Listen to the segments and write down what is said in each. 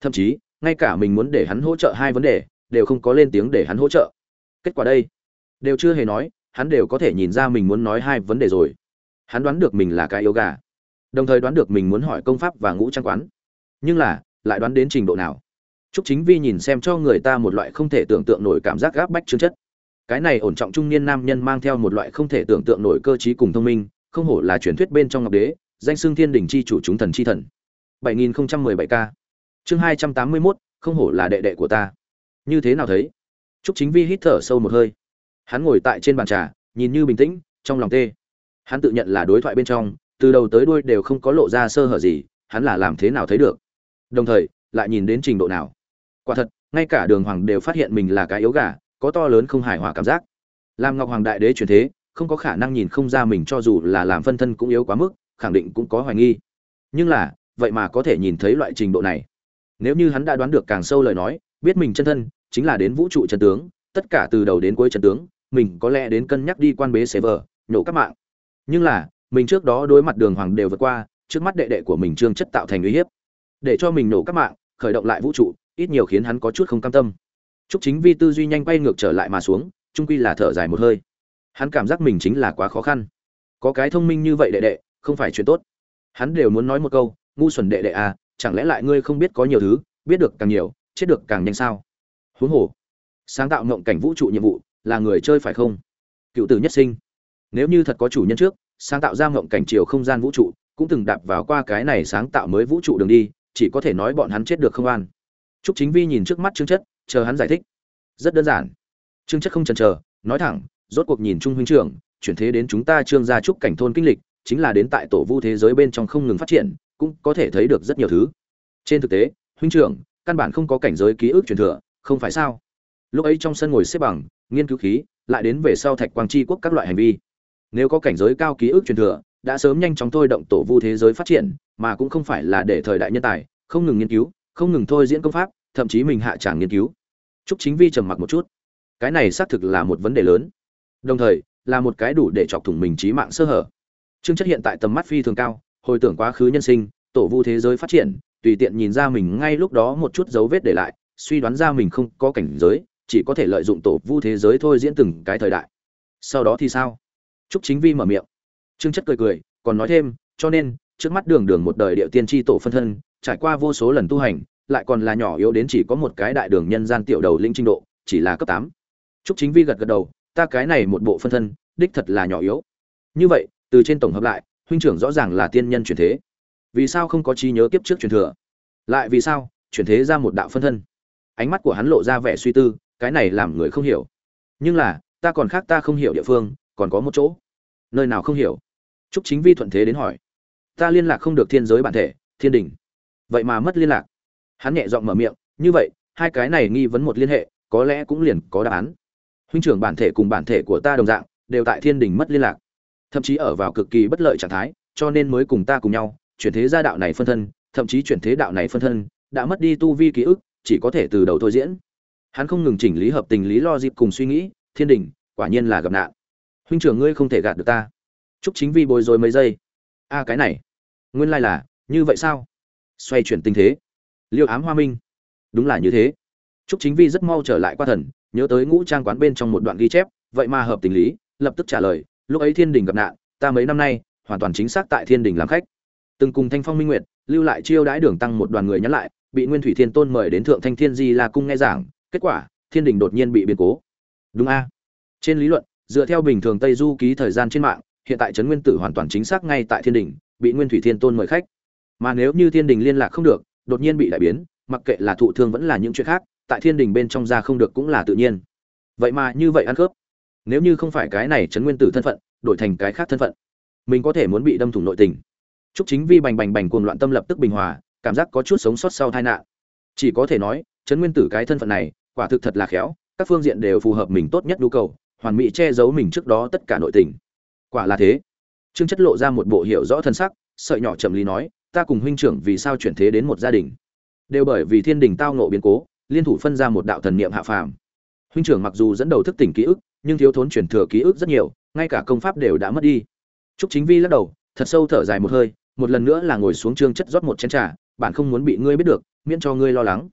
thậm chí ngay cả mình muốn để hắn hỗ trợ hai vấn đề đều không có lên tiếng để hắn hỗ trợ kết quả đây đều chưa hề nói hắn đều có thể nhìn ra mình muốn nói hai vấn đề rồi hắn đoán được mình là cái yếu gà đồng thời đoán được mình muốn hỏi công pháp và ngũ trang quán nhưng là lại đoán đến trình độ nào Trúc Chính Vi nhìn xem cho người ta một loại không thể tưởng tượng nổi cảm giác gáp bách chương chất. Cái này ổn trọng trung niên nam nhân mang theo một loại không thể tưởng tượng nổi cơ trí cùng thông minh, không hổ là truyền thuyết bên trong Ngọc Đế, danh xưng Thiên đỉnh chi chủ chúng thần chi thần. 7017K. Chương 281, không hổ là đệ đệ của ta. Như thế nào thấy? Trúc Chính Vi hít thở sâu một hơi. Hắn ngồi tại trên bàn trà, nhìn như bình tĩnh, trong lòng tê. Hắn tự nhận là đối thoại bên trong, từ đầu tới đuôi đều không có lộ ra sơ hở gì, hắn là làm thế nào thấy được? Đồng thời, lại nhìn đến trình độ nào? Quả thật, ngay cả Đường Hoàng đều phát hiện mình là cái yếu gà, có to lớn không hài hòa cảm giác. Làm Ngọc Hoàng đại đế chuyển thế, không có khả năng nhìn không ra mình cho dù là làm phân thân cũng yếu quá mức, khẳng định cũng có hoài nghi. Nhưng là, vậy mà có thể nhìn thấy loại trình độ này. Nếu như hắn đã đoán được càng sâu lời nói, biết mình chân thân chính là đến vũ trụ chân tướng, tất cả từ đầu đến cuối chân tướng, mình có lẽ đến cân nhắc đi quan bế server, nhổ các mạng. Nhưng là, mình trước đó đối mặt Đường Hoàng đều vượt qua, trước mắt đệ đệ của mình trương chất tạo thành uy hiếp. Để cho mình nổ các mạng, khởi động lại vũ trụ, ít nhiều khiến hắn có chút không cam tâm. Trúc Chính Vi tư duy nhanh quay ngược trở lại mà xuống, trung quy là thở dài một hơi. Hắn cảm giác mình chính là quá khó khăn. Có cái thông minh như vậy đệ đệ, không phải chuyện tốt. Hắn đều muốn nói một câu, ngu xuẩn đệ đệ à, chẳng lẽ lại ngươi không biết có nhiều thứ, biết được càng nhiều, chết được càng nhanh sao? Huống hồ, sáng tạo ngộng cảnh vũ trụ nhiệm vụ, là người chơi phải không? Cựu tử nhất sinh. Nếu như thật có chủ nhân trước, sáng tạo ra ngộng cảnh chiều không gian vũ trụ, cũng từng đạp vào qua cái này sáng tạo mới vũ trụ đường đi, chỉ có thể nói bọn hắn chết được không an. Trúc Chính Vi nhìn trước mắt Trương Chất, chờ hắn giải thích. Rất đơn giản. Trương Chất không chần chờ, nói thẳng, rốt cuộc nhìn Trung huynh trưởng, chuyển thế đến chúng ta Trương gia trúc cảnh thôn kinh lịch, chính là đến tại tổ vu thế giới bên trong không ngừng phát triển, cũng có thể thấy được rất nhiều thứ. Trên thực tế, huynh trưởng, căn bản không có cảnh giới ký ức truyền thừa, không phải sao? Lúc ấy trong sân ngồi xếp bằng, nghiên cứu khí, lại đến về sau Thạch Quang Chi quốc các loại hành vi. Nếu có cảnh giới cao ký ức truyền thừa, đã sớm nhanh chóng thôi động tổ vu thế giới phát triển, mà cũng không phải là để thời đại nhân tài, không ngừng nghiên cứu, không ngừng thôi diễn công pháp thậm chí mình hạ tràng nghiên cứu trúc chính vi trầm mặc một chút cái này xác thực là một vấn đề lớn đồng thời là một cái đủ để chọc thủng mình trí mạng sơ hở trương chất hiện tại tầm mắt phi thường cao hồi tưởng quá khứ nhân sinh tổ vu thế giới phát triển tùy tiện nhìn ra mình ngay lúc đó một chút dấu vết để lại suy đoán ra mình không có cảnh giới chỉ có thể lợi dụng tổ vu thế giới thôi diễn từng cái thời đại sau đó thì sao trúc chính vi mở miệng trương chất cười cười còn nói thêm cho nên trước mắt đường đường một đời địa tiên tri tổ phân thân trải qua vô số lần tu hành, lại còn là nhỏ yếu đến chỉ có một cái đại đường nhân gian tiểu đầu linh trình độ, chỉ là cấp 8. Trúc Chính Vi gật gật đầu, ta cái này một bộ phân thân, đích thật là nhỏ yếu. Như vậy, từ trên tổng hợp lại, huynh trưởng rõ ràng là tiên nhân chuyển thế. Vì sao không có trí nhớ kiếp trước truyền thừa? Lại vì sao chuyển thế ra một đạo phân thân? Ánh mắt của hắn lộ ra vẻ suy tư, cái này làm người không hiểu. Nhưng là, ta còn khác ta không hiểu địa phương, còn có một chỗ. Nơi nào không hiểu? Trúc Chính Vi thuận thế đến hỏi. Ta liên lạc không được thiên giới bản thể, thiên đình vậy mà mất liên lạc hắn nhẹ giọng mở miệng như vậy hai cái này nghi vấn một liên hệ có lẽ cũng liền có đáp án huynh trưởng bản thể cùng bản thể của ta đồng dạng đều tại thiên đình mất liên lạc thậm chí ở vào cực kỳ bất lợi trạng thái, cho nên mới cùng ta cùng nhau, chuyển thế gia đạo này phân thân, thậm chí chuyển thế đạo này phân thân, đã mất đi tu vi ký ức, chỉ có thể từ đầu thôi diễn. Hắn không ngừng chỉnh lý hợp tình lý lo dịp cùng suy nghĩ, thiên đình, quả nhiên là gặp nạn. Huynh trưởng ngươi không thể gạt được ta. Chúc chính vi bồi dối mấy giây. A, cái này, nguyên lai là, như vậy sao? Xoay chuyển tình thế. Liêu ám hoa minh. Đúng là như thế. Trúc chính vi rất mau trở lại qua thần, nhớ tới ngũ trang quán bên trong một đoạn ghi chép, vậy mà hợp tình lý, lập tức trả lời lúc ấy thiên đình gặp nạn, ta mấy năm nay, hoàn toàn chính xác tại thiên đình làm khách. Từng cùng thanh phong minh nguyệt, lưu lại chiêu đãi đường tăng một đoàn người nhắn lại, bị nguyên thủy thiên tôn mời đến thượng thanh thiên di la cung nghe giảng, kết quả, thiên đình đột nhiên bị biến cố. Đúng a. Trên lý luận, dựa theo bình thường tây du ký thời gian trên mạng, hiện tại trấn nguyên tử hoàn toàn chính xác ngay tại thiên đình, bị nguyên thủy thiên tôn mời khách. Mà nếu như thiên đình liên lạc không được, đột nhiên bị đại biến, mặc kệ là thụ thương vẫn là những chuyện khác, tại thiên đình bên trong ra không được cũng là tự nhiên. Vậy mà như vậy ăn khớp nếu như không phải cái này chấn nguyên tử thân phận đổi thành cái khác thân phận. Mình có thể muốn bị đâm thủng nội tình. Chúc chính vi bành bành bành cuồng loạn tâm lập tức bình hòa, cảm giác có chút sống sót sau tai nạn. Chỉ có thể nói chấn nguyên tử cái thân phận này, quả thực thật là khéo, các phương diện đều phù hợp mình tốt nhất nhu cầu, hoàn mỹ che giấu mình trước đó tất cả nội tình. Quả là thế. Trương chất lộ ra một bộ hiểu rõ thân sắc, sợi nhỏ trầm lý nói, ta cùng huynh trưởng vì sao chuyển thế đến một gia đình? Đều bởi vì thiên đình tao nộ biến cố, liên thủ phân ra một đạo thần niệm hạ phàm. Huynh trưởng mặc dù dẫn đầu thức tỉnh ký ức nhưng thiếu thốn chuyển thừa ký ức rất nhiều, ngay cả công pháp đều đã mất đi. Trúc chính vi lắc đầu, thật sâu thở dài một hơi, một lần nữa là ngồi xuống trương chất rót một chén trà, bạn không muốn bị ngươi biết được, miễn cho ngươi lo lắng.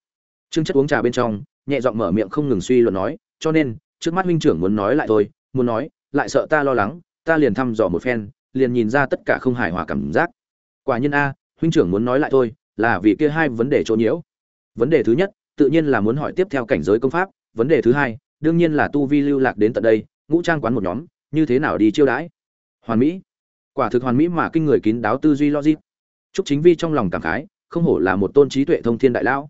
Trương chất uống trà bên trong, nhẹ giọng mở miệng không ngừng suy luận nói, cho nên, trước mắt huynh trưởng muốn nói lại thôi, muốn nói, lại sợ ta lo lắng, ta liền thăm dò một phen, liền nhìn ra tất cả không hài hòa cảm giác. Quả nhiên a, huynh trưởng muốn nói lại thôi, là vì kia hai vấn đề chỗ nhiễu. Vấn đề thứ nhất, tự nhiên là muốn hỏi tiếp theo cảnh giới công pháp, vấn đề thứ hai đương nhiên là tu vi lưu lạc đến tận đây, ngũ trang quán một nhóm, như thế nào đi chiêu đãi? Hoàn mỹ. Quả thực hoàn mỹ mà kinh người kín đáo tư duy logic. Chúc chính vi trong lòng cảm khái, không hổ là một tôn trí tuệ thông thiên đại lão.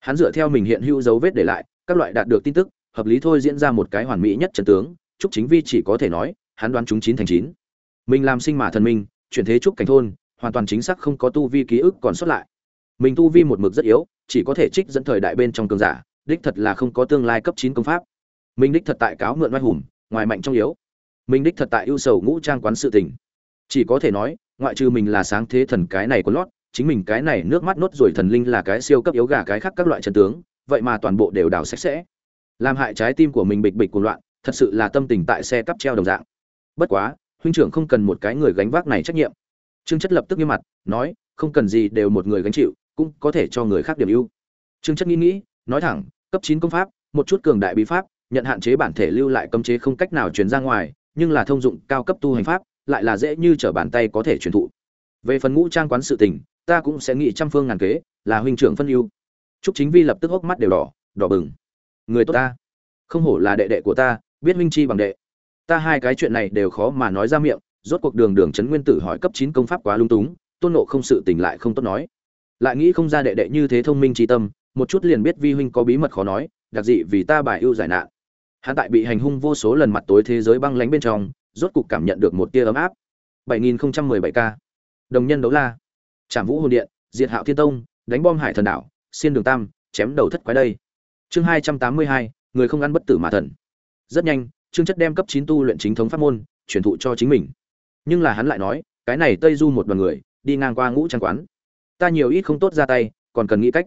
Hắn dựa theo mình hiện hữu dấu vết để lại, các loại đạt được tin tức, hợp lý thôi diễn ra một cái hoàn mỹ nhất trận tướng chúc chính vi chỉ có thể nói, hắn đoán chúng chín thành chín. Mình làm sinh mà thần minh, chuyển thế chúc cảnh thôn, hoàn toàn chính xác không có tu vi ký ức còn xuất lại. Mình tu vi một mực rất yếu, chỉ có thể trích dẫn thời đại bên trong cường giả, đích thật là không có tương lai cấp chín công pháp. Minh đích thật tại cáo mượn oai hùng, ngoài mạnh trong yếu. Minh đích thật tại ưu sầu ngũ trang quán sự tình. Chỉ có thể nói, ngoại trừ mình là sáng thế thần cái này có lót, chính mình cái này nước mắt nốt rồi thần linh là cái siêu cấp yếu gà cái khác các loại trận tướng, vậy mà toàn bộ đều đào sạch sẽ. Làm hại trái tim của mình bịch bịch cuồng loạn, thật sự là tâm tình tại xe cắp treo đồng dạng. Bất quá, huynh trưởng không cần một cái người gánh vác này trách nhiệm. Trương chất lập tức nghiêm mặt, nói, không cần gì đều một người gánh chịu, cũng có thể cho người khác điểm ưu. Trương chất nghĩ nghĩ, nói thẳng, cấp chín công pháp, một chút cường đại bí pháp nhận hạn chế bản thể lưu lại cấm chế không cách nào truyền ra ngoài, nhưng là thông dụng cao cấp tu hành pháp, lại là dễ như trở bàn tay có thể truyền thụ. Về phần ngũ trang quán sự tình, ta cũng sẽ nghĩ trăm phương ngàn kế, là huynh trưởng phân ưu. Trúc chính vi lập tức hốc mắt đều đỏ đỏ bừng. Người tốt ta. Không hổ là đệ đệ của ta, biết huynh chi bằng đệ. Ta hai cái chuyện này đều khó mà nói ra miệng, rốt cuộc đường đường trấn nguyên tử hỏi cấp chín công pháp quá lung túng, tôn nộ không sự tình lại không tốt nói. Lại nghĩ không ra đệ đệ như thế thông minh trí tâm, một chút liền biết vi huynh có bí mật khó nói, đặc dị vì ta bài ưu giải nạn hắn tại bị hành hung vô số lần mặt tối thế giới băng lánh bên trong rốt cục cảm nhận được một tia ấm áp. 7017 k đồng nhân đấu la. Trảm vũ hồn điện diệt hạo thiên tông đánh bom hải thần đảo xiên đường tam chém đầu thất quái đây. Chương 282, người không ăn bất tử mà thần. Rất nhanh trương chất đem cấp chín tu luyện chính thống pháp môn truyền thụ cho chính mình. Nhưng là hắn lại nói cái này tây du một đoàn người đi ngang qua ngũ trang quán. Ta nhiều ít không tốt ra tay còn cần nghĩ cách.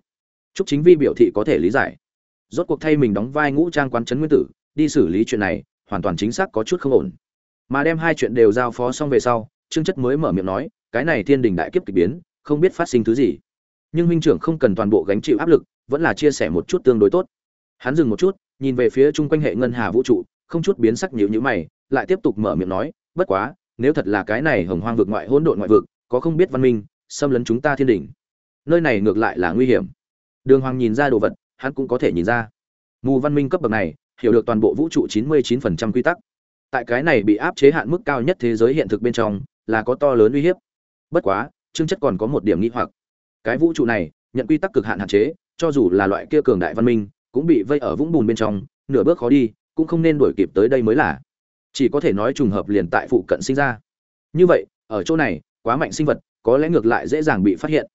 Chúc chính vi biểu thị có thể lý giải. Rốt cuộc thay mình đóng vai ngũ trang quán trấn nguyên tử đi xử lý chuyện này, hoàn toàn chính xác có chút không ổn. Mà đem hai chuyện đều giao phó xong về sau, trương chất mới mở miệng nói, cái này thiên đình đại kiếp kỳ biến, không biết phát sinh thứ gì. Nhưng huynh trưởng không cần toàn bộ gánh chịu áp lực, vẫn là chia sẻ một chút tương đối tốt. Hắn dừng một chút, nhìn về phía chung quanh hệ ngân hà vũ trụ, không chút biến sắc nhíu nhíu mày, lại tiếp tục mở miệng nói, bất quá, nếu thật là cái này hồng hoang vực ngoại hỗn độn ngoại vực, có không biết văn minh, xâm lấn chúng ta thiên đình, nơi này ngược lại là nguy hiểm. Đường hoàng nhìn ra đồ vật, hắn cũng có thể nhìn ra. Mù văn minh cấp bậc này hiểu được toàn bộ vũ trụ 99% quy tắc. Tại cái này bị áp chế hạn mức cao nhất thế giới hiện thực bên trong, là có to lớn uy hiếp. Bất quá, chương chất còn có một điểm nghi hoặc. Cái vũ trụ này, nhận quy tắc cực hạn hạn chế, cho dù là loại kia cường đại văn minh, cũng bị vây ở vũng bùn bên trong, nửa bước khó đi, cũng không nên đuổi kịp tới đây mới là. Chỉ có thể nói trùng hợp liền tại phụ cận sinh ra. Như vậy, ở chỗ này, quá mạnh sinh vật, có lẽ ngược lại dễ dàng bị phát hiện.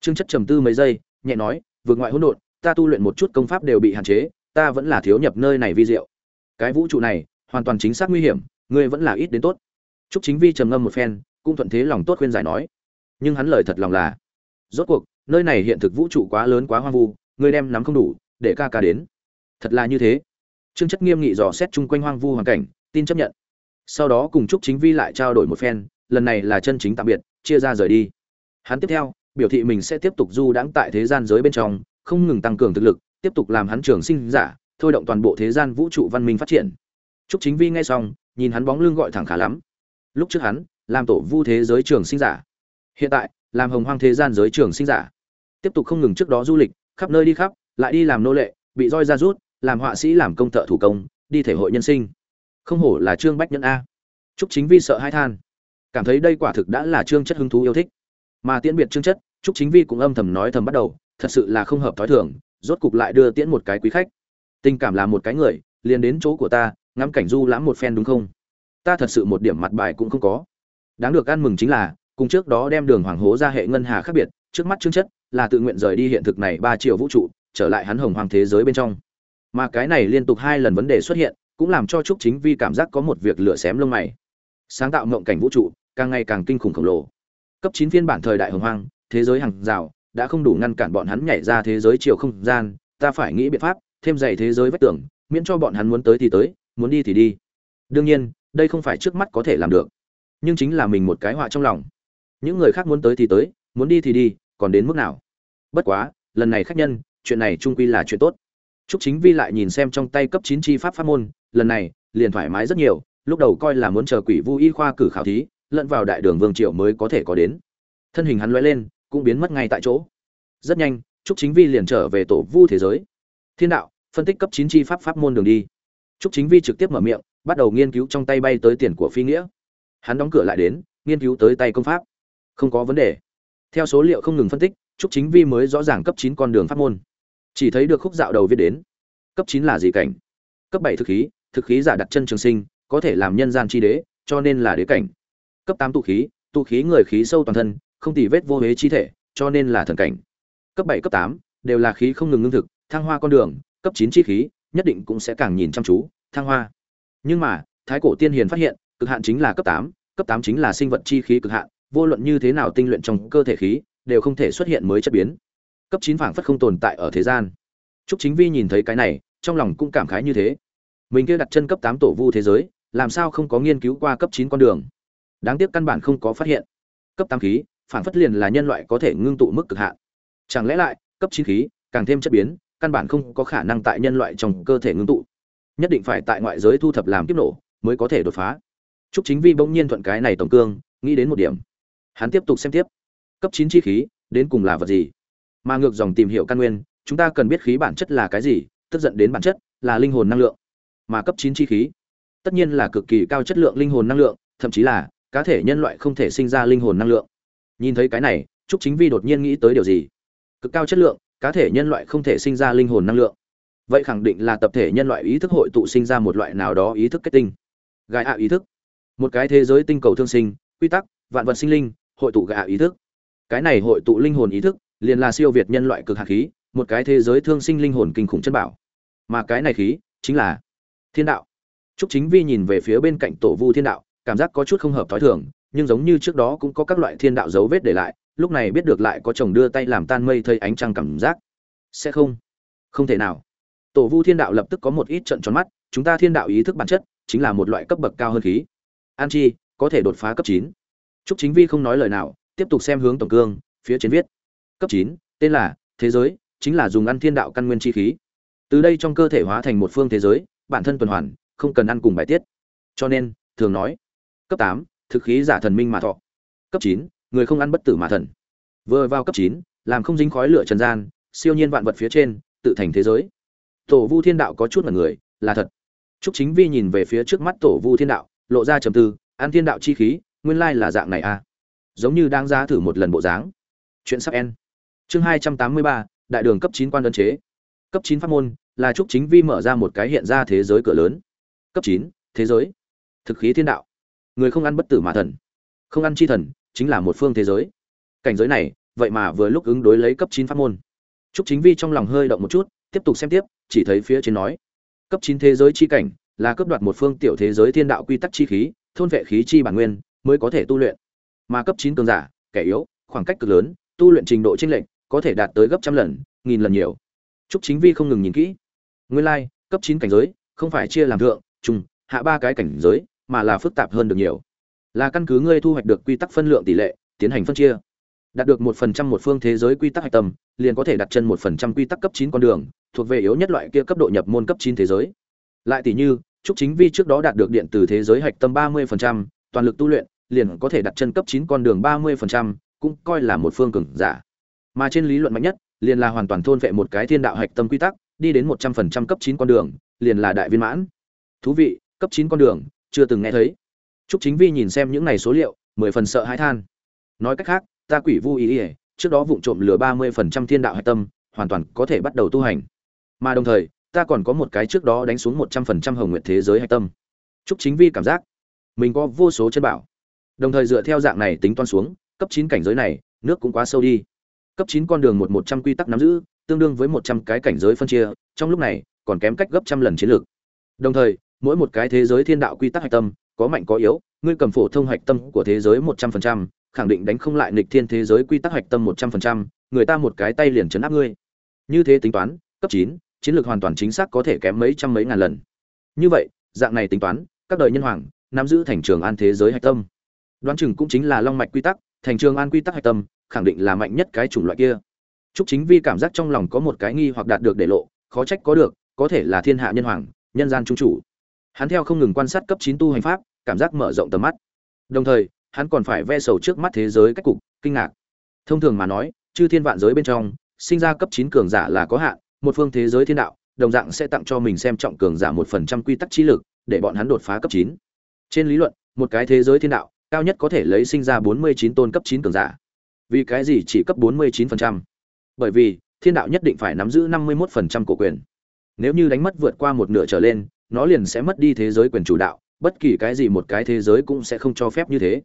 Trương chất trầm tư mấy giây, nhẹ nói, vượt ngoại hỗn độn, ta tu luyện một chút công pháp đều bị hạn chế ta vẫn là thiếu nhập nơi này vi diệu cái vũ trụ này hoàn toàn chính xác nguy hiểm ngươi vẫn là ít đến tốt Trúc Chính Vi trầm ngâm một phen, cũng thuận thế lòng tốt khuyên giải nói. Nhưng hắn lời thật lòng là, rốt cuộc, nơi này hiện thực vũ trụ quá lớn quá hoang vu, ngươi đem nắm không đủ, để ca ca đến. Thật là như thế. Trương Chất nghiêm nghị dò xét chung quanh hoang vu hoàn cảnh, tin chấp nhận. Sau đó cùng Trúc Chính Vi lại trao đổi một phen, lần này là chân chính tạm biệt, chia ra rời đi. Hắn tiếp theo, biểu thị mình sẽ tiếp tục du đãng tại thế gian giới bên trong, không ngừng tăng cường thực lực, tiếp tục làm hắn trường sinh giả, thôi động toàn bộ thế gian vũ trụ văn minh phát triển. Trúc Chính Vi nghe xong, nhìn hắn bóng lưng gọi thẳng khá lắm. Lúc trước hắn, làm tổ vu thế giới trường sinh giả. Hiện tại, làm hồng hoang thế gian giới trường sinh giả. Tiếp tục không ngừng trước đó du lịch, khắp nơi đi khắp, lại đi làm nô lệ, bị roi ra rút, làm họa sĩ làm công thợ thủ công, đi thể hội nhân sinh. Không hổ là Trương Bách Nhân a. Trúc Chính Vi sợ hai than, cảm thấy đây quả thực đã là Trương Chất hứng thú yêu thích. Mà tiễn biệt Trương Chất, Trúc Chính Vi cũng âm thầm nói thầm bắt đầu, thật sự là không hợp thói thường, rốt cục lại đưa tiễn một cái quý khách. Tình cảm là một cái người, liền đến chỗ của ta, ngắm cảnh du lãm một phen đúng không? Ta thật sự một điểm mặt bài cũng không có. Đáng được ăn mừng chính là, cùng trước đó đem đường hoàng hố ra hệ ngân hà khác biệt, trước mắt Trương Chất là tự nguyện rời đi hiện thực này ba triệu vũ trụ, trở lại hắn hồng hoàng thế giới bên trong. Mà cái này liên tục hai lần vấn đề xuất hiện, cũng làm cho Trúc Chính Vi cảm giác có một việc lửa xém lông mày. Sáng tạo ngộng cảnh vũ trụ, càng ngày càng kinh khủng khổng lồ. Cấp chín phiên bản thời đại hồng hoang, thế giới hàng rào đã không đủ ngăn cản bọn hắn nhảy ra thế giới chiều không gian, ta phải nghĩ biện pháp, thêm dày thế giới vách tường, miễn cho bọn hắn muốn tới thì tới, muốn đi thì đi. Đương nhiên, đây không phải trước mắt có thể làm được, nhưng chính là mình một cái họa trong lòng. Những người khác muốn tới thì tới, muốn đi thì đi, còn đến mức nào? bất quá lần này khách nhân chuyện này trung quy là chuyện tốt Trúc Chính Vi lại nhìn xem trong tay cấp chín chi pháp pháp môn, lần này, liền thoải mái rất nhiều, lúc đầu coi là muốn chờ Quỷ Vu Y khoa cử khảo thí, lẫn vào đại đường Vương Triệu mới có thể có đến. Thân hình hắn lóe lên, cũng biến mất ngay tại chỗ. Rất nhanh, Trúc Chính Vi liền trở về tổ Vu thế giới. Thiên đạo, phân tích cấp 9 chi pháp pháp môn đường đi. Trúc Chính Vi trực tiếp mở miệng, bắt đầu nghiên cứu trong tay bay tới tiền của phi nghĩa. Hắn đóng cửa lại đến, nghiên cứu tới tay công pháp. Không có vấn đề. Theo số liệu không ngừng phân tích, Trúc Chính Vi mới rõ ràng cấp 9 con đường pháp môn chỉ thấy được khúc dạo đầu viết đến cấp chín là gì cảnh cấp bảy thực khí thực khí giả đặt chân trường sinh có thể làm nhân gian chi đế cho nên là đế cảnh cấp tám tụ khí tụ khí người khí sâu toàn thân không tỉ vết vô huế chi thể cho nên là thần cảnh cấp bảy cấp tám đều là khí không ngừng ngưng thực thăng hoa con đường cấp chín chi khí nhất định cũng sẽ càng nhìn chăm chú thăng hoa nhưng mà thái cổ tiên hiền phát hiện cực hạn chính là cấp tám cấp tám chính là sinh vật chi khí cực hạn vô luận như thế nào tinh luyện trong cơ thể khí đều không thể xuất hiện mới chất biến cấp chín phảng phất không tồn tại ở thế gian Trúc Chính Vi nhìn thấy cái này, trong lòng cũng cảm khái như thế. Mình kia đặt chân cấp tám tổ vu thế giới, làm sao không có nghiên cứu qua cấp chín con đường? Đáng tiếc căn bản không có phát hiện. Cấp tám khí, Phản phất liền là nhân loại có thể ngưng tụ mức cực hạn. Chẳng lẽ lại, cấp chín khí, càng thêm chất biến, căn bản không có khả năng tại nhân loại trong cơ thể ngưng tụ. Nhất định phải tại ngoại giới thu thập làm kiếp nổ, mới có thể đột phá. Trúc Chính Vi bỗng nhiên thuận cái này tổng cương, nghĩ đến một điểm. Hắn tiếp tục xem tiếp. Cấp chín chi khí, đến cùng là vật gì? mà ngược dòng tìm hiểu căn nguyên chúng ta cần biết khí bản chất là cái gì tức giận đến bản chất là linh hồn năng lượng mà cấp chín chi khí tất nhiên là cực kỳ cao chất lượng linh hồn năng lượng thậm chí là cá thể nhân loại không thể sinh ra linh hồn năng lượng nhìn thấy cái này trúc chính vi đột nhiên nghĩ tới điều gì? Cực cao chất lượng cá thể nhân loại không thể sinh ra linh hồn năng lượng. Vậy khẳng định là tập thể nhân loại ý thức hội tụ sinh ra một loại nào đó ý thức kết tinh. Gai ạ ý thức. Một cái thế giới tinh cầu thương sinh quy tắc vạn vật sinh linh hội tụ gai ạ ý thức. Cái này hội tụ linh hồn ý thức liền là siêu việt nhân loại cực hạt khí một cái thế giới thương sinh linh hồn kinh khủng chân bảo. Mà cái này khí chính là thiên đạo. Trúc Chính Vi nhìn về phía bên cạnh tổ vu thiên đạo, cảm giác có chút không hợp thói thường, nhưng giống như trước đó cũng có các loại thiên đạo dấu vết để lại, lúc này biết được lại có chồng đưa tay làm tan mây thây ánh trăng cảm giác. Sẽ không, không thể nào. Tổ vu thiên đạo lập tức có một ít trận tròn mắt, chúng ta thiên đạo ý thức bản chất chính là một loại cấp bậc cao hơn khí. An chi, có thể đột phá cấp chín Trúc Chính Vi không nói lời nào, tiếp tục xem hướng tổng cương, phía trên viết cấp chín tên là thế giới chính là dùng ăn thiên đạo căn nguyên chi khí từ đây trong cơ thể hóa thành một phương thế giới bản thân tuần hoàn không cần ăn cùng bài tiết cho nên thường nói cấp tám thực khí giả thần minh mà thọ. Cấp chín người không ăn bất tử mà thần. Vừa vào cấp chín làm không dính khói lửa trần gian siêu nhiên vạn vật phía trên tự thành thế giới. Tổ vu thiên đạo có chút mật người là thật. Trúc Chính Vi nhìn về phía trước mắt Tổ Vu Thiên Đạo, lộ ra trầm tư, an thiên đạo chi khí, nguyên lai là dạng này à? Giống như đang ra thử một lần bộ dáng. Chuyện sắp en chương hai trăm tám mươi ba đại đường cấp chín quan đơn chế. Cấp chín pháp môn là trúc chính vi mở ra một cái hiện ra thế giới cửa lớn. Cấp chín thế giới. Thực khí thiên đạo người không ăn bất tử mà thần. Không ăn chi thần chính là một phương thế giới. Cảnh giới này, vậy mà vừa lúc ứng đối lấy cấp chín pháp môn. Trúc chính vi trong lòng hơi động một chút, tiếp tục xem tiếp, chỉ thấy phía trên nói, cấp chín thế giới chi cảnh là cấp đoạt một phương tiểu thế giới thiên đạo quy tắc chi khí, thôn vệ khí chi bản nguyên mới có thể tu luyện. Mà cấp chín cường giả, kẻ yếu, khoảng cách cực lớn, tu luyện trình độ chênh lệch, có thể đạt tới gấp trăm lần, nghìn lần nhiều. Trúc chính vi không ngừng nhìn kỹ. Nguyên lai, cấp chín cảnh giới không phải chia làm thượng trung hạ ba cái cảnh giới mà là phức tạp hơn được nhiều. Là căn cứ ngươi thu hoạch được quy tắc phân lượng tỷ lệ, tiến hành phân chia. Đạt được một phần trăm một phương thế giới quy tắc hạch tâm, liền có thể đặt chân một phần trăm quy tắc cấp chín con đường, thuộc về yếu nhất loại kia cấp độ nhập môn cấp chín thế giới. Lại tỷ như, trúc chính vi trước đó đạt được điện từ thế giới hạch tâm ba mươi phần trăm, toàn lực tu luyện, liền có thể đặt chân cấp chín con đường ba mươi phần trăm, cũng coi là một phương cường giả. Mà trên lý luận mạnh nhất, liền là hoàn toàn thôn vệ một cái thiên đạo hạch tâm quy tắc, đi đến một trăm phần trăm cấp chín con đường, liền là đại viên mãn. Thú vị, cấp chín con đường chưa từng nghe thấy Trúc Chính Vi nhìn xem những này số liệu, mười phần sợ hãi than. Nói cách khác, ta quỷ vu ý, ý trước đó vụng trộm lừa ba mươi phần trăm thiên đạo hải tâm, hoàn toàn có thể bắt đầu tu hành. Mà đồng thời, ta còn có một cái trước đó đánh xuống một trăm phần trăm hồng nguyệt thế giới hải tâm. Trúc Chính Vi cảm giác, mình có vô số chân bảo. Đồng thời dựa theo dạng này tính toán xuống, cấp chín cảnh giới này, nước cũng quá sâu đi cấp chín con đường một một trăm quy tắc nắm giữ tương đương với một trăm cái cảnh giới phân chia trong lúc này còn kém cách gấp trăm lần chiến lược đồng thời mỗi một cái thế giới thiên đạo quy tắc hạch tâm có mạnh có yếu ngươi cầm phổ thông hạch tâm của thế giới một trăm phần trăm khẳng định đánh không lại nghịch thiên thế giới quy tắc hạch tâm một trăm phần trăm người ta một cái tay liền chấn áp ngươi. Như thế tính toán cấp chín chiến lược hoàn toàn chính xác có thể kém mấy trăm mấy ngàn lần. Như vậy dạng này tính toán các đời nhân hoàng nắm giữ thành trường an thế giới hạch tâm. Đoán chừng cũng chính là long mạch quy tắc thành trường an quy tắc hạch tâm khẳng định là mạnh nhất cái chủng loại kia. Trúc Chính Vi cảm giác trong lòng có một cái nghi hoặc đạt được để lộ, khó trách có được, có thể là thiên hạ nhân hoàng, nhân gian trung chủ. Hắn theo không ngừng quan sát cấp 9 tu hành pháp, cảm giác mở rộng tầm mắt. Đồng thời, hắn còn phải ve sầu trước mắt thế giới cách cục, kinh ngạc. Thông thường mà nói, chư thiên vạn giới bên trong, sinh ra cấp 9 cường giả là có hạn, một phương thế giới thiên đạo, đồng dạng sẽ tặng cho mình xem trọng cường giả 1% quy tắc trí lực, để bọn hắn đột phá cấp 9. Trên lý luận, một cái thế giới thiên đạo, cao nhất có thể lấy sinh ra 49 tôn cấp 9 cường giả. Vì cái gì chỉ cấp 49%? Bởi vì, thiên đạo nhất định phải nắm giữ 51% cổ quyền. Nếu như đánh mất vượt qua một nửa trở lên, nó liền sẽ mất đi thế giới quyền chủ đạo, bất kỳ cái gì một cái thế giới cũng sẽ không cho phép như thế.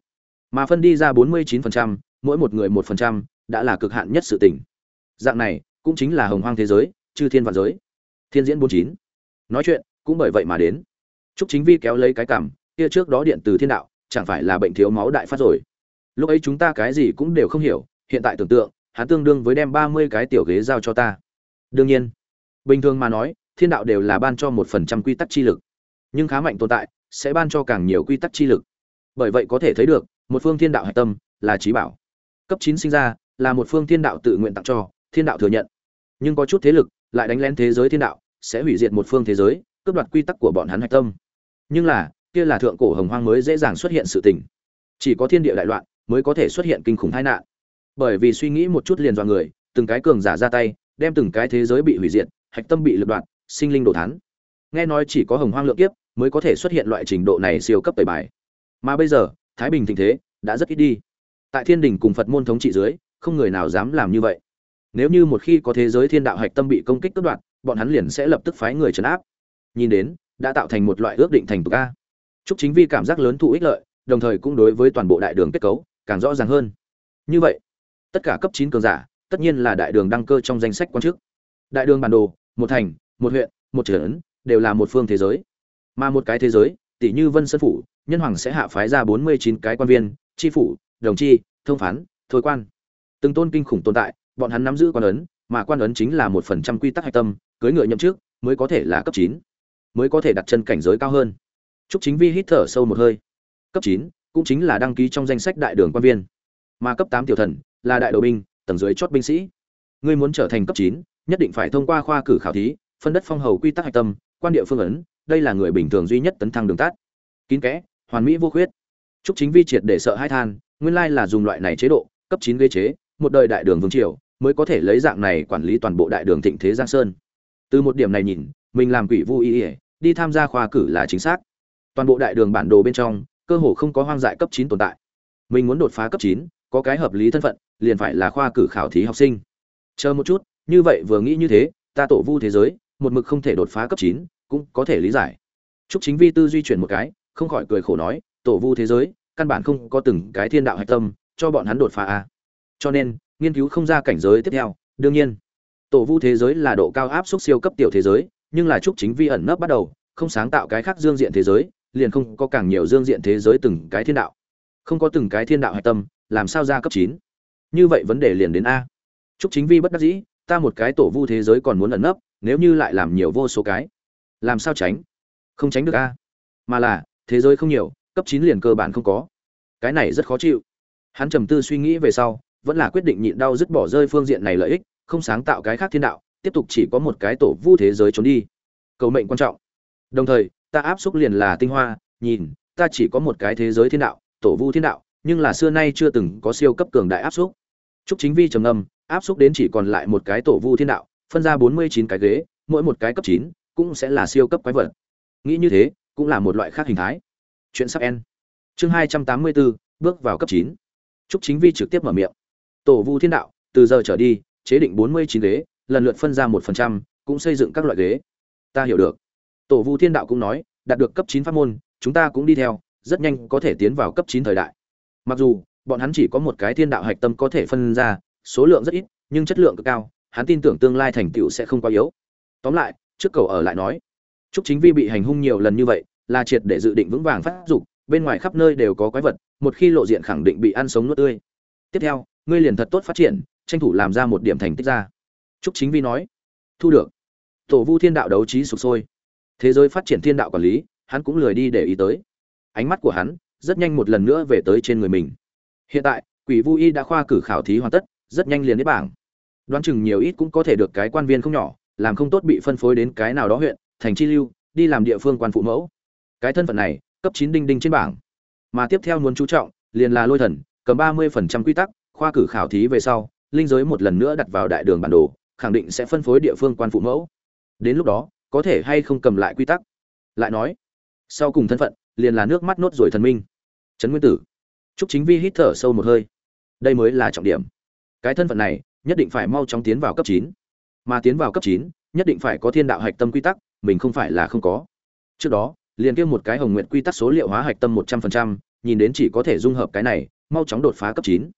Mà phân đi ra 49%, mỗi một người 1%, đã là cực hạn nhất sự tình. Dạng này, cũng chính là hồng hoang thế giới, chư thiên vạn giới. Thiên diễn 49. Nói chuyện, cũng bởi vậy mà đến. Trúc Chính Vi kéo lấy cái cằm, kia trước đó điện từ thiên đạo, chẳng phải là bệnh thiếu máu đại phát rồi. Lúc ấy chúng ta cái gì cũng đều không hiểu, hiện tại tưởng tượng, hắn tương đương với đem 30 cái tiểu ghế giao cho ta. Đương nhiên, bình thường mà nói, thiên đạo đều là ban cho một phần trăm quy tắc chi lực, nhưng khá mạnh tồn tại, sẽ ban cho càng nhiều quy tắc chi lực. Bởi vậy có thể thấy được, một phương thiên đạo hạch tâm là trí bảo. Cấp chín sinh ra, là một phương thiên đạo tự nguyện tặng cho, thiên đạo thừa nhận. Nhưng có chút thế lực lại đánh lén thế giới thiên đạo, sẽ hủy diệt một phương thế giới, cướp đoạt quy tắc của bọn hắn hạch tâm. Nhưng là, kia là thượng cổ hồng hoang mới dễ dàng xuất hiện sự tình. Chỉ có thiên địa đại loạn mới có thể xuất hiện kinh khủng tai nạn. Bởi vì suy nghĩ một chút liền dọa người, từng cái cường giả ra tay, đem từng cái thế giới bị hủy diệt, hạch tâm bị lật đoạn, sinh linh đồ thán. Nghe nói chỉ có hồng hoang lượng kiếp mới có thể xuất hiện loại trình độ này siêu cấp tẩy bài. Mà bây giờ, Thái Bình tình thế đã rất ít đi. Tại Thiên Đình cùng Phật môn thống trị dưới, không người nào dám làm như vậy. Nếu như một khi có thế giới thiên đạo hạch tâm bị công kích cắt đoạn, bọn hắn liền sẽ lập tức phái người trấn áp. Nhìn đến, đã tạo thành một loại ước định thành tục a. Trúc Chính Vi cảm giác lớn thụ ích lợi, đồng thời cũng đối với toàn bộ đại đường kết cấu càng rõ ràng hơn. Như vậy, tất cả cấp 9 cường giả, tất nhiên là đại đường đăng cơ trong danh sách quan chức. Đại đường bản đồ, một thành, một huyện, một trấn, đều là một phương thế giới. Mà một cái thế giới, tỷ như Vân Sơn phủ, nhân hoàng sẽ hạ phái ra 49 cái quan viên, tri phủ, đồng chi, thông phán, thôi quan. Từng tôn kinh khủng tồn tại, bọn hắn nắm giữ quan ấn, mà quan ấn chính là một phần trăm quy tắc hạch tâm, cưới ngựa nhậm trước, mới có thể là cấp 9, mới có thể đặt chân cảnh giới cao hơn. Trúc Chính Vi hít thở sâu một hơi. Cấp 9, cũng chính là đăng ký trong danh sách đại đường quan viên. Mà cấp 8 tiểu thần là đại đội binh, tầng dưới chót binh sĩ. Ngươi muốn trở thành cấp 9, nhất định phải thông qua khoa cử khảo thí, phân đất phong hầu quy tắc hạch tâm, quan địa phương ấn, đây là người bình thường duy nhất tấn thăng đường tát, Kín kẽ, hoàn mỹ vô khuyết. Trúc Chính Vi triệt để sợ hai than, nguyên lai là dùng loại này chế độ, cấp chín ghế chế, một đời đại đường vương triều mới có thể lấy dạng này quản lý toàn bộ đại đường thịnh thế giang sơn. Từ một điểm này nhìn, mình làm quỷ vu y, đi tham gia khoa cử là chính xác. Toàn bộ đại đường bản đồ bên trong, cơ hồ không có hoang dại cấp chín tồn tại. Mình muốn đột phá cấp chín, có cái hợp lý thân phận, liền phải là khoa cử khảo thí học sinh. Chờ một chút, như vậy vừa nghĩ như thế, ta tổ vu thế giới, một mực không thể đột phá cấp 9, cũng có thể lý giải. Trúc Chính Vi tư duy chuyển một cái, không khỏi cười khổ nói, tổ vu thế giới, căn bản không có từng cái thiên đạo hạch tâm, cho bọn hắn đột phá a. Cho nên, nghiên cứu không ra cảnh giới tiếp theo, đương nhiên, tổ vu thế giới là độ cao áp xúc siêu cấp tiểu thế giới, nhưng là Trúc Chính Vi ẩn nấp bắt đầu, không sáng tạo cái khác dương diện thế giới, liền không có càng nhiều dương diện thế giới từng cái thiên đạo. Không có từng cái thiên đạo hạch tâm, làm sao ra cấp 9? Như vậy vấn đề liền đến a. Trúc Chính Vi bất đắc dĩ, ta một cái tổ vu thế giới còn muốn ẩn nấp, nếu như lại làm nhiều vô số cái, làm sao tránh? Không tránh được a. Mà là, thế giới không nhiều, cấp chín liền cơ bản không có. Cái này rất khó chịu. Hắn trầm tư suy nghĩ về sau, vẫn là quyết định nhịn đau dứt bỏ rơi phương diện này lợi ích, không sáng tạo cái khác thiên đạo, tiếp tục chỉ có một cái tổ vu thế giới trốn đi. Cầu mệnh quan trọng. Đồng thời, ta áp xúc liền là tinh hoa, nhìn, ta chỉ có một cái thế giới thiên đạo, tổ vu thiên đạo, nhưng là xưa nay chưa từng có siêu cấp cường đại áp xúc. Trúc Chính Vi trầm ngâm, áp xúc đến chỉ còn lại một cái tổ vu thiên đạo, phân ra 49 cái ghế, mỗi một cái cấp chín, cũng sẽ là siêu cấp quái vật. Nghĩ như thế, cũng là một loại khác hình thái. Chuyện sắp en. Chương 284, bước vào cấp chín. Trúc Chính Vi trực tiếp mở miệng. Tổ vu thiên đạo, từ giờ trở đi, chế định 49 ghế, lần lượt phân ra một phần trăm, cũng xây dựng các loại ghế. Ta hiểu được. Tổ vu thiên đạo cũng nói, đạt được cấp chín pháp môn, chúng ta cũng đi theo, rất nhanh có thể tiến vào cấp chín thời đại. Mặc dù, bọn hắn chỉ có một cái thiên đạo hạch tâm có thể phân ra, số lượng rất ít, nhưng chất lượng cực cao, hắn tin tưởng tương lai thành tựu sẽ không quá yếu. Tóm lại, trước cầu ở lại nói, Trúc Chính Vi bị hành hung nhiều lần như vậy, là triệt để dự định vững vàng phát dục, bên ngoài khắp nơi đều có quái vật, một khi lộ diện khẳng định bị ăn sống nuốt tươi. Tiếp theo, ngươi liền thật tốt phát triển, tranh thủ làm ra một điểm thành tích ra. Trúc Chính Vi nói, thu được. Tổ Vu Thiên Đạo đấu trí sụp sôi. Thế giới phát triển thiên đạo quản lý, hắn cũng lười đi để ý tới. Ánh mắt của hắn rất nhanh một lần nữa về tới trên người mình. Hiện tại, Quỷ Vu Y đã khoa cử khảo thí hoàn tất, rất nhanh liền đến bảng. đoán chừng nhiều ít cũng có thể được cái quan viên không nhỏ, làm không tốt bị phân phối đến cái nào đó huyện, thành chi lưu, đi làm địa phương quan phụ mẫu. Cái thân phận này, cấp chín đinh đinh trên bảng. Mà tiếp theo muốn chú trọng, liền là lôi thần, cầm ba mươi phần trăm quy tắc, khoa cử khảo thí về sau, linh giới một lần nữa đặt vào đại đường bản đồ, khẳng định sẽ phân phối địa phương quan phụ mẫu. Đến lúc đó, có thể hay không cầm lại quy tắc? Lại nói, sau cùng thân phận, liền là nước mắt nốt rồi thần minh. Trấn nguyên tử. Trúc chính vi hít thở sâu một hơi. Đây mới là trọng điểm cái thân phận này nhất định phải mau chóng tiến vào cấp chín. Mà tiến vào cấp chín, nhất định phải có thiên đạo hạch tâm quy tắc, mình không phải là không có. Trước đó, liền kêu một cái hồng nguyện quy tắc số liệu hóa hạch tâm một trăm phần trăm, nhìn đến chỉ có thể dung hợp cái này, mau chóng đột phá cấp chín.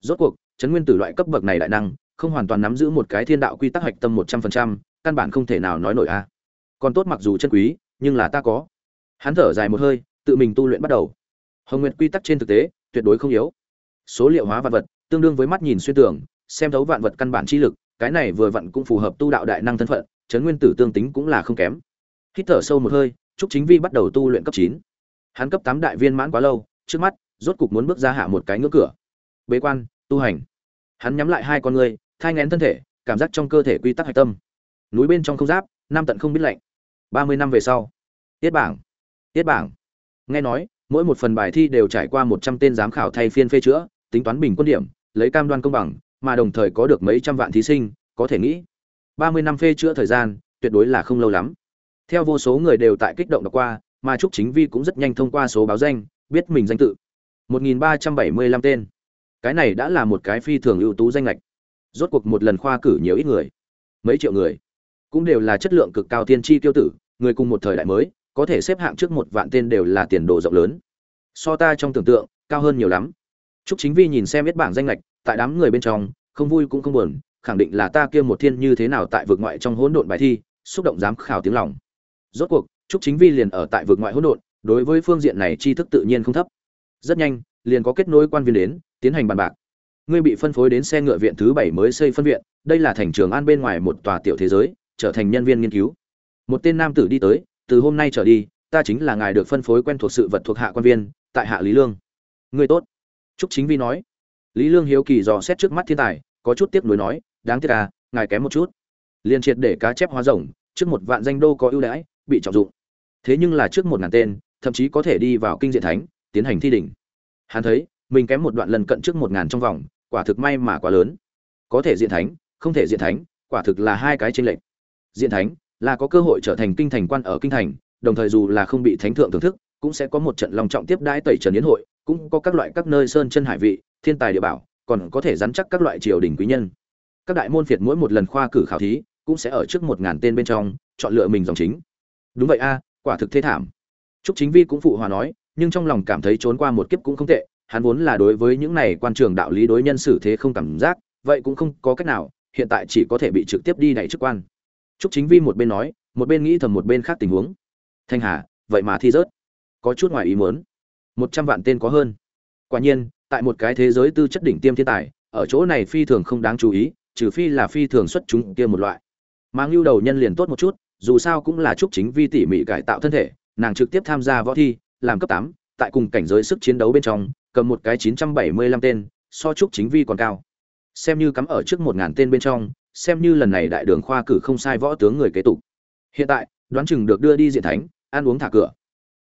Rốt cuộc chấn nguyên tử loại cấp bậc này đại năng, không hoàn toàn nắm giữ một cái thiên đạo quy tắc hạch tâm một trăm phần trăm, căn bản không thể nào nói nổi a. Còn tốt mặc dù chân quý, nhưng là ta có. Hắn thở dài một hơi, tự mình tu luyện bắt đầu. Hồng nguyện quy tắc trên thực tế, tuyệt đối không yếu. Số liệu hóa vật vật tương đương với mắt nhìn xuyên tưởng xem thấu vạn vật căn bản chi lực, cái này vừa vặn cũng phù hợp tu đạo đại năng thân phận, chấn nguyên tử tương tính cũng là không kém. Hít thở sâu một hơi, trúc chính vi bắt đầu tu luyện cấp chín. Hắn cấp tám đại viên mãn quá lâu, trước mắt, rốt cục muốn bước ra hạ một cái ngưỡng cửa. Bế quan, tu hành. Hắn nhắm lại hai con người, thai nghén thân thể, cảm giác trong cơ thể quy tắc hạch tâm. Núi bên trong không giáp, nam tận không biết lạnh. Ba mươi năm về sau. Tiết bảng. Tiết bảng. Nghe nói, mỗi một phần bài thi đều trải qua một trăm tên giám khảo thay phiên phê chữa tính toán bình quân điểm, lấy cam đoan công bằng, mà đồng thời có được mấy trăm vạn thí sinh, có thể nghĩ, ba mươi năm phê chữa thời gian, tuyệt đối là không lâu lắm. Theo vô số người đều tại kích động đọc qua mà trúc chính vi cũng rất nhanh thông qua số báo danh, biết mình danh tự. 1375 tên. Cái này đã là một cái phi thường ưu tú danh lệch rốt cuộc một lần khoa cử nhiều ít người, mấy triệu người, cũng đều là chất lượng cực cao tiên tri tiêu tử, người cùng một thời đại mới, có thể xếp hạng trước một vạn tên đều là tiền đồ rộng lớn. So ta trong tưởng tượng, cao hơn nhiều lắm. Trúc Chính Vi nhìn xem biết bảng danh lệch, tại đám người bên trong, không vui cũng không buồn, khẳng định là ta kia một thiên như thế nào tại vực ngoại trong hỗn độn bài thi, xúc động dám khảo tiếng lòng. Rốt cuộc, Trúc Chính Vi liền ở tại vực ngoại hỗn độn, đối với phương diện này tri thức tự nhiên không thấp. Rất nhanh, liền có kết nối quan viên đến, tiến hành bàn bạc. Ngươi bị phân phối đến xe ngựa viện thứ bảy mới xây phân viện, đây là thành trường an bên ngoài một tòa tiểu thế giới, trở thành nhân viên nghiên cứu. Một tên nam tử đi tới, từ hôm nay trở đi, ta chính là ngài được phân phối quen thuộc sự vật thuộc hạ quan viên, tại hạ Lý Lương. Ngươi tốt. Trúc Chính Vi nói. Lý Lương hiếu kỳ dò xét trước mắt thiên tài, có chút tiếc nuối nói, đáng tiếc à, ngài kém một chút. Liên triệt để cá chép hóa rồng, trước một vạn danh đô có ưu đãi, bị trọng dụng. Thế nhưng là trước một ngàn tên, thậm chí có thể đi vào kinh diện thánh, tiến hành thi đỉnh. Hắn thấy, mình kém một đoạn lần cận trước một ngàn trong vòng, quả thực may mà quá lớn. Có thể diện thánh, không thể diện thánh, quả thực là hai cái chênh lệch. Diện thánh là có cơ hội trở thành kinh thành quan ở kinh thành, đồng thời dù là không bị thánh thượng thưởng thức, cũng sẽ có một trận long trọng tiếp đãi tẩy trần yến hội, cũng có các loại các nơi sơn chân hải vị, thiên tài địa bảo, còn có thể rắn chắc các loại triều đình quý nhân. Các đại môn phiệt mỗi một lần khoa cử khảo thí, cũng sẽ ở trước một ngàn tên bên trong, chọn lựa mình dòng chính. Đúng vậy a, quả thực thế thảm. Trúc Chính Vi cũng phụ hòa nói, nhưng trong lòng cảm thấy trốn qua một kiếp cũng không tệ, hắn vốn là đối với những này quan trường đạo lý đối nhân xử thế không cảm giác, vậy cũng không có cách nào, hiện tại chỉ có thể bị trực tiếp đi đẩy chức quan. Trúc Chính Vi một bên nói, một bên nghĩ thầm một bên khác tình huống. Thanh Hà, vậy mà thi rớt, có chút ngoài ý muốn một trăm vạn tên có hơn. Quả nhiên, tại một cái thế giới tư chất đỉnh tiêm thiên tài, ở chỗ này phi thường không đáng chú ý, trừ phi là phi thường xuất chúng kia một loại. Mang lưu đầu nhân liền tốt một chút, dù sao cũng là trúc chính vi tỉ mỉ cải tạo thân thể, nàng trực tiếp tham gia võ thi, làm cấp tám, tại cùng cảnh giới sức chiến đấu bên trong, cầm một cái chín trăm bảy mươi lăm tên, so trúc chính vi còn cao. Xem như cắm ở trước một ngàn tên bên trong, xem như lần này đại đường khoa cử không sai võ tướng người kế tục. Hiện tại, đoán chừng được đưa đi diện thánh, ăn uống thả cửa.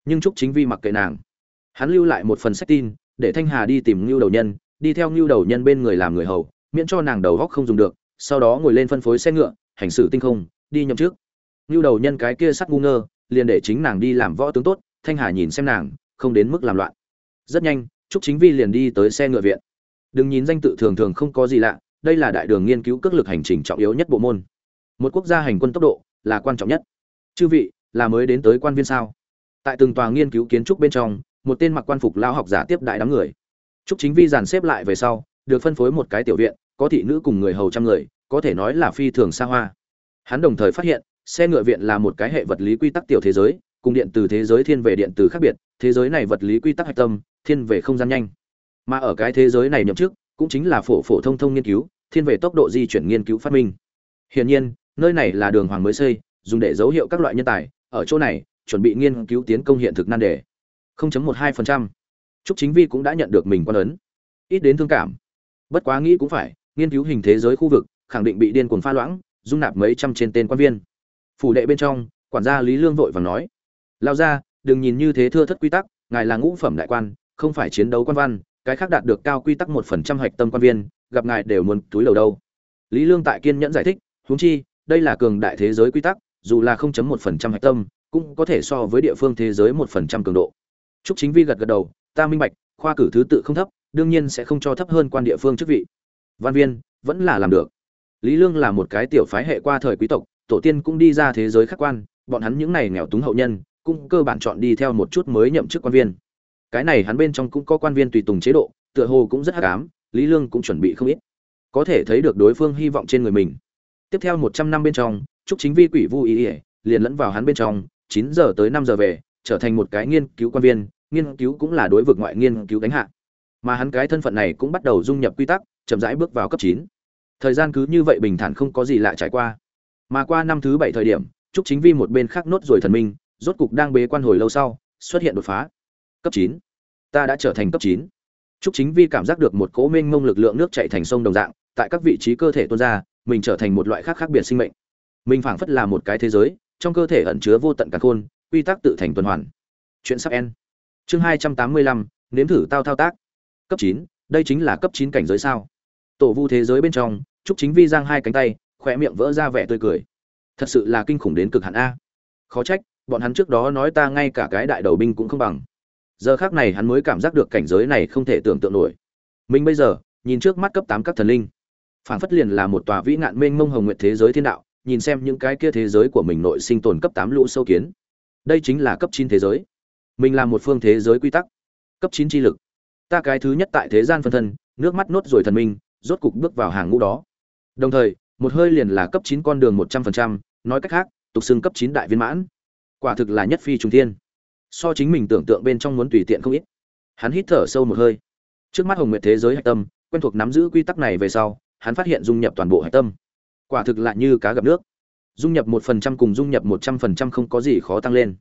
Nhưng trúc chính vi mặc kệ nàng hắn lưu lại một phần sách tin, để thanh hà đi tìm ngưu đầu nhân, đi theo ngưu đầu nhân bên người làm người hầu, miễn cho nàng đầu góc không dùng được, sau đó ngồi lên phân phối xe ngựa, hành xử tinh không, đi nhậm trước ngưu đầu nhân cái kia sắt ngu ngơ, liền để chính nàng đi làm võ tướng tốt, thanh hà nhìn xem nàng, không đến mức làm loạn. Rất nhanh, trúc chính vi liền đi tới xe ngựa viện. Đừng nhìn danh tự thường thường không có gì lạ, đây là đại đường nghiên cứu cước lực hành trình trọng yếu nhất bộ môn. Một quốc gia hành quân tốc độ là quan trọng nhất. Chư vị, là mới đến tới quan viên sao? Tại từng tòa nghiên cứu kiến trúc bên trong một tên mặc quan phục lao học giả tiếp đại đám người. Trúc chính vi dàn xếp lại về sau, được phân phối một cái tiểu viện, có thị nữ cùng người hầu trăm người, có thể nói là phi thường xa hoa. Hắn đồng thời phát hiện, xe ngựa viện là một cái hệ vật lý quy tắc tiểu thế giới, cùng điện từ thế giới thiên về điện từ khác biệt, thế giới này vật lý quy tắc hạch tâm, thiên về không gian nhanh. Mà ở cái thế giới này nhậm chức, cũng chính là phổ phổ thông thông nghiên cứu, thiên về tốc độ di chuyển nghiên cứu phát minh. Hiển nhiên, nơi này là đường hoàng mới xây, dùng để dấu hiệu các loại nhân tài, ở chỗ này, chuẩn bị nghiên cứu tiến công hiện thực nan đề. 0.12%. Trúc Chính Vi cũng đã nhận được mình quan ấn. Ít đến thương cảm. Bất quá nghĩ cũng phải, nghiên cứu hình thế giới khu vực, khẳng định bị điên cuồng pha loãng dung nạp mấy trăm trên tên quan viên phủ đệ bên trong quản gia lý lương vội vàng nói lao ra đừng nhìn như thế thưa thất quy tắc ngài là ngũ phẩm đại quan không phải chiến đấu quan văn cái khác đạt được cao quy tắc một phần trăm hạch tâm quan viên gặp ngài đều muốn túi đầu đâu lý lương tại kiên nhẫn giải thích huống chi đây là cường đại thế giới quy tắc dù là không chấm một phần trăm hạch tâm cũng có thể so với địa phương thế giới một phần trăm cường độ Trúc Chính Vi gật gật đầu, ta minh bạch, khoa cử thứ tự không thấp, đương nhiên sẽ không cho thấp hơn quan địa phương chức vị. Văn viên, vẫn là làm được. Lý Lương là một cái tiểu phái hệ qua thời quý tộc, tổ tiên cũng đi ra thế giới khác quan, bọn hắn những này nghèo túng hậu nhân, cũng cơ bản chọn đi theo một chút mới nhậm chức quan viên. Cái này hắn bên trong cũng có quan viên tùy tùng chế độ, tựa hồ cũng rất hắc ám, Lý Lương cũng chuẩn bị không ít. Có thể thấy được đối phương hy vọng trên người mình. Tiếp theo 100 năm bên trong, Trúc Chính Vi quỷ vu ý, ý liền lẫn vào hắn bên trong, 9 giờ tới 5 giờ về, trở thành một cái nghiên cứu quan viên, nghiên cứu cũng là đối vực ngoại nghiên cứu đánh hạ. Mà hắn cái thân phận này cũng bắt đầu dung nhập quy tắc, chậm rãi bước vào cấp 9. Thời gian cứ như vậy bình thản không có gì lạ trải qua. Mà qua năm thứ 7 thời điểm, Trúc Chính Vi một bên khác nốt rồi thần minh, rốt cục đang bế quan hồi lâu sau, xuất hiện đột phá. Cấp 9. Ta đã trở thành cấp 9. Trúc Chính Vi cảm giác được một cỗ mênh mông lực lượng nước chảy thành sông đồng dạng, tại các vị trí cơ thể tuôn ra, mình trở thành một loại khác khác biệt sinh mệnh. Mình phảng phất là một cái thế giới, trong cơ thể ẩn chứa vô tận cả khôn, quy tắc tự thành tuần hoàn. Chuyện sắp end. Chương hai trăm tám mươi lăm nếm thử tao thao tác. Cấp chín đây chính là cấp chín cảnh giới sao? Tổ vu thế giới bên trong, Trúc Chính Vi giang hai cánh tay, khỏe miệng vỡ ra vẻ tươi cười. Thật sự là kinh khủng đến cực hạn a. Khó trách, bọn hắn trước đó nói ta ngay cả cái đại đầu binh cũng không bằng. Giờ khác này hắn mới cảm giác được cảnh giới này không thể tưởng tượng nổi. Mình bây giờ, nhìn trước mắt cấp tám các thần linh, phảng phất liền là một tòa vĩ ngạn mênh mông hồng nguyệt thế giới thiên đạo, nhìn xem những cái kia thế giới của mình nội sinh tồn cấp tám lũ sâu kiến đây chính là cấp chín thế giới. Mình là một phương thế giới quy tắc. Cấp chín chi lực. Ta cái thứ nhất tại thế gian phân thân, nước mắt nốt rồi thần minh, rốt cục bước vào hàng ngũ đó. Đồng thời, một hơi liền là cấp chín con đường một trăm phần trăm, nói cách khác, tục xưng cấp chín đại viên mãn. Quả thực là nhất phi trung thiên. So chính mình tưởng tượng bên trong muốn tùy tiện không ít. Hắn hít thở sâu một hơi. Trước mắt hồng nguyệt thế giới hạch tâm, quen thuộc nắm giữ quy tắc này về sau, hắn phát hiện dung nhập toàn bộ hạch tâm. Quả thực lại như cá gặp nước dung nhập một phần trăm cùng dung nhập một trăm phần trăm không có gì khó tăng lên.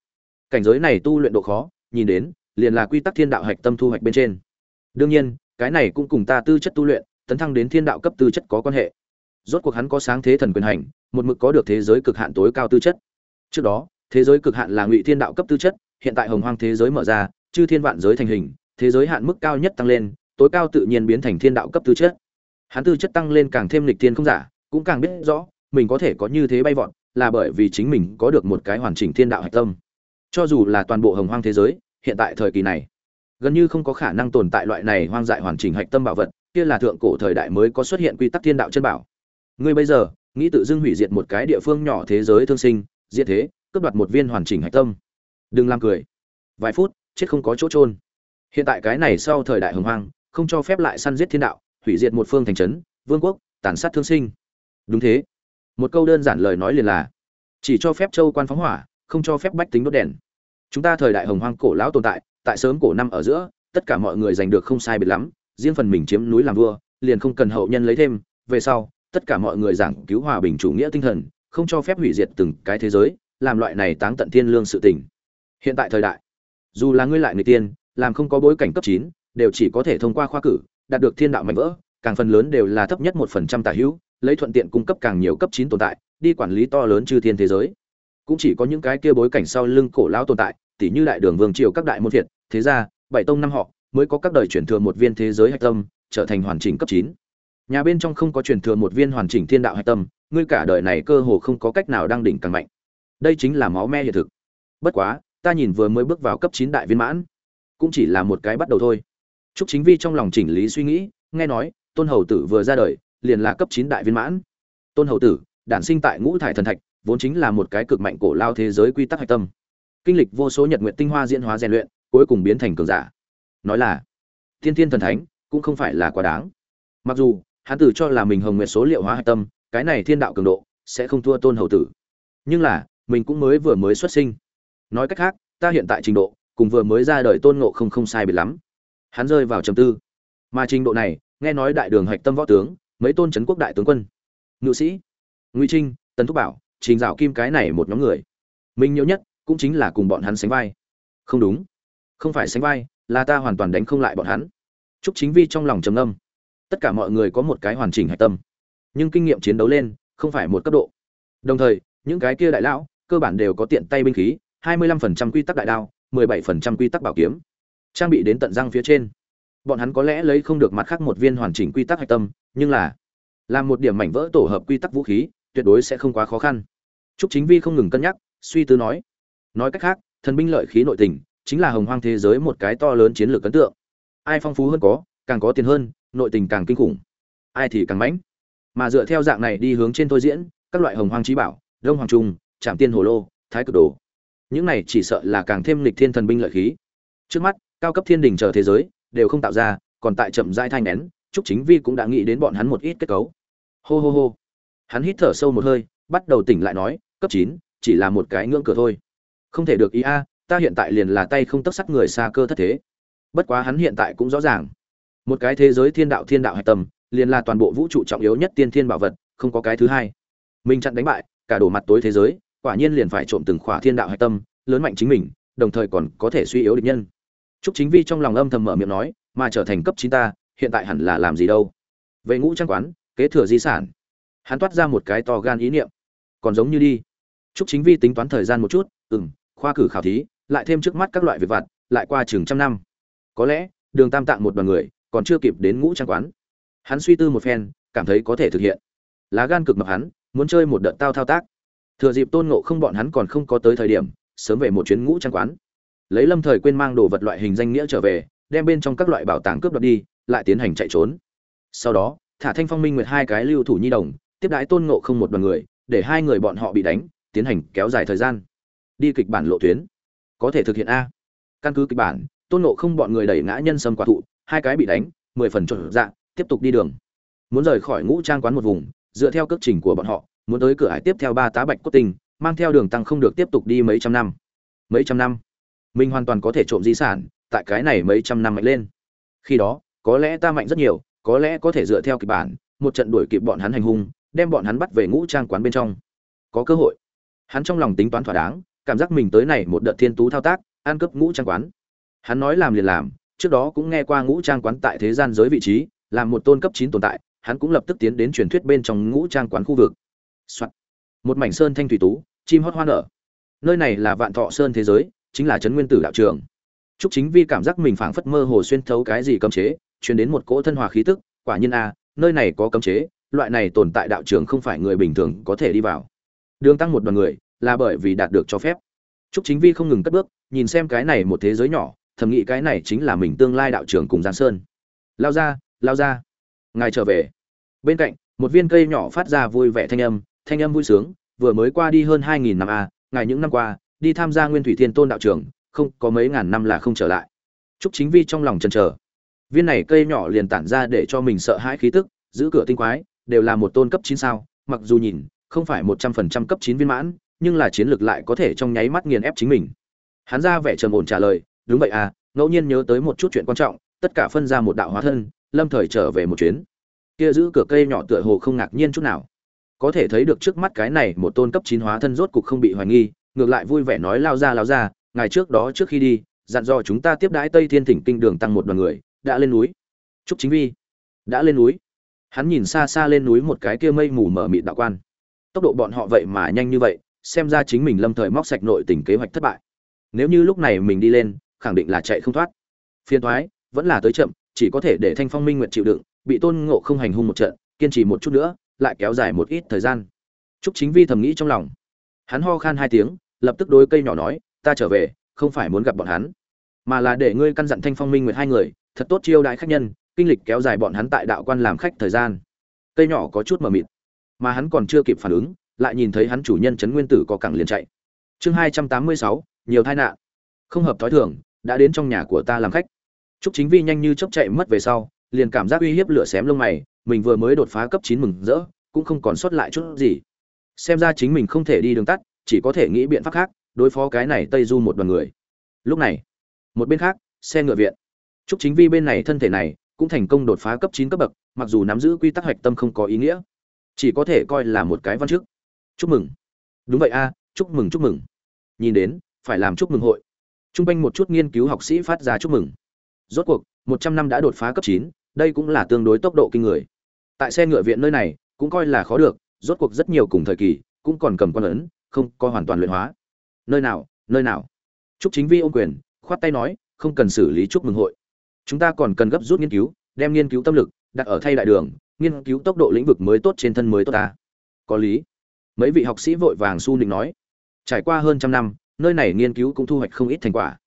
Cảnh giới này tu luyện độ khó, nhìn đến, liền là quy tắc thiên đạo hạch tâm thu hoạch bên trên. Đương nhiên, cái này cũng cùng ta tư chất tu luyện, tấn thăng đến thiên đạo cấp tư chất có quan hệ. Rốt cuộc hắn có sáng thế thần quyền hành, một mực có được thế giới cực hạn tối cao tư chất. Trước đó, thế giới cực hạn là ngụy thiên đạo cấp tư chất, hiện tại hồng hoang thế giới mở ra, chư thiên vạn giới thành hình, thế giới hạn mức cao nhất tăng lên, tối cao tự nhiên biến thành thiên đạo cấp tư chất. Hắn tư chất tăng lên càng thêm lịch thiên không giả, cũng càng biết rõ mình có thể có như thế bay vọt, là bởi vì chính mình có được một cái hoàn chỉnh thiên đạo hạch tâm. Cho dù là toàn bộ hồng hoang thế giới, hiện tại thời kỳ này, gần như không có khả năng tồn tại loại này hoang dại hoàn chỉnh hạch tâm bảo vật, kia là thượng cổ thời đại mới có xuất hiện quy tắc thiên đạo chân bảo. Ngươi bây giờ, nghĩ tự dưng hủy diệt một cái địa phương nhỏ thế giới thương sinh, diệt thế, cướp đoạt một viên hoàn chỉnh hạch tâm. Đừng làm cười. Vài phút, chết không có chỗ trôn hiện tại cái này sau thời đại hồng hoang, không cho phép lại săn giết thiên đạo, hủy diệt một phương thành trấn, vương quốc, tàn sát thương sinh. Đúng thế một câu đơn giản lời nói liền là, chỉ cho phép châu quan phóng hỏa, không cho phép bách tính đốt đèn. Chúng ta thời đại hồng hoang cổ lão tồn tại tại sớm cổ năm ở giữa, tất cả mọi người giành được không sai biệt lắm, riêng phần mình chiếm núi làm vua, liền không cần hậu nhân lấy thêm. Về sau, tất cả mọi người giảng cứu hòa bình chủ nghĩa tinh thần, không cho phép hủy diệt từng cái thế giới, làm loại này táng tận thiên lương sự tình. Hiện tại thời đại, dù là ngươi lại người tiên, làm không có bối cảnh cấp chín, đều chỉ có thể thông qua khoa cử, đạt được thiên đạo mạnh vỡ, càng phần lớn đều là thấp nhất một phần trăm tả hữu lấy thuận tiện cung cấp càng nhiều cấp chín tồn tại, đi quản lý to lớn chư thiên thế giới. Cũng chỉ có những cái kia bối cảnh sau lưng cổ lão tồn tại tỷ như đại đường vương triều các đại môn thiệt thế ra bảy tông năm họ, mới có các đời chuyển thừa một viên thế giới hạch tâm, trở thành hoàn chỉnh cấp chín. Nhà bên trong không có truyền thừa một viên hoàn chỉnh thiên đạo hạch tâm, ngươi cả đời này cơ hồ không có cách nào đang đỉnh càng mạnh. Đây chính là máu me hiện thực. Bất quá, ta nhìn vừa mới bước vào cấp chín đại viên mãn, cũng chỉ là một cái bắt đầu thôi. Trúc chính vi trong lòng chỉnh lý suy nghĩ, nghe nói, tôn hầu tử vừa ra đời liền là cấp chín đại viên mãn. Tôn hầu tử, đản sinh tại ngũ thải thần thạch, vốn chính là một cái cực mạnh cổ lao thế giới quy tắc hạch tâm. Kinh lịch vô số nhật nguyện tinh hoa diễn hóa rèn luyện, cuối cùng biến thành cường giả. Nói là, thiên thiên thần thánh cũng không phải là quá đáng. Mặc dù, hắn tử cho là mình hồng nguyện số liệu hóa hạch tâm, cái này thiên đạo cường độ sẽ không thua tôn hầu tử. Nhưng là, mình cũng mới vừa mới xuất sinh. Nói cách khác, ta hiện tại trình độ, cùng vừa mới ra đời tôn ngộ không không sai biệt lắm. Hắn rơi vào trầm tư. Mà trình độ này, nghe nói đại đường hạch tâm võ tướng mấy tôn trấn quốc đại tướng quân, ngự sĩ, ngụy trinh, tần thúc bảo, trình dạo kim cái này một nhóm người. Mình nhiều nhất cũng chính là cùng bọn hắn sánh vai. Không đúng. Không phải sánh vai, là ta hoàn toàn đánh không lại bọn hắn. Chúc chính vi trong lòng trầm âm tất cả mọi người có một cái hoàn chỉnh hạch tâm, nhưng kinh nghiệm chiến đấu lên không phải một cấp độ. Đồng thời, những cái kia đại lão cơ bản đều có tiện tay binh khí 25% quy tắc đại đao 17% quy tắc bảo kiếm, trang bị đến tận răng phía trên. Bọn hắn có lẽ lấy không được mặt khác một viên hoàn chỉnh quy tắc hạch tâm nhưng là làm một điểm mảnh vỡ tổ hợp quy tắc vũ khí tuyệt đối sẽ không quá khó khăn Trúc Chính Vi không ngừng cân nhắc, suy tư nói. Nói cách khác, thần binh lợi khí nội tình, chính là hồng hoang thế giới một cái to lớn chiến lược ấn tượng. Ai phong phú hơn có, càng có tiền hơn, nội tình càng kinh khủng. Ai thì càng mãnh. Mà dựa theo dạng này đi hướng trên thôi diễn, các loại hồng hoang trí bảo, đông hoàng trung, trạm tiên hồ lô, thái cực đồ. Những này chỉ sợ là càng thêm lịch thiên thần binh lợi khí. Trước mắt, cao cấp thiên đình chờ thế giới đều không tạo ra, còn tại chậm rãi thanh nén, Trúc Chính Vi cũng đã nghĩ đến bọn hắn một ít kết cấu. Hô hô hô. Hắn hít thở sâu một hơi, bắt đầu tỉnh lại nói, cấp chín chỉ là một cái ngưỡng cửa thôi. Không thể được ý a ta hiện tại liền là tay không tấc sắt người xa cơ thất thế. Bất quá hắn hiện tại cũng rõ ràng. Một cái thế giới thiên đạo thiên đạo hải tâm liền là toàn bộ vũ trụ trọng yếu nhất tiên thiên bảo vật không có cái thứ hai. Mình chặn đánh bại cả đổ mặt tối thế giới quả nhiên liền phải trộm từng khỏa thiên đạo hải tâm lớn mạnh chính mình đồng thời còn có thể suy yếu địch nhân. Trúc Chính Vi trong lòng âm thầm mở miệng nói, mà trở thành cấp chín ta, hiện tại hẳn là làm gì đâu? Về ngũ trang quán, kế thừa di sản. Hắn toát ra một cái to gan ý niệm. Còn giống như đi. Trúc Chính Vi tính toán thời gian một chút, ừm, khoa cử khảo thí, lại thêm trước mắt các loại việc vặt, lại qua chừng trăm năm. Có lẽ, Đường Tam Tạng một đoàn người, còn chưa kịp đến ngũ trang quán. Hắn suy tư một phen, cảm thấy có thể thực hiện. Lá gan cực mập hắn, muốn chơi một đợt tao thao tác. Thừa dịp Tôn Ngộ không bọn hắn còn không có tới thời điểm, sớm về một chuyến ngũ trang quán. Lấy Lâm Thời quên mang đồ vật loại hình danh nghĩa trở về, đem bên trong các loại bảo tàng cướp đoạt đi, lại tiến hành chạy trốn. Sau đó, thả Thanh Phong Minh Nguyệt hai cái lưu thủ nhi đồng, tiếp đãi Tôn Ngộ không một đoàn người, để hai người bọn họ bị đánh, tiến hành kéo dài thời gian. Đi kịch bản lộ tuyến. Có thể thực hiện a. Căn cứ kịch bản tôn ngộ không bọn người đẩy ngã nhân sâm quả thụ hai cái bị đánh mười phần trộn dạ tiếp tục đi đường. Muốn rời khỏi ngũ trang quán một vùng dựa theo cước trình của bọn họ muốn tới cửa hải tiếp theo ba tá bạch cốt tình mang theo đường tăng không được tiếp tục đi mấy trăm năm. Mấy trăm năm? Mình hoàn toàn có thể trộm di sản tại cái này mấy trăm năm mạnh lên. Khi đó có lẽ ta mạnh rất nhiều có lẽ có thể dựa theo kịch bản một trận đuổi kịp bọn hắn hành hung đem bọn hắn bắt về ngũ trang quán bên trong. Có cơ hội. Hắn trong lòng tính toán thỏa đáng cảm giác mình tới này một đợt thiên tú thao tác ăn cướp ngũ trang quán. Hắn nói làm liền làm trước đó cũng nghe qua ngũ trang quán tại thế gian giới vị trí làm một tôn cấp chín tồn tại hắn cũng lập tức tiến đến truyền thuyết bên trong ngũ trang quán khu vực、Soạn. một mảnh sơn thanh thủy tú chim hót hoa nở. Nơi này là vạn thọ sơn thế giới chính là trấn nguyên tử đạo trường. Trúc Chính Vi cảm giác mình phảng phất mơ hồ xuyên thấu cái gì cấm chế, truyền đến một cỗ thân hòa khí tức, quả nhiên a, nơi này có cấm chế, loại này tồn tại đạo trường không phải người bình thường có thể đi vào. Đường tăng một đoàn người, là bởi vì đạt được cho phép. Trúc Chính Vi không ngừng cất bước, nhìn xem cái này một thế giới nhỏ, thầm nghĩ cái này chính là mình tương lai đạo trưởng cùng Giang Sơn. Lao ra, lao ra. Ngài trở về. Bên cạnh, một viên cây nhỏ phát ra vui vẻ thanh âm, thanh âm vui sướng, vừa mới qua đi hơn 2000 năm a, ngài những năm qua, đi tham gia Nguyên Thủy Thiên Tôn đạo trưởng, không, có mấy ngàn năm là không trở lại. Trúc Chính Vi trong lòng chần chờ. Viên này cây nhỏ liền tản ra để cho mình sợ hãi khí tức, giữ cửa tinh quái, đều là một tôn cấp chín sao, mặc dù nhìn không phải một trăm phần trăm cấp chín viên mãn, nhưng là chiến lược lại có thể trong nháy mắt nghiền ép chính mình. Hắn ra vẻ trầm ổn trả lời, đúng vậy à, ngẫu nhiên nhớ tới một chút chuyện quan trọng, tất cả phân ra một đạo hóa thân, lâm thời trở về một chuyến. Kia giữ cửa cây nhỏ tựa hồ không ngạc nhiên chút nào. Có thể thấy được trước mắt cái này một tôn cấp chín hóa thân rốt cục không bị hoài nghi, ngược lại vui vẻ nói lao ra lao ra, ngày trước đó trước khi đi, dặn dò chúng ta tiếp đãi Tây Thiên Thỉnh Kinh đường tăng một đoàn người, đã lên núi. Trúc Chính Vi, đã lên núi. Hắn nhìn xa xa lên núi một cái kia mây mù mờ mịt đạo quan. Tốc độ bọn họ vậy mà nhanh như vậy, xem ra chính mình lâm thời móc sạch nội tình kế hoạch thất bại. Nếu như lúc này mình đi lên, khẳng định là chạy không thoát. Phiền thoái vẫn là tới chậm, chỉ có thể để thanh phong minh nguyện chịu đựng, bị tôn ngộ không hành hung một trận, kiên trì một chút nữa, lại kéo dài một ít thời gian. Trúc chính vi thầm nghĩ trong lòng. Hắn ho khan hai tiếng, lập tức đôi cây nhỏ nói, ta trở về, không phải muốn gặp bọn hắn mà là để ngươi căn dặn thanh phong minh nguyệt hai người, thật tốt chiêu đãi khách nhân, kinh lịch kéo dài bọn hắn tại đạo quan làm khách thời gian. Cây nhỏ có chút mờ mịt, mà hắn còn chưa kịp phản ứng, lại nhìn thấy hắn chủ nhân trấn nguyên tử có cẳng liền chạy. Chương hai trăm tám mươi sáu, nhiều tai nạn. Không hợp thói thường, đã đến trong nhà của ta làm khách. Trúc chính vi nhanh như chốc chạy mất về sau, liền cảm giác uy hiếp lửa xém lông mày, mình vừa mới đột phá cấp chín mừng rỡ, cũng không còn sót lại chút gì. Xem ra chính mình không thể đi đường tắt, chỉ có thể nghĩ biện pháp khác, đối phó cái này tây du một đoàn người. Lúc này một bên khác, xe ngựa viện. Trúc chính vi bên này thân thể này cũng thành công đột phá cấp chín cấp bậc, mặc dù nắm giữ quy tắc hoạch tâm không có ý nghĩa, chỉ có thể coi là một cái văn trước chúc mừng. Đúng vậy a à, chúc mừng chúc mừng. Nhìn đến, phải làm chúc mừng hội. T r u n g quanh một chút nghiên cứu học sĩ phát ra chúc mừng. Rốt cuộc, một trăm năm đã đột phá cấp chín, đây cũng là tương đối tốc độ kinh người. Tại xe ngựa viện nơi này, cũng coi là khó được, rốt cuộc rất nhiều cùng thời kỳ, cũng còn cầm quan ấn, không có hoàn toàn luyện hóa. Nơi nào nơi nào? Trúc chính vi ôm quyền khoát tay nói, không cần xử lý chúc mừng hội. Chúng ta còn cần gấp rút nghiên cứu, đem nghiên cứu tâm lực đặt ở thay đại đường, nghiên cứu tốc độ lĩnh vực mới tốt trên thân mới tốt ta. Có lý. Mấy vị học sĩ vội vàng su định nói, trải qua hơn trăm năm, nơi này nghiên cứu cũng thu hoạch không ít thành quả.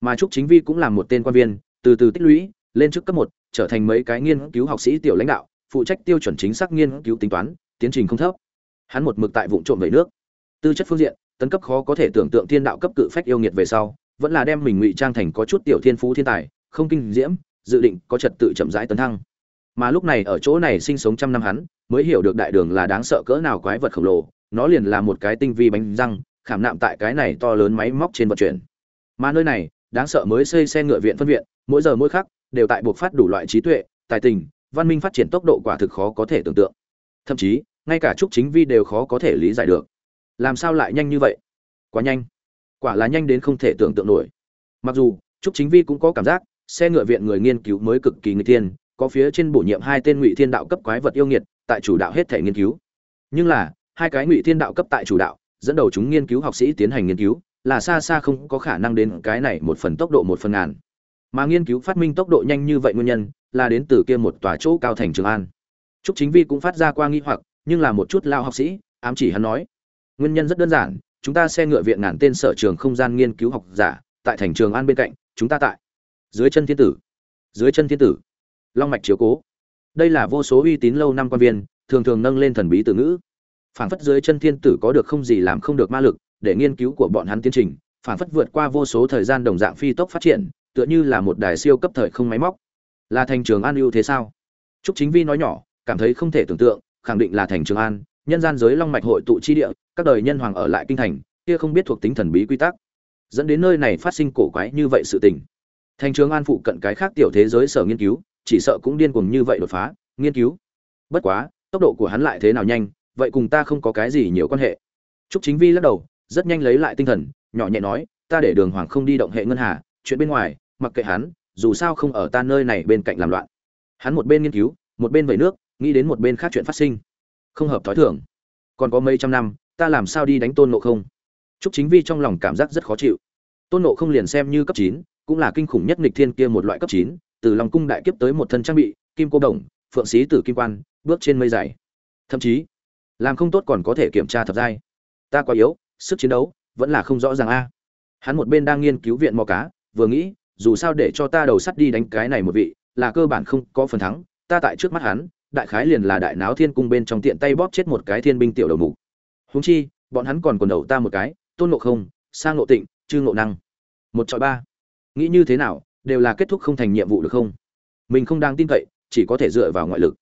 Mà trúc chính vi cũng là một tên quan viên, từ từ tích lũy, lên chức cấp một, trở thành mấy cái nghiên cứu học sĩ tiểu lãnh đạo, phụ trách tiêu chuẩn chính xác nghiên cứu tính toán, tiến trình không thấp. Hắn một mực tại vụ trộm vẩy nước. Tư chất phương diện, tấn cấp khó có thể tưởng tượng thiên đạo cấp cự phách yêu nghiệt về sau vẫn là đem mình ngụy trang thành có chút tiểu thiên phú thiên tài, không kinh diễm, dự định có trật tự chậm rãi tấn thăng. Mà lúc này ở chỗ này sinh sống trăm năm hắn, mới hiểu được đại đường là đáng sợ cỡ nào quái vật khổng lồ, nó liền là một cái tinh vi bánh răng, khảm nạm tại cái này to lớn máy móc trên vận chuyển. Mà nơi này, đáng sợ mới xây xe ngựa viện phân viện, mỗi giờ mỗi khắc, đều tại buộc phát đủ loại trí tuệ, tài tình, văn minh phát triển tốc độ quả thực khó có thể tưởng tượng. Thậm chí, ngay cả trúc chính vi đều khó có thể lý giải được. Làm sao lại nhanh như vậy? Quá nhanh quả là nhanh đến không thể tưởng tượng nổi. Mặc dù, trúc chính vi cũng có cảm giác, xe ngựa viện người nghiên cứu mới cực kỳ người tiên có phía trên bổ nhiệm hai tên ngụy thiên đạo cấp quái vật yêu nghiệt, tại chủ đạo hết thể nghiên cứu. Nhưng là, hai cái ngụy thiên đạo cấp tại chủ đạo, dẫn đầu chúng nghiên cứu học sĩ tiến hành nghiên cứu, là xa xa không có khả năng đến cái này một phần tốc độ một phần ngàn. Mà nghiên cứu phát minh tốc độ nhanh như vậy nguyên nhân, là đến từ kia một tòa chỗ cao thành trường an. Trúc chính vi cũng phát ra qua nghi hoặc, nhưng là một chút lao học sĩ, ám chỉ hắn nói. Nguyên nhân rất đơn giản chúng ta xe ngựa viện ngàn tên sở trường không gian nghiên cứu học giả, tại thành trường an bên cạnh, chúng ta tại. Dưới chân thiên tử. Dưới chân thiên tử. Long mạch chiếu cố. Đây là vô số uy tín lâu năm quan viên, thường thường nâng lên thần bí từ ngữ. Phản phất dưới chân thiên tử có được không gì làm không được ma lực, để nghiên cứu của bọn hắn tiến trình phản phất vượt qua vô số thời gian đồng dạng phi tốc phát triển, tựa như là một đài siêu cấp thời không máy móc. Là thành trường an ưu thế sao? Trúc chính vi nói nhỏ, cảm thấy không thể tưởng tượng, khẳng định là thành trường an nhân gian giới long mạch hội tụ chi địa, các đời nhân hoàng ở lại kinh thành, kia không biết thuộc tính thần bí quy tắc. Dẫn đến nơi này phát sinh cổ quái như vậy sự tình. Thành trường an phụ cận cái khác tiểu thế giới sở nghiên cứu, chỉ sợ cũng điên cuồng như vậy đột phá, nghiên cứu. Bất quá, tốc độ của hắn lại thế nào nhanh, vậy cùng ta không có cái gì nhiều quan hệ. Trúc chính vi lắc đầu, rất nhanh lấy lại tinh thần, nhỏ nhẹ nói, ta để đường hoàng không đi động hệ ngân hà, chuyện bên ngoài, mặc kệ hắn, dù sao không ở ta nơi này bên cạnh làm loạn. Hắn một bên nghiên cứu, một bên vẩy nước, nghĩ đến một bên khác chuyện phát sinh không hợp thói thường. Còn có mấy trăm năm, ta làm sao đi đánh tôn nộ không? Chúc chính vi trong lòng cảm giác rất khó chịu. Tôn nộ không liền xem như cấp chín, cũng là kinh khủng nhất nghịch thiên kia một loại cấp chín, từ lòng cung đại kiếp tới một thân trang bị, kim cô đồng, phượng sĩ tử kim quan, bước trên mây dày. Thậm chí, làm không tốt còn có thể kiểm tra thập giai. Ta quá yếu, sức chiến đấu vẫn là không rõ ràng a. Hắn một bên đang nghiên cứu viện mò cá, vừa nghĩ, dù sao để cho ta đầu sắt đi đánh cái này một vị, là cơ bản không có phần thắng, ta tại trước mắt hắn đại khái liền là đại náo thiên cung bên trong tiện tay bóp chết một cái thiên binh tiểu đầu mục. Húng chi bọn hắn còn quần đầu ta một cái tôn ngộ không sang ngộ tịnh chư ngộ năng. Một chọi ba. Nghĩ như thế nào đều là kết thúc không thành nhiệm vụ được không? Mình không đang tin cậy chỉ có thể dựa vào ngoại lực.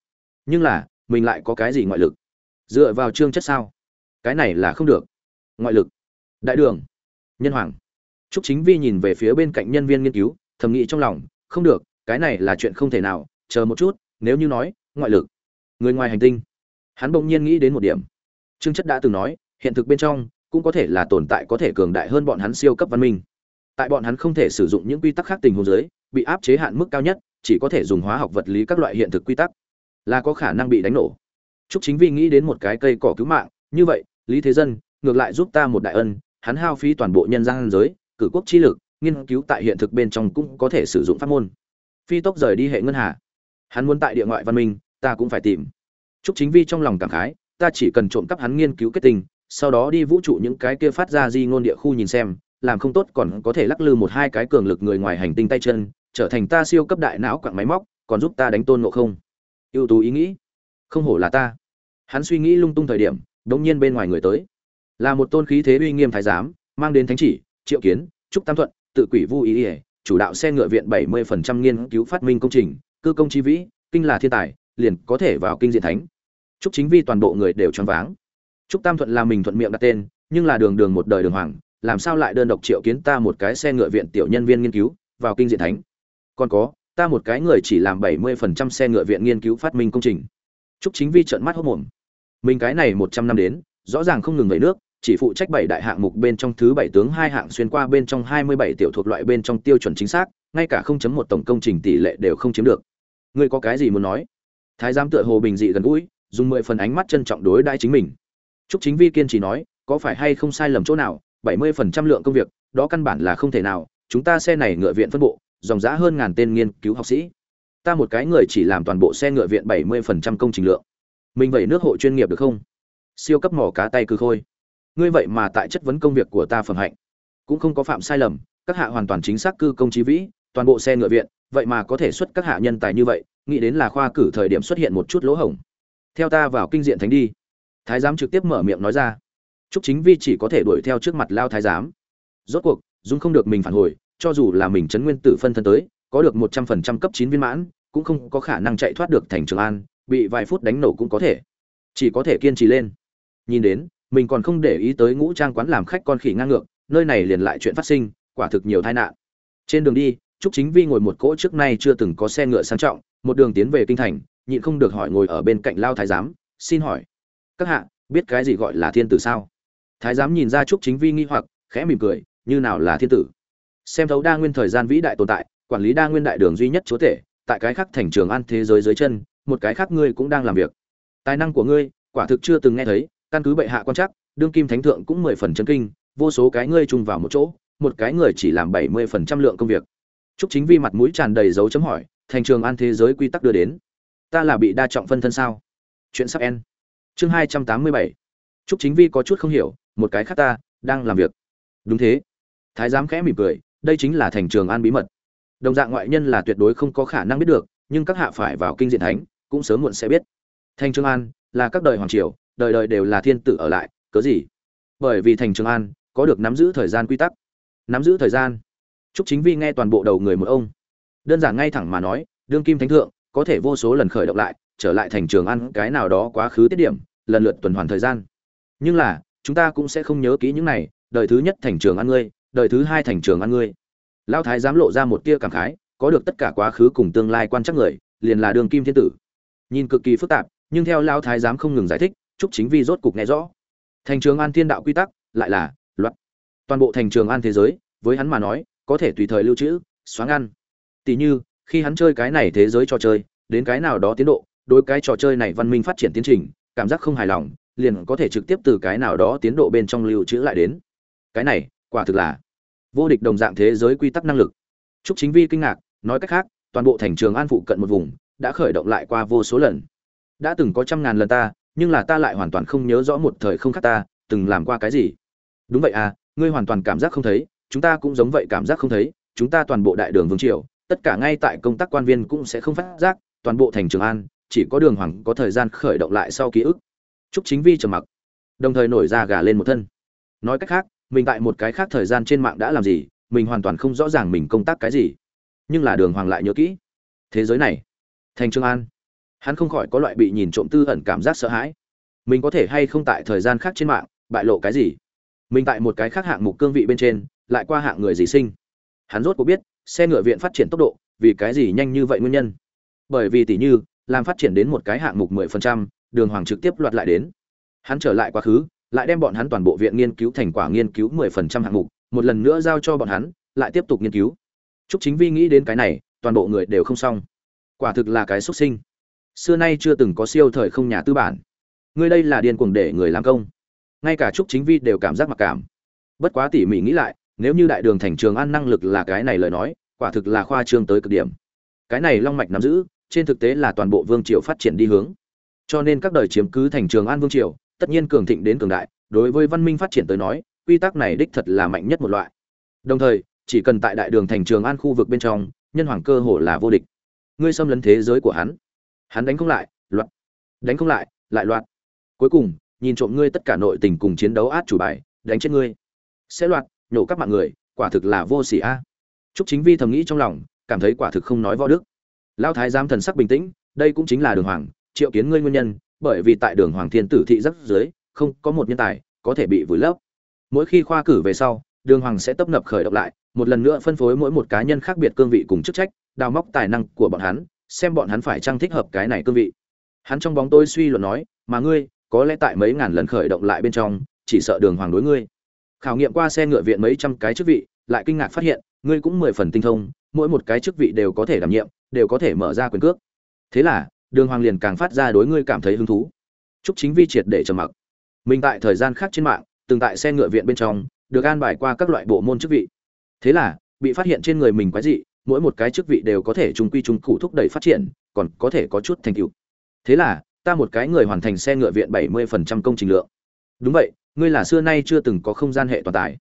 Nhưng là mình lại có cái gì ngoại lực? Dựa vào trương chất sao? Cái này là không được. Ngoại lực. Đại đường. Nhân hoàng. Trúc Chính Vi nhìn về phía bên cạnh nhân viên nghiên cứu, thầm nghĩ trong lòng, không được, cái này là chuyện không thể nào, chờ một chút, nếu như nói, ngoại lực, người ngoài hành tinh. Hắn bỗng nhiên nghĩ đến một điểm. Trương Chất đã từng nói, hiện thực bên trong cũng có thể là tồn tại có thể cường đại hơn bọn hắn siêu cấp văn minh. Tại bọn hắn không thể sử dụng những quy tắc khác tình huống dưới, bị áp chế hạn mức cao nhất, chỉ có thể dùng hóa học vật lý các loại hiện thực quy tắc, là có khả năng bị đánh nổ. Trúc Chính Vi nghĩ đến một cái cây cỏ cứu mạng, như vậy, Lý Thế Dân ngược lại giúp ta một đại ân, hắn hao phí toàn bộ nhân gian giới, cử quốc chi lực nghiên cứu tại hiện thực bên trong cũng có thể sử dụng pháp môn phi tốc rời đi hệ ngân hà hắn muốn tại địa ngoại văn minh, ta cũng phải tìm. Chúc chính vi trong lòng cảm khái, ta chỉ cần trộm cắp hắn nghiên cứu kết tinh, sau đó đi vũ trụ những cái kia phát ra di ngôn địa khu nhìn xem, làm không tốt còn có thể lắc lư một hai cái cường lực người ngoài hành tinh tay chân, trở thành ta siêu cấp đại não quặng máy móc, còn giúp ta đánh tôn ngộ không? Ưu tú ý nghĩ. Không hổ là ta. Hắn suy nghĩ lung tung thời điểm, đống nhiên bên ngoài người tới. Là một tôn khí thế uy nghiêm thái giám, mang đến thánh chỉ, triệu kiến, trúc tam thuận, tự quỷ vu ý ỉa chủ đạo xe ngựa viện bảy mươi phần trăm nghiên cứu phát minh công trình cư công chi vĩ kinh là thiên tài liền có thể vào kinh diện thánh. Trúc chính vi toàn bộ người đều choáng váng. Trúc tam thuận là mình thuận miệng đặt tên nhưng là đường đường một đời đường hoàng làm sao lại đơn độc triệu kiến ta một cái xe ngựa viện tiểu nhân viên nghiên cứu vào kinh diện thánh? Còn có ta một cái người chỉ làm bảy mươi phần trăm xe ngựa viện nghiên cứu phát minh công trình. Trúc chính vi trợn mắt hốc mồm mình cái này một trăm năm đến rõ ràng không ngừng về nước chỉ phụ trách bảy đại hạng mục bên trong thứ bảy tướng hai hạng xuyên qua bên trong hai mươi bảy tiểu thuộc loại bên trong tiêu chuẩn chính xác, ngay cả 0.1 tổng công trình tỷ lệ đều không chiếm được. Ngươi có cái gì muốn nói? Thái giám tựa hồ bình dị gần gũi, dùng mười phần ánh mắt trân trọng đối đãi chính mình Trúc Chính Vi kiên trì nói, có phải hay không sai lầm chỗ nào, 70% lượng công việc, đó căn bản là không thể nào, chúng ta xe này ngựa viện phân bộ, dòng giã hơn ngàn tên nghiên cứu học sĩ. Ta một cái người chỉ làm toàn bộ xe ngựa viện 70% công trình lượng. Mình vậy nước hộ chuyên nghiệp được không? Siêu cấp mỏ cá tay cứ khôi. Ngươi vậy mà tại chất vấn công việc của ta phẩm hạnh, cũng không có phạm sai lầm, các hạ hoàn toàn chính xác cư công trí vĩ, toàn bộ xe ngựa viện, vậy mà có thể xuất các hạ nhân tài như vậy, nghĩ đến là khoa cử thời điểm xuất hiện một chút lỗ hổng. Theo ta vào kinh diện thánh đi. Thái giám trực tiếp mở miệng nói ra. Trúc chính vi chỉ có thể đuổi theo trước mặt lao thái giám. Rốt cuộc dung không được mình phản hồi cho dù là mình chấn nguyên tử phân thân tới có được một trăm phần trăm cấp chín viên mãn cũng không có khả năng chạy thoát được thành trường an bị vài phút đánh nổ cũng có thể. Chỉ có thể kiên trì lên. Nhìn đến mình còn không để ý tới ngũ trang quán làm khách con khỉ ngang ngược nơi này liền lại chuyện phát sinh quả thực nhiều tai nạn. Trên đường đi trúc chính vi ngồi một cỗ trước nay chưa từng có xe ngựa sang trọng, một đường tiến về kinh thành, nhịn không được hỏi ngồi ở bên cạnh lao thái giám, xin hỏi. Các hạ, biết cái gì gọi là thiên tử sao? Thái giám nhìn ra trúc chính vi nghi hoặc, khẽ mỉm cười, như nào là thiên tử? Xem thấu đa nguyên thời gian vĩ đại tồn tại, quản lý đa nguyên đại đường duy nhất chúa thể tại cái khác thành trường an thế giới dưới chân, một cái khác ngươi cũng đang làm việc. Tài năng của ngươi, quả thực chưa từng nghe thấy, căn cứ bệ hạ quan chắc đương kim thánh thượng cũng mười phần chân kinh, vô số cái ngươi chung vào một chỗ, một cái người chỉ làm bảy mươi phần trăm lượng công việc. Trúc Chính Vi mặt mũi tràn đầy dấu chấm hỏi, thành trường an thế giới quy tắc đưa đến. Ta là bị đa trọng phân thân sao? Chuyện sắp en chương hai trăm tám mươi bảy. Trúc chính vi có chút không hiểu một cái khác ta đang làm việc. Đúng thế. Thái giám khẽ mỉm cười đây chính là thành trường an bí mật. Đồng dạng ngoại nhân là tuyệt đối không có khả năng biết được nhưng các hạ phải vào kinh diện thánh cũng sớm muộn sẽ biết. Thành trường an là các đời hoàng triều đời đời đều là thiên tử ở lại cớ gì? Bởi vì thành trường an có được nắm giữ thời gian quy tắc. Nắm giữ thời gian trúc chính vi nghe toàn bộ đầu người một ông. Đơn giản ngay thẳng mà nói, đương kim thánh thượng, có thể vô số lần khởi động lại, trở lại thành trường ăn cái nào đó quá khứ tiết điểm, lần lượt tuần hoàn thời gian. Nhưng là, chúng ta cũng sẽ không nhớ kỹ những này, đời thứ nhất thành trường ăn ngươi, đời thứ hai thành trường ăn ngươi. Lão thái dám lộ ra một tia cảm khái, có được tất cả quá khứ cùng tương lai quan chắc người, liền là đường kim thiên tử. Nhìn cực kỳ phức tạp, nhưng theo Lão thái giám không ngừng giải thích, Trúc chính vi rốt cục nghe rõ. Thành trường an thiên đạo quy tắc, lại là luật. Toàn bộ thành trường an thế giới, với hắn mà nói có thể tùy thời lưu trữ xóa ngăn Tỉ như khi hắn chơi cái này thế giới trò chơi đến cái nào đó tiến độ đối cái trò chơi này văn minh phát triển tiến trình cảm giác không hài lòng liền có thể trực tiếp từ cái nào đó tiến độ bên trong lưu trữ lại đến cái này quả thực là vô địch đồng dạng thế giới quy tắc năng lực Trúc Chính Vi kinh ngạc, nói cách khác, toàn bộ thành trường An phụ cận một vùng đã khởi động lại qua vô số lần. Đã từng có trăm ngàn lần ta, nhưng là ta lại hoàn toàn không nhớ rõ một thời không khác ta từng làm qua cái gì. Đúng vậy à, ngươi hoàn toàn cảm giác không thấy, chúng ta cũng giống vậy cảm giác không thấy, chúng ta toàn bộ đại đường vương triều, tất cả ngay tại công tác quan viên cũng sẽ không phát giác, toàn bộ thành Trường An chỉ có đường hoàng có thời gian khởi động lại sau ký ức. Trúc chính vi trầm mặc đồng thời nổi ra gà lên một thân. Nói cách khác mình tại một cái khác thời gian trên mạng đã làm gì mình hoàn toàn không rõ ràng mình công tác cái gì. Nhưng là đường hoàng lại nhớ kỹ thế giới này thành trường an hắn không khỏi có loại bị nhìn trộm tư ẩn cảm giác sợ hãi. Mình có thể hay không tại thời gian khác trên mạng bại lộ cái gì? Mình tại một cái khác hạng mục cương vị bên trên lại qua hạng người gì sinh hắn rốt cuộc biết xe ngựa viện phát triển tốc độ vì cái gì nhanh như vậy nguyên nhân bởi vì tỷ như làm phát triển đến một cái hạng mục 10%, Đường Hoàng trực tiếp loạt lại đến. Hắn trở lại quá khứ, lại đem bọn hắn toàn bộ viện nghiên cứu thành quả nghiên cứu 10% hạng mục, một lần nữa giao cho bọn hắn, lại tiếp tục nghiên cứu. Trúc Chính Vi nghĩ đến cái này, toàn bộ người đều không xong. Quả thực là cái xuất sinh. Xưa nay chưa từng có siêu thời không nhà tư bản. Ngươi đây là điên cuồng để người làm công. Ngay cả Trúc Chính Vi đều cảm giác mặc cảm. Bất quá tỉ mỉ nghĩ lại, nếu như đại đường thành trường an năng lực là cái này lời nói, quả thực là khoa trương tới cực điểm. Cái này long mạch nắm giữ, trên thực tế là toàn bộ vương triều phát triển đi hướng. Cho nên các đời chiếm cứ thành trường an vương triều tất nhiên cường thịnh đến cường đại đối với văn minh phát triển tới nói quy tắc này đích thật là mạnh nhất một loại. Đồng thời chỉ cần tại đại đường thành trường an khu vực bên trong nhân hoàng cơ hồ là vô địch. Ngươi xâm lấn thế giới của hắn. Hắn đánh không lại loạn. Đánh không lại lại loạn. Cuối cùng nhìn trộm ngươi tất cả nội tình cùng chiến đấu át chủ bài, đánh chết ngươi. Sẽ loạn, nhổ các mạng người, quả thực là vô sỉ a. À. trúc chính vi thầm nghĩ trong lòng, cảm thấy quả thực không nói võ đức. Lao thái giám thần sắc bình tĩnh, đây cũng chính là đường hoàng, triệu kiến ngươi nguyên nhân, bởi vì tại đường hoàng thiên tử thị rất dưới, không có một nhân tài có thể bị vùi lấp. Mỗi khi khoa cử về sau, đường hoàng sẽ tấp nập khởi động lại, một lần nữa phân phối mỗi một cá nhân khác biệt cương vị cùng chức trách, đào móc tài năng của bọn hắn, xem bọn hắn phải trang thích hợp cái này cương vị. Hắn trong bóng tôi suy luận nói, mà ngươi có lẽ tại mấy ngàn lần khởi động lại bên trong chỉ sợ đường hoàng đối ngươi khảo nghiệm qua xe ngựa viện mấy trăm cái chức vị lại kinh ngạc phát hiện ngươi cũng mười phần tinh thông mỗi một cái chức vị đều có thể đảm nhiệm đều có thể mở ra quyền cước thế là đường hoàng liền càng phát ra đối ngươi cảm thấy hứng thú Trúc Chính Vi triệt để trầm mặc. Mình tại thời gian khác trên mạng, từng tại xe ngựa viện bên trong, được an bài qua các loại bộ môn chức vị. Thế là, bị phát hiện trên người mình quái dị, mỗi một cái chức vị đều có thể trung quy trung cụ thúc đẩy phát triển, còn có thể có chút thành tựu. Thế là, ta một cái người hoàn thành xe ngựa viện 70% công trình lượng. Đúng vậy, ngươi là xưa nay chưa từng có không gian hệ toàn tài.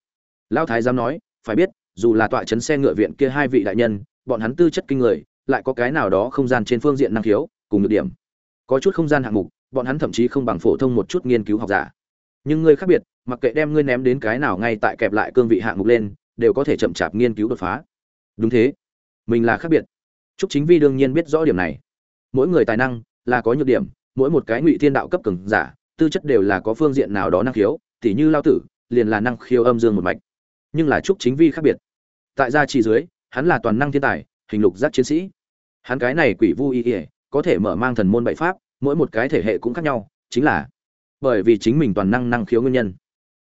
Lão thái giám nói, phải biết, dù là tọa chấn xe ngựa viện kia hai vị đại nhân, bọn hắn tư chất kinh người, lại có cái nào đó không gian trên phương diện năng khiếu, cùng nhược điểm. Có chút không gian hạng mục, bọn hắn thậm chí không bằng phổ thông một chút nghiên cứu học giả. Nhưng ngươi khác biệt, mặc kệ đem ngươi ném đến cái nào ngay tại kẹp lại cương vị hạng mục lên, đều có thể chậm chạp nghiên cứu đột phá. Đúng thế, mình là khác biệt. Trúc Chính Vi đương nhiên biết rõ điểm này. Mỗi người tài năng là có nhược điểm, mỗi một cái ngụy thiên đạo cấp cường giả, tư chất đều là có phương diện nào đó năng khiếu, tỉ như lao tử, liền là năng khiếu âm dương một mạch. Nhưng là Trúc Chính Vi khác biệt. Tại gia trì dưới, hắn là toàn năng thiên tài, hình lục giác chiến sĩ. Hắn cái này quỷ vu y, có thể mở mang thần môn bảy pháp, mỗi một cái thể hệ cũng khác nhau chính là bởi vì chính mình toàn năng năng khiếu nguyên nhân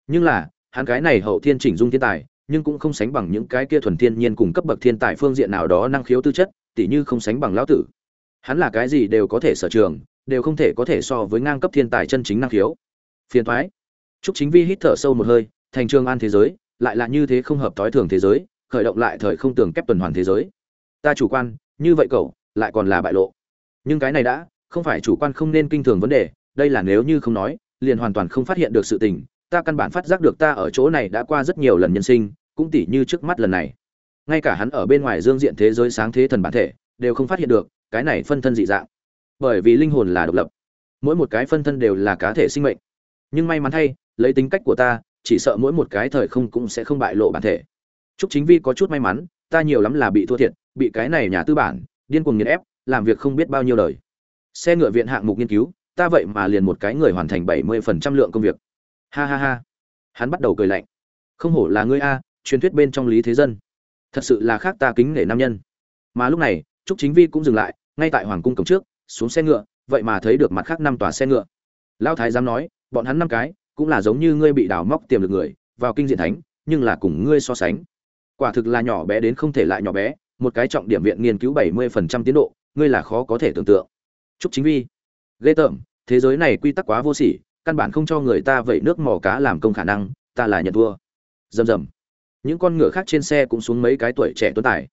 nhưng là hắn cái này hậu thiên chỉnh dung thiên tài nhưng cũng không sánh bằng những cái kia thuần thiên nhiên cùng cấp bậc thiên tài phương diện nào đó năng khiếu tư chất tỉ như không sánh bằng lão tử hắn là cái gì đều có thể sở trường đều không thể có thể so với ngang cấp thiên tài chân chính năng khiếu. Phiền thoái chúc chính vi hít thở sâu một hơi, thành trường an thế giới, lại là như thế không hợp thói thường thế giới, khởi động lại thời không tưởng kép tuần hoàn thế giới. Ta chủ quan, như vậy cậu, lại còn là bại lộ. Nhưng cái này đã, không phải chủ quan không nên kinh thường vấn đề, đây là nếu như không nói, liền hoàn toàn không phát hiện được sự tình, ta căn bản phát giác được ta ở chỗ này đã qua rất nhiều lần nhân sinh, cũng tỉ như trước mắt lần này. Ngay cả hắn ở bên ngoài dương diện thế giới sáng thế thần bản thể, đều không phát hiện được, cái này phân thân dị dạng bởi vì linh hồn là độc lập. Mỗi một cái phân thân đều là cá thể sinh mệnh. Nhưng may mắn thay, lấy tính cách của ta, chỉ sợ mỗi một cái thời không cũng sẽ không bại lộ bản thể. Chúc chính vi có chút may mắn, ta nhiều lắm là bị thua thiệt, bị cái này nhà tư bản, điên cuồng nghiền ép, làm việc không biết bao nhiêu lời xe ngựa viện hạng mục nghiên cứu, ta vậy mà liền một cái người hoàn thành bảy mươi phần trăm lượng công việc. Ha ha ha. Hắn bắt đầu cười lạnh. Không hổ là ngươi a, truyền thuyết bên trong lý thế dân. Thật sự là khác ta kính nể nam nhân. Mà lúc này, trúc chính vi cũng dừng lại, ngay tại hoàng cung cổng trước xuống xe ngựa vậy mà thấy được mặt khác năm tòa xe ngựa lão thái giám nói bọn hắn năm cái cũng là giống như ngươi bị đào móc tiềm lực người vào kinh diện thánh nhưng là cùng ngươi so sánh quả thực là nhỏ bé đến không thể lại nhỏ bé một cái trọng điểm viện nghiên cứu bảy mươi phần trăm tiến độ ngươi là khó có thể tưởng tượng Trúc Chính Vi, ghê tởm, thế giới này quy tắc quá vô sỉ, căn bản không cho người ta vậy nước mò cá làm công khả năng, ta là nhận thua. Rầm rầm. Những con ngựa khác trên xe cũng xuống mấy cái tuổi trẻ tuấn tài.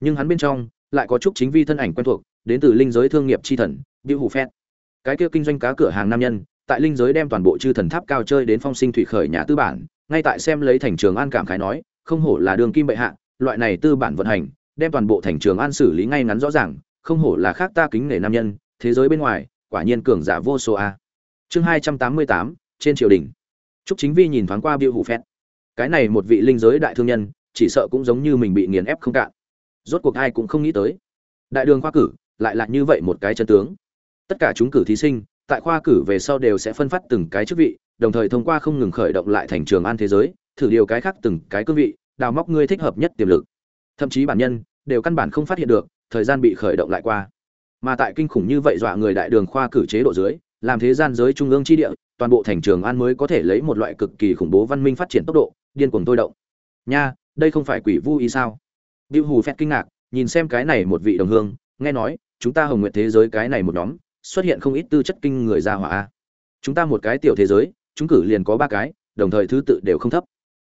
Nhưng hắn bên trong lại có Trúc Chính Vi thân ảnh quen thuộc, đến từ linh giới thương nghiệp chi thần, Bưu Hủ Phét. Cái kia kinh doanh cá cửa hàng nam nhân, tại linh giới đem toàn bộ chư thần tháp cao chơi đến phong sinh thủy khởi nhà tư bản, ngay tại xem lấy thành trường an cảm khái nói, không hổ là đường kim bệ hạ, loại này tư bản vận hành, đem toàn bộ thành trường an xử lý ngay ngắn rõ ràng, không hổ là khác ta kính nể nam nhân, thế giới bên ngoài quả nhiên cường giả vô số a. Chương hai trăm tám mươi tám trên triều đình. Trúc chính vi nhìn thoáng qua biêu hủ phét. Cái này một vị linh giới đại thương nhân chỉ sợ cũng giống như mình bị nghiền ép không cạn. Rốt cuộc ai cũng không nghĩ tới. Đại đường khoa cử lại là như vậy một cái chân tướng. Tất cả chúng cử thí sinh tại khoa cử về sau đều sẽ phân phát từng cái chức vị đồng thời thông qua không ngừng khởi động lại thành trường an thế giới thử điều cái khác từng cái cương vị đào móc ngươi thích hợp nhất tiềm lực. Thậm chí bản nhân đều căn bản không phát hiện được thời gian bị khởi động lại qua. Mà tại kinh khủng như vậy dọa người đại đường khoa cử chế độ dưới làm thế gian giới trung ương chi địa toàn bộ thành trường an mới có thể lấy một loại cực kỳ khủng bố văn minh phát triển tốc độ điên cuồng tôi động. Nha đây không phải quỷ vu ý sao? Bill Hù phét kinh ngạc, nhìn xem cái này một vị đồng hương, nghe nói, chúng ta Hồng Nguyệt thế giới cái này một nhóm, xuất hiện không ít tư chất kinh người ra hỏa Chúng ta một cái tiểu thế giới, chúng cử liền có ba cái, đồng thời thứ tự đều không thấp.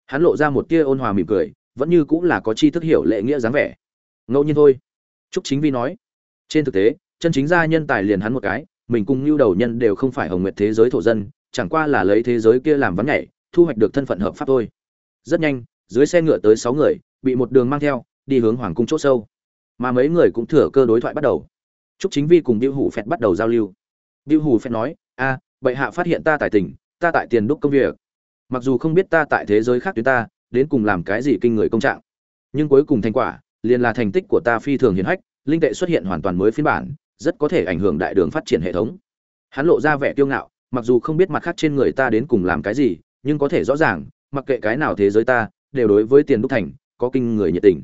Hắn lộ ra một tia ôn hòa mỉm cười, vẫn như cũng là có chi thức hiểu lệ nghĩa dáng vẻ. Ngẫu nhiên thôi. Trúc Chính Vi nói trên thực tế chân chính gia nhân tài liền hắn một cái mình cùng lưu đầu nhân đều không phải hồng nguyệt thế giới thổ dân chẳng qua là lấy thế giới kia làm vắn nhảy thu hoạch được thân phận hợp pháp thôi rất nhanh dưới xe ngựa tới sáu người bị một đường mang theo đi hướng hoàng cung c h ỗ sâu mà mấy người cũng thừa cơ đối thoại bắt đầu Trúc chính vi cùng biêu hủ phẹt bắt đầu giao lưu. Biêu hủ phẹt nói, a, bệ hạ phát hiện ta tài tỉnh, ta tại tiền đúc công việc. Mặc dù không biết ta tại thế giới khác tuyến ta, đến cùng làm cái gì kinh người công trạng. Nhưng cuối cùng thành quả, liền là thành tích của ta phi thường hiển hách, linh tệ xuất hiện hoàn toàn mới phiên bản, rất có thể ảnh hưởng đại đường phát triển hệ thống. Hắn lộ ra vẻ kiêu ngạo, mặc dù không biết mặt khác trên người ta đến cùng làm cái gì, nhưng có thể rõ ràng, mặc kệ cái nào thế giới ta, đều đối với tiền đúc thành, có kinh người nhiệt tình.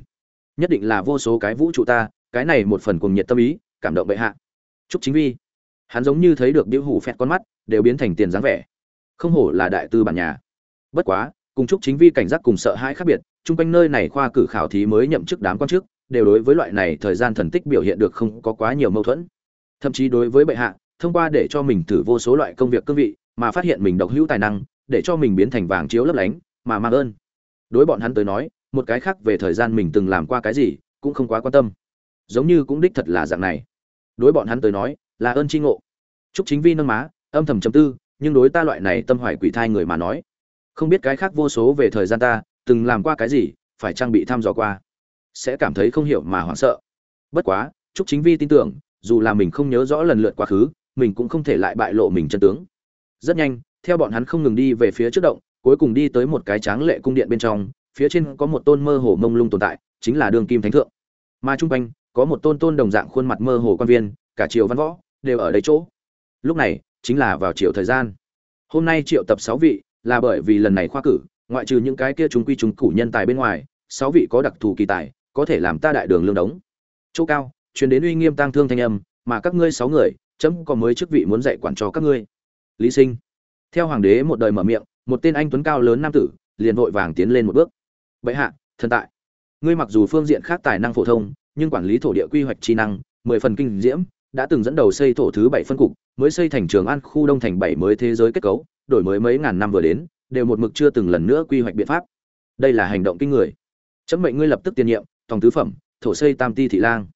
Nhất định là vô số cái vũ trụ ta, cái này một phần cùng nhiệt tâm ý cảm động bệ hạ. Chúc chính vi, hắn giống như thấy được điệu hủ phẹt con mắt, đều biến thành tiền dáng vẻ. Không hổ là đại tư bản nhà. Bất quá, cùng chúc chính vi cảnh giác cùng sợ hãi khác biệt, chung quanh nơi này khoa cử khảo thí mới nhậm chức đám quan chức, đều đối với loại này thời gian thần tích biểu hiện được không có quá nhiều mâu thuẫn. Thậm chí đối với bệ hạ, thông qua để cho mình thử vô số loại công việc cương vị, mà phát hiện mình độc hữu tài năng, để cho mình biến thành vàng chiếu lấp lánh, mà mang ơn. Đối bọn hắn tới nói, một cái khác về thời gian mình từng làm qua cái gì, cũng không quá quan tâm. Giống như cũng đích thật là dạng này đối bọn hắn tới nói, là ơn tri ngộ. Chúc chính vi nâng má, âm thầm chấm tư, nhưng đối ta loại này tâm hoài quỷ thai người mà nói, không biết cái khác vô số về thời gian ta, từng làm qua cái gì, phải trang bị thăm dò qua? Sẽ cảm thấy không hiểu mà hoảng sợ. Bất quá, chúc chính vi tin tưởng, dù là mình không nhớ rõ lần lượt quá khứ, mình cũng không thể lại bại lộ mình chân tướng. Rất nhanh, theo bọn hắn không ngừng đi về phía trước động, cuối cùng đi tới một cái tráng lệ cung điện bên trong, phía trên có một tôn mơ hồ mông lung tồn tại, chính là đường kim thánh thượng. Mà trung quanh có một tôn tôn đồng dạng khuôn mặt mơ hồ quan viên, cả triều văn võ đều ở đây chỗ. Lúc này, chính là vào triều thời gian. Hôm nay triệu tập sáu vị là bởi vì lần này khoa cử, ngoại trừ những cái kia chúng quy chúng cử nhân tài bên ngoài, sáu vị có đặc thù kỳ tài, có thể làm ta đại đường lương đống. Chỗ cao, truyền đến uy nghiêm tang thương thanh âm, mà các ngươi sáu người, chấm có mới chức vị muốn dạy quản cho các ngươi. Lý sinh. Theo hoàng đế một đời mở miệng, một tên anh tuấn cao lớn nam tử, liền vội vàng tiến lên một bước. Bệ hạ, thần tại. Ngươi mặc dù phương diện khác tài năng phổ thông nhưng quản lý thổ địa quy hoạch chi năng mười phần kinh diễm đã từng dẫn đầu xây thổ thứ bảy phân cục mới xây thành trường an khu đông thành bảy mới thế giới kết cấu đổi mới mấy ngàn năm vừa đến đều một mực chưa từng lần nữa quy hoạch biện pháp. Đây là hành động kinh người. Chấm mệnh ngươi lập tức tiền nhiệm tổng tứ phẩm thổ xây tam ti thị lang.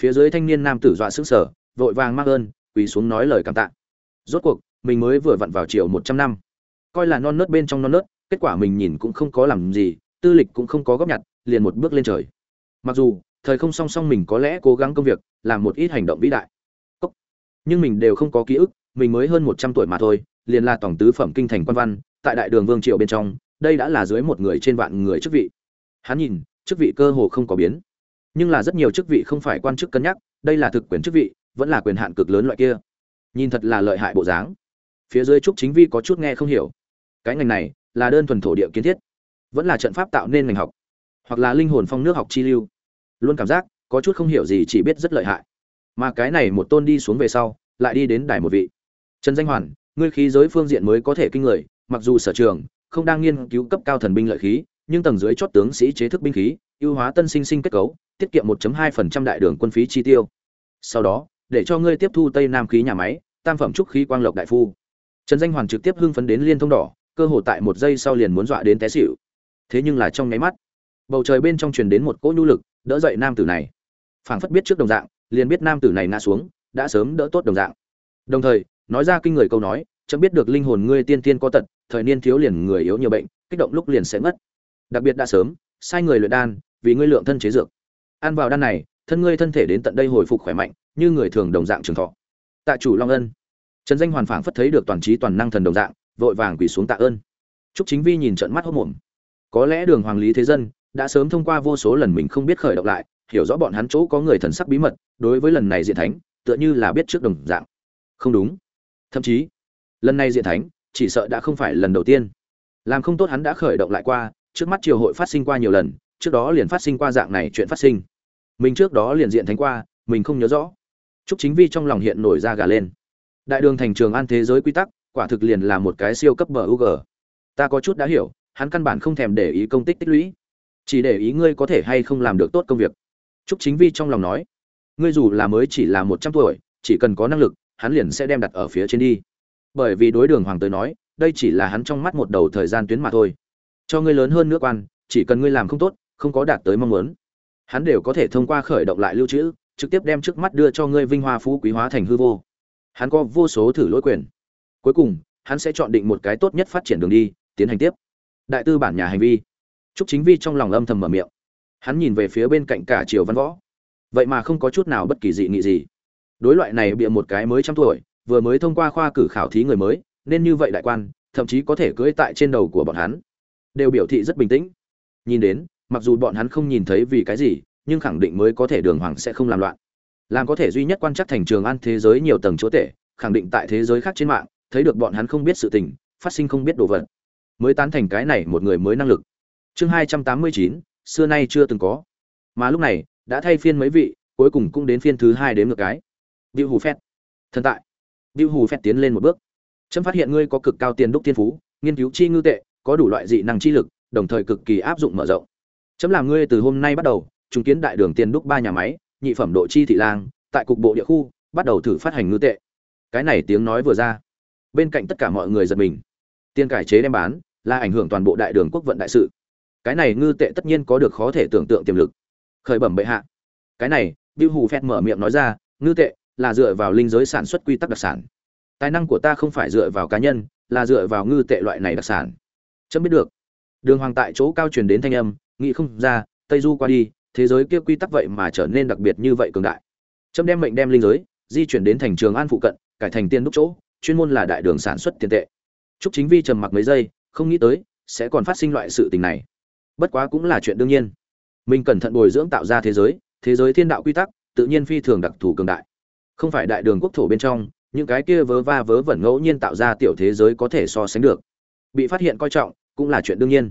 Phía dưới thanh niên nam tử dọa sững sờ, vội vàng mắc ơn quỳ xuống nói lời cảm tạ. Rốt cuộc mình mới vừa vặn vào chiều một trăm năm. Coi là non nớt bên trong non nớt kết quả mình nhìn cũng không có làm gì tư lịch cũng không có góp nhặt liền một bước lên trời. Mặc dù thời không song song mình có lẽ cố gắng công việc, làm một ít hành động vĩ đại. Nhưng mình đều không có ký ức, mình mới hơn một trăm tuổi mà thôi, liền là tổng tứ phẩm kinh thành quan văn, tại đại đường vương triều bên trong, đây đã là dưới một người trên vạn người chức vị. Hắn nhìn, chức vị cơ hồ không có biến. Nhưng là rất nhiều chức vị không phải quan chức cân nhắc, đây là thực quyền chức vị, vẫn là quyền hạn cực lớn loại kia. Nhìn thật là lợi hại bộ dáng. Phía dưới trúc chính vi có chút nghe không hiểu. Cái ngành này là đơn thuần thổ địa kiến thiết, vẫn là trận pháp tạo nên ngành học, hoặc là linh hồn phong nước học chi lưu luôn cảm giác có chút không hiểu gì chỉ biết rất lợi hại. Mà cái này một tôn đi xuống về sau, lại đi đến đài một vị. Trần danh hoàn, ngươi khí giới phương diện mới có thể kinh người, mặc dù sở trường, không đang nghiên cứu cấp cao thần binh lợi khí, nhưng tầng dưới chót tướng sĩ chế thức binh khí, ưu hóa tân sinh sinh kết cấu, tiết kiệm 1.2% đại đường quân phí chi tiêu. Sau đó, để cho ngươi tiếp thu tây nam khí nhà máy, tam phẩm trúc khí quang lộc đại phu. Trần danh hoàn trực tiếp hưng phấn đến liên thông đỏ, cơ hồ tại một giây sau liền muốn dọa đến té xỉu. Thế nhưng là trong nháy mắt, bầu trời bên trong truyền đến một cỗ nhu lực đỡ dậy nam tử này. Phảng phất biết trước đồng dạng, liền biết nam tử này ngã xuống, đã sớm đỡ tốt đồng dạng. Đồng thời, nói ra kinh người câu nói, chấm biết được linh hồn ngươi tiên tiên có tật, thời niên thiếu liền người yếu nhiều bệnh, kích động lúc liền sẽ mất đặc biệt đã sớm, sai người luyện đan, vì ngươi lượng thân chế dược. Ăn vào đan này, thân ngươi thân thể đến tận đây hồi phục khỏe mạnh, như người thường đồng dạng trường thọ. Tạ chủ long ân. Trần danh hoàn phảng phất thấy được toàn trí toàn năng thần đồng dạng, vội vàng quỳ xuống tạ ơn. Trúc chính vi nhìn trận mắt hốt mồm có lẽ đường hoàng lý thế dân đã sớm thông qua vô số lần mình không biết khởi động lại, hiểu rõ bọn hắn chỗ có người thần sắc bí mật, đối với lần này diện thánh, tựa như là biết trước đồng dạng. Không đúng. Thậm chí, lần này diện thánh, chỉ sợ đã không phải lần đầu tiên. Làm không tốt hắn đã khởi động lại qua, trước mắt triều hội phát sinh qua nhiều lần, trước đó liền phát sinh qua dạng này chuyện phát sinh. Mình trước đó liền diện thánh qua, mình không nhớ rõ. Chúc chính vi trong lòng hiện nổi ra gà lên. Đại đường thành trường an thế giới quy tắc, quả thực liền là một cái siêu cấp bờ u g ta có chút đã hiểu, hắn căn bản không thèm để ý công tích tích lũy chỉ để ý ngươi có thể hay không làm được tốt công việc Trúc Chính Vi trong lòng nói, ngươi dù là mới chỉ là một trăm tuổi, chỉ cần có năng lực, hắn liền sẽ đem đặt ở phía trên đi. Bởi vì đối Đường Hoàng tới nói, đây chỉ là hắn trong mắt một đầu thời gian tuyến mà thôi. Cho ngươi lớn hơn nữa quan, chỉ cần ngươi làm không tốt, không có đạt tới mong muốn, hắn đều có thể thông qua khởi động lại lưu trữ, trực tiếp đem trước mắt đưa cho ngươi vinh hoa phú quý hóa thành hư vô. Hắn có vô số thử lỗi quyền. Cuối cùng, hắn sẽ chọn định một cái tốt nhất phát triển đường đi, tiến hành tiếp. Đại tư bản nhà hành vi. Trúc Chính Vi trong lòng âm thầm mở miệng. Hắn nhìn về phía bên cạnh cả triều văn võ. Vậy mà không có chút nào bất kỳ dị nghị gì. Đối loại này bịa một cái mới trăm tuổi vừa mới thông qua khoa cử khảo thí người mới nên như vậy đại quan thậm chí có thể cưỡi tại trên đầu của bọn hắn. Đều biểu thị rất bình tĩnh. Nhìn đến mặc dù bọn hắn không nhìn thấy vì cái gì nhưng khẳng định mới có thể đường hoàng sẽ không làm loạn. Làm có thể duy nhất quan chắc thành trường an thế giới nhiều tầng chỗ thể, khẳng định tại thế giới khác trên mạng thấy được bọn hắn không biết sự tình phát sinh không biết đồ vật. Mới tán thành cái này một người mới năng lực chương hai trăm tám mươi chín xưa nay chưa từng có mà lúc này đã thay phiên mấy vị cuối cùng cũng đến phiên thứ hai đến ngược cái Diệu Hù Phét. Thần tại. Diệu Hù Phét tiến lên một bước. Chấm phát hiện ngươi có cực cao tiền đúc tiên phú, nghiên cứu chi ngư tệ, có đủ loại dị năng chi lực, đồng thời cực kỳ áp dụng mở rộng. Chấm làm ngươi từ hôm nay bắt đầu, trùng kiến đại đường tiền đúc ba nhà máy, nhị phẩm độ chi thị lang, tại cục bộ địa khu, bắt đầu thử phát hành ngư tệ. cái này tiếng nói vừa ra bên cạnh tất cả mọi người giật mình tiền cải chế đem bán là ảnh hưởng toàn bộ đại đường quốc vận đại sự cái này ngư tệ tất nhiên có được khó thể tưởng tượng tiềm lực khởi bẩm bệ hạ cái này Bill Hù phét mở miệng nói ra, ngư tệ là dựa vào linh giới sản xuất quy tắc đặc sản. Tài năng của ta không phải dựa vào cá nhân, là dựa vào ngư tệ loại này đặc sản. Chấm biết được. Đường Hoàng tại chỗ cao truyền đến thanh âm, nghĩ không ra, Tây Du qua đi, thế giới kia quy tắc vậy mà trở nên đặc biệt như vậy cường đại. Chấm đem mệnh đem linh giới di chuyển đến thành Trường An phụ cận, cải thành tiên đúc chỗ, chuyên môn là đại đường sản xuất tiền tệ. Trúc Chính Vi trầm mặc mấy giây, không nghĩ tới sẽ còn phát sinh loại sự tình này. Bất quá cũng là chuyện đương nhiên. Mình cẩn thận bồi dưỡng tạo ra thế giới, thế giới thiên đạo quy tắc tự nhiên phi thường đặc thù cường đại. Không phải đại đường quốc thổ bên trong những cái kia vớ va vớ vẩn ngẫu nhiên tạo ra tiểu thế giới có thể so sánh được. Bị phát hiện coi trọng cũng là chuyện đương nhiên.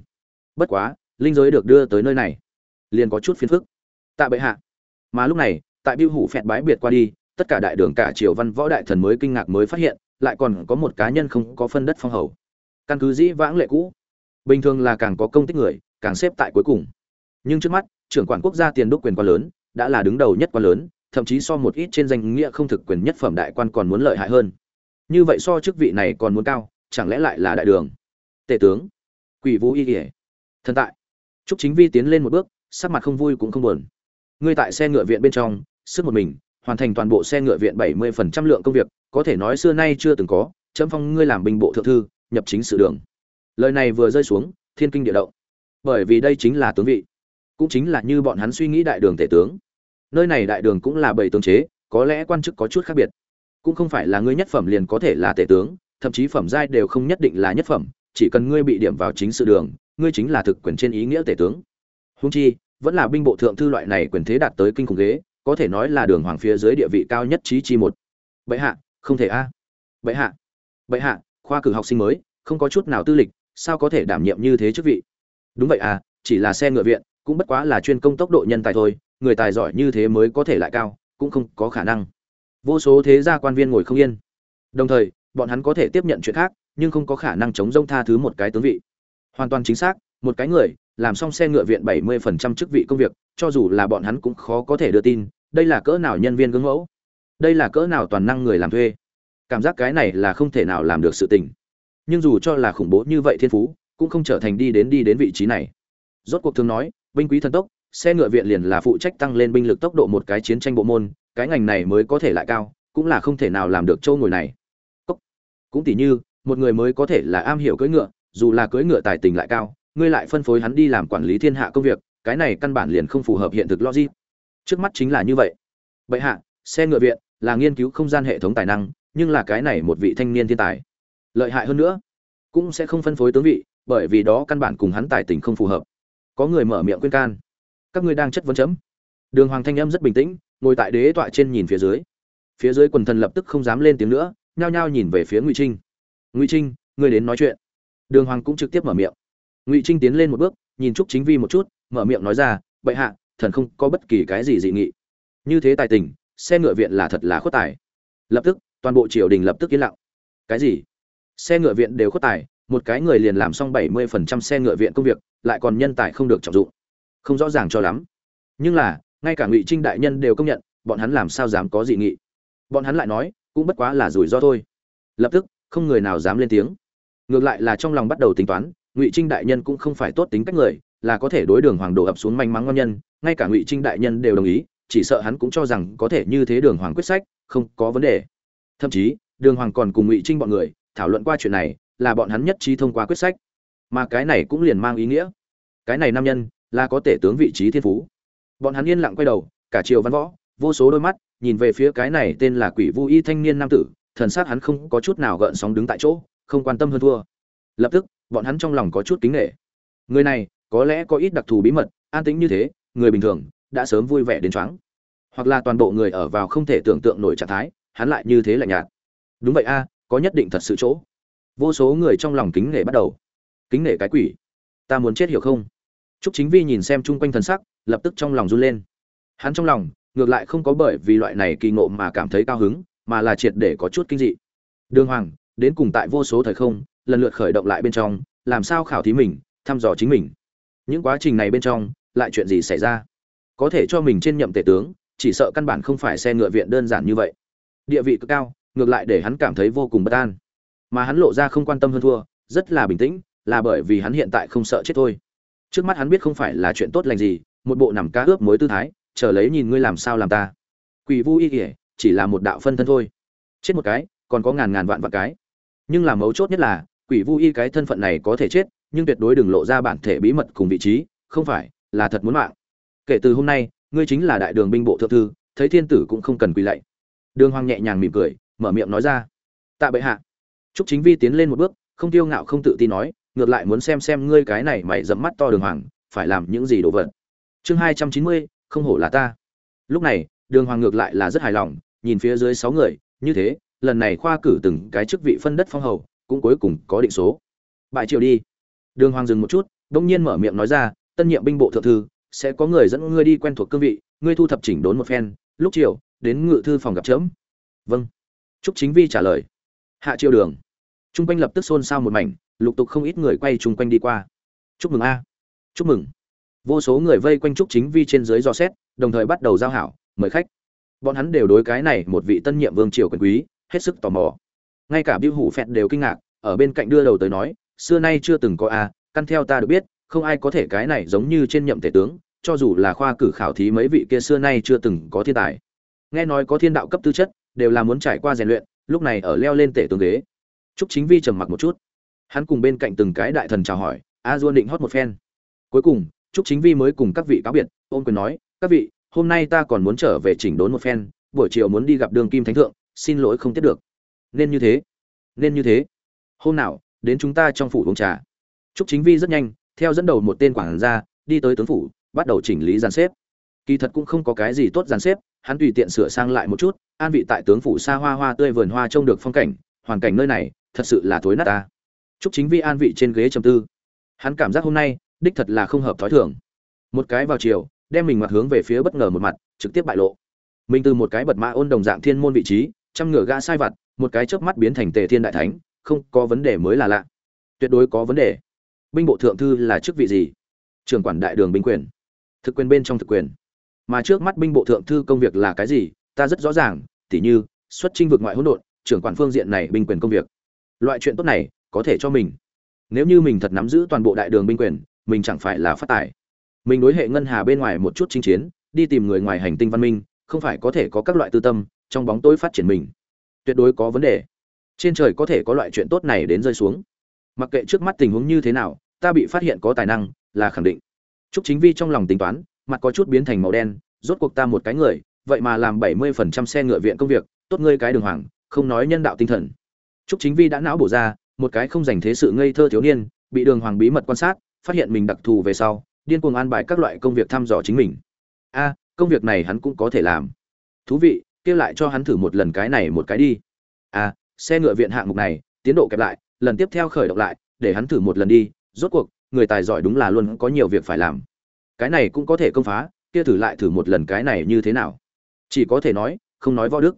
Bất quá linh giới được đưa tới nơi này liền có chút phiền phức. Tạ bệ hạ. Mà lúc này tại biêu hủ phẹt bái biệt qua đi tất cả đại đường cả triều văn võ đại thần mới kinh ngạc mới phát hiện lại còn có một cá nhân không có phân đất phong hầu. Căn cứ dĩ vãng lệ cũ bình thường là càng có công tích người càng xếp tại cuối cùng. Nhưng trước mắt, trưởng quản quốc gia tiền đúc quyền quá lớn, đã là đứng đầu nhất quan lớn, thậm chí so một ít trên danh nghĩa không thực quyền nhất phẩm đại quan còn muốn lợi hại hơn. Như vậy so chức vị này còn muốn cao, chẳng lẽ lại là đại đường? Tể tướng, quỷ vũ y kỉa thần tại. Trúc chính vi tiến lên một bước, sắc mặt không vui cũng không buồn. Ngươi tại xe ngựa viện bên trong, sức một mình, hoàn thành toàn bộ xe ngựa viện bảy mươi phần trăm lượng công việc, có thể nói xưa nay chưa từng có, chấm phong ngươi làm binh bộ thượng thư, nhập chính sự đường. Lời này vừa rơi xuống, thiên kinh địa động bởi vì đây chính là tướng vị, cũng chính là như bọn hắn suy nghĩ đại đường tể tướng. Nơi này đại đường cũng là bảy tướng chế, có lẽ quan chức có chút khác biệt. Cũng không phải là ngươi nhất phẩm liền có thể là tể tướng, thậm chí phẩm giai đều không nhất định là nhất phẩm, chỉ cần ngươi bị điểm vào chính sự đường, ngươi chính là thực quyền trên ý nghĩa tể tướng. Húng chi, vẫn là binh bộ thượng thư loại này quyền thế đạt tới kinh khủng ghế, có thể nói là đường hoàng phía dưới địa vị cao nhất trí chi một. Bệ hạ, không thể a. À. bệ hạ bệ hạ, khoa cử học sinh mới, không có chút nào tư lịch, sao có thể đảm nhiệm như thế chức vị? Đúng vậy à chỉ là xe ngựa viện, cũng bất quá là chuyên công tốc độ nhân tài thôi, người tài giỏi như thế mới có thể lại cao, cũng không có khả năng. Vô số thế gia quan viên ngồi không yên. Đồng thời, bọn hắn có thể tiếp nhận chuyện khác, nhưng không có khả năng chống rông tha thứ một cái tướng vị. Hoàn toàn chính xác, một cái người, làm xong xe ngựa viện bảy mươi phần trăm chức vị công việc, cho dù là bọn hắn cũng khó có thể đưa tin, đây là cỡ nào nhân viên gương mẫu? Đây là cỡ nào toàn năng người làm thuê? Cảm giác cái này là không thể nào làm được sự tình. Nhưng dù cho là khủng bố như vậy thiên phú cũng không trở thành đi đến đi đến vị trí này. Rốt cuộc thường nói, binh quý thần tốc, xe ngựa viện liền là phụ trách tăng lên binh lực tốc độ một cái chiến tranh bộ môn, cái ngành này mới có thể lại cao, cũng là không thể nào làm được châu ngồi này. Cốc. cũng tỉ như, một người mới có thể là am hiểu cưỡi ngựa, dù là cưỡi ngựa tài tình lại cao, ngươi lại phân phối hắn đi làm quản lý thiên hạ công việc, cái này căn bản liền không phù hợp hiện thực logic. Trước mắt chính là như vậy. Bệ hạ, xe ngựa viện là nghiên cứu không gian hệ thống tài năng, nhưng là cái này một vị thanh niên thiên tài. Lợi hại hơn nữa, cũng sẽ không phân phối tướng vị bởi vì đó căn bản cùng hắn tài tình không phù hợp. Có người mở miệng khuyên can. Các ngươi đang chất vấn chấm. Đường hoàng thanh âm rất bình tĩnh, ngồi tại đế tọa trên nhìn phía dưới. Phía dưới quần thần lập tức không dám lên tiếng nữa, nhao nhao nhìn về phía ngụy trinh. Ngụy trinh, ngươi đến nói chuyện. Đường hoàng cũng trực tiếp mở miệng. Ngụy trinh tiến lên một bước, nhìn trúc chính vi một chút, mở miệng nói ra, bệ hạ, thần không có bất kỳ cái gì dị nghị. Như thế tài tình, xe ngựa viện là thật là khuất tài. Lập tức, toàn bộ triều đình lập tức yên lặng. Cái gì? Xe ngựa viện đều khuất tài một cái người liền làm xong bảy mươi phần trăm xe ngựa viện công việc, lại còn nhân tài không được trọng dụng. Không rõ ràng cho lắm. Nhưng là, ngay cả ngụy trinh đại nhân đều công nhận, bọn hắn làm sao dám có dị nghị. Bọn hắn lại nói, cũng bất quá là rủi ro thôi. Lập tức, không người nào dám lên tiếng. Ngược lại là trong lòng bắt đầu tính toán, ngụy trinh đại nhân cũng không phải tốt tính cách người, là có thể đối đường hoàng đổ ập xuống manh mắng ngon nhân, ngay cả ngụy trinh đại nhân đều đồng ý, chỉ sợ hắn cũng cho rằng có thể như thế đường hoàng quyết sách, không có vấn đề. Thậm chí, đường hoàng còn cùng ngụy trinh bọn người, thảo luận qua chuyện này là bọn hắn nhất trí thông qua quyết sách. Mà cái này cũng liền mang ý nghĩa. Cái này nam nhân là có tể tướng vị trí thiên phú. Bọn hắn yên lặng quay đầu, cả triều văn võ, vô số đôi mắt, nhìn về phía cái này tên là quỷ vu y thanh niên nam tử, thần s á c hắn không có chút nào gợn sóng đứng tại chỗ, không quan tâm hơn thua. Lập tức, bọn hắn trong lòng có chút kính nghệ người này, có lẽ có ít đặc thù bí mật, an tĩnh như thế, người bình thường, đã sớm vui vẻ đến choáng. Hoặc là toàn bộ người ở vào không thể tưởng tượng nổi trạng thái, hắn lại như thế lạnh nhạt. Đúng vậy a, có nhất định thật sự chỗ vô số người trong lòng kính nể bắt đầu kính nể cái quỷ ta muốn chết hiểu không Trúc Chính Vi nhìn xem chung quanh thần sắc, lập tức trong lòng run lên. Hắn trong lòng, ngược lại không có bởi vì loại này kỳ ngộ mà cảm thấy cao hứng, mà là triệt để có chút kinh dị. Đường Hoàng, đến cùng tại vô số thời không, lần lượt khởi động lại bên trong, làm sao khảo thí mình, thăm dò chính mình. Những quá trình này bên trong, lại chuyện gì xảy ra? Có thể cho mình trên nhậm tể tướng, chỉ sợ căn bản không phải xe ngựa viện đơn giản như vậy. Địa vị cực cao, ngược lại để hắn cảm thấy vô cùng bất an mà hắn lộ ra không quan tâm hơn thua, rất là bình tĩnh, là bởi vì hắn hiện tại không sợ chết thôi. Trước mắt hắn biết không phải là chuyện tốt lành gì, một bộ nằm cá ướp mối tư thái, chờ lấy nhìn ngươi làm sao làm ta. Quỷ vu y kỉa chỉ là một đạo phân thân thôi. Chết một cái, còn có ngàn ngàn vạn vạn cái. Nhưng là mấu chốt nhất là, quỷ vu y cái thân phận này có thể chết, nhưng tuyệt đối đừng lộ ra bản thể bí mật cùng vị trí, không phải, là thật muốn mạng. Kể từ hôm nay, ngươi chính là đại đường binh bộ thượng thư, thấy thiên tử cũng không cần quỳ lạy. Đường hoàng nhẹ nhàng mỉm cười, mở miệng nói ra. Tạ bệ hạ trúc chính vi tiến lên một bước, không tiêu ngạo không tự tin nói, ngược lại muốn xem xem ngươi cái này mày dẫm mắt to đường hoàng, phải làm những gì đồ vật. Chương hai trăm chín mươi, không hổ là ta. Lúc này, đường hoàng ngược lại là rất hài lòng, nhìn phía dưới sáu người, như thế, lần này khoa cử từng cái chức vị phân đất phong hầu, cũng cuối cùng có định số. Bại triều đi. Đường hoàng dừng một chút đông nhiên mở miệng nói ra, tân nhiệm binh bộ thượng thư, sẽ có người dẫn ngươi đi quen thuộc cương vị, ngươi thu thập chỉnh đốn một phen, lúc chiều, đến ngự thư phòng gặp chấm. vâng. Trúc chính vi trả lời. Hạ triều đường trung quanh lập tức xôn xao một mảnh, lục tục không ít người quay chung quanh đi qua. Chúc mừng a. Chúc mừng. Vô số người vây quanh trúc chính vi trên dưới dò xét, đồng thời bắt đầu giao hảo, mời khách. Bọn hắn đều đối cái này một vị tân nhiệm vương triều quyền quý, hết sức tò mò. Ngay cả biêu hủ phẹt đều kinh ngạc, ở bên cạnh đưa đầu tới nói, xưa nay chưa từng có a, căn theo ta được biết, không ai có thể cái này giống như trên nhậm tể tướng, cho dù là khoa cử khảo thí mấy vị kia xưa nay chưa từng có thiên tài. Nghe nói có thiên đạo cấp tư chất, đều là muốn trải qua rèn luyện, lúc này ở leo lên tể tướng ghế trúc chính vi trầm mặc một chút. Hắn cùng bên cạnh từng cái đại thần chào hỏi, a Du định hót một phen. Cuối cùng, trúc chính vi mới cùng các vị cáo biệt, ôn quyền nói, các vị, hôm nay ta còn muốn trở về chỉnh đốn một phen, buổi chiều muốn đi gặp đường kim thánh thượng, xin lỗi không tiếp được. Nên như thế, nên như thế. Hôm nào, đến chúng ta trong phủ uống trà. Trúc chính vi rất nhanh, theo dẫn đầu một tên quản gia, đi tới tướng phủ, bắt đầu chỉnh lý dàn xếp. Kỳ thật cũng không có cái gì tốt dàn xếp, hắn tùy tiện sửa sang lại một chút, an vị tại tướng phủ xa hoa hoa tươi vườn hoa trông được phong cảnh, hoàn cảnh nơi này thật sự là thối nát ta Trúc Chính Vi an vị trên ghế trầm tư. Hắn cảm giác hôm nay, đích thật là không hợp thói thường. Một cái vào chiều, đem mình mặt hướng về phía bất ngờ một mặt, trực tiếp bại lộ. Mình từ một cái bật mã ôn đồng dạng thiên môn vị trí, trăm ngựa gã sai vặt, một cái chớp mắt biến thành Tề Thiên đại thánh, không, có vấn đề mới là lạ. Tuyệt đối có vấn đề. Binh bộ thượng thư là chức vị gì? Trưởng quản đại đường binh quyền. Thực quyền bên trong thực quyền. Mà trước mắt binh bộ thượng thư công việc là cái gì? Ta rất rõ ràng, tỉ như xuất chinh vực ngoại hỗn độn, trưởng quản phương diện này binh quyền công việc. Loại chuyện tốt này, có thể cho mình. Nếu như mình thật nắm giữ toàn bộ đại đường binh quyền mình chẳng phải là phát tài. Mình đối hệ ngân hà bên ngoài một chút chinh chiến đi tìm người ngoài hành tinh văn minh không phải có thể có các loại tư tâm trong bóng tối phát triển mình. Tuyệt đối có vấn đề. Trên trời có thể có loại chuyện tốt này đến rơi xuống. Mặc kệ trước mắt tình huống như thế nào ta bị phát hiện có tài năng là khẳng định. Chúc chính vi trong lòng tính toán mặt có chút biến thành màu đen rốt cuộc ta một cái người vậy mà làm bảy mươi phần trăm xe ngựa viện công việc tốt ngươi cái đường hoàng không nói nhân đạo tinh thần chúc chính vi đã não bổ ra, một cái không dành thế sự ngây thơ thiếu niên, bị đường hoàng bí mật quan sát, phát hiện mình đặc thù về sau, điên cuồng an bài các loại công việc thăm dò chính mình. A, công việc này hắn cũng có thể làm. Thú vị kêu lại cho hắn thử một lần cái này một cái đi. A, xe ngựa viện hạng mục này, tiến độ kẹp lại, lần tiếp theo khởi động lại, để hắn thử một lần đi, rốt cuộc, người tài giỏi đúng là luôn có nhiều việc phải làm. Cái này cũng có thể công phá, kia thử lại thử một lần cái này như thế nào? Chỉ có thể nói, không nói võ đức.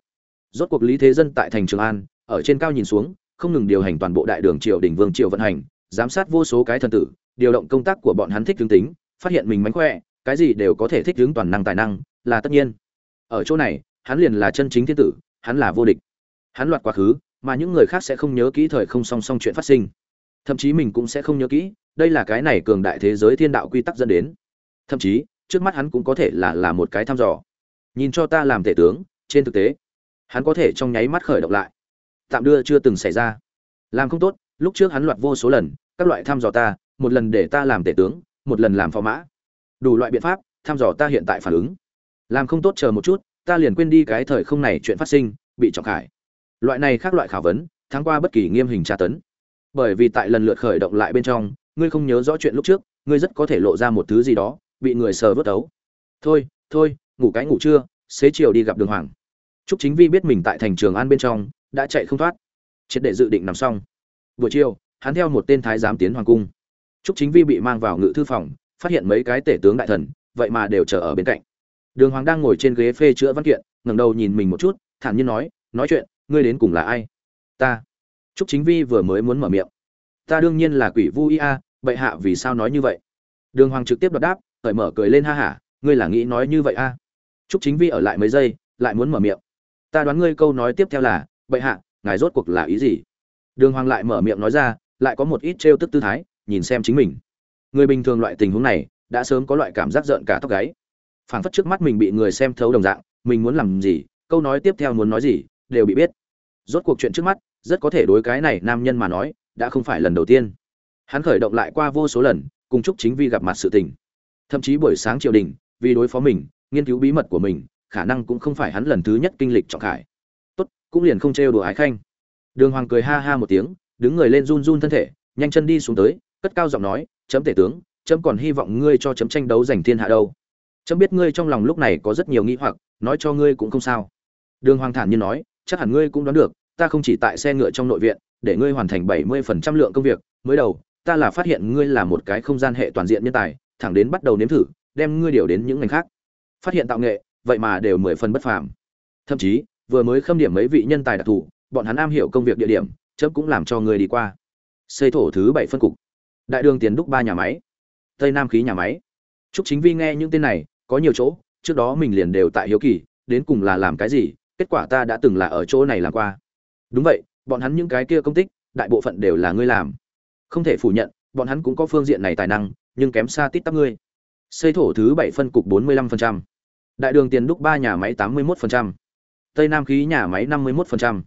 Rốt cuộc lý thế dân tại thành trường an ở trên cao nhìn xuống, không ngừng điều hành toàn bộ đại đường triều đình vương triều vận hành, giám sát vô số cái thần tử, điều động công tác của bọn hắn thích hướng tính, phát hiện mình mánh khỏe, cái gì đều có thể thích hướng toàn năng tài năng, là tất nhiên. Ở chỗ này, hắn liền là chân chính thiên tử, hắn là vô địch. Hắn loạt quá khứ, mà những người khác sẽ không nhớ kỹ thời không song song chuyện phát sinh. Thậm chí mình cũng sẽ không nhớ kỹ, đây là cái này cường đại thế giới thiên đạo quy tắc dẫn đến. Thậm chí, trước mắt hắn cũng có thể là là một cái thăm dò. Nhìn cho ta làm tể tướng, trên thực tế, hắn có thể trong nháy mắt khởi động lại tạm đưa chưa từng xảy ra. Làm không tốt, lúc trước hắn loạt vô số lần, các loại thăm dò ta, một lần để ta làm tể tướng, một lần làm phò mã. Đủ loại biện pháp, thăm dò ta hiện tại phản ứng. Làm không tốt chờ một chút, ta liền quên đi cái thời không này chuyện phát sinh, bị trọng khải. Loại này khác loại khảo vấn tháng qua bất kỳ nghiêm hình tra tấn. Bởi vì tại lần lượt khởi động lại bên trong, ngươi không nhớ rõ chuyện lúc trước, ngươi rất có thể lộ ra một thứ gì đó, bị người sờ vớt ấu. Thôi thôi, ngủ cái ngủ trưa, xế chiều đi gặp đường hoàng. Trúc Chính Vi biết mình tại thành Trường An bên trong đã chạy không thoát, triệt để dự định nằm xong. Buổi chiều, hắn theo một tên thái giám tiến hoàng cung. Trúc Chính Vi bị mang vào ngự thư phòng, phát hiện mấy cái tể tướng đại thần, vậy mà đều chờ ở bên cạnh. Đường Hoàng đang ngồi trên ghế phê chữa văn kiện, ngẩng đầu nhìn mình một chút, thản nhiên nói, "Nói chuyện, ngươi đến cùng là ai?" "Ta." Trúc Chính Vi vừa mới muốn mở miệng. "Ta đương nhiên là Quỷ Vu Ia, bệ hạ vì sao nói như vậy?" Đường Hoàng trực tiếp đột đáp, cởi mở cười lên ha hả, "Ngươi là nghĩ nói như vậy a?" Trúc Chính Vi ở lại mấy giây, lại muốn mở miệng ta đoán ngươi câu nói tiếp theo là bệ hạ, ngài rốt cuộc là ý gì? Đường hoàng lại mở miệng nói ra, lại có một ít trêu tức tư thái, nhìn xem chính mình. Người bình thường loại tình huống này, đã sớm có loại cảm giác giận cả tóc gáy. Phảng phất trước mắt mình bị người xem thấu đồng dạng, mình muốn làm gì, câu nói tiếp theo muốn nói gì, đều bị biết. Rốt cuộc chuyện trước mắt, rất có thể đối cái này nam nhân mà nói, đã không phải lần đầu tiên. Hắn khởi động lại qua vô số lần, cùng chúc chính vi gặp mặt sự tình. Thậm chí buổi sáng triều đình, vì đối phó mình, nghiên cứu bí mật của mình, khả năng cũng không phải hắn lần thứ nhất kinh lịch trọng khải cũng liền không trêu đùa ái khanh. Đường hoàng cười ha ha một tiếng, đứng người lên run run thân thể, nhanh chân đi xuống tới, cất cao giọng nói, chấm tể tướng, chấm còn hy vọng ngươi cho chấm tranh đấu giành thiên hạ đâu. Chấm biết ngươi trong lòng lúc này có rất nhiều nghĩ hoặc, nói cho ngươi cũng không sao. Đường hoàng thản nhiên nói, chắc hẳn ngươi cũng đoán được, ta không chỉ tại xe ngựa trong nội viện, để ngươi hoàn thành bảy mươi phần trăm lượng công việc, mới đầu, ta là phát hiện ngươi là một cái không gian hệ toàn diện nhân tài, thẳng đến bắt đầu nếm thử, đem ngươi điều đến những ngành khác. Phát hiện tạo nghệ, vậy mà đều mười phần bất phàm. Thậm chí vừa mới khâm điểm mấy vị nhân tài đặc thù bọn hắn am hiểu công việc địa điểm chớp cũng làm cho người đi qua xây thổ thứ bảy phân cục đại đường tiền đúc ba nhà máy tây nam khí nhà máy Trúc Chính Vi nghe những tên này, có nhiều chỗ, trước đó mình liền đều tại hiếu kỳ, đến cùng là làm cái gì, kết quả ta đã từng là ở chỗ này làm qua. Đúng vậy, bọn hắn những cái kia công tích, đại bộ phận đều là ngươi làm. Không thể phủ nhận, bọn hắn cũng có phương diện này tài năng, nhưng kém xa tít tắp ngươi. Xây thổ thứ bảy phân cục bốn mươi lăm phần trăm, Đại đường tiền đúc ba nhà máy tám mươi phần trăm, Tây Nam khí nhà máy năm mươi phần trăm.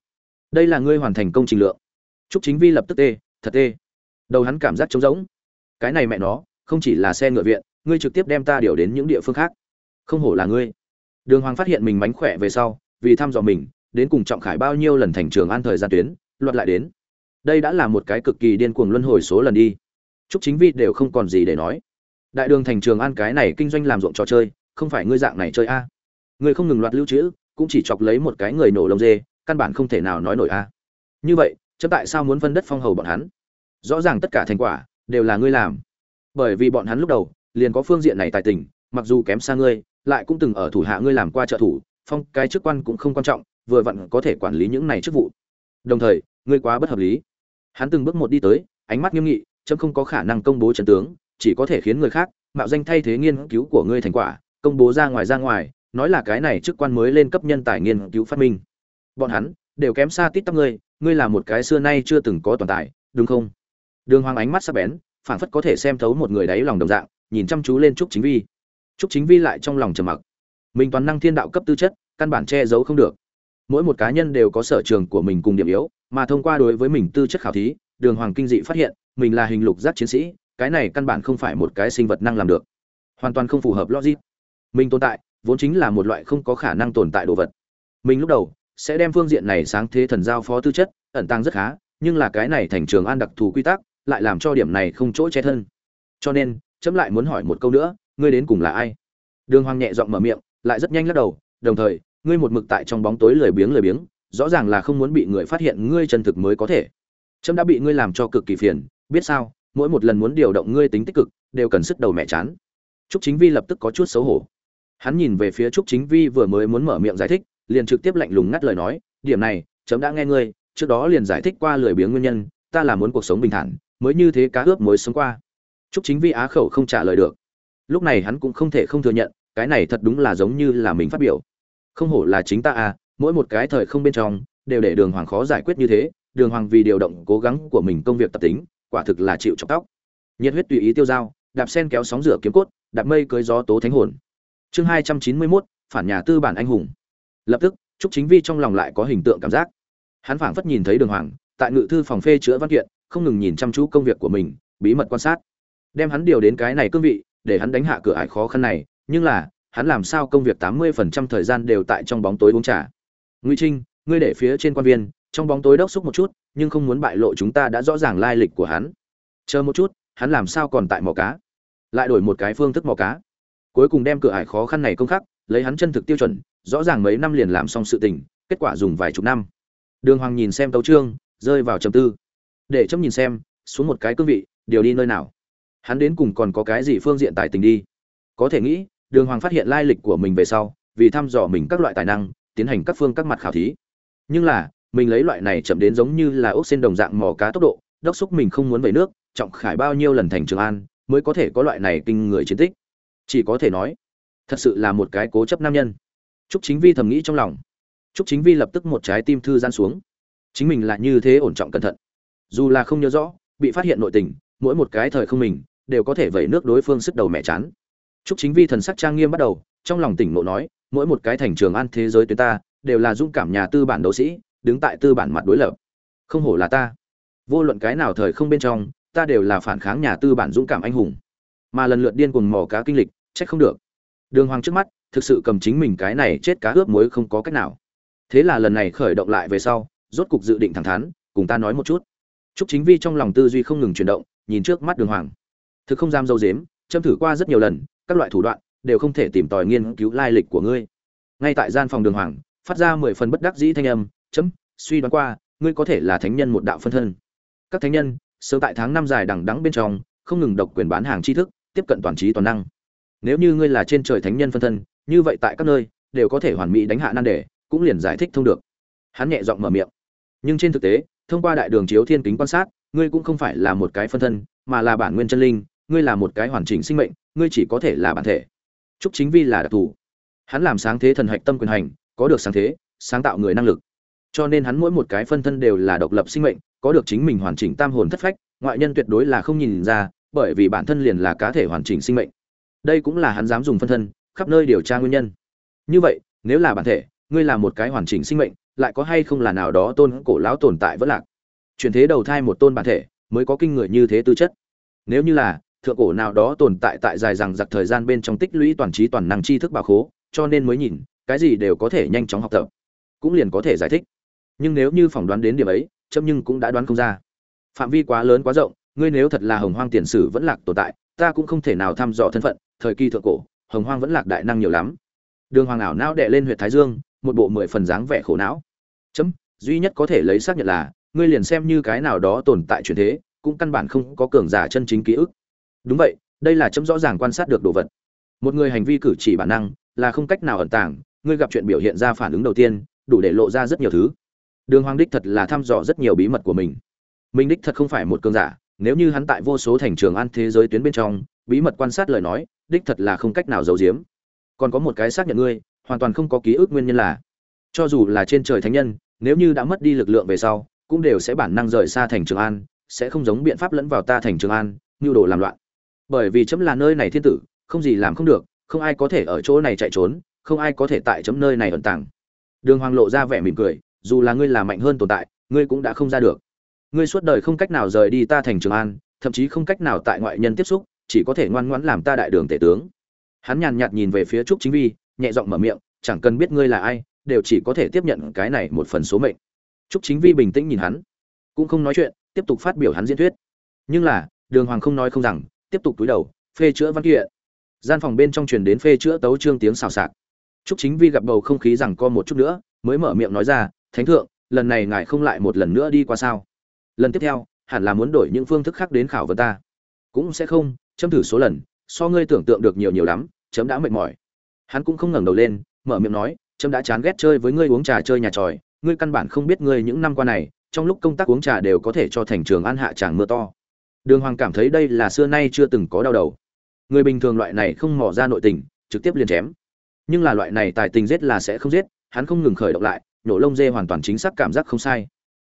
Đây là ngươi hoàn thành công trình lượng. Trúc Chính Vi lập tức tê, thật tê. Đầu hắn cảm giác trống rỗng. Cái này mẹ nó, không chỉ là xe ngựa viện, ngươi trực tiếp đem ta điều đến những địa phương khác không hổ là ngươi đường hoàng phát hiện mình mánh khỏe về sau vì thăm dò mình đến cùng trọng khải bao nhiêu lần thành trường an thời gian tuyến loạt lại đến đây đã là một cái cực kỳ điên cuồng luân hồi số lần đi chúc chính vi đều không còn gì để nói đại đường thành trường an cái này kinh doanh làm ruộng trò chơi không phải ngươi dạng này chơi a ngươi không ngừng loạt lưu trữ cũng chỉ chọc lấy một cái người nổ lông dê, căn bản không thể nào nói nổi a. Như vậy, chấm tại sao muốn phân đất phong hầu bọn hắn? Rõ ràng tất cả thành quả, đều là ngươi làm. Bởi vì bọn hắn lúc đầu, liền có phương diện này tài tình, mặc dù kém xa ngươi, lại cũng từng ở thủ hạ ngươi làm qua trợ thủ, phong cái chức quan cũng không quan trọng, vừa vặn có thể quản lý những này chức vụ. Đồng thời, ngươi quá bất hợp lý. Hắn từng bước một đi tới, ánh mắt nghiêm nghị, chấm không có khả năng công bố trận tướng, chỉ có thể khiến người khác, mạo danh thay thế nghiên cứu của ngươi thành quả, công bố ra ngoài ra ngoài nói là cái này chức quan mới lên cấp nhân tài nghiên cứu phát minh. Bọn hắn đều kém xa tít tắp ngươi ngươi là một cái xưa nay chưa từng có tồn tại đúng không? Đường hoàng ánh mắt sắc bén phản phất có thể xem thấu một người đáy lòng đồng dạng, nhìn chăm chú lên trúc chính vi. Trúc chính vi lại trong lòng trầm mặc. Mình toàn năng thiên đạo cấp tư chất, căn bản che giấu không được. Mỗi một cá nhân đều có sở trường của mình cùng điểm yếu, mà thông qua đối với mình tư chất khảo thí, đường hoàng kinh dị phát hiện, mình là hình lục giác chiến sĩ, cái này căn bản không phải một cái sinh vật năng làm được. Hoàn toàn không phù hợp logic. Mình tồn tại vốn chính là một loại không có khả năng tồn tại đồ vật. Mình lúc đầu sẽ đem phương diện này sáng thế thần giao phó tư chất, ẩn tăng rất khá, nhưng là cái này thành trường an đặc thù quy tắc, lại làm cho điểm này không chỗ che thân. Cho nên, chấm lại muốn hỏi một câu nữa, ngươi đến cùng là ai? Đường hoàng nhẹ giọng mở miệng, lại rất nhanh lắc đầu, đồng thời, ngươi một mực tại trong bóng tối lười biếng lười biếng, rõ ràng là không muốn bị người phát hiện ngươi chân thực mới có thể. Trâm đã bị ngươi làm cho cực kỳ phiền, biết sao, mỗi một lần muốn điều động ngươi tính tích cực, đều cần sức đầu mẹ chán. Trúc chính vi lập tức có chút xấu hổ hắn nhìn về phía trúc chính vi vừa mới muốn mở miệng giải thích liền trực tiếp lạnh lùng ngắt lời nói điểm này chấm đã nghe ngươi trước đó liền giải thích qua lười biếng nguyên nhân ta là muốn cuộc sống bình thản mới như thế cá ướp mới sống qua Trúc Chính Vi á khẩu không trả lời được. Lúc này hắn cũng không thể không thừa nhận, cái này thật đúng là giống như là mình phát biểu. Không hổ là chính ta à, mỗi một cái thời không bên trong đều để Đường Hoàng khó giải quyết như thế, Đường Hoàng vì điều động cố gắng của mình công việc tập tính, quả thực là chịu chọc tóc. Nhiệt huyết tùy ý tiêu dao, đạp sen kéo sóng rửa kiếm cốt, đạp mây cưới gió tố thánh hồn. Chương hai trăm chín mươi 291, phản nhà tư bản anh hùng. Lập tức, Trúc Chính Vi trong lòng lại có hình tượng cảm giác. Hắn phảng phất nhìn thấy Đường Hoàng tại ngự thư phòng phê chữa văn kiện, không ngừng nhìn chăm chú công việc của mình, bí mật quan sát. Đem hắn điều đến cái này cương vị để hắn đánh hạ cửa ải khó khăn này nhưng là hắn làm sao công việc tám mươi phần trăm thời gian đều tại trong bóng tối uống trà. Ngụy trinh ngươi để phía trên quan viên trong bóng tối đốc xúc một chút nhưng không muốn bại lộ chúng ta đã rõ ràng lai lịch của hắn. Chờ một chút hắn làm sao còn tại mò cá? Lại đổi một cái phương thức mò cá cuối cùng đem cửa ải khó khăn này công khắc, lấy hắn chân thực tiêu chuẩn, rõ ràng mấy năm liền làm xong sự tình, kết quả dùng vài chục năm. Đường hoàng nhìn xem tấu trương rơi vào trầm tư. Để chấm nhìn xem, xuống một cái cương vị, điều đi nơi nào. Hắn đến cùng còn có cái gì phương diện tài tình đi? Có thể nghĩ, đường hoàng phát hiện lai lịch của mình về sau, vì thăm dò mình các loại tài năng, tiến hành các phương các mặt khảo thí. Nhưng là, mình lấy loại này chậm đến giống như là ốc xên đồng dạng mò cá tốc độ, đốc xúc mình không muốn về nước, trọng khải bao nhiêu lần thành trường an, mới có thể có loại này kinh người chiến tích chỉ có thể nói, thật sự là một cái cố chấp nam nhân. Trúc chính vi thầm nghĩ trong lòng. Trúc chính vi lập tức một trái tim thư gian xuống. Chính mình là như thế ổn trọng cẩn thận. Dù là không nhớ rõ, bị phát hiện nội tình, mỗi một cái thời không mình đều có thể vẩy nước đối phương sức đầu mẹ chán. Trúc chính vi thần sắc trang nghiêm bắt đầu, trong lòng tỉnh ngộ nói, mỗi một cái thành trường an thế giới tuyến ta đều là dũng cảm nhà tư bản đấu sĩ, đứng tại tư bản mặt đối lập. Không hổ là ta. Vô luận cái nào thời không bên trong, ta đều là phản kháng nhà tư bản dũng cảm anh hùng. Mà lần lượt điên cuồng mò cá kinh lịch trách không được. Đường hoàng trước mắt, thực sự cầm chính mình cái này chết cá ướp muối không có cách nào. Thế là lần này khởi động lại về sau, rốt cục dự định thẳng thắn, cùng ta nói một chút. Chúc chính vi trong lòng tư duy không ngừng chuyển động, nhìn trước mắt đường hoàng. Thực không dám dâu dếm, châm thử qua rất nhiều lần, các loại thủ đoạn, đều không thể tìm tòi nghiên cứu lai lịch của ngươi. Ngay tại gian phòng đường hoàng, phát ra mười phần bất đắc dĩ thanh âm, chấm, suy đoán qua, ngươi có thể là thánh nhân một đạo phân thân. Các thánh nhân, sớm tại tháng năm dài đằng đắng bên trong, không ngừng độc quyền bán hàng tri thức, tiếp cận toàn trí toàn năng nếu như ngươi là trên trời thánh nhân phân thân, như vậy tại các nơi, đều có thể hoàn mỹ đánh hạ nan đề, cũng liền giải thích thông được. Hắn nhẹ giọng mở miệng. Nhưng trên thực tế, thông qua đại đường chiếu thiên kính quan sát, ngươi cũng không phải là một cái phân thân, mà là bản nguyên chân linh, ngươi là một cái hoàn chỉnh sinh mệnh, ngươi chỉ có thể là bản thể. Chúc chính vi là đặc thù. Hắn làm sáng thế thần hạch tâm quyền hành, có được sáng thế, sáng tạo người năng lực. Cho nên hắn mỗi một cái phân thân đều là độc lập sinh mệnh, có được chính mình hoàn chỉnh tam hồn thất phách, ngoại nhân tuyệt đối là không nhìn ra, bởi vì bản thân liền là cá thể hoàn chỉnh sinh mệnh đây cũng là hắn dám dùng phân thân, khắp nơi điều tra nguyên nhân. Như vậy, nếu là bản thể, ngươi là một cái hoàn chỉnh sinh mệnh, lại có hay không là nào đó tôn cổ lão tồn tại vẫn lạc? Chuyển thế đầu thai một tôn bản thể, mới có kinh người như thế tư chất. Nếu như là, thượng cổ nào đó tồn tại tại dài rằng giặc thời gian bên trong tích lũy toàn trí toàn năng tri thức bà khố, cho nên mới nhìn, cái gì đều có thể nhanh chóng học tập, cũng liền có thể giải thích. Nhưng nếu như phỏng đoán đến điểm ấy châm nhưng cũng đã đoán không ra. Phạm vi quá lớn quá rộng, ngươi nếu thật là hồng hoang tiền sử vẫn lạc tồn tại, ta cũng không thể nào thăm dò thân phận thời kỳ thượng cổ, hồng hoang vẫn lạc đại năng nhiều lắm. Đường hoàng ảo não đệ lên huyện thái dương, một bộ mười phần dáng vẻ khổ não. Chấm, duy nhất có thể lấy xác nhận là, ngươi liền xem như cái nào đó tồn tại truyền thế, cũng căn bản không có cường giả chân chính ký ức. Đúng vậy, đây là chấm rõ ràng quan sát được đồ vật. Một người hành vi cử chỉ bản năng, là không cách nào ẩn tàng, ngươi gặp chuyện biểu hiện ra phản ứng đầu tiên, đủ để lộ ra rất nhiều thứ. Đường hoàng đích thật là thăm dò rất nhiều bí mật của mình. Mình đích thật không phải một cường giả nếu như hắn tại vô số thành trường an thế giới tuyến bên trong, bí mật quan sát lời nói, đích thật là không cách nào giấu giếm. Còn có một cái xác nhận ngươi, hoàn toàn không có ký ức nguyên nhân là, cho dù là trên trời thánh nhân, nếu như đã mất đi lực lượng về sau, cũng đều sẽ bản năng rời xa thành trường an, sẽ không giống biện pháp lẫn vào ta thành trường an nhu đồ làm loạn. Bởi vì chấm là nơi này thiên tử, không gì làm không được, không ai có thể ở chỗ này chạy trốn, không ai có thể tại chấm nơi này ẩn tàng. Đường hoàng lộ ra vẻ mỉm cười, dù là ngươi là mạnh hơn tồn tại, ngươi cũng đã không ra được ngươi suốt đời không cách nào rời đi ta thành trường an, thậm chí không cách nào tại ngoại nhân tiếp xúc, chỉ có thể ngoan ngoãn làm ta đại đường tể tướng. Hắn nhàn nhạt nhìn về phía trúc chính vi, nhẹ giọng mở miệng, chẳng cần biết ngươi là ai, đều chỉ có thể tiếp nhận cái này một phần số mệnh. Trúc chính vi bình tĩnh nhìn hắn, cũng không nói chuyện, tiếp tục phát biểu hắn diễn thuyết. Nhưng là, đường hoàng không nói không rằng, tiếp tục túi đầu, phê chữa văn kiện. Gian phòng bên trong truyền đến phê chữa tấu trương tiếng xào xạc. Trúc chính vi gặp bầu không khí rằng co một chút nữa, mới mở miệng nói ra, thánh thượng, lần này ngài không lại một lần nữa đi qua sao? Lần tiếp theo, hẳn là muốn đổi những phương thức khác đến khảo vấn ta. Cũng sẽ không, chấm thử số lần, so ngươi tưởng tượng được nhiều nhiều lắm, chấm đã mệt mỏi. Hắn cũng không ngẩng đầu lên, mở miệng nói, chấm đã chán ghét chơi với ngươi uống trà chơi nhà tròi, ngươi căn bản không biết ngươi những năm qua này, trong lúc công tác uống trà đều có thể cho thành trường an hạ tràng mưa to. Đường hoàng cảm thấy đây là xưa nay chưa từng có đau đầu. Người bình thường loại này không mò ra nội tình, trực tiếp liền chém. Nhưng là loại này tài tình giết là sẽ không giết, hắn không ngừng khởi động lại, nổ lông dê hoàn toàn chính xác cảm giác không sai.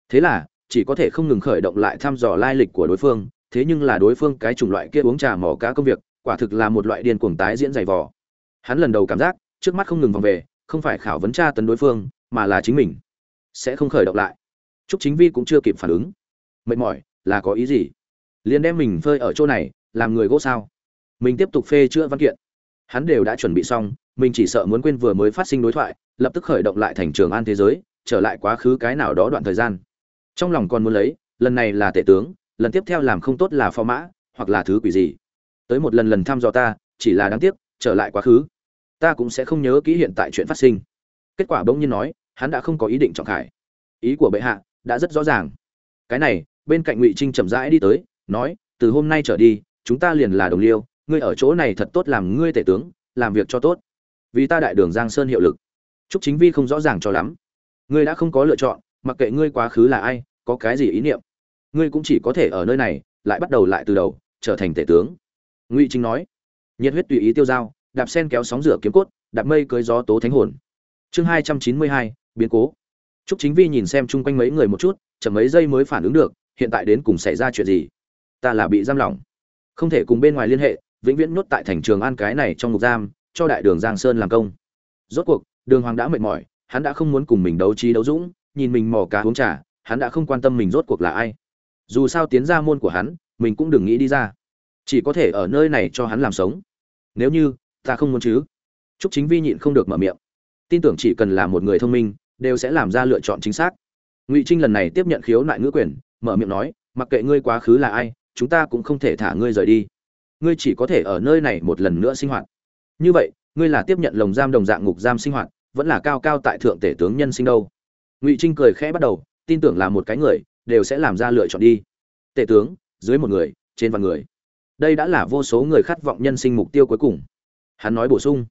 Thế là chỉ có thể không ngừng khởi động lại thăm dò lai lịch của đối phương, thế nhưng là đối phương cái chủng loại kia uống trà mỏ cá công việc, quả thực là một loại điên cuồng tái diễn dày vò. Hắn lần đầu cảm giác, trước mắt không ngừng vòng về, không phải khảo vấn tra tấn đối phương, mà là chính mình. Sẽ không khởi động lại. Trúc chính vi cũng chưa kịp phản ứng. Mệt mỏi, là có ý gì? Liền đem mình phơi ở chỗ này, làm người gỗ sao? Mình tiếp tục phê chữa văn kiện. Hắn đều đã chuẩn bị xong, mình chỉ sợ muốn quên vừa mới phát sinh đối thoại, lập tức khởi động lại thành trường an thế giới, trở lại quá khứ cái nào đó đoạn thời gian trong lòng còn muốn lấy lần này là tể tướng lần tiếp theo làm không tốt là phò mã hoặc là thứ quỷ gì. Tới một lần lần thăm dò ta chỉ là đáng tiếc trở lại quá khứ. Ta cũng sẽ không nhớ kỹ hiện tại chuyện phát sinh. Kết quả bỗng nhiên nói hắn đã không có ý định trọng khải. Ý của bệ hạ đã rất rõ ràng. Cái này bên cạnh ngụy trinh chậm rãi đi tới nói từ hôm nay trở đi chúng ta liền là đồng liêu ngươi ở chỗ này thật tốt làm ngươi tể tướng làm việc cho tốt. Vì ta đại đường giang sơn hiệu lực. Trúc Chính Vi không rõ ràng cho lắm. Ngươi đã không có lựa chọn, mặc kệ ngươi quá khứ là ai, có cái gì ý niệm, ngươi cũng chỉ có thể ở nơi này, lại bắt đầu lại từ đầu, trở thành tể tướng. Ngụy Chính nói. Nhiệt huyết tùy ý tiêu dao, đạp sen kéo sóng rửa kiếm cốt, đạp mây cưới gió tố thánh hồn. Chương hai trăm chín mươi hai biến cố. Trúc Chính Vi nhìn xem chung quanh mấy người một chút, chậm mấy giây mới phản ứng được, hiện tại đến cùng xảy ra chuyện gì? Ta là bị giam lỏng, không thể cùng bên ngoài liên hệ, vĩnh viễn nhốt tại thành trường an cái này trong ngục giam, cho đại đường Giang Sơn làm công. Rốt cuộc, Đường Hoàng đã mệt mỏi, hắn đã không muốn cùng mình đấu trí đấu dũng, nhìn mình mò cá uống trà, hắn đã không quan tâm mình rốt cuộc là ai. Dù sao tiến ra môn của hắn, mình cũng đừng nghĩ đi ra. Chỉ có thể ở nơi này cho hắn làm sống. Nếu như, ta không muốn chứ? Trúc Chính Vi nhịn không được mở miệng. Tin tưởng chỉ cần là một người thông minh, đều sẽ làm ra lựa chọn chính xác. Ngụy Trinh lần này tiếp nhận khiếu nại ngữ quyền, mở miệng nói, mặc kệ ngươi quá khứ là ai, chúng ta cũng không thể thả ngươi rời đi. Ngươi chỉ có thể ở nơi này một lần nữa sinh hoạt. Như vậy, ngươi là tiếp nhận lồng giam đồng dạng ngục giam sinh hoạt, vẫn là cao cao tại thượng tể tướng nhân sinh đâu? Ngụy Trinh cười khẽ bắt đầu, tin tưởng là một cái người, đều sẽ làm ra lựa chọn đi. Tể tướng, dưới một người, trên vạn người. Đây đã là vô số người khát vọng nhân sinh mục tiêu cuối cùng. Hắn nói bổ sung.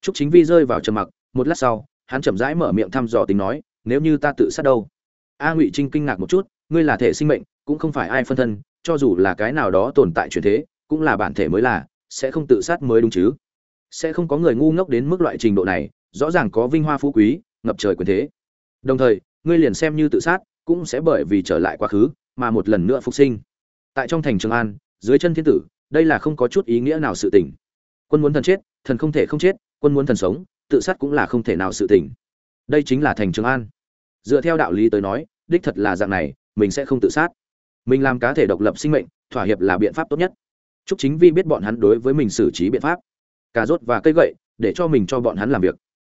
Trúc Chính Vi rơi vào trầm mặc, một lát sau, hắn chậm rãi mở miệng thăm dò tính nói, nếu như ta tự sát đâu? A Ngụy Trinh kinh ngạc một chút, ngươi là thể sinh mệnh, cũng không phải ai phân thân, cho dù là cái nào đó tồn tại chuyển thế, cũng là bản thể mới là, sẽ không tự sát mới đúng chứ? Sẽ không có người ngu ngốc đến mức loại trình độ này, rõ ràng có vinh hoa phú quý, ngập trời quyền thế. Đồng thời, ngươi liền xem như tự sát, cũng sẽ bởi vì trở lại quá khứ, mà một lần nữa phục sinh. Tại trong thành Trường An, dưới chân thiên tử, đây là không có chút ý nghĩa nào sự tình. Quân muốn thần chết, thần không thể không chết, quân muốn thần sống, tự sát cũng là không thể nào sự tình. Đây chính là thành Trường An. Dựa theo đạo lý tới nói, đích thật là dạng này, mình sẽ không tự sát. Mình làm cá thể độc lập sinh mệnh, thỏa hiệp là biện pháp tốt nhất. Trúc Chính Vi biết bọn hắn đối với mình xử trí biện pháp, cà rốt và cây gậy, để cho mình cho bọn hắn làm việc.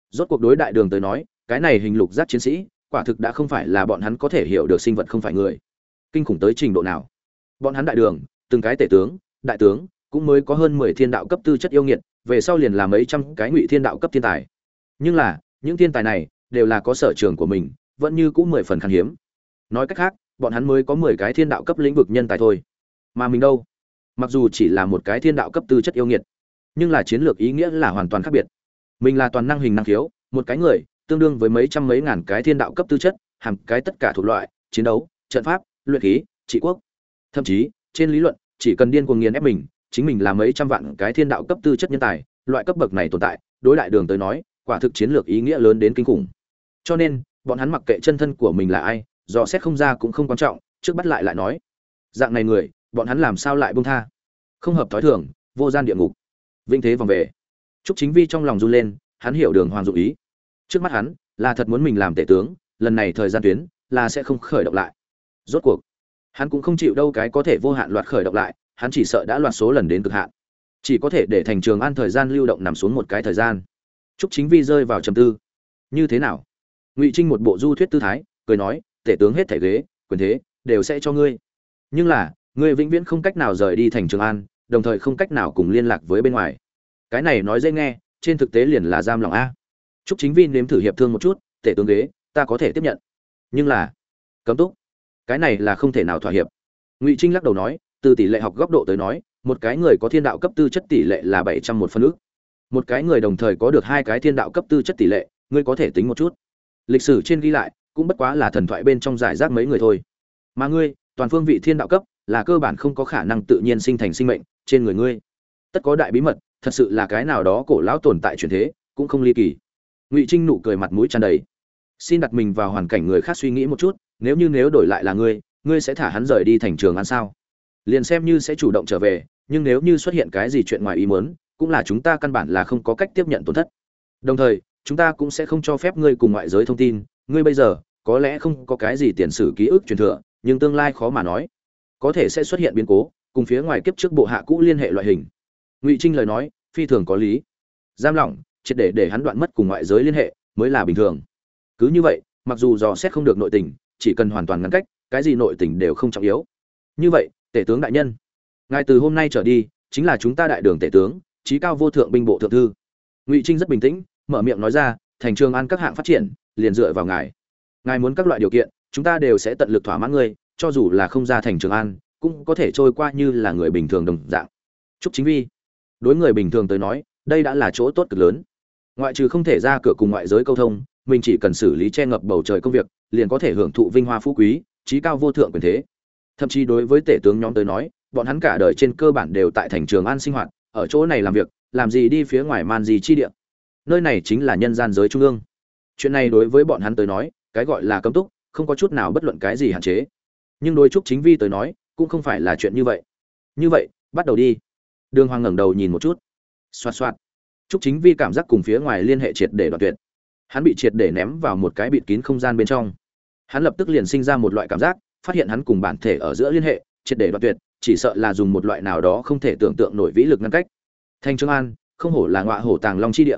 Rốt cuộc đối đại đường tới nói, cái này hình lục giác chiến sĩ, quả thực đã không phải là bọn hắn có thể hiểu được sinh vật không phải người. Kinh khủng tới trình độ nào? Bọn hắn đại đường, từng cái tể tướng, đại tướng, cũng mới có hơn mười thiên đạo cấp tư chất yêu nghiệt, về sau liền là mấy trăm cái ngụy thiên đạo cấp thiên tài. Nhưng là, những thiên tài này đều là có sở trường của mình, vẫn như cũng mười phần khan hiếm. Nói cách khác, bọn hắn mới có mười cái thiên đạo cấp lĩnh vực nhân tài thôi. Mà mình đâu? Mặc dù chỉ là một cái thiên đạo cấp tư chất yêu nghiệt, nhưng là chiến lược ý nghĩa là hoàn toàn khác biệt. Mình là toàn năng hình năng khiếu, một cái người tương đương với mấy trăm mấy ngàn cái thiên đạo cấp tư chất, hàng cái tất cả thuộc loại, chiến đấu, trận pháp, luyện khí, trị quốc. Thậm chí, trên lý luận, chỉ cần điên cuồng nghiền ép mình, chính mình là mấy trăm vạn cái thiên đạo cấp tư chất nhân tài, loại cấp bậc này tồn tại, đối đại đường tới nói, quả thực chiến lược ý nghĩa lớn đến kinh khủng. Cho nên, bọn hắn mặc kệ chân thân của mình là ai, dò xét không ra cũng không quan trọng, trước bắt lại lại nói. Dạng này người, bọn hắn làm sao lại buông tha? Không hợp thói thường, vô gian địa ngục. Vinh thế vòng về. Trúc Chính Vi trong lòng run lên, hắn hiểu Đường Hoàng dụng ý. Trước mắt hắn, là thật muốn mình làm tể tướng, lần này thời gian tuyến là sẽ không khởi động lại. Rốt cuộc, hắn cũng không chịu đâu cái có thể vô hạn loạt khởi động lại, hắn chỉ sợ đã loạt số lần đến cực hạn. Chỉ có thể để thành trường an thời gian lưu động nằm xuống một cái thời gian. Trúc Chính Vi rơi vào trầm tư. Như thế nào? Ngụy Trinh một bộ du thuyết tư thái, cười nói, tể tướng hết thể ghế, quyền thế đều sẽ cho ngươi. Nhưng là, ngươi vĩnh viễn không cách nào rời đi thành Trường An, đồng thời không cách nào cùng liên lạc với bên ngoài. Cái này nói dễ nghe, trên thực tế liền là giam lòng a. Trúc Chính Vi nếm thử hiệp thương một chút, tể tướng ghế, ta có thể tiếp nhận. Nhưng là, cấm túc, cái này là không thể nào thỏa hiệp. Ngụy Trinh lắc đầu nói, từ tỷ lệ học góc độ tới nói, một cái người có thiên đạo cấp tư chất tỷ lệ là bảy trăm một phân ước. Một cái người đồng thời có được hai cái thiên đạo cấp tư chất tỷ lệ ngươi có thể tính một chút. Lịch sử trên ghi lại cũng bất quá là thần thoại bên trong giải rác mấy người thôi. Mà ngươi toàn phương vị thiên đạo cấp là cơ bản không có khả năng tự nhiên sinh thành sinh mệnh trên người ngươi. Tất có đại bí mật thật sự là cái nào đó cổ lão tồn tại truyền thế cũng không ly kỳ ngụy trinh nụ cười mặt mũi tràn đầy xin đặt mình vào hoàn cảnh người khác suy nghĩ một chút nếu như nếu đổi lại là ngươi ngươi sẽ thả hắn rời đi thành trường ăn sao liền xem như sẽ chủ động trở về nhưng nếu như xuất hiện cái gì chuyện ngoài ý muốn cũng là chúng ta căn bản là không có cách tiếp nhận tổn thất đồng thời chúng ta cũng sẽ không cho phép ngươi cùng ngoại giới thông tin ngươi bây giờ có lẽ không có cái gì tiền sử ký ức truyền thừa nhưng tương lai khó mà nói có thể sẽ xuất hiện biến cố cùng phía ngoài kiếp trước bộ hạ cũ liên hệ loại hình ngụy trinh lời nói phi thường có lý giam lỏng triệt để để hắn đoạn mất cùng ngoại giới liên hệ, mới là bình thường. Cứ như vậy, mặc dù dò xét không được nội tình, chỉ cần hoàn toàn ngăn cách, cái gì nội tình đều không trọng yếu. Như vậy, tể tướng đại nhân, ngài từ hôm nay trở đi, chính là chúng ta đại đường tể tướng trí cao vô thượng binh bộ thượng thư. Ngụy trinh rất bình tĩnh, mở miệng nói ra, thành trường an các hạng phát triển, liền dựa vào ngài. Ngài muốn các loại điều kiện, chúng ta đều sẽ tận lực thỏa mãn ngươi, cho dù là không ra thành trường an, cũng có thể trôi qua như là người bình thường đồng dạng. Chúc chính vi, đối người bình thường tới nói, đây đã là chỗ tốt cực lớn ngoại trừ không thể ra cửa cùng ngoại giới câu thông, mình chỉ cần xử lý che ngập bầu trời công việc, liền có thể hưởng thụ vinh hoa phú quý, trí cao vô thượng quyền thế. Thậm chí đối với tể tướng nhóm tới nói, bọn hắn cả đời trên cơ bản đều tại thành trường an sinh hoạt, ở chỗ này làm việc, làm gì đi phía ngoài man gì chi địa. Nơi này chính là nhân gian giới trung ương. Chuyện này đối với bọn hắn tới nói, cái gọi là cấm túc, không có chút nào bất luận cái gì hạn chế. Nhưng đôi chúc chính vi tới nói, cũng không phải là chuyện như vậy. Như vậy, bắt đầu đi. Đường hoàng ngẩng đầu nhìn một chút. Xoạt xoạt trúc chính vi cảm giác cùng phía ngoài liên hệ triệt để đoạn tuyệt. Hắn bị triệt để ném vào một cái bịt kín không gian bên trong. Hắn lập tức liền sinh ra một loại cảm giác, phát hiện hắn cùng bản thể ở giữa liên hệ, triệt để đoạn tuyệt, chỉ sợ là dùng một loại nào đó không thể tưởng tượng nổi vĩ lực ngăn cách. Thanh trương an, không hổ là ngọa hổ tàng long chi địa.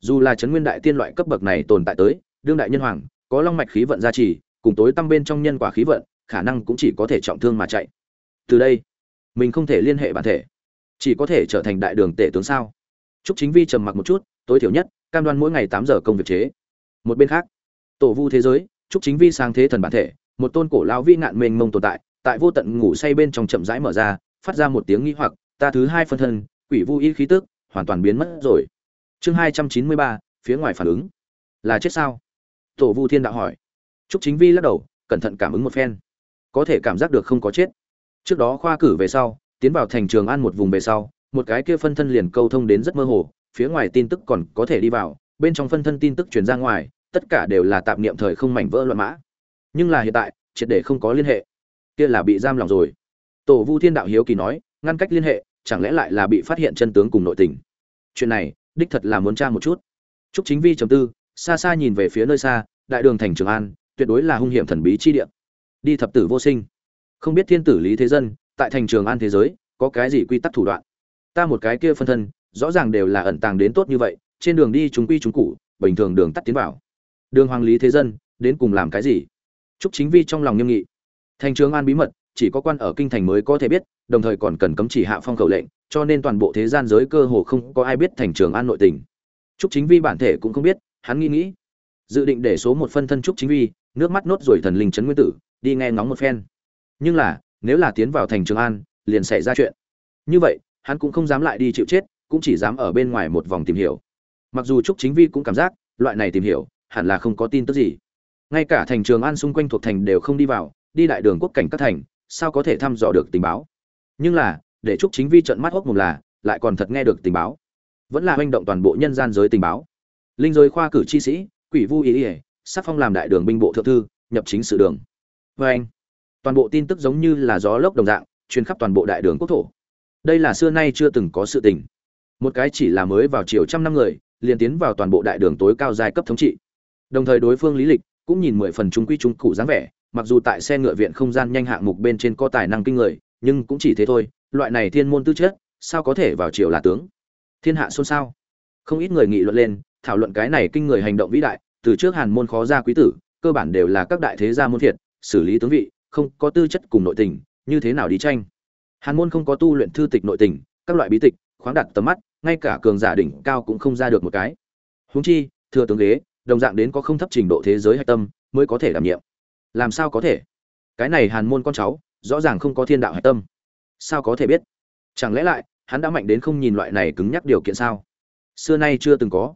Dù là trấn nguyên đại tiên loại cấp bậc này tồn tại tới, đương đại nhân hoàng, có long mạch khí vận gia trì, cùng tối tăng bên trong nhân quả khí vận, khả năng cũng chỉ có thể trọng thương mà chạy. Từ đây, mình không thể liên hệ bản thể. Chỉ có thể trở thành đại đường tể tướng sao? Trúc chính vi trầm mặc một chút, tối thiểu nhất, cam đoan mỗi ngày tám giờ công việc chế. Một bên khác, tổ vu thế giới, trúc chính vi sang thế thần bản thể, một tôn cổ lao vi ngạn mênh mông tồn tại tại vô tận ngủ say bên trong chậm rãi mở ra, phát ra một tiếng nghi hoặc, ta thứ hai phân thân, quỷ vu y khí tức, hoàn toàn biến mất rồi. Chương hai trăm chín mươi ba, phía ngoài phản ứng. Là chết sao? Tổ vu thiên đạo hỏi. Trúc chính vi lắc đầu, cẩn thận cảm ứng một phen. Có thể cảm giác được không có chết. Trước đó khoa cử về sau, tiến vào thành trường an một vùng về sau một cái kia phân thân liền câu thông đến rất mơ hồ, phía ngoài tin tức còn có thể đi vào, bên trong phân thân tin tức truyền ra ngoài, tất cả đều là tạm niệm thời không mảnh vỡ loạn mã. Nhưng là hiện tại, triệt để không có liên hệ. Kia là bị giam lòng rồi. Tổ vu thiên đạo hiếu kỳ nói, ngăn cách liên hệ, chẳng lẽ lại là bị phát hiện chân tướng cùng nội tình? Chuyện này, đích thật là muốn tra một chút. Trúc chính vi chấm tư, xa xa nhìn về phía nơi xa, đại đường thành trường an, tuyệt đối là hung hiểm thần bí chi địa. Đi thập tử vô sinh. Không biết thiên tử lý thế dân, tại thành trường an thế giới, có cái gì quy tắc thủ đoạn? Ta một cái kia phân thân, rõ ràng đều là ẩn tàng đến tốt như vậy, trên đường đi chúng quy chúng cụ bình thường đường tắt tiến vào. Đường hoàng lý thế dân, đến cùng làm cái gì? Trúc chính vi trong lòng nghiêm nghị. Thành trường an bí mật, chỉ có quan ở kinh thành mới có thể biết, đồng thời còn cần cấm chỉ hạ phong khẩu lệnh, cho nên toàn bộ thế gian giới cơ hồ không có ai biết thành trường an nội tình. Trúc chính vi bản thể cũng không biết, hắn nghĩ nghĩ. Dự định để số một phân thân trúc chính vi, nước mắt nốt rồi thần linh trấn nguyên tử, đi nghe ngóng một phen. Nhưng là, nếu là tiến vào thành trường an, liền xảy ra chuyện. Như vậy hắn cũng không dám lại đi chịu chết, cũng chỉ dám ở bên ngoài một vòng tìm hiểu. Mặc dù trúc chính vi cũng cảm giác, loại này tìm hiểu, hẳn là không có tin tức gì. Ngay cả thành trường an xung quanh thuộc thành đều không đi vào, đi đại đường quốc cảnh các thành, sao có thể thăm dò được tình báo? Nhưng là, để trúc chính vi trận mắt hốc mùng là, lại còn thật nghe được tình báo. Vẫn là hành động toàn bộ nhân gian giới tình báo. Linh giới khoa cử chi sĩ, quỷ vu ý ỉa sắc phong làm đại đường binh bộ thượng thư, nhập chính sự đường. Vê anh toàn bộ tin tức giống như là gió lốc đồng dạng, truyền khắp toàn bộ đại đường quốc thổ đây là xưa nay chưa từng có sự tình. Một cái chỉ là mới vào chiều trăm năm người, liền tiến vào toàn bộ đại đường tối cao giai cấp thống trị. Đồng thời đối phương lý lịch cũng nhìn mười phần trung quy trung cụ dáng vẻ, mặc dù tại xe ngựa viện không gian nhanh hạng mục bên trên có tài năng kinh người, nhưng cũng chỉ thế thôi, loại này thiên môn tư chất, sao có thể vào triều là tướng? Thiên hạ xôn xao. Không ít người nghị luận lên, thảo luận cái này kinh người hành động vĩ đại, từ trước hàn môn khó ra quý tử, cơ bản đều là các đại thế gia môn thiệt, xử lý tướng vị, không có tư chất cùng nội tình, như thế nào đi tranh? Hàn môn không có tu luyện thư tịch nội tình, các loại bí tịch, khoáng đặt tầm mắt, ngay cả cường giả đỉnh cao cũng không ra được một cái. Huống chi, thừa tướng ghế, đồng dạng đến có không thấp trình độ thế giới hạch tâm, mới có thể đảm nhiệm. Làm sao có thể? Cái này hàn môn con cháu, rõ ràng không có thiên đạo hạch tâm. Sao có thể biết? Chẳng lẽ lại, hắn đã mạnh đến không nhìn loại này cứng nhắc điều kiện sao? Xưa nay chưa từng có.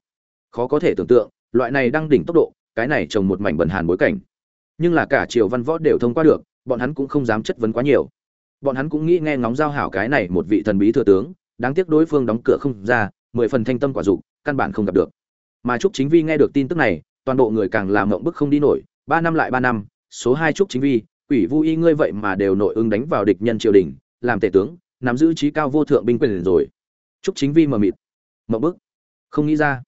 Khó có thể tưởng tượng, loại này đang đỉnh tốc độ, cái này trồng một mảnh bẩn hàn bối cảnh. Nhưng là cả triều văn võ đều thông qua được, bọn hắn cũng không dám chất vấn quá nhiều bọn hắn cũng nghĩ nghe ngóng giao hảo cái này một vị thần bí thừa tướng, đáng tiếc đối phương đóng cửa không ra, mười phần thanh tâm quả dục, căn bản không gặp được. Mà trúc chính vi nghe được tin tức này, toàn bộ người càng làm ngộng bức không đi nổi, ba năm lại ba năm, số hai trúc chính vi, quỷ vu y ngươi vậy mà đều nội ứng đánh vào địch nhân triều đình, làm tể tướng, nắm giữ trí cao vô thượng binh quyền rồi. Trúc chính vi mờ mịt mộng bức, không nghĩ ra.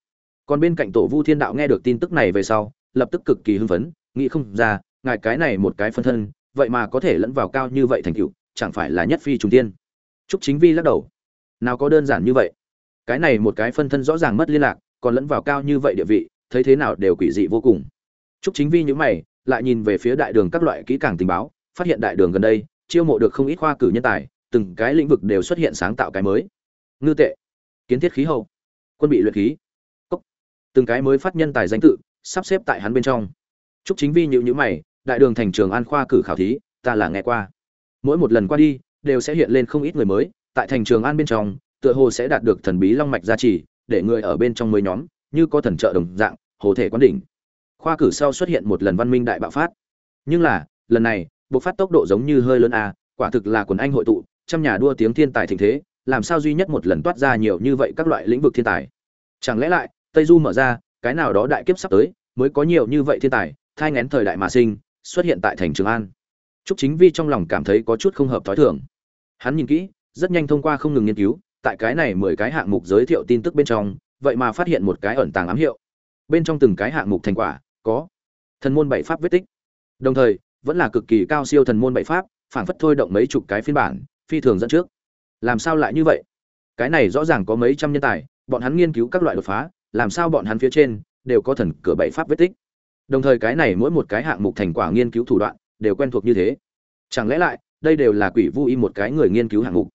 Còn bên cạnh tổ vu thiên đạo nghe được tin tức này về sau, lập tức cực kỳ hưng phấn, nghĩ không ra, ngài cái này một cái phân thân, vậy mà có thể lẫn vào cao như vậy thành cựu chẳng phải là nhất phi trùng tiên. Trúc chính vi lắc đầu. Nào có đơn giản như vậy? Cái này một cái phân thân rõ ràng mất liên lạc, còn lẫn vào cao như vậy địa vị, thấy thế nào đều quỷ dị vô cùng. Trúc chính vi nhữ mày, lại nhìn về phía đại đường các loại kỹ càng tình báo, phát hiện đại đường gần đây, chiêu mộ được không ít khoa cử nhân tài, từng cái lĩnh vực đều xuất hiện sáng tạo cái mới. Ngư tệ, kiến thiết khí hậu, quân bị luyện khí, cốc. Từng cái mới phát nhân tài danh tự, sắp xếp tại hắn bên trong. Trúc chính vi nhữ nhữ mày, đại đường thành trường an khoa cử khảo thí, ta là nghe qua mỗi một lần qua đi, đều sẽ hiện lên không ít người mới, tại thành trường an bên trong, tựa hồ sẽ đạt được thần bí long mạch gia trì, để người ở bên trong mới nhóm, như có thần trợ đồng dạng, hồ thể quán đỉnh. Khoa cử sau xuất hiện một lần văn minh đại bạo phát. Nhưng là, lần này, bộc phát tốc độ giống như hơi lớn a, quả thực là quần anh hội tụ, trăm nhà đua tiếng thiên tài thịnh thế, làm sao duy nhất một lần toát ra nhiều như vậy các loại lĩnh vực thiên tài. Chẳng lẽ lại, tây du mở ra, cái nào đó đại kiếp sắp tới, mới có nhiều như vậy thiên tài, thai ngén thời đại mà sinh, xuất hiện tại thành trường an? Trúc chính vi trong lòng cảm thấy có chút không hợp thói thường. Hắn nhìn kỹ, rất nhanh thông qua không ngừng nghiên cứu, tại cái này mười cái hạng mục giới thiệu tin tức bên trong, vậy mà phát hiện một cái ẩn tàng ám hiệu. Bên trong từng cái hạng mục thành quả, có thần môn bảy pháp vết tích. Đồng thời, vẫn là cực kỳ cao siêu thần môn bảy pháp, phảng phất thôi động mấy chục cái phiên bản, phi thường dẫn trước. Làm sao lại như vậy? Cái này rõ ràng có mấy trăm nhân tài, bọn hắn nghiên cứu các loại đột phá, làm sao bọn hắn phía trên đều có thần cửa bảy pháp vết tích? Đồng thời cái này mỗi một cái hạng mục thành quả nghiên cứu thủ đoạn đều quen thuộc như thế. Chẳng lẽ lại, đây đều là quỷ vu y một cái người nghiên cứu hạng mục.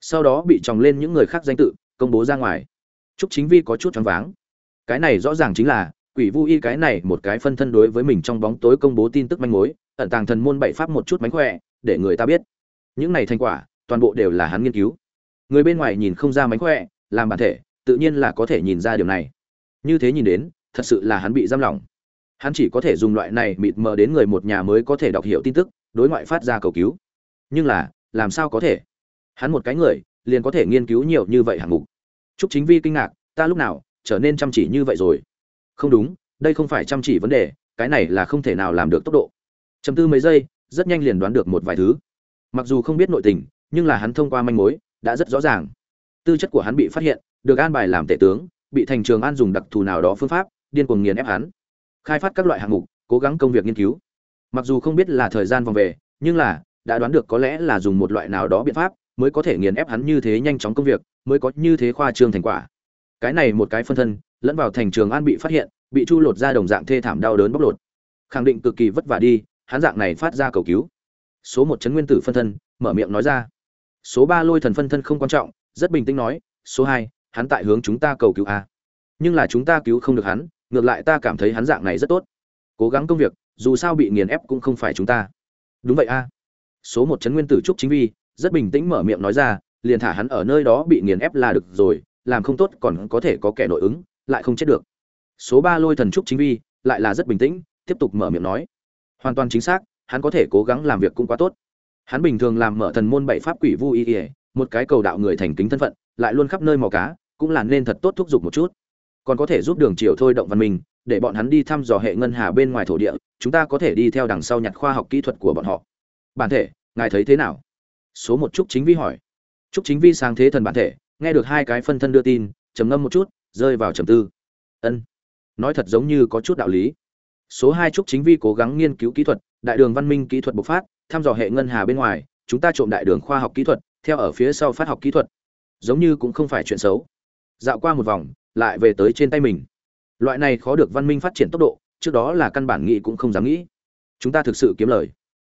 Sau đó bị tròng lên những người khác danh tự, công bố ra ngoài. Chúc chính vi có chút choáng váng. Cái này rõ ràng chính là, quỷ vu y cái này một cái phân thân đối với mình trong bóng tối công bố tin tức manh mối, ẩn tàng thần môn bảy pháp một chút mánh khỏe, để người ta biết. Những này thành quả, toàn bộ đều là hắn nghiên cứu. Người bên ngoài nhìn không ra mánh khỏe, làm bản thể, tự nhiên là có thể nhìn ra điều này. Như thế nhìn đến, thật sự là hắn bị giam lỏng hắn chỉ có thể dùng loại này mịt mờ đến người một nhà mới có thể đọc hiểu tin tức, đối ngoại phát ra cầu cứu. Nhưng là, làm sao có thể? Hắn một cái người, liền có thể nghiên cứu nhiều như vậy hạng mục. Chúc chính vi kinh ngạc, ta lúc nào trở nên chăm chỉ như vậy rồi? Không đúng, đây không phải chăm chỉ vấn đề, cái này là không thể nào làm được tốc độ. Chầm tư mấy giây, rất nhanh liền đoán được một vài thứ. Mặc dù không biết nội tình, nhưng là hắn thông qua manh mối, đã rất rõ ràng. Tư chất của hắn bị phát hiện, được an bài làm tể tướng, bị thành trường an dùng đặc thù nào đó phương pháp, điên cuồng nghiền ép hắn khai phát các loại hạng mục, cố gắng công việc nghiên cứu. Mặc dù không biết là thời gian vòng về, nhưng là, đã đoán được có lẽ là dùng một loại nào đó biện pháp mới có thể nghiền ép hắn như thế nhanh chóng công việc, mới có như thế khoa trương thành quả. Cái này một cái phân thân, lẫn vào thành trường an bị phát hiện, bị chu lột ra đồng dạng thê thảm đau đớn bóc lột. Khẳng định cực kỳ vất vả đi, hắn dạng này phát ra cầu cứu. Số một chấn nguyên tử phân thân, mở miệng nói ra. Số ba lôi thần phân thân không quan trọng, rất bình tĩnh nói, số hai, hắn tại hướng chúng ta cầu cứu a. Nhưng là chúng ta cứu không được hắn ngược lại ta cảm thấy hắn dạng này rất tốt. Cố gắng công việc, dù sao bị nghiền ép cũng không phải chúng ta. Đúng vậy a. Số một chấn nguyên tử trúc chính vi, rất bình tĩnh mở miệng nói ra, liền thả hắn ở nơi đó bị nghiền ép là được rồi, làm không tốt còn có thể có kẻ nội ứng, lại không chết được. Số ba lôi thần trúc chính vi, lại là rất bình tĩnh, tiếp tục mở miệng nói. Hoàn toàn chính xác, hắn có thể cố gắng làm việc cũng quá tốt. Hắn bình thường làm mở thần môn bảy pháp quỷ vu y ỉa một cái cầu đạo người thành kính thân phận, lại luôn khắp nơi mò cá, cũng là nên thật tốt thúc giục một chút còn có thể giúp đường triều thôi động văn minh, để bọn hắn đi thăm dò hệ ngân hà bên ngoài thổ địa, chúng ta có thể đi theo đằng sau nhặt khoa học kỹ thuật của bọn họ. Bản thể, ngài thấy thế nào? Số một trúc chính vi hỏi. Trúc chính vi sáng thế thần bản thể, nghe được hai cái phân thân đưa tin, trầm ngâm một chút, rơi vào trầm tư. Ân. Nói thật giống như có chút đạo lý. Số hai trúc chính vi cố gắng nghiên cứu kỹ thuật, đại đường văn minh kỹ thuật bộc phát, thăm dò hệ ngân hà bên ngoài, chúng ta trộm đại đường khoa học kỹ thuật, theo ở phía sau phát học kỹ thuật. Giống như cũng không phải chuyện xấu. Dạo qua một vòng lại về tới trên tay mình. Loại này khó được văn minh phát triển tốc độ, trước đó là căn bản nghĩ cũng không dám nghĩ. Chúng ta thực sự kiếm lời.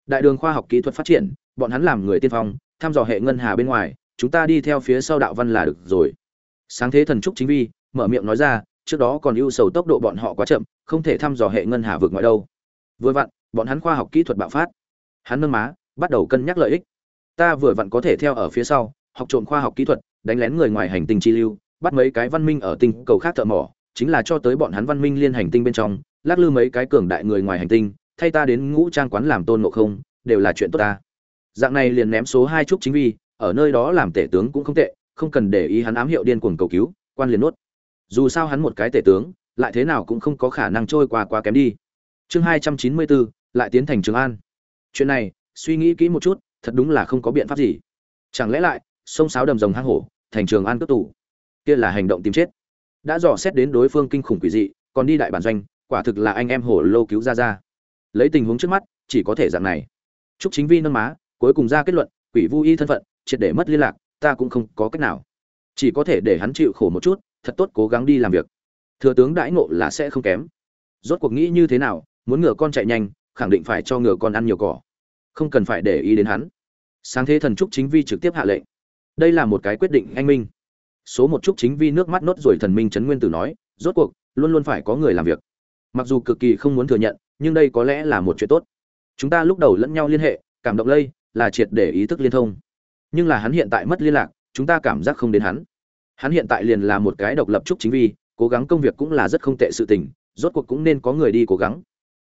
Đại đường khoa học kỹ thuật phát triển, bọn hắn làm người tiên phong, thăm dò hệ ngân hà bên ngoài, chúng ta đi theo phía sau đạo văn là được rồi. Sáng thế thần trúc chính vi, mở miệng nói ra, trước đó còn ưu sầu tốc độ bọn họ quá chậm, không thể thăm dò hệ ngân hà vượt ngoại đâu. Vừa vặn, bọn hắn khoa học kỹ thuật bạo phát. Hắn nâng má, bắt đầu cân nhắc lợi ích. Ta vừa vặn có thể theo ở phía sau, học trộm khoa học kỹ thuật, đánh lén người ngoài hành tinh chi lưu bắt mấy cái văn minh ở tinh cầu khác thợ mỏ, chính là cho tới bọn hắn văn minh liên hành tinh bên trong, lắc lư mấy cái cường đại người ngoài hành tinh, thay ta đến ngũ trang quán làm tôn ngộ không, đều là chuyện tốt ta. Dạng này liền ném số hai trúc chính vi, ở nơi đó làm tể tướng cũng không tệ, không cần để ý hắn ám hiệu điên cuồng cầu cứu, quan liền nuốt. Dù sao hắn một cái tể tướng, lại thế nào cũng không có khả năng trôi qua quá kém đi. Chương hai trăm chín mươi bốn lại tiến thành trường an. Chuyện này, suy nghĩ kỹ một chút, thật đúng là không có biện pháp gì. Chẳng lẽ lại, sông sáo đầm rồng hang hổ, thành trường an cướp tủ kia là hành động tìm chết. Đã dò xét đến đối phương kinh khủng quỷ dị, còn đi đại bản doanh, quả thực là anh em hổ lô cứu ra ra. Lấy tình huống trước mắt, chỉ có thể dạng này. Chúc chính vi nâng má, cuối cùng ra kết luận, quỷ vu y thân phận, triệt để mất liên lạc, ta cũng không có cách nào. Chỉ có thể để hắn chịu khổ một chút, thật tốt cố gắng đi làm việc. Thừa tướng đãi ngộ là sẽ không kém. Rốt cuộc nghĩ như thế nào, muốn ngựa con chạy nhanh, khẳng định phải cho ngựa con ăn nhiều cỏ. Không cần phải để ý đến hắn. Sáng thế thần trúc chính vi trực tiếp hạ lệnh. Đây là một cái quyết định anh minh số một chút chính vi nước mắt nốt rồi thần minh trấn nguyên tử nói, rốt cuộc, luôn luôn phải có người làm việc. Mặc dù cực kỳ không muốn thừa nhận, nhưng đây có lẽ là một chuyện tốt. Chúng ta lúc đầu lẫn nhau liên hệ, cảm động lây, là triệt để ý thức liên thông. Nhưng là hắn hiện tại mất liên lạc, chúng ta cảm giác không đến hắn. Hắn hiện tại liền là một cái độc lập trúc chính vi, cố gắng công việc cũng là rất không tệ sự tình, rốt cuộc cũng nên có người đi cố gắng.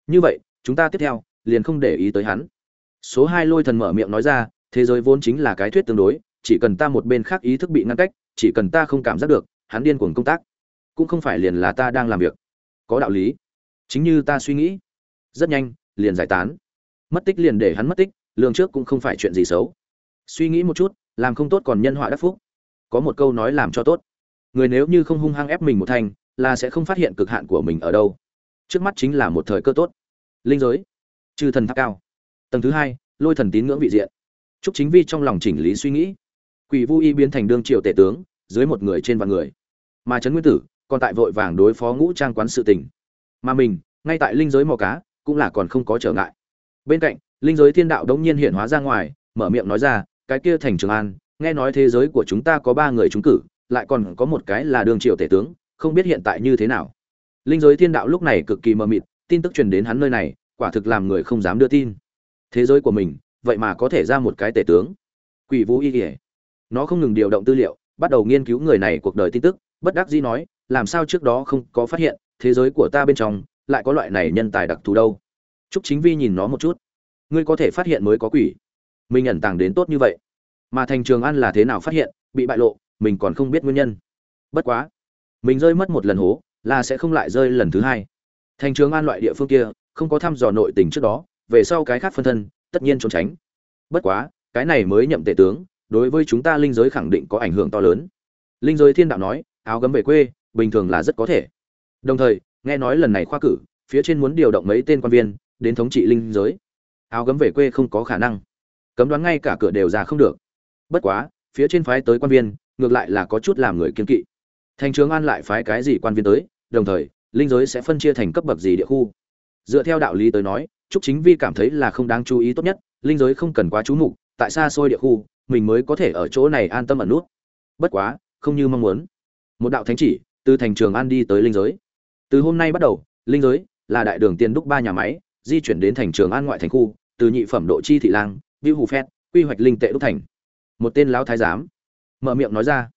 Như vậy, chúng ta tiếp theo, liền không để ý tới hắn. Số hai lôi thần mở miệng nói ra, thế giới vốn chính là cái thuyết tương đối, chỉ cần ta một bên khác ý thức bị ngăn cách chỉ cần ta không cảm giác được, hắn điên cuồng công tác. Cũng không phải liền là ta đang làm việc. Có đạo lý. Chính như ta suy nghĩ. Rất nhanh, liền giải tán. Mất tích liền để hắn mất tích lương trước cũng không phải chuyện gì xấu. Suy nghĩ một chút, làm không tốt còn nhân họa đắc phúc. Có một câu nói làm cho tốt. Người nếu như không hung hăng ép mình một thành, là sẽ không phát hiện cực hạn của mình ở đâu. Trước mắt chính là một thời cơ tốt. Linh giới. Chư thần tháp cao. Tầng thứ hai, lôi thần tín ngưỡng vị diện. Chúc chính vi trong lòng chỉnh lý suy nghĩ. Quỷ vu y biến thành đương triều tể tướng dưới một người trên vạn người. Mà trấn nguyên tử còn tại vội vàng đối phó ngũ trang quán sự tình. Mà mình, ngay tại linh giới mò cá, cũng là còn không có trở ngại. Bên cạnh, linh giới thiên đạo đống nhiên hiện hóa ra ngoài, mở miệng nói ra, cái kia thành trường an, nghe nói thế giới của chúng ta có ba người trúng cử, lại còn có một cái là đường triều tể tướng, không biết hiện tại như thế nào. Linh giới thiên đạo lúc này cực kỳ mờ mịt, tin tức truyền đến hắn nơi này, quả thực làm người không dám đưa tin. Thế giới của mình, vậy mà có thể ra một cái tể tướng. Quỷ vũ y kỉa nó không ngừng điều động tư liệu bắt đầu nghiên cứu người này cuộc đời tin tức bất đắc dĩ nói làm sao trước đó không có phát hiện thế giới của ta bên trong lại có loại này nhân tài đặc thù đâu Trúc Chính Vi nhìn nó một chút. Ngươi có thể phát hiện mới có quỷ. Mình ẩn tàng đến tốt như vậy. Mà Thành Trường An là thế nào phát hiện, bị bại lộ, mình còn không biết nguyên nhân. Bất quá, mình rơi mất một lần hố, là sẽ không lại rơi lần thứ hai. Thành Trường An loại địa phương kia, không có thăm dò nội tình trước đó, về sau cái khác phân thân, tất nhiên trốn tránh. Bất quá, cái này mới nhậm tể tướng, đối với chúng ta linh giới khẳng định có ảnh hưởng to lớn. Linh giới thiên đạo nói, áo gấm về quê, bình thường là rất có thể. Đồng thời, nghe nói lần này khoa cử, phía trên muốn điều động mấy tên quan viên, đến thống trị linh giới. Áo gấm về quê không có khả năng. Cấm đoán ngay cả cửa đều ra không được. Bất quá phía trên phái tới quan viên ngược lại là có chút làm người kiên kỵ. Thành trường an lại phái cái gì quan viên tới đồng thời linh giới sẽ phân chia thành cấp bậc gì địa khu. Dựa theo đạo lý tới nói trúc chính vi cảm thấy là không đáng chú ý tốt nhất linh giới không cần quá chú mục tại xa xôi địa khu mình mới có thể ở chỗ này an tâm ẩn nút. Bất quá, không như mong muốn. Một đạo thánh chỉ, từ thành trường an đi tới linh giới. Từ hôm nay bắt đầu, linh giới là đại đường tiền đúc ba nhà máy, di chuyển đến thành trường an ngoại thành khu, từ nhị phẩm độ chi thị lang viu hù phét, quy hoạch linh tệ đúc thành. Một tên lão thái giám mở miệng nói ra.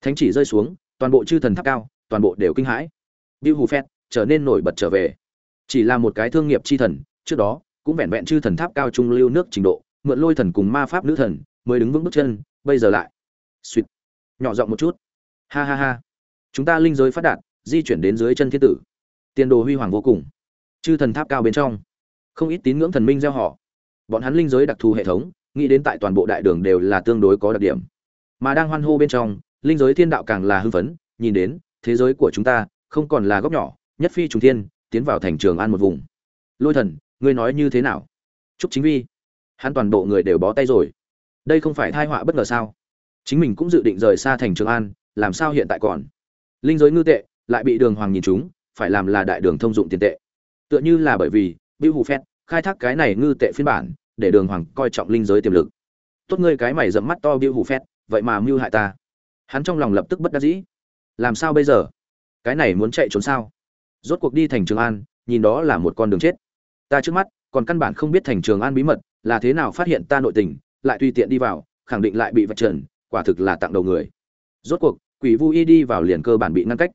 Thánh chỉ rơi xuống, toàn bộ chư thần tháp cao, toàn bộ đều kinh hãi. Viu hù phét trở nên nổi bật trở về. Chỉ là một cái thương nghiệp chi thần, trước đó cũng vẹn vẹn chư thần tháp cao trung lưu nước trình độ, mượn lôi thần cùng ma pháp nữ thần mới đứng vững bước chân, bây giờ lại. Suýt nhỏ giọng một chút. Ha ha ha. Chúng ta linh giới phát đạt, di chuyển đến dưới chân thiên tử. Tiền đồ huy hoàng vô cùng. Chư thần tháp cao bên trong. Không ít tín ngưỡng thần minh gieo họ. Bọn hắn linh giới đặc thù hệ thống, nghĩ đến tại toàn bộ đại đường đều là tương đối có đặc điểm. Mà đang hoan hô bên trong, linh giới thiên đạo càng là hưng phấn, nhìn đến, thế giới của chúng ta không còn là góc nhỏ, nhất phi trùng thiên, tiến vào thành trường an một vùng. Lôi thần, ngươi nói như thế nào? Chúc chính vi. Hắn toàn bộ người đều bó tay rồi đây không phải thai họa bất ngờ sao chính mình cũng dự định rời xa thành trường an làm sao hiện tại còn linh giới ngư tệ lại bị đường hoàng nhìn chúng phải làm là đại đường thông dụng tiền tệ tựa như là bởi vì Bill Hù Phét khai thác cái này ngư tệ phiên bản, để Đường Hoàng coi trọng linh giới tiềm lực. Tốt ngươi cái mày dẫm mắt to Bill Hù Phét, vậy mà mưu hại ta. Hắn trong lòng lập tức bất đắc dĩ. Làm sao bây giờ? Cái này muốn chạy trốn sao? Rốt cuộc đi thành Trường An, nhìn đó là một con đường chết. Ta trước mắt, còn căn bản không biết thành Trường An bí mật, là thế nào phát hiện ta nội tình, lại tùy tiện đi vào, khẳng định lại bị vạch trần, quả thực là tặng đầu người. Rốt cuộc, Quỷ Vu Y đi vào liền cơ bản bị ngăn cách.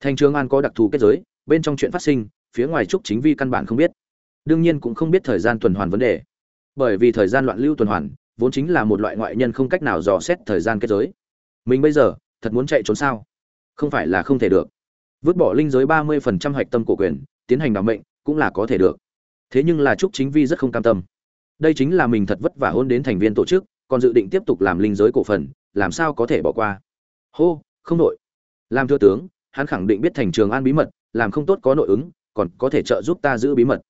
Thành Trường An có đặc thù kết giới, bên trong chuyện phát sinh, phía ngoài trúc chính vi căn bản không biết. Đương nhiên cũng không biết thời gian tuần hoàn vấn đề. Bởi vì thời gian loạn lưu tuần hoàn vốn chính là một loại ngoại nhân không cách nào dò xét thời gian kết giới. Mình bây giờ thật muốn chạy trốn sao? Không phải là không thể được. Vứt bỏ linh giới ba mươi phần trăm hạch tâm cổ quyền tiến hành đảm mệnh cũng là có thể được. Thế nhưng là trúc chính vi rất không cam tâm đây chính là mình thật vất vả hôn đến thành viên tổ chức còn dự định tiếp tục làm linh giới cổ phần làm sao có thể bỏ qua hô không nội làm thưa tướng hắn khẳng định biết thành trường an bí mật làm không tốt có nội ứng còn có thể trợ giúp ta giữ bí mật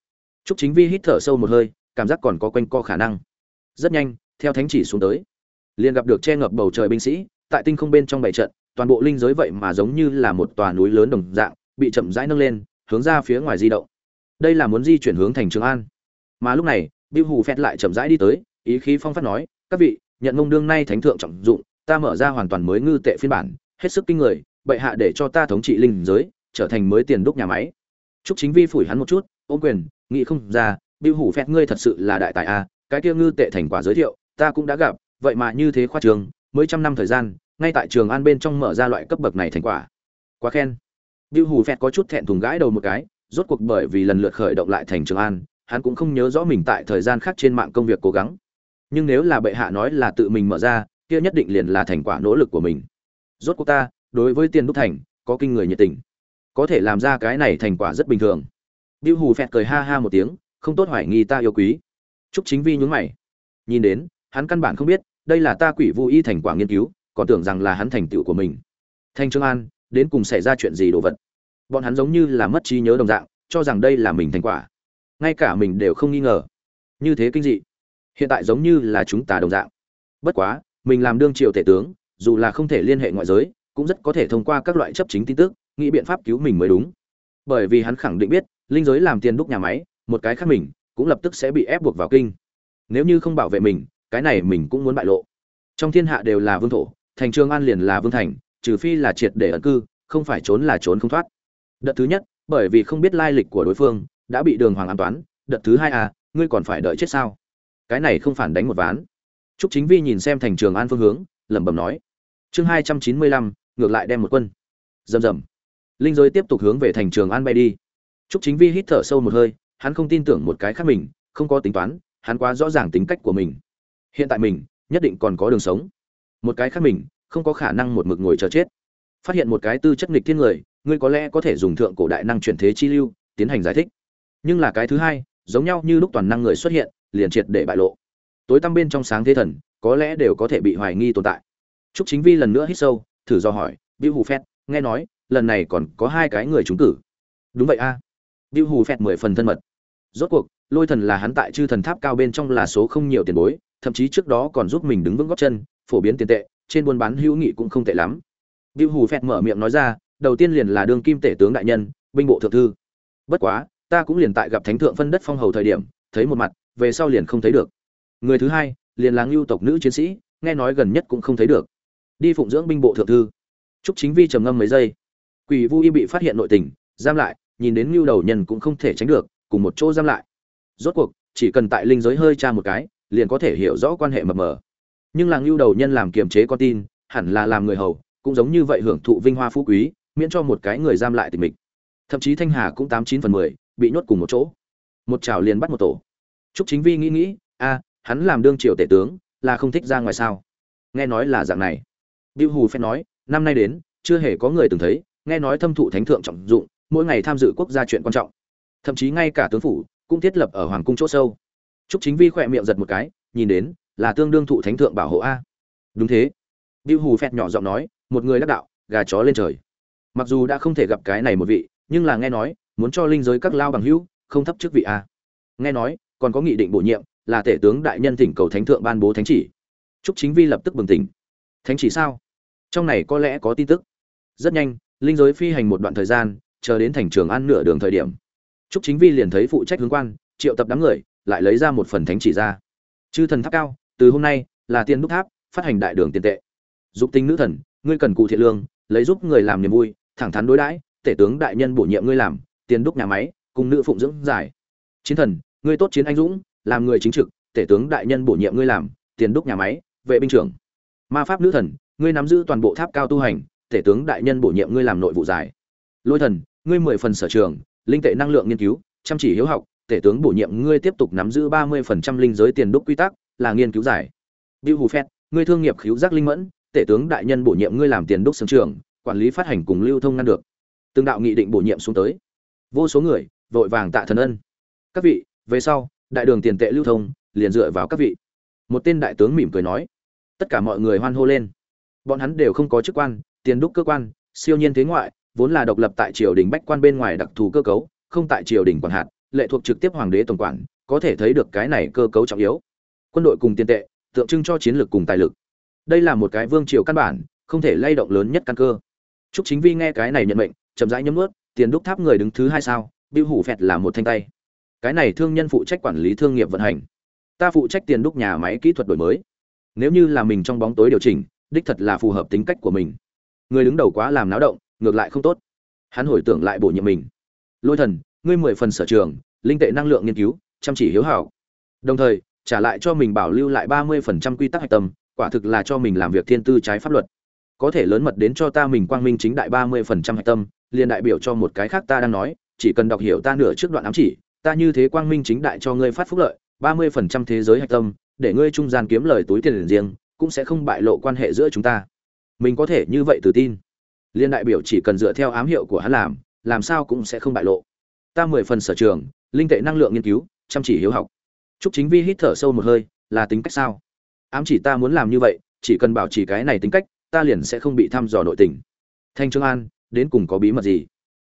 Trúc Chính Vi hít thở sâu một hơi, cảm giác còn có quanh co khả năng. Rất nhanh, theo thánh chỉ xuống tới, liền gặp được che ngập bầu trời binh sĩ, tại tinh không bên trong bảy trận, toàn bộ linh giới vậy mà giống như là một tòa núi lớn đồng dạng, bị chậm rãi nâng lên, hướng ra phía ngoài di động. Đây là muốn di chuyển hướng thành Trường An. Mà lúc này, Bưu Hủ phét lại chậm rãi đi tới, ý khí phong phát nói, "Các vị, nhận mông đương nay thánh thượng trọng dụng, ta mở ra hoàn toàn mới ngư tệ phiên bản, hết sức kinh người, bệ hạ để cho ta thống trị linh giới, trở thành mới tiền đúc nhà máy." Trúc Chính Vi phủi hắn một chút, ôm quyền, nghĩ không ra bưu hủ phét ngươi thật sự là đại tài a cái kia ngư tệ thành quả giới thiệu ta cũng đã gặp vậy mà như thế khoa trường mới trăm năm thời gian ngay tại trường an bên trong mở ra loại cấp bậc này thành quả quá khen bưu hủ phét có chút thẹn thùng gãi đầu một cái rốt cuộc bởi vì lần lượt khởi động lại thành trường an hắn cũng không nhớ rõ mình tại thời gian khác trên mạng công việc cố gắng. Nhưng nếu là bệ hạ nói là tự mình mở ra kia nhất định liền là thành quả nỗ lực của mình. Rốt cuộc ta đối với tiền đúc thành có kinh người nhiệt tình. Có thể làm ra cái này thành quả rất bình thường. Bưu Hù phẹt cười ha ha một tiếng, không tốt hoài nghi ta yêu quý. Chúc chính vi nhún mày. Nhìn đến hắn căn bản không biết đây là ta quỷ vu y thành quả nghiên cứu còn tưởng rằng là hắn thành tựu của mình. Thanh trương an đến cùng xảy ra chuyện gì đồ vật? Bọn hắn giống như là mất trí nhớ đồng dạng cho rằng đây là mình thành quả ngay cả mình đều không nghi ngờ. Như thế kinh dị. Hiện tại giống như là chúng ta đồng dạng. Bất quá, mình làm đương triều tể tướng, dù là không thể liên hệ ngoại giới, cũng rất có thể thông qua các loại chấp chính tin tức, nghĩ biện pháp cứu mình mới đúng. Bởi vì hắn khẳng định biết, linh giới làm tiền đúc nhà máy, một cái khác mình, cũng lập tức sẽ bị ép buộc vào kinh. Nếu như không bảo vệ mình, cái này mình cũng muốn bại lộ. Trong thiên hạ đều là vương thổ, thành trường an liền là vương thành, trừ phi là triệt để ẩn cư, không phải trốn là trốn không thoát. Đợt thứ nhất, bởi vì không biết lai lịch của đối phương đã bị đường hoàng an toán, đợt thứ hai à ngươi còn phải đợi chết sao? Cái này không phản đánh một ván. Trúc chính vi nhìn xem thành trường an phương hướng, lẩm bẩm nói. Chương hai trăm chín mươi lăm, ngược lại đem một quân. Rầm rầm. Linh giới tiếp tục hướng về thành trường an bay đi. Trúc chính vi hít thở sâu một hơi, hắn không tin tưởng một cái khác mình, không có tính toán, hắn quá rõ ràng tính cách của mình. Hiện tại mình, nhất định còn có đường sống. Một cái khác mình, không có khả năng một mực ngồi chờ chết. Phát hiện một cái tư chất nghịch thiên người, ngươi có lẽ có thể dùng thượng cổ đại năng chuyển thế chi lưu, tiến hành giải thích nhưng là cái thứ hai giống nhau như lúc toàn năng người xuất hiện liền triệt để bại lộ tối tăm bên trong sáng thế thần có lẽ đều có thể bị hoài nghi tồn tại Trúc Chính Vi lần nữa hít sâu, thử do hỏi, bill Hù Phét, nghe nói, lần này còn có hai cái người trúng cử." "Đúng vậy a." À. Hù Phét mười phần thân mật. Rốt cuộc, Lôi Thần là hắn tại Chư Thần Tháp cao bên trong là số không nhiều tiền bối, thậm chí trước đó còn giúp mình đứng vững gót chân, phổ biến tiền tệ, trên buôn bán hữu nghị cũng không tệ lắm. bill Hù Phét mở miệng nói ra, đầu tiên liền là đương kim tể tướng đại nhân, binh bộ thượng thư. Bất quá, ta cũng liền tại gặp thánh thượng phân đất phong hầu thời điểm, thấy một mặt, về sau liền không thấy được. Người thứ hai, liền là Ngưu tộc nữ chiến sĩ, nghe nói gần nhất cũng không thấy được. Đi phụng dưỡng binh bộ thượng thư. Trúc chính vi trầm ngâm mấy giây. Quỷ vu y bị phát hiện nội tình giam lại nhìn đến lưu đầu nhân cũng không thể tránh được cùng một chỗ giam lại. Rốt cuộc chỉ cần tại linh giới hơi tra một cái liền có thể hiểu rõ quan hệ mập mờ. Nhưng làng lưu đầu nhân làm kiềm chế con tin hẳn là làm người hầu cũng giống như vậy hưởng thụ vinh hoa phú quý miễn cho một cái người giam lại tình mình. Thậm chí thanh hà cũng tám chín phần mười bị nhốt cùng một chỗ một chảo liền bắt một tổ trúc chính vi nghĩ nghĩ a hắn làm đương triều tể tướng là không thích ra ngoài sao nghe nói là dạng này Biêu Hù Phen nói, năm nay đến, chưa hề có người từng thấy, nghe nói thâm thụ thánh thượng trọng dụng, mỗi ngày tham dự quốc gia chuyện quan trọng. Thậm chí ngay cả tướng phủ cũng thiết lập ở hoàng cung chỗ sâu. Trúc Chính Vi khỏe miệng giật một cái, nhìn đến, là tương đương thụ thánh thượng bảo hộ a. Đúng thế. Biêu Hù Phẹt nhỏ giọng nói, một người đắc đạo, gà chó lên trời. Mặc dù đã không thể gặp cái này một vị, nhưng là nghe nói, muốn cho linh giới các lao bằng hữu, không thấp chức vị a. Nghe nói, còn có nghị định bổ nhiệm, là tể tướng đại nhân thỉnh cầu thánh thượng ban bố thánh chỉ. Trúc Chính Vi lập tức bừng tỉnh. Thánh chỉ sao? trong này có lẽ có tin tức rất nhanh linh giới phi hành một đoạn thời gian chờ đến thành trường ăn nửa đường thời điểm trúc chính vi liền thấy phụ trách hướng quan triệu tập đám người lại lấy ra một phần thánh chỉ ra chư thần tháp cao từ hôm nay là tiền đúc tháp phát hành đại đường tiền tệ dục tinh nữ thần ngươi cần cụ thiện lương lấy giúp người làm niềm vui thẳng thắn đối đãi tể tướng đại nhân bổ nhiệm ngươi làm tiền đúc nhà máy cùng nữ phụng dưỡng giải chiến thần ngươi tốt chiến anh dũng làm người chính trực tể tướng đại nhân bổ nhiệm ngươi làm tiền đúc nhà máy vệ binh trưởng ma pháp nữ thần ngươi nắm giữ toàn bộ tháp cao tu hành tể tướng đại nhân bổ nhiệm ngươi làm nội vụ giải lôi thần ngươi mười phần sở trường linh tệ năng lượng nghiên cứu chăm chỉ hiếu học tể tướng bổ nhiệm ngươi tiếp tục nắm giữ ba mươi phần trăm linh giới tiền đúc quy tắc là nghiên cứu giải Bill Hù Phét, ngươi thương nghiệp khiếu giác linh mẫn, tể tướng đại nhân bổ nhiệm ngươi làm tiền đúc sưởng trường, quản lý phát hành cùng lưu thông ngăn được. Từng đạo nghị định bổ nhiệm xuống tới. Vô số người vội vàng tạ thần ân. Các vị, về sau, đại đường tiền tệ lưu thông, liền dựa vào các vị. Một tên đại tướng mỉm cười nói. Tất cả mọi người hoan hô lên bọn hắn đều không có chức quan tiền đúc cơ quan siêu nhiên thế ngoại vốn là độc lập tại triều đình bách quan bên ngoài đặc thù cơ cấu không tại triều đình quản hạt lệ thuộc trực tiếp hoàng đế tổng quản có thể thấy được cái này cơ cấu trọng yếu quân đội cùng tiền tệ tượng trưng cho chiến lược cùng tài lực đây là một cái vương triều căn bản không thể lay động lớn nhất căn cơ Trúc Chính Vi nghe cái này nhận mệnh, chậm rãi nhấm nuốt, tiền đúc tháp người đứng thứ hai sao? Bưu Hủ Phẹt là một thanh tay. Cái này thương nhân phụ trách quản lý thương nghiệp vận hành. Ta phụ trách tiền đúc nhà máy kỹ thuật đổi mới. Nếu như là mình trong bóng tối điều chỉnh, đích thật là phù hợp tính cách của mình người đứng đầu quá làm náo động ngược lại không tốt hắn hồi tưởng lại bổ nhiệm mình lôi thần ngươi mười phần sở trường linh tệ năng lượng nghiên cứu chăm chỉ hiếu hảo đồng thời trả lại cho mình bảo lưu lại ba mươi phần trăm quy tắc hạch tâm quả thực là cho mình làm việc thiên tư trái pháp luật có thể lớn mật đến cho ta mình quang minh chính đại ba mươi phần trăm hạch tâm liền đại biểu cho một cái khác ta đang nói chỉ cần đọc hiểu ta nửa trước đoạn ám chỉ ta như thế quang minh chính đại cho ngươi phát phúc lợi ba mươi phần trăm thế giới hạch tâm để ngươi trung gian kiếm lời túi tiền riêng cũng sẽ không bại lộ quan hệ giữa chúng ta mình có thể như vậy tự tin liên đại biểu chỉ cần dựa theo ám hiệu của hắn làm làm sao cũng sẽ không bại lộ ta mười phần sở trường linh tệ năng lượng nghiên cứu chăm chỉ hiếu học Trúc Chính Vi hít thở sâu một hơi, là tính cách sao? Ám chỉ ta muốn làm như vậy, chỉ cần bảo trì cái này tính cách, ta liền sẽ không bị thăm dò nội tình. Thanh Trương An, đến cùng có bí mật gì?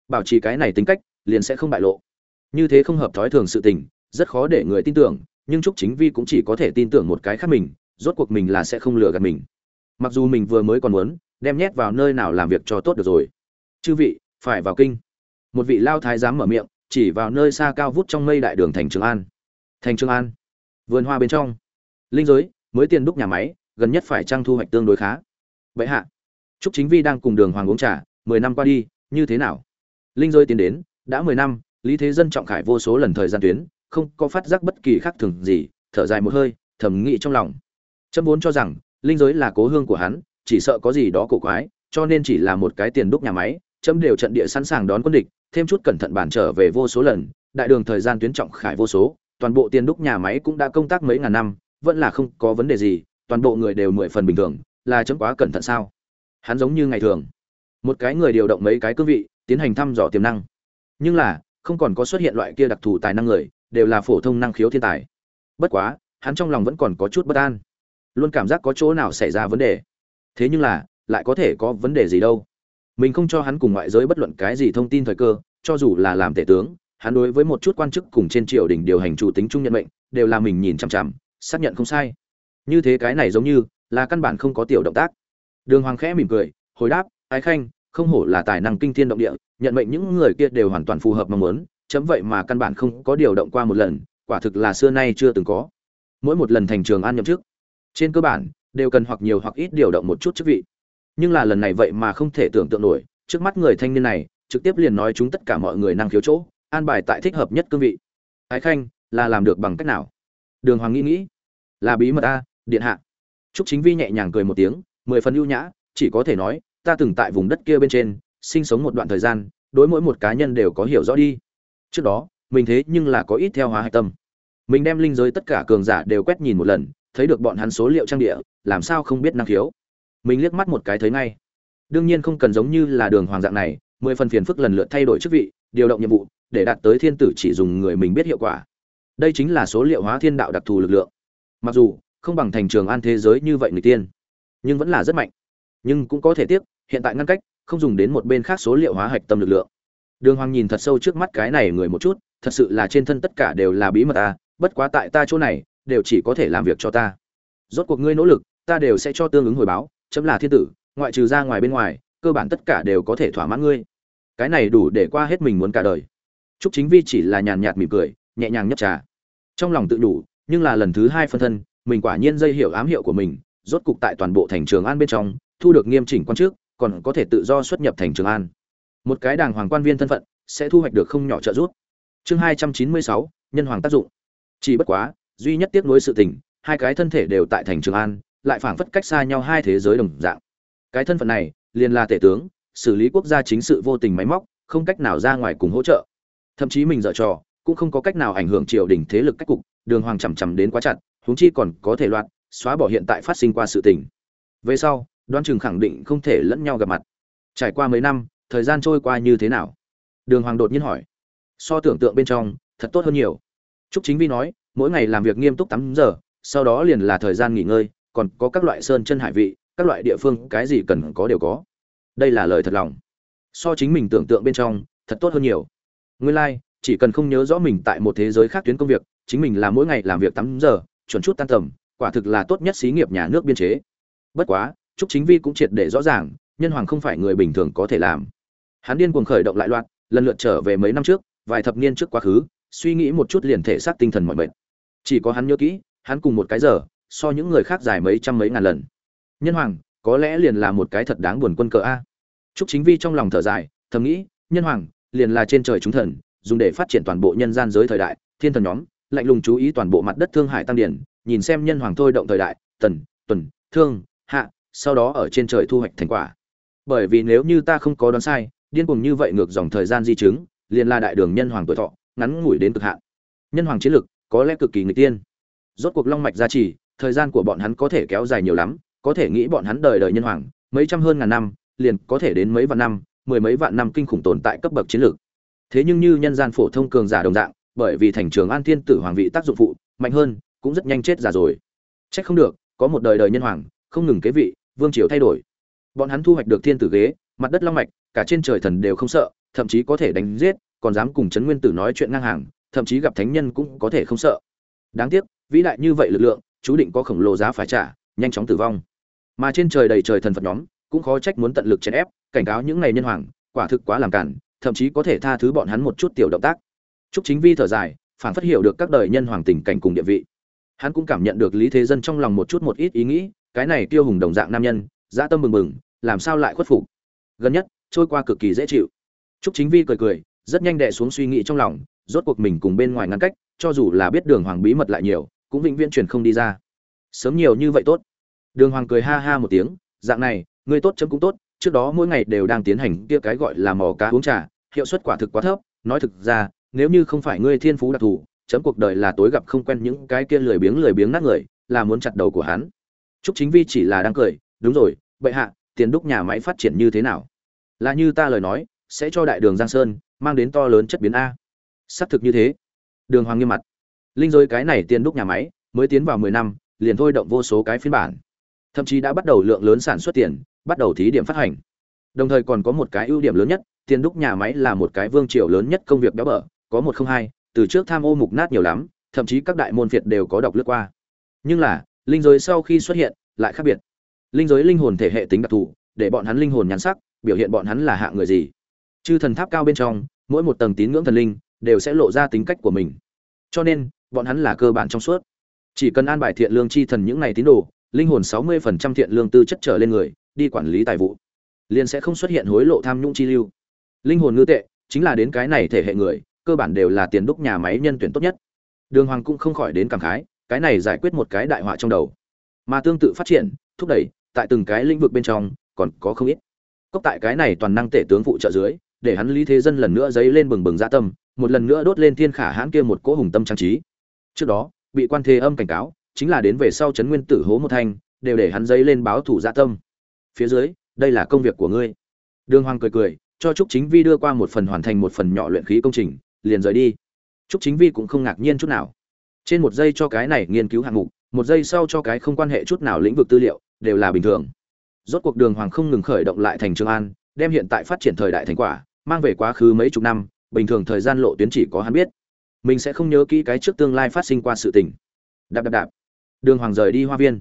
Bảo trì cái này tính cách, liền sẽ không bại lộ. Như thế không hợp thói thường sự tình, rất khó để người tin tưởng, nhưng Trúc Chính Vi cũng chỉ có thể tin tưởng một cái khác mình, rốt cuộc mình là sẽ không lừa gạt mình. Mặc dù mình vừa mới còn muốn đem nhét vào nơi nào làm việc cho tốt được rồi. Chư vị, phải vào kinh. Một vị lao thái giám mở miệng, chỉ vào nơi xa cao vút trong mây đại đường thành Trường An thành trường an vườn hoa bên trong linh giới mới tiền đúc nhà máy gần nhất phải trang thu hoạch tương đối khá vậy hạ trúc chính vi đang cùng đường hoàng uống trà mười năm qua đi, như thế nào? Linh giới tiến đến, đã mười năm, lý thế dân trọng khải vô số lần thời gian tuyến, không có phát giác bất kỳ khác thường gì, thở dài một hơi, thầm nghĩ trong lòng. Chấm vốn cho rằng, linh giới là cố hương của hắn, chỉ sợ có gì đó cổ quái, cho nên chỉ là một cái tiền đúc nhà máy, chấm đều trận địa sẵn sàng đón quân địch, thêm chút cẩn thận bản trở về vô số lần, đại đường thời gian tuyến trọng khải vô số, toàn bộ tiền đúc nhà máy cũng đã công tác mấy ngàn năm, vẫn là không có vấn đề gì, toàn bộ người đều mười phần bình thường, là chấm quá cẩn thận sao? Hắn giống như ngày thường một cái người điều động mấy cái cương vị, tiến hành thăm dò tiềm năng. Nhưng là, không còn có xuất hiện loại kia đặc thù tài năng người, đều là phổ thông năng khiếu thiên tài. Bất quá, hắn trong lòng vẫn còn có chút bất an. Luôn cảm giác có chỗ nào xảy ra vấn đề. Thế nhưng là, lại có thể có vấn đề gì đâu. Mình không cho hắn cùng ngoại giới bất luận cái gì thông tin thời cơ, cho dù là làm tể tướng, hắn đối với một chút quan chức cùng trên triều đình điều hành chủ tính trung nhận mệnh, đều là mình nhìn chằm chằm, xác nhận không sai. Như thế cái này giống như, là căn bản không có tiểu động tác. Đường hoàng khẽ mỉm cười, hồi đáp ái khanh, không hổ là tài năng kinh thiên động địa, nhận mệnh những người kia đều hoàn toàn phù hợp mong muốn, chấm vậy mà căn bản không có điều động qua một lần, quả thực là xưa nay chưa từng có. Mỗi một lần thành trường an nhậm chức, trên cơ bản, đều cần hoặc nhiều hoặc ít điều động một chút chức vị. Nhưng là lần này vậy mà không thể tưởng tượng nổi, trước mắt người thanh niên này, trực tiếp liền nói chúng tất cả mọi người năng khiếu chỗ, an bài tại thích hợp nhất cương vị. Ái khanh, là làm được bằng cách nào? Đường hoàng nghĩ nghĩ. Là bí mật a, điện hạ. Trúc chính vi nhẹ nhàng cười một tiếng, mười phần ưu nhã, chỉ có thể nói ta từng tại vùng đất kia bên trên, sinh sống một đoạn thời gian, đối mỗi một cá nhân đều có hiểu rõ đi. Trước đó, mình thế nhưng là có ít theo hóa hạch tâm. Mình đem linh giới tất cả cường giả đều quét nhìn một lần, thấy được bọn hắn số liệu trang địa, làm sao không biết năng khiếu? Mình liếc mắt một cái thấy ngay. Đương nhiên không cần giống như là đường hoàng dạng này, mười phần phiền phức lần lượt thay đổi chức vị, điều động nhiệm vụ, để đạt tới thiên tử chỉ dùng người mình biết hiệu quả. Đây chính là số liệu hóa thiên đạo đặc thù lực lượng. Mặc dù, không bằng thành trường an thế giới như vậy người tiên, nhưng vẫn là rất mạnh. Nhưng cũng có thể tiếc hiện tại ngăn cách không dùng đến một bên khác số liệu hóa hạch tâm lực lượng. Đường hoàng nhìn thật sâu trước mắt cái này người một chút thật sự là trên thân tất cả đều là bí mật ta bất quá tại ta chỗ này đều chỉ có thể làm việc cho ta. Rốt cuộc ngươi nỗ lực ta đều sẽ cho tương ứng hồi báo chấm là thiên tử ngoại trừ ra ngoài bên ngoài cơ bản tất cả đều có thể thỏa mãn ngươi. Cái này đủ để qua hết mình muốn cả đời. Trúc Chính Vi chỉ là nhàn nhạt mỉm cười, nhẹ nhàng nhấp trà. Trong lòng tự đủ, nhưng là lần thứ hai phân thân, mình quả nhiên dây hiểu ám hiệu của mình, rốt cục tại toàn bộ thành Trường An bên trong, thu được nghiêm chỉnh quan chức, còn có thể tự do xuất nhập thành Trường An. Một cái đảng hoàng quan viên thân phận, sẽ thu hoạch được không nhỏ trợ giúp. Chương hai trăm chín mươi sáu, nhân hoàng tác dụng. Chỉ bất quá, duy nhất tiếc nuối sự tình, hai cái thân thể đều tại thành Trường An, lại phảng phất cách xa nhau hai thế giới đồng dạng. Cái thân phận này, liền là tể tướng, xử lý quốc gia chính sự vô tình máy móc, không cách nào ra ngoài cùng hỗ trợ thậm chí mình dở trò cũng không có cách nào ảnh hưởng triều đình thế lực cách cục đường hoàng chầm chậm đến quá chặt huống chi còn có thể loạn xóa bỏ hiện tại phát sinh qua sự tình về sau đoan chừng khẳng định không thể lẫn nhau gặp mặt. Trải qua mấy năm thời gian trôi qua như thế nào? Đường hoàng đột nhiên hỏi. So tưởng tượng bên trong thật tốt hơn nhiều. Trúc chính vi nói mỗi ngày làm việc nghiêm túc tám giờ sau đó liền là thời gian nghỉ ngơi còn có các loại sơn chân hải vị các loại địa phương cái gì cần có đều có. Đây là lời thật lòng. So chính mình tưởng tượng bên trong thật tốt hơn nhiều. Nguyên lai, like, chỉ cần không nhớ rõ mình tại một thế giới khác tuyến công việc, chính mình là mỗi ngày làm việc 8 giờ, chuẩn chút tan tầm, quả thực là tốt nhất xí nghiệp nhà nước biên chế. Bất quá, Trúc Chính Vi cũng triệt để rõ ràng, nhân hoàng không phải người bình thường có thể làm. Hắn điên cuồng khởi động lại loạt, lần lượt trở về mấy năm trước, vài thập niên trước quá khứ, suy nghĩ một chút liền thể xác tinh thần mọi mệt. Chỉ có hắn nhớ kỹ, hắn cùng một cái giờ, so những người khác dài mấy trăm mấy ngàn lần. Nhân hoàng, có lẽ liền là một cái thật đáng buồn quân cờ a. Trúc Chính Vi trong lòng thở dài, thầm nghĩ, nhân hoàng, liền là trên trời chúng thần dùng để phát triển toàn bộ nhân gian giới thời đại thiên thần nhóm lạnh lùng chú ý toàn bộ mặt đất thương hải tăng điển nhìn xem nhân hoàng thôi động thời đại tần tuần thương hạ sau đó ở trên trời thu hoạch thành quả. Bởi vì nếu như ta không có đoán sai, điên cuồng như vậy ngược dòng thời gian di chứng, liền là đại đường nhân hoàng tuổi thọ, ngắn ngủi đến cực hạn. Nhân hoàng chiến lực, có lẽ cực kỳ người tiên. Rốt cuộc long mạch gia trì, thời gian của bọn hắn có thể kéo dài nhiều lắm, có thể nghĩ bọn hắn đời đời nhân hoàng, mấy trăm hơn ngàn năm, liền có thể đến mấy vạn năm, mười mấy vạn năm kinh khủng tồn tại cấp bậc chiến lược thế nhưng như nhân gian phổ thông cường giả đồng dạng, bởi vì thành trường an thiên tử hoàng vị tác dụng phụ mạnh hơn, cũng rất nhanh chết già rồi. Trách không được, có một đời đời nhân hoàng, không ngừng kế vị vương triều thay đổi. Bọn hắn thu hoạch được thiên tử ghế mặt đất long mạch cả trên trời thần đều không sợ thậm chí có thể đánh giết còn dám cùng trấn nguyên tử nói chuyện ngang hàng thậm chí gặp thánh nhân cũng có thể không sợ. Đáng tiếc vĩ đại như vậy lực lượng chú định có khổng lồ giá phải trả nhanh chóng tử vong. Mà trên trời đầy trời thần phật nhóm cũng khó trách muốn tận lực chèn ép cảnh cáo những ngày nhân hoàng quả thực quá làm cản thậm chí có thể tha thứ bọn hắn một chút tiểu động tác. Trúc Chính Vi thở dài, phản phát hiểu được các đời nhân hoàng tình cảnh cùng địa vị. Hắn cũng cảm nhận được Lý Thế Dân trong lòng một chút một ít ý nghĩ, cái này tiêu hùng đồng dạng nam nhân, dã tâm bừng bừng, làm sao lại khuất phục. Gần nhất, trôi qua cực kỳ dễ chịu. Trúc Chính Vi cười cười, rất nhanh đè xuống suy nghĩ trong lòng, rốt cuộc mình cùng bên ngoài ngăn cách, cho dù là biết Đường Hoàng bí mật lại nhiều, cũng vĩnh viễn truyền không đi ra. Sớm nhiều như vậy tốt. Đường Hoàng cười ha ha một tiếng, dạng này, ngươi tốt chấm cũng tốt, trước đó mỗi ngày đều đang tiến hành kia cái gọi là mò cá uống trà, hiệu suất quả thực quá thấp, nói thực ra, nếu như không phải ngươi thiên phú đặc thù chấm cuộc đời là tối gặp không quen những cái kia lười biếng lười biếng nát người là muốn chặt đầu của hắn Trúc Chính Vi chỉ là đang cười, đúng rồi, bệ hạ, tiền đúc nhà máy phát triển như thế nào? Là như ta lời nói, sẽ cho đại đường Giang Sơn mang đến to lớn chất biến a. Xác thực như thế. Đường Hoàng nghiêm mặt. Linh rồi cái này tiền đúc nhà máy, mới tiến vào 10 năm, liền thôi động vô số cái phiên bản. Thậm chí đã bắt đầu lượng lớn sản xuất tiền, bắt đầu thí điểm phát hành. Đồng thời còn có một cái ưu điểm lớn nhất, tiền đúc nhà máy là một cái vương triều lớn nhất công việc béo bở, có một không hai từ trước tham ô mục nát nhiều lắm thậm chí các đại môn phiệt đều có đọc lướt qua nhưng là linh giới sau khi xuất hiện, lại khác biệt. Linh giới linh hồn thể hệ tính đặc thù, để bọn hắn linh hồn nhắn sắc, biểu hiện bọn hắn là hạ người gì. Chư thần tháp cao bên trong, mỗi một tầng tín ngưỡng thần linh đều sẽ lộ ra tính cách của mình. Cho nên, bọn hắn là cơ bản trong suốt. Chỉ cần an bài thiện lương chi thần những ngày tín đồ, linh hồn sáu mươi phần trăm thiện lương tư chất trở lên người, đi quản lý tài vụ, liền sẽ không xuất hiện hối lộ tham nhũng chi lưu. Linh hồn ngư tệ, chính là đến cái này thể hệ người, cơ bản đều là tiền đúc nhà máy nhân tuyển tốt nhất. Đường hoàng cũng không khỏi đến cảm khái cái này giải quyết một cái đại họa trong đầu. Mà tương tự phát triển, thúc đẩy, tại từng cái lĩnh vực bên trong, còn có không ít. Cốc tại cái này toàn năng tể tướng phụ trợ dưới, để hắn lý thế dân lần nữa dấy lên bừng bừng dạ tâm, một lần nữa đốt lên thiên khả hãn kia một cỗ hùng tâm trang trí. Trước đó, bị quan thế âm cảnh cáo, chính là đến về sau trấn nguyên tử hố một thanh, đều để hắn dấy lên báo thủ dạ tâm. Phía dưới, đây là công việc của ngươi. Đường hoàng cười cười, cho trúc chính vi đưa qua một phần hoàn thành một phần nhỏ luyện khí công trình, liền rời đi. Trúc chính vi cũng không ngạc nhiên chút nào trên một giây cho cái này nghiên cứu hạng mục, một giây sau cho cái không quan hệ chút nào lĩnh vực tư liệu, đều là bình thường. Rốt cuộc đường hoàng không ngừng khởi động lại thành trường an, đem hiện tại phát triển thời đại thành quả, mang về quá khứ mấy chục năm, bình thường thời gian lộ tuyến chỉ có hắn biết. Mình sẽ không nhớ kỹ cái trước tương lai phát sinh qua sự tình. Đạp đạp đạp. Đường hoàng rời đi hoa viên.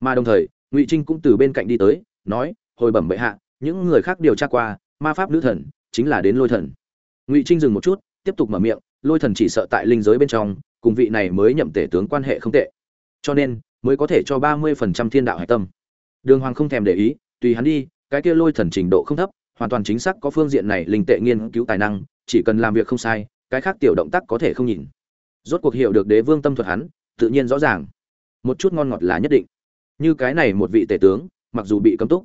Mà đồng thời, ngụy trinh cũng từ bên cạnh đi tới, nói, hồi bẩm bệ hạ, những người khác điều tra qua, ma pháp nữ thần chính là đến lôi thần. Ngụy trinh dừng một chút, tiếp tục mở miệng lôi thần chỉ sợ tại linh giới bên trong, cùng vị này mới nhậm tể tướng quan hệ không tệ. Cho nên, mới có thể cho ba mươi phần trăm thiên đạo hải tâm. Đường hoàng không thèm để ý, tùy hắn đi, cái kia lôi thần trình độ không thấp, hoàn toàn chính xác có phương diện này linh tệ nghiên cứu tài năng, chỉ cần làm việc không sai, cái khác tiểu động tác có thể không nhìn. Rốt cuộc hiểu được đế vương tâm thuật hắn, tự nhiên rõ ràng. Một chút ngon ngọt là nhất định. Như cái này một vị tể tướng, mặc dù bị cấm túc,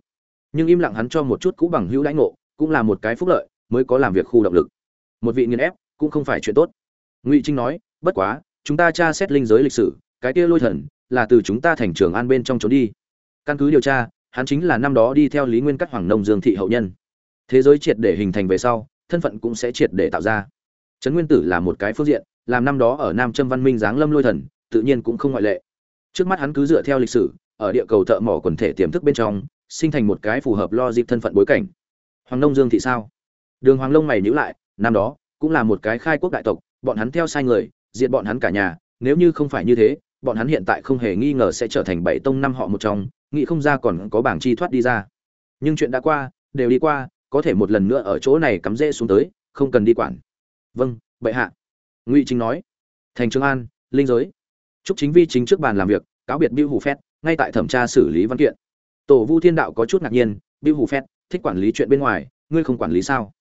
nhưng im lặng hắn cho một chút cũ bằng hữu lãnh ngộ, cũng là một cái phúc lợi, mới có làm việc khu động lực. Một vị nghiền ép cũng không phải chuyện tốt. Ngụy trinh nói, bất quá, chúng ta tra xét linh giới lịch sử, cái kia lôi thần là từ chúng ta thành trường an bên trong trốn đi. Căn cứ điều tra, hắn chính là năm đó đi theo lý nguyên cắt hoàng nông dương thị hậu nhân. Thế giới triệt để hình thành về sau, thân phận cũng sẽ triệt để tạo ra. Trấn nguyên tử là một cái phương diện, làm năm đó ở nam trâm văn minh giáng lâm lôi thần, tự nhiên cũng không ngoại lệ. Trước mắt hắn cứ dựa theo lịch sử, ở địa cầu thợ mỏ quần thể tiềm thức bên trong, sinh thành một cái phù hợp lo dịp thân phận bối cảnh. Hoàng nông dương thị sao? Đường hoàng lông mày nhữ lại, năm đó cũng là một cái khai quốc đại tộc, bọn hắn theo sai người diện bọn hắn cả nhà, nếu như không phải như thế, bọn hắn hiện tại không hề nghi ngờ sẽ trở thành bảy tông năm họ một trong, nghĩ không ra còn có bảng chi thoát đi ra. Nhưng chuyện đã qua, đều đi qua, có thể một lần nữa ở chỗ này cắm rễ xuống tới, không cần đi quản. Vâng bệ hạ. Ngụy chính nói. Thành trường an, linh giới. Trúc chính vi chính trước bàn làm việc, cáo biệt bill hủ phét, ngay tại thẩm tra xử lý văn kiện. Tổ vu thiên đạo có chút ngạc nhiên bill hủ phét, thích quản lý chuyện bên ngoài, ngươi không quản lý sao?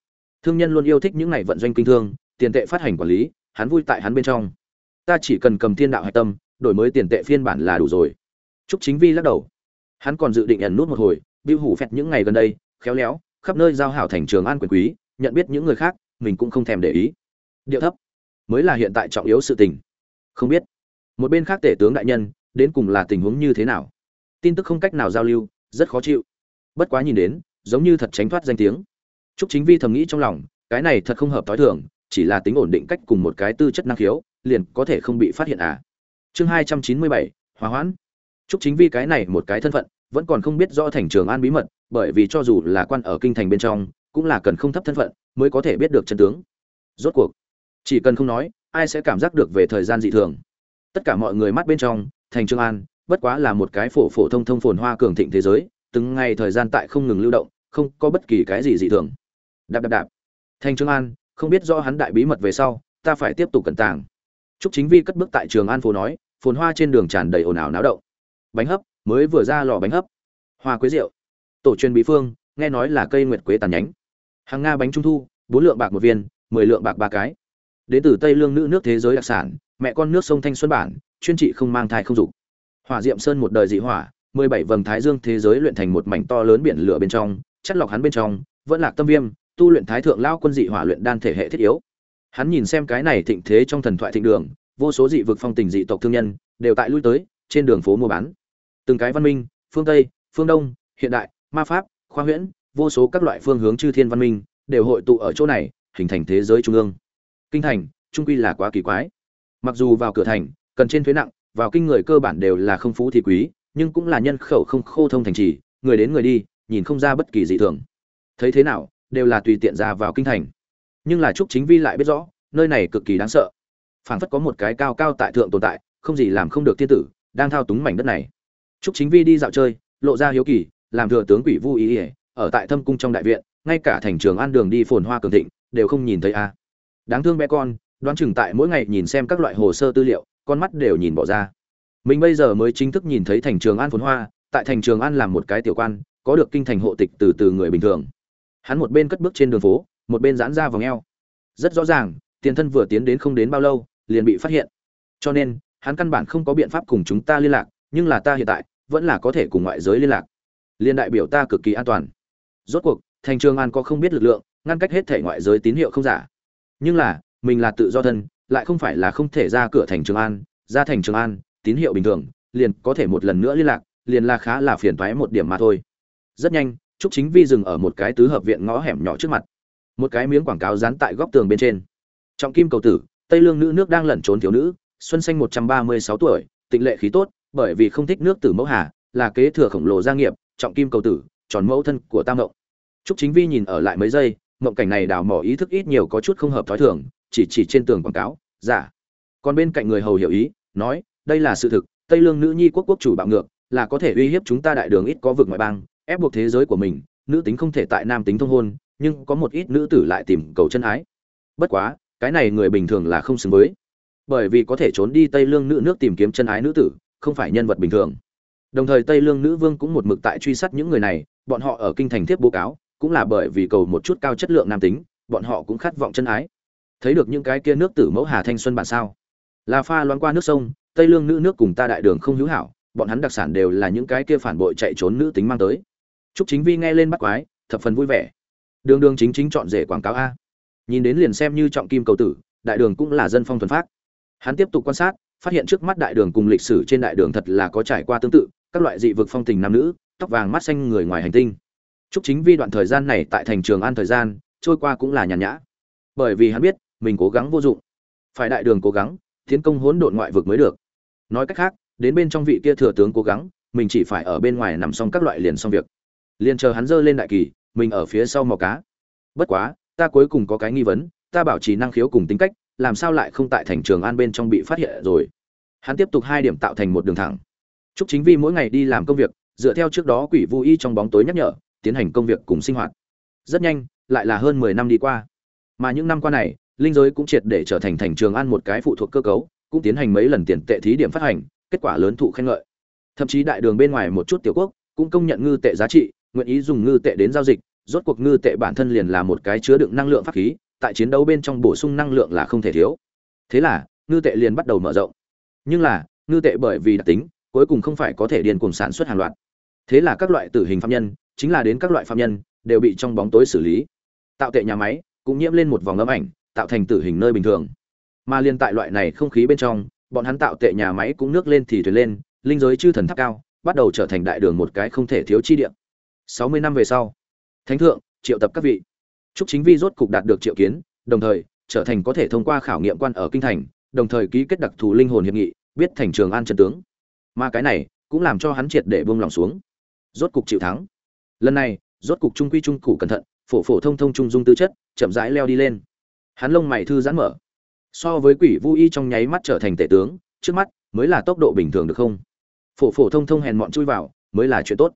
Thương nhân luôn yêu thích những ngày vận doanh kinh thương, tiền tệ phát hành quản lý, hắn vui tại hắn bên trong. Ta chỉ cần cầm thiên đạo hạch tâm, đổi mới tiền tệ phiên bản là đủ rồi. Trúc chính vi lắc đầu. Hắn còn dự định ẩn nút một hồi bưu hủ phẹt những ngày gần đây, khéo léo, khắp nơi giao hảo thành trường an quyền quý, nhận biết những người khác, mình cũng không thèm để ý. Điệu thấp. Mới là hiện tại trọng yếu sự tình. Không biết. Một bên khác tể tướng đại nhân, đến cùng là tình huống như thế nào? Tin tức không cách nào giao lưu, rất khó chịu. Bất quá nhìn đến, giống như thật tránh thoát danh tiếng. Trúc Chính Vi thầm nghĩ trong lòng, cái này thật không hợp tối thường, chỉ là tính ổn định cách cùng một cái tư chất năng khiếu liền có thể không bị phát hiện à. Chương hai trăm chín mươi bảy hòa hoãn. Trúc chính vi cái này một cái thân phận vẫn còn không biết rõ thành trường an bí mật bởi vì cho dù là quan ở kinh thành bên trong cũng là cần không thấp thân phận mới có thể biết được chân tướng. Rốt cuộc chỉ cần không nói ai sẽ cảm giác được về thời gian dị thường. Tất cả mọi người mắt bên trong thành trường an bất quá là một cái phổ phổ thông thông phồn hoa cường thịnh thế giới từng ngày thời gian tại không ngừng lưu động không có bất kỳ cái gì dị thường đạp đạp đạp thành trường an không biết do hắn đại bí mật về sau ta phải tiếp tục cẩn tàng Trúc Chính Vi cất bước tại Trường An phố nói, phồn hoa trên đường tràn đầy ồn ào náo động. Bánh hấp, mới vừa ra lò bánh hấp. Hoa quế rượu. Tổ truyền bí phương, nghe nói là cây nguyệt quế tàn nhánh. Hàng nga bánh trung thu, bốn lượng bạc một viên, mười lượng bạc ba cái. Đến từ Tây Lương nữ nước thế giới đặc sản, mẹ con nước sông Thanh Xuân bản, chuyên trị không mang thai không dục. Hỏa Diệm Sơn một đời dị hỏa, mười bảy vầng thái dương thế giới luyện thành một mảnh to lớn biển lửa bên trong, chất lọc hắn bên trong, vẫn lạc tâm viêm, tu luyện thái thượng lao quân dị hỏa luyện đan thể hệ thiết yếu, Hắn nhìn xem cái này thịnh thế trong thần thoại thịnh đường, vô số dị vực phong tình dị tộc thương nhân đều tại lui tới trên đường phố mua bán. Từng cái văn minh, phương Tây, phương Đông, hiện đại, ma pháp, khoa huyễn, vô số các loại phương hướng chư thiên văn minh đều hội tụ ở chỗ này, hình thành thế giới trung ương. Kinh thành, trung quy là quá kỳ quái. Mặc dù vào cửa thành, cần trên thuế nặng, vào kinh người cơ bản đều là không phú thì quý, nhưng cũng là nhân khẩu không khô thông thành trì, người đến người đi, nhìn không ra bất kỳ dị thường. Thấy thế nào, đều là tùy tiện ra vào kinh thành. Nhưng là trúc chính vi lại biết rõ, nơi này cực kỳ đáng sợ. Phảng phất có một cái cao cao tại thượng tồn tại, không gì làm không được thiên tử, đang thao túng mảnh đất này. Trúc chính vi đi dạo chơi, lộ ra hiếu kỳ, làm thừa tướng quỷ vu ý ỉa ở tại thâm cung trong đại viện, ngay cả thành trường an đường đi phồn hoa cường thịnh, đều không nhìn thấy a. Đáng thương bé con, đoán chừng tại mỗi ngày nhìn xem các loại hồ sơ tư liệu, con mắt đều nhìn bỏ ra. Mình bây giờ mới chính thức nhìn thấy thành trường an phồn hoa, tại thành trường an làm một cái tiểu quan, có được kinh thành hộ tịch từ từ người bình thường hắn một bên cất bước trên đường phố, một bên giãn ra vòng eo. Rất rõ ràng, tiền thân vừa tiến đến không đến bao lâu, liền bị phát hiện. Cho nên, hắn căn bản không có biện pháp cùng chúng ta liên lạc, nhưng là ta hiện tại, vẫn là có thể cùng ngoại giới liên lạc. Liên đại biểu ta cực kỳ an toàn. Rốt cuộc, thành trường an có không biết lực lượng, ngăn cách hết thể ngoại giới tín hiệu không giả. Nhưng là, mình là tự do thân, lại không phải là không thể ra cửa thành trường an, ra thành trường an, tín hiệu bình thường, liền có thể một lần nữa liên lạc, liền là khá là phiền toái một điểm mà thôi. Rất nhanh trúc chính vi dừng ở một cái tứ hợp viện ngõ hẻm nhỏ trước mặt. Một cái miếng quảng cáo dán tại góc tường bên trên. Trọng kim cầu tử, tây lương nữ nước đang lẩn trốn thiếu nữ, xuân xanh một trăm ba mươi sáu tuổi, tịnh lệ khí tốt, bởi vì không thích nước tử mẫu hà, là kế thừa khổng lồ gia nghiệp, trọng kim cầu tử, tròn mẫu thân của tam Ngộng. trúc chính vi nhìn ở lại mấy giây, mộng cảnh này đào mỏ ý thức ít nhiều có chút không hợp thói thường, chỉ chỉ trên tường quảng cáo giả còn bên cạnh người hầu hiểu ý, nói, đây là sự thực, tây lương nữ nhi quốc quốc chủ bạo ngược, là có thể uy hiếp chúng ta đại đường ít có vực ngoại bang ép buộc thế giới của mình, nữ tính không thể tại nam tính thông hôn, nhưng có một ít nữ tử lại tìm cầu chân ái. Bất quá, cái này người bình thường là không xứng với. Bởi vì có thể trốn đi tây lương nữ nước tìm kiếm chân ái nữ tử, không phải nhân vật bình thường. Đồng thời tây lương nữ vương cũng một mực tại truy sát những người này, bọn họ ở kinh thành tiếp bố cáo, cũng là bởi vì cầu một chút cao chất lượng nam tính, bọn họ cũng khát vọng chân ái. Thấy được những cái kia nước tử mẫu hà thanh xuân bản sao? Là pha loan qua nước sông, tây lương nữ nước cùng ta đại đường không hữu hảo, bọn hắn đặc sản đều là những cái kia phản bội chạy trốn nữ tính mang tới. Trúc Chính Vi nghe lên bắt quái, thập phần vui vẻ. Đường đường chính chính chọn rể quảng cáo a. Nhìn đến liền xem như trọng kim cầu tử đại đường cũng là dân phong thuần phát hắn tiếp tục quan sát phát hiện trước mắt đại đường cùng lịch sử trên đại đường thật là có trải qua tương tự các loại dị vực phong tình nam nữ tóc vàng mắt xanh người ngoài hành tinh. Chúc chính vi đoạn thời gian này tại thành trường an thời gian trôi qua cũng là nhàn nhã. Bởi vì hắn biết mình cố gắng vô dụng. Phải đại đường cố gắng tiến công hỗn độn ngoại vực mới được. Nói cách khác đến bên trong vị kia thừa tướng cố gắng mình chỉ phải ở bên ngoài nằm xong các loại liền xong việc liền chờ hắn giơ lên đại kỳ mình ở phía sau mò cá bất quá ta cuối cùng có cái nghi vấn ta bảo trì năng khiếu cùng tính cách làm sao lại không tại thành trường an bên trong bị phát hiện rồi hắn tiếp tục hai điểm tạo thành một đường thẳng Trúc Chính Vi mỗi ngày đi làm công việc, dựa theo trước đó Quỷ Vu Y trong bóng tối nhắc nhở, tiến hành công việc cùng sinh hoạt. Rất nhanh, lại là hơn 10 năm đi qua. Mà những năm qua này, linh giới cũng triệt để trở thành thành trường an một cái phụ thuộc cơ cấu, cũng tiến hành mấy lần tiền tệ thí điểm phát hành, kết quả lớn thụ khen ngợi. Thậm chí đại đường bên ngoài một chút tiểu quốc cũng công nhận ngư tệ giá trị, nguyện ý dùng ngư tệ đến giao dịch, rốt cuộc ngư tệ bản thân liền là một cái chứa đựng năng lượng pháp khí, tại chiến đấu bên trong bổ sung năng lượng là không thể thiếu. Thế là, ngư tệ liền bắt đầu mở rộng. Nhưng là, ngư tệ bởi vì đặc tính, cuối cùng không phải có thể điên cuồng sản xuất hàng loạt. Thế là các loại tử hình phạm nhân, chính là đến các loại phạm nhân, đều bị trong bóng tối xử lý. Tạo tệ nhà máy, cũng nhiễm lên một vòng ấm ảnh, tạo thành tử hình nơi bình thường. Mà liên tại loại này không khí bên trong, bọn hắn tạo tệ nhà máy cũng nước lên thì thuyền lên, linh giới chư thần tháp cao, bắt đầu trở thành đại đường một cái không thể thiếu chi địa sáu mươi năm về sau. Thánh thượng, triệu tập các vị. Trúc chính vi rốt cục đạt được triệu kiến, đồng thời, trở thành có thể thông qua khảo nghiệm quan ở kinh thành, đồng thời ký kết đặc thù linh hồn hiệp nghị, biết thành trường an chân tướng. Mà cái này, cũng làm cho hắn triệt để buông lòng xuống. Rốt cục chịu thắng. Lần này, rốt cục trung quy trung củ cẩn thận, phổ phổ thông thông trung dung tư chất, chậm rãi leo đi lên. Hắn lông mày thư giãn mở. So với quỷ vu y trong nháy mắt trở thành tể tướng, trước mắt, mới là tốc độ bình thường được không? Phổ phổ thông thông hèn mọn chui vào, mới là chuyện tốt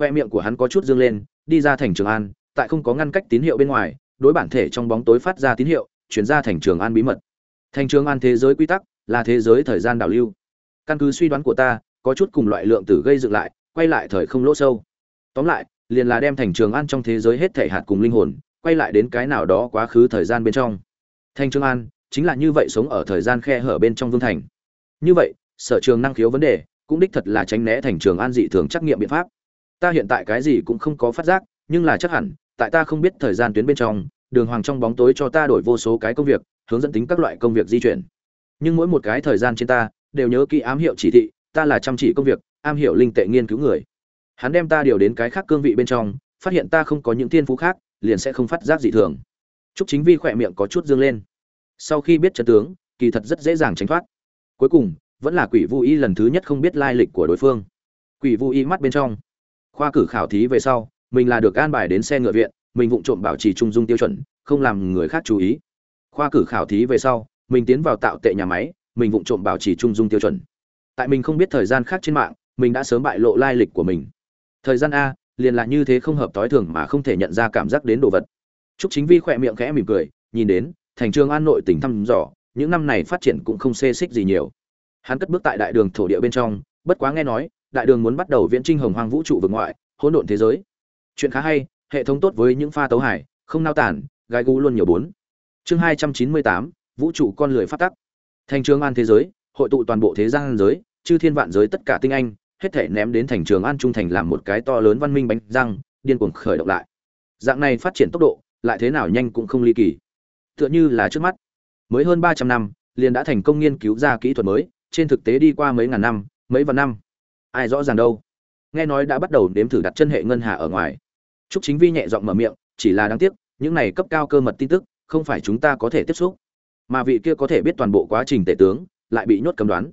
khoe miệng của hắn có chút dương lên, đi ra thành trường an, tại không có ngăn cách tín hiệu bên ngoài, đối bản thể trong bóng tối phát ra tín hiệu, chuyển ra thành trường an bí mật. Thành trường an thế giới quy tắc, là thế giới thời gian đảo lưu. Căn cứ suy đoán của ta, có chút cùng loại lượng tử gây dựng lại, quay lại thời không lỗ sâu. Tóm lại, liền là đem thành trường an trong thế giới hết thể hạt cùng linh hồn, quay lại đến cái nào đó quá khứ thời gian bên trong. Thành trường an, chính là như vậy sống ở thời gian khe hở bên trong vương thành. Như vậy, sở trường năng khiếu vấn đề, cũng đích thật là tránh né thành trường an dị thường trắc nghiệm biện pháp ta hiện tại cái gì cũng không có phát giác, nhưng là chắc hẳn, tại ta không biết thời gian tuyến bên trong, đường hoàng trong bóng tối cho ta đổi vô số cái công việc, hướng dẫn tính các loại công việc di chuyển. Nhưng mỗi một cái thời gian trên ta, đều nhớ kỹ ám hiệu chỉ thị, ta là chăm chỉ công việc, am hiểu linh tệ nghiên cứu người. Hắn đem ta điều đến cái khác cương vị bên trong, phát hiện ta không có những thiên phú khác, liền sẽ không phát giác dị thường. Chúc chính vi khỏe miệng có chút dương lên. Sau khi biết trận tướng, kỳ thật rất dễ dàng tránh thoát. Cuối cùng, vẫn là quỷ vu y lần thứ nhất không biết lai lịch của đối phương. Quỷ vu y mắt bên trong khoa cử khảo thí về sau mình là được an bài đến xe ngựa viện mình vụng trộm bảo trì trung dung tiêu chuẩn không làm người khác chú ý. Khoa cử khảo thí về sau mình tiến vào tạo tệ nhà máy mình vụng trộm bảo trì trung dung tiêu chuẩn. Tại mình không biết thời gian khác trên mạng mình đã sớm bại lộ lai lịch của mình. Thời gian a liền là như thế không hợp tối thường mà không thể nhận ra cảm giác đến đồ vật. Trúc Chính Vi khỏe miệng khẽ mỉm cười, nhìn đến, thành trường An nội tỉnh thăm dò, những năm này phát triển cũng không xê xích gì nhiều. Hắn cất bước tại đại đường thổ địa bên trong, bất quá nghe nói, đại đường muốn bắt đầu viễn trinh hồng hoang vũ trụ vực ngoại, hỗn độn thế giới. Chuyện khá hay, hệ thống tốt với những pha tấu hải, không nao tản, gai gu luôn nhiều bốn. Chương hai trăm chín mươi tám, vũ trụ con lười phát tắc. Thành trường An thế giới, hội tụ toàn bộ thế gian giới, chư thiên vạn giới tất cả tinh anh, hết thể ném đến thành trường An trung thành làm một cái to lớn văn minh bánh răng, điên cuồng khởi động lại. Dạng này phát triển tốc độ, lại thế nào nhanh cũng không ly kỳ. Tựa như là trước mắt, mới hơn ba trăm năm, liền đã thành công nghiên cứu ra kỹ thuật mới, trên thực tế đi qua mấy ngàn năm, mấy vạn năm. Ai rõ ràng đâu. Nghe nói đã bắt đầu đếm thử đặt chân hệ ngân hà ở ngoài. Trúc Chính Vi nhẹ giọng mở miệng, chỉ là đáng tiếc, những này cấp cao cơ mật tin tức, không phải chúng ta có thể tiếp xúc. Mà vị kia có thể biết toàn bộ quá trình tể tướng, lại bị nhốt cấm đoán.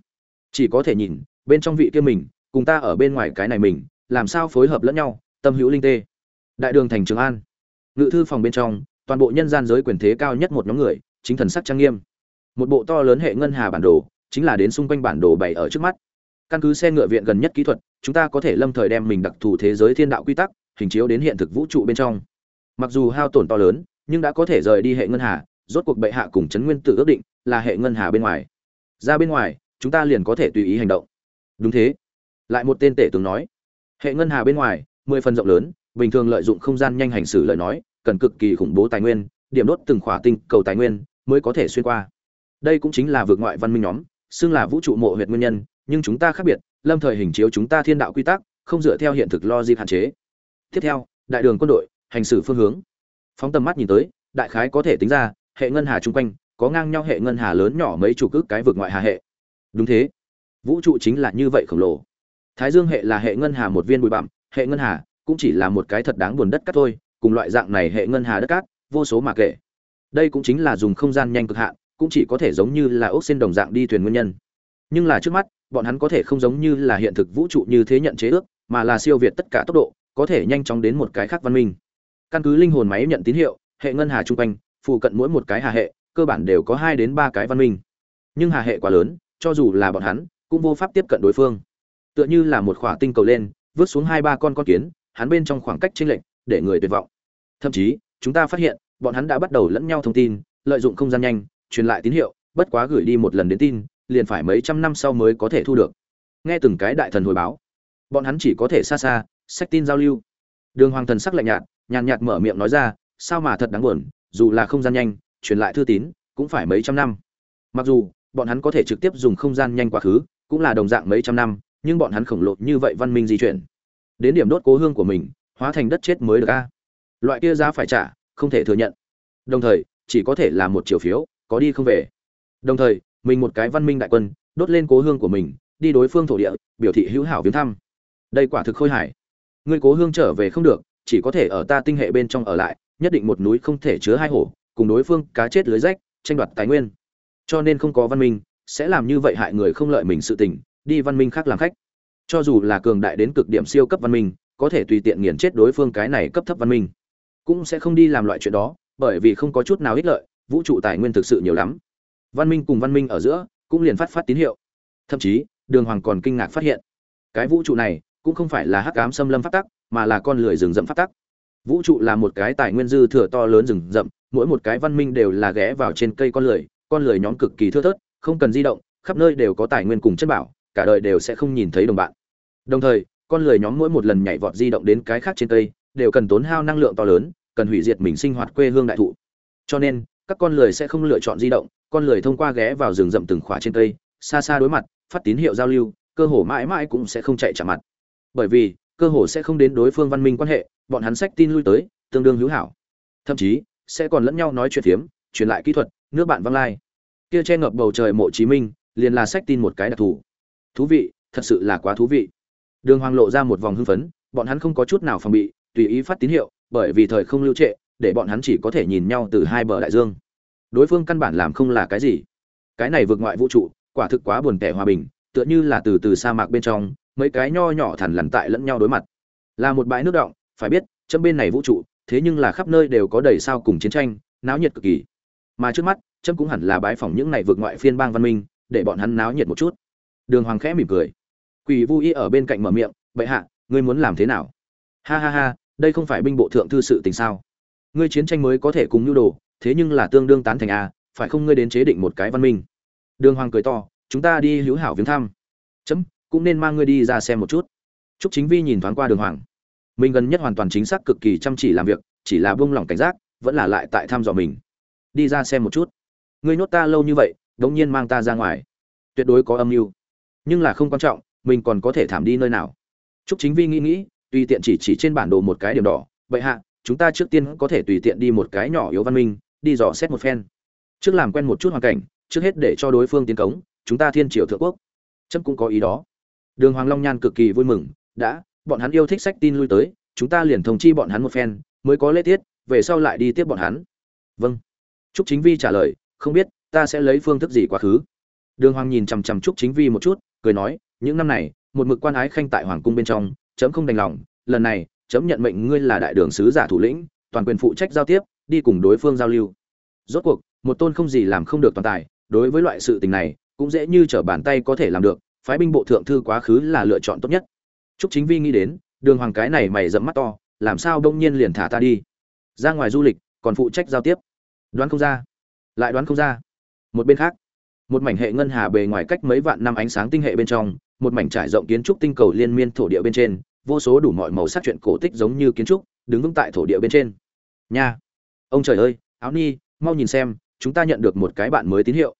Chỉ có thể nhìn, bên trong vị kia mình, cùng ta ở bên ngoài cái này mình, làm sao phối hợp lẫn nhau, tâm hữu linh tê. Đại đường thành Trường An ngự thư phòng bên trong toàn bộ nhân gian giới quyền thế cao nhất một nhóm người chính thần sắc trang nghiêm một bộ to lớn hệ ngân hà bản đồ chính là đến xung quanh bản đồ bày ở trước mắt căn cứ xe ngựa viện gần nhất kỹ thuật, chúng ta có thể lâm thời đem mình đặc thù thế giới thiên đạo quy tắc hình chiếu đến hiện thực vũ trụ bên trong. Mặc dù hao tổn to lớn, nhưng đã có thể rời đi hệ ngân hà, rốt cuộc bệ hạ cùng chấn nguyên tử ước định là hệ ngân hà bên ngoài. Ra bên ngoài, chúng ta liền có thể tùy ý hành động. Đúng thế. Lại một tên tể tướng nói. Hệ ngân hà bên ngoài, mười phần rộng lớn, bình thường lợi dụng không gian nhanh hành xử lời nói, cần cực kỳ khủng bố tài nguyên, điểm đốt từng khỏa tinh cầu tài nguyên mới có thể xuyên qua. Đây cũng chính là vượt ngoại văn minh nhóm, xưng là vũ trụ mộ huyệt nguyên nhân nhưng chúng ta khác biệt, lâm thời hình chiếu chúng ta thiên đạo quy tắc, không dựa theo hiện thực logic hạn chế. Tiếp theo, đại đường quân đội, hành xử phương hướng. Phóng tầm mắt nhìn tới, đại khái có thể tính ra, hệ ngân hà chung quanh, có ngang nhau hệ ngân hà lớn nhỏ mấy chục ước cái vượt ngoại hà hệ. Đúng thế. Vũ trụ chính là như vậy khổng lồ. Thái dương hệ là hệ ngân hà một viên bụi bặm, hệ ngân hà cũng chỉ là một cái thật đáng buồn đất cát thôi, cùng loại dạng này hệ ngân hà đất cát, vô số mà kể. Đây cũng chính là dùng không gian nhanh cực hạn, cũng chỉ có thể giống như là ốc xin đồng dạng đi thuyền nguyên nhân. Nhưng là trước mắt bọn hắn có thể không giống như là hiện thực vũ trụ như thế nhận chế ước mà là siêu việt tất cả tốc độ có thể nhanh chóng đến một cái khác văn minh. Căn cứ linh hồn máy nhận tín hiệu hệ ngân hà chung quanh phụ cận mỗi một cái hà hệ cơ bản đều có hai đến ba cái văn minh. Nhưng hà hệ quá lớn cho dù là bọn hắn cũng vô pháp tiếp cận đối phương. Tựa như là một khỏa tinh cầu lên vứt xuống hai ba con con kiến hắn bên trong khoảng cách chênh lệch, để người tuyệt vọng. Thậm chí, chúng ta phát hiện, bọn hắn đã bắt đầu lẫn nhau thông tin, lợi dụng không gian nhanh, truyền lại tín hiệu, bất quá gửi đi một lần đến tin, liền phải mấy trăm năm sau mới có thể thu được. Nghe từng cái đại thần hồi báo, bọn hắn chỉ có thể xa xa, sách tin giao lưu. Đường Hoàng thần sắc lạnh nhạt, nhàn nhạt mở miệng nói ra, sao mà thật đáng buồn, dù là không gian nhanh, truyền lại thư tín, cũng phải mấy trăm năm. Mặc dù, bọn hắn có thể trực tiếp dùng không gian nhanh quá khứ, cũng là đồng dạng mấy trăm năm, nhưng bọn hắn khổng lồ như vậy văn minh di chuyển đến điểm đốt cố hương của mình hóa thành đất chết mới được a loại kia giá phải trả không thể thừa nhận đồng thời chỉ có thể là một chiều phiếu có đi không về đồng thời mình một cái văn minh đại quân, đốt lên cố hương của mình, đi đối phương thổ địa, biểu thị hữu hảo viếng thăm. Đây quả thực khôi hài. Người cố hương trở về không được, chỉ có thể ở ta tinh hệ bên trong ở lại, nhất định một núi không thể chứa hai hổ, cùng đối phương cá chết lưới rách, tranh đoạt tài nguyên. Cho nên không có văn minh, sẽ làm như vậy hại người không lợi mình sự tình, đi văn minh khác làm khách. Cho dù là cường đại đến cực điểm siêu cấp văn minh, có thể tùy tiện nghiền chết đối phương cái này cấp thấp văn minh, cũng sẽ không đi làm loại chuyện đó, bởi vì không có chút nào ích lợi, vũ trụ tài nguyên thực sự nhiều lắm văn minh cùng văn minh ở giữa cũng liền phát phát tín hiệu. Thậm chí, đường hoàng còn kinh ngạc phát hiện, cái vũ trụ này cũng không phải là hắc ám xâm lâm phát tắc, mà là con lười rừng rậm phát tắc. Vũ trụ là một cái tài nguyên dư thừa to lớn rừng rậm, mỗi một cái văn minh đều là ghé vào trên cây con lười con lười nhóm cực kỳ thưa thớt, không cần di động, khắp nơi đều có tài nguyên cùng chất bảo, cả đời đều sẽ không nhìn thấy đồng bạn. Đồng thời, con lười nhóm mỗi một lần nhảy vọt di động đến cái khác trên cây, đều cần tốn hao năng lượng to lớn, cần hủy diệt mình sinh hoạt quê hương đại thụ. Cho nên, các con lười sẽ không lựa chọn di động con lười thông qua ghé vào rừng rậm từng khỏa trên cây, xa xa đối mặt, phát tín hiệu giao lưu, cơ hồ mãi mãi cũng sẽ không chạy chạm mặt. Bởi vì, cơ hồ sẽ không đến đối phương văn minh quan hệ, bọn hắn sách tin lui tới, tương đương hữu hảo. Thậm chí, sẽ còn lẫn nhau nói chuyện phiếm, truyền lại kỹ thuật, nước bạn văng lai. Kia che ngập bầu trời mộ chí minh, liền là sách tin một cái đặc thù. Thú vị, thật sự là quá thú vị. Đường hoàng lộ ra một vòng hưng phấn, bọn hắn không có chút nào phòng bị, tùy ý phát tín hiệu, bởi vì thời không lưu trệ, để bọn hắn chỉ có thể nhìn nhau từ hai bờ đại dương đối phương căn bản làm không là cái gì. Cái này vượt ngoại vũ trụ, quả thực quá buồn tẻ hòa bình, tựa như là từ từ sa mạc bên trong, mấy cái nho nhỏ thằn lằn tại lẫn nhau đối mặt. Là một bãi nước động, phải biết, chấm bên này vũ trụ, thế nhưng là khắp nơi đều có đầy sao cùng chiến tranh, náo nhiệt cực kỳ. Mà trước mắt, chấm cũng hẳn là bái phỏng những này vượt ngoại phiên bang văn minh, để bọn hắn náo nhiệt một chút. Đường hoàng khẽ mỉm cười. Quỷ vu y ở bên cạnh mở miệng, bệ hạ, ngươi muốn làm thế nào? Ha ha ha, đây không phải binh bộ thượng thư sự tình sao? Ngươi chiến tranh mới có thể cùng nhu đồ thế nhưng là tương đương tán thành a phải không ngươi đến chế định một cái văn minh đường hoàng cười to chúng ta đi hữu hảo viếng thăm chấm cũng nên mang ngươi đi ra xem một chút Trúc Chính Vi nhìn thoáng qua Đường Hoàng. Mình gần nhất hoàn toàn chính xác cực kỳ chăm chỉ làm việc, chỉ là buông lỏng cảnh giác, vẫn là lại tại thăm dò mình. Đi ra xem một chút. Ngươi nhốt ta lâu như vậy, đống nhiên mang ta ra ngoài. Tuyệt đối có âm mưu. Nhưng là không quan trọng, mình còn có thể thảm đi nơi nào. Trúc Chính Vi nghĩ nghĩ, tùy tiện chỉ chỉ trên bản đồ một cái điểm đỏ, vậy hạ, chúng ta trước tiên có thể tùy tiện đi một cái nhỏ yếu văn minh, đi dò xét một phen. Trước làm quen một chút hoàn cảnh, trước hết để cho đối phương tiến cống, chúng ta thiên triều thượng quốc. Chấm cũng có ý đó. Đường Hoàng Long Nhan cực kỳ vui mừng, đã, bọn hắn yêu thích sách tin lui tới, chúng ta liền thông chi bọn hắn một phen, mới có lễ tiết, về sau lại đi tiếp bọn hắn. Vâng. Trúc Chính Vi trả lời, không biết, ta sẽ lấy phương thức gì quá khứ. Đường Hoàng nhìn chằm chằm Trúc Chính Vi một chút, cười nói, những năm này, một mực quan ái khanh tại hoàng cung bên trong, chấm không đành lòng, lần này, chấm nhận mệnh ngươi là đại đường sứ giả thủ lĩnh, toàn quyền phụ trách giao tiếp, đi cùng đối phương giao lưu. Rốt cuộc, một tôn không gì làm không được toàn tài, đối với loại sự tình này, cũng dễ như trở bàn tay có thể làm được, phái binh bộ thượng thư quá khứ là lựa chọn tốt nhất. Trúc Chính Vi nghĩ đến, đường hoàng cái này mày dẫm mắt to, làm sao đông nhiên liền thả ta đi? Ra ngoài du lịch, còn phụ trách giao tiếp. Đoán không ra. Lại đoán không ra. Một bên khác, một mảnh hệ ngân hà bề ngoài cách mấy vạn năm ánh sáng tinh hệ bên trong, một mảnh trải rộng kiến trúc tinh cầu liên miên thổ địa bên trên, vô số đủ mọi màu sắc chuyện cổ tích giống như kiến trúc, đứng vững tại thổ địa bên trên. Nha. Ông trời ơi, áo ni, mau nhìn xem, chúng ta nhận được một cái bạn mới tín hiệu.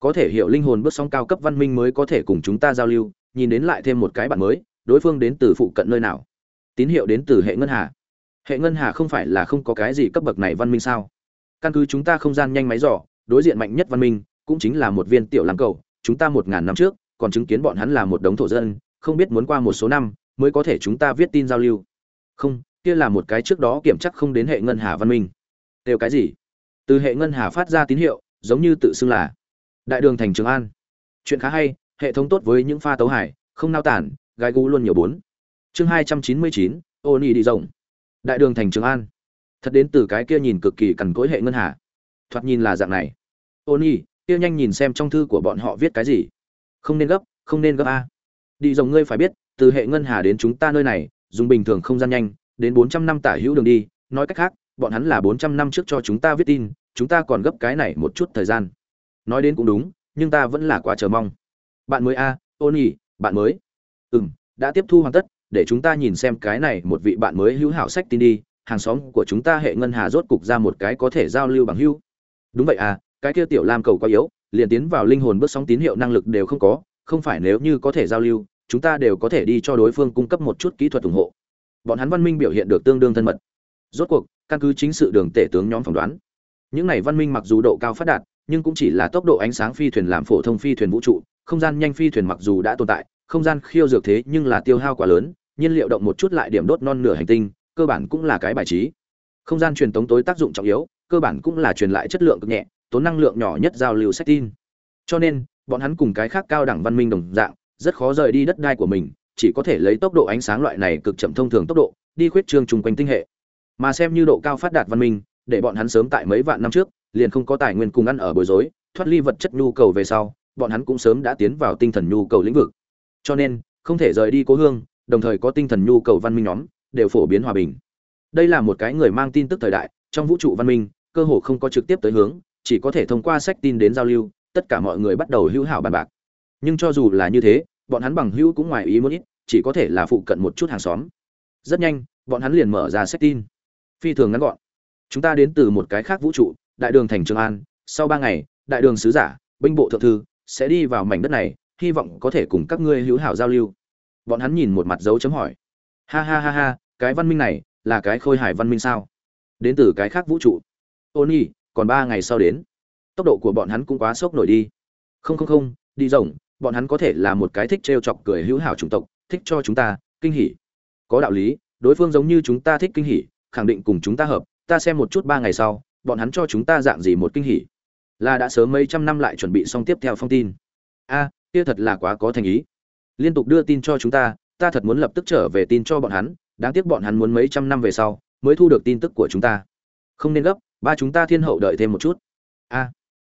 Có thể hiểu linh hồn bước sóng cao cấp văn minh mới có thể cùng chúng ta giao lưu, nhìn đến lại thêm một cái bạn mới, đối phương đến từ phụ cận nơi nào? Tín hiệu đến từ hệ ngân hà. Hệ ngân hà không phải là không có cái gì cấp bậc này văn minh sao? Căn cứ chúng ta không gian nhanh máy dò đối diện mạnh nhất văn minh cũng chính là một viên tiểu làm cầu chúng ta một ngàn năm trước còn chứng kiến bọn hắn là một đống thổ dân không biết muốn qua một số năm mới có thể chúng ta viết tin giao lưu. Không kia là một cái trước đó kiểm chắc không đến hệ ngân hà văn minh đều cái gì? Từ hệ ngân hà phát ra tín hiệu, giống như tự xưng là đại đường thành trường an. Chuyện khá hay, hệ thống tốt với những pha tấu hải không nao tản gai gu luôn nhiều bốn. Chương hai trăm chín mươi chín ô nhi đi rộng. Đại đường thành trường an. Thật đến từ cái kia nhìn cực kỳ cằn cỗi hệ ngân hà. Thoạt nhìn là dạng này. Ô nhi kia nhanh nhìn xem trong thư của bọn họ viết cái gì. Không nên gấp, không nên gấp a. Đi rộng ngươi phải biết, từ hệ ngân hà đến chúng ta nơi này, dùng bình thường không gian nhanh, đến bốn trăm năm tả hữu đường đi, nói cách khác bọn hắn là bốn trăm năm trước cho chúng ta viết tin chúng ta còn gấp cái này một chút thời gian. Nói đến cũng đúng nhưng ta vẫn là quá chờ mong. Bạn mới a ôn nhỉ bạn mới. Ừm, đã tiếp thu hoàn tất để chúng ta nhìn xem cái này một vị bạn mới hữu hảo sách tin đi hàng xóm của chúng ta hệ ngân hà rốt cục ra một cái có thể giao lưu bằng hữu. Đúng vậy à cái kia tiểu lam cầu quá yếu liền tiến vào linh hồn bước sóng tín hiệu năng lực đều không có không phải nếu như có thể giao lưu chúng ta đều có thể đi cho đối phương cung cấp một chút kỹ thuật ủng hộ. Bọn hắn văn minh biểu hiện được tương đương thân mật. Rốt cuộc căn cứ chính sự đường tể tướng nhóm phỏng đoán. Những này văn minh mặc dù độ cao phát đạt, nhưng cũng chỉ là tốc độ ánh sáng phi thuyền làm phổ thông phi thuyền vũ trụ, không gian nhanh phi thuyền mặc dù đã tồn tại, không gian khiêu dược thế nhưng là tiêu hao quá lớn, nhiên liệu động một chút lại điểm đốt non nửa hành tinh, cơ bản cũng là cái bài trí. Không gian truyền tống tối tác dụng trọng yếu, cơ bản cũng là truyền lại chất lượng cực nhẹ, tốn năng lượng nhỏ nhất giao lưu sách tin. Cho nên, bọn hắn cùng cái khác cao đẳng văn minh đồng dạng, rất khó rời đi đất đai của mình, chỉ có thể lấy tốc độ ánh sáng loại này cực chậm thông thường tốc độ, đi khuyết trương chung quanh tinh hệ mà xem như độ cao phát đạt văn minh, để bọn hắn sớm tại mấy vạn năm trước, liền không có tài nguyên cùng ăn ở bối rối, thoát ly vật chất nhu cầu về sau, bọn hắn cũng sớm đã tiến vào tinh thần nhu cầu lĩnh vực. Cho nên, không thể rời đi cố hương, đồng thời có tinh thần nhu cầu văn minh nhóm, đều phổ biến hòa bình. Đây là một cái người mang tin tức thời đại, trong vũ trụ văn minh, cơ hồ không có trực tiếp tới hướng, chỉ có thể thông qua sách tin đến giao lưu, tất cả mọi người bắt đầu hữu hảo bàn bạc. Nhưng cho dù là như thế, bọn hắn bằng hữu cũng ngoài ý muốn ít, chỉ có thể là phụ cận một chút hàng xóm. Rất nhanh, bọn hắn liền mở ra sách tin phi thường ngắn gọn. Chúng ta đến từ một cái khác vũ trụ, đại đường thành trường an. Sau ba ngày, đại đường sứ giả, binh bộ thượng thư sẽ đi vào mảnh đất này, hy vọng có thể cùng các ngươi hữu hảo giao lưu. Bọn hắn nhìn một mặt dấu chấm hỏi. Ha ha ha ha, cái văn minh này là cái khôi hải văn minh sao? Đến từ cái khác vũ trụ. Ô nhi, còn ba ngày sau đến. Tốc độ của bọn hắn cũng quá sốc nổi đi. Không không không, đi rộng, bọn hắn có thể là một cái thích t chọc cười hữu hảo chủng tộc, thích cho chúng ta, kinh hỉ. Có đạo lý, đối phương giống như chúng ta thích kinh hỉ khẳng định cùng chúng ta hợp, ta xem một chút ba ngày sau, bọn hắn cho chúng ta dạng gì một kinh hỉ. Là đã sớm mấy trăm năm lại chuẩn bị xong tiếp theo phong tin. A, kia thật là quá có thành ý. Liên tục đưa tin cho chúng ta ta thật muốn lập tức trở về tin cho bọn hắn, đáng tiếc bọn hắn muốn mấy trăm năm về sau, mới thu được tin tức của chúng ta. Không nên gấp, ba chúng ta thiên hậu đợi thêm một chút. A,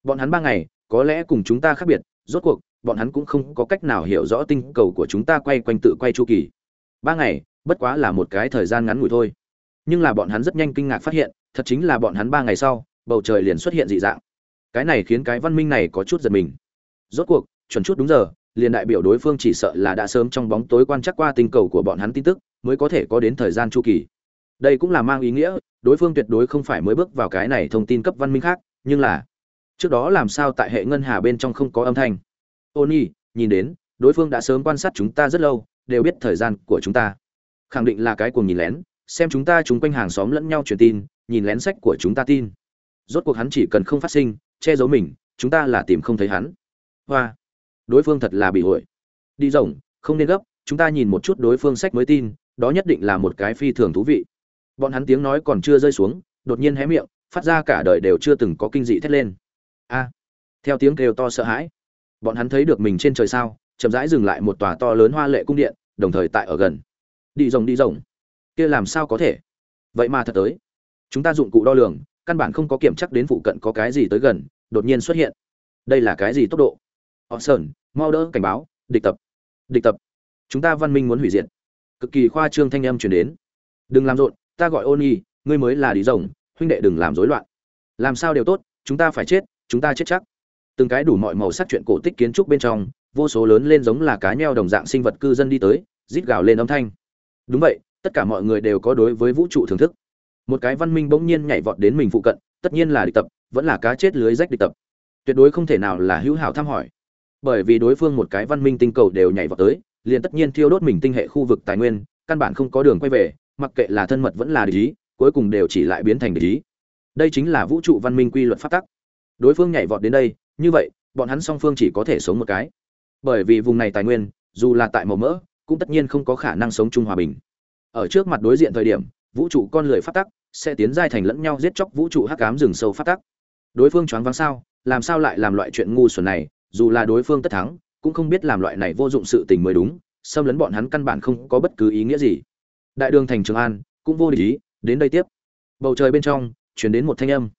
bọn hắn ba ngày, có lẽ cùng chúng ta khác biệt, rốt cuộc, bọn hắn cũng không có cách nào hiểu rõ tinh cầu của chúng ta quay quanh tự quay chu kỳ. Ba ngày, bất quá là một cái thời gian ngắn ngủi thôi nhưng là bọn hắn rất nhanh kinh ngạc phát hiện thật chính là bọn hắn ba ngày sau bầu trời liền xuất hiện dị dạng. Cái này khiến cái văn minh này có chút giật mình. Rốt cuộc chuẩn chút đúng giờ liền đại biểu đối phương chỉ sợ là đã sớm trong bóng tối quan chắc qua tinh cầu của bọn hắn tin tức mới có thể có đến thời gian chu kỳ. Đây cũng là mang ý nghĩa đối phương tuyệt đối không phải mới bước vào cái này thông tin cấp văn minh khác nhưng là trước đó làm sao tại hệ ngân hà bên trong không có âm thanh. Tony, nhìn đến, đối phương đã sớm quan sát chúng ta rất lâu, đều biết thời gian của chúng ta. Khẳng định là cái cuồng nhìn lén, xem chúng ta chúng quanh hàng xóm lẫn nhau truyền tin, nhìn lén sách của chúng ta tin. Rốt cuộc hắn chỉ cần không phát sinh, che giấu mình, chúng ta là tìm không thấy hắn. Hoa, đối phương thật là bị hội. Đi rộng, không nên gấp, chúng ta nhìn một chút đối phương sách mới tin, đó nhất định là một cái phi thường thú vị. Bọn hắn tiếng nói còn chưa rơi xuống, đột nhiên hé miệng, phát ra cả đời đều chưa từng có kinh dị thét lên. A! theo tiếng kêu to sợ hãi bọn hắn thấy được mình trên trời sao chậm rãi dừng lại một tòa to lớn hoa lệ cung điện đồng thời tại ở gần đi rồng đi rồng kia làm sao có thể? Vậy mà thật tới. Chúng ta dụng cụ đo lường, căn bản không có kiểm chắc đến phụ cận có cái gì tới gần, đột nhiên xuất hiện. Đây là cái gì tốc độ? Họ sơn mau đỡ cảnh báo, địch tập. Địch tập. Chúng ta văn minh muốn hủy diệt. Cực kỳ khoa trương thanh âm chuyển đến. Đừng làm rộn, ta gọi ôn y ngươi mới là đi rồng, huynh đệ đừng làm rối loạn. Làm sao đều tốt, chúng ta phải chết, chúng ta chết chắc. Từng cái đủ mọi màu sắc chuyện cổ tích kiến trúc bên trong, vô số lớn lên giống là cá nheo đồng dạng sinh vật cư dân đi tới, rít gào lên âm thanh. Đúng vậy tất cả mọi người đều có đối với vũ trụ thưởng thức. Một cái văn minh bỗng nhiên nhảy vọt đến mình phụ cận, tất nhiên là địch tập, vẫn là cá chết lưới rách địch tập. Tuyệt đối không thể nào là hữu hảo thăm hỏi. Bởi vì đối phương một cái văn minh tinh cầu đều nhảy vọt tới, liền tất nhiên thiêu đốt mình tinh hệ khu vực tài nguyên, căn bản không có đường quay về, mặc kệ là thân mật vẫn là địch ý, cuối cùng đều chỉ lại biến thành địch ý. Đây chính là vũ trụ văn minh quy luật phát tắc. Đối phương nhảy vọt đến đây, như vậy, bọn hắn song phương chỉ có thể sống một cái. Bởi vì vùng này tài nguyên, dù là tại màu mỡ, cũng tất nhiên không có khả năng sống chung hòa bình ở trước mặt đối diện thời điểm, vũ trụ con lười phát tắc, sẽ tiến giai thành lẫn nhau giết chóc vũ trụ hắc ám rừng sâu phát tắc. Đối phương choáng váng sao, làm sao lại làm loại chuyện ngu xuẩn này, dù là đối phương tất thắng, cũng không biết làm loại này vô dụng sự tình mới đúng, xâm lấn bọn hắn căn bản không có bất cứ ý nghĩa gì. Đại đường thành trường an, cũng vô địch ý, đến đây tiếp. Bầu trời bên trong chuyển đến một thanh âm.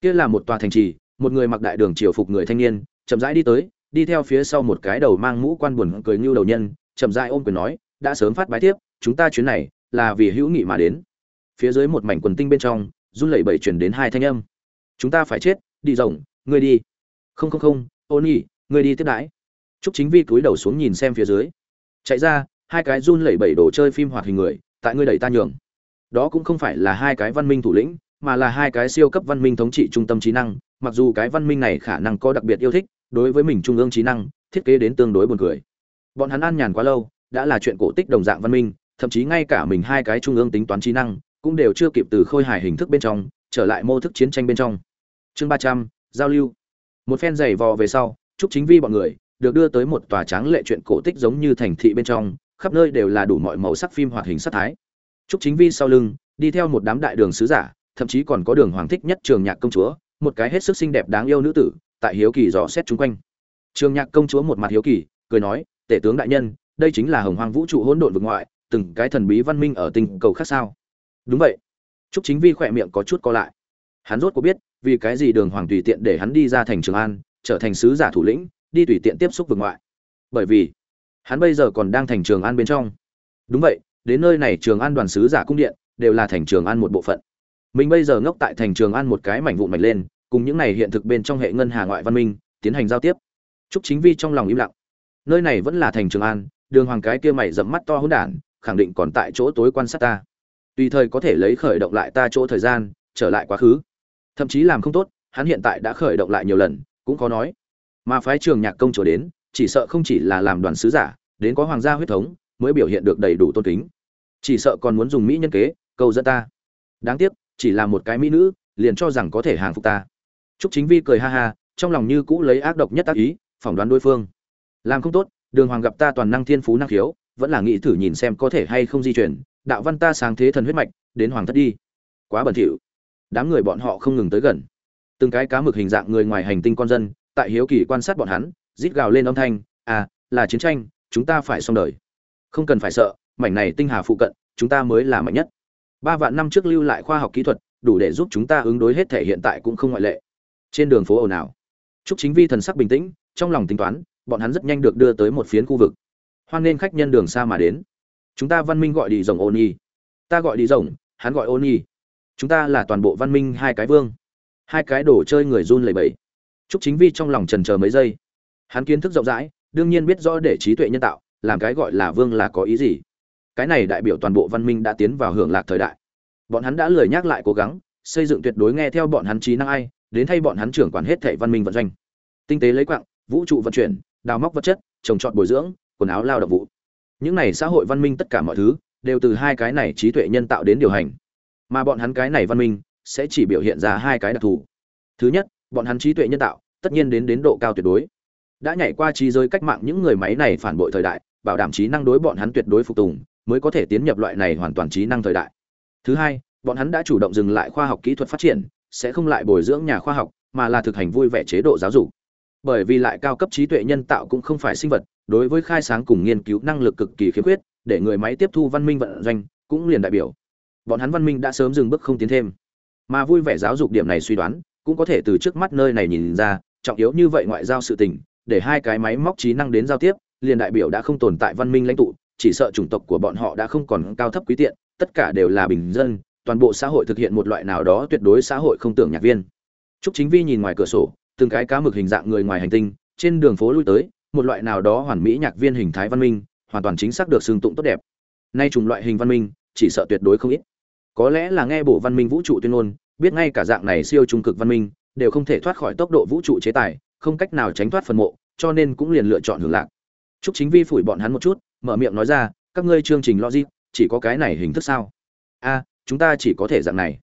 Kia là một tòa thành trì, một người mặc đại đường triều phục người thanh niên, chậm rãi đi tới, đi theo phía sau một cái đầu mang mũ quan buồn cười như đầu nhân, chậm rãi ôm quyền nói, đã sớm phát bái tiếp, chúng ta chuyến này là vì hữu nghị mà đến. Phía dưới một mảnh quần tinh bên trong, run lẩy bẩy chuyển đến hai thanh âm. Chúng ta phải chết, đi rộng ngươi đi. Không không không ô nhi ngươi đi tiếp đãi. Trúc chính vi cúi đầu xuống nhìn xem phía dưới. Chạy ra, hai cái run lẩy bẩy đồ chơi phim hoạt hình người, tại ngươi đẩy ta nhường. Đó cũng không phải là hai cái văn minh thủ lĩnh, mà là hai cái siêu cấp văn minh thống trị trung tâm trí năng, mặc dù cái văn minh này khả năng có đặc biệt yêu thích, đối với mình trung ương trí năng, thiết kế đến tương đối buồn cười. Bọn hắn an nhàn quá lâu, đã là chuyện cổ tích đồng dạng văn minh thậm chí ngay cả mình hai cái trung ương tính toán trí năng, cũng đều chưa kịp từ khôi hài hình thức bên trong, trở lại mô thức chiến tranh bên trong. Chương ba trăm, giao lưu. Một phen giày vò về sau chúc chính vi bọn người được đưa tới một tòa tráng lệ chuyện cổ tích giống như thành thị bên trong, khắp nơi đều là đủ mọi màu sắc phim hoạt hình sắc thái. Chúc chính vi sau lưng, đi theo một đám đại đường sứ giả, thậm chí còn có đường hoàng thích nhất trường nhạc công chúa, một cái hết sức xinh đẹp đáng yêu nữ tử, tại hiếu kỳ dò xét chung quanh. Trường nhạc công chúa một mặt hiếu kỳ, cười nói, tể tướng đại nhân, đây chính là hồng hoang vũ trụ hỗn độn vực ngoại từng cái thần bí văn minh ở tinh cầu khác sao? Đúng vậy. Trúc chính vi khỏe miệng có chút co lại. Hắn rốt có biết vì cái gì đường hoàng tùy tiện để hắn đi ra thành trường an trở thành sứ giả thủ lĩnh đi tùy tiện tiếp xúc vực ngoại. Bởi vì hắn bây giờ còn đang thành trường an bên trong. Đúng vậy đến nơi này trường an đoàn sứ giả cung điện đều là thành trường an một bộ phận. Mình bây giờ ngốc tại thành trường an một cái mảnh vụn mảnh lên cùng những này hiện thực bên trong hệ ngân hà ngoại văn minh tiến hành giao tiếp. Trúc Chính Vi trong lòng im lặng. Nơi này vẫn là thành Trường An, đường hoàng cái kia mày rậm mắt to hỗn đản, khẳng định còn tại chỗ tối quan sát ta. Tùy thời có thể lấy khởi động lại ta chỗ thời gian, trở lại quá khứ. Thậm chí làm không tốt, hắn hiện tại đã khởi động lại nhiều lần, cũng có nói. Mà phái trường nhạc công chúa đến, chỉ sợ không chỉ là làm đoàn sứ giả, đến có hoàng gia huyết thống, mới biểu hiện được đầy đủ tôn kính. Chỉ sợ còn muốn dùng mỹ nhân kế, câu dẫn ta. Đáng tiếc, chỉ là một cái mỹ nữ, liền cho rằng có thể hàng phục ta. Trúc Chính Vi cười ha ha, trong lòng như cũ lấy ác độc nhất tác ý, phỏng đoán đối phương làm không tốt đường hoàng gặp ta toàn năng thiên phú năng khiếu vẫn là nghĩ thử nhìn xem có thể hay không di chuyển, đạo văn ta sáng thế thần huyết mạch, đến hoàng thất đi. Quá bẩn thỉu. Đám người bọn họ không ngừng tới gần. Từng cái cá mực hình dạng người ngoài hành tinh con dân, tại hiếu kỳ quan sát bọn hắn, rít gào lên âm thanh à là chiến tranh, chúng ta phải xong đời. Không cần phải sợ, mảnh này tinh hà phụ cận, chúng ta mới là mạnh nhất. Ba vạn năm trước lưu lại khoa học kỹ thuật, đủ để giúp chúng ta ứng đối hết thể hiện tại cũng không ngoại lệ. Trên đường phố ồn ào chúc chính vi thần sắc bình tĩnh, trong lòng tính toán, bọn hắn rất nhanh được đưa tới một phiến khu vực hoan nên khách nhân đường xa mà đến. Chúng ta văn minh gọi đi rồng ôn nhi ta gọi đi rồng, hắn gọi ôn nhi chúng ta là toàn bộ văn minh hai cái vương. Hai cái đồ chơi người run lẩy bẩy. Chúc chính vi trong lòng trần chờ mấy giây. Hắn kiến thức rộng rãi, đương nhiên biết rõ để trí tuệ nhân tạo, làm cái gọi là vương là có ý gì. Cái này đại biểu toàn bộ văn minh đã tiến vào hưởng lạc thời đại. Bọn hắn đã lười nhắc lại cố gắng, xây dựng tuyệt đối nghe theo bọn hắn trí năng ai, đến thay bọn hắn trưởng quản hết thể văn minh vận doanh. Tinh tế lấy quạng, vũ trụ vận chuyển, đào móc vật chất, trồng trọt bồi dưỡng quần áo lao động vụ. Những này xã hội văn minh tất cả mọi thứ đều từ hai cái này trí tuệ nhân tạo đến điều hành. Mà bọn hắn cái này văn minh sẽ chỉ biểu hiện ra hai cái đặc thù. Thứ nhất, bọn hắn trí tuệ nhân tạo tất nhiên đến đến độ cao tuyệt đối. Đã nhảy qua trí giới cách mạng những người máy này phản bội thời đại, bảo đảm trí năng đối bọn hắn tuyệt đối phục tùng, mới có thể tiến nhập loại này hoàn toàn trí năng thời đại. Thứ hai, bọn hắn đã chủ động dừng lại khoa học kỹ thuật phát triển, sẽ không lại bồi dưỡng nhà khoa học, mà là thực hành vui vẻ chế độ giáo dục bởi vì lại cao cấp trí tuệ nhân tạo cũng không phải sinh vật đối với khai sáng cùng nghiên cứu năng lực cực kỳ khiếm khuyết để người máy tiếp thu văn minh vận doanh cũng liền đại biểu. Bọn hắn văn minh đã sớm dừng bước không tiến thêm. Mà vui vẻ giáo dục điểm này suy đoán cũng có thể từ trước mắt nơi này nhìn ra trọng yếu như vậy ngoại giao sự tình để hai cái máy móc trí năng đến giao tiếp liền đại biểu đã không tồn tại văn minh lãnh tụ chỉ sợ chủng tộc của bọn họ đã không còn cao thấp quý tiện tất cả đều là bình dân toàn bộ xã hội thực hiện một loại nào đó tuyệt đối xã hội không tưởng nhạc viên. Trúc Chính Vi nhìn ngoài cửa sổ, từng cái cá mực hình dạng người ngoài hành tinh trên đường phố lui tới một loại nào đó hoàn mỹ nhạc viên hình thái văn minh hoàn toàn chính xác được xương tụng tốt đẹp nay trùng loại hình văn minh chỉ sợ tuyệt đối không ít có lẽ là nghe bộ văn minh vũ trụ tuyên ngôn biết ngay cả dạng này siêu trung cực văn minh đều không thể thoát khỏi tốc độ vũ trụ chế tài không cách nào tránh thoát phần mộ cho nên cũng liền lựa chọn hưởng lạc Trúc Chính Vi phủi bọn hắn một chút, mở miệng nói ra, các ngươi chương trình logic chỉ có cái này hình thức sao? A, chúng ta chỉ có thể dạng này.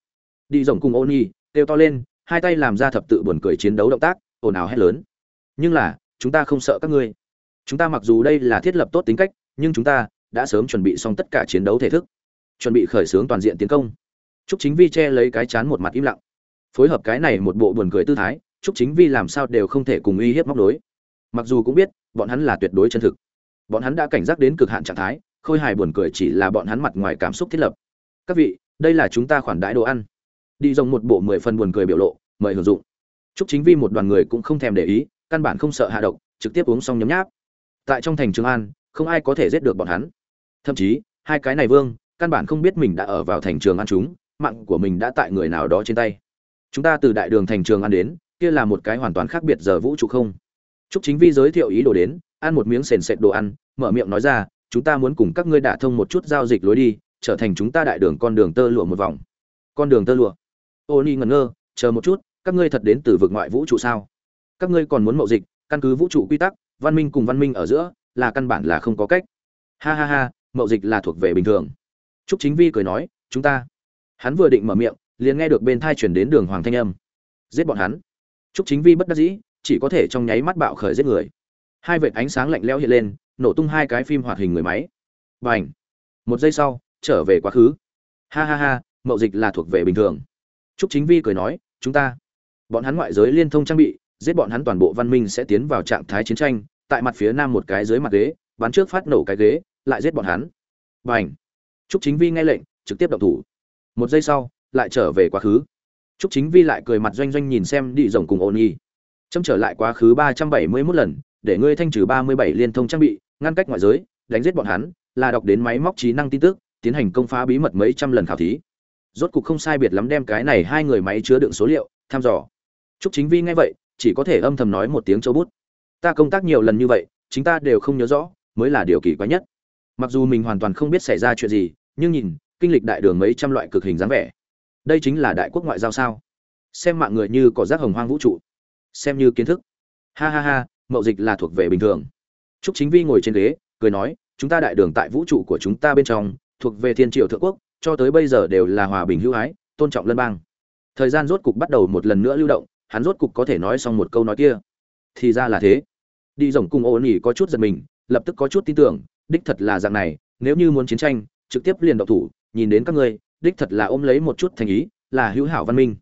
Đi rộng cùng Oni, kêu to lên, hai tay làm ra thập tự buồn cười chiến đấu động tác ồn ào hét lớn nhưng là chúng ta không sợ các ngươi chúng ta mặc dù đây là thiết lập tốt tính cách nhưng chúng ta đã sớm chuẩn bị xong tất cả chiến đấu thể thức chuẩn bị khởi xướng toàn diện tiến công Trúc Chính Vi che lấy cái chán một mặt im lặng. Phối hợp cái này một bộ buồn cười tư thái, Trúc Chính Vi làm sao đều không thể cùng uy hiếp móc đối. Mặc dù cũng biết, bọn hắn là tuyệt đối chân thực. Bọn hắn đã cảnh giác đến cực hạn trạng thái, khôi hài buồn cười chỉ là bọn hắn mặt ngoài cảm xúc thiết lập. Các vị, đây là chúng ta khoản đãi đồ ăn đi rồng một bộ mười phần buồn cười biểu lộ, mời hưởng dụng. Chúc chính vi một đoàn người cũng không thèm để ý, căn bản không sợ hạ độc, trực tiếp uống xong nhấm nháp. Tại trong thành trường an, không ai có thể giết được bọn hắn. Thậm chí, hai cái này vương, căn bản không biết mình đã ở vào thành trường an chúng, mạng của mình đã tại người nào đó trên tay. Chúng ta từ đại đường thành trường an đến, kia là một cái hoàn toàn khác biệt giờ vũ trụ không? Chúc chính vi giới thiệu ý đồ đến, ăn một miếng sền sệt đồ ăn, mở miệng nói ra, chúng ta muốn cùng các ngươi đả thông một chút giao dịch lối đi, trở thành chúng ta đại đường con đường tơ lụa một vòng. Con đường tơ lụa ô ni ngẩn ngơ, chờ một chút, các ngươi thật đến từ vực ngoại vũ trụ sao? Các ngươi còn muốn mậu dịch, căn cứ vũ trụ quy tắc, văn minh cùng văn minh ở giữa, là căn bản là không có cách. Ha ha ha, mậu dịch là thuộc về bình thường. Trúc chính vi cười nói, chúng ta. Hắn vừa định mở miệng, liền nghe được bên thai chuyển đến đường hoàng thanh âm. Giết bọn hắn. Trúc chính vi bất đắc dĩ, chỉ có thể trong nháy mắt bạo khởi giết người. Hai vệt ánh sáng lạnh lẽo hiện lên, nổ tung hai cái phim hoạt hình người máy. B à n h một giây sau, trở về quá khứ. Ha ha ha, mậu dịch là thuộc về bình thường. Trúc Chính Vi cười nói, chúng ta bọn hắn ngoại giới liên thông trang bị giết bọn hắn toàn bộ văn minh sẽ tiến vào trạng thái chiến tranh tại mặt phía nam một cái dưới mặt ghế bắn trước phát nổ cái ghế lại giết bọn hắn. Bành. trúc chính vi nghe lệnh trực tiếp động thủ. Một giây sau lại trở về quá khứ. Trúc chính vi lại cười mặt doanh doanh nhìn xem đi rồng cùng ôn nhi Chấm trở lại quá khứ ba trăm bảy mươi mốt lần để ngươi thanh trừ ba mươi bảy liên thông trang bị ngăn cách ngoại giới đánh giết bọn hắn là đọc đến máy móc trí năng tin tức tiến hành công phá bí mật mấy trăm lần khảo thí rốt cục không sai biệt lắm đem cái này hai người máy chứa đựng số liệu, thăm dò. Trúc chính vi nghe vậy, chỉ có thể âm thầm nói một tiếng châu bút. Ta công tác nhiều lần như vậy, chính ta đều không nhớ rõ, mới là điều kỳ quái nhất. Mặc dù mình hoàn toàn không biết xảy ra chuyện gì, nhưng nhìn, kinh lịch đại đường mấy trăm loại cực hình dáng vẻ. Đây chính là đại quốc ngoại giao sao? Xem mạng người như cỏ rác hồng hoang vũ trụ. Xem như kiến thức. Ha ha ha, mậu dịch là thuộc về bình thường. Trúc chính vi ngồi trên ghế, cười nói, chúng ta đại đường tại vũ trụ của chúng ta bên trong, thuộc về thiên triều thượng quốc cho tới bây giờ đều là hòa bình hữu ái, tôn trọng lân bang. Thời gian rốt cục bắt đầu một lần nữa lưu động, hắn rốt cục có thể nói xong một câu nói kia. Thì ra là thế. Đi rồng cùng ôn nhỉ có chút giật mình, lập tức có chút tin tưởng, đích thật là dạng này, nếu như muốn chiến tranh, trực tiếp liền độc thủ, nhìn đến các ngươi, đích thật là ôm lấy một chút thành ý, là hữu hảo văn minh.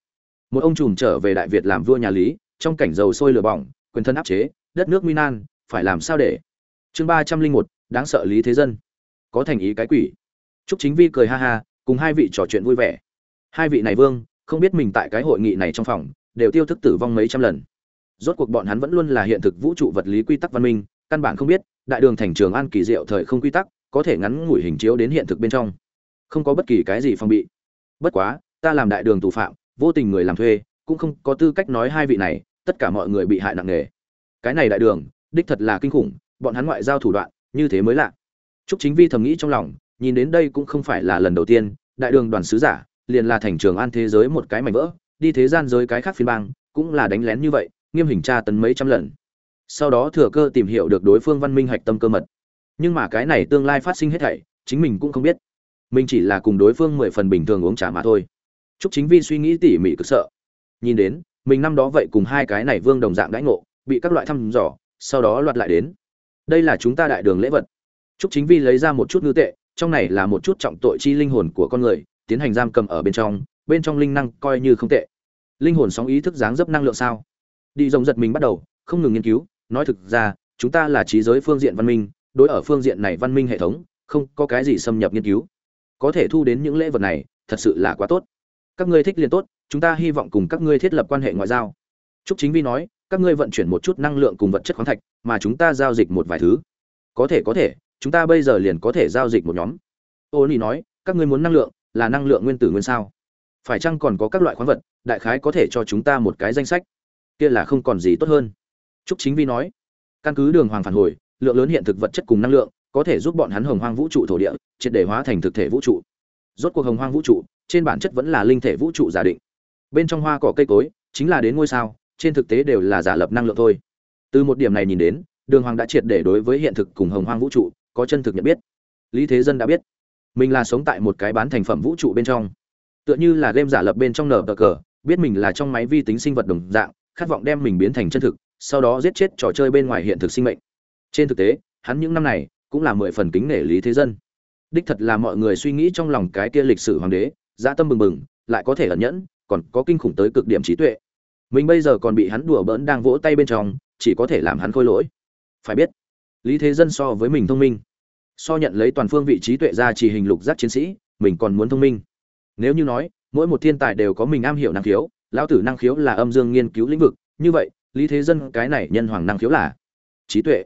Một ông trùm trở về đại việt làm vua nhà lý, trong cảnh dầu sôi lửa bỏng, quyền thân áp chế, đất nước nguy nan, phải làm sao để? Chương ba trăm linh một, đáng sợ lý thế dân. Có thành ý cái quỷ. Trúc chính vi cười ha ha cùng hai vị trò chuyện vui vẻ. Hai vị này vương không biết mình tại cái hội nghị này trong phòng đều tiêu thức tử vong mấy trăm lần. Rốt cuộc bọn hắn vẫn luôn là hiện thực vũ trụ vật lý quy tắc văn minh căn bản không biết đại đường thành trường an kỳ diệu thời không quy tắc có thể ngắn ngủi hình chiếu đến hiện thực bên trong. Không có bất kỳ cái gì phong bị. Bất quá ta làm đại đường tù phạm vô tình người làm thuê cũng không có tư cách nói hai vị này tất cả mọi người bị hại nặng nề. Cái này đại đường đích thật là kinh khủng bọn hắn ngoại giao thủ đoạn như thế mới lạ. Trúc Chính Vi thầm nghĩ trong lòng, nhìn đến đây cũng không phải là lần đầu tiên, đại đường đoàn sứ giả, liền là thành trường an thế giới một cái mảnh vỡ, đi thế gian giới cái khác phiên bang, cũng là đánh lén như vậy, nghiêm hình tra tấn mấy trăm lần. Sau đó thừa cơ tìm hiểu được đối phương văn minh hạch tâm cơ mật. Nhưng mà cái này tương lai phát sinh hết thảy, chính mình cũng không biết. Mình chỉ là cùng đối phương mười phần bình thường uống trà mà thôi. Trúc Chính Vi suy nghĩ tỉ mỉ cực sợ. Nhìn đến, mình năm đó vậy cùng hai cái này vương đồng dạng đãi ngộ, bị các loại thăm dò, sau đó loạt lại đến. Đây là chúng ta đại đường lễ vật. Trúc Chính Vi lấy ra một chút ngư tệ, trong này là một chút trọng tội chi linh hồn của con người, tiến hành giam cầm ở bên trong, bên trong linh năng coi như không tệ. Linh hồn sóng ý thức dáng dấp năng lượng sao? Đi rồng giật mình bắt đầu, không ngừng nghiên cứu, nói thực ra, chúng ta là trí giới phương diện văn minh, đối ở phương diện này văn minh hệ thống, không có cái gì xâm nhập nghiên cứu. Có thể thu đến những lễ vật này, thật sự là quá tốt. Các ngươi thích liền tốt, chúng ta hy vọng cùng các ngươi thiết lập quan hệ ngoại giao. Trúc Chính Vi nói, các ngươi vận chuyển một chút năng lượng cùng vật chất khoáng thạch, mà chúng ta giao dịch một vài thứ. Có thể có thể, chúng ta bây giờ liền có thể giao dịch một nhóm. Ô nhi nói, các ngươi muốn năng lượng, là năng lượng nguyên tử nguyên sao? Phải chăng còn có các loại khoáng vật, đại khái có thể cho chúng ta một cái danh sách? Kia là không còn gì tốt hơn. Trúc chính vi nói, căn cứ đường hoàng phản hồi, lượng lớn hiện thực vật chất cùng năng lượng, có thể giúp bọn hắn hồng hoang vũ trụ thổ địa, triệt để hóa thành thực thể vũ trụ. Rốt cuộc hồng hoang vũ trụ, trên bản chất vẫn là linh thể vũ trụ giả định. Bên trong hoa cỏ cây cối, chính là đến ngôi sao, trên thực tế đều là giả lập năng lượng thôi. Từ một điểm này nhìn đến, đường hoàng đã triệt để đối với hiện thực cùng hồng hoang vũ trụ có chân thực nhận biết. Lý thế dân đã biết, mình là sống tại một cái bán thành phẩm vũ trụ bên trong. Tựa như là game giả lập bên trong nở cờ, biết mình là trong máy vi tính sinh vật đồng dạng, khát vọng đem mình biến thành chân thực, sau đó giết chết trò chơi bên ngoài hiện thực sinh mệnh. Trên thực tế, hắn những năm này cũng là mười phần kính nể lý thế dân. Đích thật là mọi người suy nghĩ trong lòng cái kia lịch sử hoàng đế, dã tâm bừng bừng, lại có thể ẩn nhẫn, còn có kinh khủng tới cực điểm trí tuệ. Mình bây giờ còn bị hắn đùa bỡn đang vỗ tay bên trong, chỉ có thể làm hắn khôi lỗi. Phải biết lý thế dân so với mình thông minh. So nhận lấy toàn phương vị trí tuệ ra chỉ hình lục giác chiến sĩ, mình còn muốn thông minh. Nếu như nói, mỗi một thiên tài đều có mình am hiểu năng khiếu, lão tử năng khiếu là âm dương nghiên cứu lĩnh vực, như vậy, lý thế dân cái này nhân hoàng năng khiếu là trí tuệ.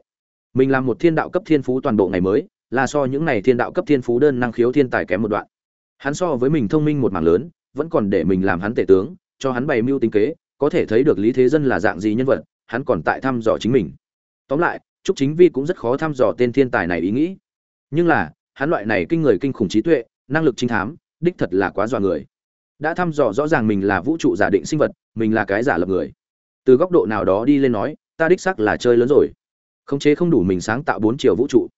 Mình làm một thiên đạo cấp thiên phú toàn bộ ngày mới, là so những này thiên đạo cấp thiên phú đơn năng khiếu thiên tài kém một đoạn. Hắn so với mình thông minh một mảng lớn, vẫn còn để mình làm hắn tể tướng, cho hắn bày mưu tính kế, có thể thấy được lý thế dân là dạng gì nhân vật, hắn còn tại thăm dò chính mình. Tóm lại Trúc Chính Vi cũng rất khó thăm dò tên thiên tài này ý nghĩ. Nhưng là, hắn loại này kinh người kinh khủng trí tuệ, năng lực trinh thám, đích thật là quá dọa người. Đã thăm dò rõ ràng mình là vũ trụ giả định sinh vật, mình là cái giả lập người. Từ góc độ nào đó đi lên nói, ta đích xác là chơi lớn rồi. Khống chế không đủ mình sáng tạo bốn chiều vũ trụ.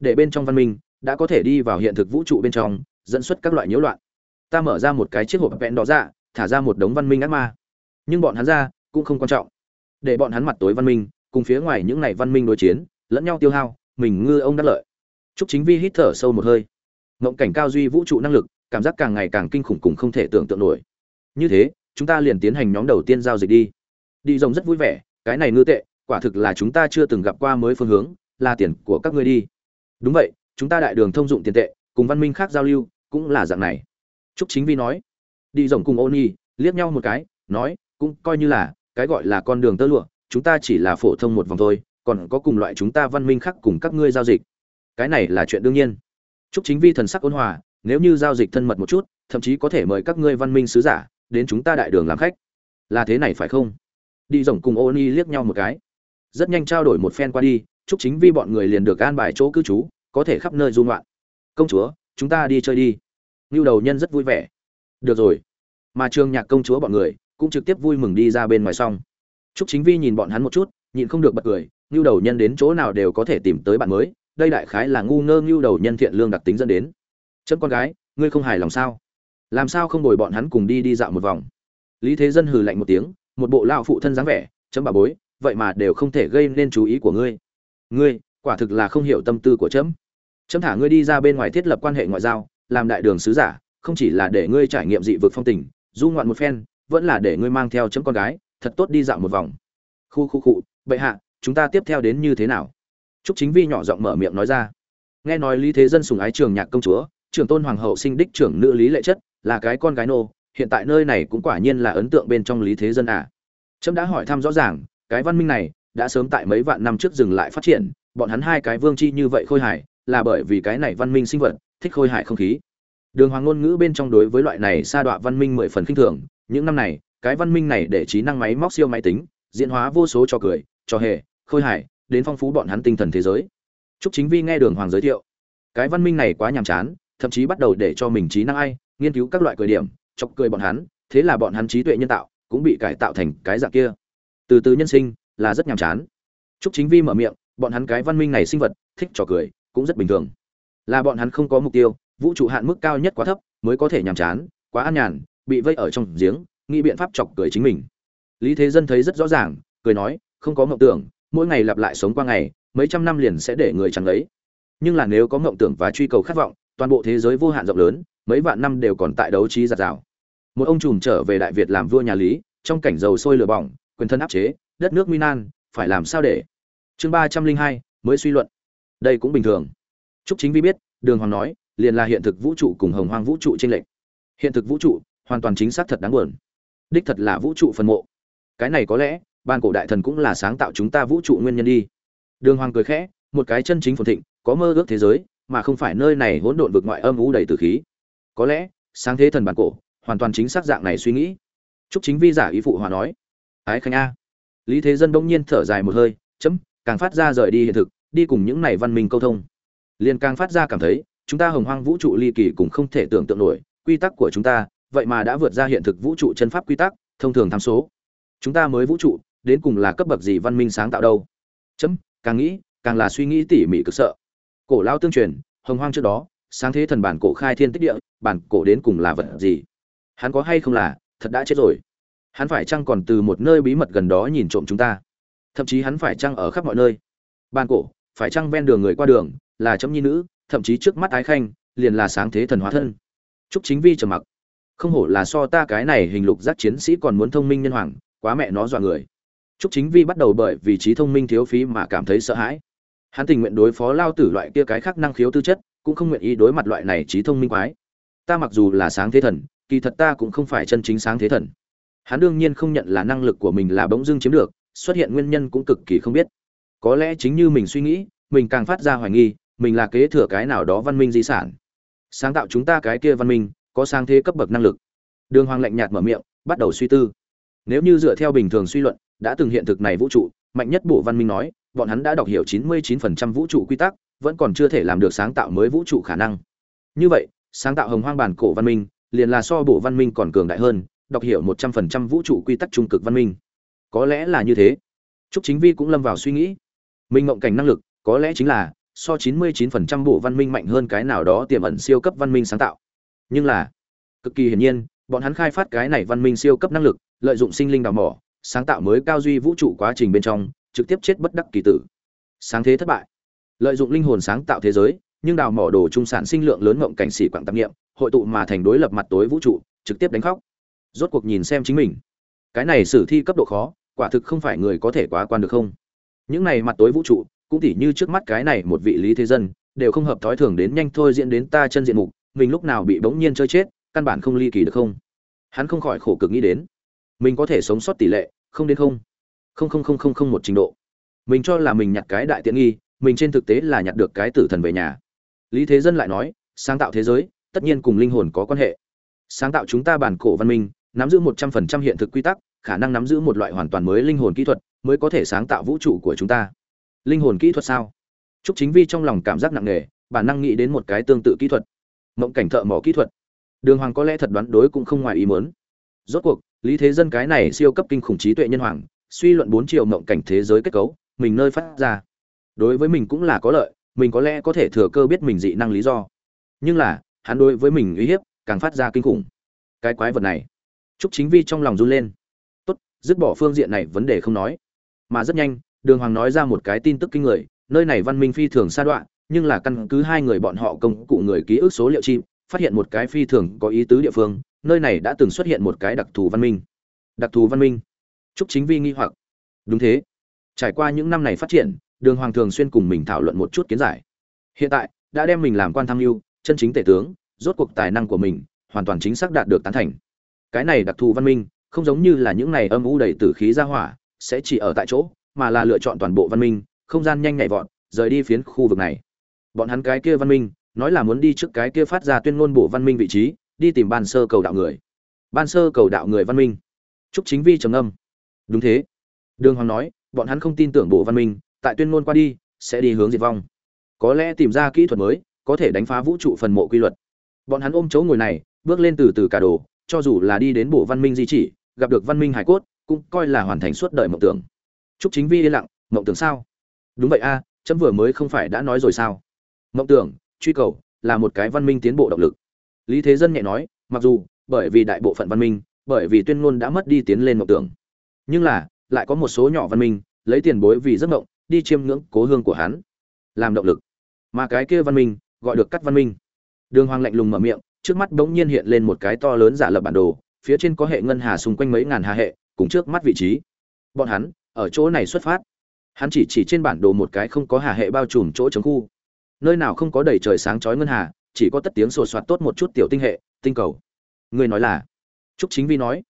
Để bên trong văn minh, đã có thể đi vào hiện thực vũ trụ bên trong, dẫn xuất các loại nhiễu loạn. Ta mở ra một cái chiếc hộp vẹn đỏ ra, thả ra một đống văn minh ác ma. Nhưng bọn hắn ra, cũng không quan trọng. Để bọn hắn mặt tối văn minh, cùng phía ngoài những này văn minh đối chiến lẫn nhau tiêu hao mình ngư ông đắc lợi. Trúc Chính Vi hít thở sâu một hơi. Ngộng cảnh cao duy vũ trụ năng lực, cảm giác càng ngày càng kinh khủng cùng không thể tưởng tượng nổi. Như thế, chúng ta liền tiến hành nhóm đầu tiên giao dịch đi. Đi rồng rất vui vẻ cái này ngư tệ quả thực là chúng ta chưa từng gặp qua mới phương hướng là tiền của các ngươi đi. Đúng vậy chúng ta đại đường thông dụng tiền tệ cùng văn minh khác giao lưu cũng là dạng này. Trúc chính vi nói. Đi rồng cùng ô nhi liếc nhau một cái nói cũng coi như là cái gọi là con đường tơ lụa chúng ta chỉ là phổ thông một vòng thôi, còn có cùng loại chúng ta văn minh khác cùng các ngươi giao dịch. Cái này là chuyện đương nhiên. Chúc chính vi thần sắc ôn hòa, nếu như giao dịch thân mật một chút, thậm chí có thể mời các ngươi văn minh sứ giả đến chúng ta đại đường làm khách. Là thế này phải không? Đi rồng cùng ô ni liếc nhau một cái. Rất nhanh trao đổi một phen qua đi, chúc chính vi bọn người liền được an bài chỗ cư trú, có thể khắp nơi du ngoạn. Công chúa, chúng ta đi chơi đi. Ngưu đầu nhân rất vui vẻ. Được rồi. Mà trương nhạc công chúa bọn người cũng trực tiếp vui mừng đi ra bên ngoài xong chúc chính vi nhìn bọn hắn một chút, nhịn không được bật cười, ngưu đầu nhân đến chỗ nào đều có thể tìm tới bạn mới, đây đại khái là ngu ngơ ngưu đầu nhân thiện lương đặc tính dẫn đến. Chấm con gái, ngươi không hài lòng sao? Làm sao không đổi bọn hắn cùng đi đi dạo một vòng? Lý thế dân hừ lạnh một tiếng, một bộ lao phụ thân dáng vẻ, chấm bà bối, vậy mà đều không thể gây nên chú ý của ngươi. Ngươi, quả thực là không hiểu tâm tư của chấm. Chấm thả ngươi đi ra bên ngoài thiết lập quan hệ ngoại giao, làm đại đường sứ giả, không chỉ là để ngươi trải nghiệm dị vực phong tình, du ngoạn một phen, vẫn là để ngươi mang theo chấm con gái thật tốt đi dạo một vòng. Khu khu cụ bệ hạ, chúng ta tiếp theo đến như thế nào? Trúc chính vi nhỏ giọng mở miệng nói ra. Nghe nói lý thế dân sùng ái trường nhạc công chúa, trưởng tôn hoàng hậu sinh đích trưởng nữ lý lệ chất, là cái con gái nô, hiện tại nơi này cũng quả nhiên là ấn tượng bên trong lý thế dân à. Trẫm đã hỏi thăm rõ ràng, cái văn minh này đã sớm tại mấy vạn năm trước dừng lại phát triển, bọn hắn hai cái vương chi như vậy khôi hài, là bởi vì cái này văn minh sinh vật, thích khôi hài không khí. Đường hoàng ngôn ngữ bên trong đối với loại này sa đọa văn minh mười phần khinh thường, những năm này cái văn minh này để trí năng máy móc siêu máy tính diễn hóa vô số trò cười trò hề khôi hài đến phong phú bọn hắn tinh thần thế giới Trúc Chính Vi nghe Đường Hoàng giới thiệu, cái văn minh này quá nhàm chán, thậm chí bắt đầu để cho mình trí năng ai, nghiên cứu các loại cười điểm, chọc cười bọn hắn, thế là bọn hắn trí tuệ nhân tạo cũng bị cải tạo thành cái dạng kia. Từ từ nhân sinh là rất nhàm chán. Trúc Chính Vi mở miệng, bọn hắn cái văn minh này sinh vật, thích trò cười, cũng rất bình thường. Là bọn hắn không có mục tiêu, vũ trụ hạn mức cao nhất quá thấp, mới có thể nhàm chán, quá an nhàn, bị vây ở trong giếng, nghĩ biện pháp chọc cười chính mình. Lý Thế Dân thấy rất rõ ràng, cười nói, không có mộng tưởng, mỗi ngày lặp lại sống qua ngày, mấy trăm năm liền sẽ để người chẳng lấy. Nhưng là nếu có mộng tưởng và truy cầu khát vọng, toàn bộ thế giới vô hạn rộng lớn, mấy vạn năm đều còn tại đấu trí giạt rào. Một ông trùm trở về đại việt làm vua nhà lý trong cảnh dầu sôi lửa bỏng quyền thân áp chế đất nước nguy nan phải làm sao để? Chương ba trăm linh hai mới suy luận. Đây cũng bình thường. Chúc chính vi biết đường hoàng nói liền là hiện thực vũ trụ cùng hồng hoang vũ trụ trên lệnh hiện thực vũ trụ hoàn toàn chính xác thật đáng buồn đích thật là vũ trụ phần mộ. Cái này có lẽ, ban cổ đại thần cũng là sáng tạo chúng ta vũ trụ nguyên nhân đi. Đường hoàng cười khẽ, một cái chân chính phồn thịnh, có mơ ước thế giới, mà không phải nơi này hỗn độn vực ngoại âm u đầy từ khí. Có lẽ, sáng thế thần bản cổ, hoàn toàn chính xác dạng này suy nghĩ. Chúc chính vi giả ý phụ hòa nói, ái khanh a. Lý thế dân bỗng nhiên thở dài một hơi, chấm, càng phát ra rời đi hiện thực, đi cùng những này văn minh câu thông. Liền càng phát ra cảm thấy, chúng ta hồng hoang vũ trụ ly kỳ cũng không thể tưởng tượng nổi, quy tắc của chúng ta vậy mà đã vượt ra hiện thực vũ trụ chân pháp quy tắc, thông thường tham số. Chúng ta mới vũ trụ, đến cùng là cấp bậc gì văn minh sáng tạo đâu? Chấm, càng nghĩ, càng là suy nghĩ tỉ mỉ cực sợ. Cổ lao tương truyền, hồng hoang trước đó, sáng thế thần bản cổ khai thiên tích địa, bản cổ đến cùng là vật gì? Hắn có hay không là, thật đã chết rồi. Hắn phải chăng còn từ một nơi bí mật gần đó nhìn trộm chúng ta? Thậm chí hắn phải chăng ở khắp mọi nơi? Bản cổ, phải chăng ven đường người qua đường, là chấm nhi nữ, thậm chí trước mắt ái khanh, liền là sáng thế thần hóa thân? Chúc chính vi trầm mặc không hổ là so ta cái này hình lục giác chiến sĩ còn muốn thông minh nhân hoàng, quá mẹ nó dọa người. Trúc chính vi bắt đầu bởi vì trí thông minh thiếu phí mà cảm thấy sợ hãi. Hắn tình nguyện đối phó lao tử loại kia cái khác năng khiếu tư chất, cũng không nguyện ý đối mặt loại này trí thông minh quái. Ta mặc dù là sáng thế thần, kỳ thật ta cũng không phải chân chính sáng thế thần. Hắn đương nhiên không nhận là năng lực của mình là bỗng dưng chiếm được, xuất hiện nguyên nhân cũng cực kỳ không biết. Có lẽ chính như mình suy nghĩ, mình càng phát ra hoài nghi, mình là kế thừa cái nào đó văn minh di sản. Sáng tạo chúng ta cái kia văn minh có sang thế cấp bậc năng lực. Đường hoàng lạnh nhạt mở miệng, bắt đầu suy tư. Nếu như dựa theo bình thường suy luận, đã từng hiện thực này vũ trụ, mạnh nhất bộ văn minh nói, bọn hắn đã đọc hiểu 99% vũ trụ quy tắc, vẫn còn chưa thể làm được sáng tạo mới vũ trụ khả năng. Như vậy, sáng tạo hồng hoang bản cổ văn minh, liền là so bộ văn minh còn cường đại hơn, đọc hiểu một trăm phần trăm vũ trụ quy tắc trung cực văn minh. Có lẽ là như thế. Trúc chính vi cũng lâm vào suy nghĩ. Minh ngộng cảnh năng lực, có lẽ chính là so chín mươi chín phần trăm bộ văn minh mạnh hơn cái nào đó tiềm ẩn siêu cấp văn minh sáng tạo nhưng là, cực kỳ hiển nhiên, bọn hắn khai phát cái này văn minh siêu cấp năng lực, lợi dụng sinh linh đào mỏ, sáng tạo mới cao duy vũ trụ quá trình bên trong, trực tiếp chết bất đắc kỳ tử. Sáng thế thất bại. Lợi dụng linh hồn sáng tạo thế giới, nhưng đào mỏ đồ trung sản sinh lượng lớn mộng cảnh sĩ quảng tạp nghiệm hội tụ mà thành đối lập mặt tối vũ trụ, trực tiếp đánh khóc. Rốt cuộc nhìn xem chính mình. Cái này sử thi cấp độ khó, quả thực không phải người có thể quá quan được không? Những này mặt tối vũ trụ, cũng tỉ như trước mắt cái này một vị lý thế dân, đều không hợp thói thường đến nhanh thôi diễn đến ta chân diện mục mình lúc nào bị bỗng nhiên chơi chết căn bản không ly kỳ được không? Hắn không khỏi khổ cực nghĩ đến mình có thể sống sót tỷ lệ không đến không? Không không không không không một trình độ. Mình cho là mình nhặt cái đại tiện nghi mình trên thực tế là nhặt được cái tử thần về nhà. Lý thế dân lại nói sáng tạo thế giới tất nhiên cùng linh hồn có quan hệ. Sáng tạo chúng ta bản cổ văn minh nắm giữ một trăm phần trăm hiện thực quy tắc khả năng nắm giữ một loại hoàn toàn mới linh hồn kỹ thuật mới có thể sáng tạo vũ trụ của chúng ta. Linh hồn kỹ thuật sao? Trúc Chính Vi trong lòng cảm giác nặng nề, bản năng nghĩ đến một cái tương tự kỹ thuật. Mộng cảnh thợ mỏ kỹ thuật. Đường Hoàng có lẽ thật đoán đối cũng không ngoài ý muốn. Rốt cuộc, Lý Thế Dân cái này siêu cấp kinh khủng trí tuệ nhân hoàng, suy luận bốn chiều mộng cảnh thế giới kết cấu, mình nơi phát ra. Đối với mình cũng là có lợi, mình có lẽ có thể thừa cơ biết mình dị năng lý do. Nhưng là, hắn đối với mình uy hiếp, càng phát ra kinh khủng. Cái quái vật này. Trúc Chính Vi trong lòng run lên. Tốt, dứt bỏ phương diện này vấn đề không nói. Mà rất nhanh, Đường Hoàng nói ra một cái tin tức kinh người, nơi này văn minh phi thường xa đoạn, nhưng là căn cứ hai người bọn họ công cụ người ký ức số liệu chim, phát hiện một cái phi thường có ý tứ địa phương, nơi này đã từng xuất hiện một cái đặc thù văn minh. Đặc thù văn minh? Trúc Chính Vi nghi hoặc. Đúng thế. Trải qua những năm này phát triển, Đường Hoàng thường xuyên cùng mình thảo luận một chút kiến giải. Hiện tại, đã đem mình làm quan tham lưu, chân chính tể tướng, rốt cuộc tài năng của mình, hoàn toàn chính xác đạt được tán thành. Cái này đặc thù văn minh, không giống như là những này âm u đầy tử khí ra hỏa, sẽ chỉ ở tại chỗ, mà là lựa chọn toàn bộ văn minh, không gian nhanh nhạy vọt, rời đi phiến khu vực này. Bọn hắn cái kia văn minh, nói là muốn đi trước cái kia phát ra tuyên ngôn bộ văn minh vị trí, đi tìm ban sơ cầu đạo người. Ban sơ cầu đạo người văn minh. Trúc Chính Vi trầm ngâm. Đúng thế. Đường Hoàng nói, bọn hắn không tin tưởng bộ văn minh, tại tuyên ngôn qua đi, sẽ đi hướng diệt vong. Có lẽ tìm ra kỹ thuật mới, có thể đánh phá vũ trụ phần mộ quy luật. Bọn hắn ôm chỗ ngồi này, bước lên từ từ cả đồ, cho dù là đi đến bộ văn minh di chỉ, gặp được văn minh hải cốt, cũng coi là hoàn thành suốt đời mộng tưởng. Trúc Chính Vi yên lặng, mộng tưởng sao? đúng vậy a à, chấm vừa mới không phải đã nói rồi sao mộng tưởng, truy cầu là một cái văn minh tiến bộ động lực. Lý thế dân nhẹ nói, mặc dù bởi vì đại bộ phận văn minh, bởi vì tuyên ngôn đã mất đi tiến lên mộng tưởng, nhưng là lại có một số nhỏ văn minh lấy tiền bối vì giấc mộng, đi chiêm ngưỡng cố hương của hắn, làm động lực. Mà cái kia văn minh gọi được cắt văn minh. Đường hoàng lạnh lùng mở miệng, trước mắt bỗng nhiên hiện lên một cái to lớn giả lập bản đồ, phía trên có hệ ngân hà xung quanh mấy ngàn hà hệ, cùng trước mắt vị trí. Bọn hắn ở chỗ này xuất phát. Hắn chỉ chỉ trên bản đồ một cái không có hà hệ bao trùm chỗ chống khu nơi nào không có đầy trời sáng chói ngân hà, chỉ có tất tiếng sột soạt tốt một chút tiểu tinh hệ, tinh cầu. Người nói là? Trúc chính vi nói.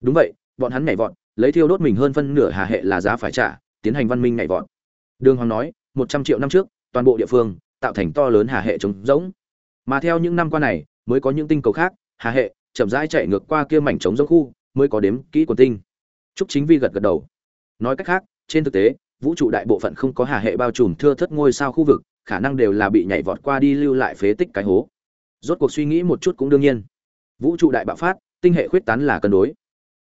Đúng vậy, bọn hắn nhảy vọt, lấy thiêu đốt mình hơn phân nửa hà hệ là giá phải trả, tiến hành văn minh nhảy vọt. Đường hoàng nói, một trăm triệu năm trước, toàn bộ địa phương, tạo thành to lớn hà hệ trống rỗng. Mà theo những năm qua này, mới có những tinh cầu khác, hà hệ, chậm rãi chạy ngược qua kia mảnh trống rỗng khu, mới có đếm kỹ quần tinh. Trúc chính vi gật gật đầu. Nói cách khác, trên thực tế, vũ trụ đại bộ phận không có hà hệ bao trùm thưa thất ngôi sao khu vực khả năng đều là bị nhảy vọt qua đi lưu lại phế tích cái hố. Rốt cuộc suy nghĩ một chút cũng đương nhiên. Vũ trụ đại bạo phát, tinh hệ khuyết tán là cân đối.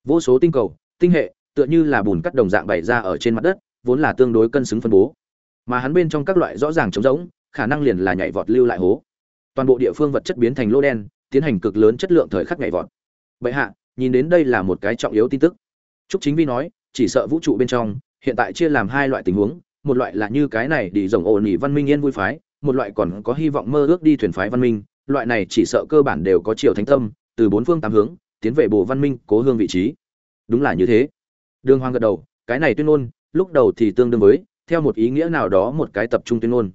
Vô số tinh cầu, tinh hệ, tựa như là bùn cắt đồng dạng bày ra ở trên mặt đất, vốn là tương đối cân xứng phân bố. Mà hắn bên trong các loại rõ ràng trống rỗng, khả năng liền là nhảy vọt lưu lại hố. Toàn bộ địa phương vật chất biến thành lô đen, tiến hành cực lớn chất lượng thời khắc nhảy vọt. Vậy hạ, nhìn đến đây là một cái trọng yếu tin tức. Trúc chính vi nói, chỉ sợ vũ trụ bên trong, hiện tại chia làm hai loại tình huống một loại là như cái này đi rồng ổn nhị văn minh yên vui phái, một loại còn có hy vọng mơ ước đi thuyền phái văn minh, loại này chỉ sợ cơ bản đều có chiều thánh tâm, từ bốn phương tám hướng, tiến về bộ văn minh cố hương vị trí. Đúng là như thế. Đường hoàng gật đầu, cái này tuyên ngôn, lúc đầu thì tương đương với, theo một ý nghĩa nào đó một cái tập trung tuyên ngôn.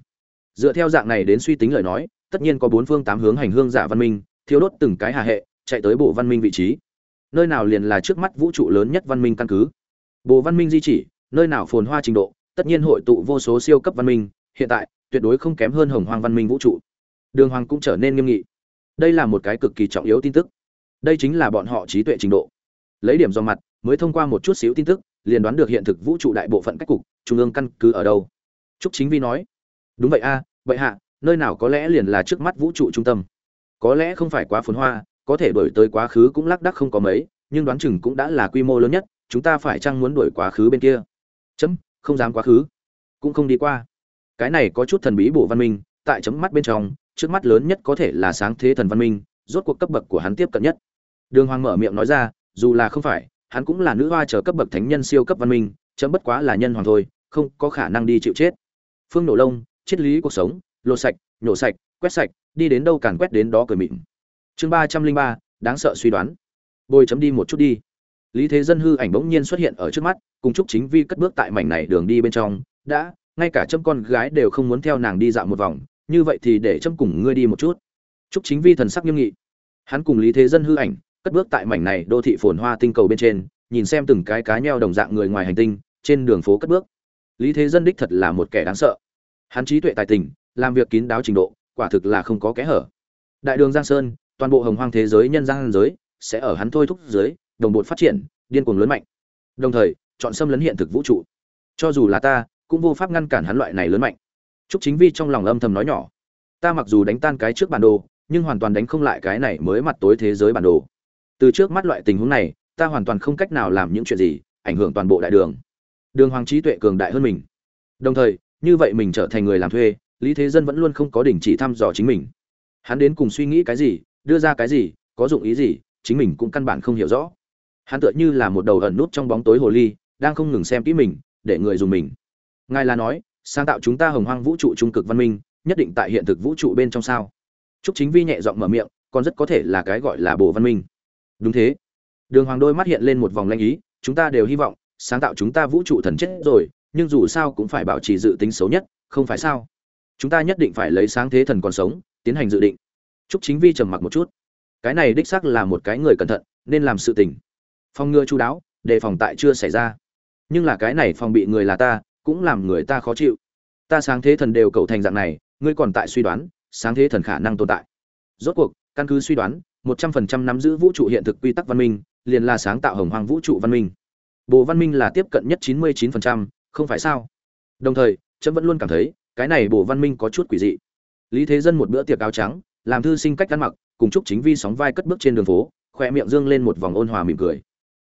Dựa theo dạng này đến suy tính lời nói, tất nhiên có bốn phương tám hướng hành hương giả văn minh thiếu đốt từng cái hà hệ, chạy tới bộ văn minh vị trí. Nơi nào liền là trước mắt vũ trụ lớn nhất văn minh căn cứ? Bộ văn minh di chỉ, nơi nào phồn hoa trình độ tất nhiên hội tụ vô số siêu cấp văn minh, hiện tại, tuyệt đối không kém hơn hồng hoang văn minh vũ trụ. Đường hoàng cũng trở nên nghiêm nghị. Đây là một cái cực kỳ trọng yếu tin tức. Đây chính là bọn họ trí tuệ trình độ. Lấy điểm do mặt, mới thông qua một chút xíu tin tức, liền đoán được hiện thực vũ trụ đại bộ phận cách cục, trung ương căn cứ ở đâu. Trúc chính vi nói, đúng vậy a, vậy hạ, nơi nào có lẽ liền là trước mắt vũ trụ trung tâm. Có lẽ không phải quá phồn hoa, có thể đổi tới quá khứ cũng lác đác không có mấy, nhưng đoán chừng cũng đã là quy mô lớn nhất, chúng ta phải chăng muốn đổi quá khứ bên kia? Chấm không dám quá khứ, cũng không đi qua. Cái này có chút thần bí bộ văn minh, tại chấm mắt bên trong, trước mắt lớn nhất có thể là sáng thế thần văn minh, rốt cuộc cấp bậc của hắn tiếp cận nhất. Đường hoàng mở miệng nói ra, dù là không phải, hắn cũng là nữ hoa chờ cấp bậc thánh nhân siêu cấp văn minh, chấm bất quá là nhân hoàng thôi, không có khả năng đi chịu chết. Phương nổ lông triết lý cuộc sống, lột sạch, nhổ sạch, quét sạch, đi đến đâu càn quét đến đó cười mịn. Chương ba trăm linh ba, đáng sợ suy đoán. Bôi chấm đi một chút đi lý thế dân hư ảnh bỗng nhiên xuất hiện ở trước mắt, cùng chúc chính vi cất bước tại mảnh này đường đi bên trong, đã, ngay cả châm con gái đều không muốn theo nàng đi dạo một vòng, như vậy thì để châm cùng ngươi đi một chút. Chúc chính vi thần sắc nghiêm nghị. Hắn cùng lý thế dân hư ảnh cất bước tại mảnh này đô thị phồn hoa tinh cầu bên trên, nhìn xem từng cái cá nheo đồng dạng người ngoài hành tinh, trên đường phố cất bước. Lý thế dân đích thật là một kẻ đáng sợ. Hắn trí tuệ tài tình, làm việc kín đáo trình độ, quả thực là không có kẽ hở. Đại đường giang sơn, toàn bộ hồng hoang thế giới nhân gian giới, sẽ ở hắn thôi thúc giới đồng bộ phát triển điên cuồng lớn mạnh đồng thời chọn xâm lấn hiện thực vũ trụ cho dù là ta cũng vô pháp ngăn cản hắn loại này lớn mạnh Trúc Chính Vi trong lòng âm thầm nói nhỏ, ta mặc dù đánh tan cái trước bản đồ, nhưng hoàn toàn đánh không lại cái này mới mặt tối thế giới bản đồ. Từ trước mắt loại tình huống này, ta hoàn toàn không cách nào làm những chuyện gì, ảnh hưởng toàn bộ đại đường. Đường Hoàng trí tuệ cường đại hơn mình. Đồng thời, như vậy mình trở thành người làm thuê, Lý Thế Dân vẫn luôn không có đình chỉ thăm dò chính mình. Hắn đến cùng suy nghĩ cái gì, đưa ra cái gì, có dụng ý gì, chính mình cũng căn bản không hiểu rõ. Hắn tựa như là một đầu ẩn nút trong bóng tối hồ ly, đang không ngừng xem kỹ mình, để người dùng mình. Ngài là nói, sáng tạo chúng ta hồng hoang vũ trụ trung cực văn minh nhất định tại hiện thực vũ trụ bên trong sao Trúc Chính Vi nhẹ giọng mở miệng, còn rất có thể là cái gọi là bộ văn minh. Đúng thế. Đường Hoàng đôi mắt hiện lên một vòng lanh ý, chúng ta đều hy vọng sáng tạo chúng ta vũ trụ thần chết rồi, nhưng dù sao cũng phải bảo trì dự tính xấu nhất, không phải sao? Chúng ta nhất định phải lấy sáng thế thần còn sống, tiến hành dự định. Trúc Chính Vi trầm mặc một chút. Cái này đích xác là một cái người cẩn thận, nên làm sự tình. Phòng ngừa chú đáo, đề phòng tại chưa xảy ra. Nhưng là cái này phòng bị người là ta, cũng làm người ta khó chịu. Ta sáng thế thần đều cầu thành dạng này ngươi còn tại suy đoán sáng thế thần khả năng tồn tại. Rốt cuộc căn cứ suy đoán một trăm phần trăm nắm giữ vũ trụ hiện thực quy tắc văn minh liền là sáng tạo hồng hoàng vũ trụ văn minh. Bộ văn minh là tiếp cận nhất chín mươi chín phần trăm không phải sao? Đồng thời trẫm vẫn luôn cảm thấy cái này bộ văn minh có chút quỷ dị. Lý thế dân một bữa tiệc áo trắng làm thư sinh cách ăn mặc cùng chúc chính vi sóng vai cất bước trên đường phố khoe miệng dương lên một vòng ôn hòa mỉm cười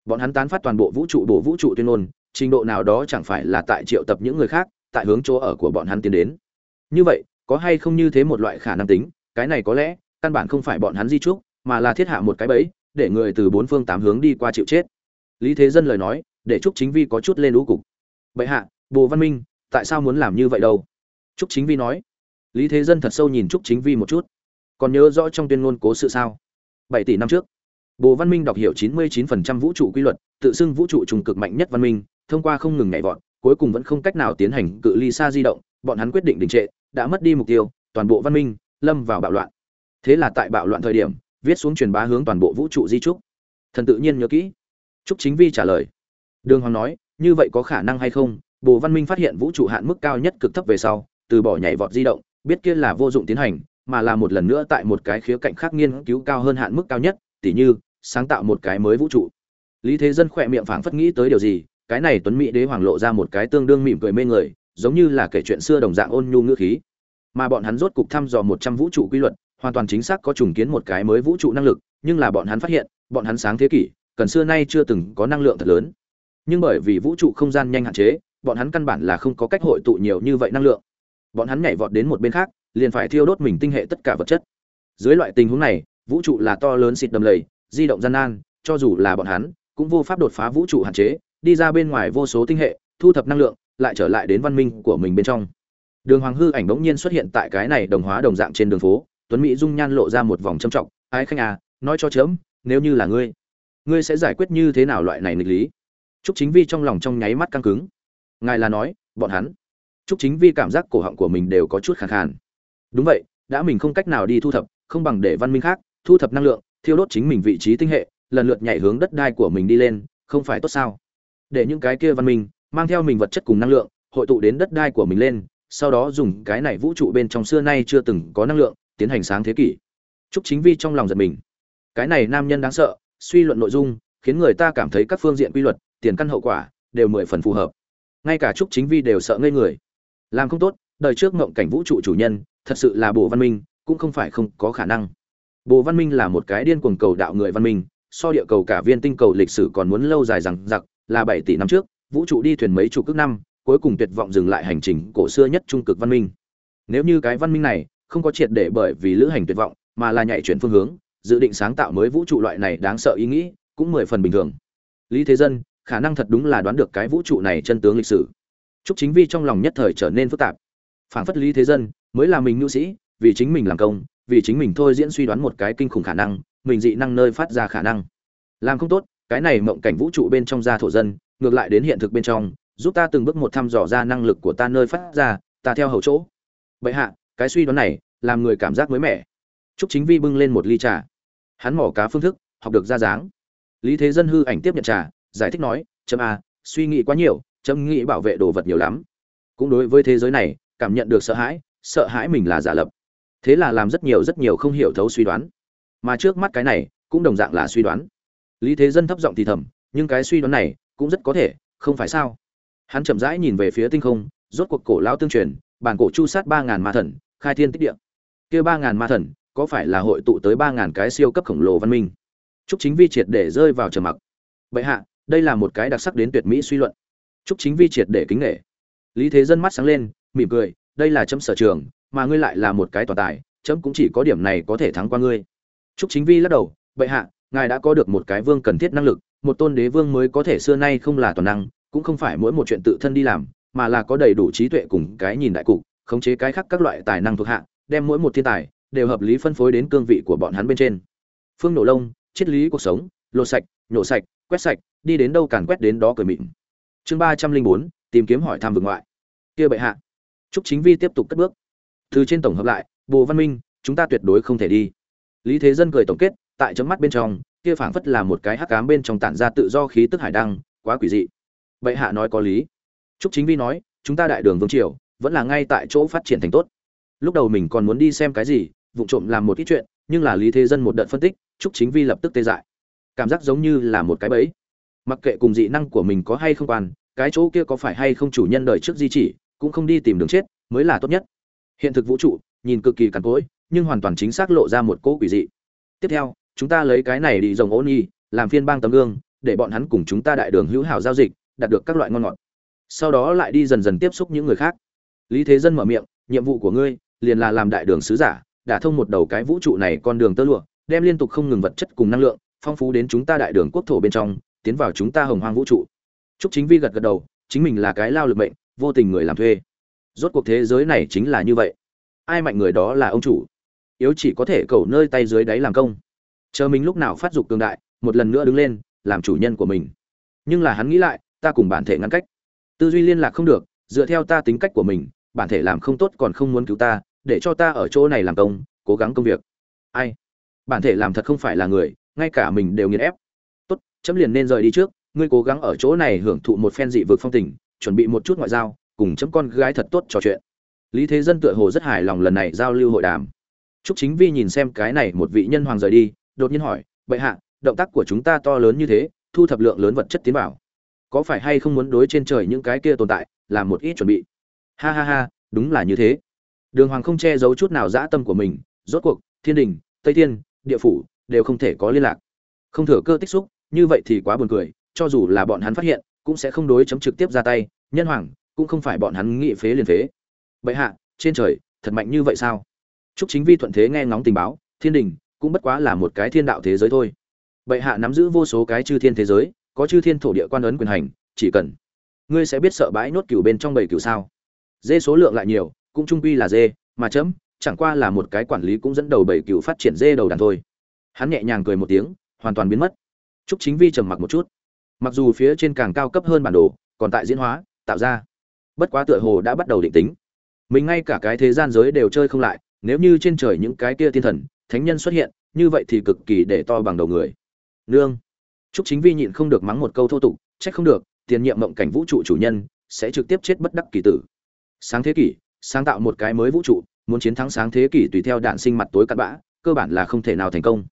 bọn hắn tán phát toàn bộ vũ trụ, bổ vũ trụ tuyên ngôn, trình độ nào đó chẳng phải là tại triệu tập những người khác, tại hướng chỗ ở của bọn hắn tiến đến. Như vậy, có hay không như thế một loại khả năng tính? Cái này có lẽ, căn bản không phải bọn hắn di trúc, mà là thiết hạ một cái bẫy, để người từ bốn phương tám hướng đi qua chịu chết. Lý thế dân lời nói, để trúc chính vi có chút lên lũ cục. Bệ hạ, bồ văn minh, tại sao muốn làm như vậy đâu? Trúc chính vi nói. Lý thế dân thật sâu nhìn trúc chính vi một chút. Còn nhớ rõ trong tuyên ngôn cố sự sao? Bảy tỷ năm trước bồ văn minh đọc hiểu 99% vũ trụ quy luật tự xưng vũ trụ trùng cực mạnh nhất văn minh thông qua không ngừng nhảy vọt, cuối cùng vẫn không cách nào tiến hành cự ly xa di động, bọn hắn quyết định đình trệ, đã mất đi mục tiêu, toàn bộ văn minh lâm vào bạo loạn. Thế là tại bạo loạn thời điểm, viết xuống truyền bá hướng toàn bộ vũ trụ di trúc. Thần tự nhiên nhớ kỹ. Trúc Chính Vi trả lời. Đường Hoàng nói, như vậy có khả năng hay không? Bồ Văn Minh phát hiện vũ trụ hạn mức cao nhất cực thấp về sau, từ bỏ nhảy vọt di động, biết kia là vô dụng tiến hành, mà là một lần nữa tại một cái khía cạnh khác nghiên cứu cao hơn hạn mức cao nhất, tỉ như sáng tạo một cái mới vũ trụ. Lý Thế Dân khỏe miệng phảng phất nghĩ tới điều gì, cái này tuấn mỹ đế hoàng lộ ra một cái tương đương mỉm cười mê người giống như là kể chuyện xưa đồng dạng ôn nhu ngữ khí. Mà bọn hắn rốt cục thăm dò một trăm vũ trụ quy luật hoàn toàn chính xác có trùng kiến một cái mới vũ trụ năng lực nhưng là bọn hắn phát hiện bọn hắn sáng thế kỷ cần xưa nay chưa từng có năng lượng thật lớn. Nhưng bởi vì vũ trụ không gian nhanh hạn chế bọn hắn căn bản là không có cách hội tụ nhiều như vậy năng lượng. Bọn hắn nhảy vọt đến một bên khác liền phải thiêu đốt mình tinh hệ tất cả vật chất. Dưới loại tình huống này vũ trụ là to lớn xịt đầm lầy di động gian nan, cho dù là bọn hắn, cũng vô pháp đột phá vũ trụ hạn chế, đi ra bên ngoài vô số tinh hệ, thu thập năng lượng, lại trở lại đến văn minh của mình bên trong. Đường hoàng hư ảnh bỗng nhiên xuất hiện tại cái này đồng hóa đồng dạng trên đường phố, tuấn mỹ dung nhan lộ ra một vòng trầm trọng, ái khanh à nói cho chớm, nếu như là ngươi ngươi sẽ giải quyết như thế nào loại này nghịch lý? Trúc chính vi trong lòng trong nháy mắt căng cứng. Ngài là nói, bọn hắn. Trúc chính vi cảm giác cổ họng của mình đều có chút khàn khàn. Đúng vậy, đã mình không cách nào đi thu thập, không bằng để văn minh khác thu thập năng lượng thiêu đốt chính mình vị trí tinh hệ, lần lượt nhảy hướng đất đai của mình đi lên, không phải tốt sao? Để những cái kia văn minh, mang theo mình vật chất cùng năng lượng, hội tụ đến đất đai của mình lên, sau đó dùng cái này vũ trụ bên trong xưa nay chưa từng có năng lượng, tiến hành sáng thế kỷ. Chúc chính vi trong lòng giật mình. Cái này nam nhân đáng sợ, suy luận nội dung, khiến người ta cảm thấy các phương diện quy luật, tiền căn hậu quả, đều mười phần phù hợp. Ngay cả chúc chính vi đều sợ ngây người. Làm không tốt, đời trước ngộng cảnh vũ trụ chủ nhân, thật sự là bộ văn minh, cũng không phải không có khả năng bộ văn minh là một cái điên cuồng cầu đạo người văn minh, so địa cầu cả viên tinh cầu lịch sử còn muốn lâu dài rằng giặc là bảy tỷ năm trước, vũ trụ đi thuyền mấy chục cước năm, cuối cùng tuyệt vọng dừng lại hành trình cổ xưa nhất trung cực văn minh. Nếu như cái văn minh này không có triệt để bởi vì lữ hành tuyệt vọng, mà là nhảy chuyển phương hướng, dự định sáng tạo mới vũ trụ loại này đáng sợ ý nghĩ cũng mười phần bình thường. Lý thế dân, khả năng thật đúng là đoán được cái vũ trụ này chân tướng lịch sử. Chúc chính vi trong lòng nhất thời trở nên phức tạp. Phản phất lý thế dân mới là mình nhu sĩ, vì chính mình làm công vì chính mình thôi diễn suy đoán một cái kinh khủng khả năng mình dị năng nơi phát ra khả năng làm không tốt cái này mộng cảnh vũ trụ bên trong gia thổ dân ngược lại đến hiện thực bên trong giúp ta từng bước một thăm dò ra năng lực của ta nơi phát ra ta theo hầu chỗ vậy hạ cái suy đoán này làm người cảm giác mới mẻ Trúc Chính Vi bưng lên một ly trà. Hắn mỏ cá phương thức, học được ra dáng. Lý Thế Dân hư ảnh tiếp nhận trà, giải thích nói, "Chấm a, suy nghĩ quá nhiều, chấm nghĩ bảo vệ đồ vật nhiều lắm." Cũng đối với thế giới này, cảm nhận được sợ hãi, sợ hãi mình là giả lập. Thế là làm rất nhiều rất nhiều không hiểu thấu suy đoán. Mà trước mắt cái này, cũng đồng dạng là suy đoán. Lý Thế Dân thấp giọng thì thầm, nhưng cái suy đoán này cũng rất có thể, không phải sao? Hắn chậm rãi nhìn về phía tinh không, rốt cuộc cổ lão tương truyền, bản cổ chu sát ba ngàn ma thần, khai thiên tích địa. Kia ba ngàn ma thần, có phải là hội tụ tới ba ngàn cái siêu cấp khổng lồ văn minh? Trúc Chính Vi triệt để rơi vào trầm mặc. Vậy hạ, đây là một cái đặc sắc đến tuyệt mỹ suy luận. Trúc Chính Vi triệt để kính nể. Lý Thế Dân mắt sáng lên, mỉm cười, đây là chấm sở trường, mà ngươi lại là một cái toàn tài, chấm cũng chỉ có điểm này có thể thắng qua ngươi. Trúc Chính Vi lắc đầu, "Bệ hạ, ngài đã có được một cái vương cần thiết năng lực, một tôn đế vương mới có thể xưa nay không là toàn năng, cũng không phải mỗi một chuyện tự thân đi làm, mà là có đầy đủ trí tuệ cùng cái nhìn đại cục, khống chế cái khác các loại tài năng thuộc hạ, đem mỗi một thiên tài đều hợp lý phân phối đến cương vị của bọn hắn bên trên. Phương nổ lông, triết lý cuộc sống, lột sạch, nhổ sạch, quét sạch, đi đến đâu càn quét đến đó cười mịn. Chương ba trăm linh bốn tìm kiếm hỏi thăm vực ngoại. Kia bệ hạ. Trúc Chính Vi tiếp tục cất bước. Từ trên tổng hợp lại, Bồ Văn Minh, chúng ta tuyệt đối không thể đi. Lý Thế Dân cười tổng kết, tại chấm mắt bên trong, kia phảng phất là một cái hắc ám bên trong tản ra tự do khí tức hải đăng, quá quỷ dị. Bệ hạ nói có lý. Trúc Chính Vi nói, chúng ta đại đường vương triều, vẫn là ngay tại chỗ phát triển thành tốt. Lúc đầu mình còn muốn đi xem cái gì, vụ trộm làm một ít chuyện, nhưng là Lý Thế Dân một đợt phân tích, Trúc Chính Vi lập tức tê dại. Cảm giác giống như là một cái bẫy. Mặc kệ cùng dị năng của mình có hay không quan, cái chỗ kia có phải hay không chủ nhân đời trước di chỉ, cũng không đi tìm đường chết, mới là tốt nhất. Hiện thực vũ trụ, nhìn cực kỳ cằn cỗi, nhưng hoàn toàn chính xác lộ ra một cỗ quỷ dị. Tiếp theo, chúng ta lấy cái này đi rồng ôn nhi, làm phiên bang tấm gương, để bọn hắn cùng chúng ta đại đường hữu hảo giao dịch, đạt được các loại ngon ngọt. Sau đó lại đi dần dần tiếp xúc những người khác. Lý Thế Dân mở miệng, nhiệm vụ của ngươi liền là làm đại đường sứ giả, đã thông một đầu cái vũ trụ này con đường tơ lụa, đem liên tục không ngừng vật chất cùng năng lượng, phong phú đến chúng ta đại đường quốc thổ bên trong, tiến vào chúng ta hồng hoang vũ trụ. Trúc Chính Vi gật gật đầu, chính mình là cái lao lực mệnh, vô tình người làm thuê. Rốt cuộc thế giới này chính là như vậy. Ai mạnh người đó là ông chủ. Yếu chỉ có thể cầu nơi tay dưới đáy làm công. Chờ mình lúc nào phát dục cường đại, một lần nữa đứng lên, làm chủ nhân của mình. Nhưng là hắn nghĩ lại, ta cùng bản thể ngăn cách. Tư duy liên lạc không được, dựa theo ta tính cách của mình, bản thể làm không tốt còn không muốn cứu ta, để cho ta ở chỗ này làm công cố gắng công việc ai bản thể làm thật không phải là người ngay cả mình đều nghiền ép tốt chấm liền nên rời đi trước ngươi cố gắng ở chỗ này hưởng thụ một phen dị vực phong tình chuẩn bị một chút ngoại giao cùng chấm con gái thật tốt trò chuyện lý thế dân tựa hồ rất hài lòng lần này giao lưu hội đàm Trúc Chính Vi nhìn xem cái này một vị nhân hoàng rời đi, đột nhiên hỏi, "Bệ hạ, động tác của chúng ta to lớn như thế, thu thập lượng lớn vật chất tiến vào, có phải hay không muốn đối trên trời những cái kia tồn tại, làm một ít chuẩn bị?" Ha ha ha, đúng là như thế. Đường Hoàng không che giấu chút nào dã tâm của mình, rốt cuộc, Thiên Đình, Tây Thiên, địa phủ đều không thể có liên lạc. Không thừa cơ tích xúc, như vậy thì quá buồn cười, cho dù là bọn hắn phát hiện, cũng sẽ không đối chấm trực tiếp ra tay, nhân hoàng cũng không phải bọn hắn nghị phế liền phế. Bệ hạ, trên trời, thật mạnh như vậy sao? Trúc Chính Vi thuận thế nghe ngóng tình báo, Thiên Đình cũng bất quá là một cái thiên đạo thế giới thôi. Bệ hạ nắm giữ vô số cái chư thiên thế giới, có chư thiên thổ địa quan ấn quyền hành, chỉ cần ngươi sẽ biết sợ bãi nốt cửu bên trong bầy cửu sao? Dê số lượng lại nhiều, cũng trung quy là dê mà chấm chẳng qua là một cái quản lý cũng dẫn đầu bảy cửu phát triển dê đầu đàn thôi hắn nhẹ nhàng cười một tiếng hoàn toàn biến mất Trúc Chính Vi trầm mặc một chút. Mặc dù phía trên càng cao cấp hơn bản đồ, còn tại diễn hóa, tạo ra. Bất quá tựa hồ đã bắt đầu định tính. Mình ngay cả cái thế gian giới đều chơi không lại, nếu như trên trời những cái kia thiên thần, thánh nhân xuất hiện, như vậy thì cực kỳ để to bằng đầu người. Nương. chúc Chính Vi nhịn không được mắng một câu thô tục, trách không được, tiền nhiệm mộng cảnh vũ trụ chủ nhân sẽ trực tiếp chết bất đắc kỳ tử. Sáng thế kỷ, sáng tạo một cái mới vũ trụ muốn chiến thắng sáng thế kỷ tùy theo đạn sinh mặt tối cặn bã cơ bản là không thể nào thành công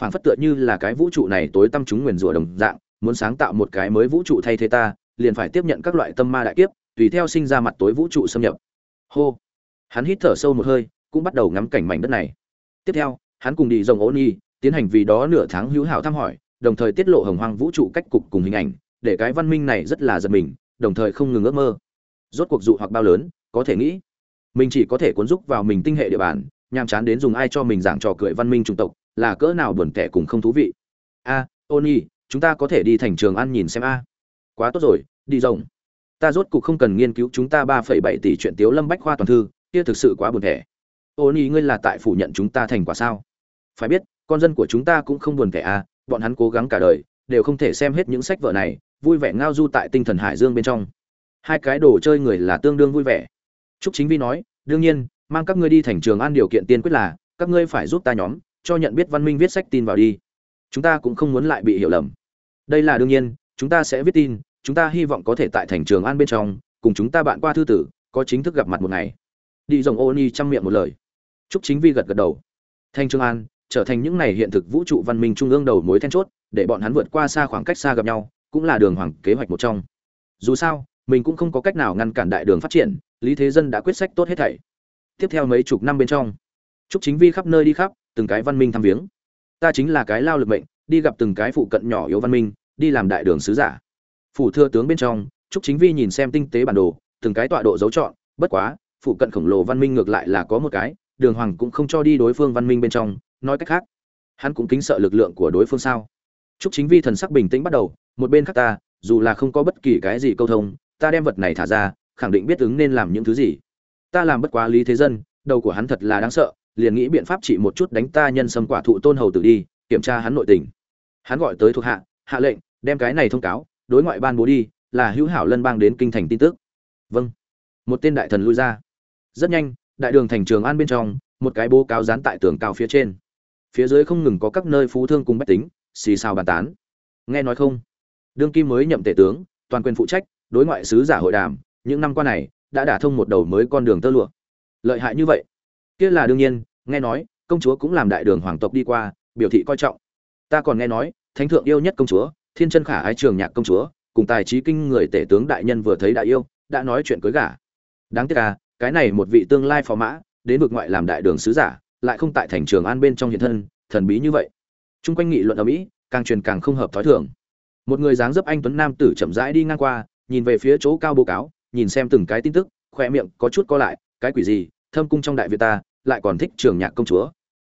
phản phất tựa như là cái vũ trụ này tối tâm chúng nguyền rủa đồng dạng muốn sáng tạo một cái mới vũ trụ thay thế ta liền phải tiếp nhận các loại tâm ma đại kiếp tùy theo sinh ra mặt tối vũ trụ xâm nhập. Hô. Hắn hít thở sâu một hơi cũng bắt đầu ngắm cảnh mảnh đất này. Tiếp theo hắn cùng đi rồng ôn nhi tiến hành vì đó nửa tháng hữu hảo thăm hỏi đồng thời tiết lộ hồng hoang vũ trụ cách cục cùng hình ảnh để cái văn minh này rất là giật mình đồng thời không ngừng ước mơ. Rốt cuộc dụ hoặc bao lớn có thể nghĩ mình chỉ có thể cuốn rúc vào mình tinh hệ địa bàn nhàm chán đến dùng ai cho mình giảng trò cười văn minh chủng tộc là cỡ nào buồn tẻ cùng không thú vị. A à, Nhi, chúng ta có thể đi thành trường ăn nhìn xem a. Quá tốt rồi đi rồng ta rốt cục không cần nghiên cứu chúng ta ba phẩy bảy tỷ chuyện tiếu lâm bách khoa toàn thư, kia thực sự quá buồn tẻ ôny ngươi là tại phủ nhận chúng ta thành quả sao? Phải biết, con dân của chúng ta cũng không buồn tẻ a à, bọn hắn cố gắng cả đời, đều không thể xem hết những sách vở này, vui vẻ ngao du tại tinh thần hải dương bên trong. Hai cái đồ chơi người là tương đương vui vẻ. Trúc chính vi nói, đương nhiên, mang các ngươi đi thành trường an điều kiện tiên quyết là, các ngươi phải giúp ta nhóm, cho nhận biết văn minh viết sách tin vào đi. Chúng ta cũng không muốn lại bị hiểu lầm. Đây là đương nhiên, chúng ta sẽ viết tin chúng ta hy vọng có thể tại thành trường an bên trong, cùng chúng ta bạn qua thư tử, có chính thức gặp mặt một ngày. Đi dòng ô ni chăm miệng một lời. Chúc chính vi gật gật đầu. Thành trường an, trở thành những này hiện thực vũ trụ văn minh trung ương đầu mối then chốt, để bọn hắn vượt qua xa khoảng cách xa gặp nhau, cũng là đường hoàng kế hoạch một trong. Dù sao, mình cũng không có cách nào ngăn cản đại đường phát triển, lý thế dân đã quyết sách tốt hết thảy. Tiếp theo mấy chục năm bên trong chúc chính vi khắp nơi đi khắp, từng cái văn minh thăm viếng. Ta chính là cái lao lực mệnh, đi gặp từng cái phụ cận nhỏ yếu văn minh, đi làm đại đường sứ giả phủ thừa tướng bên trong, trúc chính vi nhìn xem tinh tế bản đồ, từng cái tọa độ dấu chọn, bất quá, phụ cận khổng lồ văn minh ngược lại là có một cái, đường hoàng cũng không cho đi đối phương văn minh bên trong, nói cách khác, hắn cũng kính sợ lực lượng của đối phương sao. Trúc chính vi thần sắc bình tĩnh bắt đầu, một bên khác ta, dù là không có bất kỳ cái gì câu thông, ta đem vật này thả ra, khẳng định biết ứng nên làm những thứ gì. Ta làm bất quá lý thế dân, đầu của hắn thật là đáng sợ, liền nghĩ biện pháp trị một chút đánh ta nhân sâm quả thụ tôn hầu tử đi, kiểm tra hắn nội tình. Hắn gọi tới thuộc hạ hạ lệnh, đem cái này thông cáo đối ngoại ban bố đi, là hữu hảo lân bang đến kinh thành tin tức. Vâng. Một tên đại thần lui ra. Rất nhanh, đại đường thành trường an bên trong, một cái bố cáo dán tại tường cao phía trên. Phía dưới không ngừng có các nơi phú thương cùng bách tính, xì xào bàn tán. Nghe nói không? Đương kim mới nhậm tể tướng, toàn quyền phụ trách, đối ngoại sứ giả hội đàm, những năm qua này, đã đả thông một đầu mới con đường tơ lụa. Lợi hại như vậy? Kia là đương nhiên, nghe nói, công chúa cũng làm đại đường hoàng tộc đi qua, biểu thị coi trọng. Ta còn nghe nói, thánh thượng yêu nhất công chúa thiên chân khả ái trường nhạc công chúa, cùng tài trí kinh người tể tướng đại nhân vừa thấy đại yêu, đã nói chuyện cưới gả. Đáng tiếc à cái này một vị tương lai phò mã, đến vực ngoại làm đại đường sứ giả, lại không tại thành trường an bên trong hiện thân, thần bí như vậy. Chung quanh nghị luận ở mỹ, càng truyền càng không hợp thói thường. Một người dáng dấp anh tuấn nam tử chậm rãi đi ngang qua, nhìn về phía chỗ cao bố cáo, nhìn xem từng cái tin tức khoe miệng có chút co lại, cái quỷ gì, thâm cung trong đại việt ta, lại còn thích trường nhạc công chúa.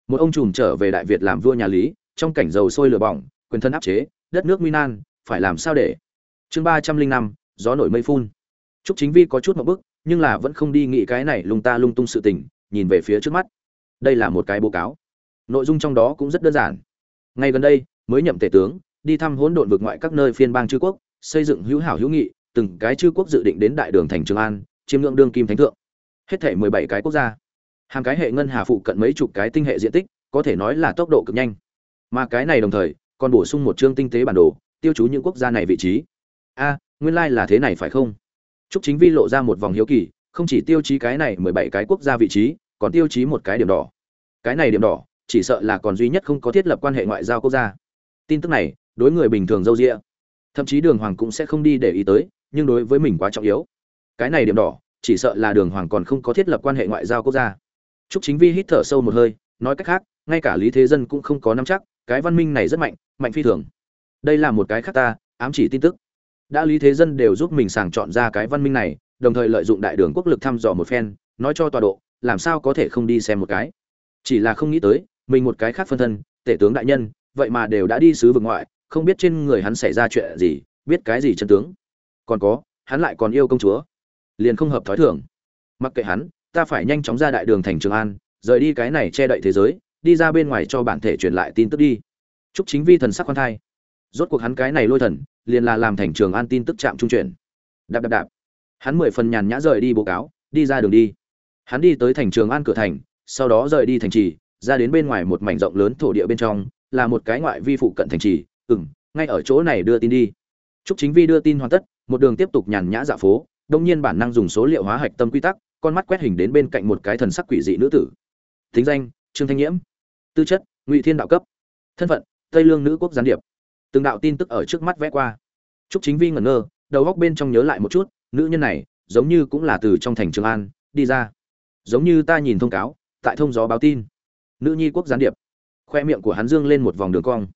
Một ông trùm trở về đại việt làm vua nhà lý, trong cảnh dầu sôi lửa bỏng, quyền thân áp chế đất nước nguy nan, phải làm sao để? Chương ba trăm linh năm, gió nổi mây phun. Trúc chính vi có chút một bức, nhưng là vẫn không đi nghĩ cái này lung ta lung tung sự tình, nhìn về phía trước mắt. Đây là một cái báo cáo. Nội dung trong đó cũng rất đơn giản. Ngay gần đây, mới nhậm tể tướng, đi thăm hỗn độn vực ngoại các nơi phiên bang chư quốc, xây dựng hữu hảo hữu nghị, từng cái chư quốc dự định đến đại đường thành trường an, chiêm ngưỡng đương kim thánh thượng. Hết thể mười bảy cái quốc gia. Hàng cái hệ ngân hà phụ cận mấy chục cái tinh hệ diện tích, có thể nói là tốc độ cực nhanh. Mà cái này đồng thời còn bổ sung một chương tinh tế bản đồ tiêu chú những quốc gia này vị trí a nguyên lai là thế này phải không Trúc Chính Vi lộ ra một vòng hiếu kỳ, không chỉ tiêu chí cái này mười bảy cái quốc gia vị trí, còn tiêu chí một cái điểm đỏ. Cái này điểm đỏ, chỉ sợ là còn duy nhất không có thiết lập quan hệ ngoại giao quốc gia. Tin tức này, đối người bình thường dâu dịa, thậm chí Đường Hoàng cũng sẽ không đi để ý tới, nhưng đối với mình quá trọng yếu. Cái này điểm đỏ, chỉ sợ là Đường Hoàng còn không có thiết lập quan hệ ngoại giao quốc gia. Trúc Chính Vi hít thở sâu một hơi, nói cách khác, ngay cả Lý Thế Dân cũng không có nắm chắc, cái văn minh này rất mạnh, mạnh phi thường. Đây là một cái khác ta, ám chỉ tin tức. Đã lý thế dân đều giúp mình sàng chọn ra cái văn minh này đồng thời lợi dụng đại đường quốc lực thăm dò một phen nói cho tọa độ làm sao có thể không đi xem một cái. Chỉ là không nghĩ tới mình một cái khác phân thân tể tướng đại nhân vậy mà đều đã đi sứ vực ngoại không biết trên người hắn xảy ra chuyện gì biết cái gì chân tướng. Còn có hắn lại còn yêu công chúa. Liền không hợp thói thường. Mặc kệ hắn ta phải nhanh chóng ra đại đường thành trường an rời đi cái này che đậy thế giới đi ra bên ngoài cho bản thể truyền lại tin tức đi chúc chính vi thần sắc quan thai rốt cuộc hắn cái này lôi thần liền là làm thành trường an tin tức trạm trung chuyển đạp đạp đạp hắn mười phần nhàn nhã rời đi báo cáo đi ra đường đi hắn đi tới thành trường an cửa thành sau đó rời đi thành trì ra đến bên ngoài một mảnh rộng lớn thổ địa bên trong là một cái ngoại vi phụ cận thành trì ừm, ngay ở chỗ này đưa tin đi Trúc Chính Vi đưa tin hoàn tất, một đường tiếp tục nhàn nhã dạo phố, đông nhiên bản năng dùng số liệu hóa hạch tâm quy tắc, con mắt quét hình đến bên cạnh một cái thần sắc quỷ dị nữ tử. Tính danh: Trương Thanh Nhiễm. Tư chất: Ngụy Thiên đạo cấp. Thân phận: Tây Lương nữ quốc gián điệp. Từng đạo tin tức ở trước mắt vẽ qua. Trúc chính vi ngẩn ngơ, đầu góc bên trong nhớ lại một chút, nữ nhân này, giống như cũng là từ trong thành trường an, đi ra. Giống như ta nhìn thông cáo, tại thông gió báo tin. Nữ nhi quốc gián điệp. Khoe miệng của hắn dương lên một vòng đường cong.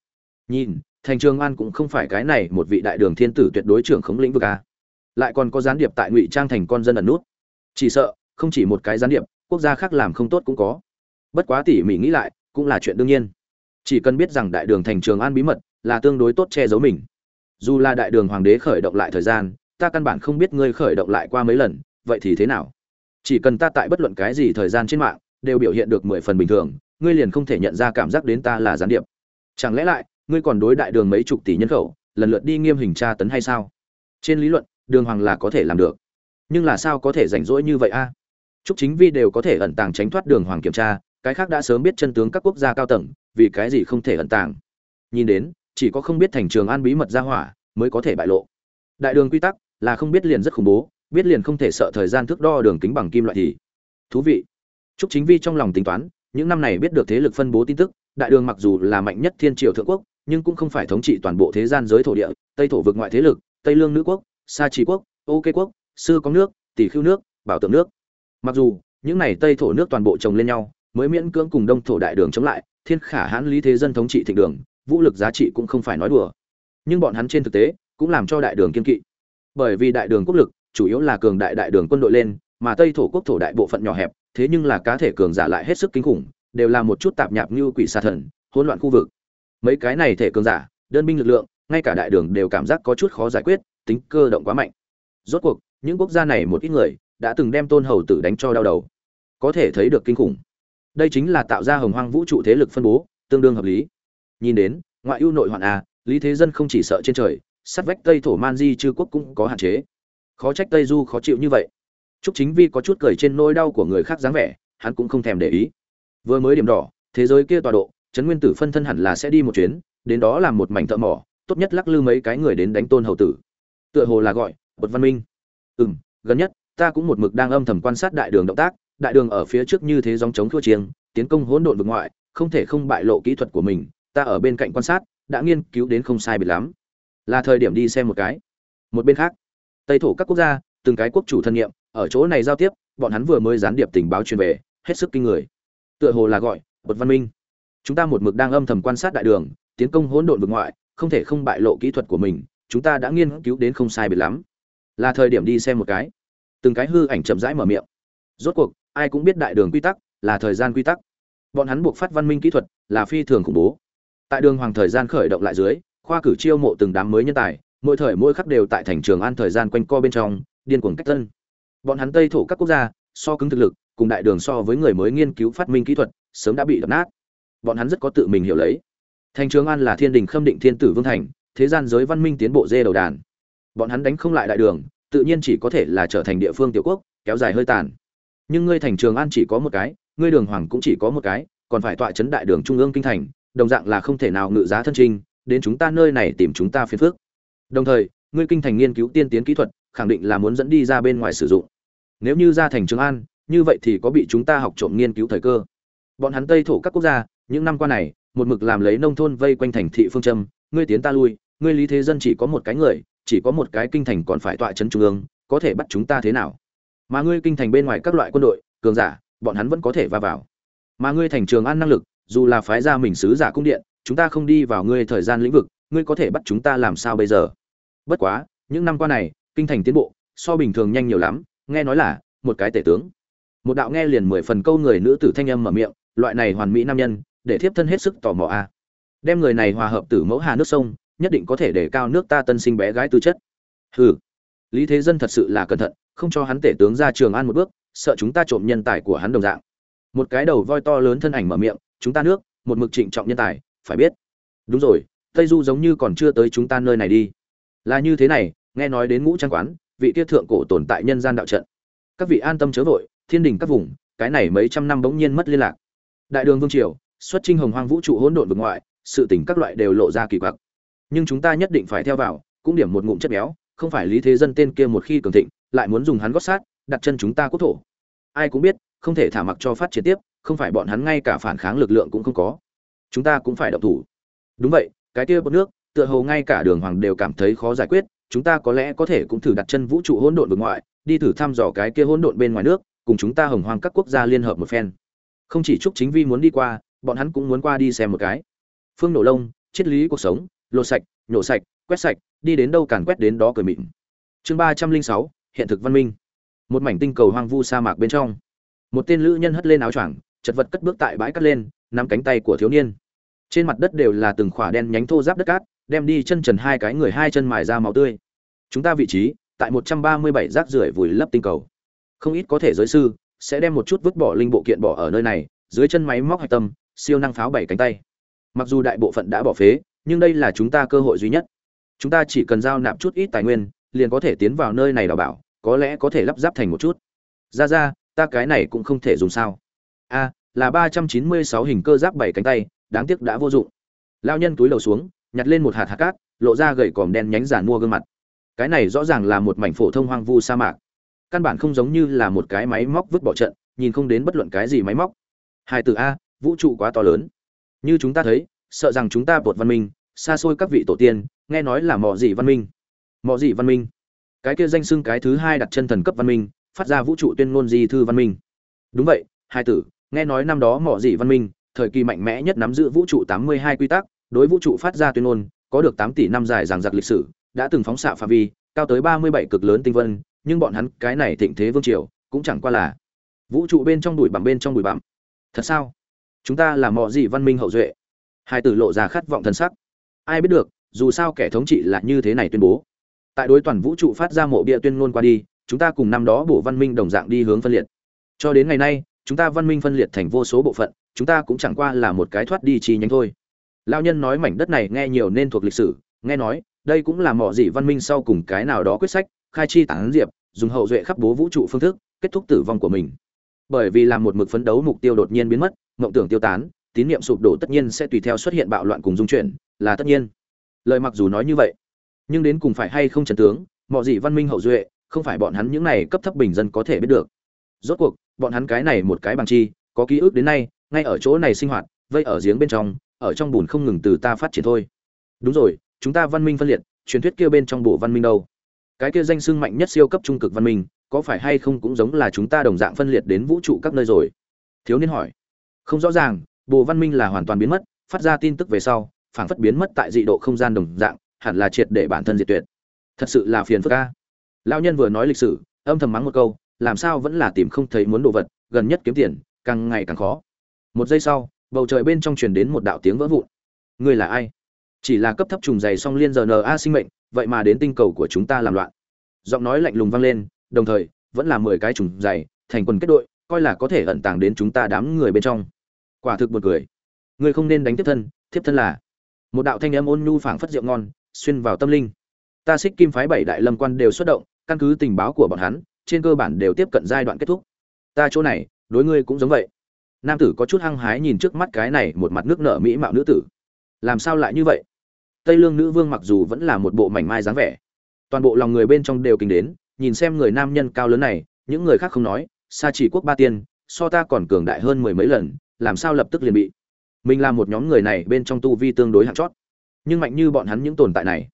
Nhìn, thành trường an cũng không phải cái này một vị đại đường thiên tử tuyệt đối trưởng khống lĩnh vực a. Lại còn có gián điệp tại ngụy trang thành con dân ẩn nút. Chỉ sợ, không chỉ một cái gián điệp, quốc gia khác làm không tốt cũng có. Bất quá tỉ mỉ nghĩ lại, cũng là chuyện đương nhiên chỉ cần biết rằng đại đường thành trường an bí mật là tương đối tốt che giấu mình. Dù là đại đường hoàng đế khởi động lại thời gian, ta căn bản không biết ngươi khởi động lại qua mấy lần, vậy thì thế nào? Chỉ cần ta tại bất luận cái gì thời gian trên mạng, đều biểu hiện được mười phần bình thường, ngươi liền không thể nhận ra cảm giác đến ta là gián điệp. Chẳng lẽ lại, ngươi còn đối đại đường mấy chục tỷ nhân khẩu, lần lượt đi nghiêm hình tra tấn hay sao? Trên lý luận, đường hoàng là có thể làm được. Nhưng là sao có thể rảnh rỗi như vậy a? À? chúc chính vi đều có thể ẩn tàng tránh thoát đường hoàng kiểm tra, cái khác đã sớm biết chân tướng các quốc gia cao tầng vì cái gì không thể ẩn tàng. Nhìn đến, chỉ có không biết thành trường an bí mật ra hỏa mới có thể bại lộ. Đại đường quy tắc là không biết liền rất khủng bố, biết liền không thể sợ thời gian thước đo đường kính bằng kim loại thì. Thú vị. Chúc chính vi trong lòng tính toán, những năm này biết được thế lực phân bố tin tức, đại đường mặc dù là mạnh nhất thiên triều thượng quốc, nhưng cũng không phải thống trị toàn bộ thế gian giới thổ địa, tây thổ vực ngoại thế lực, tây lương nữ quốc, sa trí quốc, ok quốc, sư có nước, tỷ khưu nước, bảo tượng nước. Mặc dù, những này tây thổ nước toàn bộ chồng lên nhau, mới miễn cưỡng cùng đông thổ đại đường chống lại thiên khả hãn lý thế dân thống trị thịnh đường, vũ lực giá trị cũng không phải nói đùa. Nhưng bọn hắn trên thực tế, cũng làm cho đại đường kiên kỵ. Bởi vì đại đường quốc lực, chủ yếu là cường đại đại đường quân đội lên, mà tây thổ quốc thổ đại bộ phận nhỏ hẹp, thế nhưng là cá thể cường giả lại hết sức kinh khủng, đều là một chút tạp nhạp như quỷ sa thần, hỗn loạn khu vực. Mấy cái này thể cường giả, đơn binh lực lượng, ngay cả đại đường đều cảm giác có chút khó giải quyết, tính cơ động quá mạnh. Rốt cuộc, những quốc gia này một ít người, đã từng đem tôn hầu tử đánh cho đau đầu. Có thể thấy được kinh khủng đây chính là tạo ra hồng hoang vũ trụ thế lực phân bố tương đương hợp lý nhìn đến ngoại ưu nội hoạn a lý thế dân không chỉ sợ trên trời sát vách tây thổ man di chư quốc cũng có hạn chế khó trách tây du khó chịu như vậy Trúc Chính Vi có chút cười trên nỗi đau của người khác dáng vẻ, hắn cũng không thèm để ý. Vừa mới điểm đỏ, thế giới kia tọa độ, Trấn Nguyên Tử phân thân hẳn là sẽ đi một chuyến, đến đó làm một mảnh thợ mỏ, tốt nhất lắc lư mấy cái người đến đánh Tôn hầu tử. Tựa hồ là gọi, Bột Văn Minh. Ừm, gần nhất, ta cũng một mực đang âm thầm quan sát đại đường động tác, đại đường ở phía trước như thế gióng chống thua chiêng, tiến công hỗn độn vực ngoại, không thể không bại lộ kỹ thuật của mình, ta ở bên cạnh quan sát, đã nghiên cứu đến không sai biệt lắm. Là thời điểm đi xem một cái. Một bên khác, Tây thổ các quốc gia, từng cái quốc chủ thân nhiệm, ở chỗ này giao tiếp bọn hắn vừa mới gián điệp tình báo truyền về hết sức kinh người. Tựa hồ là gọi bột văn minh. Chúng ta một mực đang âm thầm quan sát đại đường tiến công hỗn độn vực ngoại không thể không bại lộ kỹ thuật của mình chúng ta đã nghiên cứu đến không sai biệt lắm. Là thời điểm đi xem một cái. Từng cái hư ảnh chậm rãi mở miệng. Rốt cuộc ai cũng biết đại đường quy tắc là thời gian quy tắc. Bọn hắn buộc phát văn minh kỹ thuật là phi thường khủng bố. Tại đường hoàng thời gian khởi động lại dưới, khoa cử chiêu mộ từng đám mới nhân tài, mỗi thời mỗi khắc đều tại thành trường an thời gian quanh co bên trong, điên cuồng cách tân bọn hắn tây thổ các quốc gia, so cứng thực lực, cùng đại đường so với người mới nghiên cứu phát minh kỹ thuật, sớm đã bị đập nát. Bọn hắn rất có tự mình hiểu lấy. Thành trường an là thiên đình khâm định thiên tử vương thành, thế gian giới văn minh tiến bộ dê đầu đàn. Bọn hắn đánh không lại đại đường, tự nhiên chỉ có thể là trở thành địa phương tiểu quốc, kéo dài hơi tàn nhưng ngươi thành trường an chỉ có một cái, ngươi đường hoàng cũng chỉ có một cái, còn phải tọa chấn đại đường trung ương kinh thành, đồng dạng là không thể nào ngự giá thân trinh đến chúng ta nơi này tìm chúng ta phiền phước đồng thời, ngươi kinh thành nghiên cứu tiên tiến kỹ thuật, khẳng định là muốn dẫn đi ra bên ngoài sử dụng. Nếu như ra thành trường an, như vậy thì có bị chúng ta học trộm nghiên cứu thời cơ. Bọn hắn tây thổ các quốc gia, những năm qua này, một mực làm lấy nông thôn vây quanh thành thị phương châm, ngươi tiến ta lui, ngươi lý thế dân chỉ có một cái người, chỉ có một cái kinh thành còn phải tọa chấn trung ương, có thể bắt chúng ta thế nào? Mà ngươi kinh thành bên ngoài các loại quân đội, cường giả, bọn hắn vẫn có thể va vào. Mà ngươi thành trường an năng lực, dù là phái ra mình sứ giả cung điện, chúng ta không đi vào ngươi thời gian lĩnh vực, ngươi có thể bắt chúng ta làm sao bây giờ? Bất quá, những năm qua này, kinh thành tiến bộ, so bình thường nhanh nhiều lắm, nghe nói là, một cái tể tướng. Một đạo nghe liền mười phần câu người nữ tử thanh âm mở miệng, loại này hoàn mỹ nam nhân, để thiếp thân hết sức tò mò a. Đem người này hòa hợp tử mẫu hà nước sông, nhất định có thể để cao nước ta tân sinh bé gái tư chất. Hừ, lý thế dân thật sự là cẩn thận không cho hắn tể tướng ra trường an một bước, sợ chúng ta trộm nhân tài của hắn đồng dạng. Một cái đầu voi to lớn thân ảnh mở miệng, chúng ta nước, một mực trịnh trọng nhân tài, phải biết. Đúng rồi, tây du giống như còn chưa tới chúng ta nơi này đi. Là như thế này, nghe nói đến ngũ trang quán, vị tiết thượng cổ tồn tại nhân gian đạo trận. Các vị an tâm chớ vội, thiên đình các vùng, cái này mấy trăm năm bỗng nhiên mất liên lạc. Đại đường vương triều, xuất trinh hồng hoang vũ trụ hỗn độn vực ngoại, sự tình các loại đều lộ ra kỳ quặc. Nhưng chúng ta nhất định phải theo vào, cũng điểm một ngụm chất béo, không phải lý thế dân tên kia một khi cường thịnh lại muốn dùng hắn gót sát đặt chân chúng ta quốc thổ ai cũng biết không thể thả mặc cho phát triển tiếp không phải bọn hắn ngay cả phản kháng lực lượng cũng không có chúng ta cũng phải động thủ đúng vậy cái kia bột nước tựa hồ ngay cả đường hoàng đều cảm thấy khó giải quyết chúng ta có lẽ có thể cũng thử đặt chân vũ trụ hỗn độn vực ngoại, đi thử thăm dò cái kia hỗn độn bên ngoài nước, cùng chúng ta hồng hoang các quốc gia liên hợp một phen. Không chỉ chúc chính vi muốn đi qua, bọn hắn cũng muốn qua đi xem một cái. Phương nổ lông, triết lý cuộc sống, lột sạch, nhổ sạch, quét sạch, đi đến đâu càn quét đến đó cười mịn. Chương ba trăm linh sáu hiện thực văn minh. Một mảnh tinh cầu hoang vu sa mạc bên trong. Một tên lữ nhân hất lên áo choàng, chật vật cất bước tại bãi cắt lên, nắm cánh tay của thiếu niên. Trên mặt đất đều là từng khỏa đen nhánh thô ráp đất cát, đem đi chân trần hai cái người hai chân mài ra máu tươi chúng ta vị trí tại một trăm ba mươi bảy rác rưởi vùi lấp tinh cầu không ít có thể giới sư sẽ đem một chút vứt bỏ linh bộ kiện bỏ ở nơi này dưới chân máy móc hạch tâm siêu năng pháo bảy cánh tay mặc dù đại bộ phận đã bỏ phế nhưng đây là chúng ta cơ hội duy nhất chúng ta chỉ cần giao nạp chút ít tài nguyên liền có thể tiến vào nơi này đào bảo có lẽ có thể lắp ráp thành một chút. Ra ra, ta cái này cũng không thể dùng sao. A, là ba trăm chín mươi sáu hình cơ giáp bảy cánh tay, đáng tiếc đã vô dụng. Lao nhân túi đầu xuống, nhặt lên một hạt hạt cát, lộ ra gậy còm đen nhánh giản mua gương mặt. Cái này rõ ràng là một mảnh phổ thông hoang vu sa mạc. Căn bản không giống như là một cái máy móc vứt bỏ trận, nhìn không đến bất luận cái gì máy móc. Hai từ a, vũ trụ quá to lớn. Như chúng ta thấy, sợ rằng chúng ta bột văn minh, xa xôi các vị tổ tiên, nghe nói là mò dị văn minh. Mò dị văn minh cái kia danh xưng cái thứ hai đặt chân thần cấp văn minh, phát ra vũ trụ tuyên ngôn di thư văn minh. Đúng vậy, hai tử, nghe nói năm đó mỏ dị văn minh, thời kỳ mạnh mẽ nhất nắm giữ vũ trụ tám mươi hai quy tắc, đối vũ trụ phát ra tuyên ngôn, có được tám tỷ năm dài giảng giặc lịch sử, đã từng phóng xạ phạm vi, cao tới ba mươi bảy cực lớn tinh vân, nhưng bọn hắn, cái này thịnh thế vương triều, cũng chẳng qua là vũ trụ bên trong đùi bặm bên trong đùi bặm. Thật sao? Chúng ta là mỏ dị văn minh hậu duệ. Hai tử lộ ra khát vọng thần sắc. Ai biết được, dù sao kẻ thống trị là như thế này tuyên bố tại đối toàn vũ trụ phát ra mộ bia tuyên ngôn qua đi, chúng ta cùng năm đó bổ văn minh đồng dạng đi hướng phân liệt. Cho đến ngày nay, chúng ta văn minh phân liệt thành vô số bộ phận, chúng ta cũng chẳng qua là một cái thoát đi chi nhánh thôi. Lao nhân nói mảnh đất này nghe nhiều nên thuộc lịch sử, nghe nói, đây cũng là mỏ dị văn minh sau cùng cái nào đó quyết sách, khai chi tán diệp, dùng hậu duệ khắp bố vũ trụ phương thức, kết thúc tử vong của mình. Bởi vì làm một mực phấn đấu mục tiêu đột nhiên biến mất, mộng tưởng tiêu tán, tín niệm sụp đổ tất nhiên sẽ tùy theo xuất hiện bạo loạn cùng dung chuyển, là tất nhiên. Lời mặc dù nói như vậy nhưng đến cùng phải hay không trần tướng, mọi gì văn minh hậu duệ, không phải bọn hắn những này cấp thấp bình dân có thể biết được. Rốt cuộc, bọn hắn cái này một cái bằng chi, có ký ức đến nay, ngay ở chỗ này sinh hoạt, vây ở giếng bên trong, ở trong bùn không ngừng từ ta phát triển thôi. Đúng rồi, chúng ta văn minh phân liệt, truyền thuyết kia bên trong bộ văn minh đâu? Cái kia danh sưng mạnh nhất siêu cấp trung cực văn minh, có phải hay không cũng giống là chúng ta đồng dạng phân liệt đến vũ trụ các nơi rồi? Thiếu niên hỏi. Không rõ ràng, bộ văn minh là hoàn toàn biến mất, phát ra tin tức về sau, phảng phất biến mất tại dị độ không gian đồng dạng hẳn là triệt để bản thân diệt tuyệt. Thật sự là phiền phức ca lão nhân vừa nói lịch sử, âm thầm mắng một câu, làm sao vẫn là tìm không thấy muốn đồ vật, gần nhất kiếm tiền, càng ngày càng khó. Một giây sau, bầu trời bên trong truyền đến một đạo tiếng vỡ vụn. Ngươi là ai? Chỉ là cấp thấp trùng dày song liên giờ na sinh mệnh, vậy mà đến tinh cầu của chúng ta làm loạn. Giọng nói lạnh lùng vang lên, đồng thời, vẫn là mười cái trùng dày, thành quần kết đội, coi là có thể ẩn tàng đến chúng ta đám người bên trong. Quả thực buồn cười. Ngươi không nên đánh tiếp thân tiếp thân là. Một đạo thanh âm ôn nhu phảng phất rượu ngon xuyên vào tâm linh. Ta xích kim phái bảy đại lâm quan đều xuất động, căn cứ tình báo của bọn hắn, trên cơ bản đều tiếp cận giai đoạn kết thúc. Ta chỗ này, đối ngươi cũng giống vậy. Nam tử có chút hăng hái nhìn trước mắt cái này một mặt nước nở mỹ mạo nữ tử. Làm sao lại như vậy? Tây lương nữ vương mặc dù vẫn là một bộ mảnh mai dáng vẻ, toàn bộ lòng người bên trong đều kinh đến, nhìn xem người nam nhân cao lớn này, những người khác không nói xa chỉ quốc ba tiên, so ta còn cường đại hơn mười mấy lần, làm sao lập tức liền bị. Mình là một nhóm người này bên trong tu vi tương đối hạng chót nhưng mạnh như bọn hắn những tồn tại này.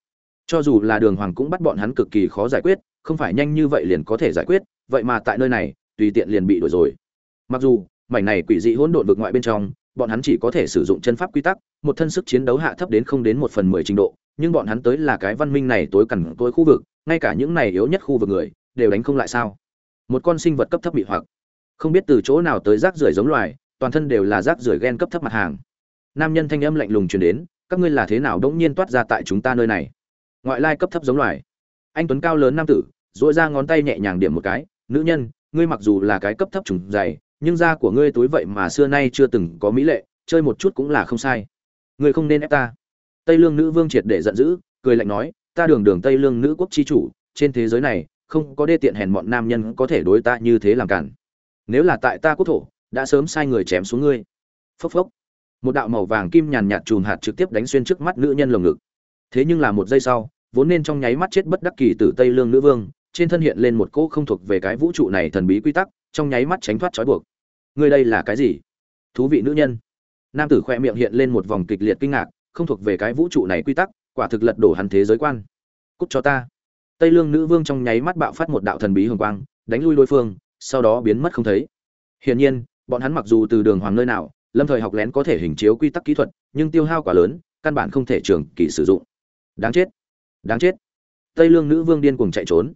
Cho dù là đường hoàng cũng bắt bọn hắn cực kỳ khó giải quyết, không phải nhanh như vậy liền có thể giải quyết, vậy mà tại nơi này, tùy tiện liền bị đổi rồi. Mặc dù, mảnh này quỷ dị hỗn độn vực ngoại bên trong, bọn hắn chỉ có thể sử dụng chân pháp quy tắc, một thân sức chiến đấu hạ thấp đến không đến một phần mười trình độ, nhưng bọn hắn tới là cái văn minh này tối cằn tối khu vực, ngay cả những này yếu nhất khu vực người, đều đánh không lại sao? Một con sinh vật cấp thấp bị hoặc. Không biết từ chỗ nào tới rác rưởi giống loài, toàn thân đều là rác rưởi ghen cấp thấp mặt hàng. Nam nhân thanh âm lạnh lùng truyền đến các ngươi là thế nào đống nhiên toát ra tại chúng ta nơi này? Ngoại lai cấp thấp giống loài. Anh tuấn cao lớn nam tử dội ra ngón tay nhẹ nhàng điểm một cái, nữ nhân, ngươi mặc dù là cái cấp thấp trùng dày, nhưng da của ngươi tối vậy mà xưa nay chưa từng có mỹ lệ, chơi một chút cũng là không sai. Ngươi không nên ép ta. Tây lương nữ vương triệt để giận dữ, cười lạnh nói, ta đường đường tây lương nữ quốc chi chủ, trên thế giới này, không có đê tiện hèn mọn nam nhân có thể đối ta như thế làm cản. Nếu là tại ta quốc thổ, đã sớm sai người chém xuống ngươi. Phốc phốc một đạo màu vàng kim nhàn nhạt chùm hạt trực tiếp đánh xuyên trước mắt nữ nhân lồng ngực. Thế nhưng là một giây sau, vốn nên trong nháy mắt chết bất đắc kỳ tử tây lương nữ vương, trên thân hiện lên một cỗ không thuộc về cái vũ trụ này thần bí quy tắc, trong nháy mắt tránh thoát trói buộc. Người đây là cái gì? Thú vị nữ nhân. Nam tử khoe miệng hiện lên một vòng kịch liệt kinh ngạc, không thuộc về cái vũ trụ này quy tắc, quả thực lật đổ hắn thế giới quan. Cút cho ta. Tây lương nữ vương trong nháy mắt bạo phát một đạo thần bí hồng quang, đánh lui đối phương, sau đó biến mất không thấy. Hiển nhiên, bọn hắn mặc dù từ đường hoàng nơi nào lâm thời học lén có thể hình chiếu quy tắc kỹ thuật, nhưng tiêu hao quá lớn, căn bản không thể trường kỳ sử dụng. Đáng chết. Đáng chết. Tây lương nữ vương điên cuồng chạy trốn.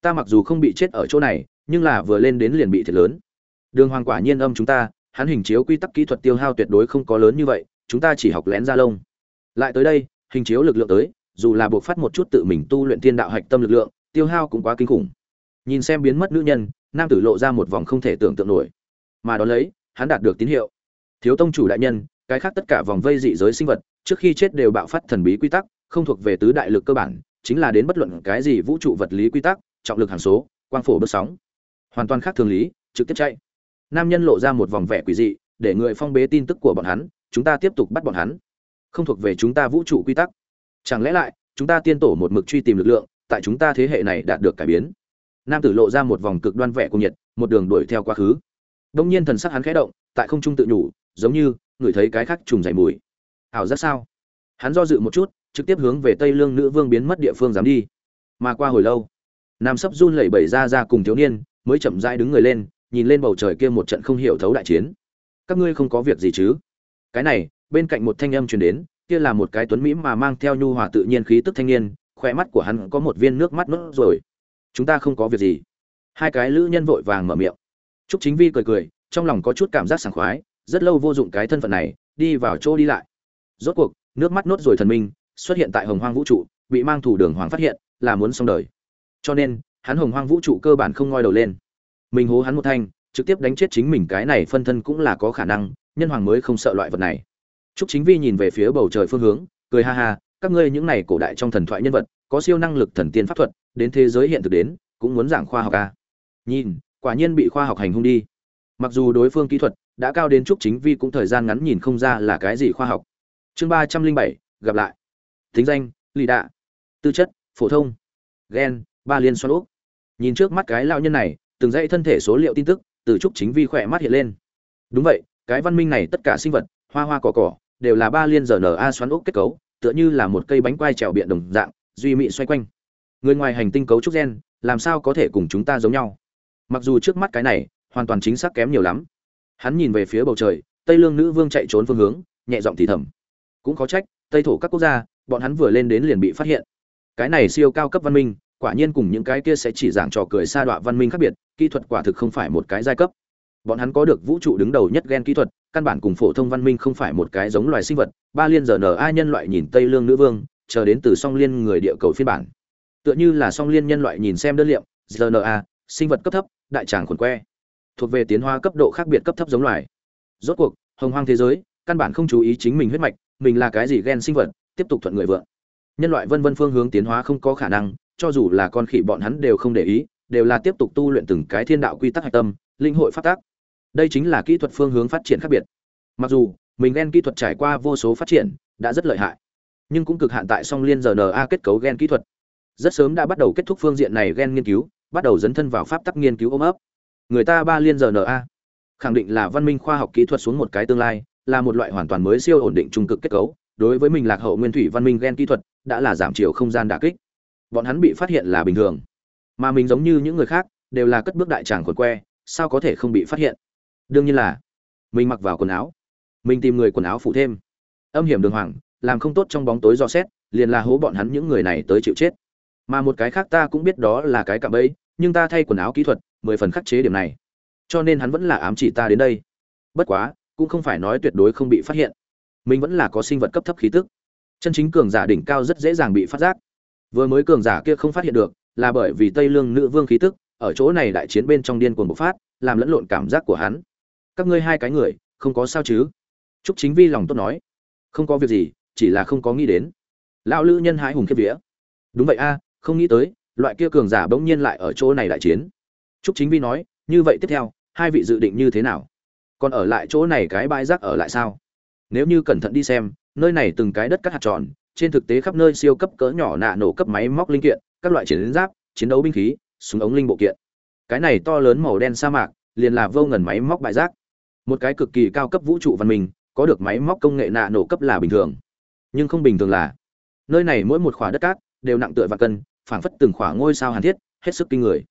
Ta mặc dù không bị chết ở chỗ này, nhưng là vừa lên đến liền bị thiệt lớn. Đường hoàng quả nhiên âm chúng ta, hắn hình chiếu quy tắc kỹ thuật tiêu hao tuyệt đối không có lớn như vậy, chúng ta chỉ học lén ra lông. Lại tới đây, hình chiếu lực lượng tới, dù là buộc phát một chút tự mình tu luyện thiên đạo hạch tâm lực lượng, tiêu hao cũng quá kinh khủng. Nhìn xem biến mất nữ nhân, nam tử lộ ra một vòng không thể tưởng tượng nổi. Mà đón lấy, hắn đạt được tín hiệu thiếu tông chủ đại nhân, cái khác tất cả vòng vây dị giới sinh vật, trước khi chết đều bạo phát thần bí quy tắc, không thuộc về tứ đại lực cơ bản, chính là đến bất luận cái gì vũ trụ vật lý quy tắc, trọng lực hàng số, quang phổ bước sóng. Hoàn toàn khác thường lý, trực tiếp chạy. Nam nhân lộ ra một vòng vẻ quỷ dị, để người phong bế tin tức của bọn hắn, chúng ta tiếp tục bắt bọn hắn. Không thuộc về chúng ta vũ trụ quy tắc. Chẳng lẽ lại, chúng ta tiên tổ một mực truy tìm lực lượng, tại chúng ta thế hệ này đạt được cải biến? Nam tử lộ ra một vòng cực đoan vẻ cung nhiệt, một đường đuổi theo quá khứ. Đông nhiên thần sắc hắn khẽ động, tại không trung tự nhủ giống như, ngửi thấy cái khác trùng dày mùi. Ảo giác sao? Hắn do dự một chút, trực tiếp hướng về tây lương nữ vương biến mất địa phương dám đi. Mà qua hồi lâu, nam sấp run lẩy bẩy ra ra cùng thiếu niên, mới chậm rãi đứng người lên, nhìn lên bầu trời kia một trận không hiểu thấu đại chiến. Các ngươi không có việc gì chứ? Cái này, bên cạnh một thanh âm truyền đến, kia là một cái tuấn mỹ mà mang theo nhu hòa tự nhiên khí tức thanh niên khoe mắt của hắn có một viên nước mắt nốt rồi chúng ta không có việc gì. Hai cái lữ nhân vội vàng mở miệng. Trúc chính vi cười cười, trong lòng có chút cảm giác sảng khoái rất lâu vô dụng cái thân phận này đi vào chỗ đi lại rốt cuộc nước mắt nốt rồi thần minh xuất hiện tại hồng hoang vũ trụ bị mang thủ đường hoàng phát hiện là muốn xong đời cho nên hắn hồng hoang vũ trụ cơ bản không ngoi đầu lên mình hố hắn một thanh trực tiếp đánh chết chính mình cái này phân thân cũng là có khả năng nhân hoàng mới không sợ loại vật này Trúc Chính Vi nhìn về phía bầu trời phương hướng, cười ha ha, các ngươi những này cổ đại trong thần thoại nhân vật, có siêu năng lực thần tiên pháp thuật, đến thế giới hiện thực đến, cũng muốn giảng khoa học a. À. Nhìn, quả nhiên bị khoa học hành hung đi. Mặc dù đối phương kỹ thuật đã cao đến chúc Chính Vi cũng thời gian ngắn nhìn không ra là cái gì khoa học. Chương ba trăm linh bảy gặp lại. Tính danh: Lý Đạ. Tư chất: phổ thông. Gen: ba liên xoắn ốc. Nhìn trước mắt cái lão nhân này, từng dãy thân thể số liệu tin tức, từ Trúc Chính Vi khỏe mắt hiện lên. Đúng vậy, cái văn minh này tất cả sinh vật, hoa hoa cỏ cỏ, đều là ba liên rna xoắn ốc kết cấu tựa như là một cây bánh quai trèo biện đồng dạng duy mị xoay quanh người ngoài hành tinh cấu trúc gen làm sao có thể cùng chúng ta giống nhau mặc dù trước mắt cái này hoàn toàn chính xác kém nhiều lắm hắn nhìn về phía bầu trời, tây lương nữ vương chạy trốn phương hướng, nhẹ giọng thì thầm. Cũng có trách, tây thổ các quốc gia, bọn hắn vừa lên đến liền bị phát hiện. Cái này siêu cao cấp văn minh, quả nhiên cùng những cái kia sẽ chỉ giảng trò cười sa đọa văn minh khác biệt, kỹ thuật quả thực không phải một cái giai cấp. Bọn hắn có được vũ trụ đứng đầu nhất gen kỹ thuật, căn bản cùng phổ thông văn minh không phải một cái giống loài sinh vật. Ba liên giờ n ai nhân loại nhìn tây lương nữ vương, chờ đến từ song liên người địa cầu phiên bản. Tựa như là song liên nhân loại nhìn xem đơn liệm rna sinh vật cấp thấp, đại tràng khuẩn que thuộc về tiến hóa cấp độ khác biệt cấp thấp giống loài. Rốt cuộc, hồng hoang thế giới, căn bản không chú ý chính mình huyết mạch, mình là cái gì gen sinh vật, tiếp tục thuận người vượng. Nhân loại vân vân phương hướng tiến hóa không có khả năng, cho dù là con khỉ bọn hắn đều không để ý, đều là tiếp tục tu luyện từng cái thiên đạo quy tắc hạch tâm, linh hội phát tác đây chính là kỹ thuật phương hướng phát triển khác biệt. Mặc dù, mình gen kỹ thuật trải qua vô số phát triển, đã rất lợi hại, nhưng cũng cực hạn tại song liên rna kết cấu gen kỹ thuật. Rất sớm đã bắt đầu kết thúc phương diện này gen nghiên cứu, bắt đầu dấn thân vào pháp tắc nghiên cứu ôm ấp người ta ba liên rna khẳng định là văn minh khoa học kỹ thuật xuống một cái tương lai, là một loại hoàn toàn mới siêu ổn định trung cực kết cấu. Đối với mình lạc hậu nguyên thủy văn minh gen kỹ thuật, đã là giảm chiều không gian đả kích. Bọn hắn bị phát hiện là bình thường. Mà mình giống như những người khác, đều là cất bước đại tràng quần que, sao có thể không bị phát hiện? Đương nhiên là, mình mặc vào quần áo. Mình tìm người quần áo phụ thêm. Âm hiểm đường hoàng, làm không tốt trong bóng tối do xét, liền là hố bọn hắn những người này tới chịu chết. Mà một cái khác ta cũng biết đó là cái cạm bẫy, nhưng ta thay quần áo kỹ thuật mười phần khắc chế điểm này. Cho nên hắn vẫn là ám chỉ ta đến đây. Bất quá, cũng không phải nói tuyệt đối không bị phát hiện. Mình vẫn là có sinh vật cấp thấp khí tức. Chân chính cường giả đỉnh cao rất dễ dàng bị phát giác. Vừa mới cường giả kia không phát hiện được, là bởi vì tây lương nữ vương khí tức ở chỗ này đại chiến bên trong điên cuồng bộc phát, làm lẫn lộn cảm giác của hắn. Các ngươi hai cái người, không có sao chứ? Trúc chính vi lòng tốt nói. Không có việc gì, chỉ là không có nghĩ đến. Lão lữ nhân hái hùng kiếp vía. Đúng vậy a, không nghĩ tới, loại kia cường giả bỗng nhiên lại ở chỗ này đại chiến trúc chính vi nói, như vậy tiếp theo, hai vị dự định như thế nào? Còn ở lại chỗ này cái bãi rác ở lại sao? Nếu như cẩn thận đi xem, nơi này từng cái đất cắt hạt tròn, trên thực tế khắp nơi siêu cấp cỡ nhỏ nạ nổ cấp máy móc linh kiện, các loại chiến giáp, chiến đấu binh khí, súng ống linh bộ kiện. Cái này to lớn màu đen sa mạc, liền là vô ngần máy móc bãi rác. Một cái cực kỳ cao cấp vũ trụ văn minh, có được máy móc công nghệ nạ nổ cấp là bình thường. Nhưng không bình thường là, nơi này mỗi một khỏa đất cát, đều nặng tựa và cân, phảng phất từng khỏa ngôi sao hàn thiết, hết sức kinh người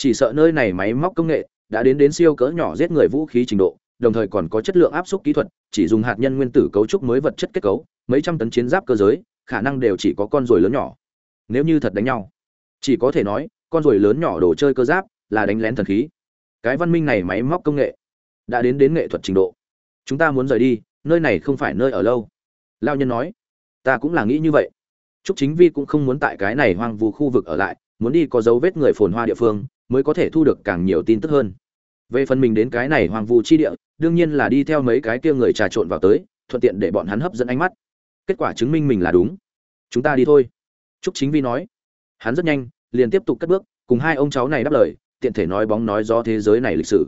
chỉ sợ nơi này máy móc công nghệ đã đến đến siêu cỡ nhỏ giết người vũ khí trình độ, đồng thời còn có chất lượng áp suất kỹ thuật, chỉ dùng hạt nhân nguyên tử cấu trúc mới vật chất kết cấu, mấy trăm tấn chiến giáp cơ giới, khả năng đều chỉ có con ruồi lớn nhỏ. Nếu như thật đánh nhau, chỉ có thể nói, con ruồi lớn nhỏ đồ chơi cơ giáp là đánh lén thần khí. Cái văn minh này máy móc công nghệ đã đến đến nghệ thuật trình độ. Chúng ta muốn rời đi, nơi này không phải nơi ở lâu. Lao nhân nói, ta cũng là nghĩ như vậy. Trúc chính vi cũng không muốn tại cái này hoang vu khu vực ở lại, muốn đi có dấu vết người phồn hoa địa phương mới có thể thu được càng nhiều tin tức hơn. Về phần mình đến cái này hoàng vu chi địa, đương nhiên là đi theo mấy cái kia người trà trộn vào tới, thuận tiện để bọn hắn hấp dẫn ánh mắt. Kết quả chứng minh mình là đúng. Chúng ta đi thôi. Trúc chính vi nói. Hắn rất nhanh, liền tiếp tục cất bước, cùng hai ông cháu này đáp lời, tiện thể nói bóng nói do thế giới này lịch sử.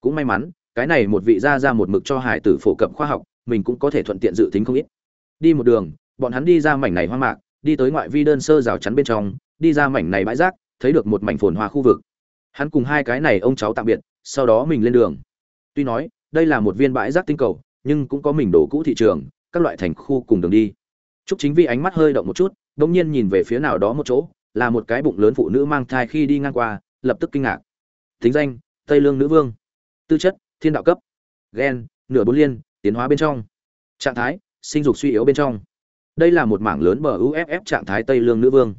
Cũng may mắn, cái này một vị gia ra một mực cho hải tử phổ cập khoa học, mình cũng có thể thuận tiện dự tính không ít. Đi một đường, bọn hắn đi ra mảnh này hoang mạc, đi tới ngoại vi đơn sơ rào chắn bên trong, đi ra mảnh này bãi rác, thấy được một mảnh phồn hoa khu vực hắn cùng hai cái này ông cháu tạm biệt sau đó mình lên đường tuy nói đây là một viên bãi rác tinh cầu nhưng cũng có mình đổ cũ thị trường các loại thành khu cùng đường đi Trúc Chính Vi ánh mắt hơi động một chút, đột nhiên nhìn về phía nào đó một chỗ, là một cái bụng lớn phụ nữ mang thai khi đi ngang qua, lập tức kinh ngạc. Tính danh: Tây Lương nữ vương. Tư chất: Thiên đạo cấp. Gen: Nửa bốn liên, tiến hóa bên trong. Trạng thái: Sinh dục suy yếu bên trong. Đây là một mảng lớn bờ UFF trạng thái Tây Lương nữ vương.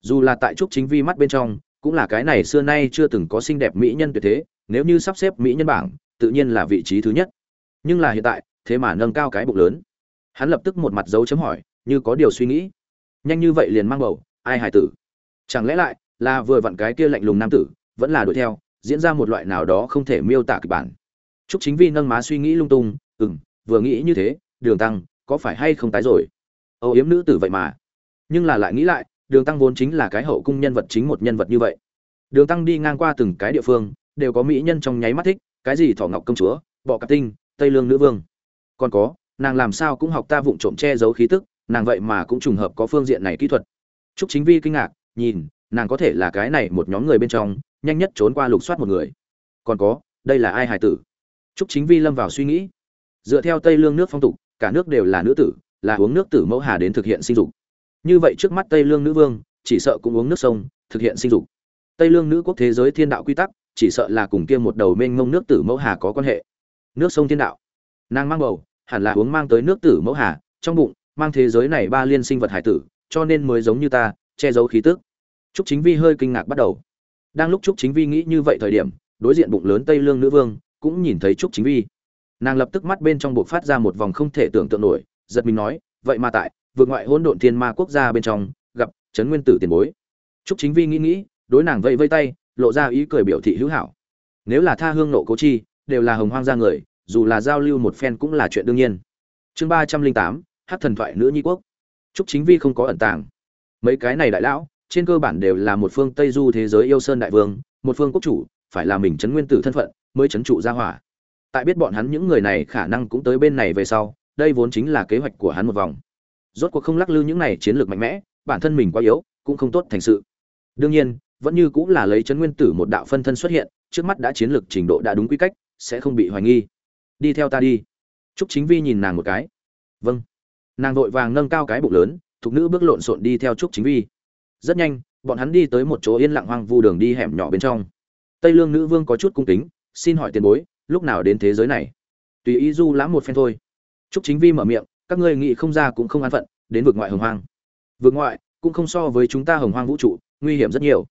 Dù là tại Trúc Chính Vi mắt bên trong, cũng là cái này xưa nay chưa từng có xinh đẹp mỹ nhân tuyệt thế, nếu như sắp xếp mỹ nhân bảng, tự nhiên là vị trí thứ nhất. Nhưng là hiện tại, thế mà nâng cao cái bụng lớn. Hắn lập tức một mặt dấu chấm hỏi, như có điều suy nghĩ nhanh như vậy liền mang bầu ai hài tử chẳng lẽ lại là vừa vặn cái kia lạnh lùng nam tử vẫn là đuổi theo diễn ra một loại nào đó không thể miêu tả kịch bản Trúc Chính Vi nâng má suy nghĩ lung tung, ừm, vừa nghĩ như thế, Đường Tăng có phải hay không tái rồi? Âu yếm nữ tử vậy mà. Nhưng là lại nghĩ lại, Đường Tăng vốn chính là cái hậu cung nhân vật chính một nhân vật như vậy. Đường Tăng đi ngang qua từng cái địa phương, đều có mỹ nhân trong nháy mắt thích, cái gì Thỏ Ngọc công chúa, Bọ Cạp Tinh, Tây Lương nữ vương. Còn có, nàng làm sao cũng học ta vụng trộm che giấu khí tức, nàng vậy mà cũng trùng hợp có phương diện này kỹ thuật. Trúc chính vi kinh ngạc nhìn nàng có thể là cái này một nhóm người bên trong nhanh nhất trốn qua lục soát một người. Còn có đây là ai hải tử? Trúc chính vi lâm vào suy nghĩ. Dựa theo tây lương nước phong tục cả nước đều là nữ tử là uống nước tử mẫu hà đến thực hiện sinh dục như vậy trước mắt tây lương nữ vương, chỉ sợ cũng uống nước sông, thực hiện sinh dục. Tây lương nữ quốc thế giới thiên đạo quy tắc, chỉ sợ là cùng kia một đầu mênh mông nước tử mẫu hà có quan hệ. Nước sông thiên đạo. Nàng mang bầu, hẳn là uống mang tới nước tử mẫu hà, trong bụng, mang thế giới này ba liên sinh vật hải tử, cho nên mới giống như ta, che giấu khí tức. Trúc chính vi hơi kinh ngạc bắt đầu. Đang lúc trúc chính vi nghĩ như vậy thời điểm, đối diện bụng lớn tây lương nữ vương, cũng nhìn thấy trúc chính vi. Nàng lập tức mắt bên trong buộc phát ra một vòng không thể tưởng tượng nổi, giật mình nói, vậy mà tại vượt ngoại hỗn độn thiên ma quốc gia bên trong, gặp trấn nguyên tử tiền bối. Trúc chính vi nghĩ nghĩ, đối nàng vây vây tay, lộ ra ý cười biểu thị hữu hảo. Nếu là tha hương nộ cố chi, đều là hồng hoang gia người, dù là giao lưu một phen cũng là chuyện đương nhiên. Chương ba trăm linh tám hát thần thoại nữ nhi quốc. Trúc chính vi không có ẩn tàng. Mấy cái này đại lão, trên cơ bản đều là một phương tây du thế giới yêu sơn đại vương, một phương quốc chủ, phải là mình chấn nguyên tử thân phận, mới chấn trụ gia hỏa. Tại biết bọn hắn những người này khả năng cũng tới bên này về sau, đây vốn chính là kế hoạch của hắn một vòng rốt cuộc không lắc lư những này chiến lược mạnh mẽ, bản thân mình quá yếu, cũng không tốt thành sự. Đương nhiên, vẫn như cũng là lấy chấn nguyên tử một đạo phân thân xuất hiện, trước mắt đã chiến lược trình độ đã đúng quy cách, sẽ không bị hoài nghi. Đi theo ta đi. Trúc chính vi nhìn nàng một cái. Vâng. Nàng vội vàng nâng cao cái bụng lớn, thục nữ bước lộn xộn đi theo trúc chính vi. Rất nhanh, bọn hắn đi tới một chỗ yên lặng hoang vu đường đi hẻm nhỏ bên trong. Tây lương nữ vương có chút cung kính, xin hỏi tiền bối, lúc nào đến thế giới này? Tùy ý du lãm một phen thôi. Trúc chính vi mở miệng các ngươi nghĩ không ra cũng không an phận, đến vực ngoại hồng hoang. Vực ngoại cũng không so với chúng ta hồng hoang vũ trụ, nguy hiểm rất nhiều.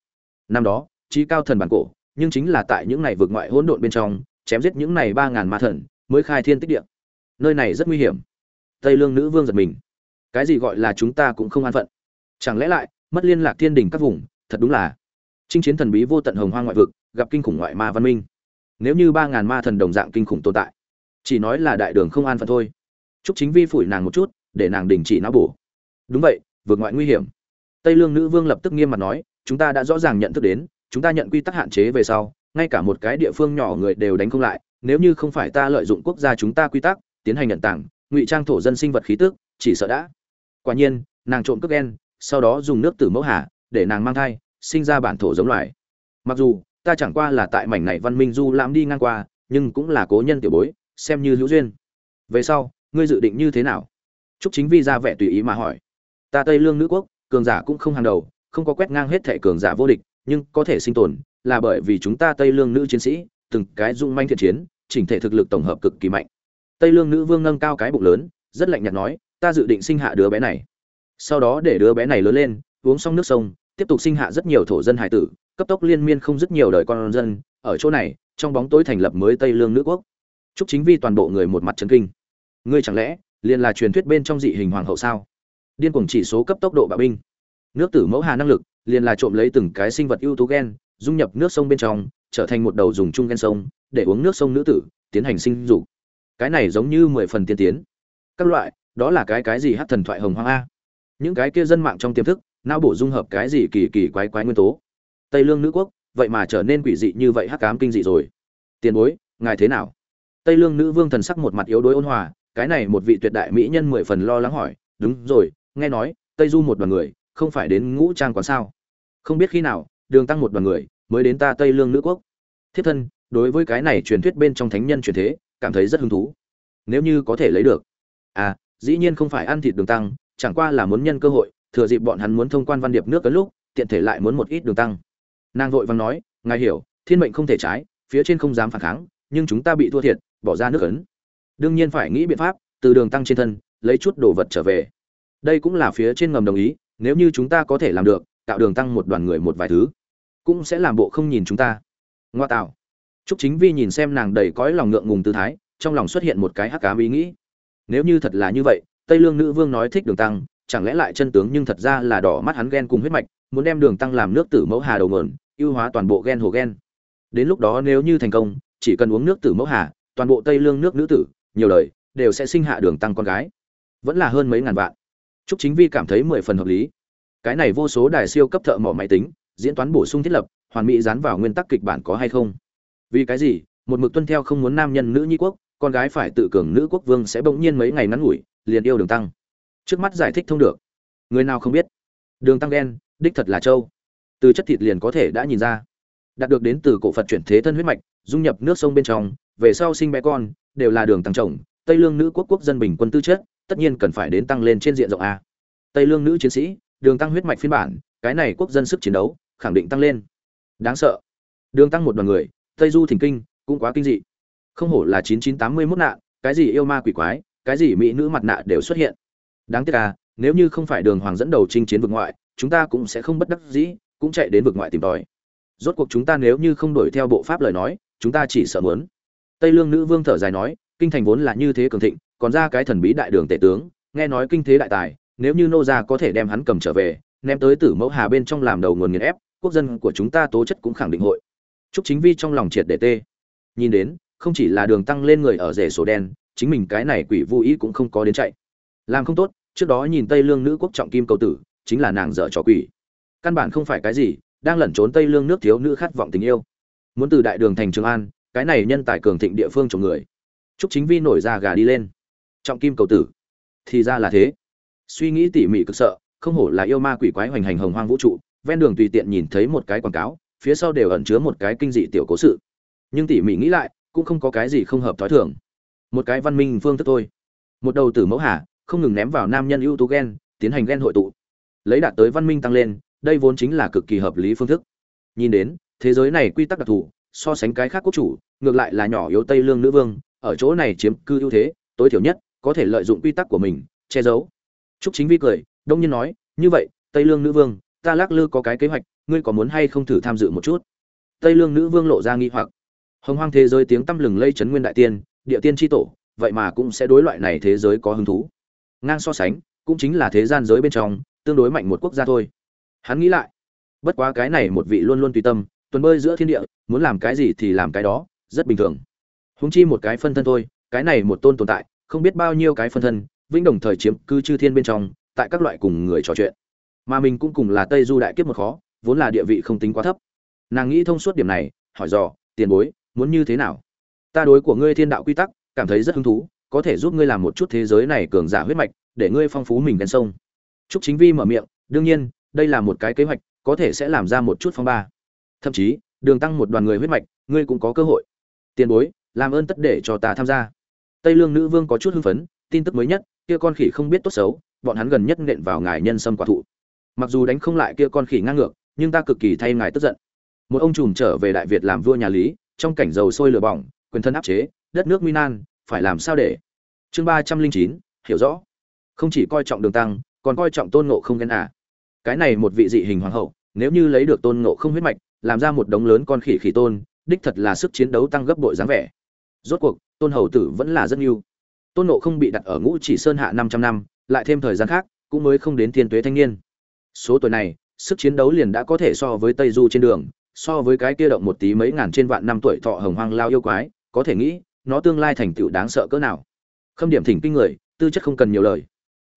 Năm đó, trí cao thần bản cổ, nhưng chính là tại những này vực ngoại hỗn độn bên trong, chém giết những này ba ngàn ma thần, mới khai thiên tích địa. Nơi này rất nguy hiểm. Tây lương nữ vương giật mình. Cái gì gọi là chúng ta cũng không an phận? Chẳng lẽ lại, mất liên lạc thiên đình các vùng, thật đúng là chinh chiến thần bí vô tận hồng hoang ngoại vực, gặp kinh khủng ngoại ma văn minh. Nếu như ba ngàn ma thần đồng dạng kinh khủng tồn tại, chỉ nói là đại đường không an phận thôi. Trúc chính vi phủi nàng một chút để nàng đình chỉ não bổ. Đúng vậy vượt ngoại nguy hiểm. Tây lương nữ vương lập tức nghiêm mặt nói chúng ta đã rõ ràng nhận thức đến chúng ta nhận quy tắc hạn chế về sau ngay cả một cái địa phương nhỏ người đều đánh không lại nếu như không phải ta lợi dụng quốc gia chúng ta quy tắc tiến hành nhận tảng ngụy trang thổ dân sinh vật khí tức chỉ sợ đã. Quả nhiên nàng trộm cướp gen, sau đó dùng nước tử mẫu hà để nàng mang thai sinh ra bản thổ giống loài. Mặc dù ta chẳng qua là tại mảnh này văn minh du lãm đi ngang qua nhưng cũng là cố nhân tiểu bối xem như hữu duyên. Về sau ngươi dự định như thế nào? Trúc chính vi ra vẻ tùy ý mà hỏi. Ta tây lương nữ quốc, cường giả cũng không hàng đầu, không có quét ngang hết thẻ cường giả vô địch, nhưng có thể sinh tồn là bởi vì chúng ta tây lương nữ chiến sĩ, từng cái dung manh thiện chiến, chỉnh thể thực lực tổng hợp cực kỳ mạnh. Tây lương nữ vương nâng cao cái bụng lớn, rất lạnh nhạt nói, ta dự định sinh hạ đứa bé này. Sau đó để đứa bé này lớn lên, uống xong nước sông, tiếp tục sinh hạ rất nhiều thổ dân hải tử, cấp tốc liên miên không rất nhiều đời con dân. Ở chỗ này, trong bóng tối thành lập mới tây lương nữ quốc. Trúc chính vi toàn bộ người một mặt trấn kinh ngươi chẳng lẽ liền là truyền thuyết bên trong dị hình hoàng hậu sao? Điên cuồng chỉ số cấp tốc độ bạo binh. Nước tử mẫu hà năng lực, liền là trộm lấy từng cái sinh vật ưu tú gen, dung nhập nước sông bên trong, trở thành một đầu dùng chung gen sông, để uống nước sông nữ tử, tiến hành sinh dục. Cái này giống như mười phần tiên tiến. Các loại, đó là cái cái gì hát thần thoại hồng hoang a? Những cái kia dân mạng trong tiềm thức, não bổ dung hợp cái gì kỳ kỳ quái quái nguyên tố? Tây lương nữ quốc, vậy mà trở nên quỷ dị như vậy hắc cám kinh dị rồi. Tiền bối, ngài thế nào? Tây lương nữ vương thần sắc một mặt yếu đuối ôn hòa cái này một vị tuyệt đại mỹ nhân mười phần lo lắng hỏi, đúng rồi, nghe nói, tây du một đoàn người, không phải đến ngũ trang quán sao? Không biết khi nào, đường tăng một đoàn người, mới đến ta tây lương nữ quốc. Thiết thân, đối với cái này truyền thuyết bên trong thánh nhân truyền thế, cảm thấy rất hứng thú. Nếu như có thể lấy được. À dĩ nhiên không phải ăn thịt đường tăng, chẳng qua là muốn nhân cơ hội, thừa dịp bọn hắn muốn thông quan văn điệp nước cấn lúc, tiện thể lại muốn một ít đường tăng. Nàng vội vàng nói, ngài hiểu, thiên mệnh không thể trái, phía trên không dám phản kháng, nhưng chúng ta bị thua thiệt, bỏ ra nước ấn đương nhiên phải nghĩ biện pháp từ đường tăng trên thân lấy chút đồ vật trở về đây cũng là phía trên ngầm đồng ý nếu như chúng ta có thể làm được tạo đường tăng một đoàn người một vài thứ cũng sẽ làm bộ không nhìn chúng ta ngoa tạo Trúc Chính Vi nhìn xem nàng đầy cõi lòng ngượng ngùng tư thái, trong lòng xuất hiện một cái hắc ám ý nghĩ. Nếu như thật là như vậy, Tây Lương nữ vương nói thích Đường Tăng, chẳng lẽ lại chân tướng nhưng thật ra là đỏ mắt hắn ghen cùng huyết mạch, muốn đem Đường Tăng làm nước tử mẫu hà đầu nguồn, ưu hóa toàn bộ ghen hồ ghen. Đến lúc đó nếu như thành công, chỉ cần uống nước tử mẫu hà, toàn bộ Tây Lương nước nữ tử, nhiều lời, đều sẽ sinh hạ Đường Tăng con gái. Vẫn là hơn mấy ngàn vạn. Trúc Chính Vi cảm thấy mười phần hợp lý. Cái này vô số đài siêu cấp thợ mỏ máy tính, diễn toán bổ sung thiết lập, hoàn mỹ dán vào nguyên tắc kịch bản có hay không? vì cái gì một mực tuân theo không muốn nam nhân nữ nhi quốc con gái phải tự cường nữ quốc vương sẽ bỗng nhiên mấy ngày ngắn ngủi liền yêu đường tăng trước mắt giải thích thông được người nào không biết đường tăng đen đích thật là châu từ chất thịt liền có thể đã nhìn ra đạt được đến từ cổ phật chuyển thế thân huyết mạch dung nhập nước sông bên trong về sau sinh bé con đều là đường tăng chồng tây lương nữ quốc quốc dân bình quân tư chất, tất nhiên cần phải đến tăng lên trên diện rộng a. Tây lương nữ chiến sĩ, đường tăng huyết mạch phiên bản, cái này quốc dân sức chiến đấu, khẳng định tăng lên. Đáng sợ. Đường tăng một đoàn người, tây du thỉnh kinh, cũng quá kinh dị. Không hổ là chín chín tám mươi mốt nạn, cái gì yêu ma quỷ quái, cái gì mỹ nữ mặt nạ đều xuất hiện. Đáng tiếc à nếu như không phải đường hoàng dẫn đầu chinh chiến vực ngoại, chúng ta cũng sẽ không bất đắc dĩ, cũng chạy đến vực ngoại tìm tòi. Rốt cuộc chúng ta nếu như không đuổi theo bộ pháp lời nói, chúng ta chỉ sợ muốn tây lương nữ vương thở dài nói kinh thành vốn là như thế cường thịnh còn ra cái thần bí đại đường tể tướng nghe nói kinh thế đại tài nếu như nô gia có thể đem hắn cầm trở về ném tới tử mẫu hà bên trong làm đầu nguồn nghiền ép quốc dân của chúng ta tố chất cũng khẳng định hội Trúc Chính Vi trong lòng triệt để tê. Nhìn đến, không chỉ là đường tăng lên người ở rể sổ đen, chính mình cái này quỷ vu ý cũng không có đến chạy. Làm không tốt, trước đó nhìn Tây Lương nữ quốc trọng kim cầu tử, chính là nàng dở trò quỷ. Căn bản không phải cái gì, đang lẩn trốn Tây Lương nước thiếu nữ khát vọng tình yêu. Muốn từ đại đường thành Trường An, cái này nhân tài cường thịnh địa phương trồng người. Trúc Chính Vi nổi ra gà đi lên. Trọng kim cầu tử. Thì ra là thế. Suy nghĩ tỉ mỉ cực sợ, không hổ là yêu ma quỷ quái hoành hành hồng hoang vũ trụ, ven đường tùy tiện nhìn thấy một cái quảng cáo, phía sau đều ẩn chứa một cái kinh dị tiểu cố sự nhưng tỉ mỉ nghĩ lại cũng không có cái gì không hợp thói thường một cái văn minh phương thức thôi một đầu tử mẫu hà không ngừng ném vào nam nhân ưu tú gen tiến hành gen hội tụ lấy đạt tới văn minh tăng lên đây vốn chính là cực kỳ hợp lý phương thức nhìn đến thế giới này quy tắc đặc thù so sánh cái khác quốc chủ, ngược lại là nhỏ yếu tây lương nữ vương, ở chỗ này chiếm cư ưu thế, tối thiểu nhất, có thể lợi dụng quy tắc của mình, che giấu. Trúc chính vi cười, đông nhiên nói, như vậy, tây lương nữ vương, ta lắc lư có cái kế hoạch, ngươi có muốn hay không thử tham dự một chút? Tây lương nữ vương lộ ra nghi hoặc. Hồng hoang thế giới tiếng tăm lừng lây chấn nguyên đại tiên, địa tiên tri tổ, vậy mà cũng sẽ đối loại này thế giới có hứng thú. Ngang so sánh, cũng chính là thế gian giới bên trong, tương đối mạnh một quốc gia thôi. Hắn nghĩ lại, bất quá cái này một vị luôn luôn tùy tâm tuần bơi giữa thiên địa, muốn làm cái gì thì làm cái đó, rất bình thường. Húng chi một cái phân thân thôi, cái này một tôn tồn tại, không biết bao nhiêu cái phân thân, vĩnh đồng thời chiếm cư chư thiên bên trong, tại các loại cùng người trò chuyện. Mà mình cũng cùng là tây du đại kiếp một khó, vốn là địa vị không tính quá thấp. Nàng nghĩ thông suốt điểm này, hỏi dò, tiền bối, muốn như thế nào? Ta đối của ngươi thiên đạo quy tắc, cảm thấy rất hứng thú, có thể giúp ngươi làm một chút thế giới này cường giả huyết mạch, để ngươi phong phú mình ven sông. Trúc chính vi mở miệng, đương nhiên, đây là một cái kế hoạch, có thể sẽ làm ra một chút phong ba thậm chí, đường tăng một đoàn người huyết mạch, ngươi cũng có cơ hội. Tiền bối, làm ơn tất để cho ta tham gia. Tây lương nữ vương có chút hưng phấn, tin tức mới nhất, kia con khỉ không biết tốt xấu, bọn hắn gần nhất nện vào ngài nhân sâm quả thụ. Mặc dù đánh không lại kia con khỉ ngang ngược, nhưng ta cực kỳ thay ngài tức giận. Một ông trùm trở về đại việt làm vua nhà lý, trong cảnh dầu sôi lửa bỏng, quyền thân áp chế, đất nước minan phải làm sao để? Chương ba trăm linh chín, hiểu rõ. Không chỉ coi trọng đường tăng, còn coi trọng tôn ngộ không ghen à. Cái này một vị dị hình hoàng hậu, nếu như lấy được tôn ngộ không huyết mạch làm ra một đống lớn con khỉ khỉ tôn, đích thật là sức chiến đấu tăng gấp bội dáng vẻ. Rốt cuộc, tôn hầu tử vẫn là rất yêu tôn nộ không bị đặt ở ngũ chỉ sơn hạ năm trăm năm, lại thêm thời gian khác, cũng mới không đến thiên tuế thanh niên. Số tuổi này, sức chiến đấu liền đã có thể so với tây du trên đường, so với cái kia động một tí mấy ngàn trên vạn năm tuổi thọ hồng hoang lao yêu quái, có thể nghĩ, nó tương lai thành tựu đáng sợ cỡ nào. Khâm điểm thỉnh kinh người, tư chất không cần nhiều lời.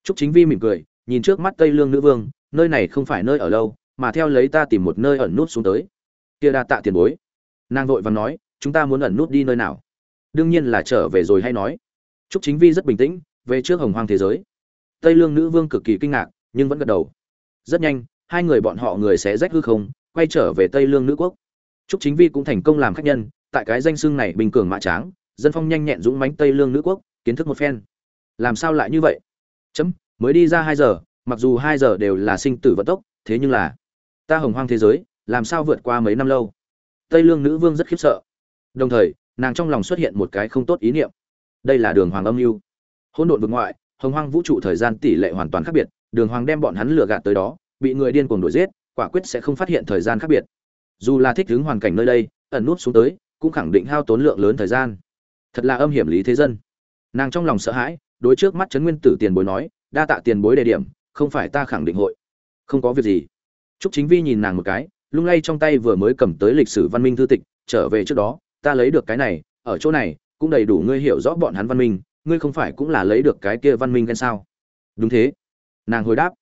Trúc chính vi mỉm cười, nhìn trước mắt tây lương nữ vương, nơi này không phải nơi ở lâu, mà theo lấy ta tìm một nơi ẩn nút xuống tới kia đa tạ tiền bối. Nàng vội vàng nói, chúng ta muốn ẩn nút đi nơi nào? Đương nhiên là trở về rồi hay nói. Trúc chính vi rất bình tĩnh, về trước hồng hoang thế giới. Tây lương nữ vương cực kỳ kinh ngạc, nhưng vẫn gật đầu. Rất nhanh, hai người bọn họ người sẽ rách hư không, quay trở về tây lương nữ quốc. Trúc chính vi cũng thành công làm khách nhân, tại cái danh xưng này bình cường mạ tráng, dân phong nhanh nhẹn dũng mãnh tây lương nữ quốc, kiến thức một phen. Làm sao lại như vậy? Chấm, mới đi ra hai giờ, mặc dù hai giờ đều là sinh tử vận tốc, thế nhưng là, ta hồng hoang thế giới làm sao vượt qua mấy năm lâu? Tây lương nữ vương rất khiếp sợ. Đồng thời, nàng trong lòng xuất hiện một cái không tốt ý niệm. Đây là đường hoàng âm mưu. Hỗn độn vực ngoại, hồng hoang vũ trụ thời gian tỷ lệ hoàn toàn khác biệt, đường hoàng đem bọn hắn lừa gạt tới đó, bị người điên cuồng đuổi giết, quả quyết sẽ không phát hiện thời gian khác biệt. Dù là thích ứng hoàn cảnh nơi đây, ẩn nút xuống tới, cũng khẳng định hao tốn lượng lớn thời gian. Thật là âm hiểm lý thế dân. Nàng trong lòng sợ hãi, đối trước mắt trấn nguyên tử tiền bối nói, đa tạ tiền bối đề điểm, không phải ta khẳng định hội. Không có việc gì. Trúc chính vi nhìn nàng một cái lung lay trong tay vừa mới cầm tới lịch sử văn minh thư tịch, trở về trước đó, ta lấy được cái này, ở chỗ này, cũng đầy đủ ngươi hiểu rõ bọn hắn văn minh, ngươi không phải cũng là lấy được cái kia văn minh ghen sao? Đúng thế. Nàng hồi đáp.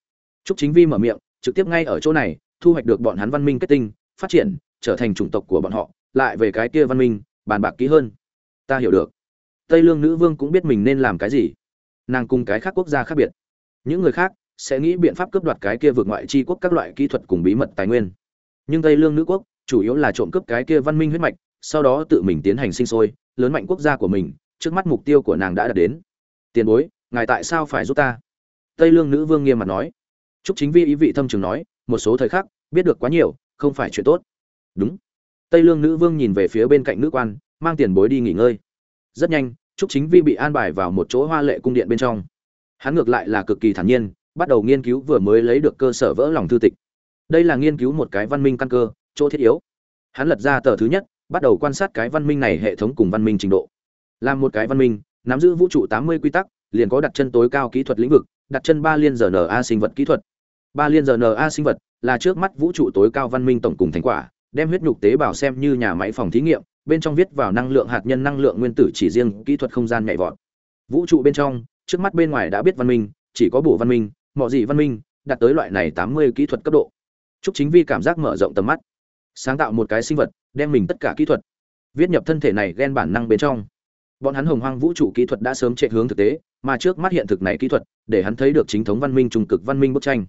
Trúc chính vi mở miệng, trực tiếp ngay ở chỗ này, thu hoạch được bọn hắn văn minh kết tinh, phát triển, trở thành chủng tộc của bọn họ, lại về cái kia văn minh, bàn bạc kỹ hơn. Ta hiểu được. Tây lương nữ vương cũng biết mình nên làm cái gì. Nàng cùng cái khác quốc gia khác biệt. Những người khác sẽ nghĩ biện pháp cướp đoạt cái kia vượt ngoại chi quốc các loại kỹ thuật cùng bí mật tài nguyên nhưng tây lương nữ quốc chủ yếu là trộm cướp cái kia văn minh huyết mạch, sau đó tự mình tiến hành sinh sôi, lớn mạnh quốc gia của mình, trước mắt mục tiêu của nàng đã đạt đến. Tiền bối, ngài tại sao phải giúp ta? Tây lương nữ vương nghiêm mặt nói. Chúc chính vi ý vị thâm trường nói, một số thời khắc, biết được quá nhiều, không phải chuyện tốt. Đúng. Tây lương nữ vương nhìn về phía bên cạnh nữ quan, mang tiền bối đi nghỉ ngơi. Rất nhanh, trúc chính vi bị an bài vào một chỗ hoa lệ cung điện bên trong. Hắn ngược lại là cực kỳ thản nhiên, bắt đầu nghiên cứu vừa mới lấy được cơ sở vỡ lòng thư tịch đây là nghiên cứu một cái văn minh căn cơ, chỗ thiết yếu. Hắn lật ra tờ thứ nhất, bắt đầu quan sát cái văn minh này hệ thống cùng văn minh trình độ. Làm một cái văn minh, nắm giữ vũ trụ tám mươi quy tắc, liền có đặt chân tối cao kỹ thuật lĩnh vực, đặt chân ba liên rna sinh vật kỹ thuật. Ba liên rna sinh vật là trước mắt vũ trụ tối cao văn minh tổng cùng thành quả, đem huyết nhục tế bào xem như nhà máy phòng thí nghiệm, bên trong viết vào năng lượng hạt nhân năng lượng nguyên tử chỉ riêng kỹ thuật không gian nhạy vọt. Vũ trụ bên trong, trước mắt bên ngoài đã biết văn minh, chỉ có bổ văn minh mọi gì văn minh, đạt tới loại này tám mươi kỹ thuật cấp độ chúc chính vi cảm giác mở rộng tầm mắt. Sáng tạo một cái sinh vật, đem mình tất cả kỹ thuật, viết nhập thân thể này ghen bản năng bên trong. Bọn hắn hồng hoang vũ trụ kỹ thuật đã sớm chạy hướng thực tế, mà trước mắt hiện thực này kỹ thuật, để hắn thấy được chính thống văn minh, trung cực văn minh bức tranh.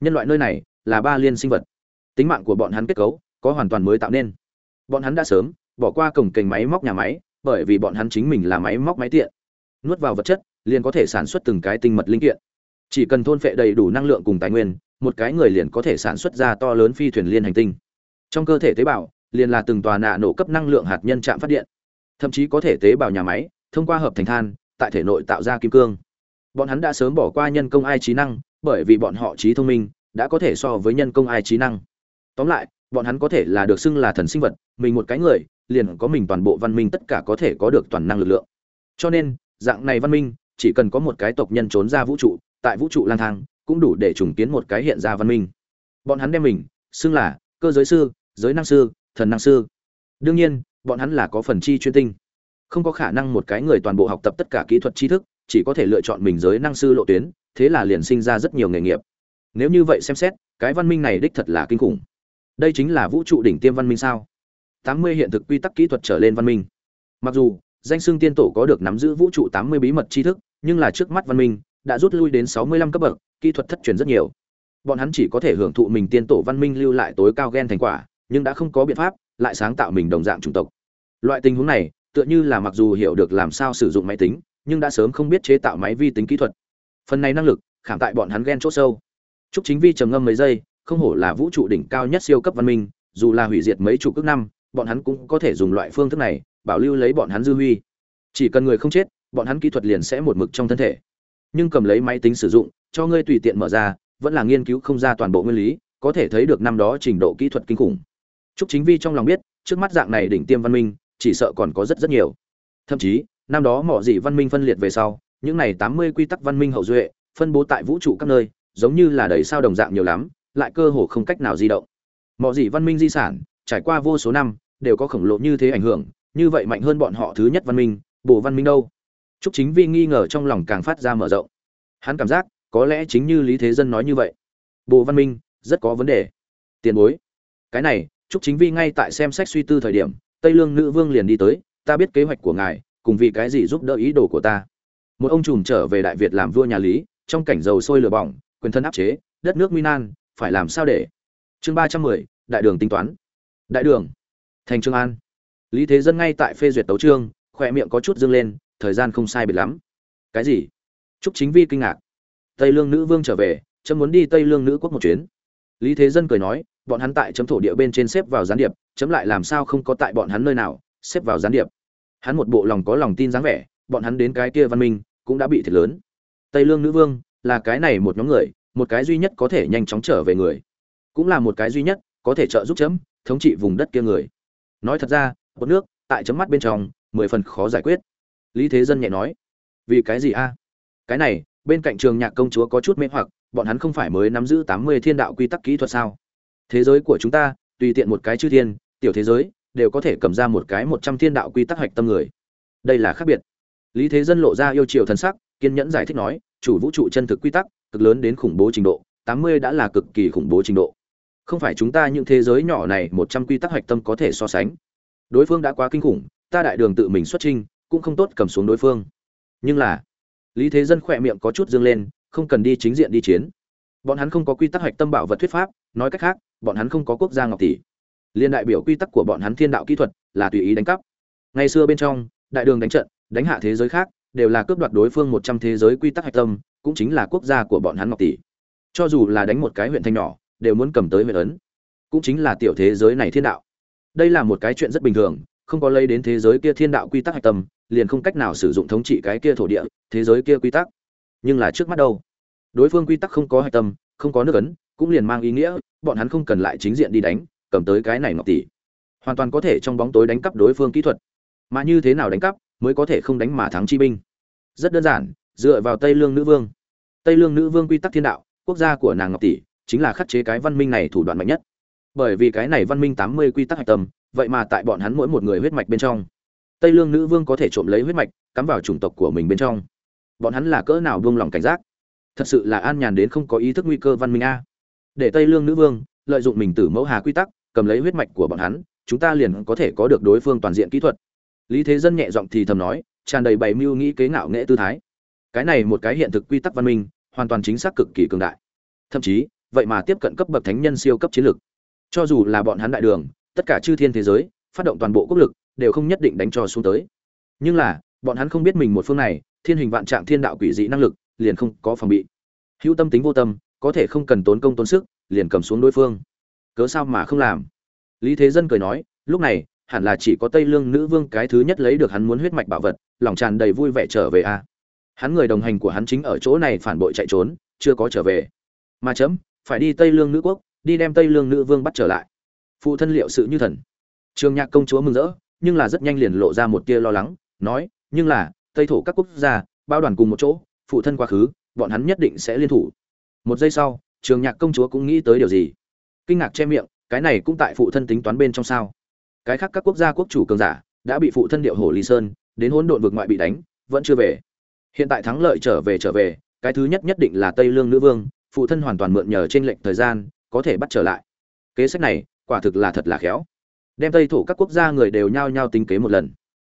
Nhân loại nơi này là ba liên sinh vật. Tính mạng của bọn hắn kết cấu, có hoàn toàn mới tạo nên. Bọn hắn đã sớm bỏ qua cổng kềnh máy móc nhà máy, bởi vì bọn hắn chính mình là máy móc máy tiện. Nuốt vào vật chất, liền có thể sản xuất từng cái tinh mật linh kiện. Chỉ cần thôn phệ đầy đủ năng lượng cùng tài nguyên một cái người liền có thể sản xuất ra to lớn phi thuyền liên hành tinh. Trong cơ thể tế bào, liền là từng tòa nạ nổ cấp năng lượng hạt nhân chạm phát điện. Thậm chí có thể tế bào nhà máy, thông qua hợp thành than, tại thể nội tạo ra kim cương. Bọn hắn đã sớm bỏ qua nhân công ai trí năng, bởi vì bọn họ trí thông minh, đã có thể so với nhân công ai trí năng. Tóm lại, bọn hắn có thể là được xưng là thần sinh vật, mình một cái người, liền có mình toàn bộ văn minh tất cả có thể có được toàn năng lực lượng. Cho nên, dạng này văn minh, chỉ cần có một cái tộc nhân trốn ra vũ trụ, tại vũ trụ lang thang cũng đủ để trùng kiến một cái hiện ra văn minh. Bọn hắn đem mình xưng là cơ giới sư, giới năng sư, thần năng sư. Đương nhiên, bọn hắn là có phần chi chuyên tinh. Không có khả năng một cái người toàn bộ học tập tất cả kỹ thuật tri thức, chỉ có thể lựa chọn mình giới năng sư lộ tuyến, thế là liền sinh ra rất nhiều nghề nghiệp. Nếu như vậy xem xét, cái văn minh này đích thật là kinh khủng. Đây chính là vũ trụ đỉnh tiêm văn minh sao? Tám mươi hiện thực quy tắc kỹ thuật trở lên văn minh. Mặc dù, danh xưng tiên tổ có được nắm giữ vũ trụ tám mươi bí mật tri thức, nhưng là trước mắt văn minh đã rút lui đến sáu mươi lăm cấp bậc kỹ thuật thất truyền rất nhiều bọn hắn chỉ có thể hưởng thụ mình tiên tổ văn minh lưu lại tối cao gen thành quả nhưng đã không có biện pháp lại sáng tạo mình đồng dạng chủng tộc loại tình huống này tựa như là mặc dù hiểu được làm sao sử dụng máy tính nhưng đã sớm không biết chế tạo máy vi tính kỹ thuật phần này năng lực khảm tại bọn hắn ghen chỗ sâu Trúc Chính Vi trầm ngâm mấy giây, không hổ là vũ trụ đỉnh cao nhất siêu cấp văn minh, dù là hủy diệt mấy chục ước năm, bọn hắn cũng có thể dùng loại phương thức này, bảo lưu lấy bọn hắn dư huy. Chỉ cần người không chết, bọn hắn kỹ thuật liền sẽ một mực trong thân thể. Nhưng cầm lấy máy tính sử dụng, cho ngươi tùy tiện mở ra, vẫn là nghiên cứu không ra toàn bộ nguyên lý, có thể thấy được năm đó trình độ kỹ thuật kinh khủng. Trúc Chính Vi trong lòng biết, trước mắt dạng này đỉnh tiêm văn minh, chỉ sợ còn có rất rất nhiều. Thậm chí, năm đó mỏ dị văn minh phân liệt về sau, những này 80 quy tắc văn minh hậu duệ, phân bố tại vũ trụ các nơi, giống như là đầy sao đồng dạng nhiều lắm, lại cơ hồ không cách nào di động. Mỏ dị văn minh di sản, trải qua vô số năm, đều có khổng lồ như thế ảnh hưởng, như vậy mạnh hơn bọn họ thứ nhất văn minh, bộ văn minh đâu? Trúc Chính Vi nghi ngờ trong lòng càng phát ra mở rộng. Hắn cảm giác, có lẽ chính như Lý Thế Dân nói như vậy. Bồ Văn Minh rất có vấn đề. Tiền bối. Cái này, Trúc Chính Vi ngay tại xem sách suy tư thời điểm, Tây Lương nữ vương liền đi tới, ta biết kế hoạch của ngài, cùng vì cái gì giúp đỡ ý đồ của ta. Một ông trùm trở về Đại Việt làm vua nhà Lý, trong cảnh dầu sôi lửa bỏng, quyền thân áp chế, đất nước nguy nan, phải làm sao để? Chương ba trăm mười, đại đường tính toán. Đại đường. Thành Trương An. Lý Thế Dân ngay tại phê duyệt tấu chương, khỏe miệng có chút dương lên, thời gian không sai biệt lắm. Cái gì? Trúc Chính Vi kinh ngạc. Tây Lương nữ vương trở về, chấm muốn đi Tây Lương nữ quốc một chuyến. Lý Thế Dân cười nói, bọn hắn tại chấm thổ địa bên trên xếp vào gián điệp, chấm lại làm sao không có tại bọn hắn nơi nào xếp vào gián điệp. Hắn một bộ lòng có lòng tin dáng vẻ, bọn hắn đến cái kia văn minh cũng đã bị thiệt lớn. Tây Lương nữ vương là cái này một nhóm người, một cái duy nhất có thể nhanh chóng trở về người, cũng là một cái duy nhất có thể trợ giúp chấm thống trị vùng đất kia người. Nói thật ra, một nước tại chấm mắt bên trong, mười phần khó giải quyết. Lý Thế Dân nhẹ nói, vì cái gì a? Cái này, bên cạnh trường nhạc công chúa có chút mê hoặc, bọn hắn không phải mới nắm giữ tám mươi thiên đạo quy tắc kỹ thuật sao? Thế giới của chúng ta, tùy tiện một cái chư thiên, tiểu thế giới, đều có thể cầm ra một cái một trăm thiên đạo quy tắc hạch tâm người. Đây là khác biệt. Lý Thế Dân lộ ra yêu chiều thần sắc, kiên nhẫn giải thích nói, chủ vũ trụ chân thực quy tắc, cực lớn đến khủng bố trình độ, tám mươi đã là cực kỳ khủng bố trình độ. Không phải chúng ta những thế giới nhỏ này một trăm quy tắc hạch tâm có thể so sánh. Đối phương đã quá kinh khủng, ta đại đường tự mình xuất trình, cũng không tốt cầm xuống đối phương. Nhưng là, Lý Thế Dân khỏe miệng có chút dương lên, không cần đi chính diện đi chiến. Bọn hắn không có quy tắc hạch tâm bảo vật thuyết pháp, nói cách khác, bọn hắn không có quốc gia ngọc tỷ. Liên đại biểu quy tắc của bọn hắn thiên đạo kỹ thuật là tùy ý đánh cắp. Ngày xưa bên trong, đại đường đánh trận, đánh hạ thế giới khác, đều là cướp đoạt đối phương một trăm thế giới quy tắc hạch tâm, cũng chính là quốc gia của bọn hắn ngọc tỷ. Cho dù là đánh một cái huyện thanh nhỏ, đều muốn cầm tới huyện ấn. Cũng chính là tiểu thế giới này thiên đạo. Đây là một cái chuyện rất bình thường, không có lấy đến thế giới kia thiên đạo quy tắc hạch tâm, liền không cách nào sử dụng thống trị cái kia thổ địa, thế giới kia quy tắc. Nhưng là trước mắt đâu? Đối phương quy tắc không có hạch tâm, không có nước ấn, cũng liền mang ý nghĩa, bọn hắn không cần lại chính diện đi đánh, cầm tới cái này ngọc tỷ. Hoàn toàn có thể trong bóng tối đánh cắp đối phương kỹ thuật. Mà như thế nào đánh cắp mới có thể không đánh mà thắng chi binh? Rất đơn giản, dựa vào Tây Lương nữ vương. Tây Lương nữ vương quy tắc thiên đạo, quốc gia của nàng ngọc tỷ, chính là khắc chế cái văn minh này thủ đoạn mạnh nhất. Bởi vì cái này văn minh tám mươi quy tắc hạch tâm, vậy mà tại bọn hắn mỗi một người huyết mạch bên trong tây lương nữ vương có thể trộm lấy huyết mạch, cắm vào chủng tộc của mình bên trong. Bọn hắn là cỡ nào buông lỏng cảnh giác? Thật sự là an nhàn đến không có ý thức nguy cơ văn minh a. Để tây lương nữ vương lợi dụng mình từ mẫu hà quy tắc, cầm lấy huyết mạch của bọn hắn, chúng ta liền có thể có được đối phương toàn diện kỹ thuật. Lý thế dân nhẹ giọng thì thầm nói, tràn đầy bày mưu nghĩ kế ngạo nghệ tư thái. Cái này một cái hiện thực quy tắc văn minh, hoàn toàn chính xác cực kỳ cường đại. Thậm chí, vậy mà tiếp cận cấp bậc thánh nhân siêu cấp chiến lược. Cho dù là bọn hắn đại đường, tất cả chư thiên thế giới, phát động toàn bộ quốc lực đều không nhất định đánh cho xuống tới. Nhưng là, bọn hắn không biết mình một phương này, thiên hình vạn trạng thiên đạo quỷ dị năng lực, liền không có phòng bị. Hữu tâm tính vô tâm, có thể không cần tốn công tốn sức, liền cầm xuống đối phương. Cớ sao mà không làm? Lý thế dân cười nói, lúc này, hẳn là chỉ có tây lương nữ vương cái thứ nhất lấy được hắn muốn huyết mạch bảo vật, lòng tràn đầy vui vẻ trở về a. Hắn người đồng hành của hắn chính ở chỗ này phản bội chạy trốn, chưa có trở về. Mà chấm, phải đi tây lương nữ quốc, đi đem tây lương nữ vương bắt trở lại. Phụ thân liệu sự như thần. Trường nhạc công chúa mừng rỡ nhưng là rất nhanh liền lộ ra một tia lo lắng, nói, nhưng là, tây thổ các quốc gia, bao đoàn cùng một chỗ, phụ thân quá khứ, bọn hắn nhất định sẽ liên thủ. Một giây sau, trường nhạc công chúa cũng nghĩ tới điều gì? Kinh ngạc che miệng, cái này cũng tại phụ thân tính toán bên trong sao? Cái khác các quốc gia quốc chủ cường giả đã bị phụ thân điệu hổ lý sơn, đến hỗn độn vực ngoại bị đánh, vẫn chưa về. Hiện tại thắng lợi trở về trở về, cái thứ nhất nhất định là tây lương nữ vương, phụ thân hoàn toàn mượn nhờ trên lệnh thời gian, có thể bắt trở lại. Kế sách này, quả thực là thật là khéo đem tây thổ các quốc gia người đều nhao nhao tính kế một lần.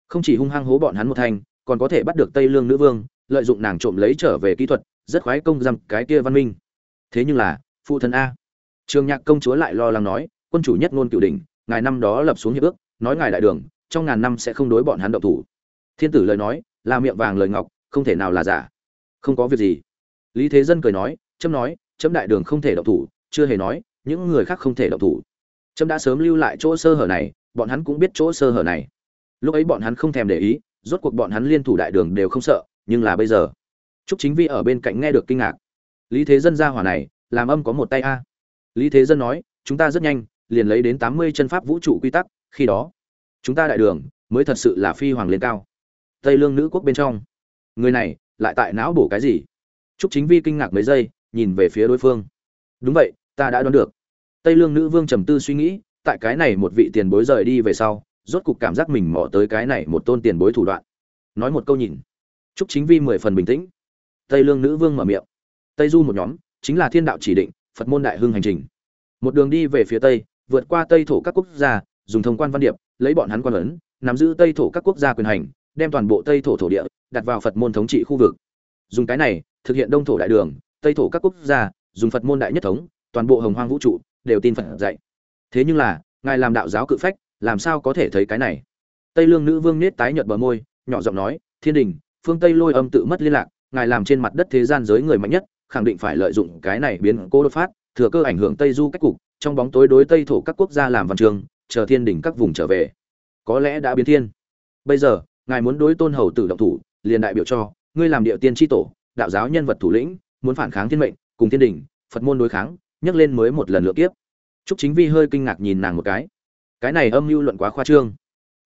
Không chỉ hung hăng hố bọn hắn một thanh còn có thể bắt được tây lương nữ vương, lợi dụng nàng trộm lấy trở về kỹ thuật, rất khoái công rằng cái kia văn minh. Thế nhưng là, phụ thân a. Trường nhạc công chúa lại lo lắng nói, quân chủ nhất ngôn cửu đình ngài năm đó lập xuống hiệp ước, nói ngài đại đường, trong ngàn năm sẽ không đối bọn hắn động thủ. Thiên tử lời nói, là miệng vàng lời ngọc, không thể nào là giả. Không có việc gì. Lý thế dân cười nói, chấm nói, chấm đại đường không thể động thủ, chưa hề nói, những người khác không thể động thủ trâm đã sớm lưu lại chỗ sơ hở này, bọn hắn cũng biết chỗ sơ hở này. Lúc ấy bọn hắn không thèm để ý, rốt cuộc bọn hắn liên thủ đại đường đều không sợ, nhưng là bây giờ, trúc chính vi ở bên cạnh nghe được kinh ngạc. Lý thế dân ra hỏa này, làm âm có một tay a. Lý thế dân nói, chúng ta rất nhanh, liền lấy đến tám mươi chân pháp vũ trụ quy tắc, khi đó, chúng ta đại đường mới thật sự là phi hoàng lên cao. Tây lương nữ quốc bên trong. Người này, lại tại não bổ cái gì? Trúc chính vi kinh ngạc mấy giây, nhìn về phía đối phương. Đúng vậy, ta đã đoán được tây lương nữ vương trầm tư suy nghĩ tại cái này một vị tiền bối rời đi về sau rốt cục cảm giác mình mò tới cái này một tôn tiền bối thủ đoạn. Nói một câu nhìn. Trúc chính vi mười phần bình tĩnh. Tây lương nữ vương mở miệng. Tây du một nhóm chính là thiên đạo chỉ định phật môn đại hưng hành trình. Một đường đi về phía tây vượt qua tây thổ các quốc gia dùng thông quan văn điệp lấy bọn hắn quan lớn, nắm giữ tây thổ các quốc gia quyền hành đem toàn bộ tây thổ thổ địa đặt vào phật môn thống trị khu vực. Dùng cái này thực hiện đông thổ đại đường tây thổ các quốc gia dùng phật môn đại nhất thống toàn bộ hồng hoang vũ trụ đều tin phật dạy. Thế nhưng là, ngài làm đạo giáo cự phách, làm sao có thể thấy cái này? Tây lương nữ vương nết tái nhợt bờ môi, nhỏ giọng nói, thiên đình, phương tây lôi âm tự mất liên lạc, ngài làm trên mặt đất thế gian giới người mạnh nhất, khẳng định phải lợi dụng cái này biến cố đột phát, thừa cơ ảnh hưởng tây du cách cục, trong bóng tối đối tây thổ các quốc gia làm văn trường, chờ thiên đình các vùng trở về. Có lẽ đã biến thiên. Bây giờ, ngài muốn đối tôn hầu tử động thủ, liền đại biểu cho, ngươi làm địa tiên tri tổ, đạo giáo nhân vật thủ lĩnh, muốn phản kháng thiên mệnh, cùng thiên đình, phật môn đối kháng nhắc lên mới một lần lựa kiếp. Trúc chính vi hơi kinh ngạc nhìn nàng một cái. Cái này âm mưu luận quá khoa trương.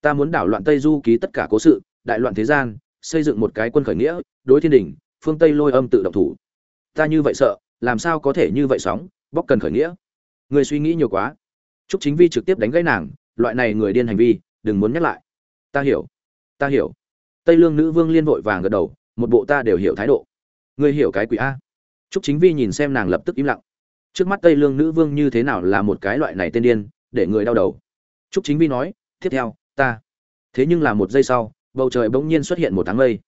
Ta muốn đảo loạn tây du ký tất cả cố sự, đại loạn thế gian, xây dựng một cái quân khởi nghĩa, đối thiên đình phương tây lôi âm tự động thủ. Ta như vậy sợ, làm sao có thể như vậy sóng, bóc cần khởi nghĩa? Người suy nghĩ nhiều quá. Trúc chính vi trực tiếp đánh gãy nàng, loại này người điên hành vi, đừng muốn nhắc lại. Ta hiểu. Ta hiểu. Tây lương nữ vương liên vội vàng gật đầu, một bộ ta đều hiểu thái độ. Ngươi hiểu cái quỷ a. Trúc chính vi nhìn xem nàng lập tức im lặng trước mắt tây lương nữ vương như thế nào là một cái loại này tên điên, để người đau đầu. Trúc chính vi nói, tiếp theo, ta. Thế nhưng là một giây sau, bầu trời bỗng nhiên xuất hiện một tháng mây.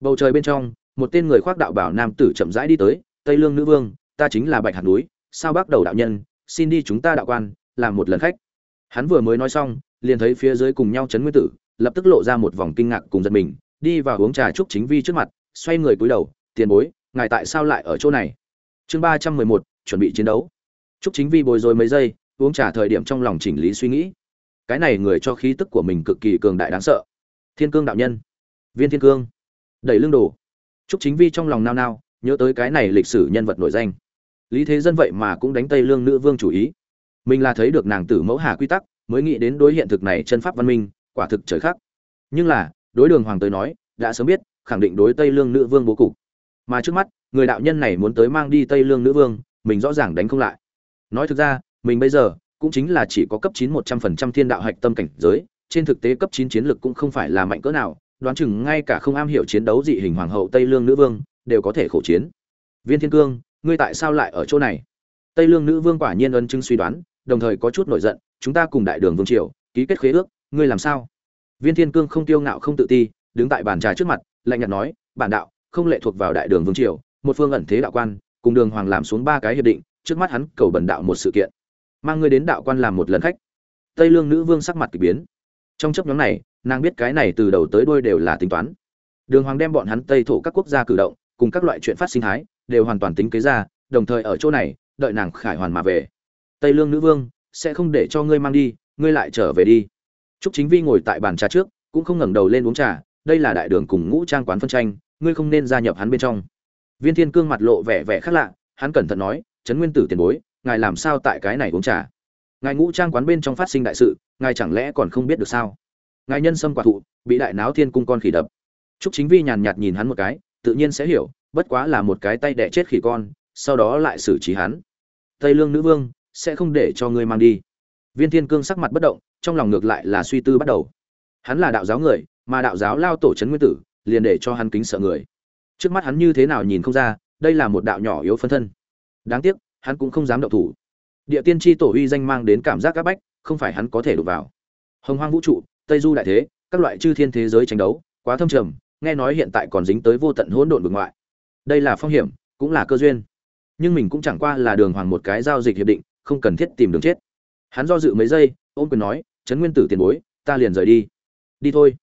Bầu trời bên trong, một tên người khoác đạo bảo nam tử chậm rãi đi tới, tây lương nữ vương, ta chính là bạch hạt núi, sao bắt đầu đạo nhân, xin đi chúng ta đạo quan, làm một lần khách. Hắn vừa mới nói xong, liền thấy phía dưới cùng nhau chấn nguyên tử, lập tức lộ ra một vòng kinh ngạc cùng giật mình, đi vào uống trà trúc chính vi trước mặt, xoay người cúi đầu, tiền bối, ngài tại sao lại ở chỗ này? Chương ba trăm mười một chuẩn bị chiến đấu. Trúc chính vi bồi rồi mấy giây, uống trà thời điểm trong lòng chỉnh lý suy nghĩ. Cái này người cho khí tức của mình cực kỳ cường đại đáng sợ. Thiên cương đạo nhân. Viên thiên cương. Đẩy lưng đồ trúc chính vi trong lòng nao nao, nhớ tới cái này lịch sử nhân vật nổi danh. Lý thế dân vậy mà cũng đánh tây lương nữ vương chủ ý. Mình là thấy được nàng tử mẫu hà quy tắc, mới nghĩ đến đối hiện thực này chân pháp văn minh, quả thực trời khác. Nhưng là, đối đường hoàng tới nói, đã sớm biết, khẳng định đối tây lương nữ vương bố cục. Mà trước mắt, người đạo nhân này muốn tới mang đi tây lương nữ vương mình rõ ràng đánh không lại. Nói thực ra, mình bây giờ cũng chính là chỉ có cấp chín một trăm phần trăm thiên đạo hạch tâm cảnh giới, trên thực tế cấp chín chiến lực cũng không phải là mạnh cỡ nào, đoán chừng ngay cả không am hiểu chiến đấu dị hình hoàng hậu tây lương nữ vương đều có thể khổ chiến. Viên thiên cương, ngươi tại sao lại ở chỗ này? Tây lương nữ vương quả nhiên ân chứng suy đoán, đồng thời có chút nổi giận, chúng ta cùng đại đường vương triều, ký kết khế ước, ngươi làm sao? Viên thiên cương không tiêu ngạo không tự ti, đứng tại bàn trà trước mặt, lạnh nhạt nói, bản đạo, không lệ thuộc vào đại đường vương triều, một phương ẩn thế đạo quan cùng đường hoàng làm xuống ba cái hiệp định, trước mắt hắn cầu bần đạo một sự kiện, mang ngươi đến đạo quan làm một lần khách. Tây lương nữ vương sắc mặt kỳ biến. Trong chấp nhóm này, nàng biết cái này từ đầu tới đuôi đều là tính toán. Đường hoàng đem bọn hắn tây thổ các quốc gia cử động, cùng các loại chuyện phát sinh thái, đều hoàn toàn tính kế ra, đồng thời ở chỗ này, đợi nàng khải hoàn mà về. Tây lương nữ vương, sẽ không để cho ngươi mang đi, ngươi lại trở về đi. Trúc chính vi ngồi tại bàn trà trước, cũng không ngẩng đầu lên uống trà, đây là đại đường cùng ngũ trang quán phân tranh, ngươi không nên gia nhập hắn bên trong viên thiên cương mặt lộ vẻ vẻ khác lạ, hắn cẩn thận nói, trấn nguyên tử tiền bối, ngài làm sao tại cái này uống trà? Ngài ngũ trang quán bên trong phát sinh đại sự, ngài chẳng lẽ còn không biết được sao? Ngài nhân sâm quả thụ, bị đại náo thiên cung con khỉ đập. Trúc chính vi nhàn nhạt nhìn hắn một cái, tự nhiên sẽ hiểu, bất quá là một cái tay đẻ chết khỉ con, sau đó lại xử trí hắn. Tây lương nữ vương, sẽ không để cho ngươi mang đi. Viên thiên cương sắc mặt bất động, trong lòng ngược lại là suy tư bắt đầu. Hắn là đạo giáo người, mà đạo giáo lao tổ trấn nguyên tử, liền để cho hắn kính sợ người trước mắt hắn như thế nào nhìn không ra, đây là một đạo nhỏ yếu phân thân. Đáng tiếc, hắn cũng không dám động thủ. Địa tiên tri tổ uy danh mang đến cảm giác áp bách, không phải hắn có thể đụng vào. Hồng hoang vũ trụ, tây du đại thế, các loại chư thiên thế giới tranh đấu, quá thâm trầm, nghe nói hiện tại còn dính tới vô tận hỗn độn vực ngoại. Đây là phong hiểm, cũng là cơ duyên. Nhưng mình cũng chẳng qua là đường hoàng một cái giao dịch hiệp định, không cần thiết tìm đường chết. Hắn do dự mấy giây, ôm quyền nói, trấn nguyên tử tiền bối, ta liền rời đi. Đi thôi.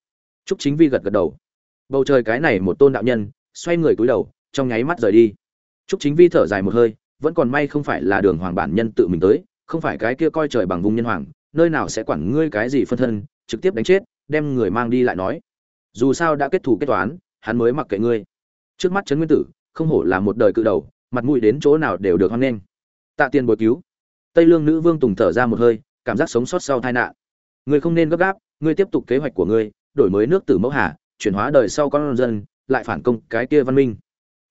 Trúc chính vi gật gật đầu. Bầu trời cái này một tôn đạo nhân xoay người cúi đầu, trong nháy mắt rời đi. Trúc chính vi thở dài một hơi, vẫn còn may không phải là đường hoàng bản nhân tự mình tới, không phải cái kia coi trời bằng vùng nhân hoàng, nơi nào sẽ quản ngươi cái gì phân thân, trực tiếp đánh chết, đem người mang đi lại nói. Dù sao đã kết thù kết toán, hắn mới mặc kệ ngươi. Trước mắt trấn nguyên tử, không hổ là một đời cự đầu, mặt mũi đến chỗ nào đều được hoan nghênh. Tạ tiền bồi cứu. Tây lương nữ vương tùng thở ra một hơi, cảm giác sống sót sau tai nạn. Ngươi không nên gấp gáp, ngươi tiếp tục kế hoạch của ngươi, đổi mới nước tử mẫu hà, chuyển hóa đời sau con dân lại phản công cái kia văn minh.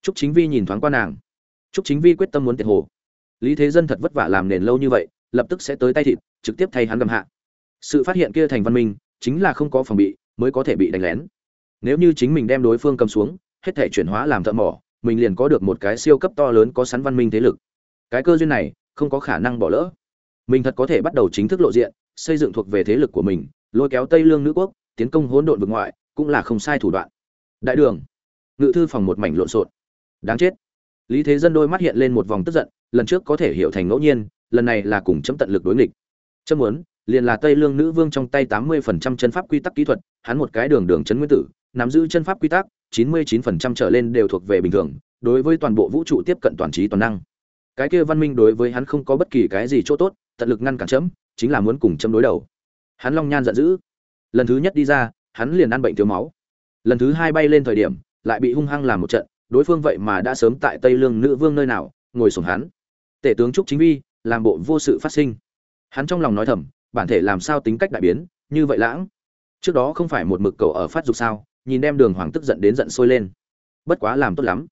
Trúc chính vi nhìn thoáng qua nàng. Trúc chính vi quyết tâm muốn tiệt hồ. Lý thế dân thật vất vả làm nền lâu như vậy, lập tức sẽ tới tay thịt, trực tiếp thay hắn gầm hạ. Sự phát hiện kia thành văn minh, chính là không có phòng bị, mới có thể bị đánh lén. Nếu như chính mình đem đối phương cầm xuống, hết thể chuyển hóa làm thợ mỏ, mình liền có được một cái siêu cấp to lớn có sắn văn minh thế lực. Cái cơ duyên này, không có khả năng bỏ lỡ. Mình thật có thể bắt đầu chính thức lộ diện, xây dựng thuộc về thế lực của mình, lôi kéo tây lương nữ quốc, tiến công hỗn độn vực ngoại, cũng là không sai thủ đoạn. Đại đường ngự thư phòng một mảnh lộn xộn. Đáng chết. Lý thế dân đôi mắt hiện lên một vòng tức giận, lần trước có thể hiểu thành ngẫu nhiên, lần này là cùng chấm tận lực đối nghịch. Chấm muốn, liền là tây lương nữ vương trong tay tám mươi phần trăm chân pháp quy tắc kỹ thuật, hắn một cái đường đường chấn nguyên tử, nắm giữ chân pháp quy tắc, chín mươi chín phần trăm trở lên đều thuộc về bình thường, đối với toàn bộ vũ trụ tiếp cận toàn trí toàn năng. Cái kia văn minh đối với hắn không có bất kỳ cái gì chỗ tốt, tận lực ngăn cản chấm, chính là muốn cùng chấm đối đầu. Hắn long nhan giận dữ. Lần thứ nhất đi ra, hắn liền ăn bệnh thiếu máu. Lần thứ hai bay lên thời điểm lại bị hung hăng làm một trận, đối phương vậy mà đã sớm tại tây lương nữ vương nơi nào, ngồi sổn hắn. Tể tướng trúc chính vi, làm bộ vô sự phát sinh. Hắn trong lòng nói thầm, bản thể làm sao tính cách đại biến, như vậy lãng. Trước đó không phải một mực cầu ở phát dục sao, nhìn đem đường hoàng tức giận đến giận sôi lên. Bất quá làm tốt lắm.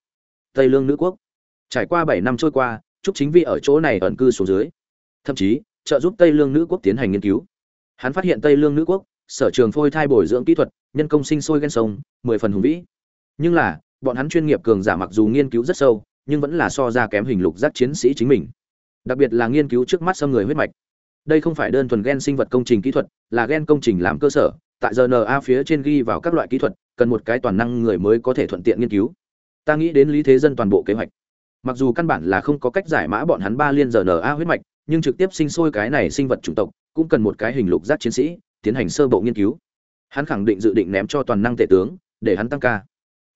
Tây lương nữ quốc. Trải qua bảy năm trôi qua, trúc chính vi ở chỗ này ẩn cư xuống dưới. Thậm chí, trợ giúp tây lương nữ quốc tiến hành nghiên cứu. Hắn phát hiện tây lương nữ quốc, sở trường phôi thai bồi dưỡng kỹ thuật, nhân công sinh sôi ghen sông, mười phần hùng vĩ nhưng là, bọn hắn chuyên nghiệp cường giả mặc dù nghiên cứu rất sâu, nhưng vẫn là so ra kém hình lục giác chiến sĩ chính mình. Đặc biệt là nghiên cứu trước mắt xâm người huyết mạch. Đây không phải đơn thuần gen sinh vật công trình kỹ thuật, là gen công trình làm cơ sở, tại rna phía trên ghi vào các loại kỹ thuật, cần một cái toàn năng người mới có thể thuận tiện nghiên cứu. Ta nghĩ đến lý thế dân toàn bộ kế hoạch. Mặc dù căn bản là không có cách giải mã bọn hắn ba liên rna huyết mạch, nhưng trực tiếp sinh sôi cái này sinh vật chủng tộc, cũng cần một cái hình lục giác chiến sĩ, tiến hành sơ bộ nghiên cứu. Hắn khẳng định dự định ném cho toàn năng tể tướng, để hắn tăng ca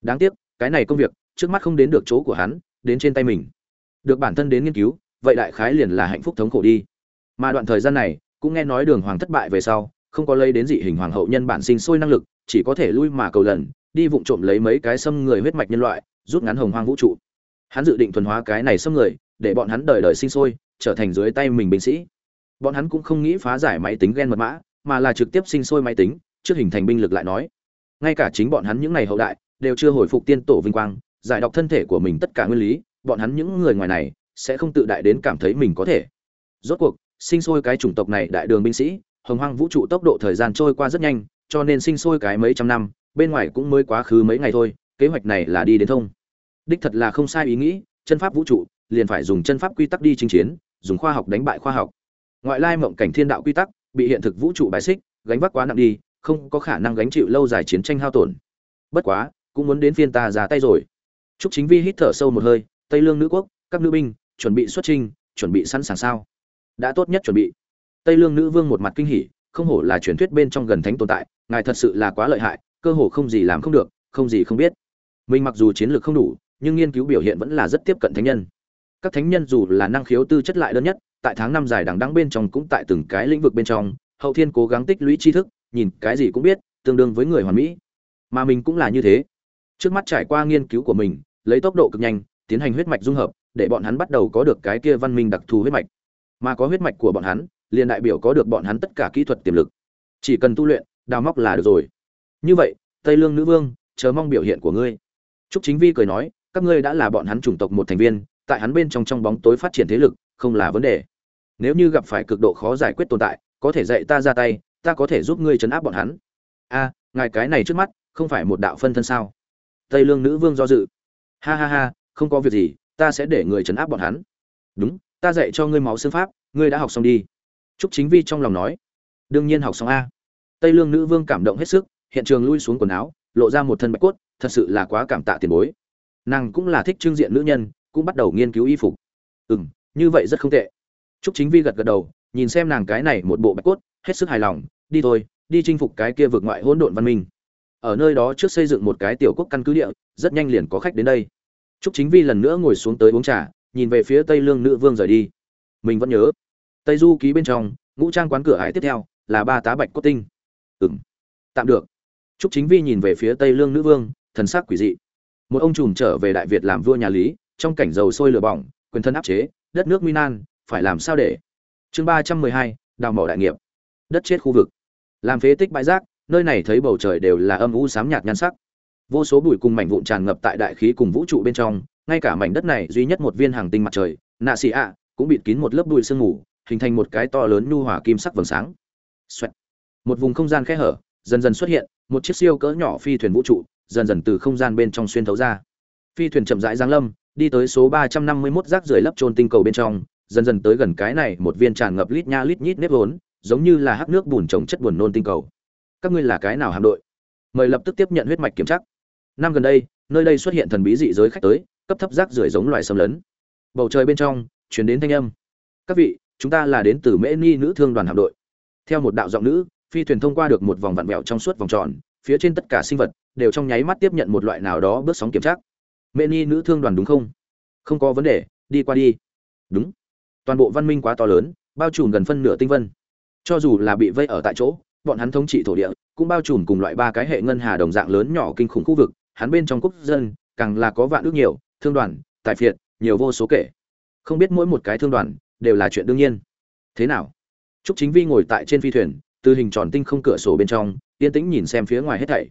đáng tiếc, cái này công việc, trước mắt không đến được chỗ của hắn, đến trên tay mình. Được bản thân đến nghiên cứu, vậy đại khái liền là hạnh phúc thống khổ đi. Mà đoạn thời gian này, cũng nghe nói đường hoàng thất bại về sau, không có lấy đến dị hình hoàng hậu nhân bản sinh sôi năng lực, chỉ có thể lui mà cầu lần, đi vụng trộm lấy mấy cái xâm người huyết mạch nhân loại, rút ngắn hồng hoang vũ trụ. Hắn dự định thuần hóa cái này xâm người, để bọn hắn đời đời sinh sôi, trở thành dưới tay mình binh sĩ. Bọn hắn cũng không nghĩ phá giải máy tính gen mật mã, mà là trực tiếp sinh sôi máy tính, trước hình thành binh lực lại nói. Ngay cả chính bọn hắn những ngày hậu đại đều chưa hồi phục tiên tổ vinh quang, giải đọc thân thể của mình tất cả nguyên lý, bọn hắn những người ngoài này sẽ không tự đại đến cảm thấy mình có thể. Rốt cuộc, sinh sôi cái chủng tộc này đại đường binh sĩ, hồng hoang vũ trụ tốc độ thời gian trôi qua rất nhanh, cho nên sinh sôi cái mấy trăm năm, bên ngoài cũng mới quá khứ mấy ngày thôi, kế hoạch này là đi đến thông. Đích thật là không sai ý nghĩ, chân pháp vũ trụ, liền phải dùng chân pháp quy tắc đi chinh chiến, dùng khoa học đánh bại khoa học. Ngoại lai mộng cảnh thiên đạo quy tắc, bị hiện thực vũ trụ bài xích, gánh vác quá nặng đi, không có khả năng gánh chịu lâu dài chiến tranh hao tổn. Bất quá cũng muốn đến phiên ta ra tay rồi Trúc Chính Vi hít thở sâu một hơi, Tây Lương nữ quốc, các nữ binh, chuẩn bị xuất trình, chuẩn bị sẵn sàng sao? Đã tốt nhất chuẩn bị. Tây Lương nữ vương một mặt kinh hỉ, không hổ là truyền thuyết bên trong gần thánh tồn tại, ngài thật sự là quá lợi hại, cơ hồ không gì làm không được, không gì không biết. Mình mặc dù chiến lược không đủ, nhưng nghiên cứu biểu hiện vẫn là rất tiếp cận thánh nhân. Các thánh nhân dù là năng khiếu tư chất lại đơn nhất, tại tháng năm dài đằng đẵng bên trong cũng tại từng cái lĩnh vực bên trong, hậu thiên cố gắng tích lũy tri thức, nhìn cái gì cũng biết, tương đương với người hoàn mỹ. Mà mình cũng là như thế. Trước mắt trải qua nghiên cứu của mình, lấy tốc độ cực nhanh, tiến hành huyết mạch dung hợp, để bọn hắn bắt đầu có được cái kia văn minh đặc thù huyết mạch. Mà có huyết mạch của bọn hắn, liền đại biểu có được bọn hắn tất cả kỹ thuật tiềm lực. Chỉ cần tu luyện, đào móc là được rồi. Như vậy, Tây Lương nữ vương, chờ mong biểu hiện của ngươi. Trúc Chính Vi cười nói, các ngươi đã là bọn hắn chủng tộc một thành viên, tại hắn bên trong trong bóng tối phát triển thế lực, không là vấn đề. Nếu như gặp phải cực độ khó giải quyết tồn tại, có thể dạy ta ra tay, ta có thể giúp ngươi trấn áp bọn hắn. A, ngài cái này trước mắt, không phải một đạo phân thân sao? Tây Lương nữ vương do dự. Ha ha ha, không có việc gì, ta sẽ để người chấn áp bọn hắn. Đúng, ta dạy cho ngươi máu xương pháp, ngươi đã học xong đi. Trúc chính vi trong lòng nói. Đương nhiên học xong a. Tây lương nữ vương cảm động hết sức, hiện trường lui xuống quần áo, lộ ra một thân bạch cốt, thật sự là quá cảm tạ tiền bối. Nàng cũng là thích trưng diện nữ nhân, cũng bắt đầu nghiên cứu y phục. Ừ m như vậy rất không tệ. Trúc chính vi gật gật đầu, nhìn xem nàng cái này một bộ bạch cốt, hết sức hài lòng, đi thôi, đi chinh phục cái kia vượt ngoại hỗn độn văn minh ở nơi đó trước xây dựng một cái tiểu quốc căn cứ địa rất nhanh liền có khách đến đây Trúc Chính Vi lần nữa ngồi xuống tới uống trà, nhìn về phía Tây Lương nữ vương rời đi. Mình vẫn nhớ, Tây Du ký bên trong, ngũ trang quán cửa hải tiếp theo là ba tá bạch cốt tinh. Ừm, tạm được. Trúc Chính Vi nhìn về phía Tây Lương nữ vương, thần sắc quỷ dị. Một ông trùm trở về Đại Việt làm vua nhà Lý, trong cảnh dầu sôi lửa bỏng, quyền thân áp chế, đất nước nguy nan, phải làm sao để? Chương ba trăm mười hai, đào mỏ đại nghiệp. Đất chết khu vực. Làm phế tích bãi rác, nơi này thấy bầu trời đều là âm u xám nhạt nhan sắc. Vô số bụi cùng mảnh vụn tràn ngập tại đại khí cùng vũ trụ bên trong, ngay cả mảnh đất này duy nhất một viên hàng tinh mặt trời, nạ xì ạ, cũng bịt kín một lớp bụi sương mù, hình thành một cái to lớn nhu hòa kim sắc vầng sáng. Xoẹt. một vùng không gian khe hở, dần dần xuất hiện, một chiếc siêu cỡ nhỏ phi thuyền vũ trụ, dần dần từ không gian bên trong xuyên thấu ra. Phi thuyền chậm rãi giáng lâm, đi tới số ba trăm năm mươi 351 rác rưởi lấp trôn tinh cầu bên trong, dần dần tới gần cái này một viên tràn ngập lít nha lít nhít nếp vốn, giống như là hắc nước bùn trồng chất buồn nôn tinh cầu các ngươi là cái nào hạm đội? Mời lập tức tiếp nhận huyết mạch kiểm tra. Năm gần đây, nơi đây xuất hiện thần bí dị giới khách tới, cấp thấp rác rưởi giống loài xâm lấn. Bầu trời bên trong, truyền đến thanh âm. Các vị, chúng ta là đến từ mễ ni nữ thương đoàn hạm đội. Theo một đạo giọng nữ, phi thuyền thông qua được một vòng vặn vẹo trong suốt vòng tròn, phía trên tất cả sinh vật đều trong nháy mắt tiếp nhận một loại nào đó bước sóng kiểm tra. Mễ ni nữ thương đoàn đúng không? Không có vấn đề, đi qua đi. Đúng. Toàn bộ văn minh quá to lớn, bao trùm gần phân nửa tinh vân. Cho dù là bị vây ở tại chỗ bọn hắn thống trị thổ địa, cũng bao trùm cùng loại ba cái hệ ngân hà đồng dạng lớn nhỏ kinh khủng khu vực, hắn bên trong quốc dân, càng là có vạn ước nhiều, thương đoàn, tài phiệt, nhiều vô số kể. Không biết mỗi một cái thương đoàn, đều là chuyện đương nhiên. Thế nào? Trúc chính vi ngồi tại trên phi thuyền từ hình tròn tinh không cửa sổ bên trong, yên tĩnh nhìn xem phía ngoài hết thảy.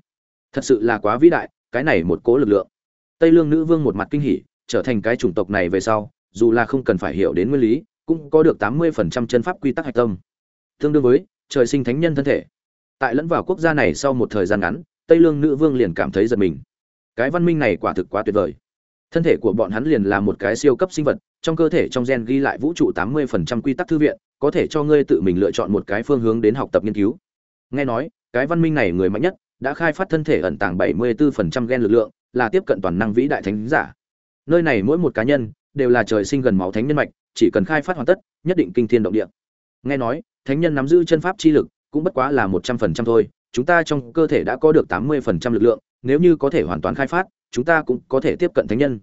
Thật sự là quá vĩ đại, cái này một cố lực lượng. Tây lương nữ vương một mặt kinh hỉ, trở thành cái chủng tộc này về sau, dù là không cần phải hiểu đến nguyên lý, cũng có được tám mươi phần trăm chân pháp quy tắc hạch tâm. Tương đương với trời sinh thánh nhân thân thể. Tại lẫn vào quốc gia này sau một thời gian ngắn, tây lương nữ vương liền cảm thấy giật mình. Cái văn minh này quả thực quá tuyệt vời. Thân thể của bọn hắn liền là một cái siêu cấp sinh vật, trong cơ thể trong gen ghi lại vũ trụ tám mươi phần trăm quy tắc thư viện, có thể cho ngươi tự mình lựa chọn một cái phương hướng đến học tập nghiên cứu. Nghe nói, cái văn minh này người mạnh nhất, đã khai phát thân thể ẩn tàng bảy mươi 74% gen lực lượng, là tiếp cận toàn năng vĩ đại thánh giả. Nơi này mỗi một cá nhân, đều là trời sinh gần máu thánh nhân mạch, chỉ cần khai phát hoàn tất, nhất định kinh thiên động địa. Nghe nói thánh nhân nắm giữ chân pháp chi lực, cũng bất quá là một trăm phần trăm thôi, chúng ta trong cơ thể đã có được tám mươi phần trăm lực lượng, nếu như có thể hoàn toàn khai phát, chúng ta cũng có thể tiếp cận thánh nhân.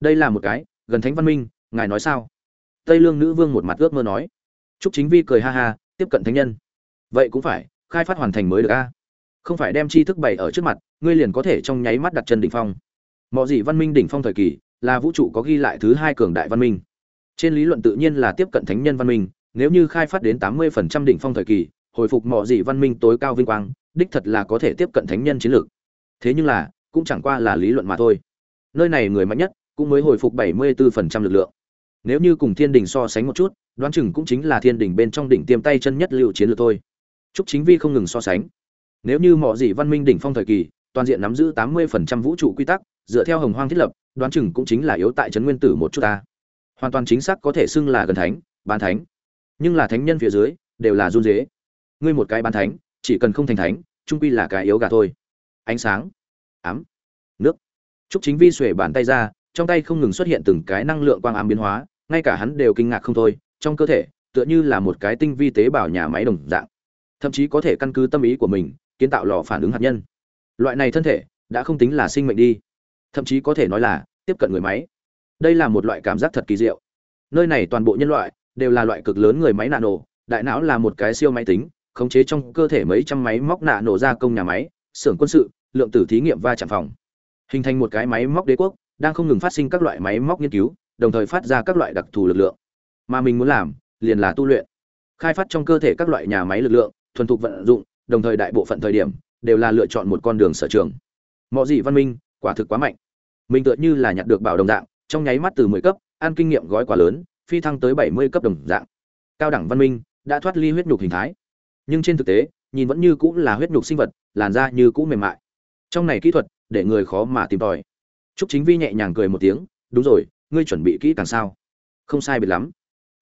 Đây là một cái, gần thánh văn minh, ngài nói sao? Tây lương nữ vương một mặt ước mơ nói. Trúc chính vi cười ha ha, tiếp cận thánh nhân. Vậy cũng phải, khai phát hoàn thành mới được a. Không phải đem tri thức bày ở trước mặt, ngươi liền có thể trong nháy mắt đặt chân đỉnh phong. Mọi gì văn minh đỉnh phong thời kỳ, là vũ trụ có ghi lại thứ hai cường đại văn minh. Trên lý luận tự nhiên là tiếp cận thánh nhân văn minh nếu như khai phát đến tám mươi phần trăm đỉnh phong thời kỳ, hồi phục mọi gì văn minh tối cao vinh quang, đích thật là có thể tiếp cận thánh nhân chiến lược. Thế nhưng là, cũng chẳng qua là lý luận mà thôi. Nơi này người mạnh nhất, cũng mới hồi phục bảy mươi 74% lực lượng. Nếu như cùng thiên đình so sánh một chút, đoán chừng cũng chính là thiên đình bên trong đỉnh tiêm tay chân nhất liệu chiến lược thôi. Chúc chính vi không ngừng so sánh. Nếu như mọi gì văn minh đỉnh phong thời kỳ, toàn diện nắm giữ tám mươi phần trăm vũ trụ quy tắc, dựa theo hồng hoang thiết lập, đoán chừng cũng chính là yếu tại trấn nguyên tử một chút ta. Hoàn toàn chính xác có thể xưng là gần thánh, bán thánh nhưng là thánh nhân phía dưới đều là run dế. Ngươi một cái bán thánh, chỉ cần không thành thánh, trung quy là cái yếu gà thôi. Ánh sáng, ám, nước. Trúc chính vi xuể bàn tay ra, trong tay không ngừng xuất hiện từng cái năng lượng quang ám biến hóa, ngay cả hắn đều kinh ngạc không thôi, trong cơ thể, tựa như là một cái tinh vi tế bào nhà máy đồng dạng. Thậm chí có thể căn cứ tâm ý của mình, kiến tạo lò phản ứng hạt nhân. Loại này thân thể, đã không tính là sinh mệnh đi. Thậm chí có thể nói là, tiếp cận người máy. Đây là một loại cảm giác thật kỳ diệu. Nơi này toàn bộ nhân loại đều là loại cực lớn người máy nano, đại não là một cái siêu máy tính, khống chế trong cơ thể mấy trăm máy móc nạ nổ ra công nhà máy, xưởng quân sự, lượng tử thí nghiệm va chạm phòng. Hình thành một cái máy móc đế quốc, đang không ngừng phát sinh các loại máy móc nghiên cứu, đồng thời phát ra các loại đặc thù lực lượng. Mà mình muốn làm, liền là tu luyện. Khai phát trong cơ thể các loại nhà máy lực lượng, thuần thục vận dụng, đồng thời đại bộ phận thời điểm, đều là lựa chọn một con đường sở trường. Mọi gì văn minh, quả thực quá mạnh. Mình tựa như là nhặt được bảo đồng dạng, trong nháy mắt từ mười cấp, ăn kinh nghiệm gói quá lớn phi thăng tới bảy mươi cấp đồng dạng cao đẳng văn minh đã thoát ly huyết nhục hình thái nhưng trên thực tế nhìn vẫn như cũng là huyết nhục sinh vật làn da như cũ mềm mại trong này kỹ thuật để người khó mà tìm tòi Trúc Chính Vi nhẹ nhàng cười một tiếng, "Đúng rồi, ngươi chuẩn bị kỹ càng sao?" "Không sai biệt lắm."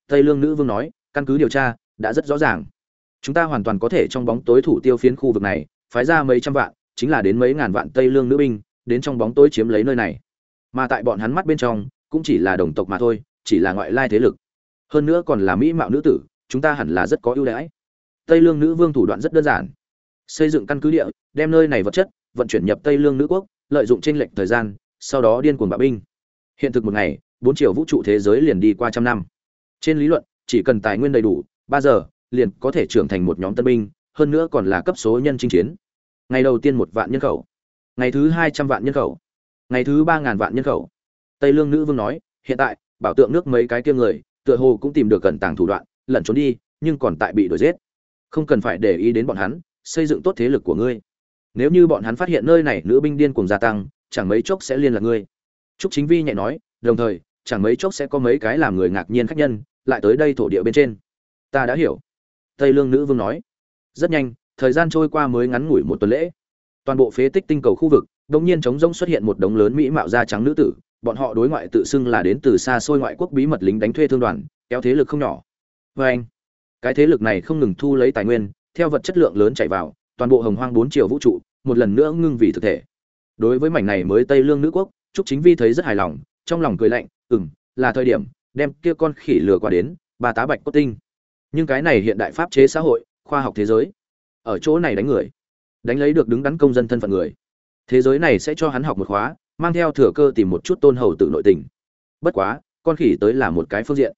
Tây Lương nữ vương nói, "Căn cứ điều tra, đã rất rõ ràng. Chúng ta hoàn toàn có thể trong bóng tối thủ tiêu phiến khu vực này, phái ra mấy trăm vạn, chính là đến mấy ngàn vạn Tây Lương nữ binh, đến trong bóng tối chiếm lấy nơi này. Mà tại bọn hắn mắt bên trong, cũng chỉ là đồng tộc mà thôi, chỉ là ngoại lai thế lực. Hơn nữa còn là mỹ mạo nữ tử, chúng ta hẳn là rất có ưu đãi." Tây Lương nữ vương thủ đoạn rất đơn giản. Xây dựng căn cứ địa, đem nơi này vật chất vận chuyển nhập Tây Lương nữ quốc, lợi dụng chênh lệch thời gian, sau đó điên cuồng bạo binh. Hiện thực một ngày, bốn triệu vũ trụ thế giới liền đi qua trăm năm. Trên lý luận, chỉ cần tài nguyên đầy đủ, ba giờ liền có thể trưởng thành một nhóm tân binh, hơn nữa còn là cấp số nhân chinh chiến. Ngày đầu tiên một vạn nhân khẩu, ngày thứ hai trăm vạn nhân khẩu, ngày thứ ba ngàn vạn nhân khẩu. Tây Lương nữ vương nói, hiện tại, bảo tượng nước mấy cái kia người, tựa hồ cũng tìm được cẩn tàng thủ đoạn, lẩn trốn đi, nhưng còn tại bị đuổi giết. Không cần phải để ý đến bọn hắn, xây dựng tốt thế lực của ngươi. Nếu như bọn hắn phát hiện nơi này nữ binh điên cuồng gia tăng, chẳng mấy chốc sẽ liên lạc ngươi. Trúc chính vi nhẹ nói đồng thời chẳng mấy chốc sẽ có mấy cái làm người ngạc nhiên khách nhân lại tới đây thổ địa bên trên. Ta đã hiểu. Tây lương nữ vương nói. Rất nhanh thời gian trôi qua mới ngắn ngủi một tuần lễ. Toàn bộ phế tích tinh cầu khu vực đột nhiên trống rỗng xuất hiện một đống lớn mỹ mạo da trắng nữ tử bọn họ đối ngoại tự xưng là đến từ xa xôi ngoại quốc bí mật lính đánh thuê thương đoàn, kéo thế lực không nhỏ. Vê anh. Cái thế lực này không ngừng thu lấy tài nguyên, theo vật chất lượng lớn chạy vào, toàn bộ hồng hoang bốn triệu vũ trụ, một lần nữa ngưng vì thực thể. Đối với mảnh này mới tây lương nữ quốc, trúc chính vi thấy rất hài lòng, trong lòng cười lạnh, ừm, là thời điểm, đem kia con khỉ lừa qua đến bà tá bạch cốt tinh. Nhưng cái này hiện đại pháp chế xã hội, khoa học thế giới, ở chỗ này đánh người, đánh lấy được đứng đắn công dân thân phận người. Thế giới này sẽ cho hắn học một khóa mang theo thừa cơ tìm một chút tôn hầu tự nội tình. Bất quá, con khỉ tới là một cái phương diện.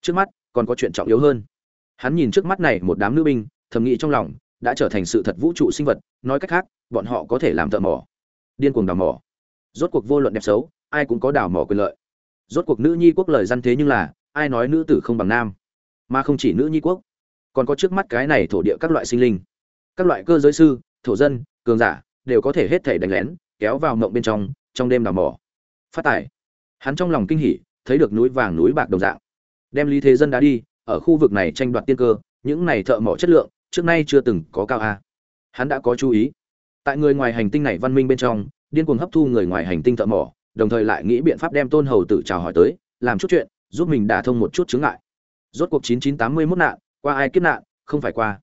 Trước mắt, còn có chuyện trọng yếu hơn. Hắn nhìn trước mắt này một đám nữ binh, thầm nghĩ trong lòng, đã trở thành sự thật vũ trụ sinh vật, nói cách khác, bọn họ có thể làm thợ mỏ. Điên cuồng đào mỏ. Rốt cuộc vô luận đẹp xấu, ai cũng có đào mỏ quyền lợi. Rốt cuộc nữ nhi quốc lời gian thế nhưng là, ai nói nữ tử không bằng nam? Mà không chỉ nữ nhi quốc, còn có trước mắt cái này thổ địa các loại sinh linh. Các loại cơ giới sư, thổ dân, cường giả, đều có thể hết thể đánh lén, kéo vào mộng bên trong trong đêm đào mỏ. Phát tải hắn trong lòng kinh hỉ, thấy được núi vàng núi bạc đồng dạng. Đem lý thế dân đã đi, ở khu vực này tranh đoạt tiên cơ, những này thợ mỏ chất lượng, trước nay chưa từng có cao a. Hắn đã có chú ý. Tại người ngoài hành tinh này văn minh bên trong, điên cuồng hấp thu người ngoài hành tinh thợ mỏ, đồng thời lại nghĩ biện pháp đem tôn hầu tử chào hỏi tới, làm chút chuyện, giúp mình đả thông một chút chướng ngại. Rốt cuộc 9981 nạn, qua ai kiếp nạn, không phải qua.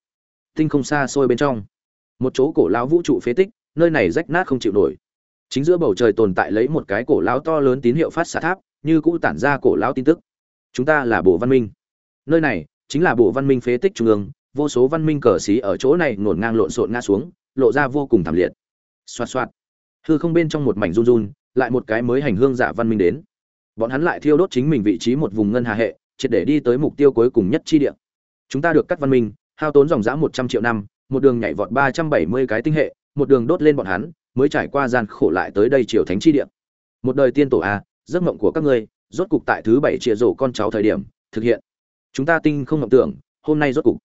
Tinh không xa xôi bên trong. Một chỗ cổ lão vũ trụ phế tích, nơi này rách nát không chịu nổi chính giữa bầu trời tồn tại lấy một cái cổ lão to lớn tín hiệu phát xạ tháp, như cũ tản ra cổ lão tin tức. Chúng ta là bộ văn minh. Nơi này chính là bộ văn minh phế tích trung ương, vô số văn minh cờ xí ở chỗ này ngổn ngang lộn xộn ngã xuống, lộ ra vô cùng thảm liệt. Xoạt xoạt. Hư không bên trong một mảnh run run, lại một cái mới hành hương giả văn minh đến. Bọn hắn lại thiêu đốt chính mình vị trí một vùng ngân hà hệ, triệt để đi tới mục tiêu cuối cùng nhất chi địa. Chúng ta được cắt văn minh, hao tốn dòng dã một trăm triệu năm, một đường nhảy vọt ba trăm bảy mươi cái tinh hệ, một đường đốt lên bọn hắn mới trải qua gian khổ lại tới đây triều thánh chi địa. Một đời tiên tổ a giấc mộng của các ngươi, rốt cục tại thứ bảy chia rổ con cháu thời điểm, thực hiện. Chúng ta tinh không mộng tưởng, hôm nay rốt cục.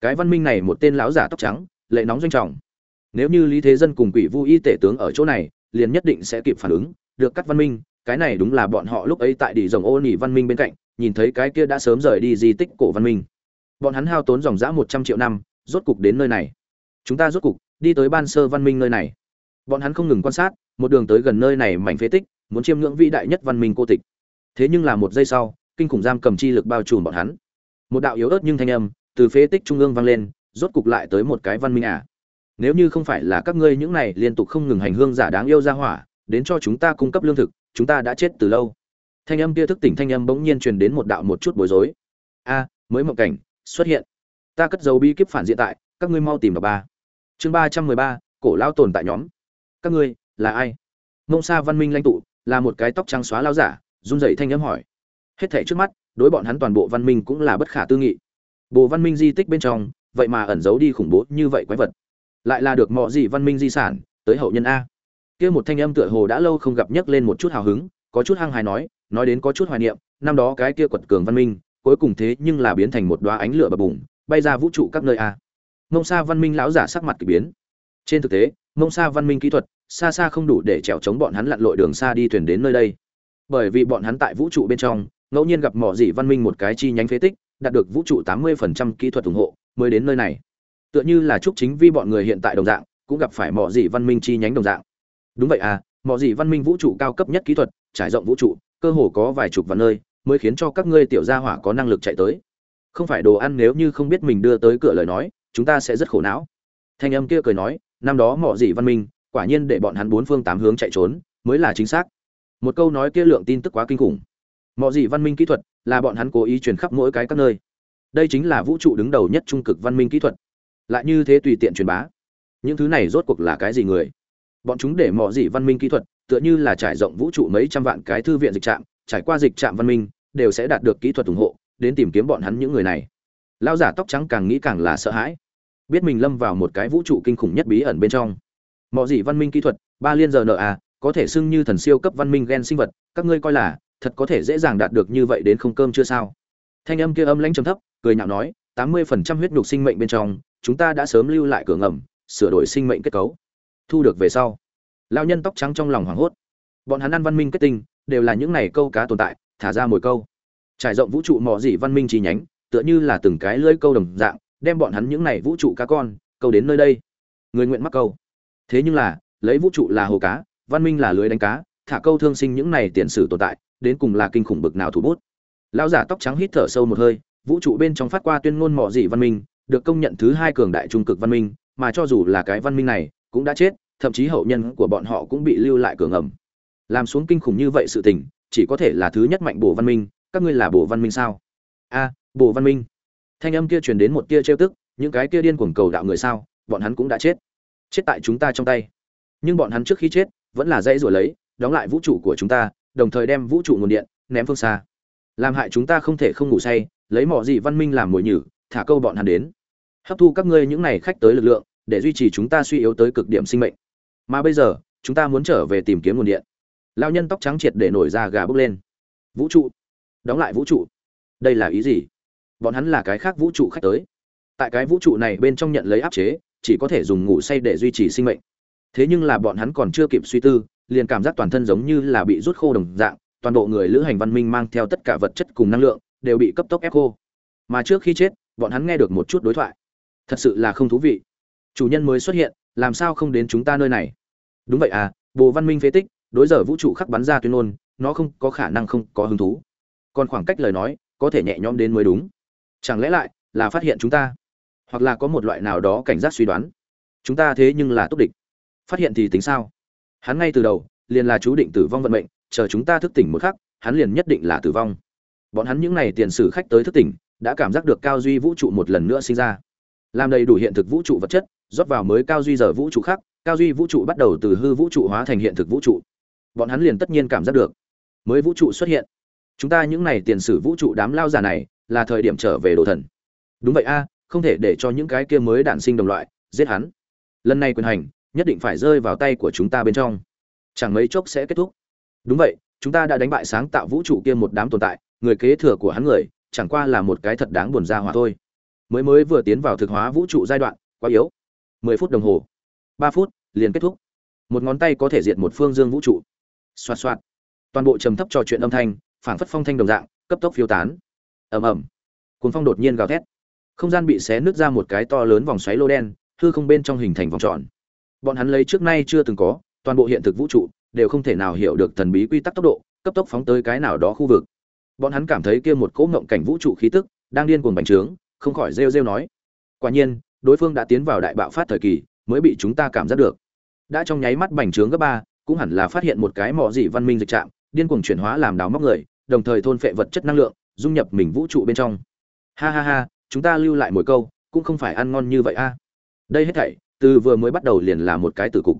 Cái văn minh này một tên lão giả tóc trắng, lệ nóng doanh trọng. Nếu như lý thế dân cùng quỷ vu y tể tướng ở chỗ này, liền nhất định sẽ kịp phản ứng, được cắt văn minh, cái này đúng là bọn họ lúc ấy tại đỉ rồng ô nỉ văn minh bên cạnh, nhìn thấy cái kia đã sớm rời đi di tích cổ văn minh. Bọn hắn hao tốn dòng dã một trăm triệu năm, rốt cục đến nơi này. Chúng ta rốt cục, đi tới ban sơ văn minh nơi này bọn hắn không ngừng quan sát, một đường tới gần nơi này mảnh phế tích, muốn chiêm ngưỡng vĩ đại nhất văn minh cô tịch. Thế nhưng là một giây sau, kinh khủng giam cầm chi lực bao trùm bọn hắn. Một đạo yếu ớt nhưng thanh âm từ phế tích trung ương vang lên, rốt cục lại tới một cái văn minh à. Nếu như không phải là các ngươi những này liên tục không ngừng hành hương giả đáng yêu ra hỏa, đến cho chúng ta cung cấp lương thực, chúng ta đã chết từ lâu. Thanh âm kia thức tỉnh thanh âm bỗng nhiên truyền đến một đạo một chút bối rối. A, mới mộng cảnh, xuất hiện. Ta cất dấu bi kíp phản diện tại, các ngươi mau tìm vào ba. Chương ba trăm mười ba, cổ lao tồn tại nhóm các ngươi, là ai? Mông sa văn minh lãnh tụ, là một cái tóc trắng xóa lao giả, run rẩy thanh âm hỏi. Hết thảy trước mắt, đối bọn hắn toàn bộ văn minh cũng là bất khả tư nghị. Bộ văn minh di tích bên trong, vậy mà ẩn giấu đi khủng bố như vậy quái vật. Lại là được mọi gì văn minh di sản, tới hậu nhân a. Kia một thanh âm tựa hồ đã lâu không gặp nhấc lên một chút hào hứng, có chút hăng hài nói nói đến có chút hoài niệm, năm đó cái kia quật cường văn minh, cuối cùng thế nhưng là biến thành một đoá ánh lửa bập bùng, bay ra vũ trụ các nơi a. Mông sa văn minh lão giả sắc mặt kỳ biến. Trên thực tế, mông sa văn minh kỹ thuật xa xa không đủ để trèo chống bọn hắn lặn lội đường xa đi thuyền đến nơi đây. Bởi vì bọn hắn tại vũ trụ bên trong, ngẫu nhiên gặp mỏ dị văn minh một cái chi nhánh phế tích, đạt được vũ trụ tám mươi phần trăm kỹ thuật ủng hộ, mới đến nơi này. Tựa như là chúc chính vi bọn người hiện tại đồng dạng, cũng gặp phải mỏ dị văn minh chi nhánh đồng dạng. Đúng vậy à mỏ dị văn minh vũ trụ cao cấp nhất kỹ thuật, trải rộng vũ trụ, cơ hồ có vài chục vạn nơi, mới khiến cho các ngươi tiểu gia hỏa có năng lực chạy tới. Không phải đồ ăn nếu như không biết mình đưa tới cửa lời nói, chúng ta sẽ rất khổ não. Thanh âm kia cười nói, năm đó mỏ dị văn minh quả nhiên để bọn hắn bốn phương tám hướng chạy trốn, mới là chính xác. Một câu nói kia lượng tin tức quá kinh khủng. Mọi gì văn minh kỹ thuật là bọn hắn cố ý truyền khắp mỗi cái các nơi. Đây chính là vũ trụ đứng đầu nhất trung cực văn minh kỹ thuật. Lại như thế tùy tiện truyền bá. Những thứ này rốt cuộc là cái gì người? Bọn chúng để mọi gì văn minh kỹ thuật tựa như là trải rộng vũ trụ mấy trăm vạn cái thư viện dịch trạm, trải qua dịch trạm văn minh, đều sẽ đạt được kỹ thuật ủng hộ, đến tìm kiếm bọn hắn những người này. Lao giả tóc trắng càng nghĩ càng là sợ hãi. Biết mình lâm vào một cái vũ trụ kinh khủng nhất bí ẩn bên trong mọi gì văn minh kỹ thuật, ba liên giờ nợ à có thể xưng như thần siêu cấp văn minh gen sinh vật, các ngươi coi là, thật có thể dễ dàng đạt được như vậy đến không cơm chưa sao? Thanh âm kia âm lãnh trầm thấp, cười nhạo nói, tám mươi phần trăm huyết nhục sinh mệnh bên trong, chúng ta đã sớm lưu lại cửa ngầm, sửa đổi sinh mệnh kết cấu. Thu được về sau lao nhân tóc trắng trong lòng hoảng hốt. Bọn hắn ăn văn minh kết tinh, đều là những này câu cá tồn tại, thả ra mồi câu. Trải rộng vũ trụ mò dị văn minh chi nhánh, tựa như là từng cái lưỡi câu đồng dạng, đem bọn hắn những này vũ trụ cá con, câu đến nơi đây. Người nguyện mắc câu thế nhưng là, lấy vũ trụ là hồ cá, văn minh là lưới đánh cá, thả câu thương sinh những này tiền sử tồn tại, đến cùng là kinh khủng bực nào thủ bút. Lão giả tóc trắng hít thở sâu một hơi, vũ trụ bên trong phát qua tuyên ngôn mọ dị văn minh, được công nhận thứ hai cường đại trung cực văn minh, mà cho dù là cái văn minh này, cũng đã chết, thậm chí hậu nhân của bọn họ cũng bị lưu lại cường ẩm làm xuống kinh khủng như vậy sự tình, chỉ có thể là thứ nhất mạnh bổ văn minh, các ngươi là bổ văn minh sao? A, bổ văn minh. Thanh âm kia truyền đến một tia trêu tức, những cái kia điên cuồng cầu đạo người sao, bọn hắn cũng đã chết chết tại chúng ta trong tay. Nhưng bọn hắn trước khi chết vẫn là dây rồi lấy, đóng lại vũ trụ của chúng ta, đồng thời đem vũ trụ nguồn điện ném phương xa. Làm hại chúng ta không thể không ngủ say, lấy mỏ gì văn minh làm mồi nhử, thả câu bọn hắn đến. Hấp thu các ngươi những này khách tới lực lượng, để duy trì chúng ta suy yếu tới cực điểm sinh mệnh. Mà bây giờ, chúng ta muốn trở về tìm kiếm nguồn điện. Lao nhân tóc trắng triệt để nổi ra gà bốc lên. Vũ trụ. Đóng lại vũ trụ. Đây là ý gì? Bọn hắn là cái khác vũ trụ khách tới. Tại cái vũ trụ này bên trong nhận lấy áp chế chỉ có thể dùng ngủ say để duy trì sinh mệnh. Thế nhưng là bọn hắn còn chưa kịp suy tư, liền cảm giác toàn thân giống như là bị rút khô đồng dạng, toàn bộ người lữ hành văn minh mang theo tất cả vật chất cùng năng lượng, đều bị cấp tốc ép khô. Mà trước khi chết, bọn hắn nghe được một chút đối thoại. Thật sự là không thú vị. Chủ nhân mới xuất hiện, làm sao không đến chúng ta nơi này? Đúng vậy à bồ văn minh phế tích, đối giờ vũ trụ khắc bắn ra tuyên ngôn, nó không có khả năng không có hứng thú. Còn khoảng cách lời nói, có thể nhẹ nhõm đến mới đúng. Chẳng lẽ lại là phát hiện chúng ta? Hoặc là có một loại nào đó cảnh giác suy đoán. Chúng ta thế nhưng là túc địch. Phát hiện thì tính sao? Hắn ngay từ đầu, liền là chú định tử vong vận mệnh, chờ chúng ta thức tỉnh một khắc, hắn liền nhất định là tử vong. Bọn hắn những n à y tiền sử khách tới thức tỉnh, đã cảm giác được cao duy vũ trụ một lần nữa sinh ra. Làm đầy đủ hiện thực vũ trụ vật chất, rót vào mới cao duy giờ vũ trụ khác, cao duy vũ trụ bắt đầu từ hư vũ trụ hóa thành hiện thực vũ trụ. Bọn hắn liền tất nhiên cảm giác được. Mới vũ trụ xuất hiện. Chúng ta những n à y tiền sử vũ trụ đám lao già này, là thời điểm trở về đồ thần. Đúng vậy a không thể để cho những cái kia mới đản sinh đồng loại giết hắn. Lần này quyền hành, nhất định phải rơi vào tay của chúng ta bên trong. Chẳng mấy chốc sẽ kết thúc. Đúng vậy, chúng ta đã đánh bại sáng tạo vũ trụ kia một đám tồn tại, người kế thừa của hắn người, chẳng qua là một cái thật đáng buồn ra hỏa thôi. Mới mới vừa tiến vào thực hóa vũ trụ giai đoạn, quá yếu. Mười phút đồng hồ. Ba phút, liền kết thúc. Một ngón tay có thể diệt một phương dương vũ trụ. Xoạt xoạt. Toàn bộ trầm thấp trò chuyện âm thanh, phảng phất phong thanh đồng dạng, cấp tốc phiêu tán. Ầm ầm. Cuốn phong đột nhiên gào thét không gian bị xé nứt ra một cái to lớn vòng xoáy lô đen, hư không bên trong hình thành vòng tròn. Bọn hắn lấy trước nay chưa từng có, toàn bộ hiện thực vũ trụ, đều không thể nào hiểu được thần bí quy tắc tốc độ, cấp tốc phóng tới cái nào đó khu vực. Bọn hắn cảm thấy kia một cỗ ngộng cảnh vũ trụ khí tức, đang điên cuồng bành trướng, không khỏi rêu rêu nói. Quả nhiên, đối phương đã tiến vào đại bạo phát thời kỳ, mới bị chúng ta cảm giác được. Đã trong nháy mắt bành trướng gấp ba, cũng hẳn là phát hiện một cái mỏ dị văn minh dịch trạng điên cuồng chuyển hóa làm đào móc người, đồng thời thôn phệ vật chất năng lượng, dung nhập mình vũ trụ bên trong. Ha ha ha chúng ta lưu lại mỗi câu, cũng không phải ăn ngon như vậy a. Đây hết thảy, từ vừa mới bắt đầu liền là một cái tử cục.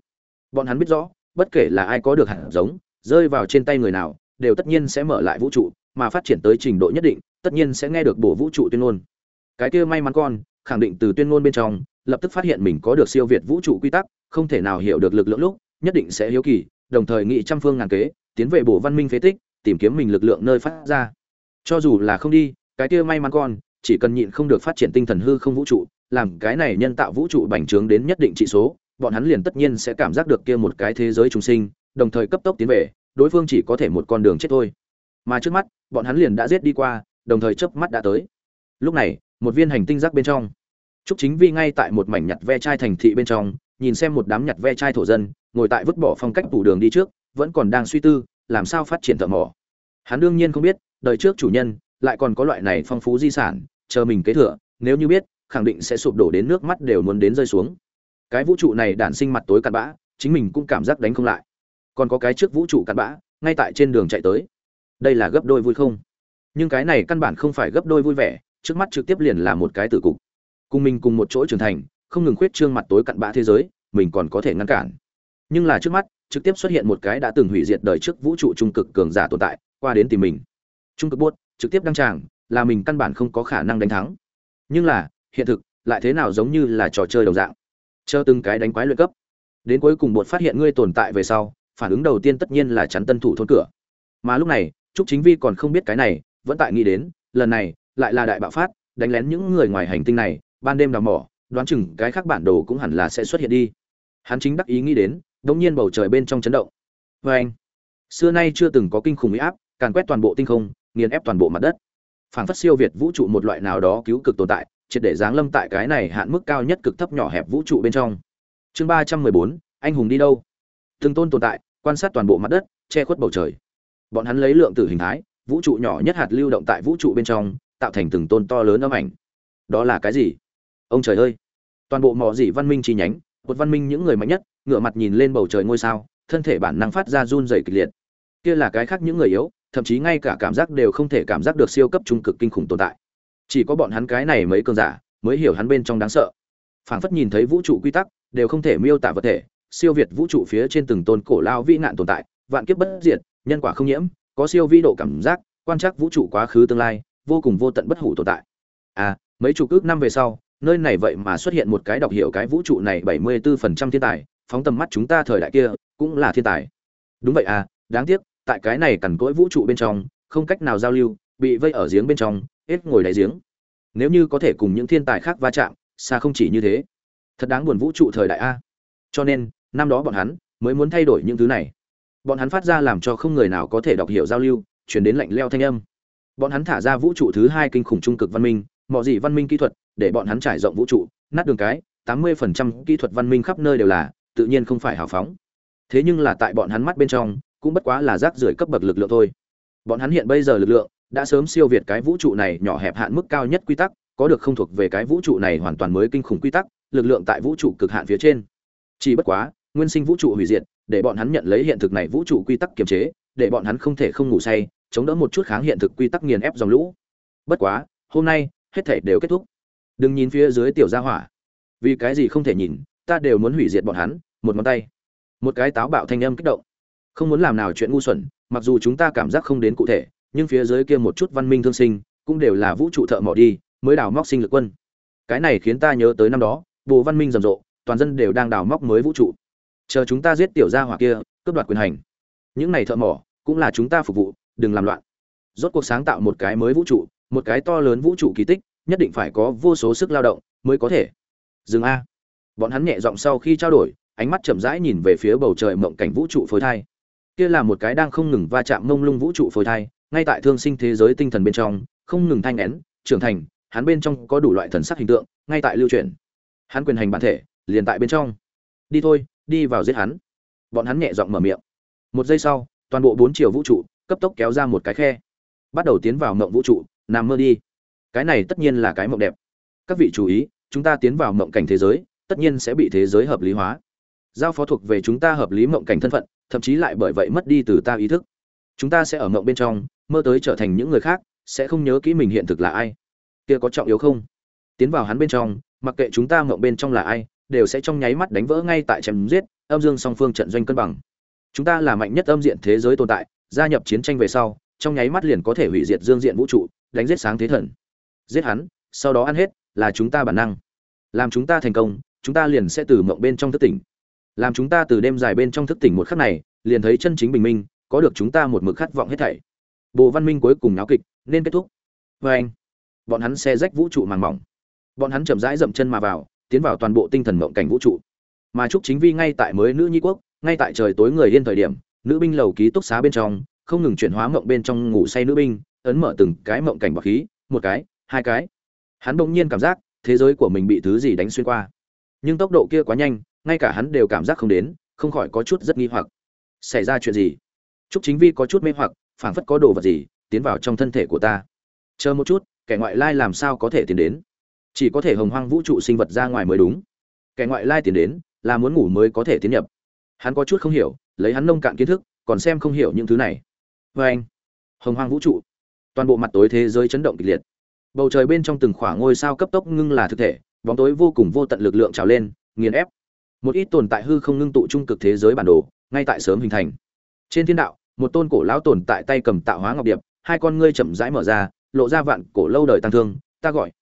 Bọn hắn biết rõ, bất kể là ai có được hạt giống, rơi vào trên tay người nào, đều tất nhiên sẽ mở lại vũ trụ, mà phát triển tới trình độ nhất định, tất nhiên sẽ nghe được bổ vũ trụ tuyên ngôn. Cái kia may mắn con, khẳng định từ tuyên ngôn bên trong, lập tức phát hiện mình có được siêu việt vũ trụ quy tắc, không thể nào hiểu được lực lượng lúc, nhất định sẽ hiếu kỳ, đồng thời nghị trăm phương ngàn kế, tiến về bổ văn minh phế tích, tìm kiếm mình lực lượng nơi phát ra. Cho dù là không đi, cái kia may mắn con chỉ cần nhịn không được phát triển tinh thần hư không vũ trụ, làm cái này nhân tạo vũ trụ bành trướng đến nhất định trị số, bọn hắn liền tất nhiên sẽ cảm giác được kia một cái thế giới trùng sinh, đồng thời cấp tốc tiến về, đối phương chỉ có thể một con đường chết thôi. Mà trước mắt, bọn hắn liền đã giết đi qua, đồng thời chớp mắt đã tới. Lúc này, một viên hành tinh rác bên trong. Trúc chính vi ngay tại một mảnh nhặt ve chai thành thị bên trong, nhìn xem một đám nhặt ve chai thổ dân, ngồi tại vứt bỏ phong cách tủ đường đi trước, vẫn còn đang suy tư, làm sao phát triển thợ mỏ. Hắn đương nhiên không biết, đời trước chủ nhân, lại còn có loại này phong phú di sản chờ mình kế thừa, nếu như biết, khẳng định sẽ sụp đổ đến nước mắt đều muốn đến rơi xuống. Cái vũ trụ này đản sinh mặt tối cặn bã, chính mình cũng cảm giác đánh không lại. Còn có cái trước vũ trụ cặn bã, ngay tại trên đường chạy tới. Đây là gấp đôi vui không? Nhưng cái này căn bản không phải gấp đôi vui vẻ, trước mắt trực tiếp liền là một cái tử cục. Cùng mình cùng một chỗ trưởng thành, không ngừng khuyết trương mặt tối cặn bã thế giới, mình còn có thể ngăn cản. Nhưng là trước mắt, trực tiếp xuất hiện một cái đã từng hủy diệt đời trước vũ trụ trung cực cường giả tồn tại, qua đến tìm mình. Trung cực buốt, trực tiếp đăng tràng là mình căn bản không có khả năng đánh thắng. Nhưng là, hiện thực, lại thế nào giống như là trò chơi đồng dạng. Chờ từng cái đánh quái luyện cấp, đến cuối cùng bột phát hiện ngươi tồn tại về sau, phản ứng đầu tiên tất nhiên là chắn tân thủ thôn cửa. Mà lúc này, trúc chính vi còn không biết cái này, vẫn tại nghĩ đến, lần này, lại là đại bạo phát, đánh lén những người ngoài hành tinh này, ban đêm đào mỏ, đoán chừng cái khác bản đồ cũng hẳn là sẽ xuất hiện đi. Hắn chính đắc ý nghĩ đến, đống nhiên bầu trời bên trong chấn động. Vê anh xưa nay chưa từng có kinh khủng huy áp, càn quét toàn bộ tinh không, nghiền ép toàn bộ mặt đất phảng phất siêu việt vũ trụ một loại nào đó cứu cực tồn tại, triệt để giáng lâm tại cái này hạn mức cao nhất cực thấp nhỏ hẹp vũ trụ bên trong. Chương ba trăm mười bốn, anh hùng đi đâu? Từng tôn tồn tại, quan sát toàn bộ mặt đất, che khuất bầu trời. Bọn hắn lấy lượng tử hình thái, vũ trụ nhỏ nhất hạt lưu động tại vũ trụ bên trong, tạo thành từng tôn to lớn âm ảnh. Đó là cái gì? Ông trời ơi! Toàn bộ mỏ dị văn minh chi nhánh một văn minh những người mạnh nhất, ngửa mặt nhìn lên bầu trời ngôi sao, thân thể bản năng phát ra run rẩy kịch liệt. Kia là cái khác những người yếu thậm chí ngay cả cảm giác đều không thể cảm giác được siêu cấp trung cực kinh khủng tồn tại. Chỉ có bọn hắn cái này mấy cơn giả mới hiểu hắn bên trong đáng sợ. Phảng phất nhìn thấy vũ trụ quy tắc, đều không thể miêu tả vật thể, siêu việt vũ trụ phía trên từng tôn cổ lao vĩ nạn tồn tại, vạn kiếp bất diệt, nhân quả không nhiễm, có siêu vi độ cảm giác, quan trắc vũ trụ quá khứ tương lai, vô cùng vô tận bất hủ tồn tại. À mấy chục ước năm về sau, nơi này vậy mà xuất hiện một cái đọc hiểu cái vũ trụ này bảy mươi 74% thiên tài, phóng tầm mắt chúng ta thời đại kia cũng là thiên tài. Đúng vậy à đáng tiếc tại cái này cằn cỗi vũ trụ bên trong, không cách nào giao lưu, bị vây ở giếng bên trong, hết ngồi đáy giếng. Nếu như có thể cùng những thiên tài khác va chạm, xa không chỉ như thế. Thật đáng buồn vũ trụ thời đại a. Cho nên, năm đó bọn hắn mới muốn thay đổi những thứ này. Bọn hắn phát ra làm cho không người nào có thể đọc hiểu giao lưu, chuyển đến lạnh leo thanh âm. Bọn hắn thả ra vũ trụ thứ hai kinh khủng trung cực văn minh, mọi gì văn minh kỹ thuật, để bọn hắn trải rộng vũ trụ, nát đường cái, tám mươi phần trăm kỹ thuật văn minh khắp nơi đều là, tự nhiên không phải hào phóng. Thế nhưng là tại bọn hắn mắt bên trong cũng bất quá là rác rưởi cấp bậc lực lượng thôi. Bọn hắn hiện bây giờ lực lượng đã sớm siêu việt cái vũ trụ này nhỏ hẹp hạn mức cao nhất quy tắc, có được không thuộc về cái vũ trụ này hoàn toàn mới kinh khủng quy tắc, lực lượng tại vũ trụ cực hạn phía trên. Chỉ bất quá, nguyên sinh vũ trụ hủy diệt, để bọn hắn nhận lấy hiện thực này vũ trụ quy tắc kiềm chế, để bọn hắn không thể không ngủ say, chống đỡ một chút kháng hiện thực quy tắc nghiền ép dòng lũ. Bất quá, hôm nay, hết thể đều kết thúc. Đừng nhìn phía dưới tiểu gia hỏa. Vì cái gì không thể nhìn, ta đều muốn hủy diệt bọn hắn, một ngón tay. Một cái táo bạo thanh âm kích động không muốn làm nào chuyện ngu xuẩn, mặc dù chúng ta cảm giác không đến cụ thể, nhưng phía dưới kia một chút văn minh thương sinh, cũng đều là vũ trụ thợ mỏ đi, mới đào móc sinh lực quân. Cái này khiến ta nhớ tới năm đó, bộ văn minh rầm rộ, toàn dân đều đang đào móc mới vũ trụ. Chờ chúng ta giết tiểu gia hỏa kia, cướp đoạt quyền hành. Những này thợ mỏ, cũng là chúng ta phục vụ, đừng làm loạn. Rốt cuộc sáng tạo một cái mới vũ trụ, một cái to lớn vũ trụ kỳ tích, nhất định phải có vô số sức lao động mới có thể. Dừng a. Bọn hắn nhẹ giọng sau khi trao đổi, ánh mắt chậm rãi nhìn về phía bầu trời mộng cảnh vũ trụ phối thai kia là một cái đang không ngừng va chạm mông lung vũ trụ phôi thai ngay tại thương sinh thế giới tinh thần bên trong không ngừng thanh én, trưởng thành hắn bên trong có đủ loại thần sắc hình tượng ngay tại lưu truyền hắn quyền hành bản thể liền tại bên trong. Đi thôi đi vào giết hắn. Bọn hắn nhẹ giọng mở miệng. Một giây sau toàn bộ bốn chiều vũ trụ cấp tốc kéo ra một cái khe. Bắt đầu tiến vào mộng vũ trụ nằm mơ đi. Cái này tất nhiên là cái mộng đẹp. Các vị chú ý chúng ta tiến vào mộng cảnh thế giới tất nhiên sẽ bị thế giới hợp lý hóa giao phó thuộc về chúng ta hợp lý mộng cảnh thân phận, thậm chí lại bởi vậy mất đi từ ta ý thức. Chúng ta sẽ ở mộng bên trong, mơ tới trở thành những người khác, sẽ không nhớ kỹ mình hiện thực là ai. Kia có trọng yếu không? Tiến vào hắn bên trong, mặc kệ chúng ta mộng bên trong là ai, đều sẽ trong nháy mắt đánh vỡ ngay tại chém giết, âm dương song phương trận doanh cân bằng. Chúng ta là mạnh nhất âm diện thế giới tồn tại, gia nhập chiến tranh về sau, trong nháy mắt liền có thể hủy diệt dương diện vũ trụ, đánh giết sáng thế thần. Giết hắn, sau đó ăn hết, là chúng ta bản năng. Làm chúng ta thành công, chúng ta liền sẽ từ mộng bên trong thức tỉnh làm chúng ta từ đêm dài bên trong thức tỉnh một khắc này, liền thấy chân chính bình minh, có được chúng ta một mực khát vọng hết thảy. Bộ văn minh cuối cùng náo kịch, nên kết thúc. Vê anh, bọn hắn xe rách vũ trụ màng mỏng. Bọn hắn chậm rãi dậm chân mà vào, tiến vào toàn bộ tinh thần mộng cảnh vũ trụ. Mà trúc chính vi ngay tại mới nữ nhi quốc, ngay tại trời tối người yên thời điểm, nữ binh lầu ký túc xá bên trong, không ngừng chuyển hóa mộng bên trong ngủ say nữ binh, ấn mở từng cái mộng cảnh bọc khí, một cái, hai cái. Hắn bỗng nhiên cảm giác, thế giới của mình bị thứ gì đánh xuyên qua. Nhưng tốc độ kia quá nhanh ngay cả hắn đều cảm giác không đến không khỏi có chút rất nghi hoặc xảy ra chuyện gì Trúc Chính Vi có chút mê hoặc, phảng phất có đồ vật gì tiến vào trong thân thể của ta. Chờ một chút, kẻ ngoại lai làm sao có thể tiến đến? Chỉ có thể hồng hoang vũ trụ sinh vật ra ngoài mới đúng. Kẻ ngoại lai tiến đến, là muốn ngủ mới có thể tiến nhập. Hắn có chút không hiểu, lấy hắn nông cạn kiến thức, còn xem không hiểu những thứ này. vê anh, hồng hoang vũ trụ, toàn bộ mặt tối thế giới chấn động kịch liệt. Bầu trời bên trong từng khoảng ngôi sao cấp tốc ngưng là thực thể, bóng tối vô cùng vô tận lực lượng trào lên, nghiền ép. Một ít tồn tại hư không ngưng tụ trung cực thế giới bản đồ, ngay tại sớm hình thành. Trên thiên đạo một tôn cổ lão tồn tại tay cầm tạo hóa ngọc điệp hai con ngươi chậm rãi mở ra lộ ra vạn cổ lâu đời tăng thương ta gọi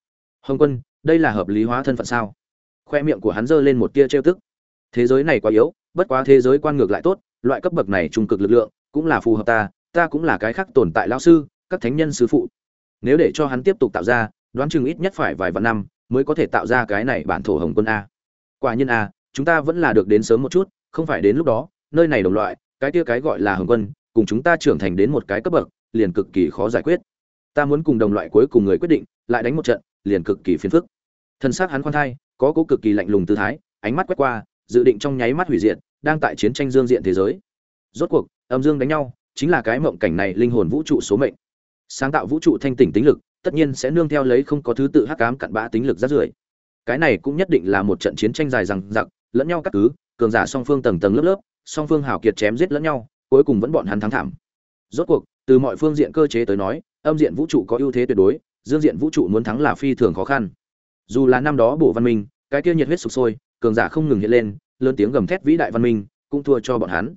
hồng quân đây là hợp lý hóa thân phận sao? Khoe miệng của hắn giơ lên một tia trêu tức. Thế giới này quá yếu bất quá thế giới quan ngược lại tốt loại cấp bậc này trung cực lực lượng cũng là phù hợp ta ta cũng là cái khác tồn tại lão sư các thánh nhân sư phụ. Nếu để cho hắn tiếp tục tạo ra đoán chừng ít nhất phải vài vạn năm mới có thể tạo ra cái này bản thổ hồng quân a. Quả nhiên a chúng ta vẫn là được đến sớm một chút, không phải đến lúc đó, nơi này đồng loại, cái kia cái gọi là hồng quân, cùng chúng ta trưởng thành đến một cái cấp bậc, liền cực kỳ khó giải quyết. Ta muốn cùng đồng loại cuối cùng người quyết định, lại đánh một trận, liền cực kỳ phiền phức. Thân xác hắn khoan thai, có cố cực kỳ lạnh lùng tư thái, ánh mắt quét qua, dự định trong nháy mắt hủy diệt, đang tại chiến tranh dương diện thế giới. Rốt cuộc, âm dương đánh nhau, chính là cái mộng cảnh này linh hồn vũ trụ số mệnh. Sáng tạo vũ trụ thanh tỉnh tính lực, tất nhiên sẽ nương theo lấy không có thứ tự hắc ám cặn bã tính lực rát rưởi. Cái này cũng nhất định là một trận chiến tranh dài rằng giặc lẫn nhau cắt cứ, cường giả song phương tầng tầng lớp lớp, song phương hào kiệt chém giết lẫn nhau, cuối cùng vẫn bọn hắn thắng thảm. Rốt cuộc, từ mọi phương diện cơ chế tới nói, âm diện vũ trụ có ưu thế tuyệt đối, dương diện vũ trụ muốn thắng là phi thường khó khăn. Dù là năm đó bộ văn minh, cái kia nhiệt huyết sụp sôi, cường giả không ngừng hiện lên, lớn tiếng gầm thét vĩ đại văn minh, cũng thua cho bọn hắn.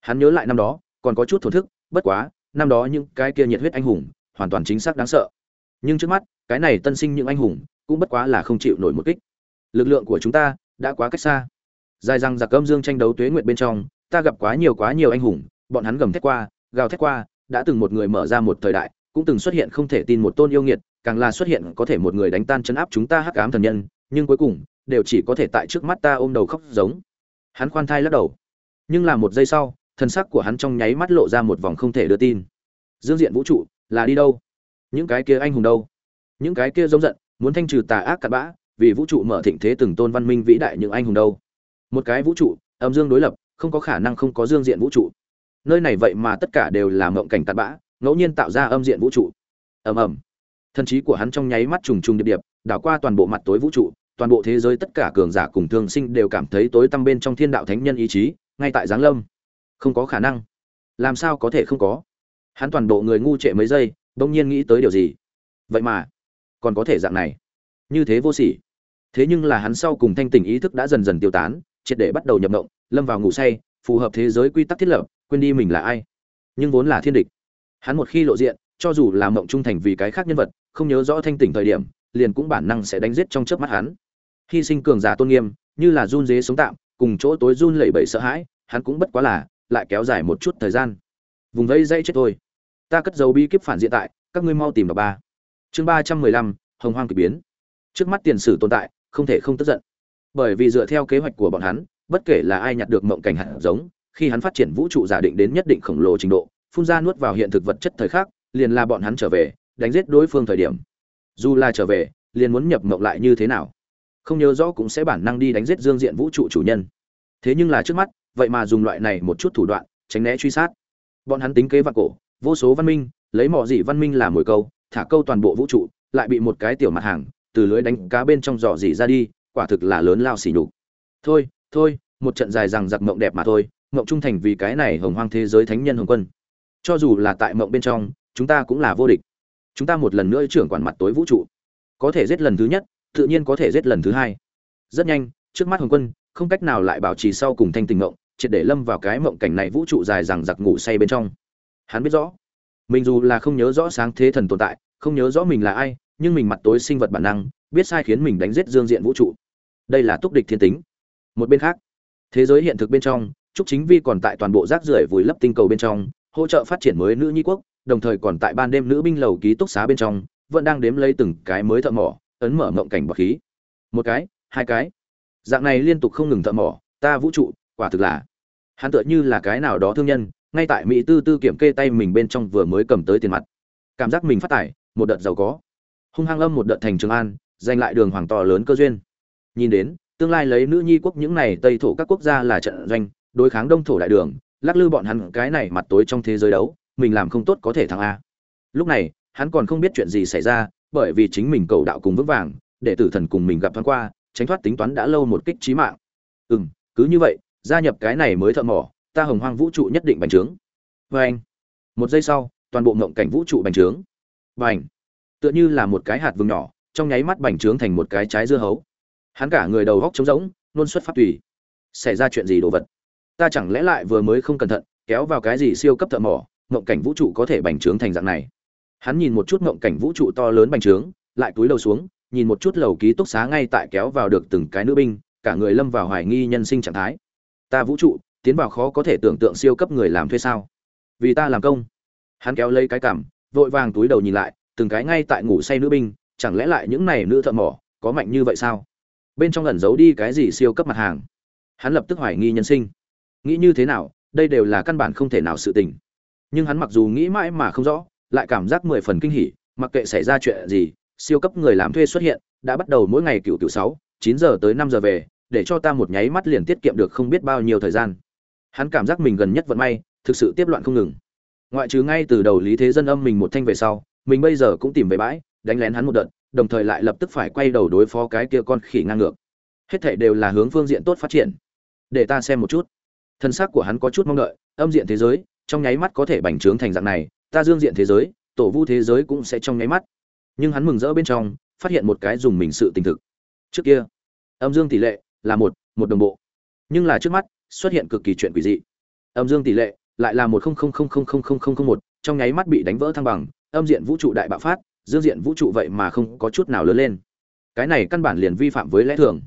Hắn nhớ lại năm đó, còn có chút thổn thức, bất quá, năm đó những cái kia nhiệt huyết anh hùng, hoàn toàn chính xác đáng sợ. Nhưng trước mắt, cái này tân sinh những anh hùng, cũng bất quá là không chịu nổi một kích. Lực lượng của chúng ta đã quá cách xa dài răng giặc âm dương tranh đấu tuế nguyện bên trong, ta gặp quá nhiều quá nhiều anh hùng, bọn hắn gầm thét qua, gào thét qua, đã từng một người mở ra một thời đại, cũng từng xuất hiện không thể tin một tôn yêu nghiệt, càng là xuất hiện có thể một người đánh tan chấn áp chúng ta hắc ám thần nhân, nhưng cuối cùng, đều chỉ có thể tại trước mắt ta ôm đầu khóc giống. Hắn khoan thai lắc đầu. Nhưng là một giây sau, thân sắc của hắn trong nháy mắt lộ ra một vòng không thể đưa tin. Dương diện vũ trụ, là đi đâu? Những cái kia anh hùng đâu? Những cái kia giống giận, muốn thanh trừ tà ác cặn bã, vì vũ trụ mở thịnh thế từng tôn văn minh vĩ đại những anh hùng đâu? Một cái vũ trụ, âm dương đối lập, không có khả năng không có dương diện vũ trụ. Nơi này vậy mà tất cả đều là mộng cảnh tạt bã, ngẫu nhiên tạo ra âm diện vũ trụ. Ầm ầm. Thần trí của hắn trong nháy mắt trùng trùng điệp điệp, đảo qua toàn bộ mặt tối vũ trụ, toàn bộ thế giới tất cả cường giả cùng thương sinh đều cảm thấy tối tăm bên trong thiên đạo thánh nhân ý chí, ngay tại giáng lâm. Không có khả năng. Làm sao có thể không có? Hắn toàn bộ người ngu trệ mấy giây, bỗng nhiên nghĩ tới điều gì? Vậy mà, còn có thể dạng này. Như thế vô sỉ. Thế nhưng là hắn sau cùng thanh tỉnh ý thức đã dần dần tiêu tán triệt để bắt đầu nhập động lâm vào ngủ say, phù hợp thế giới quy tắc thiết lập, quên đi mình là ai. Nhưng vốn là thiên địch. Hắn một khi lộ diện, cho dù là mộng trung thành vì cái khác nhân vật, không nhớ rõ thanh tỉnh thời điểm, liền cũng bản năng sẽ đánh giết trong chớp mắt hắn. Hy sinh cường giả tôn nghiêm, như là run rế sống tạm, cùng chỗ tối run lẩy bẩy sợ hãi, hắn cũng bất quá là, lại kéo dài một chút thời gian. Vùng vây dây chết thôi. Ta cất dấu bi kíp phản diện tại, các ngươi mau tìm vào ba. Chương ba trăm mười lăm, hồng hoang kỳ biến. Trước mắt tiền sử tồn tại, không thể không tức giận bởi vì dựa theo kế hoạch của bọn hắn, bất kể là ai nhặt được mộng cảnh hạt giống, khi hắn phát triển vũ trụ giả định đến nhất định khổng lồ trình độ, phun ra nuốt vào hiện thực vật chất thời khắc, liền là bọn hắn trở về, đánh giết đối phương thời điểm. Dù là trở về, liền muốn nhập mộng lại như thế nào? Không nhớ rõ cũng sẽ bản năng đi đánh giết dương diện vũ trụ chủ nhân. Thế nhưng là trước mắt, vậy mà dùng loại này một chút thủ đoạn, tránh né truy sát. Bọn hắn tính kế vạn cổ, vô số văn minh, lấy mọi gì văn minh làm mồi câu, thả câu toàn bộ vũ trụ, lại bị một cái tiểu mặt hàng, từ lưới đánh cá bên trong giỏ dỉ ra đi quả thực là lớn lao xỉ nhục. Thôi thôi, một trận dài rằng giặc mộng đẹp mà thôi, mộng trung thành vì cái này hồng hoang thế giới thánh nhân hồng quân. Cho dù là tại mộng bên trong, chúng ta cũng là vô địch. Chúng ta một lần nữa trưởng quản mặt tối vũ trụ. Có thể giết lần thứ nhất, tự nhiên có thể giết lần thứ hai. Rất nhanh, trước mắt hồng quân, không cách nào lại bảo trì sau cùng thanh tình mộng, triệt để lâm vào cái mộng cảnh này vũ trụ dài rằng giặc ngủ say bên trong. Hắn biết rõ, mình dù là không nhớ rõ sáng thế thần tồn tại, không nhớ rõ mình là ai, nhưng mình mặt tối sinh vật bản năng, biết sai khiến mình đánh giết dương diện vũ trụ đây là túc địch thiên tính. Một bên khác, thế giới hiện thực bên trong, trúc chính vi còn tại toàn bộ rác rưởi vùi lấp tinh cầu bên trong, hỗ trợ phát triển mới nữ nhi quốc, đồng thời còn tại ban đêm nữ binh lầu ký túc xá bên trong, vẫn đang đếm lấy từng cái mới thợ mỏ, ấn mở mộng cảnh bọc khí. Một cái, hai cái. Dạng này liên tục không ngừng thợ mỏ, ta vũ trụ, quả thực là. Hắn tựa như là cái nào đó thương nhân, ngay tại mỹ tư tư kiểm kê tay mình bên trong vừa mới cầm tới tiền mặt. Cảm giác mình phát tải, một đợt giàu có. Hung hăng âm một đợt thành trường an, giành lại đường hoàng to lớn cơ duyên nhìn đến, tương lai lấy nữ nhi quốc những này tây thổ các quốc gia là trận doanh, đối kháng đông thổ đại đường, lắc lư bọn hắn cái này mặt tối trong thế giới đấu, mình làm không tốt có thể thắng a. Lúc này, hắn còn không biết chuyện gì xảy ra, bởi vì chính mình cầu đạo cùng vững vàng để tử thần cùng mình gặp thoáng qua, tránh thoát tính toán đã lâu một kích trí mạng. Ừ m cứ như vậy, gia nhập cái này mới thợ mỏ, ta hồng hoang vũ trụ nhất định bành trướng. Vê anh một giây sau, toàn bộ ngộng cảnh vũ trụ bành trướng. Bành tựa như là một cái hạt vừng nhỏ, trong nháy mắt bành trướng thành một cái trái dưa hấu hắn cả người đầu góc trống rỗng, nôn xuất phát tùy. Xảy ra chuyện gì đồ vật? Ta chẳng lẽ lại vừa mới không cẩn thận, kéo vào cái gì siêu cấp thợ mỏ ngộng cảnh vũ trụ có thể bành trướng thành dạng này? Hắn nhìn một chút ngộng cảnh vũ trụ to lớn bành trướng, lại túi lầu xuống, nhìn một chút lầu ký túc xá ngay tại kéo vào được từng cái nữ binh, cả người lâm vào hoài nghi nhân sinh trạng thái. Ta vũ trụ, tiến vào khó có thể tưởng tượng siêu cấp người làm thuê sao? Vì ta làm công. Hắn kéo lấy cái cảm vội vàng túi đầu nhìn lại, từng cái ngay tại ngủ say nữ binh, chẳng lẽ lại những này nữ thợ mỏ có mạnh như vậy sao? Bên trong ẩn giấu đi cái gì siêu cấp mặt hàng. Hắn lập tức hoài nghi nhân sinh. Nghĩ như thế nào, đây đều là căn bản không thể nào sự tình. Nhưng hắn mặc dù nghĩ mãi mà không rõ, lại cảm giác mười phần kinh hỉ, mặc kệ xảy ra chuyện gì, siêu cấp người làm thuê xuất hiện, đã bắt đầu mỗi ngày cựu cựu sáu, chín giờ tới năm giờ về, để cho ta một nháy mắt liền tiết kiệm được không biết bao nhiêu thời gian. Hắn cảm giác mình gần nhất vận may, thực sự tiếp loạn không ngừng. Ngoại trừ ngay từ đầu lý thế dân âm mình một thanh về sau, mình bây giờ cũng tìm về bãi, đánh lén hắn một đợt đồng thời lại lập tức phải quay đầu đối phó cái kia con khỉ ngang ngược. Hết thảy đều là hướng phương diện tốt phát triển. Để ta xem một chút. Thân xác của hắn có chút mong đợi, âm diện thế giới, trong nháy mắt có thể bành trướng thành dạng này, ta dương diện thế giới, tổ vu thế giới cũng sẽ trong nháy mắt. Nhưng hắn mừng rỡ bên trong, phát hiện một cái dùng mình sự tình thực. Trước kia, âm dương tỷ lệ là một một đồng bộ. Nhưng là trước mắt, xuất hiện cực kỳ chuyện quỷ dị. Âm dương tỷ lệ lại là một một, trong nháy mắt bị đánh vỡ thăng bằng, âm diện vũ trụ đại bạo phát dương diện vũ trụ vậy mà không có chút nào lớn lên. Cái này căn bản liền vi phạm với lẽ thường.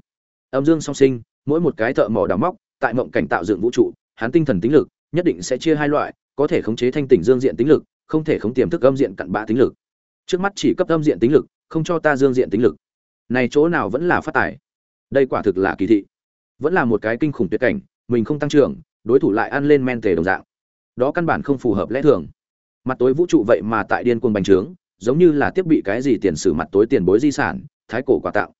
Âm dương song sinh, mỗi một cái thợ mỏ đào móc, tại mộng cảnh tạo dựng vũ trụ, hắn tinh thần tính lực nhất định sẽ chia hai loại, có thể khống chế thanh tỉnh dương diện tính lực, không thể khống tiềm thức âm diện cặn bã tính lực. Trước mắt chỉ cấp âm diện tính lực, không cho ta dương diện tính lực. Này chỗ nào vẫn là phát tài? Đây quả thực là kỳ thị. Vẫn là một cái kinh khủng tuyệt cảnh, mình không tăng trưởng, đối thủ lại ăn lên men tề đồng dạng. Đó căn bản không phù hợp lẽ thường. Mặt tối vũ trụ vậy mà tại điên cuồng bành trướng giống như là tiếp bị cái gì tiền sử mặt tối tiền bối di sản, thái cổ quà tạo.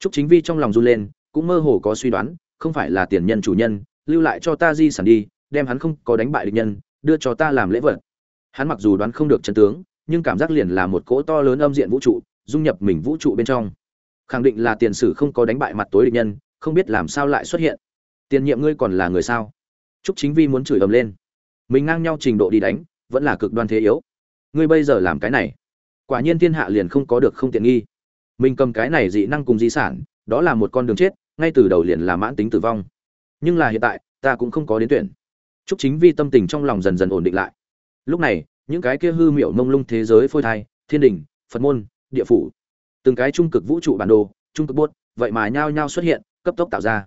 Trúc chính vi trong lòng run lên, cũng mơ hồ có suy đoán, không phải là tiền nhân chủ nhân, lưu lại cho ta di sản đi, đem hắn không có đánh bại địch nhân, đưa cho ta làm lễ vật. Hắn mặc dù đoán không được chân tướng, nhưng cảm giác liền là một cỗ to lớn âm diện vũ trụ, dung nhập mình vũ trụ bên trong. Khẳng định là tiền sử không có đánh bại mặt tối địch nhân, không biết làm sao lại xuất hiện. Tiền nhiệm ngươi còn là người sao? Trúc chính vi muốn chửi ầm lên. Mình ngang nhau trình độ đi đánh, vẫn là cực đoan thế yếu. Ngươi bây giờ làm cái này quả nhiên thiên hạ liền không có được không tiện nghi. Mình cầm cái này dị năng cùng di sản, đó là một con đường chết, ngay từ đầu liền là mãn tính tử vong. Nhưng là hiện tại, ta cũng không có đến tuyển. Chúc chính vi tâm tình trong lòng dần dần ổn định lại. Lúc này, những cái kia hư miệu mông lung thế giới phôi thai, thiên đình, phật môn, địa phủ, từng cái trung cực vũ trụ bản đồ, trung cực bốt vậy mà nhao nhao xuất hiện, cấp tốc tạo ra.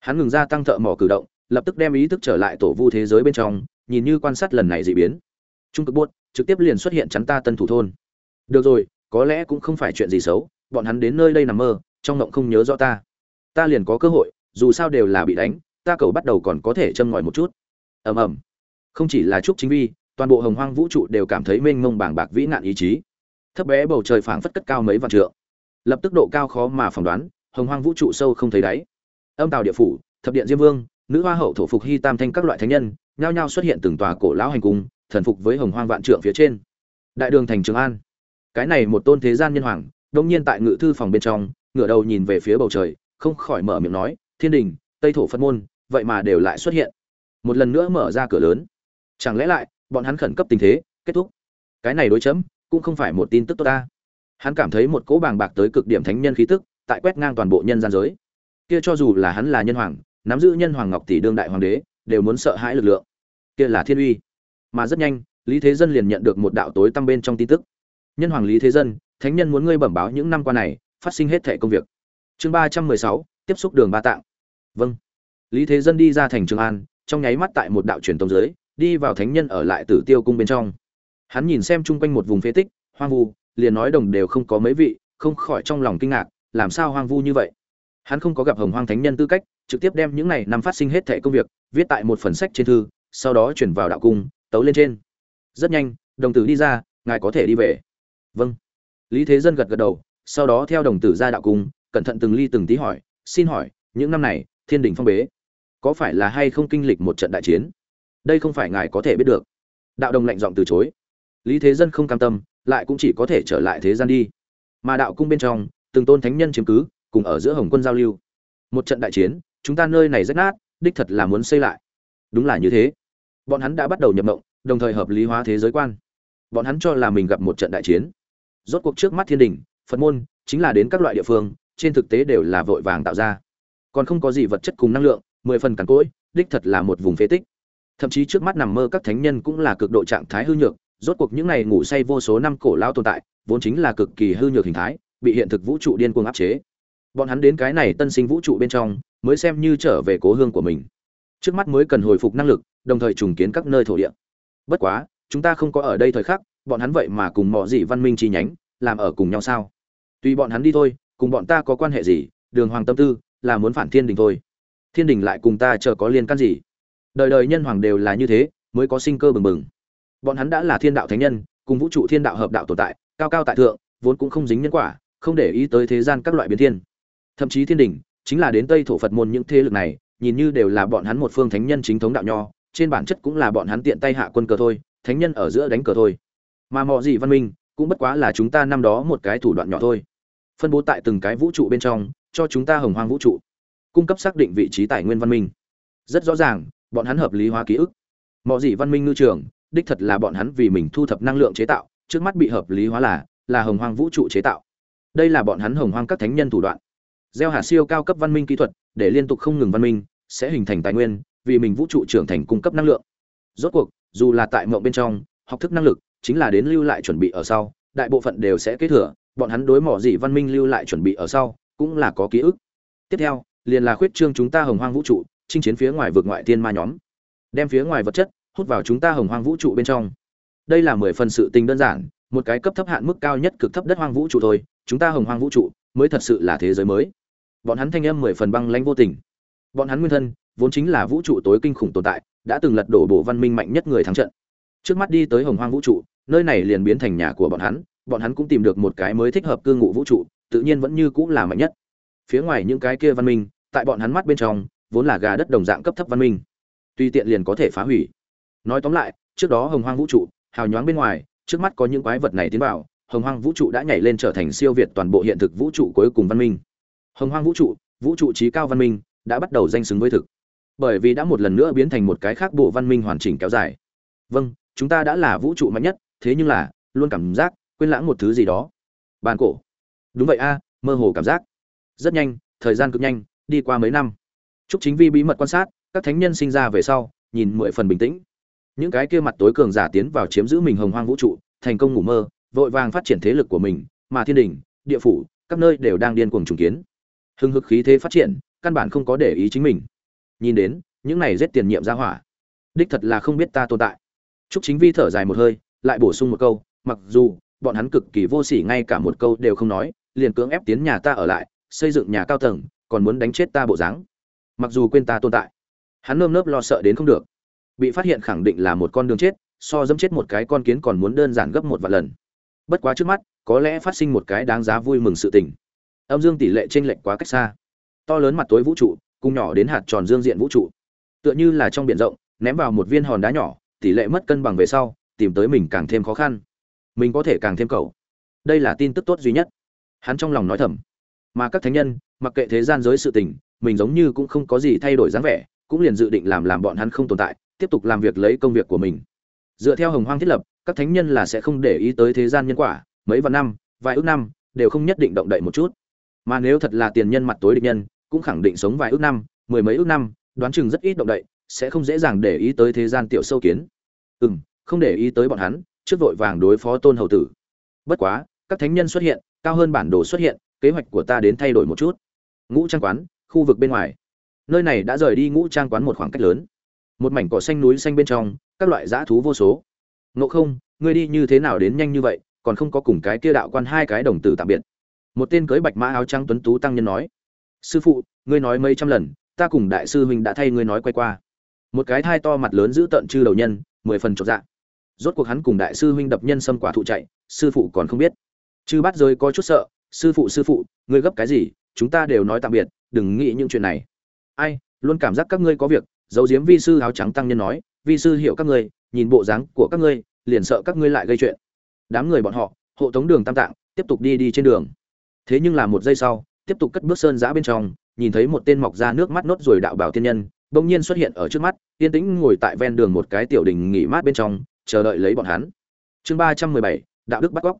Hắn ngừng ra tăng thợ mỏ cử động, lập tức đem ý thức trở lại tổ vu thế giới bên trong, nhìn như quan sát lần này dị biến. Trung cực bốt trực tiếp liền xuất hiện chắn ta tân thủ thôn được rồi, có lẽ cũng không phải chuyện gì xấu, bọn hắn đến nơi đây nằm mơ, trong ngộng không nhớ rõ ta. Ta liền có cơ hội, dù sao đều là bị đánh, ta cầu bắt đầu còn có thể châm ngòi một chút. Ầm ầm. Không chỉ là trúc chính vi, toàn bộ hồng hoang vũ trụ đều cảm thấy mênh mông bàng bạc vĩ nạn ý chí. Thấp bé bầu trời phảng phất cất cao mấy vạn trượng. Lập tức độ cao khó mà phỏng đoán, hồng hoang vũ trụ sâu không thấy đáy. Âm tàu địa phủ, thập điện diêm vương, nữ hoa hậu thổ phục hy tam thanh các loại thánh nhân, nhao nhao xuất hiện từng tòa cổ lão hành cung, thần phục với hồng hoang vạn trượng phía trên. Đại đường thành trường an cái này một tôn thế gian nhân hoàng, đông nhiên tại ngự thư phòng bên trong, ngửa đầu nhìn về phía bầu trời, không khỏi mở miệng nói, thiên đình, tây thổ phật môn, vậy mà đều lại xuất hiện. Một lần nữa mở ra cửa lớn. Chẳng lẽ lại, bọn hắn khẩn cấp tình thế, kết thúc. Cái này đối chấm, cũng không phải một tin tức tốt ta. Hắn cảm thấy một cỗ bàng bạc tới cực điểm thánh nhân khí tức, tại quét ngang toàn bộ nhân gian giới. Kia cho dù là hắn là nhân hoàng, nắm giữ nhân hoàng ngọc tỷ đương đại hoàng đế, đều muốn sợ hãi lực lượng. Kia là thiên uy. Mà rất nhanh, lý thế dân liền nhận được một đạo tối tăm bên trong tin tức nhân hoàng lý thế dân, thánh nhân muốn ngươi bẩm báo những năm qua này, phát sinh hết thẻ công việc. Chương ba trăm mười sáu, tiếp xúc đường ba tạng. Vâng. Lý thế dân đi ra thành trường an, trong nháy mắt tại một đạo truyền tông giới, đi vào thánh nhân ở lại tử tiêu cung bên trong. Hắn nhìn xem chung quanh một vùng phế tích, hoang vu, liền nói đồng đều không có mấy vị, không khỏi trong lòng kinh ngạc, làm sao hoang vu như vậy? Hắn không có gặp hồng hoang thánh nhân tư cách, trực tiếp đem những này năm phát sinh hết thẻ công việc, viết tại một phần sách trên thư, sau đó chuyển vào đạo cung, tấu lên trên. Rất nhanh, đồng tử đi ra, ngài có thể đi về vâng. Lý thế dân gật gật đầu, sau đó theo đồng tử ra đạo cung, cẩn thận từng ly từng tí hỏi, xin hỏi, những năm này, thiên đình phong bế, có phải là hay không kinh lịch một trận đại chiến? Đây không phải ngài có thể biết được. Đạo đồng lạnh giọng từ chối. Lý thế dân không cam tâm, lại cũng chỉ có thể trở lại thế gian đi. Mà đạo cung bên trong, từng tôn thánh nhân chiếm cứ, cùng ở giữa hồng quân giao lưu. Một trận đại chiến, chúng ta nơi này rách nát, đích thật là muốn xây lại. Đúng là như thế. Bọn hắn đã bắt đầu nhập mộng, đồng thời hợp lý hóa thế giới quan. Bọn hắn cho là mình gặp một trận đại chiến rốt cuộc trước mắt thiên đình, phật môn chính là đến các loại địa phương, trên thực tế đều là vội vàng tạo ra. Còn không có gì vật chất cùng năng lượng, mười phần cằn cỗi, đích thật là một vùng phế tích. Thậm chí trước mắt nằm mơ các thánh nhân cũng là cực độ trạng thái hư nhược, rốt cuộc những này ngủ say vô số năm cổ lao tồn tại, vốn chính là cực kỳ hư nhược hình thái, bị hiện thực vũ trụ điên cuồng áp chế. Bọn hắn đến cái này tân sinh vũ trụ bên trong, mới xem như trở về cố hương của mình. Trước mắt mới cần hồi phục năng lực, đồng thời trùng kiến các nơi thổ địa. Bất quá, chúng ta không có ở đây thời khắc bọn hắn vậy mà cùng mọi gì văn minh chi nhánh, làm ở cùng nhau sao? Tùy bọn hắn đi thôi, cùng bọn ta có quan hệ gì? Đường hoàng tâm tư là muốn phản thiên đình thôi. Thiên đình lại cùng ta chờ có liên căn gì? Đời đời nhân hoàng đều là như thế, mới có sinh cơ bừng bừng. Bọn hắn đã là thiên đạo thánh nhân, cùng vũ trụ thiên đạo hợp đạo tồn tại, cao cao tại thượng, vốn cũng không dính nhân quả, không để ý tới thế gian các loại biến thiên. Thậm chí thiên đình chính là đến tây thổ phật môn những thế lực này, nhìn như đều là bọn hắn một phương thánh nhân chính thống đạo nho, trên bản chất cũng là bọn hắn tiện tay hạ quân cờ thôi, thánh nhân ở giữa đánh cờ thôi mà mọi gì văn minh cũng bất quá là chúng ta năm đó một cái thủ đoạn nhỏ thôi. Phân bố tại từng cái vũ trụ bên trong, cho chúng ta hồng hoang vũ trụ. Cung cấp xác định vị trí tài nguyên văn minh. Rất rõ ràng, bọn hắn hợp lý hóa ký ức. Mọi gì văn minh ngư trường, đích thật là bọn hắn vì mình thu thập năng lượng chế tạo, trước mắt bị hợp lý hóa là là hồng hoang vũ trụ chế tạo. Đây là bọn hắn hồng hoang các thánh nhân thủ đoạn. Gieo hạt siêu cao cấp văn minh kỹ thuật, để liên tục không ngừng văn minh, sẽ hình thành tài nguyên, vì mình vũ trụ trưởng thành cung cấp năng lượng. Rốt cuộc, dù là tại mộng bên trong, học thức năng lực chính là đến lưu lại chuẩn bị ở sau, đại bộ phận đều sẽ kế thừa, bọn hắn đối mỏ dị văn minh lưu lại chuẩn bị ở sau, cũng là có ký ức. Tiếp theo, liền là khuyết trương chúng ta hồng hoang vũ trụ, chinh chiến phía ngoài vượt ngoại tiên ma nhóm. Đem phía ngoài vật chất, hút vào chúng ta hồng hoang vũ trụ bên trong. Đây là mười phần sự tình đơn giản, một cái cấp thấp hạn mức cao nhất cực thấp đất hoang vũ trụ thôi, chúng ta hồng hoang vũ trụ mới thật sự là thế giới mới. Bọn hắn thanh âm mười phần băng lãnh vô tình. Bọn hắn nguyên thân, vốn chính là vũ trụ tối kinh khủng tồn tại, đã từng lật đổ bộ văn minh mạnh nhất người thắng trận trước mắt đi tới hồng hoang vũ trụ, nơi này liền biến thành nhà của bọn hắn bọn hắn cũng tìm được một cái mới thích hợp cư ngụ vũ trụ, tự nhiên vẫn như cũng là mạnh nhất. Phía ngoài những cái kia văn minh, tại bọn hắn mắt bên trong, vốn là gà đất đồng dạng cấp thấp văn minh. Tuy tiện liền có thể phá hủy. Nói tóm lại, trước đó hồng hoang vũ trụ, hào nhoáng bên ngoài, trước mắt có những quái vật này tiến vào, hồng hoang vũ trụ đã nhảy lên trở thành siêu việt toàn bộ hiện thực vũ trụ cuối cùng văn minh. Hồng hoang vũ trụ vũ trụ trí cao văn minh, đã bắt đầu danh xứng với thực. Bởi vì đã một lần nữa biến thành một cái khác bộ văn minh hoàn chỉnh kéo dài. Vâng chúng ta đã là vũ trụ mạnh nhất, thế nhưng là, luôn cảm giác quên lãng một thứ gì đó. Bàn cổ. Đúng vậy a, mơ hồ cảm giác. Rất nhanh, thời gian cực nhanh, đi qua mấy năm. Chúc chính vi bí mật quan sát, các thánh nhân sinh ra về sau, nhìn mười phần bình tĩnh. Những cái kia mặt tối cường giả tiến vào chiếm giữ mình hồng hoang vũ trụ, thành công ngủ mơ, vội vàng phát triển thế lực của mình, mà thiên đình, địa phủ, các nơi đều đang điên cuồng trùng kiến. Hưng hực khí thế phát triển, căn bản không có để ý chính mình. Nhìn đến, những này giết tiền nhiệm ra hỏa. Đích thật là không biết ta tồn tại. Trúc Chính Vi thở dài một hơi, lại bổ sung một câu, mặc dù bọn hắn cực kỳ vô sỉ ngay cả một câu đều không nói, liền cưỡng ép tiến nhà ta ở lại, xây dựng nhà cao tầng, còn muốn đánh chết ta bộ dáng. Mặc dù quên ta tồn tại, hắn nơm nớp lo sợ đến không được. Bị phát hiện khẳng định là một con đường chết, so dẫm chết một cái con kiến còn muốn đơn giản gấp một vạn lần. Bất quá trước mắt, có lẽ phát sinh một cái đáng giá vui mừng sự tình. Âm dương tỷ lệ chênh lệch quá cách xa. To lớn mặt tối vũ trụ, cùng nhỏ đến hạt tròn dương diện vũ trụ. Tựa như là trong biển rộng, ném vào một viên hòn đá nhỏ, tỷ lệ mất cân bằng về sau, tìm tới mình càng thêm khó khăn. Mình có thể càng thêm cầu. Đây là tin tức tốt duy nhất. Hắn trong lòng nói thầm. Mà các thánh nhân, mặc kệ thế gian giới sự tình, mình giống như cũng không có gì thay đổi dáng vẻ, cũng liền dự định làm làm bọn hắn không tồn tại, tiếp tục làm việc lấy công việc của mình. Dựa theo hồng hoang thiết lập, các thánh nhân là sẽ không để ý tới thế gian nhân quả, mấy vạn năm, vài ước năm, đều không nhất định động đậy một chút. Mà nếu thật là tiền nhân mặt tối địch nhân, cũng khẳng định sống vài ước năm, mười mấy ước năm, đoán chừng rất ít động đậy sẽ không dễ dàng để ý tới thế gian tiểu sâu kiến. Ừ m không để ý tới bọn hắn, trước vội vàng đối phó tôn hầu tử. Bất quá, các thánh nhân xuất hiện, cao hơn bản đồ xuất hiện, kế hoạch của ta đến thay đổi một chút. Ngũ trang quán, khu vực bên ngoài. Nơi này đã rời đi ngũ trang quán một khoảng cách lớn. Một mảnh cỏ xanh núi xanh bên trong, các loại dã thú vô số. Ngộ không, ngươi đi như thế nào đến nhanh như vậy, còn không có cùng cái kia đạo quan hai cái đồng tử tạm biệt. Một tên cưới bạch mã áo trắng tuấn tú tăng nhân nói. Sư phụ, ngươi nói mấy trăm lần, ta cùng đại sư huynh đã thay ngươi nói quay qua một cái thai to mặt lớn giữ tận chư đầu nhân, mười phần chột dạ. Rốt cuộc hắn cùng đại sư huynh đập nhân xâm quả thụ chạy, sư phụ còn không biết. Chư bắt rơi có chút sợ, sư phụ sư phụ, ngươi gấp cái gì, chúng ta đều nói tạm biệt, đừng nghĩ những chuyện này. Ai, luôn cảm giác các ngươi có việc, giấu giếm vi sư áo trắng tăng nhân nói, vi sư hiểu các ngươi, nhìn bộ dáng của các ngươi, liền sợ các ngươi lại gây chuyện. Đám người bọn họ, hộ tống đường tam tạng, tiếp tục đi đi trên đường. Thế nhưng là một giây sau, tiếp tục cất bước sơn giã bên trong, nhìn thấy một tên mọc ra nước mắt nốt rồi đạo bảo tiên nhân bỗng nhiên xuất hiện ở trước mắt, yên tĩnh ngồi tại ven đường một cái tiểu đình nghỉ mát bên trong, chờ đợi lấy bọn hắn. Chương ba trăm mười bảy đạo đức bắt góc.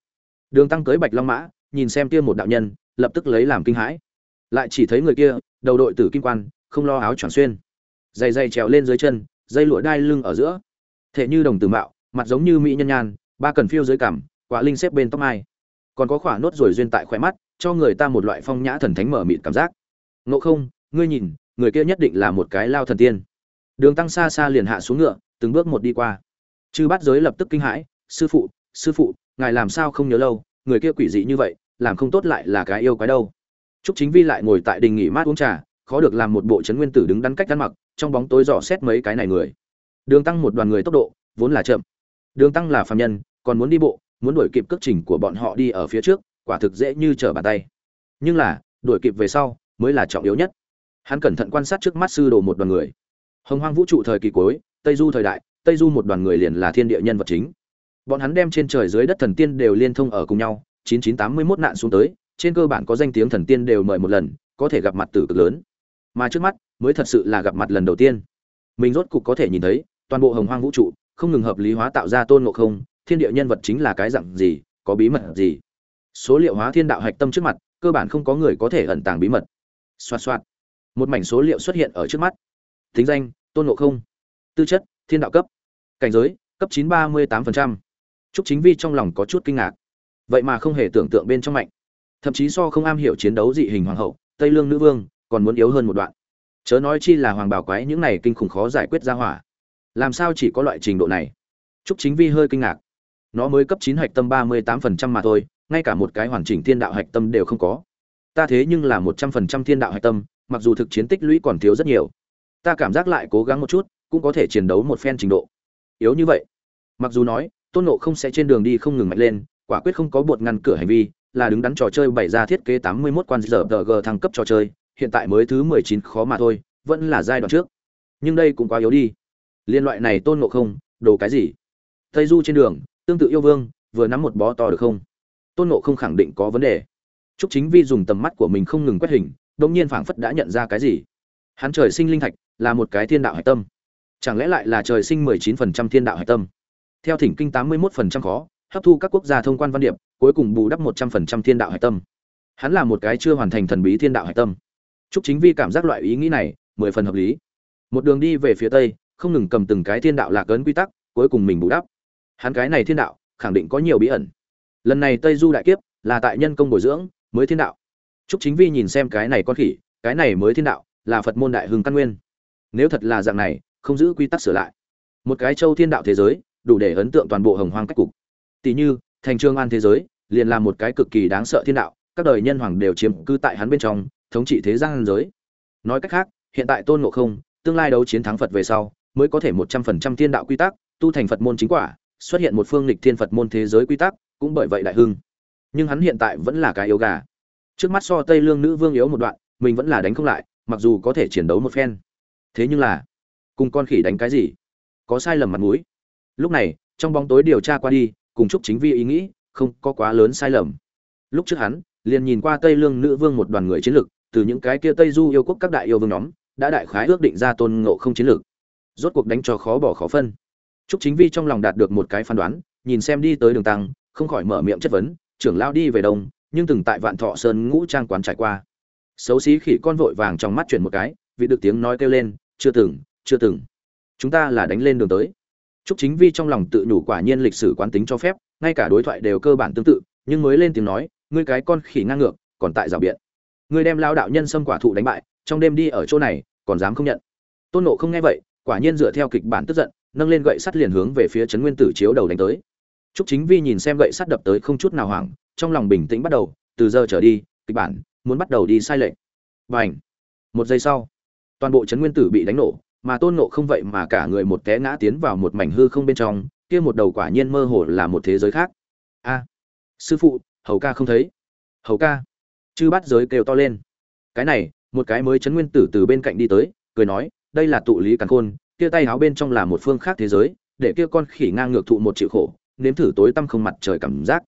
Đường Tăng cưới Bạch Long mã, nhìn xem kia một đạo nhân, lập tức lấy làm kinh hãi. Lại chỉ thấy người kia, đầu đội tử kim quan, không lo áo choàng xuyên, dây dây trèo lên dưới chân, dây lụa đai lưng ở giữa, thể như đồng tử mạo, mặt giống như mỹ nhân nhan, ba cần phiêu dưới cằm, quả linh xếp bên tóc mai, còn có khỏa nốt rồi duyên tại khóe mắt, cho người ta một loại phong nhã thần thánh mở mịt cảm giác. Ngộ không, ngươi nhìn, người kia nhất định là một cái lao thần tiên. Đường tăng xa xa liền hạ xuống ngựa, từng bước một đi qua. Chư bát giới lập tức kinh hãi, sư phụ sư phụ, ngài làm sao không nhớ lâu, người kia quỷ dị như vậy, làm không tốt lại là cái yêu quái đâu. Trúc chính vi lại ngồi tại đình nghỉ mát uống trà, khó được làm một bộ trấn nguyên tử đứng đắn cách ăn mặc, trong bóng tối dò xét mấy cái này người. Đường tăng một đoàn người tốc độ, vốn là chậm. Đường tăng là phàm nhân, còn muốn đi bộ, muốn đuổi kịp cước trình của bọn họ đi ở phía trước, quả thực dễ như trở bàn tay. Nhưng là, đuổi kịp về sau, mới là trọng yếu nhất hắn cẩn thận quan sát trước mắt sư đồ một đoàn người. Hồng hoang vũ trụ thời kỳ cuối, tây du thời đại, tây du một đoàn người liền là thiên địa nhân vật chính. Bọn hắn đem trên trời dưới đất thần tiên đều liên thông ở cùng nhau 9981 nạn xuống tới, trên cơ bản có danh tiếng thần tiên đều mời một lần, có thể gặp mặt tử cực lớn. Mà trước mắt, mới thật sự là gặp mặt lần đầu tiên. Mình rốt cục có thể nhìn thấy, toàn bộ hồng hoang vũ trụ, không ngừng hợp lý hóa tạo ra tôn ngộ không, thiên địa nhân vật chính là cái dạng gì, có bí mật gì. Số liệu hóa thiên đạo hạch tâm trước mặt, cơ bản không có người có thể ẩn tàng bí mật. Xoạt xoạt một mảnh số liệu xuất hiện ở trước mắt thính danh tôn ngộ không tư chất thiên đạo cấp cảnh giới cấp chín ba mươi tám Trúc Chính Vi trong lòng có chút kinh ngạc. Vậy mà không hề tưởng tượng bên trong mạnh, thậm chí so không am hiểu chiến đấu dị hình hoàng hậu, Tây Lương nữ vương, còn muốn yếu hơn một đoạn. Chớ nói chi là hoàng bảo quái những này kinh khủng khó giải quyết ra hỏa. Làm sao chỉ có loại trình độ này? Trúc Chính Vi hơi kinh ngạc. Nó mới cấp chín hạch tâm ba mươi 38% mà thôi, ngay cả một cái hoàn chỉnh thiên đạo hạch tâm đều không có. Ta thế nhưng là một trăm phần trăm thiên đạo hạch tâm, mặc dù thực chiến tích lũy còn thiếu rất nhiều. Ta cảm giác lại cố gắng một chút, cũng có thể chiến đấu một phen trình độ. Yếu như vậy. Mặc dù nói, tôn nộ không sẽ trên đường đi không ngừng mạnh lên quả quyết không có bột ngăn cửa hành vi là đứng đắn trò chơi bày ra thiết kế tám mươi 81 quan giờ g thăng cấp trò chơi hiện tại mới thứ mười chín khó mà thôi vẫn là giai đoạn trước nhưng đây cũng quá yếu đi liên loại này tôn nộ không đồ cái gì tây du trên đường tương tự yêu vương vừa nắm một bó to được không tôn nộ không khẳng định có vấn đề Trúc Chính Vi dùng tầm mắt của mình không ngừng quét hình, đột nhiên phảng phất đã nhận ra cái gì. Hắn trời sinh linh thạch, là một cái thiên đạo hải tâm. Chẳng lẽ lại là trời sinh 19% thiên đạo hải tâm? theo thỉnh kinh tám mươi 81% khó hấp thu các quốc gia thông quan văn điệp cuối cùng bù đắp một trăm phần trăm thiên đạo hải tâm hắn là một cái chưa hoàn thành thần bí thiên đạo hải tâm Trúc Chính Vi cảm giác loại ý nghĩ này mười phần hợp lý. Một đường đi về phía tây, không ngừng cầm từng cái thiên đạo lạc ấn quy tắc, cuối cùng mình bù đắp. Hắn cái này thiên đạo, khẳng định có nhiều bí ẩn. Lần này Tây Du đại kiếp, là tại nhân công bồi dưỡng, mới thiên đạo. Trúc Chính Vi nhìn xem cái này con khỉ, cái này mới thiên đạo, là Phật môn đại hưng căn nguyên. Nếu thật là dạng này, không giữ quy tắc sửa lại. Một cái châu thiên đạo thế giới, đủ để ấn tượng toàn bộ hồng hoang cách cục tỷ như thành trương an thế giới liền là một cái cực kỳ đáng sợ thiên đạo các đời nhân hoàng đều chiếm cư tại hắn bên trong thống trị thế gian giới nói cách khác hiện tại tôn ngộ không tương lai đấu chiến thắng phật về sau mới có thể một trăm phần trăm thiên đạo quy tắc tu thành phật môn chính quả xuất hiện một phương lịch thiên phật môn thế giới quy tắc cũng bởi vậy đại hưng nhưng hắn hiện tại vẫn là cái yếu gà trước mắt so tây lương nữ vương yếu một đoạn, mình vẫn là đánh không lại, mặc dù có thể chiến đấu một phen. Thế nhưng là, cùng con khỉ đánh cái gì? Có sai lầm mặt mũi. Lúc này, trong bóng tối điều tra qua đi, cùng chúc chính vi ý nghĩ, không có quá lớn sai lầm. Lúc trước hắn, liền nhìn qua tây lương nữ vương một đoàn người chiến lược từ những cái kia tây du yêu quốc các đại yêu vương nhóm, đã đại khái ước định ra tôn ngộ không chiến lược rốt cuộc đánh cho khó bỏ khó phân. Chúc chính vi trong lòng đạt được một cái phán đoán, nhìn xem đi tới đường tăng, không khỏi mở miệng chất vấn, trưởng lao đi về đông nhưng từng tại vạn thọ sơn ngũ trang quán trải qua xấu xí khỉ con vội vàng trong mắt chuyển một cái vì được tiếng nói kêu lên chưa từng chưa từng chúng ta là đánh lên đường tới Trúc Chính Vi trong lòng tự nhủ quả nhiên lịch sử quán tính cho phép, ngay cả đối thoại đều cơ bản tương tự, nhưng mới lên tiếng nói, ngươi cái con khỉ ngang ngược, còn tại rào biện. Ngươi đem lao đạo nhân xâm quả thụ đánh bại, trong đêm đi ở chỗ này, còn dám không nhận. Tôn Nộ không nghe vậy, quả nhiên dựa theo kịch bản tức giận, nâng lên gậy sắt liền hướng về phía trấn nguyên tử chiếu đầu đánh tới. Trúc Chính Vi nhìn xem gậy sắt đập tới không chút nào hoảng, trong lòng bình tĩnh bắt đầu, từ giờ trở đi, kịch bản muốn bắt đầu đi sai lệch. Bành! Một giây sau, toàn bộ trấn nguyên tử bị đánh nổ, mà tôn nộ không vậy mà cả người một té ngã tiến vào một mảnh hư không bên trong kia một đầu quả nhiên mơ hồ là một thế giới khác. A! Sư phụ hầu ca không thấy. Hầu ca! Chư bắt giới kêu to lên. Cái này một cái mới chấn nguyên tử từ bên cạnh đi tới cười nói đây là tụ lý càn khôn kia tay áo bên trong là một phương khác thế giới để kia con khỉ ngang ngược thụ một chịu khổ nếm thử tối tăm không mặt trời cảm giác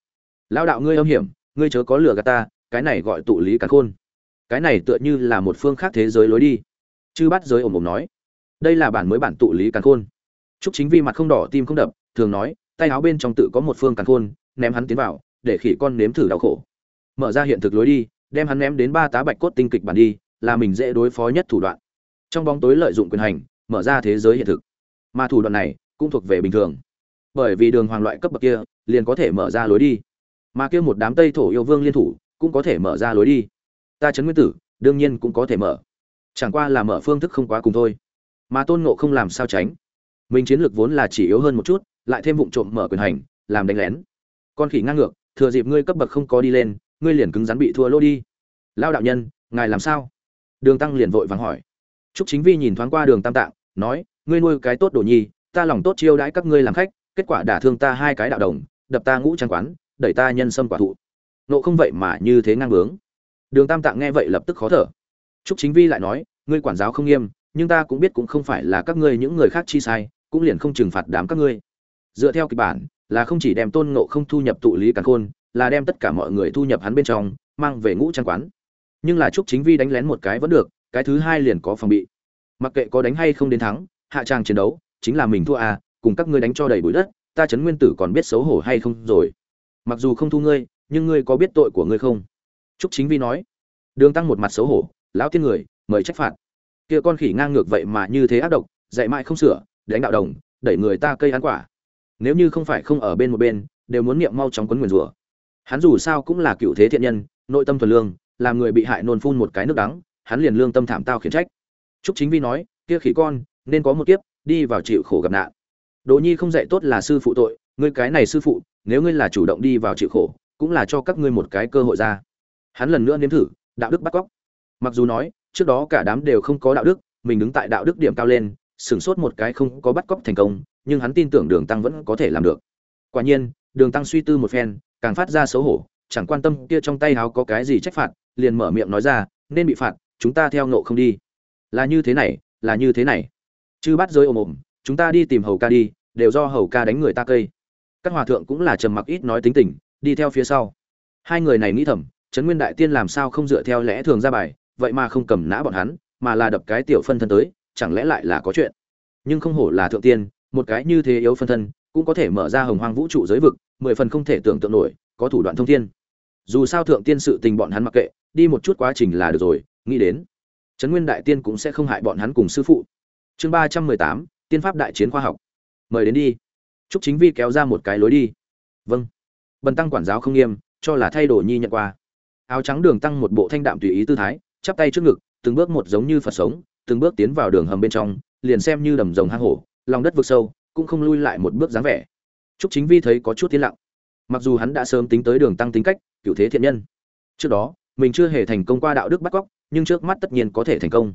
lão đạo ngươi âm hiểm, ngươi chớ có lừa gạt ta, cái này gọi tụ lý càn khôn. Cái này tựa như là một phương khác thế giới lối đi. Chư bắt giới ồm ồm nói, đây là bản mới bản tụ lý càn khôn. Trúc chính vi mặt không đỏ, tim không đập, thường nói, tay áo bên trong tự có một phương càn khôn, ném hắn tiến vào, để khỉ con nếm thử đau khổ. Mở ra hiện thực lối đi, đem hắn ném đến ba tá bạch cốt tinh kịch bản đi, là mình dễ đối phó nhất thủ đoạn. Trong bóng tối lợi dụng quyền hành, mở ra thế giới hiện thực. Mà thủ đoạn này cũng thuộc về bình thường. Bởi vì đường hoàng loại cấp bậc kia, liền có thể mở ra lối đi mà kia một đám tây thổ yêu vương liên thủ cũng có thể mở ra lối đi. Ta chấn nguyên tử, đương nhiên cũng có thể mở. Chẳng qua là mở phương thức không quá cùng thôi. Mà tôn ngộ không làm sao tránh? Mình chiến lược vốn là chỉ yếu hơn một chút, lại thêm vụng trộm mở quyền hành, làm đánh lén. Con khỉ ngang ngược, thừa dịp ngươi cấp bậc không có đi lên, ngươi liền cứng rắn bị thua lô đi. Lao đạo nhân, ngài làm sao? Đường tăng liền vội vàng hỏi. T r ú c chính vi nhìn thoáng qua đường tam tạng, nói, ngươi nuôi cái tốt đồ nhi, ta lòng tốt chiêu đãi các ngươi làm khách, kết quả đả thương ta hai cái đạo đồng, đập ta ngũ trang quán đẩy ta nhân sâm quả thụ. Nộ không vậy mà như thế ngang bướng. Đường tam tạng nghe vậy lập tức khó thở. T r ú c chính vi lại nói, ngươi quản giáo không nghiêm, nhưng ta cũng biết cũng không phải là các ngươi những người khác chi sai, cũng liền không trừng phạt đám các ngươi. Dựa theo kịch bản, là không chỉ đem tôn nộ không thu nhập tụ lý càn khôn, là đem tất cả mọi người thu nhập hắn bên trong, mang về ngũ trang quán. Nhưng là Trúc chính vi đánh lén một cái vẫn được, cái thứ hai liền có phòng bị. Mặc kệ có đánh hay không đến thắng, hạ trang chiến đấu, chính là mình thua à cùng các ngươi đánh cho đầy bụi đất, ta chấn nguyên tử còn biết xấu hổ hay không rồi mặc dù không thu ngươi nhưng ngươi có biết tội của ngươi không? Trúc chính vi nói. Đường tăng một mặt xấu hổ lão tiên người mời trách phạt. Kia con khỉ ngang ngược vậy mà như thế ác độc dạy mãi không sửa đánh đạo đồng đẩy người ta cây ăn quả. Nếu như không phải không ở bên một bên đều muốn niệm mau chóng quấn nguyền rủa. Hắn dù sao cũng là cựu thế thiện nhân nội tâm thuần lương làm người bị hại nôn phun một cái nước đắng hắn liền lương tâm thảm tao khiển trách. Trúc chính vi nói kia khỉ con nên có một kiếp đi vào chịu khổ gặp nạn. Đỗ Nhi không dạy tốt là sư phụ tội, ngươi cái này sư phụ, nếu ngươi là chủ động đi vào chịu khổ, cũng là cho các ngươi một cái cơ hội ra. Hắn lần nữa nếm thử, đạo đức bắt cóc. Mặc dù nói, trước đó cả đám đều không có đạo đức, mình đứng tại đạo đức điểm cao lên, sửng sốt một cái không có bắt cóc thành công, nhưng hắn tin tưởng Đường Tăng vẫn có thể làm được. Quả nhiên, Đường Tăng suy tư một phen, càng phát ra xấu hổ, chẳng quan tâm kia trong tay háo có cái gì trách phạt, liền mở miệng nói ra, nên bị phạt, chúng ta theo nộ không đi. Là như thế này, là như thế này. Chư bắt rơi ồm ồm, chúng ta đi tìm hầu ca đi đều do hầu ca đánh người ta cây các hòa thượng cũng là trầm mặc ít nói tính tình, đi theo phía sau. Hai người này nghĩ thầm, trấn nguyên đại tiên làm sao không dựa theo lẽ thường ra bài, vậy mà không cầm nã bọn hắn, mà là đập cái tiểu phân thân tới, chẳng lẽ lại là có chuyện? Nhưng không hổ là thượng tiên, một cái như thế yếu phân thân, cũng có thể mở ra hồng hoang vũ trụ giới vực, mười phần không thể tưởng tượng nổi, có thủ đoạn thông thiên. Dù sao thượng tiên sự tình bọn hắn mặc kệ, đi một chút quá trình là được rồi, nghĩ đến, trấn nguyên đại tiên cũng sẽ không hại bọn hắn cùng sư phụ. Chương ba trăm mười tám, tiên pháp đại chiến khoa học. Mời đến đi trúc chính vi kéo ra một cái lối đi. Vâng. Bần tăng quản giáo không nghiêm, cho là thay đổi nhi nhận qua áo trắng đường tăng một bộ thanh đạm tùy ý tư thái, chắp tay trước ngực, từng bước một giống như phật sống, từng bước tiến vào đường hầm bên trong, liền xem như đầm rồng hang hổ, lòng đất vực sâu, cũng không lui lại một bước dáng vẻ. Trúc chính vi thấy có chút tiến lặng. Mặc dù hắn đã sớm tính tới đường tăng tính cách, cựu thế thiện nhân. Trước đó, mình chưa hề thành công qua đạo đức bắt cóc, nhưng trước mắt tất nhiên có thể thành công.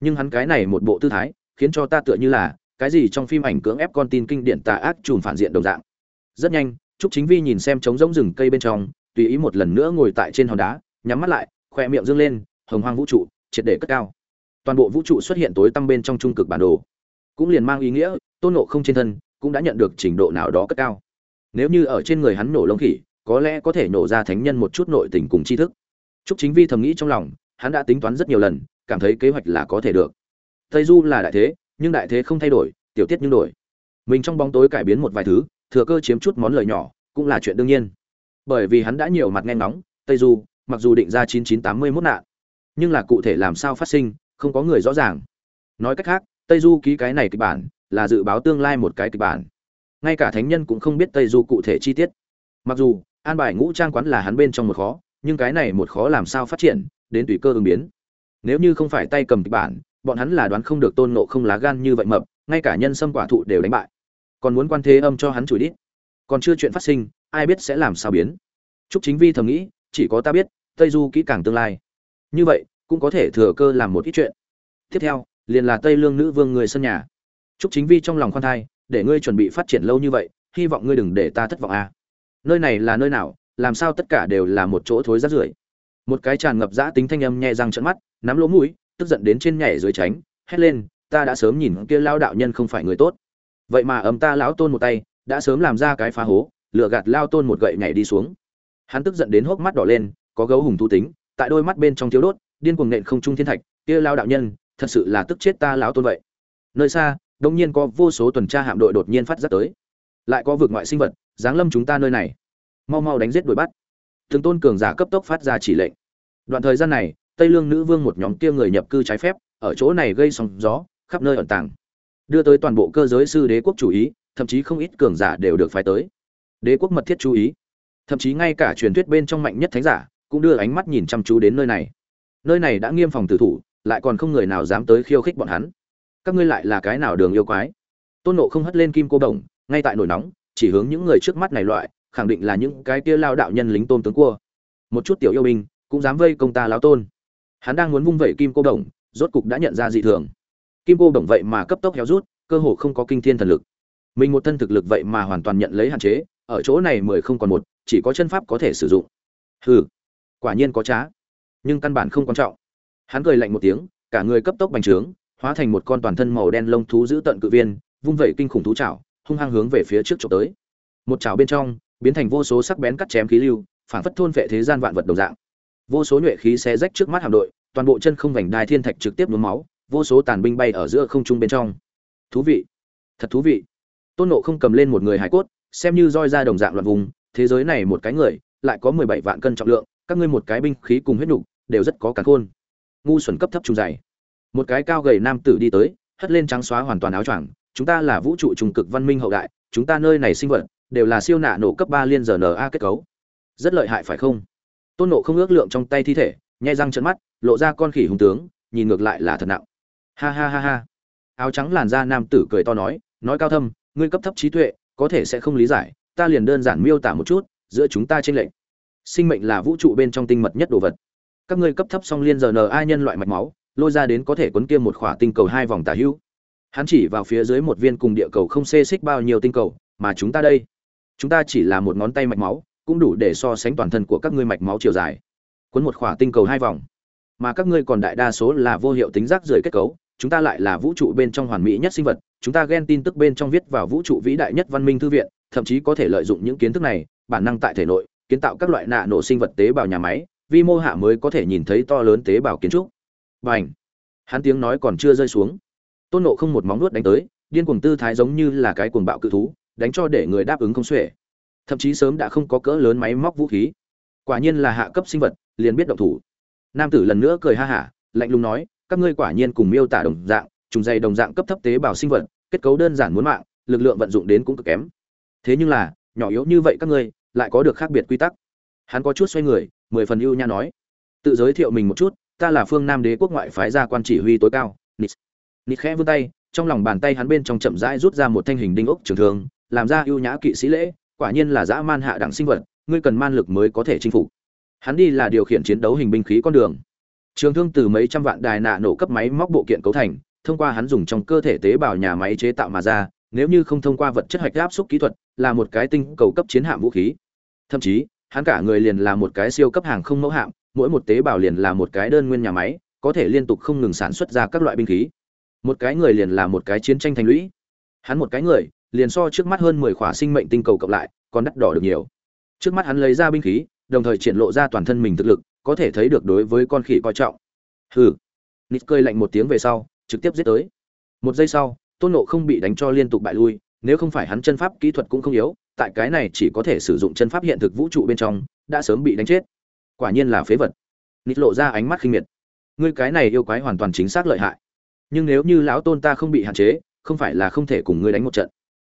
Nhưng hắn cái này một bộ tư thái, khiến cho ta tựa như là cái gì trong phim ảnh cưỡng ép con tin kinh điển tà ác trùm phản diện đồng dạng. Rất nhanh, trúc chính vi nhìn xem trống rỗng rừng cây bên trong, tùy ý một lần nữa ngồi tại trên hòn đá, nhắm mắt lại khoe miệng dương lên, hồng hoang vũ trụ, triệt để cất cao. Toàn bộ vũ trụ xuất hiện tối tăm bên trong trung cực bản đồ. Cũng liền mang ý nghĩa, tôn nộ không trên thân cũng đã nhận được trình độ nào đó cất cao. Nếu như ở trên người hắn nổ lông khỉ, có lẽ có thể nổ ra thánh nhân một chút nội tình cùng tri thức. Trúc chính vi thầm nghĩ trong lòng, hắn đã tính toán rất nhiều lần, cảm thấy kế hoạch là có thể được. Tây du là đại thế nhưng đại thế không thay đổi, tiểu tiết nhưng đổi. Mình trong bóng tối cải biến một vài thứ, thừa cơ chiếm chút món lời nhỏ, cũng là chuyện đương nhiên. Bởi vì hắn đã nhiều mặt nghe ngóng, tây du, mặc dù định ra 9981 nạn, nhưng là cụ thể làm sao phát sinh, không có người rõ ràng. Nói cách khác, tây du ký cái này kịch bản, là dự báo tương lai một cái kịch bản. Ngay cả thánh nhân cũng không biết tây du cụ thể chi tiết. Mặc dù, an bài ngũ trang quán là hắn bên trong một khó, nhưng cái này một khó làm sao phát triển, đến tùy cơ ứng biến. Nếu như không phải tay cầm kịch bản bọn hắn là đoán không được tôn nộ không lá gan như vậy mập ngay cả nhân sâm quả thụ đều đánh bại còn muốn quan thế âm cho hắn chửi đít còn chưa chuyện phát sinh ai biết sẽ làm sao biến Trúc Chính Vi thầm nghĩ, chỉ có ta biết, Tây Du kỹ càng tương lai. Như vậy, cũng có thể thừa cơ làm một ít chuyện. Tiếp theo, liền là Tây Lương nữ vương người sân nhà. Trúc Chính Vi trong lòng khoan thai, để ngươi chuẩn bị phát triển lâu như vậy, hy vọng ngươi đừng để ta thất vọng. À. Nơi này là nơi nào, làm sao tất cả đều là một chỗ thối rát rưởi. Một cái tràn ngập dã tính thanh âm nhẹ răng trợn mắt, nắm lỗ mũi, tức giận đến trên nhảy dưới tránh, hét lên, ta đã sớm nhìn kia lao đạo nhân không phải người tốt. Vậy mà ấm ta lão tôn một tay, đã sớm làm ra cái phá hố lựa gạt lao tôn một gậy nhảy đi xuống. Hắn tức giận đến hốc mắt đỏ lên, có gấu hùng thu tính, tại đôi mắt bên trong thiếu đốt, điên cuồng nện không trung thiên thạch, kia lao đạo nhân, thật sự là tức chết ta lão tôn vậy. Nơi xa đông nhiên có vô số tuần tra hạm đội đột nhiên phát giác tới. Lại có vực ngoại sinh vật, giáng lâm chúng ta nơi này. Mau mau đánh giết đuổi bắt. Thường tôn cường giả cấp tốc phát ra chỉ lệnh. Đoạn thời gian này tây lương nữ vương một nhóm kia người nhập cư trái phép, ở chỗ này gây sóng gió, khắp nơi ẩn tàng. Đưa tới toàn bộ cơ giới sư đế quốc chủ ý, thậm chí không ít cường giả đều được phái tới. Đế quốc mật thiết chú ý. Thậm chí ngay cả truyền thuyết bên trong mạnh nhất thánh giả cũng đưa ánh mắt nhìn chăm chú đến nơi này. Nơi này đã nghiêm phòng tử thủ, lại còn không người nào dám tới khiêu khích bọn hắn. Các ngươi lại là cái nào đường yêu quái? Tôn nộ không hất lên kim cô đồng, ngay tại nổi nóng, chỉ hướng những người trước mắt này loại, khẳng định là những cái kia lao đạo nhân lính tôn tướng cua. Một chút tiểu yêu binh cũng dám vây công ta lão tôn hắn đang muốn vung vẩy kim cô đồng, rốt cục đã nhận ra dị thường. Kim cô đồng vậy mà cấp tốc héo rút, cơ hồ không có kinh thiên thần lực. Mình một thân thực lực vậy mà hoàn toàn nhận lấy hạn chế, ở chỗ này mười không còn một, chỉ có chân pháp có thể sử dụng. Hừ, quả nhiên có trá. Nhưng căn bản không quan trọng. Hắn cười lạnh một tiếng, cả người cấp tốc bành trướng, hóa thành một con toàn thân màu đen lông thú giữ tận cự viên, vung vẩy kinh khủng thú chảo, hung hăng hướng về phía trước chụp tới. Một chảo bên trong, biến thành vô số sắc bén cắt chém khí lưu, phản phất thôn vệ thế gian vạn vật đồng dạng vô số nhuệ khí xé rách trước mắt hạm đội, toàn bộ chân không vành đai thiên thạch trực tiếp nhuốm máu, vô số tàn binh bay ở giữa không trung bên trong. Thú vị, thật thú vị. Tôn nộ không cầm lên một người hải cốt, xem như roi ra đồng dạng loạn vùng, thế giới này một cái người, lại có mười bảy vạn cân trọng lượng, các ngươi một cái binh khí cùng huyết nhục đều rất có cả khôn. Ngu xuẩn cấp thấp trung dày một cái cao gầy nam tử đi tới, hất lên trắng xóa hoàn toàn áo choàng, chúng ta là vũ trụ trung cực văn minh hậu đại, chúng ta nơi này sinh vật, đều là siêu nạ nổ cấp ba liên giờ na kết cấu. Rất lợi hại, phải không? Tôn nộ không ước lượng trong tay thi thể, nhai răng trận mắt, lộ ra con khỉ hùng tướng, nhìn ngược lại là thật nặng. Ha ha ha ha. Áo trắng làn da nam tử cười to nói nói cao thâm, ngươi cấp thấp trí tuệ, có thể sẽ không lý giải, ta liền đơn giản miêu tả một chút, giữa chúng ta trên lệnh sinh mệnh là vũ trụ bên trong tinh mật nhất đồ vật. Các ngươi cấp thấp song liên giờ n ai nhân loại mạch máu, lôi ra đến có thể quấn kia một khỏa tinh cầu hai vòng tả hữu. Hắn chỉ vào phía dưới một viên cùng địa cầu không xê xích bao nhiêu tinh cầu, mà chúng ta đây. Chúng ta chỉ là một ngón tay mạch máu cũng đủ để so sánh toàn thân của các ngươi mạch máu chiều dài. Cuốn một khỏa tinh cầu hai vòng. Mà các ngươi còn đại đa số là vô hiệu tính rác rưởi kết cấu, chúng ta lại là vũ trụ bên trong hoàn mỹ nhất sinh vật, chúng ta ghen tin tức bên trong viết vào vũ trụ vĩ đại nhất văn minh thư viện, thậm chí có thể lợi dụng những kiến thức này, bản năng tại thể nội, kiến tạo các loại nạ nổ sinh vật tế bào nhà máy, vi mô hạ mới có thể nhìn thấy to lớn tế bào kiến trúc. Và hắn tiếng nói còn chưa rơi xuống. Tôn nộ không một móng nuốt đánh tới, điên cuồng tư thái giống như là cái cuồng bạo cự thú, đánh cho để người đáp ứng không xuể thậm chí sớm đã không có cỡ lớn máy móc vũ khí. Quả nhiên là hạ cấp sinh vật liền biết động thủ. Nam tử lần nữa cười ha hả lạnh lùng nói các ngươi quả nhiên cùng miêu tả đồng dạng trùng dày đồng dạng cấp thấp tế bào sinh vật kết cấu đơn giản muốn mạng lực lượng vận dụng đến cũng cực kém. Thế nhưng là nhỏ yếu như vậy các ngươi lại có được khác biệt quy tắc. Hắn có chút xoay người mười phần ưu nha nói tự giới thiệu mình một chút ta là phương nam đế quốc ngoại phái gia quan chỉ huy tối cao nít nít khẽ vươn tay trong lòng bàn tay hắn bên trong chậm rãi rút ra một thanh hình đinh ốc trường thường, làm ra ưu nhã kỵ sĩ lễ quả nhiên là dã man hạ đẳng sinh vật, ngươi cần man lực mới có thể chinh phục. Hắn đi là điều khiển chiến đấu hình binh khí con đường. Trường thương từ mấy trăm vạn đài nạ nổ cấp máy móc bộ kiện cấu thành, thông qua hắn dùng trong cơ thể tế bào nhà máy chế tạo mà ra, nếu như không thông qua vật chất hạch áp xúc kỹ thuật, là một cái tinh cầu cấp chiến hạm vũ khí. Thậm chí, hắn cả người liền là một cái siêu cấp hàng không mẫu hạm, mỗi một tế bào liền là một cái đơn nguyên nhà máy, có thể liên tục không ngừng sản xuất ra các loại binh khí. Một cái người liền là một cái chiến tranh thành lũy. Hắn một cái người liền so trước mắt hơn mười khỏa sinh mệnh tinh cầu cộng lại, còn đắt đỏ được nhiều. Trước mắt hắn lấy ra binh khí, đồng thời triển lộ ra toàn thân mình thực lực, có thể thấy được đối với con khỉ coi trọng. Hừ. Nít cười lạnh một tiếng về sau, trực tiếp giết tới. Một giây sau, tôn nộ không bị đánh cho liên tục bại lui, nếu không phải hắn chân pháp kỹ thuật cũng không yếu, tại cái này chỉ có thể sử dụng chân pháp hiện thực vũ trụ bên trong, đã sớm bị đánh chết. Quả nhiên là phế vật. Nít lộ ra ánh mắt khinh miệt. Ngươi cái này yêu quái hoàn toàn chính xác lợi hại. Nhưng nếu như lão tôn ta không bị hạn chế, không phải là không thể cùng ngươi đánh một trận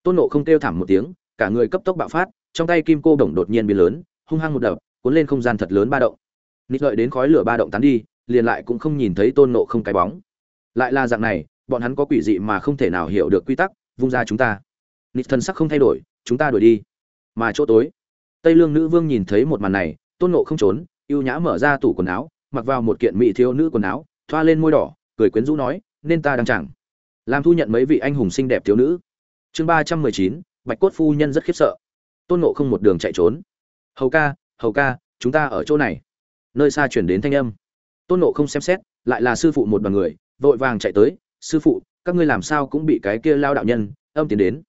tôn nộ không kêu thảm một tiếng, cả người cấp tốc bạo phát, trong tay kim cô đồng đột nhiên biến lớn, hung hăng một đập, cuốn lên không gian thật lớn ba động. Nịt lợi đến khói lửa ba động tán đi, liền lại cũng không nhìn thấy tôn nộ không cái bóng. Lại là dạng này, bọn hắn có quỷ dị mà không thể nào hiểu được quy tắc, vung ra chúng ta. Nịt thân sắc không thay đổi, chúng ta đuổi đi. Mà chỗ tối, tây lương nữ vương nhìn thấy một màn này, tôn nộ không trốn ưu nhã mở ra tủ quần áo, mặc vào một kiện mỹ thiếu nữ quần áo, thoa lên môi đỏ, cười quyến rũ nói, nên ta đang chẳng. Làm thu nhận mấy vị anh hùng xinh đẹp thiếu nữ chương ba trăm mười chín, bạch cốt phu nhân rất khiếp sợ. Tôn nộ không một đường chạy trốn. Hầu ca hầu ca, chúng ta ở chỗ này. Nơi xa chuyển đến thanh âm. Tôn nộ không xem xét, lại là sư phụ một đoàn người, vội vàng chạy tới, sư phụ, các ngươi làm sao cũng bị cái kia lao đạo nhân, âm tiến đến.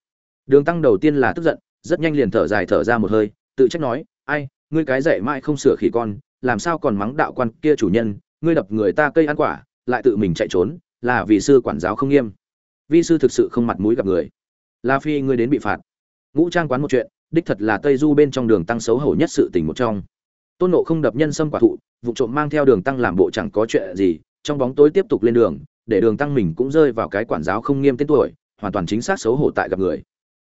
Đường tăng đầu tiên là tức giận, rất nhanh liền thở dài thở ra một hơi, tự trách nói, ai, ngươi cái dạy mãi không sửa khỉ con, làm sao còn mắng đạo quan kia chủ nhân, ngươi đập người ta cây ăn quả, lại tự mình chạy trốn, là vì sư quản giáo không nghiêm. Vi sư thực sự không mặt mũi gặp người la phi, ngươi đến bị phạt. Ngũ trang quán một chuyện, đích thật là tây du bên trong đường tăng xấu hổ nhất sự tình một trong. Tôn nộ không đập nhân sâm quả thụ, vụ trộm mang theo đường tăng làm bộ chẳng có chuyện gì, trong bóng tối tiếp tục lên đường, để đường tăng mình cũng rơi vào cái quản giáo không nghiêm tên tuổi, hoàn toàn chính xác xấu hổ tại gặp người.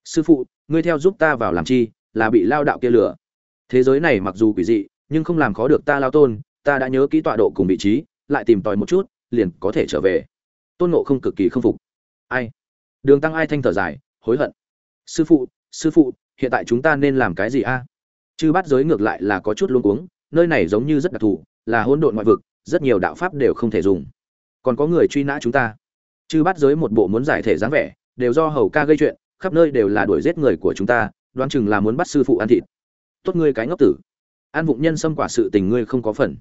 Sư phụ, ngươi theo giúp ta vào làm chi, là bị lao đạo kia lửa thế giới này mặc dù quỷ dị, nhưng không làm khó được ta lao tôn, ta đã nhớ kỹ tọa độ cùng vị trí, lại tìm tòi một chút, liền có thể trở về. Tôn nộ không cực kỳ không phục. Ai? Đường tăng ai thanh thở dài hối hận. Sư phụ sư phụ, hiện tại chúng ta nên làm cái gì a? À? chư bắt giới ngược lại là có chút luống cuống, nơi này giống như rất đặc thù, là hỗn độn ngoại vực, rất nhiều đạo pháp đều không thể dùng. Còn có người truy nã chúng ta. Chư bắt giới một bộ muốn giải thể dáng vẻ, đều do hầu ca gây chuyện, khắp nơi đều là đuổi giết người của chúng ta, đoán chừng là muốn bắt sư phụ ăn thịt. Tốt ngươi cái ngốc tử. An vụng nhân xâm quả sự tình ngươi không có phần.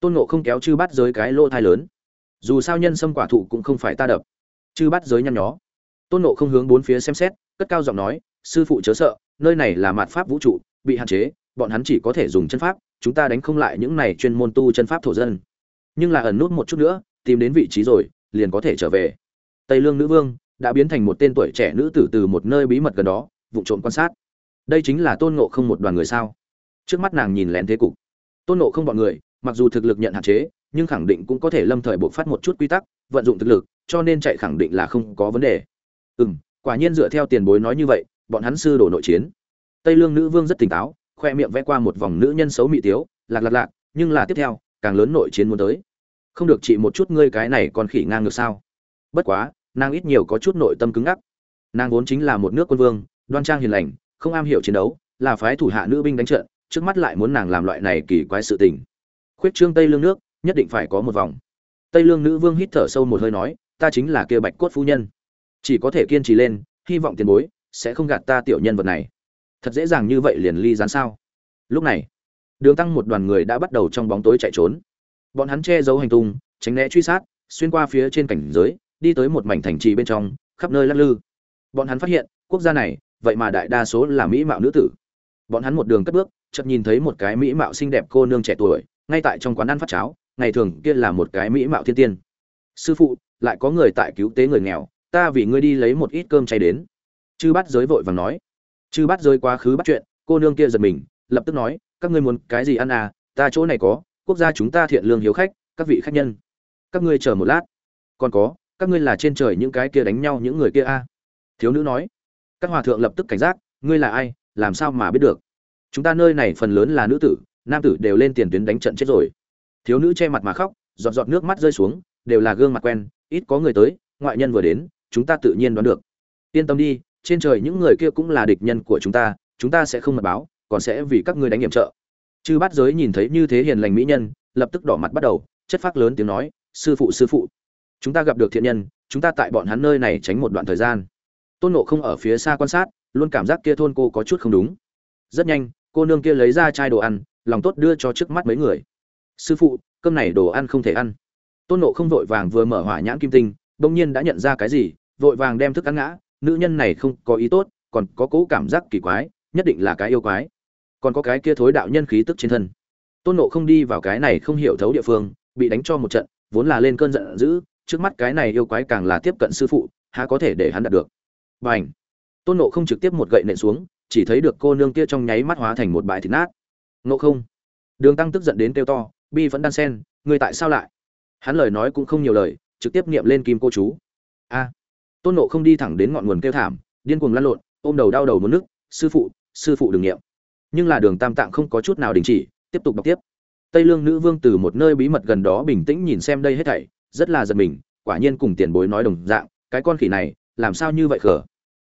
Tôn nộ không kéo chư bắt giới cái lỗ thai lớn. Dù sao nhân xâm quả thụ cũng không phải ta đập. Chư bắt giới nhăn nhó tôn nộ không hướng bốn phía xem xét, cất cao giọng nói, sư phụ chớ sợ, nơi này là mạt pháp vũ trụ, bị hạn chế, bọn hắn chỉ có thể dùng chân pháp, chúng ta đánh không lại những này chuyên môn tu chân pháp thổ dân. Nhưng là ẩn nút một chút nữa, tìm đến vị trí rồi, liền có thể trở về. Tây lương nữ vương đã biến thành một tên tuổi trẻ nữ tử từ một nơi bí mật gần đó, vụ trộm quan sát. Đây chính là tôn ngộ không một đoàn người sao? Trước mắt nàng nhìn lén thế cục. Tôn ngộ không bọn người, mặc dù thực lực nhận hạn chế, nhưng khẳng định cũng có thể lâm thời buộc phát một chút quy tắc, vận dụng thực lực, cho nên chạy khẳng định là không có vấn đề. Ừm, quả nhiên dựa theo tiền bối nói như vậy bọn hắn sư đổ nội chiến. Tây lương nữ vương rất tỉnh táo khoe miệng vẽ qua một vòng nữ nhân xấu mị tiếu lạc lạc lạc nhưng là tiếp theo càng lớn nội chiến muốn tới. Không được chỉ một chút ngươi cái này còn khỉ ngang ngược sao? Bất quá nàng ít nhiều có chút nội tâm cứng ngắc. Nàng vốn chính là một nước quân vương đoan trang hiền lành không am hiểu chiến đấu là phái thủ hạ nữ binh đánh trận trước mắt lại muốn nàng làm loại này kỳ quái sự tình. Khuyết trương tây lương nước nhất định phải có một vòng. Tây lương nữ vương hít thở sâu một hơi nói ta chính là kia bạch cốt phu nhân chỉ có thể kiên trì lên, hy vọng tiền bối sẽ không gạt ta tiểu nhân vật này. Thật dễ dàng như vậy liền ly gián sao? Lúc này, đường tăng một đoàn người đã bắt đầu trong bóng tối chạy trốn. Bọn hắn che giấu hành tung, tránh né truy sát, xuyên qua phía trên cảnh giới, đi tới một mảnh thành trì bên trong, khắp nơi lắc lư. Bọn hắn phát hiện, quốc gia này, vậy mà đại đa số là mỹ mạo nữ tử. Bọn hắn một đường cất bước, chợt nhìn thấy một cái mỹ mạo xinh đẹp cô nương trẻ tuổi, ngay tại trong quán ăn phát cháo, ngày thường kia là một cái mỹ mạo thiên tiên. Sư phụ, lại có người tại cứu tế người nghèo ta vì ngươi đi lấy một ít cơm chay đến. Chư bắt giới vội vàng nói. Chư bắt giới quá khứ bắt chuyện, cô nương kia giật mình, lập tức nói, các ngươi muốn cái gì ăn à ta chỗ này có, quốc gia chúng ta thiện lương hiếu khách, các vị khách nhân. Các ngươi chờ một lát. Còn có, các ngươi là trên trời những cái kia đánh nhau những người kia a à? thiếu nữ nói. Các hòa thượng lập tức cảnh giác, ngươi là ai, làm sao mà biết được? Chúng ta nơi này phần lớn là nữ tử, nam tử đều lên tiền tuyến đánh trận chết rồi. Thiếu nữ che mặt mà khóc, giọt giọt nước mắt rơi xuống, đều là gương mặt quen, ít có người tới, ngoại nhân vừa đến chúng ta tự nhiên đoán được. Yên tâm đi, trên trời những người kia cũng là địch nhân của chúng ta chúng ta sẽ không mật báo, còn sẽ vì các ngươi đánh hiểm trợ. Chư bát giới nhìn thấy như thế hiền lành mỹ nhân, lập tức đỏ mặt bắt đầu, chất phác lớn tiếng nói, sư phụ sư phụ, chúng ta gặp được thiện nhân, chúng ta tại bọn hắn nơi này tránh một đoạn thời gian. Tôn nộ không ở phía xa quan sát, luôn cảm giác kia thôn cô có chút không đúng. Rất nhanh, cô nương kia lấy ra chai đồ ăn, lòng tốt đưa cho trước mắt mấy người. Sư phụ, cơm này đồ ăn không thể ăn. Tôn nộ không vội vàng vừa mở hỏa nhãn kim tinh bỗng nhiên đã nhận ra cái gì, vội vàng đem thức ăn ngã, nữ nhân này không có ý tốt, còn có cố cảm giác kỳ quái, nhất định là cái yêu quái. Còn có cái kia thối đạo nhân khí tức trên thân. Tôn nộ không đi vào cái này không hiểu thấu địa phương, bị đánh cho một trận, vốn là lên cơn giận dữ, trước mắt cái này yêu quái càng là tiếp cận sư phụ, há có thể để hắn đạt được. B à n h tôn nộ không trực tiếp một gậy nện xuống, chỉ thấy được cô nương kia trong nháy mắt hóa thành một bãi thịt nát. Nộ không! Đường tăng tức giận đến kêu to, bi vẫn đan sen, người tại sao lại? Hắn lời nói cũng không nhiều lời trực tiếp niệm lên kim cô chú. A. Tôn nộ không đi thẳng đến ngọn nguồn kêu thảm, điên cuồng lăn lộn, ôm đầu đau đầu muốn nước sư phụ sư phụ đừng niệm. Nhưng là đường tam tạng không có chút nào đình chỉ, tiếp tục đọc tiếp. Tây lương nữ vương từ một nơi bí mật gần đó bình tĩnh nhìn xem đây hết thảy, rất là giật mình, quả nhiên cùng tiền bối nói đồng dạng, cái con khỉ này, làm sao như vậy khở?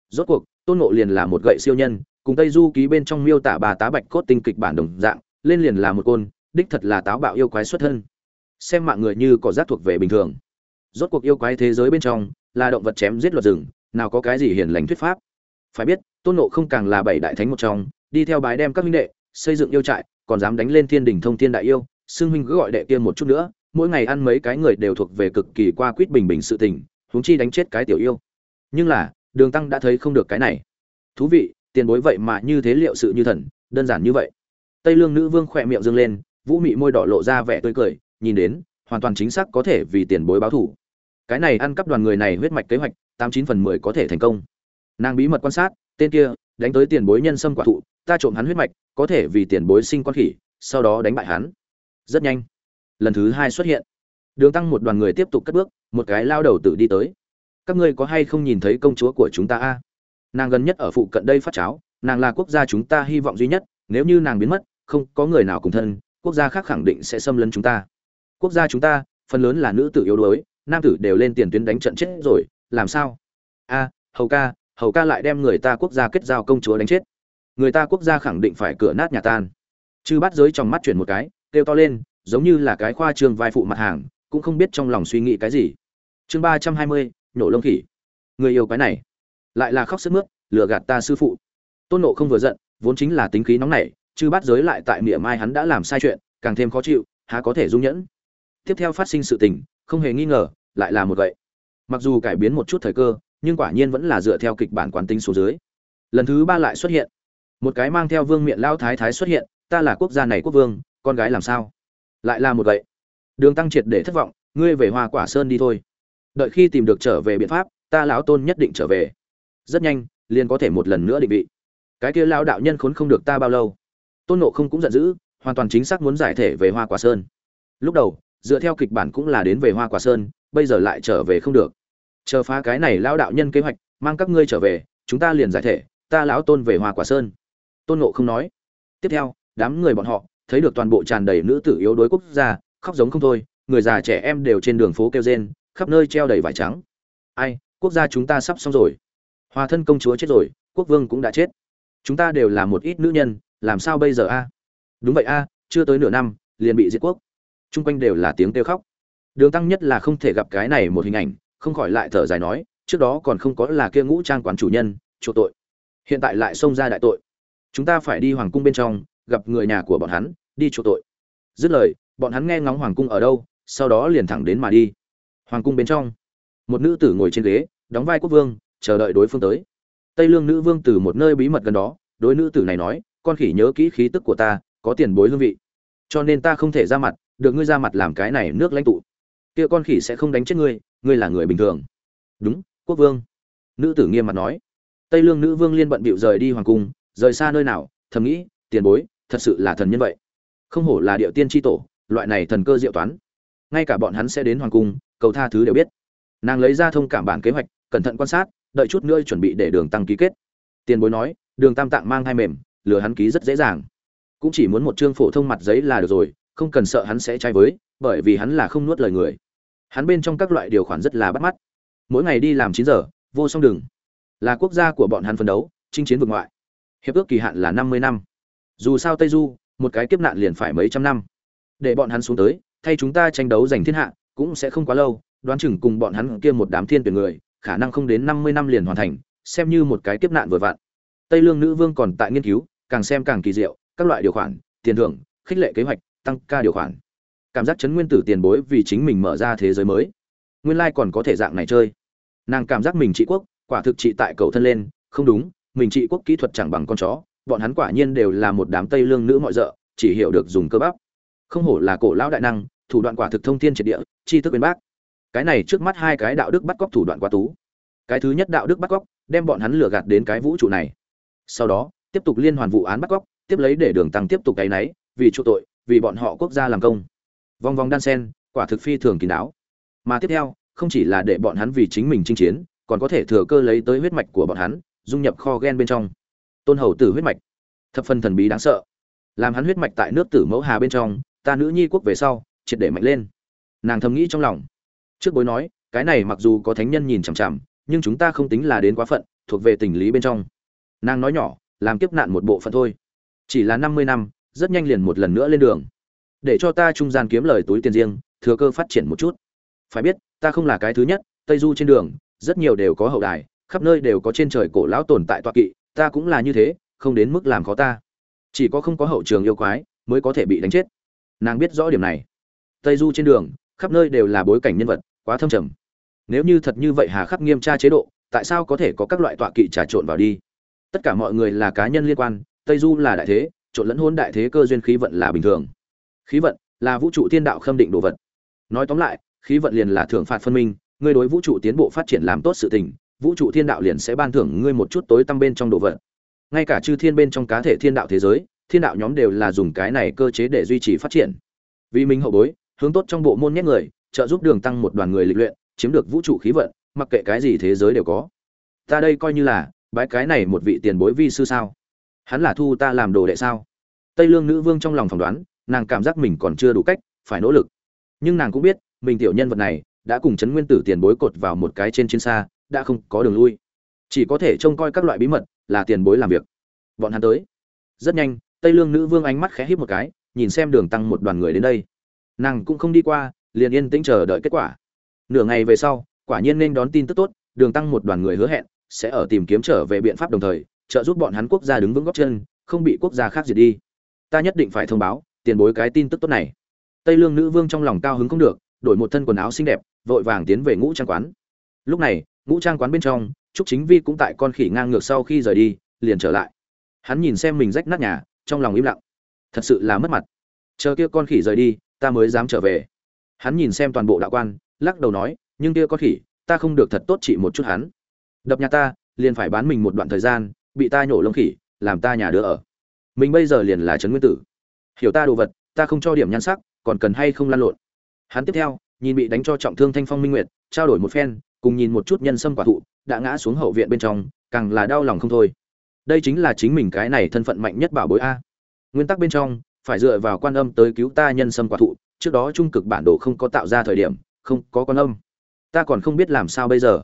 Rốt cuộc, tôn ngộ liền là một gậy siêu nhân, cùng tây du ký bên trong miêu tả bà tá bạch cốt tinh kịch bản đồng dạng, lên liền là một côn, đích thật là táo bạo yêu quái xuất thân. Xem mạng người như có giác thuộc về bình thường rốt cuộc yêu quái thế giới bên trong, là động vật chém giết luật rừng, nào có cái gì hiền lành thuyết pháp. Phải biết, tôn nộ không càng là bảy đại thánh một trong, đi theo bái đem các huynh đệ, xây dựng yêu trại, còn dám đánh lên thiên đình thông thiên đại yêu, xưng huynh cứ gọi đệ kia một chút nữa, mỗi ngày ăn mấy cái người đều thuộc về cực kỳ qua quýt bình bình sự tình, huống chi đánh chết cái tiểu yêu. Nhưng là, đường tăng đã thấy không được cái này. Thú vị, tiền bối vậy mà như thế liệu sự như thần, đơn giản như vậy. Tây lương nữ vương khỏe miệng dâng lên, vũ mị môi đỏ lộ ra vẻ tươi cười, nhìn đến, hoàn toàn chính xác có thể vì tiền bối báo thủ cái này ăn cắp đoàn người này huyết mạch kế hoạch, tám chín phần mười có thể thành công. Nàng bí mật quan sát, tên kia, đánh tới tiền bối nhân sâm quả thụ, ta trộm hắn huyết mạch, có thể vì tiền bối sinh con khỉ, sau đó đánh bại hắn. Rất nhanh, lần thứ hai xuất hiện. Đường tăng một đoàn người tiếp tục cất bước, một cái lao đầu tự đi tới. Các ngươi có hay không nhìn thấy công chúa của chúng ta a? Nàng gần nhất ở phụ cận đây phát cháo, nàng là quốc gia chúng ta hy vọng duy nhất, nếu như nàng biến mất, không có người nào cùng thân, quốc gia khác khẳng định sẽ xâm lấn chúng ta. Quốc gia chúng ta, phần lớn là nữ tử yếu đuối nam tử đều lên tiền tuyến đánh trận chết rồi, làm sao? A, hầu ca hầu ca lại đem người ta quốc gia kết giao công chúa đánh chết. Người ta quốc gia khẳng định phải cửa nát nhà tan. Chư bắt giới trong mắt chuyển một cái, kêu to lên, giống như là cái khoa trương vai phụ mặt hàng, cũng không biết trong lòng suy nghĩ cái gì. Chương ba trăm hai mươi, nhổ lông khỉ. Người yêu cái này, lại là khóc sức mướt, lừa gạt ta sư phụ. Tôn nộ không vừa giận, vốn chính là tính khí nóng nảy, chư bắt giới lại tại miệng mai hắn đã làm sai chuyện, càng thêm khó chịu, há có thể dung nhẫn. Tiếp theo phát sinh sự tình, không hề nghi ngờ lại là một vậy. Mặc dù cải biến một chút thời cơ, nhưng quả nhiên vẫn là dựa theo kịch bản quán tính số dưới. Lần thứ ba lại xuất hiện. Một cái mang theo vương miện lao thái thái xuất hiện, ta là quốc gia này quốc vương, con gái làm sao? Lại là một vậy. Đường tăng triệt để thất vọng, ngươi về hoa quả sơn đi thôi. Đợi khi tìm được trở về biện pháp, ta lão tôn nhất định trở về. Rất nhanh, liền có thể một lần nữa định vị. Cái kia lao đạo nhân khốn không được ta bao lâu. Tôn nộ không cũng giận dữ, hoàn toàn chính xác muốn giải thể về hoa quả sơn. Lúc đầu, dựa theo kịch bản cũng là đến về hoa quả sơn bây giờ lại trở về không được. Chờ phá cái này lão đạo nhân kế hoạch, mang các ngươi trở về, chúng ta liền giải thể, ta lão tôn về hoa quả sơn. Tôn ngộ không nói. Tiếp theo, đám người bọn họ, thấy được toàn bộ tràn đầy nữ tử yếu đuối quốc gia, khóc giống không thôi, người già trẻ em đều trên đường phố kêu rên, khắp nơi treo đầy vải trắng. Ai, quốc gia chúng ta sắp xong rồi. Hòa thân công chúa chết rồi, quốc vương cũng đã chết. Chúng ta đều là một ít nữ nhân, làm sao bây giờ a? Đúng vậy a, chưa tới nửa năm, liền bị diệt quốc. Chung quanh đều là tiếng kêu khóc đường tăng nhất là không thể gặp cái này một hình ảnh, không khỏi lại thở dài nói, trước đó còn không có là kia ngũ trang quán chủ nhân, chỗ tội. Hiện tại lại xông ra đại tội. Chúng ta phải đi hoàng cung bên trong, gặp người nhà của bọn hắn, đi chỗ tội. Dứt lời, bọn hắn nghe ngóng hoàng cung ở đâu, sau đó liền thẳng đến mà đi. Hoàng cung bên trong, một nữ tử ngồi trên ghế, đóng vai quốc vương, chờ đợi đối phương tới. Tây lương nữ vương từ một nơi bí mật gần đó, đối nữ tử này nói, con khỉ nhớ kỹ khí tức của ta, có tiền bối hương vị. Cho nên ta không thể ra mặt, được ngươi ra mặt làm cái này nước lãnh tụ kia con khỉ sẽ không đánh chết ngươi ngươi là người bình thường. Đúng, quốc vương. Nữ tử nghiêm mặt nói. Tây lương nữ vương liên bận bịu rời đi hoàng cung, rời xa nơi nào, thầm nghĩ, tiền bối, thật sự là thần nhân vậy. Không hổ là điệu tiên tri tổ, loại này thần cơ diệu toán. Ngay cả bọn hắn sẽ đến hoàng cung, cầu tha thứ đều biết. Nàng lấy ra thông cảm bản kế hoạch, cẩn thận quan sát, đợi chút nữa chuẩn bị để đường tăng ký kết. Tiền bối nói, đường tam tạng mang hai mềm, lừa hắn ký rất dễ dàng. Cũng chỉ muốn một chương phổ thông mặt giấy là được rồi, không cần sợ hắn sẽ trai với, bởi vì hắn là không nuốt lời người hắn bên trong các loại điều khoản rất là bắt mắt. Mỗi ngày đi làm chín giờ, vô song đường. là quốc gia của bọn hắn phấn đấu, chinh chiến vực ngoại. Hiệp ước kỳ hạn là năm mươi năm. Dù sao tây du, một cái kiếp nạn liền phải mấy trăm năm. Để bọn hắn xuống tới, thay chúng ta tranh đấu giành thiên hạ, cũng sẽ không quá lâu, đoán chừng cùng bọn hắn kia một đám thiên tuyển người, khả năng không đến năm mươi năm liền hoàn thành, xem như một cái kiếp nạn vừa vặn. Tây lương nữ vương còn tại nghiên cứu, càng xem càng kỳ diệu, các loại điều khoản, tiền thưởng, khích lệ kế hoạch, tăng ca điều khoản cảm giác chấn nguyên tử tiền bối vì chính mình mở ra thế giới mới. Nguyên lai còn có thể dạng này chơi. Nàng cảm giác mình trị quốc, quả thực trị tại cầu thân lên, không đúng, mình trị quốc kỹ thuật chẳng bằng con chó, bọn hắn quả nhiên đều là một đám tây lương nữ mọi rợ, chỉ hiểu được dùng cơ bắp. Không hổ là cổ lão đại năng, thủ đoạn quả thực thông thiên triệt địa chi thức bên bác. Cái này trước mắt hai cái đạo đức bắt cóc thủ đoạn quá tú. Cái thứ nhất đạo đức bắt cóc, đem bọn hắn lừa gạt đến cái vũ trụ này. Sau đó, tiếp tục liên hoàn vụ án bắt cóc, tiếp lấy để đường tăng tiếp tục cái náy vì chỗ tội, vì bọn họ quốc gia làm công vòng vòng đan sen, quả thực phi thường kín đáo. Mà tiếp theo, không chỉ là để bọn hắn vì chính mình chinh chiến, còn có thể thừa cơ lấy tới huyết mạch của bọn hắn, dung nhập kho gen bên trong. Tôn hầu tử huyết mạch. Thập phần thần bí đáng sợ. Làm hắn huyết mạch tại nước tử mẫu hà bên trong, ta nữ nhi quốc về sau, triệt để mạnh lên. Nàng thầm nghĩ trong lòng. Trước bối nói, cái này mặc dù có thánh nhân nhìn chằm chằm, nhưng chúng ta không tính là đến quá phận, thuộc về tình lý bên trong. Nàng nói nhỏ, làm kiếp nạn một bộ phận thôi. Chỉ là năm mươi năm, rất nhanh liền một lần nữa lên đường để cho ta trung gian kiếm lời túi tiền riêng, thừa cơ phát triển một chút. Phải biết, ta không là cái thứ nhất, tây du trên đường, rất nhiều đều có hậu đài, khắp nơi đều có trên trời cổ lão tồn tại toa kỵ, ta cũng là như thế, không đến mức làm khó ta. Chỉ có không có hậu trường yêu quái, mới có thể bị đánh chết. Nàng biết rõ điểm này. Tây du trên đường, khắp nơi đều là bối cảnh nhân vật, quá thâm trầm. Nếu như thật như vậy hà khắc nghiêm tra chế độ, tại sao có thể có các loại tọa kỵ trà trộn vào đi? Tất cả mọi người là cá nhân liên quan, tây du là đại thế, trộn lẫn hôn đại thế cơ duyên khí vận là bình thường khí vận là vũ trụ thiên đạo khâm định đồ vật. Nói tóm lại, khí vận liền là thưởng phạt phân minh, ngươi đối vũ trụ tiến bộ phát triển làm tốt sự tình, vũ trụ thiên đạo liền sẽ ban thưởng ngươi một chút tối tăm bên trong đồ vật. Ngay cả chư thiên bên trong cá thể thiên đạo thế giới, thiên đạo nhóm đều là dùng cái này cơ chế để duy trì phát triển. Vì mình hậu bối, hướng tốt trong bộ môn nhét người, trợ giúp đường tăng một đoàn người lịch luyện, chiếm được vũ trụ khí vận, mặc kệ cái gì thế giới đều có. Ta đây coi như là bái cái này một vị tiền bối vi sư sao? Hắn là thu ta làm đồ đệ sao? Tây lương nữ vương trong lòng phỏng đoán nàng cảm giác mình còn chưa đủ cách, phải nỗ lực. Nhưng nàng cũng biết, mình tiểu nhân vật này đã cùng chấn nguyên tử tiền bối cột vào một cái trên chiến xa, đã không có đường lui. Chỉ có thể trông coi các loại bí mật là tiền bối làm việc. Bọn hắn tới. Rất nhanh, tây lương nữ vương ánh mắt khẽ híp một cái, nhìn xem đường tăng một đoàn người đến đây. Nàng cũng không đi qua, liền yên tĩnh chờ đợi kết quả. Nửa ngày về sau, quả nhiên nên đón tin tức tốt, đường tăng một đoàn người hứa hẹn sẽ ở tìm kiếm trở về biện pháp đồng thời, trợ giúp bọn hắn quốc gia đứng vững góc chân, không bị quốc gia khác diệt đi. Ta nhất định phải thông báo tiền bối cái tin tức tốt này. Tây lương nữ vương trong lòng cao hứng không được, đổi một thân quần áo xinh đẹp, vội vàng tiến về ngũ trang quán. Lúc này, ngũ trang quán bên trong, trúc chính vi cũng tại con khỉ ngang ngược sau khi rời đi, liền trở lại. Hắn nhìn xem mình rách nát nhà, trong lòng im lặng. Thật sự là mất mặt. Chờ kia con khỉ rời đi, ta mới dám trở về. Hắn nhìn xem toàn bộ đạo quan, lắc đầu nói, nhưng kia con khỉ, ta không được thật tốt trị một chút hắn. Đập nhà ta, liền phải bán mình một đoạn thời gian, bị ta nhổ lông khỉ, làm ta nhà đứa ở. Mình bây giờ liền là trấn nguyên tử hiểu ta đồ vật ta không cho điểm nhan sắc còn cần hay không lan lộn. Hắn tiếp theo nhìn bị đánh cho trọng thương thanh phong minh nguyệt trao đổi một phen cùng nhìn một chút nhân sâm quả thụ đã ngã xuống hậu viện bên trong càng là đau lòng không thôi. Đây chính là chính mình cái này thân phận mạnh nhất bảo bối a. Nguyên tắc bên trong phải dựa vào quan âm tới cứu ta nhân sâm quả thụ trước đó trung cực bản đồ không có tạo ra thời điểm không có quan âm. Ta còn không biết làm sao bây giờ.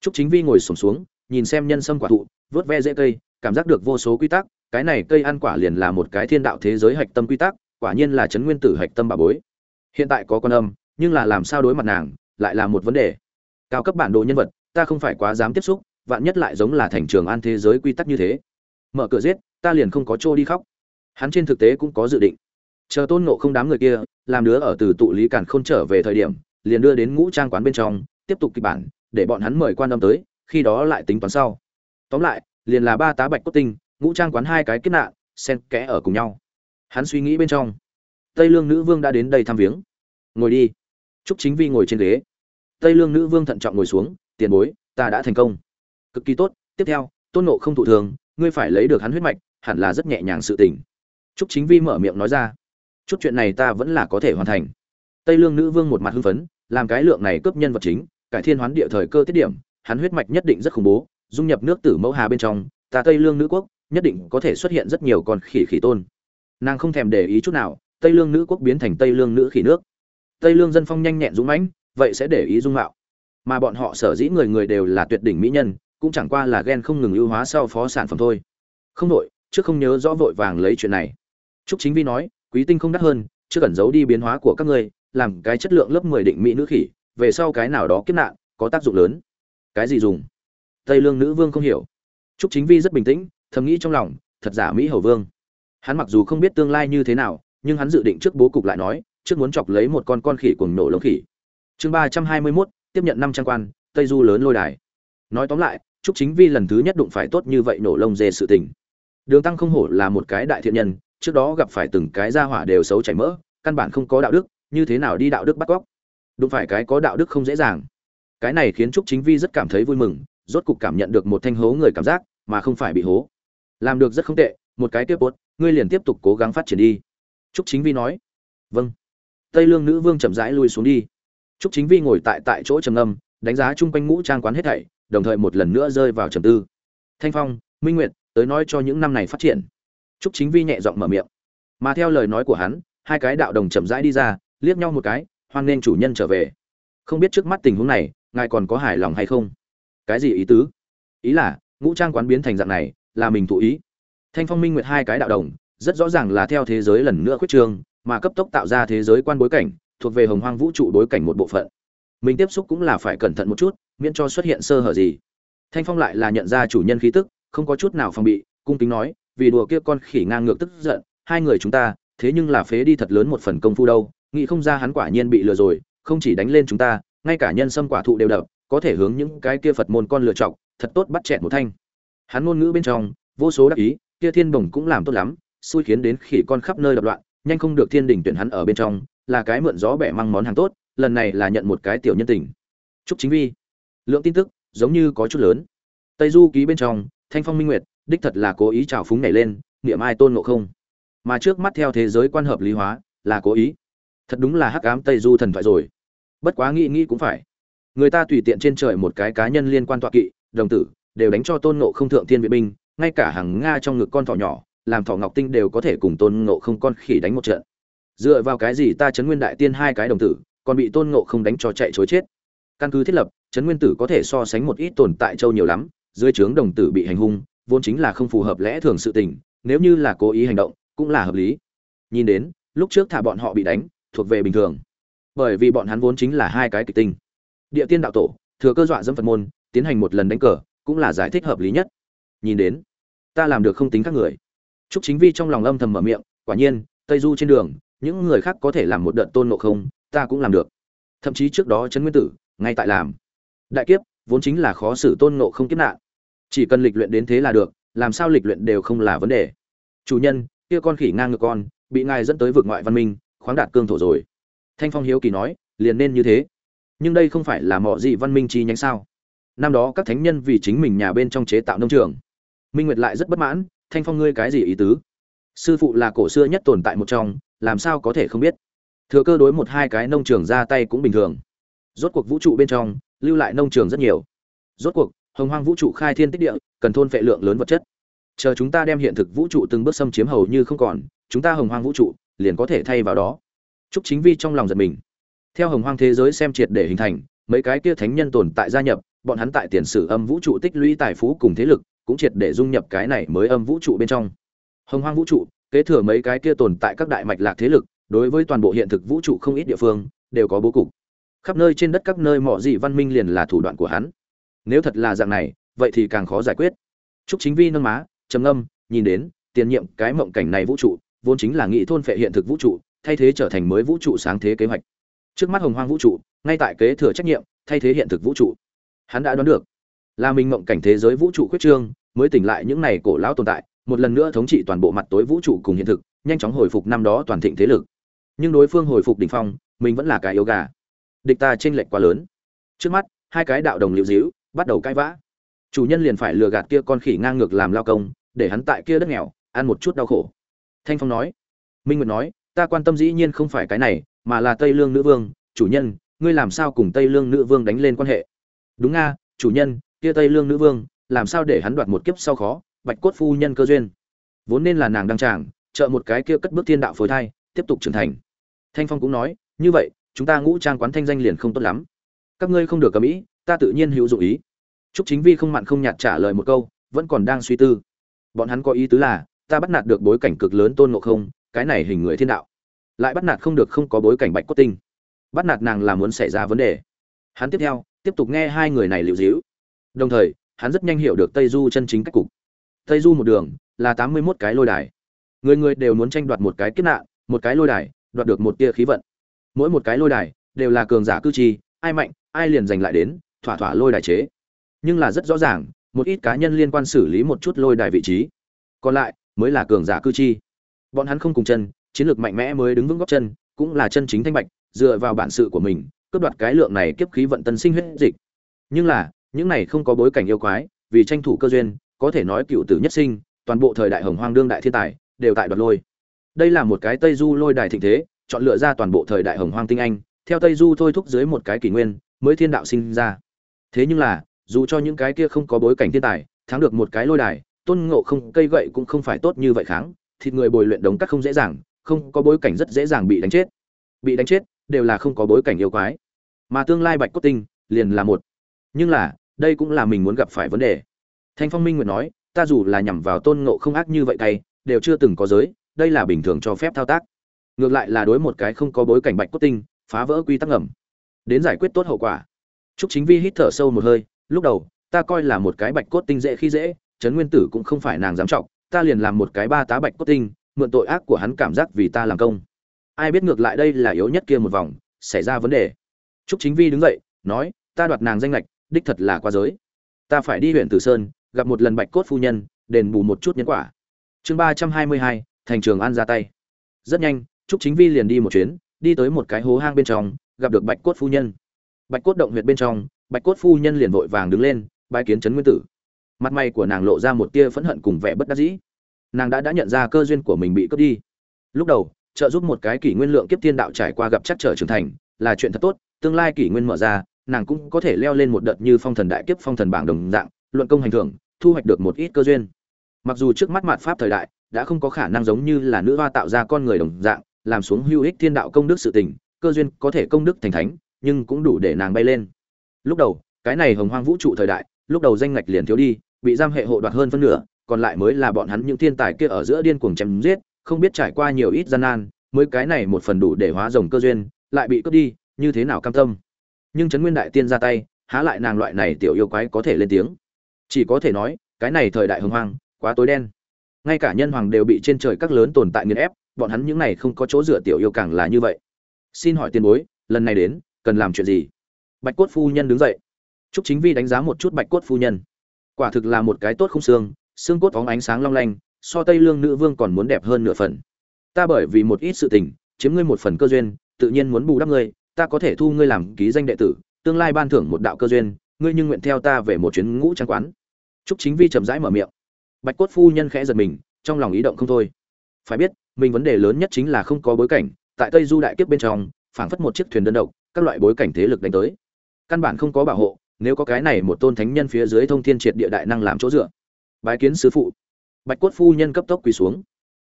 Trúc Chính Vi ngồi sổm xuống, xuống, nhìn xem nhân sâm quả thụ, vớt ve dễ cây, cảm giác được vô số quy tắc, cái này cây ăn quả liền là một cái thiên đạo thế giới hạch tâm quy tắc, quả nhiên là chấn nguyên tử hạch tâm bà bối. Hiện tại có con âm, nhưng là làm sao đối mặt nàng, lại là một vấn đề. Cao cấp bản đồ nhân vật, ta không phải quá dám tiếp xúc, vạn nhất lại giống là thành trường an thế giới quy tắc như thế. Mở cửa giết, ta liền không có chỗ đi khóc. Hắn trên thực tế cũng có dự định. Chờ Tôn Ngộ không đám người kia, làm đứa ở từ tụ lý cản khôn trở về thời điểm, liền đưa đến ngũ trang quán bên trong, tiếp tục kịch bản, để bọn hắn mời quan âm tới, khi đó lại tính toán sau. Tóm lại, liền là ba tá bạch cốt tinh, ngũ trang quán hai cái kết nạn, sen kẽ ở cùng nhau. Hắn suy nghĩ bên trong. Tây Lương nữ vương đã đến đây thăm viếng. Ngồi đi. Trúc Chính Vi ngồi trên ghế. Tây Lương nữ vương thận trọng ngồi xuống, tiền bối, ta đã thành công. Cực kỳ tốt, tiếp theo, Tôn Ngộ không thụ thường, ngươi phải lấy được hắn huyết mạch, hẳn là rất nhẹ nhàng sự tình. Trúc Chính Vi mở miệng nói ra. Chút chuyện này ta vẫn là có thể hoàn thành. Tây Lương nữ vương một mặt hưng phấn, làm cái lượng này cướp nhân vật chính, cải thiên hoán địa thời cơ tiết điểm, hắn huyết mạch nhất định rất khủng bố, dung nhập nước tử mẫu hà bên trong, ta Tây Lương nữ quốc, nhất định có thể xuất hiện rất nhiều con khỉ khỉ tôn. Nàng không thèm để ý chút nào, Tây Lương nữ quốc biến thành Tây Lương nữ khỉ nước. Tây Lương dân phong nhanh nhẹn dũng mãnh, vậy sẽ để ý dung mạo. Mà bọn họ sở dĩ người người đều là tuyệt đỉnh mỹ nhân, cũng chẳng qua là ghen không ngừng ưu hóa sau phó sản phẩm thôi. Không đội trước không nhớ rõ vội vàng lấy chuyện này. Trúc Chính Vi nói, quý tinh không đắt hơn, chưa cần giấu đi biến hóa của các ngươi, làm cái chất lượng lớp 10 định mỹ nữ khỉ, về sau cái nào đó kiếp nạn, có tác dụng lớn. Cái gì dùng? Tây Lương nữ vương không hiểu. Trúc Chính Vi rất bình tĩnh, thầm nghĩ trong lòng, thật giả mỹ hầu vương. Hắn mặc dù không biết tương lai như thế nào, nhưng hắn dự định trước bố cục lại nói, trước muốn chọc lấy một con con khỉ cuồng nổ lông khỉ. Chương 321, tiếp nhận năm trang quan, Tây Du lớn lôi đài. Nói tóm lại, Trúc Chính Vi lần thứ nhất đụng phải tốt như vậy nổ lông dê sự tình. Đường Tăng không hổ là một cái đại thiện nhân, trước đó gặp phải từng cái gia hỏa đều xấu chảy mỡ, căn bản không có đạo đức, như thế nào đi đạo đức bắt cóc. Đụng phải cái có đạo đức không dễ dàng. Cái này khiến Trúc Chính Vi rất cảm thấy vui mừng, rốt cục cảm nhận được một thanh hố người cảm giác, mà không phải bị hố. Làm được rất không tệ, một cái tiếp bốt ngươi liền tiếp tục cố gắng phát triển đi. Trúc Chính Vi nói. Vâng. Tây Lương nữ vương chậm rãi lui xuống đi. Trúc Chính Vi ngồi tại tại chỗ trầm ngâm, đánh giá chung quanh ngũ trang quán hết thảy, đồng thời một lần nữa rơi vào trầm tư. Thanh Phong, Minh Nguyệt, tới nói cho những năm này phát triển. Trúc Chính Vi nhẹ giọng mở miệng. Mà theo lời nói của hắn, hai cái đạo đồng chậm rãi đi ra, liếc nhau một cái, hoan nên chủ nhân trở về. Không biết trước mắt tình huống này, ngài còn có hài lòng hay không? Cái gì ý tứ? Ý là, ngũ trang quán biến thành dạng này, là mình thụ ý. Thanh Phong Minh Nguyệt hai cái đạo đồng, rất rõ ràng là theo thế giới lần nữa khuyết trương, mà cấp tốc tạo ra thế giới quan bối cảnh, thuộc về hồng hoang vũ trụ bối cảnh một bộ phận. Mình tiếp xúc cũng là phải cẩn thận một chút, miễn cho xuất hiện sơ hở gì. Thanh Phong lại là nhận ra chủ nhân khí tức, không có chút nào phòng bị, cung kính nói, vì đùa kia con khỉ ngang ngược tức giận, hai người chúng ta, thế nhưng là phế đi thật lớn một phần công phu đâu, nghĩ không ra hắn quả nhiên bị lừa rồi, không chỉ đánh lên chúng ta, ngay cả nhân sâm quả thụ đều đập, có thể hướng những cái kia Phật môn con lựa chọc, thật tốt bắt chẹt một thanh. Hắn ngôn ngữ bên trong, vô số đắc ý, kia thiên bổng cũng làm tốt lắm, xui khiến đến khỉ con khắp nơi đập loạn, nhanh không được thiên đình tuyển hắn ở bên trong, là cái mượn gió bẻ măng món hàng tốt, lần này là nhận một cái tiểu nhân tình. Trúc Chính Vi, lượng tin tức giống như có chút lớn. Tây Du ký bên trong, Thanh Phong Minh Nguyệt, đích thật là cố ý trào phúng nhảy lên, niệm ai tôn ngộ không. Mà trước mắt theo thế giới quan hợp lý hóa, là cố ý. Thật đúng là hắc ám Tây Du thần thoại rồi. Bất quá nghĩ nghĩ cũng phải. Người ta tùy tiện trên trời một cái cá nhân liên quan tọa kỵ, đồng tử, đều đánh cho tôn ngộ không thượng thiên vệ binh, ngay cả hàng nga trong ngực con thỏ nhỏ, làm thỏ ngọc tinh đều có thể cùng tôn ngộ không con khỉ đánh một trận. Dựa vào cái gì ta chấn nguyên đại tiên hai cái đồng tử, còn bị tôn ngộ không đánh cho chạy chối chết. Căn cứ thiết lập, chấn nguyên tử có thể so sánh một ít tồn tại châu nhiều lắm, dưới trướng đồng tử bị hành hung, vốn chính là không phù hợp lẽ thường sự tình, nếu như là cố ý hành động, cũng là hợp lý. Nhìn đến, lúc trước thả bọn họ bị đánh, thuộc về bình thường. Bởi vì bọn hắn vốn chính là hai cái kịch tinh. Địa tiên đạo tổ, thừa cơ dọa dẫm Phật môn, tiến hành một lần đánh cờ, cũng là giải thích hợp lý nhất. Nhìn đến, ta làm được không tính các người. Trúc Chính Vi trong lòng âm thầm mở miệng, quả nhiên, Tây Du trên đường, những người khác có thể làm một đợt tôn ngộ không, ta cũng làm được. Thậm chí trước đó Trấn Nguyên Tử, ngay tại làm. Đại kiếp, vốn chính là khó xử tôn ngộ không kiếp nạn chỉ cần lịch luyện đến thế là được làm sao lịch luyện đều không là vấn đề chủ nhân kia con khỉ ngang ngược con bị ngài dẫn tới vực ngoại văn minh khoáng đạt cương thổ rồi thanh phong hiếu kỳ nói liền nên như thế nhưng đây không phải là mọ gì văn minh chi nhánh sao năm đó các thánh nhân vì chính mình nhà bên trong chế tạo nông trường. Minh nguyệt lại rất bất mãn, thanh phong ngươi cái gì ý tứ? Sư phụ là cổ xưa nhất tồn tại một trong, làm sao có thể không biết? Thừa cơ đối một hai cái nông trường ra tay cũng bình thường. Rốt cuộc vũ trụ bên trong, lưu lại nông trường rất nhiều. Rốt cuộc, hồng hoang vũ trụ khai thiên tích địa, cần thôn phệ lượng lớn vật chất. Chờ chúng ta đem hiện thực vũ trụ từng bước xâm chiếm hầu như không còn, chúng ta hồng hoang vũ trụ liền có thể thay vào đó. Chúc chính vi trong lòng giật mình. Theo hồng hoang thế giới xem triệt để hình thành, mấy cái kia thánh nhân tồn tại gia nhập bọn hắn tại tiền sử âm vũ trụ tích lũy tài phú cùng thế lực cũng triệt để dung nhập cái này mới âm vũ trụ bên trong hồng hoang vũ trụ kế thừa mấy cái kia tồn tại các đại mạch lạc thế lực đối với toàn bộ hiện thực vũ trụ không ít địa phương đều có bố cục khắp nơi trên đất các nơi mỏ dị văn minh liền là thủ đoạn của hắn nếu thật là dạng này vậy thì càng khó giải quyết Trúc Chính Vi nâng má, trầm ngâm, nhìn đến, tiền nhiệm cái mộng cảnh này vũ trụ, vốn chính là nghị thôn phệ hiện thực vũ trụ, thay thế trở thành mới vũ trụ sáng thế kế hoạch. Trước mắt Hồng Hoang vũ trụ, ngay tại kế thừa trách nhiệm, thay thế hiện thực vũ trụ. Hắn đã đoán được, là mình mộng cảnh thế giới vũ trụ khuyết trương, mới tỉnh lại những này cổ lão tồn tại, một lần nữa thống trị toàn bộ mặt tối vũ trụ cùng hiện thực, nhanh chóng hồi phục năm đó toàn thịnh thế lực. Nhưng đối phương hồi phục đỉnh phong, mình vẫn là cái yếu gà. Địch ta chênh lệch quá lớn. Trước mắt, hai cái đạo đồng liễu díu, bắt đầu cãi vã chủ nhân liền phải lừa gạt kia con khỉ ngang ngược làm lao công để hắn tại kia đất nghèo ăn một chút đau khổ thanh phong nói minh nguyệt nói ta quan tâm dĩ nhiên không phải cái này mà là tây lương nữ vương chủ nhân ngươi làm sao cùng tây lương nữ vương đánh lên quan hệ đúng nga chủ nhân kia tây lương nữ vương làm sao để hắn đoạt một kiếp sau khó bạch cốt phu nhân cơ duyên vốn nên là nàng đăng tràng trợ một cái kia cất bước thiên đạo phối thai tiếp tục trưởng thành thanh phong cũng nói như vậy chúng ta ngũ trang quán thanh danh liền không tốt lắm các ngươi không được cầm ý ta tự nhiên hữu dụng ý Trúc Chính Vi không mặn không nhạt trả lời một câu, vẫn còn đang suy tư. Bọn hắn có ý tứ là, ta bắt nạt được bối cảnh cực lớn tôn ngộ không, cái này hình người thiên đạo. Lại bắt nạt không được không có bối cảnh bạch cốt tinh. Bắt nạt nàng là muốn xảy ra vấn đề. Hắn tiếp theo, tiếp tục nghe hai người này liễu díu. Đồng thời, hắn rất nhanh hiểu được Tây Du chân chính cách cục. Tây Du một đường là tám mươi 81 cái lôi đài. Người người đều muốn tranh đoạt một cái kiếp nạn, một cái lôi đài, đoạt được một tia khí vận. Mỗi một cái lôi đài đều là cường giả cư trì, ai mạnh, ai liền giành lại đến, thỏa thỏa lôi đài chế nhưng là rất rõ ràng một ít cá nhân liên quan xử lý một chút lôi đài vị trí còn lại mới là cường giả cư chi bọn hắn không cùng chân chiến lược mạnh mẽ mới đứng vững góc chân cũng là chân chính thanh bạch dựa vào bản sự của mình cướp đoạt cái lượng này kiếp khí vận tân sinh huyết dịch. Nhưng là, những này không có bối cảnh yêu quái, vì tranh thủ cơ duyên, có thể nói cựu tử nhất sinh, toàn bộ thời đại hồng hoang đương đại thiên tài, đều tại đoạt lôi. Đây là một cái tây du lôi đài thịnh thế, chọn lựa ra toàn bộ thời đại hồng hoang tinh anh, theo tây du thôi thúc dưới một cái kỷ nguyên, mới thiên đạo sinh ra. Thế nhưng là, dù cho những cái kia không có bối cảnh thiên tài, thắng được một cái lôi đài, tôn ngộ không, cây gậy cũng không phải tốt như vậy kháng, thịt người bồi luyện đống cắt không dễ dàng, không có bối cảnh rất dễ dàng bị đánh chết. Bị đánh chết, đều là không có bối cảnh yêu quái mà tương lai bạch cốt tinh liền là một. Nhưng là đây cũng là mình muốn gặp phải vấn đề. Thanh phong minh nguyện nói ta dù là nhằm vào tôn ngộ không ác như vậy tay đều chưa từng có giới đây là bình thường cho phép thao tác. Ngược lại là đối một cái không có bối cảnh bạch cốt tinh phá vỡ quy tắc ngầm đến giải quyết tốt hậu quả. Trúc Chính Vi hít thở sâu một hơi, lúc đầu ta coi là một cái bạch cốt tinh dễ khi dễ trấn nguyên tử cũng không phải nàng dám trọng ta liền làm một cái ba tá bạch cốt tinh mượn tội ác của hắn cảm giác vì ta làm công. Ai biết ngược lại đây là yếu nhất kia một vòng xảy ra vấn đề trúc chính vi đứng dậy, nói, ta đoạt nàng danh lệch, đích thật là quá giới. Ta phải đi huyện tử sơn, gặp một lần bạch cốt phu nhân, đền bù một chút nhân quả. Chương ba trăm hai mươi hai, thành trường an ra tay. Rất nhanh, trúc chính vi liền đi một chuyến, đi tới một cái hố hang bên trong, gặp được bạch cốt phu nhân. Bạch cốt động huyệt bên trong, bạch cốt phu nhân liền vội vàng đứng lên, bái kiến trấn nguyên tử. Mặt mày của nàng lộ ra một tia phẫn hận cùng vẻ bất đắc dĩ. Nàng đã đã nhận ra cơ duyên của mình bị cướp đi. Lúc đầu, trợ giúp một cái kỷ nguyên lượng kiếp thiên đạo trải qua gặp chắc trở trưởng thành, là chuyện thật tốt tương lai kỷ nguyên mở ra, nàng cũng có thể leo lên một đợt như phong thần đại kiếp phong thần bảng đồng dạng, luận công hành thưởng, thu hoạch được một ít cơ duyên. Mặc dù trước mắt mạt pháp thời đại đã không có khả năng giống như là nữ hoa tạo ra con người đồng dạng, làm xuống hữu ích thiên đạo công đức sự tình, cơ duyên có thể công đức thành thánh, nhưng cũng đủ để nàng bay lên. Lúc đầu, cái này hồng hoang vũ trụ thời đại, lúc đầu danh ngạch liền thiếu đi, bị giam hệ hộ đoạt hơn phân nửa, còn lại mới là bọn hắn những thiên tài kia ở giữa điên cuồng chém giết, không biết trải qua nhiều ít gian nan, mới cái này một phần đủ để hóa rồng cơ duyên, lại bị cướp đi như thế nào cam tâm. Nhưng trấn nguyên đại tiên ra tay há lại nàng loại này tiểu yêu quái có thể lên tiếng. Chỉ có thể nói cái này thời đại hưng hoang quá tối đen. Ngay cả nhân hoàng đều bị trên trời các lớn tồn tại nghiền ép bọn hắn những này không có chỗ dựa tiểu yêu càng là như vậy. Xin hỏi tiền bối lần này đến cần làm chuyện gì? Bạch cốt phu nhân đứng dậy. Trúc Chính Vi đánh giá một chút Bạch Cốt phu nhân. Quả thực là một cái tốt không xương, xương cốt phóng ánh sáng long lanh, so Tây Lương nữ vương còn muốn đẹp hơn nửa phần. Ta bởi vì một ít sự tình, chiếm ngươi một phần cơ duyên, tự nhiên muốn bù đắp ngươi, ta có thể thu ngươi làm ký danh đệ tử, tương lai ban thưởng một đạo cơ duyên, ngươi nhưng nguyện theo ta về một chuyến ngũ trang quán. Trúc Chính Vi chậm rãi mở miệng. Bạch Cốt phu nhân khẽ giật mình, trong lòng ý động không thôi. Phải biết, mình vấn đề lớn nhất chính là không có bối cảnh, tại Tây Du đại kiếp bên trong, phảng phất một chiếc thuyền đơn độc, các loại bối cảnh thế lực đánh tới. Căn bản không có bảo hộ, nếu có cái này một tôn thánh nhân phía dưới thông thiên triệt địa đại năng làm chỗ dựa. Bái kiến sứ phụ. Bạch Cốt phu nhân cấp tốc quỳ xuống.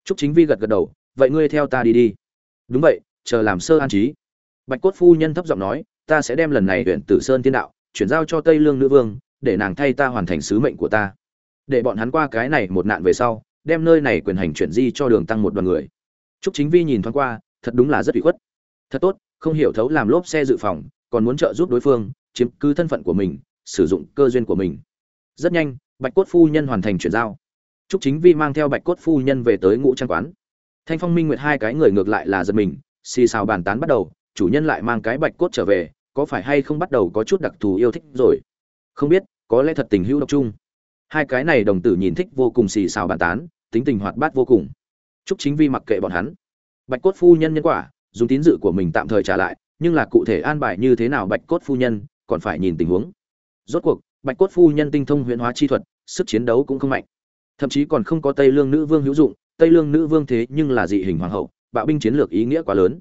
Trúc Chính Vi gật gật đầu, vậy ngươi theo ta đi đi. Đúng vậy, chờ làm sơ an trí. Bạch Cốt phu nhân thấp giọng nói, ta sẽ đem lần này huyện Tử Sơn Tiên đạo chuyển giao cho Tây Lương nữ vương, để nàng thay ta hoàn thành sứ mệnh của ta. Để bọn hắn qua cái này một nạn về sau, đem nơi này quyền hành chuyển di cho đường tăng một đoàn người. Trúc Chính Vi nhìn thoáng qua, thật đúng là rất ủy khuất. Thật tốt, không hiểu thấu làm lốp xe dự phòng, còn muốn trợ giúp đối phương, chiếm cứ thân phận của mình, sử dụng cơ duyên của mình. Rất nhanh, Bạch Cốt phu nhân hoàn thành chuyển giao. Trúc Chính Vi mang theo Bạch Cốt phu nhân về tới ngũ trang quán. Thanh Phong Minh Nguyệt hai cái người ngược lại là giật mình, xì xào bàn tán bắt đầu, chủ nhân lại mang cái Bạch Cốt trở về, có phải hay không bắt đầu có chút đặc thù yêu thích rồi? Không biết, có lẽ thật tình hữu độc chung. Hai cái này đồng tử nhìn thích vô cùng xì xào bàn tán, tính tình hoạt bát vô cùng. Trúc Chính Vi mặc kệ bọn hắn. Bạch Cốt phu nhân nhân quả, dùng tín dự của mình tạm thời trả lại, nhưng là cụ thể an bài như thế nào Bạch Cốt phu nhân, còn phải nhìn tình huống. Rốt cuộc, Bạch Cốt phu nhân tinh thông huyễn hóa chi thuật, sức chiến đấu cũng không mạnh thậm chí còn không có tây lương nữ vương hữu dụng tây lương nữ vương thế nhưng là dị hình hoàng hậu bạo binh chiến lược ý nghĩa quá lớn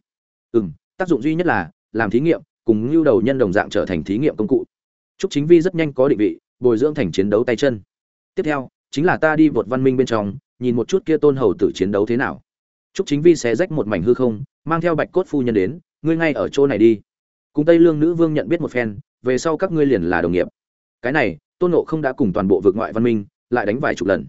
ừ m tác dụng duy nhất là làm thí nghiệm cùng lưu đầu nhân đồng dạng trở thành thí nghiệm công cụ. Trúc chính vi rất nhanh có định vị bồi dưỡng thành chiến đấu tay chân. Tiếp theo chính là ta đi vượt văn minh bên trong nhìn một chút kia tôn hầu tử chiến đấu thế nào. Trúc chính vi sẽ rách một mảnh hư không mang theo bạch cốt phu nhân đến ngươi ngay ở chỗ này đi. Cùng tây lương nữ vương nhận biết một phen về sau các ngươi liền là đồng nghiệp. Cái này tôn nộ không đã cùng toàn bộ vượt ngoại văn minh lại đánh vài chục lần.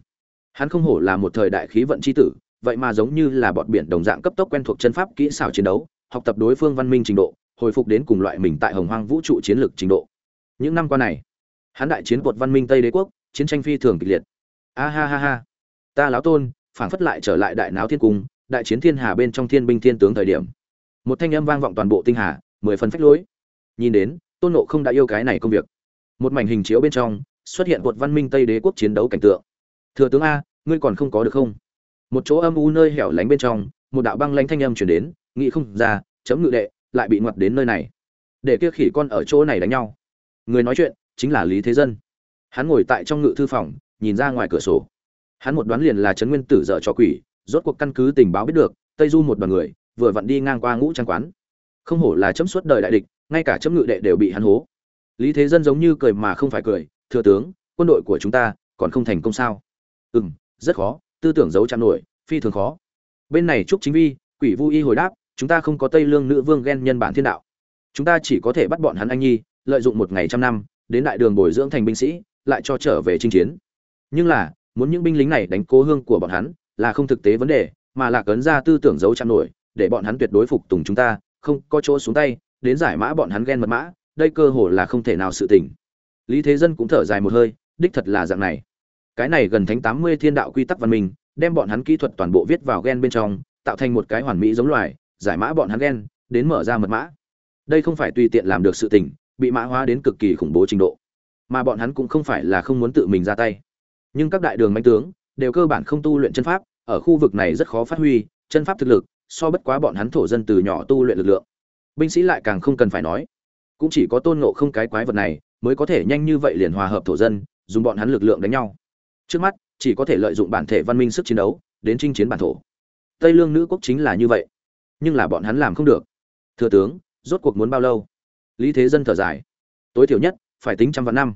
Hắn không hổ là một thời đại khí vận chi tử, vậy mà giống như là bọn biển đồng dạng cấp tốc quen thuộc chân pháp kỹ xảo chiến đấu, học tập đối phương văn minh trình độ, hồi phục đến cùng loại mình tại Hồng Hoang vũ trụ chiến lược trình độ. Những năm qua này, hắn đại chiến quật văn minh Tây Đế quốc, chiến tranh phi thường kịch liệt. A ha ha ha. Ta lão tôn, phản phất lại trở lại đại náo thiên cung, đại chiến thiên hà bên trong thiên binh thiên tướng thời điểm. Một thanh âm vang vọng toàn bộ tinh hà, mười phần phách lối. Nhìn đến, Tôn Ngộ không đã yêu cái này công việc. Một mảnh hình chiếu bên trong, xuất hiện quật văn minh Tây Đế quốc chiến đấu cảnh tượng thừa tướng a ngươi còn không có được không một chỗ âm u nơi hẻo lánh bên trong một đạo băng lanh thanh âm chuyển đến nghĩ không ra, chấm ngự đệ lại bị ngoặt đến nơi này. Để kia khỉ con ở chỗ này đánh nhau. Người nói chuyện chính là lý thế dân. Hắn ngồi tại trong ngự thư phòng, nhìn ra ngoài cửa sổ. Hắn một đoán liền là trấn nguyên tử dở cho quỷ, rốt cuộc căn cứ tình báo biết được, tây du một đoàn người vừa vặn đi ngang qua ngũ trang quán. Không hổ là chấm suốt đời đại địch, ngay cả chấm ngự đệ đều bị hắn hố. Lý thế dân giống như cười mà không phải cười, thừa tướng, quân đội của chúng ta còn không thành công sao? Ừ m rất khó, tư tưởng giấu chạm nổi, phi thường khó. Bên này trúc chính vi, quỷ vu y hồi đáp chúng ta không có tây lương nữ vương ghen nhân bản thiên đạo. Chúng ta chỉ có thể bắt bọn hắn anh nhi, lợi dụng một ngày trăm năm, đến đại đường bồi dưỡng thành binh sĩ, lại cho trở về chinh chiến. Nhưng là, muốn những binh lính này đánh cố hương của bọn hắn, là không thực tế vấn đề, mà là cấn ra tư tưởng giấu chạm nổi, để bọn hắn tuyệt đối phục tùng chúng ta, không có chỗ xuống tay, đến giải mã bọn hắn ghen mật mã, đây cơ hồ là không thể nào sự tỉnh lý thế dân cũng thở dài một hơi, đích thật là dạng này. Cái này gần thánh tám mươi thiên đạo quy tắc văn minh, đem bọn hắn kỹ thuật toàn bộ viết vào ghen bên trong, tạo thành một cái hoàn mỹ giống loài giải mã bọn hắn ghen, đến mở ra mật mã. Đây không phải tùy tiện làm được sự tình, bị mã hóa đến cực kỳ khủng bố trình độ. Mà bọn hắn cũng không phải là không muốn tự mình ra tay. Nhưng các đại đường manh tướng đều cơ bản không tu luyện chân pháp, ở khu vực này rất khó phát huy chân pháp thực lực, so bất quá bọn hắn thổ dân từ nhỏ tu luyện lực lượng. Binh sĩ lại càng không cần phải nói. Cũng chỉ có tôn ngộ không cái quái vật này mới có thể nhanh như vậy liền hòa hợp thổ dân, dùng bọn hắn lực lượng đánh nhau. Trước mắt, chỉ có thể lợi dụng bản thể văn minh sức chiến đấu đến chinh chiến bản thổ. Tây lương nữ quốc chính là như vậy nhưng là bọn hắn làm không được. Thừa tướng, rốt cuộc muốn bao lâu? Lý thế dân thở dài. Tối thiểu nhất, phải tính trăm vạn năm.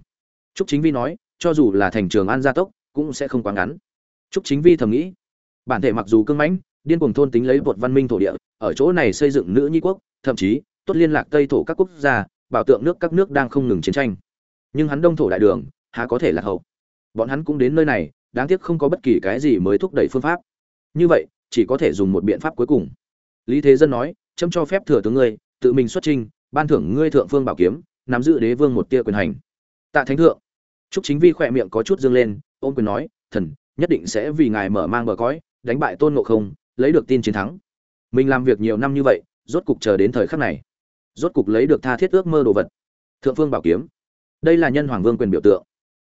Trúc chính vi nói, cho dù là thành trường an gia tốc, cũng sẽ không quá ngắn. Trúc chính vi thầm nghĩ, bản thể mặc dù cưng mãnh, điên cuồng thôn tính lấy bột văn minh thổ địa, ở chỗ này xây dựng nữ nhi quốc, thậm chí, tốt liên lạc tây thổ các quốc gia, bảo tượng nước các nước đang không ngừng chiến tranh. Nhưng hắn đông thổ đại đường, há có thể là hậu? Bọn hắn cũng đến nơi này, đáng tiếc không có bất kỳ cái gì mới thúc đẩy phương pháp. Như vậy, chỉ có thể dùng một biện pháp cuối cùng lý thế dân nói, chấm cho phép thừa tướng ngươi, tự mình xuất trình ban thưởng ngươi thượng phương bảo kiếm, nắm giữ đế vương một tia quyền hành. Tạ thánh thượng. Trúc chính vi khỏe miệng có chút dương lên ôm quyền nói, thần, nhất định sẽ vì ngài mở mang bờ cõi, đánh bại tôn ngộ không, lấy được tin chiến thắng. Mình làm việc nhiều năm như vậy, rốt cục chờ đến thời khắc này. Rốt cục lấy được tha thiết ước mơ đồ vật. Thượng phương bảo kiếm. Đây là nhân hoàng vương quyền biểu tượng.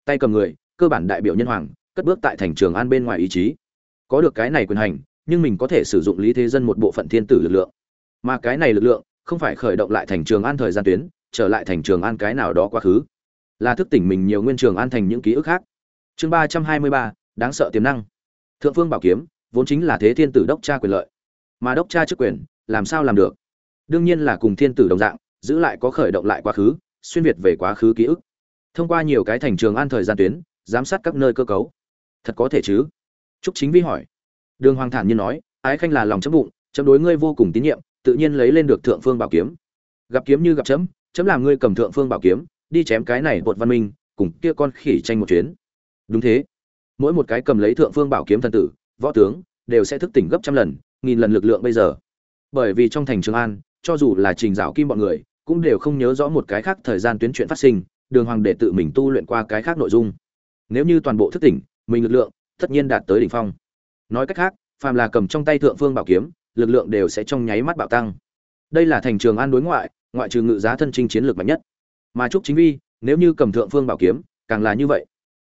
Tay cầm người, cơ bản đại biểu nhân hoàng, cất bước tại thành trường an bên ngoài ý chí. Có được cái này quyền hành nhưng mình có thể sử dụng lý thế dân một bộ phận thiên tử lực lượng. Mà cái này lực lượng không phải khởi động lại thành trường an thời gian tuyến, trở lại thành trường an cái nào đó quá khứ. Là thức tỉnh mình nhiều nguyên trường an thành những ký ức khác. Chương ba trăm hai mươi ba, đáng sợ tiềm năng. Thượng phương bảo kiếm, vốn chính là thế thiên tử đốc tra quyền lợi. Mà đốc tra chức quyền, làm sao làm được? Đương nhiên là cùng thiên tử đồng dạng, giữ lại có khởi động lại quá khứ, xuyên việt về quá khứ ký ức. Thông qua nhiều cái thành trường an thời gian tuyến, giám sát các nơi cơ cấu. Thật có thể chứ? Trúc chính vi hỏi đường hoàng thản nhiên nói, ái khanh là lòng chấm bụng, chấm đối ngươi vô cùng tín nhiệm, tự nhiên lấy lên được thượng phương bảo kiếm. Gặp kiếm như gặp chấm chấm làm ngươi cầm thượng phương bảo kiếm, đi chém cái này bột văn minh, cùng kia con khỉ tranh một chuyến. Đúng thế. Mỗi một cái cầm lấy thượng phương bảo kiếm thần tử, võ tướng, đều sẽ thức tỉnh gấp trăm lần, nghìn lần lực lượng bây giờ. Bởi vì trong thành trường an, cho dù là trình dạo kim bọn người, cũng đều không nhớ rõ một cái khác thời gian tuyến chuyện phát sinh, đường hoàng để tự mình tu luyện qua cái khác nội dung. Nếu như toàn bộ thức tỉnh, mình lực lượng tất nhiên đạt tới đỉnh phong nói cách khác, phàm là cầm trong tay thượng phương bảo kiếm, lực lượng đều sẽ trong nháy mắt bạo tăng. Đây là thành trường an đối ngoại ngoại trừ ngự giá thân trinh chiến lược mạnh nhất. Mà trúc chính vi, nếu như cầm thượng phương bảo kiếm, càng là như vậy.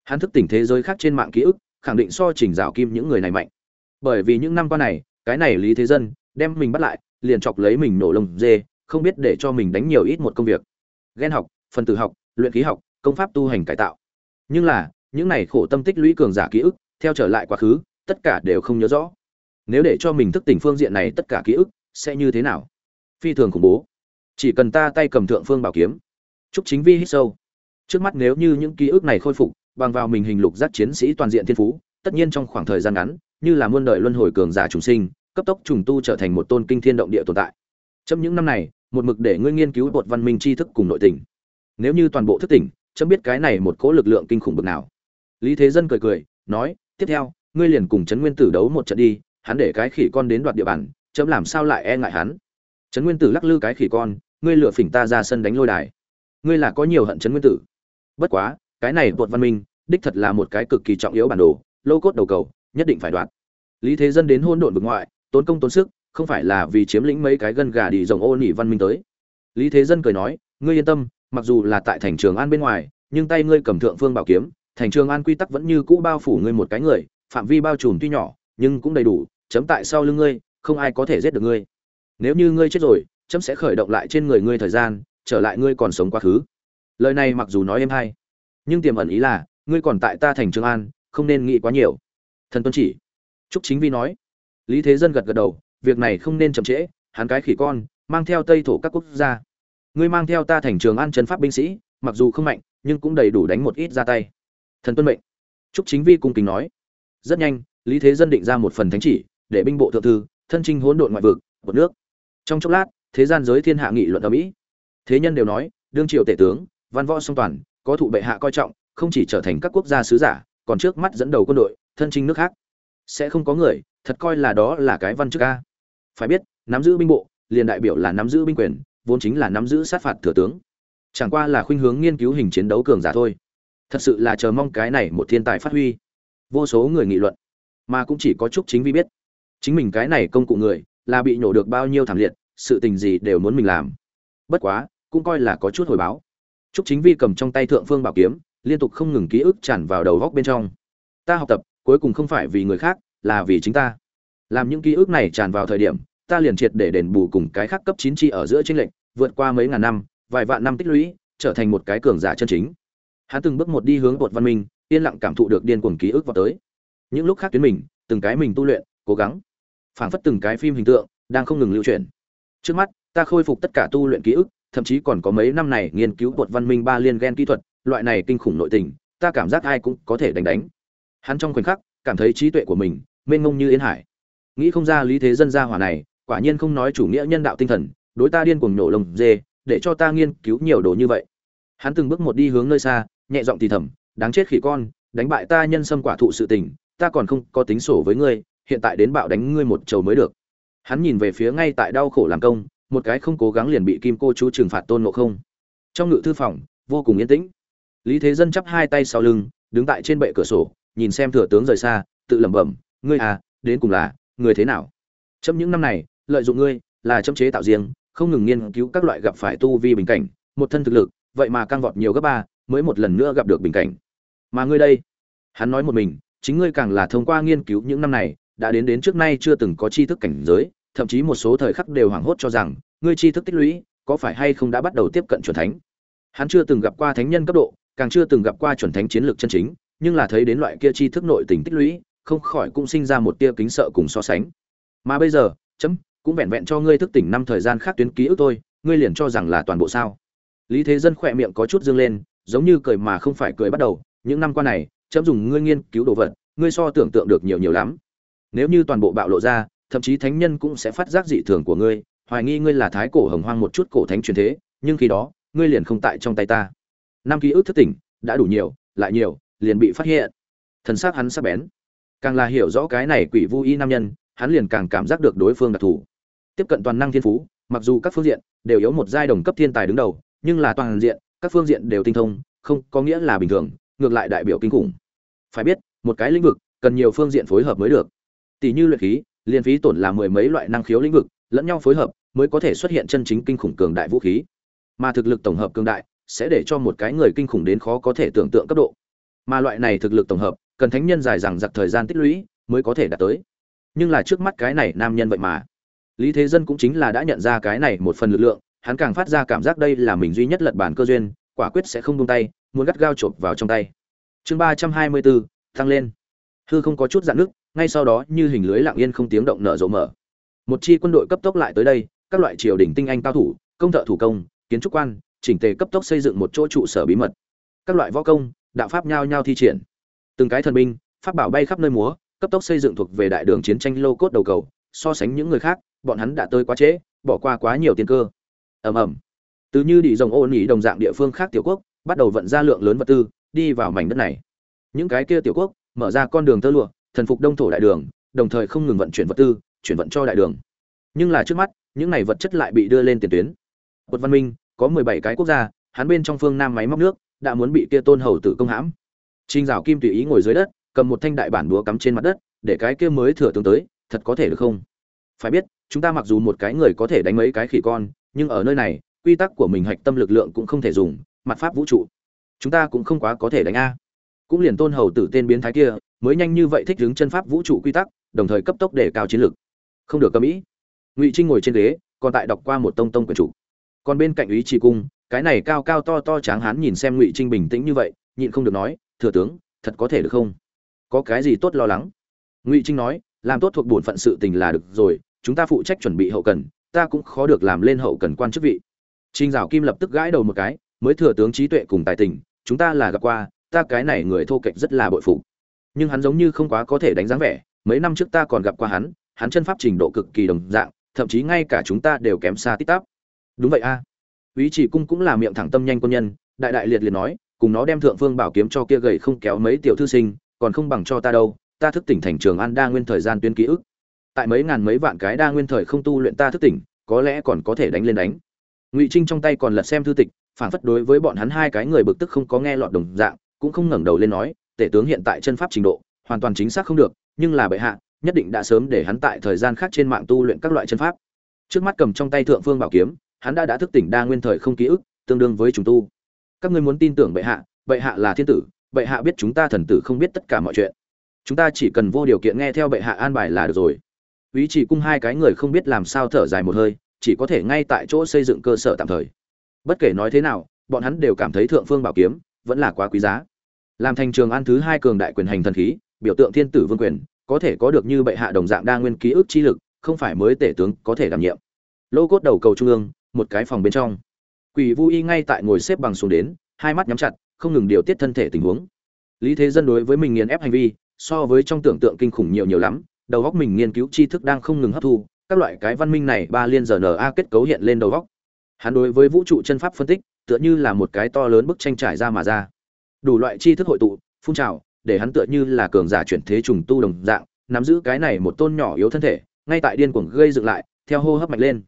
Hắn thức tỉnh thế giới khác trên mạng ký ức, khẳng định so trình rào kim những người này mạnh. Bởi vì những năm qua này, cái này lý thế dân, đem mình bắt lại, liền chọc lấy mình nổ lông dê, không biết để cho mình đánh nhiều ít một công việc. Ghen học, phần tử học, luyện khí học, công pháp tu hành cải tạo. Nhưng là, những này khổ tâm tích lũy cường giả ký ức, theo trở lại quá khứ tất cả đều không nhớ rõ. Nếu để cho mình thức tỉnh phương diện này tất cả ký ức, sẽ như thế nào? Phi thường khủng bố. Chỉ cần ta tay cầm thượng phương bảo kiếm. Chúc chính vi hít sâu. Trước mắt nếu như những ký ức này khôi phục, bằng vào mình hình lục giác chiến sĩ toàn diện thiên phú, tất nhiên trong khoảng thời gian ngắn, như là muôn đời luân hồi cường giả trùng sinh, cấp tốc trùng tu trở thành một tôn kinh thiên động địa tồn tại. Trong những năm này, một mực để ngươi nghiên cứu bột văn minh tri thức cùng nội tình. Nếu như toàn bộ thức tỉnh, chấm biết cái này một cỗ lực lượng kinh khủng bực nào. Lý thế dân cười cười, nói, tiếp theo ngươi liền cùng trấn nguyên tử đấu một trận đi, hắn để cái khỉ con đến đoạt địa bàn, chấm làm sao lại e ngại hắn? Trấn nguyên tử lắc lư cái khỉ con, ngươi lựa phỉnh ta ra sân đánh lôi đài. Ngươi là có nhiều hận trấn nguyên tử. Bất quá, cái này bột văn minh, đích thật là một cái cực kỳ trọng yếu bản đồ, lô cốt đầu cầu, nhất định phải đoạt. Lý thế dân đến hôn độn vực ngoại, tốn công tốn sức, không phải là vì chiếm lĩnh mấy cái gân gà đi rồng ô nỉ văn minh tới. Lý thế dân cười nói, ngươi yên tâm, mặc dù là tại thành trường an bên ngoài, nhưng tay ngươi cầm thượng phương bảo kiếm, thành trường an quy tắc vẫn như cũ bao phủ ngươi một cái người phạm vi bao trùm tuy nhỏ, nhưng cũng đầy đủ, chấm tại sau lưng ngươi, không ai có thể giết được ngươi. Nếu như ngươi chết rồi, chấm sẽ khởi động lại trên người ngươi thời gian, trở lại ngươi còn sống quá khứ. Lời này mặc dù nói êm hay, nhưng tiềm ẩn ý là, ngươi còn tại ta thành trường an, không nên nghĩ quá nhiều. Thần tuân chỉ. Trúc chính vi nói. Lý thế dân gật gật đầu, việc này không nên chậm trễ, hắn cái khỉ con, mang theo tây thổ các quốc gia. Ngươi mang theo ta thành trường an chân pháp binh sĩ, mặc dù không mạnh, nhưng cũng đầy đủ đánh một ít ra tay. Thần tuân mệnh. Trúc chính vi cung kính nói rất nhanh, lý thế dân định ra một phần thánh chỉ, để binh bộ thượng thư, thân trinh hỗn độn ngoại vực, một nước. Trong chốc lát, thế gian giới thiên hạ nghị luận ở mỹ thế nhân đều nói, đương triều tể tướng, văn võ song toàn, có thụ bệ hạ coi trọng, không chỉ trở thành các quốc gia sứ giả, còn trước mắt dẫn đầu quân đội, thân trinh nước khác. Sẽ không có người, thật coi là đó là cái văn chức a. Phải biết, nắm giữ binh bộ, liền đại biểu là nắm giữ binh quyền, vốn chính là nắm giữ sát phạt thừa tướng. Chẳng qua là khuynh hướng nghiên cứu hình chiến đấu cường giả thôi. Thật sự là chờ mong cái này một thiên tài phát huy vô số người nghị luận, mà cũng chỉ có chúc chính vi biết. Chính mình cái này công cụ người, là bị nhổ được bao nhiêu thảm liệt, sự tình gì đều muốn mình làm. Bất quá, cũng coi là có chút hồi báo. Chúc chính vi cầm trong tay thượng phương bảo kiếm, liên tục không ngừng ký ức tràn vào đầu góc bên trong. Ta học tập, cuối cùng không phải vì người khác, là vì chính ta. Làm những ký ức này tràn vào thời điểm, ta liền triệt để đền bù cùng cái khác cấp chín chi ở giữa tranh lệnh vượt qua mấy ngàn năm, vài vạn năm tích lũy, trở thành một cái cường giả chân chính. Hắn từng bước một đi hướng bột văn minh yên lặng cảm thụ được điên cuồng ký ức vào tới. Những lúc khác tuyến mình, từng cái mình tu luyện, cố gắng. Phảng phất từng cái phim hình tượng, đang không ngừng lưu truyền trước mắt, ta khôi phục tất cả tu luyện ký ức, thậm chí còn có mấy năm này nghiên cứu bột văn minh ba liên gen kỹ thuật, loại này kinh khủng nội tình, ta cảm giác ai cũng có thể đánh đánh. Hắn trong khoảnh khắc, cảm thấy trí tuệ của mình, mênh mông như yên hải. Nghĩ không ra lý thế dân gia hỏa này, quả nhiên không nói chủ nghĩa nhân đạo tinh thần, đối ta điên cuồng nổ lồng dê, để cho ta nghiên cứu nhiều đồ như vậy. Hắn từng bước một đi hướng nơi xa, nhẹ giọng thì thầm đáng chết khỉ con, đánh bại ta nhân sâm quả thụ sự tình, ta còn không có tính sổ với ngươi, hiện tại đến bạo đánh ngươi một trầu mới được. Hắn nhìn về phía ngay tại đau khổ làm công, một cái không cố gắng liền bị kim cô chú trừng phạt tôn ngộ không. Trong ngự thư phòng, vô cùng yên tĩnh. Lý thế dân chắp hai tay sau lưng, đứng tại trên bệ cửa sổ, nhìn xem thừa tướng rời xa, tự lẩm bẩm, ngươi à đến cùng là, người thế nào? Trong những năm này, lợi dụng ngươi, là châm chế tạo riêng, không ngừng nghiên cứu các loại gặp phải tu vi bình cảnh, một thân thực lực, vậy mà căng vọt nhiều gấp ba mới một lần nữa gặp được bình cảnh. Mà ngươi đây, hắn nói một mình, chính ngươi càng là thông qua nghiên cứu những năm này, đã đến đến trước nay chưa từng có tri thức cảnh giới, thậm chí một số thời khắc đều hoảng hốt cho rằng, ngươi tri thức tích lũy, có phải hay không đã bắt đầu tiếp cận chuẩn thánh? Hắn chưa từng gặp qua thánh nhân cấp độ, càng chưa từng gặp qua chuẩn thánh chiến lược chân chính, nhưng là thấy đến loại kia tri thức nội tình tích lũy, không khỏi cũng sinh ra một tia kính sợ cùng so sánh. Mà bây giờ, chấm, cũng vẹn vẹn cho ngươi thức tỉnh năm thời gian khác tuyến ký ức tôi ngươi liền cho rằng là toàn bộ sao? Lý thế dân khỏe miệng có chút dương lên giống như cười mà không phải cười bắt đầu, những năm qua này, chấm dùng ngươi nghiên cứu đồ vật, ngươi so tưởng tượng được nhiều nhiều lắm. Nếu như toàn bộ bạo lộ ra, thậm chí thánh nhân cũng sẽ phát giác dị thường của ngươi, hoài nghi ngươi là thái cổ hồng hoang một chút cổ thánh truyền thế, nhưng khi đó, ngươi liền không tại trong tay ta. Năm ký ức thất tỉnh, đã đủ nhiều, lại nhiều, liền bị phát hiện. Thần xác hắn sắc bén. Càng là hiểu rõ cái này quỷ vu y nam nhân, hắn liền càng cảm giác được đối phương đặc thù. Tiếp cận toàn năng thiên phú, mặc dù các phương diện đều yếu một giai đồng cấp thiên tài đứng đầu, nhưng là toàn diện các phương diện đều tinh thông, không có nghĩa là bình thường, ngược lại đại biểu kinh khủng. Phải biết, một cái lĩnh vực, cần nhiều phương diện phối hợp mới được. Tỷ như luyện khí liên phí tổn là mười mấy loại năng khiếu lĩnh vực, lẫn nhau phối hợp mới có thể xuất hiện chân chính kinh khủng cường đại vũ khí. Mà thực lực tổng hợp cường đại sẽ để cho một cái người kinh khủng đến khó có thể tưởng tượng cấp độ. Mà loại này thực lực tổng hợp, cần thánh nhân dài dằng dặc thời gian tích lũy mới có thể đạt tới. Nhưng là trước mắt cái này nam nhân vậy mà. Lý thế dân cũng chính là đã nhận ra cái này một phần lực lượng hắn càng phát ra cảm giác đây là mình duy nhất lật bản cơ duyên, quả quyết sẽ không buông tay, muốn gắt gao chộp vào trong tay. Chương ba trăm hai mươi bốn tăng lên. Hư không có chút dạn nước, ngay sau đó như hình lưới lặng yên không tiếng động nở rộ mở. Một chi quân đội cấp tốc lại tới đây, các loại triều đình tinh anh cao thủ, công thợ thủ công, kiến trúc quan, chỉnh tề cấp tốc xây dựng một chỗ trụ sở bí mật. Các loại võ công, đạo pháp nhao nhao thi triển. Từng cái thần binh, pháp bảo bay khắp nơi múa, cấp tốc xây dựng thuộc về đại đường chiến tranh lô cốt đầu cầu, so sánh những người khác, bọn hắn đã tới quá trễ, bỏ qua quá nhiều tiền cơ ầm ầm. Từ như đi rồng ô nhỉ đồng dạng địa phương khác tiểu quốc, bắt đầu vận ra lượng lớn vật tư, đi vào mảnh đất này. Những cái kia tiểu quốc, mở ra con đường tơ lụa, thần phục đông thổ đại đường, đồng thời không ngừng vận chuyển vật tư, chuyển vận cho đại đường. Nhưng là trước mắt, những này vật chất lại bị đưa lên tiền tuyến. Quận văn minh, có mười bảy cái quốc gia, hắn bên trong phương nam máy móc nước, đã muốn bị kia tôn hầu tử công hãm. Trinh dạo kim tùy ý ngồi dưới đất, cầm một thanh đại bản búa cắm trên mặt đất, để cái kia mới thừa tướng tới, thật có thể được không? Phải biết, chúng ta mặc dù một cái người có thể đánh mấy cái khỉ con nhưng ở nơi này, quy tắc của mình hạch tâm lực lượng cũng không thể dùng, mặt pháp vũ trụ. Chúng ta cũng không quá có thể đánh a. Cũng liền tôn hầu tử tên biến thái kia, mới nhanh như vậy thích ứng chân pháp vũ trụ quy tắc, đồng thời cấp tốc để cao chiến lược không được cầm ý. Ngụy trinh ngồi trên ghế, còn tại đọc qua một tông tông quyển chủ còn bên cạnh ý chỉ cung, cái này cao cao to to tráng hán nhìn xem ngụy trinh bình tĩnh như vậy, nhịn không được nói, thừa tướng, thật có thể được không? Có cái gì tốt lo lắng? Ngụy trinh nói, làm tốt thuộc bổn phận sự tình là được rồi, chúng ta phụ trách chuẩn bị hậu cần ta cũng khó được làm lên hậu cần quan chức vị. Trinh dạo kim lập tức gãi đầu một cái, mới thừa tướng trí tuệ cùng tài tình, chúng ta là gặp qua, ta cái này người thô kệch rất là bội phụ nhưng hắn giống như không quá có thể đánh dáng vẻ, mấy năm trước ta còn gặp qua hắn hắn chân pháp trình độ cực kỳ đồng dạng, thậm chí ngay cả chúng ta đều kém xa tít tắp. Đúng vậy a. À. ý chỉ cung cũng là miệng thẳng tâm nhanh quân nhân, đại đại liệt liệt nói, cùng nó đem thượng phương bảo kiếm cho kia gầy không kéo mấy tiểu thư sinh, còn không bằng cho ta đâu, ta thức tỉnh thành trường an đa nguyên thời gian tuyến ký ức tại mấy ngàn mấy vạn cái đa nguyên thời không tu luyện ta thức tỉnh, có lẽ còn có thể đánh lên đánh. Ngụy trinh trong tay còn lật xem thư tịch phản phất đối với bọn hắn hai cái người bực tức không có nghe lọt đồng dạng, cũng không ngẩng đầu lên nói, tể tướng hiện tại chân pháp trình độ, hoàn toàn chính xác không được, nhưng là bệ hạ, nhất định đã sớm để hắn tại thời gian khác trên mạng tu luyện các loại chân pháp. Trước mắt cầm trong tay thượng phương bảo kiếm, hắn đã đã thức tỉnh đa nguyên thời không ký ức, tương đương với chúng tu. Các ngươi muốn tin tưởng bệ hạ bệ hạ là thiên tử, bệ hạ biết chúng ta thần tử không biết tất cả mọi chuyện. Chúng ta chỉ cần vô điều kiện nghe theo bệ hạ an bài là được rồi ý chỉ cung hai cái người không biết làm sao thở dài một hơi, chỉ có thể ngay tại chỗ xây dựng cơ sở tạm thời. Bất kể nói thế nào, bọn hắn đều cảm thấy thượng phương bảo kiếm vẫn là quá quý giá. Làm thành trường an thứ hai cường đại quyền hành thần khí, biểu tượng thiên tử vương quyền, có thể có được như bệ hạ đồng dạng đa nguyên ký ức chi lực, không phải mới tể tướng có thể đảm nhiệm. Lô cốt đầu cầu trung ương, một cái phòng bên trong. Quỷ vu y ngay tại ngồi xếp bằng xuống đến, hai mắt nhắm chặt, không ngừng điều tiết thân thể tình huống. Lý thế dân đối với mình nghiền ép hành vi, so với trong tưởng tượng kinh khủng nhiều nhiều lắm đầu góc mình nghiên cứu tri thức đang không ngừng hấp thu, các loại cái văn minh này ba liên giờ na kết cấu hiện lên đầu góc. Hắn đối với vũ trụ chân pháp phân tích, tựa như là một cái to lớn bức tranh trải ra mà ra. Đủ loại tri thức hội tụ, phun trào, để hắn tựa như là cường giả chuyển thế trùng tu đồng dạng, nắm giữ cái này một tôn nhỏ yếu thân thể, ngay tại điên cuồng gây dựng lại, theo hô hấp mạnh lên.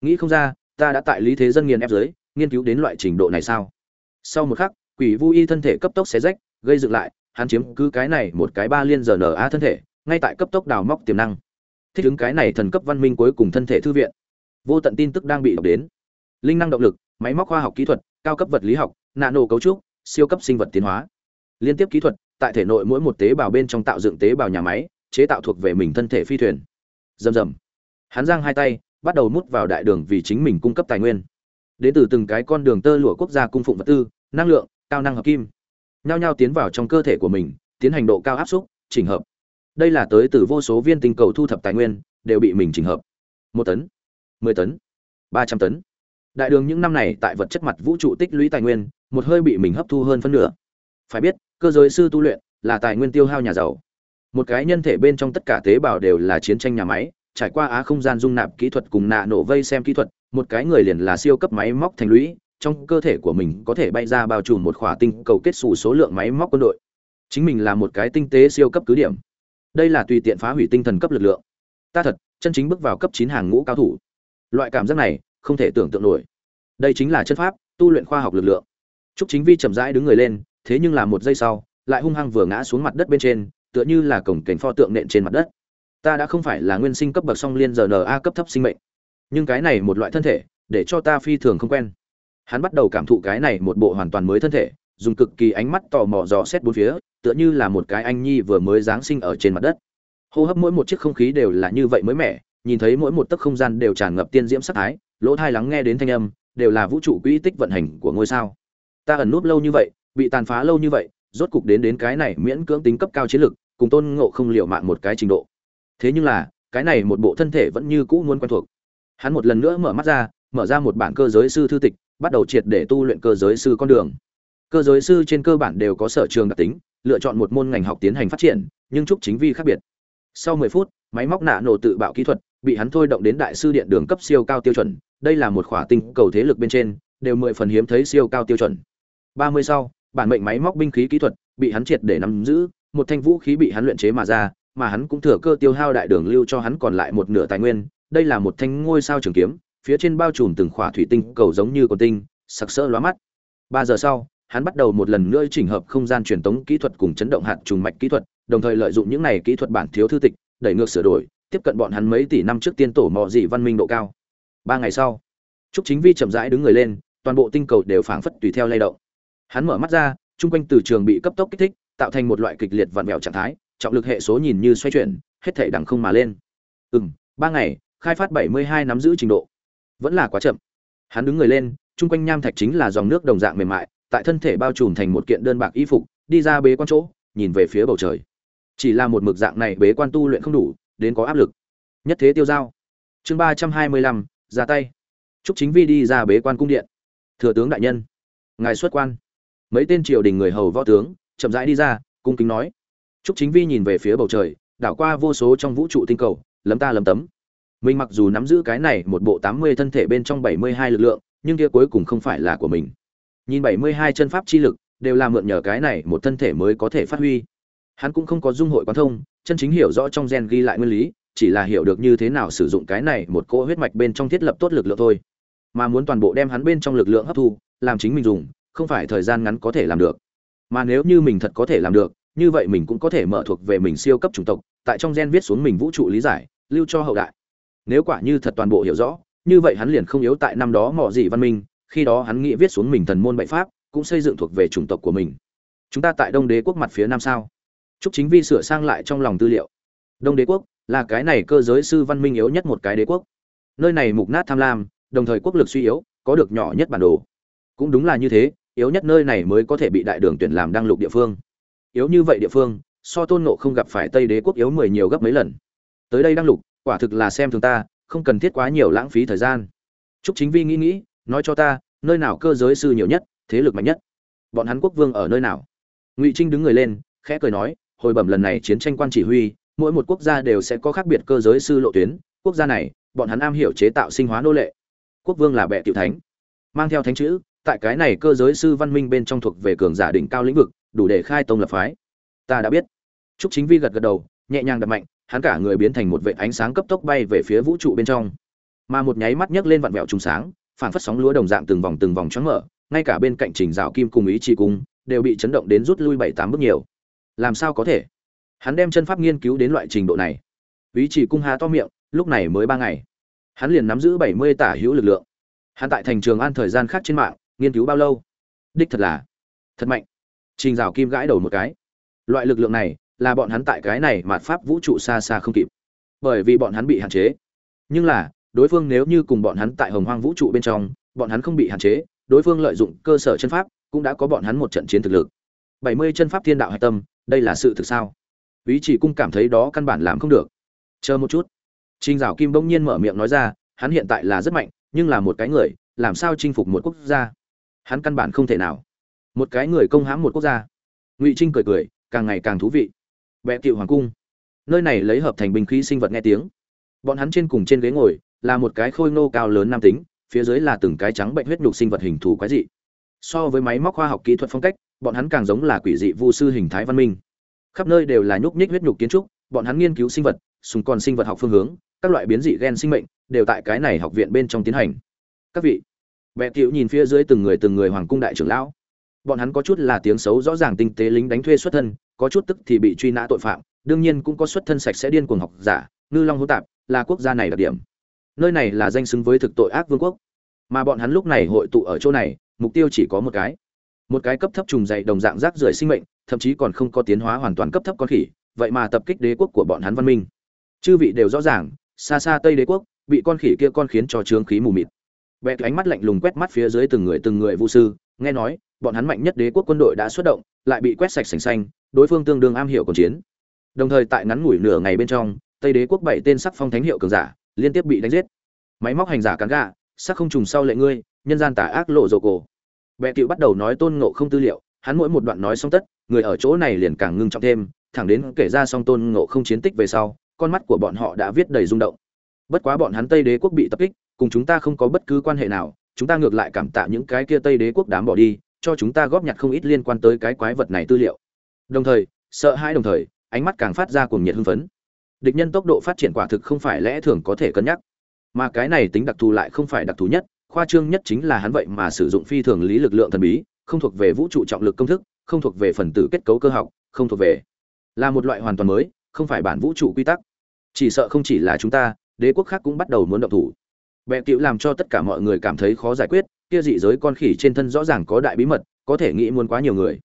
Nghĩ không ra, ta đã tại lý thế dân nghiền ép dưới nghiên cứu đến loại trình độ này sao? Sau một khắc, quỷ vu y thân thể cấp tốc xé rách, gây dựng lại, hắn chiếm cứ cái này một cái ba liên giờ na thân thể ngay tại cấp tốc đào móc tiềm năng. Thích ứng cái này thần cấp văn minh cuối cùng thân thể thư viện. Vô tận tin tức đang bị đọc đến. Linh năng động lực, máy móc khoa học kỹ thuật, cao cấp vật lý học, nano cấu trúc, siêu cấp sinh vật tiến hóa. Liên tiếp kỹ thuật, tại thể nội mỗi một tế bào bên trong tạo dựng tế bào nhà máy, chế tạo thuộc về mình thân thể phi thuyền. Rầm rầm. Hắn giang hai tay, bắt đầu mút vào đại đường vì chính mình cung cấp tài nguyên. Đến từ từng cái con đường tơ lụa quốc gia cung phụng vật tư, năng lượng, cao năng hợp kim. Nhao nhao tiến vào trong cơ thể của mình, tiến hành độ cao áp suất, chỉnh hợp đây là tới từ vô số viên tinh cầu thu thập tài nguyên, đều bị mình chỉnh hợp. Một tấn, mười tấn, ba trăm tấn. Đại đường những năm này tại vật chất mặt vũ trụ tích lũy tài nguyên, một hơi bị mình hấp thu hơn phân nửa. Phải biết, cơ giới sư tu luyện là tài nguyên tiêu hao nhà giàu. Một cái nhân thể bên trong tất cả tế bào đều là chiến tranh nhà máy, trải qua á không gian dung nạp kỹ thuật cùng nạ nổ vây xem kỹ thuật, một cái người liền là siêu cấp máy móc thành lũy, trong cơ thể của mình có thể bay ra bao trùm một khỏa tinh cầu kết xù số lượng máy móc quân đội. Chính mình là một cái tinh tế siêu cấp cứ điểm đây là tùy tiện phá hủy tinh thần cấp lực lượng. Ta thật chân chính bước vào cấp chín hàng ngũ cao thủ. Loại cảm giác này không thể tưởng tượng nổi. Đây chính là chân pháp tu luyện khoa học lực lượng. Trúc Chính Vi chậm rãi đứng người lên, thế nhưng là một giây sau, lại hung hăng vừa ngã xuống mặt đất bên trên, tựa như là cổng cảnh pho tượng nện trên mặt đất. Ta đã không phải là nguyên sinh cấp bậc song liên giờ NA cấp thấp sinh mệnh, nhưng cái này một loại thân thể, để cho ta phi thường không quen. Hắn bắt đầu cảm thụ cái này một bộ hoàn toàn mới thân thể, dùng cực kỳ ánh mắt tò mò dò xét bốn phía, tựa như là một cái anh nhi vừa mới giáng sinh ở trên mặt đất. Hô hấp mỗi một chiếc không khí đều là như vậy mới mẻ, nhìn thấy mỗi một tấc không gian đều tràn ngập tiên diễm sắc thái, lỗ tai lắng nghe đến thanh âm, đều là vũ trụ quỹ tích vận hành của ngôi sao. Ta ẩn núp lâu như vậy bị tàn phá lâu như vậy rốt cục đến đến cái này miễn cưỡng tính cấp cao chiến lực cùng tôn ngộ không liều mạng một cái trình độ. Thế nhưng là cái này một bộ thân thể vẫn như cũ muốn quen thuộc. Hắn một lần nữa mở mắt ra mở ra một bản cơ giới sư thư tịch bắt đầu triệt để tu luyện cơ giới sư con đường cơ giới sư trên cơ bản đều có sở trường đặc tính, lựa chọn một môn ngành học tiến hành phát triển, nhưng trúc chính vi khác biệt. Sau 10 phút, máy móc nạ nổ tự bạo kỹ thuật, bị hắn thôi động đến đại sư điện đường cấp siêu cao tiêu chuẩn, đây là một khỏa tinh cầu thế lực bên trên, đều mười phần hiếm thấy siêu cao tiêu chuẩn. Ba mươi sau, bản mệnh máy móc binh khí kỹ thuật bị hắn triệt để nắm giữ, một thanh vũ khí bị hắn luyện chế mà ra, mà hắn cũng thừa cơ tiêu hao đại đường lưu cho hắn còn lại một nửa tài nguyên, đây là một thanh ngôi sao trường kiếm, phía trên bao trùm từng khỏa thủy tinh cầu giống như con tinh, sặc sỡ lóa mắt. Ba giờ sau hắn bắt đầu một lần nữa chỉnh hợp không gian truyền tống kỹ thuật cùng chấn động hạt trùng mạch kỹ thuật, đồng thời lợi dụng những này kỹ thuật bản thiếu thư tịch, đẩy ngược sửa đổi, tiếp cận bọn hắn mấy tỷ năm trước tiên tổ mò dị văn minh độ cao. Ba ngày sau, trúc chính vi chậm rãi đứng người lên, toàn bộ tinh cầu đều phảng phất tùy theo lay động. Hắn mở mắt ra trung quanh từ trường bị cấp tốc kích thích, tạo thành một loại kịch liệt vặn vẹo trạng thái, trọng lực hệ số nhìn như xoay chuyển, hết thảy đằng không mà lên. Ừ ba ngày, khai phát bảy mươi hai nắm giữ trình độ. Vẫn là quá chậm. Hắn đứng người lên trung quanh nham thạch chính là dòng nước đồng dạng mềm mại tại thân thể bao trùm thành một kiện đơn bạc y phục, đi ra bế quan chỗ, nhìn về phía bầu trời. Chỉ là một mực dạng này bế quan tu luyện không đủ, đến có áp lực. Nhất thế tiêu giao. Chương ba trăm hai mươi lăm, ra tay. Chúc chính vi đi ra bế quan cung điện. Thừa tướng đại nhân. Ngài xuất quan. Mấy tên triều đình người hầu võ tướng, chậm rãi đi ra, cung kính nói. Trúc chính vi nhìn về phía bầu trời, đảo qua vô số trong vũ trụ tinh cầu, lấm ta lấm tấm. Mình mặc dù nắm giữ cái này một bộ tám mươi thân thể bên trong bảy mươi hai lực lượng, nhưng kia cuối cùng không phải là của mình nhìn bảy mươi hai chân pháp chi lực, đều là mượn nhờ cái này một thân thể mới có thể phát huy. Hắn cũng không có dung hội quán thông, chân chính hiểu rõ trong gen ghi lại nguyên lý, chỉ là hiểu được như thế nào sử dụng cái này một cỗ huyết mạch bên trong thiết lập tốt lực lượng thôi. Mà muốn toàn bộ đem hắn bên trong lực lượng hấp thu, làm chính mình dùng, không phải thời gian ngắn có thể làm được. Mà nếu như mình thật có thể làm được, như vậy mình cũng có thể mở thuộc về mình siêu cấp chủng tộc, tại trong gen viết xuống mình vũ trụ lý giải, lưu cho hậu đại. Nếu quả như thật toàn bộ hiểu rõ, như vậy hắn liền không yếu tại năm đó mọ gì văn minh khi đó hắn nghĩ viết xuống mình thần môn bậy pháp, cũng xây dựng thuộc về chủng tộc của mình. Chúng ta tại đông đế quốc mặt phía nam sao? Chúc chính vi sửa sang lại trong lòng tư liệu. Đông đế quốc là cái này cơ giới sư văn minh yếu nhất một cái đế quốc. Nơi này mục nát tham lam, đồng thời quốc lực suy yếu, có được nhỏ nhất bản đồ. Cũng đúng là như thế, yếu nhất nơi này mới có thể bị đại đường tuyển làm đăng lục địa phương. Yếu như vậy địa phương, so tôn nộ không gặp phải tây đế quốc yếu mười nhiều gấp mấy lần. Tới đây đăng lục, quả thực là xem thường ta, không cần thiết quá nhiều lãng phí thời gian. Chúc chính vi nghĩ nghĩ nói cho ta, nơi nào cơ giới sư nhiều nhất, thế lực mạnh nhất? Bọn hắn quốc vương ở nơi nào? Ngụy trinh đứng người lên, khẽ cười nói, hồi bẩm lần này chiến tranh quan chỉ huy, mỗi một quốc gia đều sẽ có khác biệt cơ giới sư lộ tuyến, quốc gia này, bọn hắn am hiểu chế tạo sinh hóa nô lệ. Quốc vương là bệ tiểu thánh. Mang theo thánh chữ, tại cái này cơ giới sư văn minh bên trong thuộc về cường giả đỉnh cao lĩnh vực, đủ để khai tông lập phái. Ta đã biết. Trúc chính vi gật gật đầu, nhẹ nhàng đập mạnh, hắn cả người biến thành một vệ ánh sáng cấp tốc bay về phía vũ trụ bên trong. Mà một nháy mắt nhấc lên vặn vẹo trùng sáng phản phất sóng lúa đồng dạng từng vòng từng vòng choáng mở, ngay cả bên cạnh trình rào kim cùng ý chỉ cung đều bị chấn động đến rút lui bảy tám bước nhiều. Làm sao có thể? Hắn đem chân pháp nghiên cứu đến loại trình độ này. Ý chỉ cung há to miệng, lúc này mới ba ngày. Hắn liền nắm giữ bảy mươi tả hữu lực lượng. Hắn tại thành trường an thời gian khác trên mạng, nghiên cứu bao lâu? Đích thật là thật mạnh. Trình dạo kim gãi đầu một cái. Loại lực lượng này là bọn hắn tại cái này mạt pháp vũ trụ xa xa không kịp. Bởi vì bọn hắn bị hạn chế. Nhưng là đối phương nếu như cùng bọn hắn tại hồng hoang vũ trụ bên trong bọn hắn không bị hạn chế đối phương lợi dụng cơ sở chân pháp cũng đã có bọn hắn một trận chiến thực lực bảy mươi chân pháp thiên đạo hạch tâm đây là sự thực sao ý chỉ cung cảm thấy đó căn bản làm không được chờ một chút Trình Dạo Kim bỗng nhiên mở miệng nói ra, hắn hiện tại là rất mạnh, nhưng là một cái người, làm sao chinh phục một quốc gia? Hắn căn bản không thể nào. Một cái người công hãm một quốc gia. Ngụy Trinh cười cười, càng ngày càng thú vị. Bệ Cựu Hoàng cung. Nơi này lấy hợp thành binh khí sinh vật nghe tiếng. Bọn hắn trên cùng trên ghế ngồi, là một cái khôi nô cao lớn nam tính, phía dưới là từng cái trắng bệnh huyết nhục sinh vật hình thù quái dị. So với máy móc khoa học kỹ thuật phong cách, bọn hắn càng giống là quỷ dị vu sư hình thái văn minh. Khắp nơi đều là nhúc nhích huyết nhục kiến trúc, bọn hắn nghiên cứu sinh vật, sùng còn sinh vật học phương hướng, các loại biến dị gen sinh mệnh đều tại cái này học viện bên trong tiến hành các vị vẽ cựu nhìn phía dưới từng người từng người hoàng cung đại trưởng lão bọn hắn có chút là tiếng xấu rõ ràng tinh tế lính đánh thuê xuất thân có chút tức thì bị truy nã tội phạm đương nhiên cũng có xuất thân sạch sẽ điên cuồng học giả ngư long hỗn tạp là quốc gia này đặc điểm nơi này là danh xứng với thực tội ác vương quốc. Mà bọn hắn lúc này hội tụ ở chỗ này, mục tiêu chỉ có một cái. Một cái cấp thấp trùng dày đồng dạng rác rưởi sinh mệnh, thậm chí còn không có tiến hóa hoàn toàn cấp thấp con khỉ, vậy mà tập kích đế quốc của bọn hắn văn minh. Chư vị đều rõ ràng, xa xa tây đế quốc, bị con khỉ kia con khiến cho trướng khí mù mịt. Bẹt ánh mắt lạnh lùng quét mắt phía dưới từng người từng người vũ sư, nghe nói, bọn hắn mạnh nhất đế quốc quân đội đã xuất động, lại bị quét sạch sành xanh, đối phương tương đương am hiểu còn chiến. Đồng thời tại ngắn ngủi nửa ngày bên trong, tây đế quốc bảy tên sắc phong thánh hiệu cường giả liên tiếp bị đánh giết. Máy móc hành giả cắn gà sắc không trùng sau lệ ngươi, nhân gian tả ác lộ rồ cổ. Bệ cựu bắt đầu nói tôn ngộ không tư liệu, hắn mỗi một đoạn nói xong tất, người ở chỗ này liền càng ngưng trọng thêm, thẳng đến kể ra xong tôn ngộ không chiến tích về sau, con mắt của bọn họ đã viết đầy rung động. Bất quá bọn hắn tây đế quốc bị tập kích, cùng chúng ta không có bất cứ quan hệ nào, chúng ta ngược lại cảm tạ những cái kia tây đế quốc đám bỏ đi, cho chúng ta góp nhặt không ít liên quan tới cái quái vật này tư liệu. Đồng thời, sợ hãi đồng thời, ánh mắt càng phát ra cuồng nhiệt hưng phấn địch nhân tốc độ phát triển quả thực không phải lẽ thường có thể cân nhắc. Mà cái này tính đặc thù lại không phải đặc thù nhất, khoa trương nhất chính là hắn vậy mà sử dụng phi thường lý lực lượng thần bí, không thuộc về vũ trụ trọng lực công thức, không thuộc về phần tử kết cấu cơ học, không thuộc về. Là một loại hoàn toàn mới, không phải bản vũ trụ quy tắc. Chỉ sợ không chỉ là chúng ta, đế quốc khác cũng bắt đầu muốn động thủ. Bệ cựu làm cho tất cả mọi người cảm thấy khó giải quyết, kia dị giới con khỉ trên thân rõ ràng có đại bí mật, có thể nghĩ muốn quá nhiều người.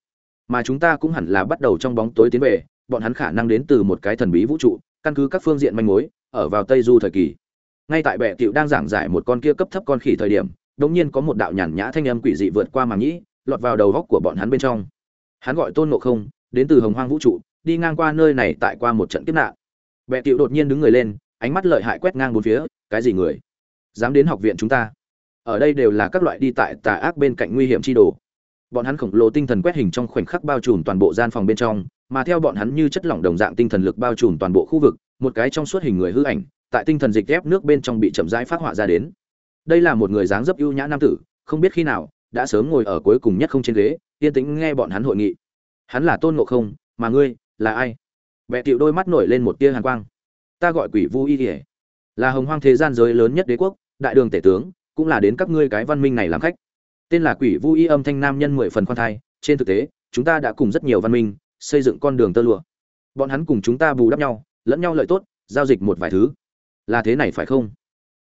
Mà chúng ta cũng hẳn là bắt đầu trong bóng tối tiến về, bọn hắn khả năng đến từ một cái thần bí vũ trụ căn cứ các phương diện manh mối, ở vào tây du thời kỳ. Ngay tại bệ tiểu đang giảng giải một con kia cấp thấp con khỉ thời điểm đống nhiên có một đạo nhàn nhã thanh âm quỷ dị vượt qua màng nhĩ, lọt vào đầu góc của bọn hắn bên trong. Hắn gọi tôn ngộ không, đến từ hồng hoang vũ trụ, đi ngang qua nơi này tại qua một trận kiếp nạn. Bệ tiệu đột nhiên đứng người lên, ánh mắt lợi hại quét ngang bốn phía, cái gì người? Dám đến học viện chúng ta? Ở đây đều là các loại đi tại tà ác bên cạnh nguy hiểm chi đồ bọn hắn khổng lồ tinh thần quét hình trong khoảnh khắc bao trùm toàn bộ gian phòng bên trong mà theo bọn hắn như chất lỏng đồng dạng tinh thần lực bao trùm toàn bộ khu vực một cái trong suốt hình người hư ảnh tại tinh thần dịch ép nước bên trong bị chậm rãi phát họa ra đến đây là một người dáng dấp ưu nhã nam tử không biết khi nào đã sớm ngồi ở cuối cùng nhất không trên ghế yên tĩnh nghe bọn hắn hội nghị hắn là tôn ngộ không mà ngươi là ai Bệ Tiệu đôi mắt nổi lên một tia hàn quang. Ta gọi Quỷ Vu Y Liễu, là hồng hoang thế gian giới lớn nhất đế quốc, đại đường tể tướng, cũng là đến các ngươi cái văn minh này làm khách. Tên là Quỷ Vu Y âm thanh nam nhân mười phần khoan thai, trên thực tế, chúng ta đã cùng rất nhiều văn minh xây dựng con đường tơ lụa. Bọn hắn cùng chúng ta bù đắp nhau, lẫn nhau lợi tốt, giao dịch một vài thứ. Là thế này phải không?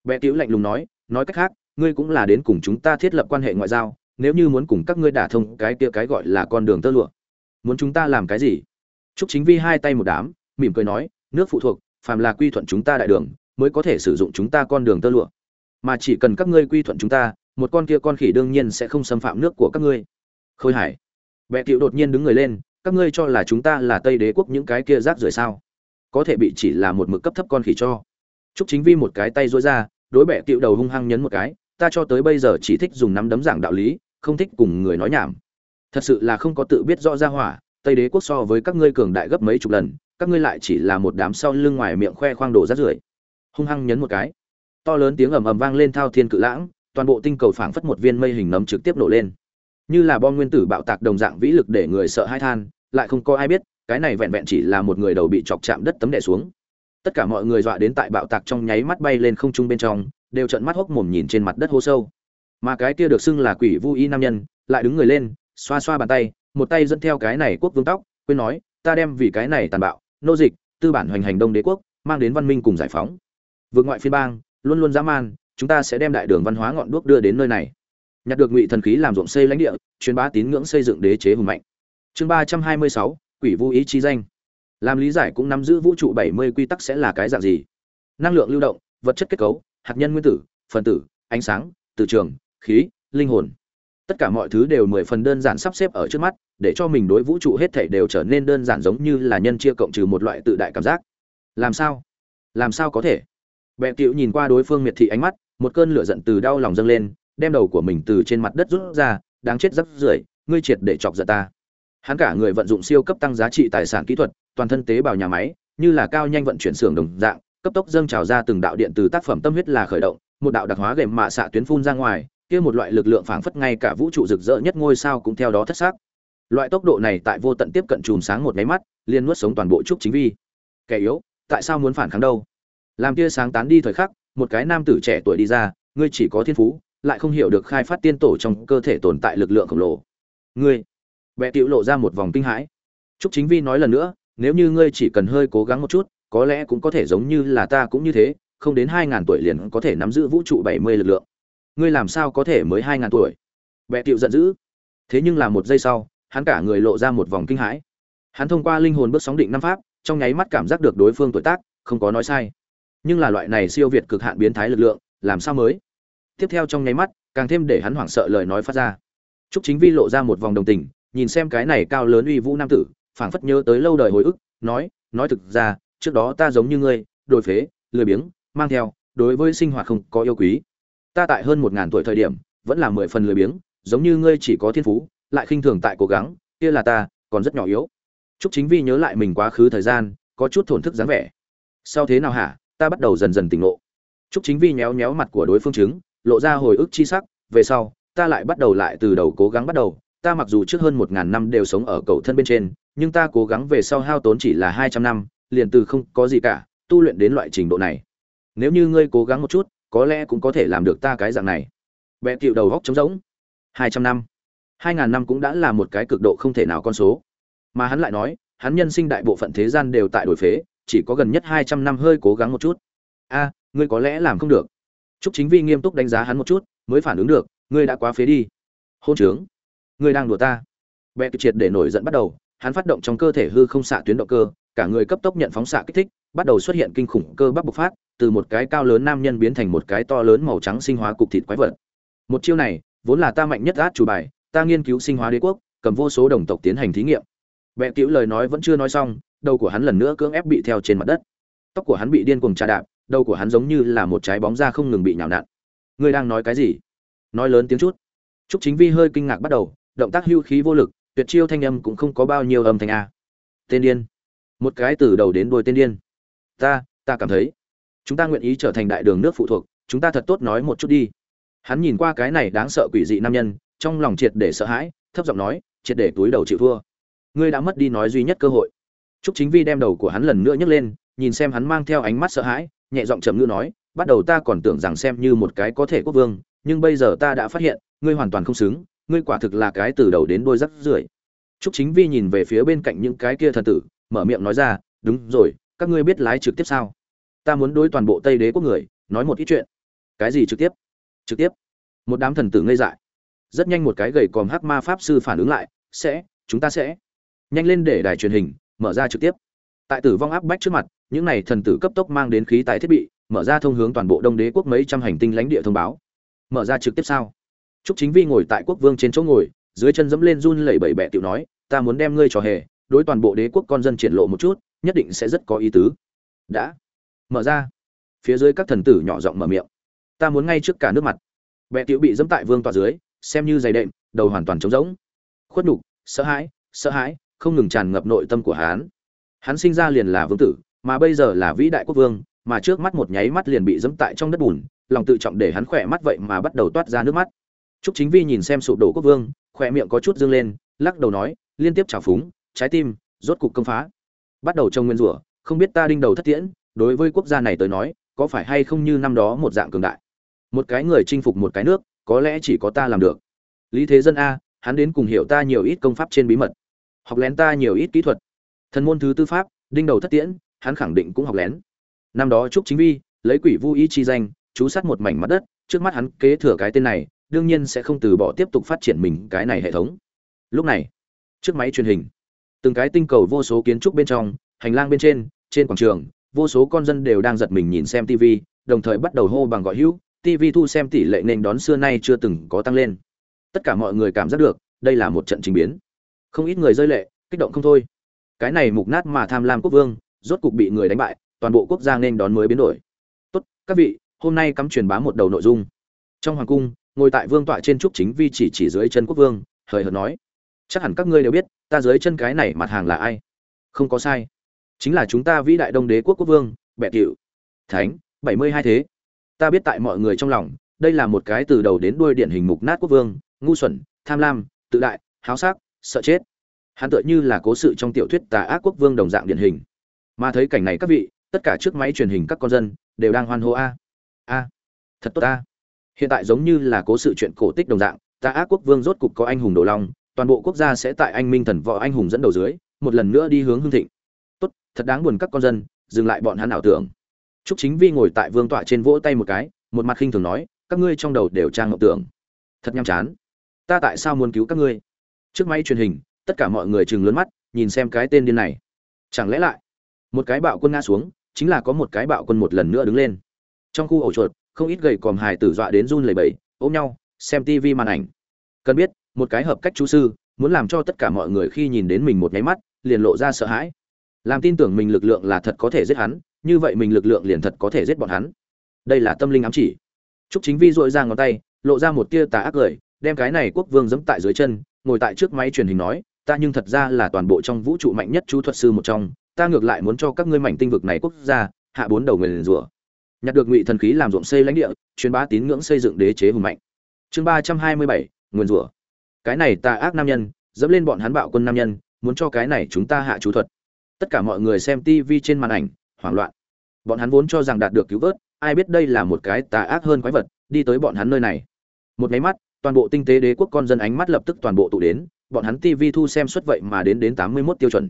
Bệ Tiệu lạnh lùng nói, nói cách khác, ngươi cũng là đến cùng chúng ta thiết lập quan hệ ngoại giao, nếu như muốn cùng các ngươi đả thông cái kia cái gọi là con đường tơ lụa. Muốn chúng ta làm cái gì? Trúc Chính Vi hai tay một đám, mỉm cười nói, nước phụ thuộc, phàm là quy thuận chúng ta đại đường, mới có thể sử dụng chúng ta con đường tơ lụa. Mà chỉ cần các ngươi quy thuận chúng ta, một con kia con khỉ đương nhiên sẽ không xâm phạm nước của các ngươi. Khôi Hải, Bệ Tiệu đột nhiên đứng người lên, các ngươi cho là chúng ta là Tây Đế quốc những cái kia rác rưởi sao? Có thể bị chỉ là một mực cấp thấp con khỉ cho. Trúc Chính Vi một cái tay duỗi ra, đối Bệ Tiệu đầu hung hăng nhấn một cái, ta cho tới bây giờ chỉ thích dùng nắm đấm giảng đạo lý, không thích cùng người nói nhảm. Thật sự là không có tự biết rõ ra hỏa, tây đế quốc so với các ngươi cường đại gấp mấy chục lần các ngươi lại chỉ là một đám sau lưng ngoài miệng khoe khoang đổ rát rưởi hung hăng nhấn một cái to lớn tiếng ầm ầm vang lên thao thiên cự lãng toàn bộ tinh cầu phảng phất một viên mây hình nấm trực tiếp nổ lên. Như là bom nguyên tử bạo tạc đồng dạng vĩ lực để người sợ hai than, lại không có ai biết, cái này vẹn vẹn chỉ là một người đầu bị chọc chạm đất tấm đè xuống. Tất cả mọi người dọa đến tại bạo tạc trong nháy mắt bay lên không trung bên trong, đều trợn mắt hốc mồm nhìn trên mặt đất hố sâu. Mà cái kia được xưng là quỷ vu y nam nhân, lại đứng người lên, xoa xoa bàn tay, một tay dẫn theo cái này quốc vương tóc, quên nói, ta đem vì cái này tàn bạo, nô dịch, tư bản hoành hành đông đế quốc, mang đến văn minh cùng giải phóng. Vượt ngoại phiên bang, luôn luôn dã man chúng ta sẽ đem đại đường văn hóa ngọn đuốc đưa đến nơi này. Nhặt được ngụy thần khí làm ruộng xây lãnh địa, truyền bá tín ngưỡng xây dựng đế chế hùng mạnh. Chương ba trăm hai mươi sáu, quỷ vô ý chi danh. Làm lý giải cũng nắm giữ vũ trụ bảy mươi quy tắc sẽ là cái dạng gì? Năng lượng lưu động, vật chất kết cấu, hạt nhân nguyên tử, phần tử, ánh sáng, từ trường, khí, linh hồn. Tất cả mọi thứ đều mười phần đơn giản sắp xếp ở trước mắt, để cho mình đối vũ trụ hết thảy đều trở nên đơn giản giống như là nhân chia cộng trừ một loại tự đại cảm giác. Làm sao? Làm sao có thể? Bệ cựu nhìn qua đối phương miệt thị ánh mắt một cơn lửa giận từ đau lòng dâng lên, đem đầu của mình từ trên mặt đất rút ra, đáng chết rắc rưởi, ngươi triệt để chọc giận ta. Hắn cả người vận dụng siêu cấp tăng giá trị tài sản kỹ thuật, toàn thân tế bào nhà máy, như là cao nhanh vận chuyển xưởng đồng dạng, cấp tốc dâng trào ra từng đạo điện từ tác phẩm tâm huyết là khởi động, một đạo đặc hóa gềm mạ xạ tuyến phun ra ngoài, kia một loại lực lượng phảng phất ngay cả vũ trụ rực rỡ nhất ngôi sao cũng theo đó thất xác. Loại tốc độ này tại vô tận tiếp cận chùm sáng một máy mắt, liền nuốt sống toàn bộ trúc chính vi. Kẻ yếu, tại sao muốn phản kháng đâu? Làm tia sáng tán đi thời khắc một cái nam tử trẻ tuổi đi ra, ngươi chỉ có thiên phú, lại không hiểu được khai phát tiên tổ trong cơ thể tồn tại lực lượng khổng lồ. Ngươi bệ tiểu lộ ra một vòng kinh hãi. Trúc chính vi nói lần nữa, nếu như ngươi chỉ cần hơi cố gắng một chút, có lẽ cũng có thể giống như là ta cũng như thế, không đến hai ngàn tuổi liền có thể nắm giữ vũ trụ bảy mươi lực lượng. Ngươi làm sao có thể mới hai ngàn tuổi? Bệ tiểu giận dữ. Thế nhưng là một giây sau, hắn cả người lộ ra một vòng kinh hãi. Hắn thông qua linh hồn bước sóng định năm pháp, trong nháy mắt cảm giác được đối phương tuổi tác, không có nói sai nhưng là loại này siêu việt cực hạn biến thái lực lượng làm sao mới tiếp theo trong nháy mắt càng thêm để hắn hoảng sợ lời nói phát ra Trúc Chính Vi lộ ra một vòng đồng tình, nhìn xem cái này cao lớn uy vũ nam tử, phảng phất nhớ tới lâu đời hồi ức, nói, nói thực ra, trước đó ta giống như ngươi, đồi phế, lười biếng, mang theo, đối với sinh hoạt không có yêu quý. Ta tại hơn một ngàn tuổi thời điểm, vẫn là mười phần lười biếng, giống như ngươi chỉ có thiên phú, lại khinh thường tại cố gắng, kia là ta, còn rất nhỏ yếu. Trúc Chính Vi nhớ lại mình quá khứ thời gian, có chút thổn thức dáng vẻ. Sau thế nào hả? Ta bắt đầu dần dần tỉnh ngộ. Trúc Chính Vi nhéo nhéo mặt của đối phương chứng, lộ ra hồi ức chi sắc, về sau, ta lại bắt đầu lại từ đầu cố gắng bắt đầu, ta mặc dù trước hơn một ngàn năm đều sống ở cầu thân bên trên, nhưng ta cố gắng về sau hao tốn chỉ là hai trăm năm, liền từ không có gì cả, tu luyện đến loại trình độ này. Nếu như ngươi cố gắng một chút, có lẽ cũng có thể làm được ta cái dạng này. Bệ Cựu đầu góc trống rỗng. hai trăm năm. hai ngàn năm cũng đã là một cái cực độ không thể nào con số. Mà hắn lại nói, hắn nhân sinh đại bộ phận thế gian đều tại đổi phế, chỉ có gần nhất hai trăm năm hơi cố gắng một chút. A, ngươi có lẽ làm không được. Trúc Chính Vi nghiêm túc đánh giá hắn một chút, mới phản ứng được, ngươi đã quá phế đi. Hôn trướng, ngươi đang đùa ta. Bệ triệt để nổi giận bắt đầu, hắn phát động trong cơ thể hư không xạ tuyến động cơ, cả người cấp tốc nhận phóng xạ kích thích, bắt đầu xuất hiện kinh khủng cơ bắp bộc phát, từ một cái cao lớn nam nhân biến thành một cái to lớn màu trắng sinh hóa cục thịt quái vật. Một chiêu này, vốn là ta mạnh nhất át chủ bài, ta nghiên cứu sinh hóa đế quốc, cầm vô số đồng tộc tiến hành thí nghiệm. Bệ Cửu lời nói vẫn chưa nói xong, đầu của hắn lần nữa cưỡng ép bị theo trên mặt đất. Tóc của hắn bị điên cuồng trà đạp, đầu của hắn giống như là một trái bóng da không ngừng bị nhào nặn. Ngươi đang nói cái gì? Nói lớn tiếng chút. Trúc Chính Vi hơi kinh ngạc bắt đầu, động tác hưu khí vô lực, tuyệt chiêu thanh âm cũng không có bao nhiêu âm thanh a. Tên điên. Một cái từ đầu đến đuôi tên điên. Ta, ta cảm thấy, chúng ta nguyện ý trở thành đại đường nước phụ thuộc, chúng ta thật tốt nói một chút đi. Hắn nhìn qua cái này đáng sợ quỷ dị nam nhân, trong lòng triệt để sợ hãi, thấp giọng nói, triệt để túi đầu chịu thua. Ngươi đã mất đi nói duy nhất cơ hội. Trúc Chính Vi đem đầu của hắn lần nữa nhấc lên, nhìn xem hắn mang theo ánh mắt sợ hãi, nhẹ giọng trầm ngư nói, bắt đầu ta còn tưởng rằng xem như một cái có thể quốc vương, nhưng bây giờ ta đã phát hiện, ngươi hoàn toàn không xứng, ngươi quả thực là cái từ đầu đến đuôi rắc rưởi. Trúc Chính Vi nhìn về phía bên cạnh những cái kia thần tử, mở miệng nói ra, đúng rồi, các ngươi biết lái trực tiếp sao? Ta muốn đối toàn bộ Tây Đế quốc người, nói một ít chuyện. Cái gì trực tiếp? Trực tiếp? Một đám thần tử ngây dại. Rất nhanh một cái gầy còm hắc ma pháp sư phản ứng lại, sẽ, chúng ta sẽ. Nhanh lên để đài truyền hình, mở ra trực tiếp. Tại tử vong áp bách trước mặt, những này thần tử cấp tốc mang đến khí tài thiết bị mở ra thông hướng toàn bộ đông đế quốc mấy trăm hành tinh lãnh địa thông báo. Mở ra trực tiếp sao? Trúc chính vi ngồi tại quốc vương trên chỗ ngồi dưới chân dẫm lên run lẩy bẩy bẹ tiểu nói ta muốn đem ngươi trò hề đối toàn bộ đế quốc con dân triển lộ một chút nhất định sẽ rất có ý tứ. Đã. Mở ra. Phía dưới các thần tử nhỏ giọng mở miệng. Ta muốn ngay trước cả nước mặt. Bẹ tiểu bị dẫm tại vương tọa dưới xem như giày đệm đầu hoàn toàn trống rỗng. Khuất nhục sợ hãi sợ hãi không ngừng tràn ngập nội tâm của hắn hắn sinh ra liền là vương tử mà bây giờ là vĩ đại quốc vương mà trước mắt một nháy mắt liền bị dẫm tại trong đất bùn lòng tự trọng để hắn khỏe mắt vậy mà bắt đầu toát ra nước mắt Trúc Chính Vi nhìn xem sụp đổ quốc vương, khỏe miệng có chút dương lên, lắc đầu nói, liên tiếp trào phúng, trái tim, rốt cục công phá. Bắt đầu trông nguyên rủa, không biết ta đinh đầu thất tiễn, đối với quốc gia này tới nói, có phải hay không như năm đó một dạng cường đại. Một cái người chinh phục một cái nước, có lẽ chỉ có ta làm được. Lý Thế Dân a, hắn đến cùng hiểu ta nhiều ít công pháp trên bí mật, học lén ta nhiều ít kỹ thuật. Thần môn thứ tư pháp, đinh đầu thất tiễn, hắn khẳng định cũng học lén. Năm đó trúc chính vi lấy quỷ vu ý chi danh chú sát một mảnh mặt đất trước mắt hắn kế thừa cái tên này đương nhiên sẽ không từ bỏ tiếp tục phát triển mình cái này hệ thống. Lúc này trước máy truyền hình từng cái tinh cầu vô số kiến trúc bên trong hành lang bên trên trên quảng trường vô số con dân đều đang giật mình nhìn xem tv đồng thời bắt đầu hô bằng gọi hữu tv thu xem tỷ lệ nên đón xưa nay chưa từng có tăng lên. Tất cả mọi người cảm giác được đây là một trận trình biến không ít người rơi lệ, kích động không thôi. Cái này mục nát mà tham lam quốc vương, rốt cục bị người đánh bại, toàn bộ quốc gia nên đón mới biến đổi. Tốt, các vị, hôm nay cắm truyền bá một đầu nội dung. Trong hoàng cung, ngồi tại vương tọa trên trúc chính vi chỉ chỉ dưới chân quốc vương, hời hợt nói. Chắc hẳn các ngươi đều biết, ta dưới chân cái này mặt hàng là ai? Không có sai. Chính là chúng ta vĩ đại đông đế quốc quốc vương bệ cựu thánh, bảy mươi hai thế. Ta biết tại mọi người trong lòng, đây là một cái từ đầu đến đuôi điển hình mục nát quốc vương, ngu xuẩn, tham lam, tự đại, háo sắc sợ chết hắn tựa như là cố sự trong tiểu thuyết tà ác quốc vương đồng dạng điển hình mà thấy cảnh này các vị tất cả trước máy truyền hình các con dân đều đang hoan hô a a thật tốt a hiện tại giống như là cố sự chuyện cổ tích đồng dạng tà ác quốc vương rốt cục có anh hùng đồ long toàn bộ quốc gia sẽ tại anh minh thần võ anh hùng dẫn đầu dưới một lần nữa đi hướng hương thịnh tốt thật đáng buồn các con dân dừng lại bọn hắn ảo tưởng Trúc Chính Vi ngồi tại vương tọa trên vỗ tay một cái, một mặt khinh thường nói, các ngươi trong đầu đều trang ngọc tưởng. Thật nham chán. Ta tại sao muốn cứu các ngươi? Trước máy truyền hình, tất cả mọi người trừng lớn mắt, nhìn xem cái tên điên này. Chẳng lẽ lại, một cái bạo quân ngã xuống, chính là có một cái bạo quân một lần nữa đứng lên. Trong khu ổ chuột, không ít gầy còm hài tử dọa đến run lẩy bẩy, ôm nhau, xem tivi màn ảnh. Cần biết, một cái hợp cách chú sư, muốn làm cho tất cả mọi người khi nhìn đến mình một nháy mắt, liền lộ ra sợ hãi. Làm tin tưởng mình lực lượng là thật có thể giết hắn, như vậy mình lực lượng liền thật có thể giết bọn hắn đây là tâm linh ám chỉ trúc chính vi dội ra ngón tay lộ ra một tia tà ác cười đem cái này quốc vương giẫm tại dưới chân ngồi tại trước máy truyền hình nói, ta nhưng thật ra là toàn bộ trong vũ trụ mạnh nhất chú thuật sư một trong, ta ngược lại muốn cho các ngươi mảnh tinh vực này quốc gia hạ bốn đầu người liền rủa. Nhặt được ngụy thần khí làm ruộng xây lãnh địa, truyền bá tín ngưỡng xây dựng đế chế hùng mạnh. Chương ba trăm hai mươi bảy nguyên rủa. Cái này tà ác nam nhân, dẫm lên bọn hắn bạo quân nam nhân, muốn cho cái này chúng ta hạ chú thuật. Tất cả mọi người xem tv trên màn ảnh, hoảng loạn. Bọn hắn vốn cho rằng đạt được cứu vớt, ai biết đây là một cái tà ác hơn quái vật, đi tới bọn hắn nơi này. Một máy mắt toàn bộ tinh tế đế quốc con dân ánh mắt lập tức toàn bộ tụ đến, bọn hắn tv thu xem suất vậy mà đến đến tám mươi 81 tiêu chuẩn.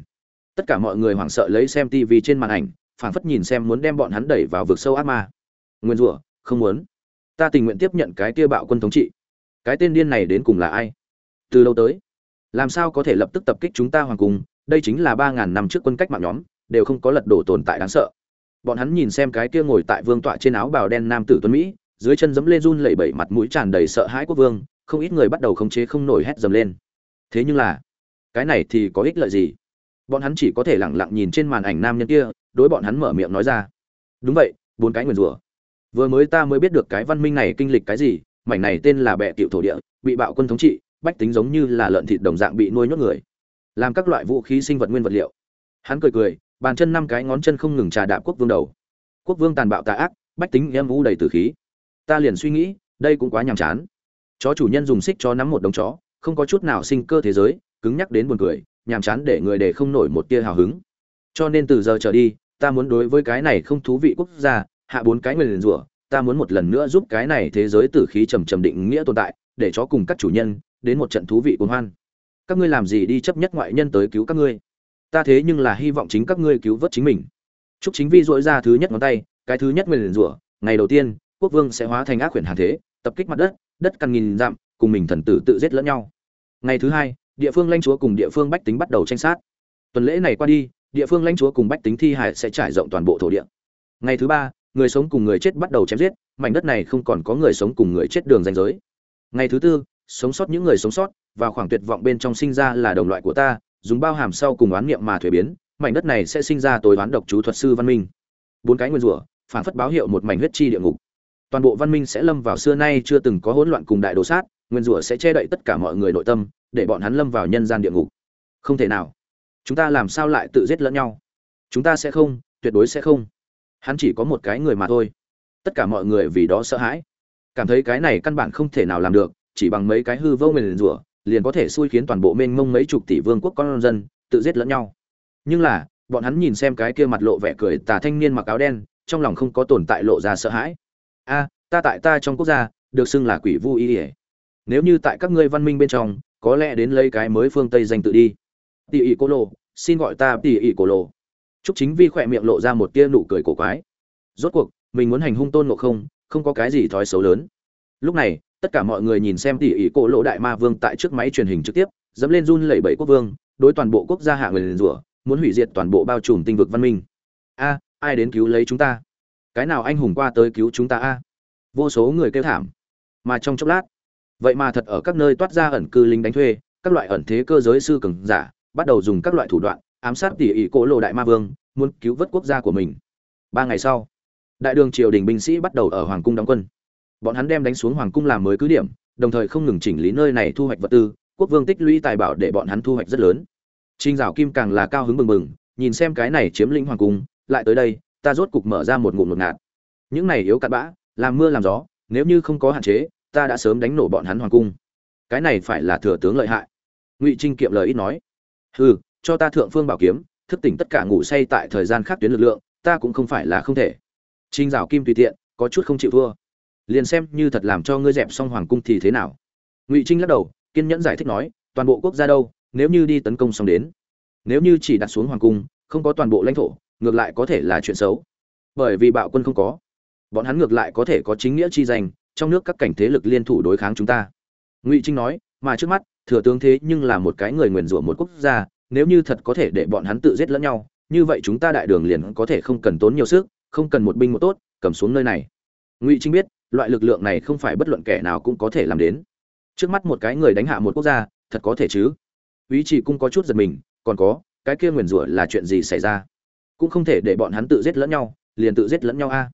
Tất cả mọi người hoảng sợ lấy xem tv trên màn ảnh, phảng phất nhìn xem muốn đem bọn hắn đẩy vào vực sâu ác ma. Nguyên rủa, không muốn. Ta tình nguyện tiếp nhận cái kia bạo quân thống trị. Cái tên điên này đến cùng là ai? Từ lâu tới, làm sao có thể lập tức tập kích chúng ta hoàng cung? Đây chính là ba ngàn năm trước quân cách mạng nhóm, đều không có lật đổ tồn tại đáng sợ. Bọn hắn nhìn xem cái kia ngồi tại vương tọa trên áo bào đen nam tử tuấn mỹ dưới chân dẫm lên run lẩy bẩy mặt mũi tràn đầy sợ hãi quốc vương, không ít người bắt đầu khống chế không nổi hét dầm lên. Thế nhưng là, cái này thì có ích lợi gì? Bọn hắn chỉ có thể lẳng lặng nhìn trên màn ảnh nam nhân kia, đối bọn hắn mở miệng nói ra. Đúng vậy, bốn cái nguyền rủa. Vừa mới ta mới biết được cái văn minh này kinh lịch cái gì, mảnh này tên là bệ tiểu thổ địa, bị bạo quân thống trị, bách tính giống như là lợn thịt đồng dạng bị nuôi nhốt người. Làm các loại vũ khí sinh vật nguyên vật liệu. Hắn cười cười, bàn chân năm cái ngón chân không ngừng trà đạp quốc vương đầu. Quốc vương tàn bạo tà ác, bách tính em u đầy từ khí ta liền suy nghĩ, đây cũng quá nhàm chán. Chó chủ nhân dùng xích cho nắm một đống chó, không có chút nào sinh cơ thế giới, cứng nhắc đến buồn cười, nhàm chán để người để không nổi một tia hào hứng. Cho nên từ giờ trở đi, ta muốn đối với cái này không thú vị quốc gia, hạ bốn cái người rủa, ta muốn một lần nữa giúp cái này thế giới tử khí trầm trầm định nghĩa tồn tại, để chó cùng các chủ nhân đến một trận thú vị cuồng hoan. Các ngươi làm gì đi chấp nhất ngoại nhân tới cứu các ngươi? Ta thế nhưng là hy vọng chính các ngươi cứu vớt chính mình. Chúc chính vi dỗi ra thứ nhất ngón tay, cái thứ nhất nguyền rủa, ngày đầu tiên quốc vương sẽ hóa thành ác quyển hàn thế, tập kích mặt đất đất căn nghìn dặm, cùng mình thần tử tự giết lẫn nhau. Ngày thứ hai, địa phương lãnh chúa cùng địa phương bách tính bắt đầu tranh sát. Tuần lễ này qua đi, địa phương lãnh chúa cùng bách tính thi hải sẽ trải rộng toàn bộ thổ địa. Ngày thứ ba, người sống cùng người chết bắt đầu chém giết, mảnh đất này không còn có người sống cùng người chết đường danh giới. Ngày thứ tư, sống sót những người sống sót, và khoảng tuyệt vọng bên trong sinh ra là đồng loại của ta, dùng bao hàm sau cùng oán niệm mà thuế biến, mảnh đất này sẽ sinh ra tối oán độc chú thuật sư văn minh. Bốn cái nguyên rủa, phản phất báo hiệu một mảnh huyết chi địa ngục toàn bộ văn minh sẽ lâm vào xưa nay chưa từng có hỗn loạn cùng đại đồ sát, nguyên rủa sẽ che đậy tất cả mọi người nội tâm, để bọn hắn lâm vào nhân gian địa ngục. Không thể nào. Chúng ta làm sao lại tự giết lẫn nhau? Chúng ta sẽ không, tuyệt đối sẽ không. Hắn chỉ có một cái người mà thôi. Tất cả mọi người vì đó sợ hãi. Cảm thấy cái này căn bản không thể nào làm được, chỉ bằng mấy cái hư vô nguyền rủa, liền có thể xui khiến toàn bộ mênh mông mấy chục tỷ vương quốc con dân, tự giết lẫn nhau. Nhưng là, bọn hắn nhìn xem cái kia mặt lộ vẻ cười tà thanh niên mặc áo đen, trong lòng không có tồn tại lộ ra sợ hãi a, ta tại ta trong quốc gia, được xưng là quỷ vu y ỉa nếu như tại các ngươi văn minh bên trong, có lẽ đến lấy cái mới phương tây danh tự đi. Tỉ ỉ cô lô, xin gọi ta tỉ ỉ cô lô. C chính vi khỏe miệng lộ ra một tia nụ cười cổ quái. Rốt cuộc, mình muốn hành hung tôn ngộ không không có cái gì thói xấu lớn. Lúc này, tất cả mọi người nhìn xem tỉ ỉ cô lộ đại ma vương tại trước máy truyền hình trực tiếp, dẫm lên run lẩy bẩy quốc vương, đối toàn bộ quốc gia hạ người liền rủa, muốn hủy diệt toàn bộ bao trùm tinh vực văn minh. A, ai đến cứu lấy chúng ta? Cái nào anh hùng qua tới cứu chúng ta a? Vô số người kêu thảm. Mà trong chốc lát, vậy mà thật ở các nơi toát ra ẩn cư lính đánh thuê, các loại ẩn thế cơ giới sư cường giả, bắt đầu dùng các loại thủ đoạn, ám sát tỉ ỉ cỗ lộ đại ma vương, muốn cứu vớt quốc gia của mình. Ba ngày sau, đại đường triều đình binh sĩ bắt đầu ở hoàng cung đóng quân. Bọn hắn đem đánh xuống hoàng cung làm mới cứ điểm, đồng thời không ngừng chỉnh lý nơi này thu hoạch vật tư, quốc vương tích lũy tài bảo để bọn hắn thu hoạch rất lớn. Trinh dạo kim càng là cao hứng mừng mừng nhìn xem cái này chiếm lĩnh hoàng cung, lại tới đây ta rốt cục mở ra một ngụm ngột ngạt. Những này yếu cặn bã, làm mưa làm gió, nếu như không có hạn chế, ta đã sớm đánh nổ bọn hắn hoàng cung. Cái này phải là thừa tướng lợi hại. Ngụy trinh kiệm lời ít nói. Hừ, cho ta thượng phương bảo kiếm, thức tỉnh tất cả ngủ say tại thời gian khác tuyến lực lượng, ta cũng không phải là không thể. Trinh dạo kim tùy tiện, có chút không chịu thua. Liền xem như thật làm cho ngươi dẹp xong hoàng cung thì thế nào? Ngụy trinh lắc đầu, kiên nhẫn giải thích nói, toàn bộ quốc gia đâu, nếu như đi tấn công xong đến, nếu như chỉ đặt xuống hoàng cung, không có toàn bộ lãnh thổ ngược lại có thể là chuyện xấu. Bởi vì bạo quân không có. Bọn hắn ngược lại có thể có chính nghĩa chi danh, trong nước các cảnh thế lực liên thủ đối kháng chúng ta. Ngụy trinh nói, mà trước mắt, thừa tướng thế nhưng là một cái người nguyền rủa một quốc gia, nếu như thật có thể để bọn hắn tự giết lẫn nhau, như vậy chúng ta đại đường liền có thể không cần tốn nhiều sức, không cần một binh một tốt, cầm xuống nơi này. Ngụy trinh biết, loại lực lượng này không phải bất luận kẻ nào cũng có thể làm đến. Trước mắt một cái người đánh hạ một quốc gia, thật có thể chứ? Ý chỉ cũng có chút giật mình, còn có, cái kia nguyền rủa là chuyện gì xảy ra? Cũng không thể để bọn hắn tự giết lẫn nhau, liền tự giết lẫn nhau a.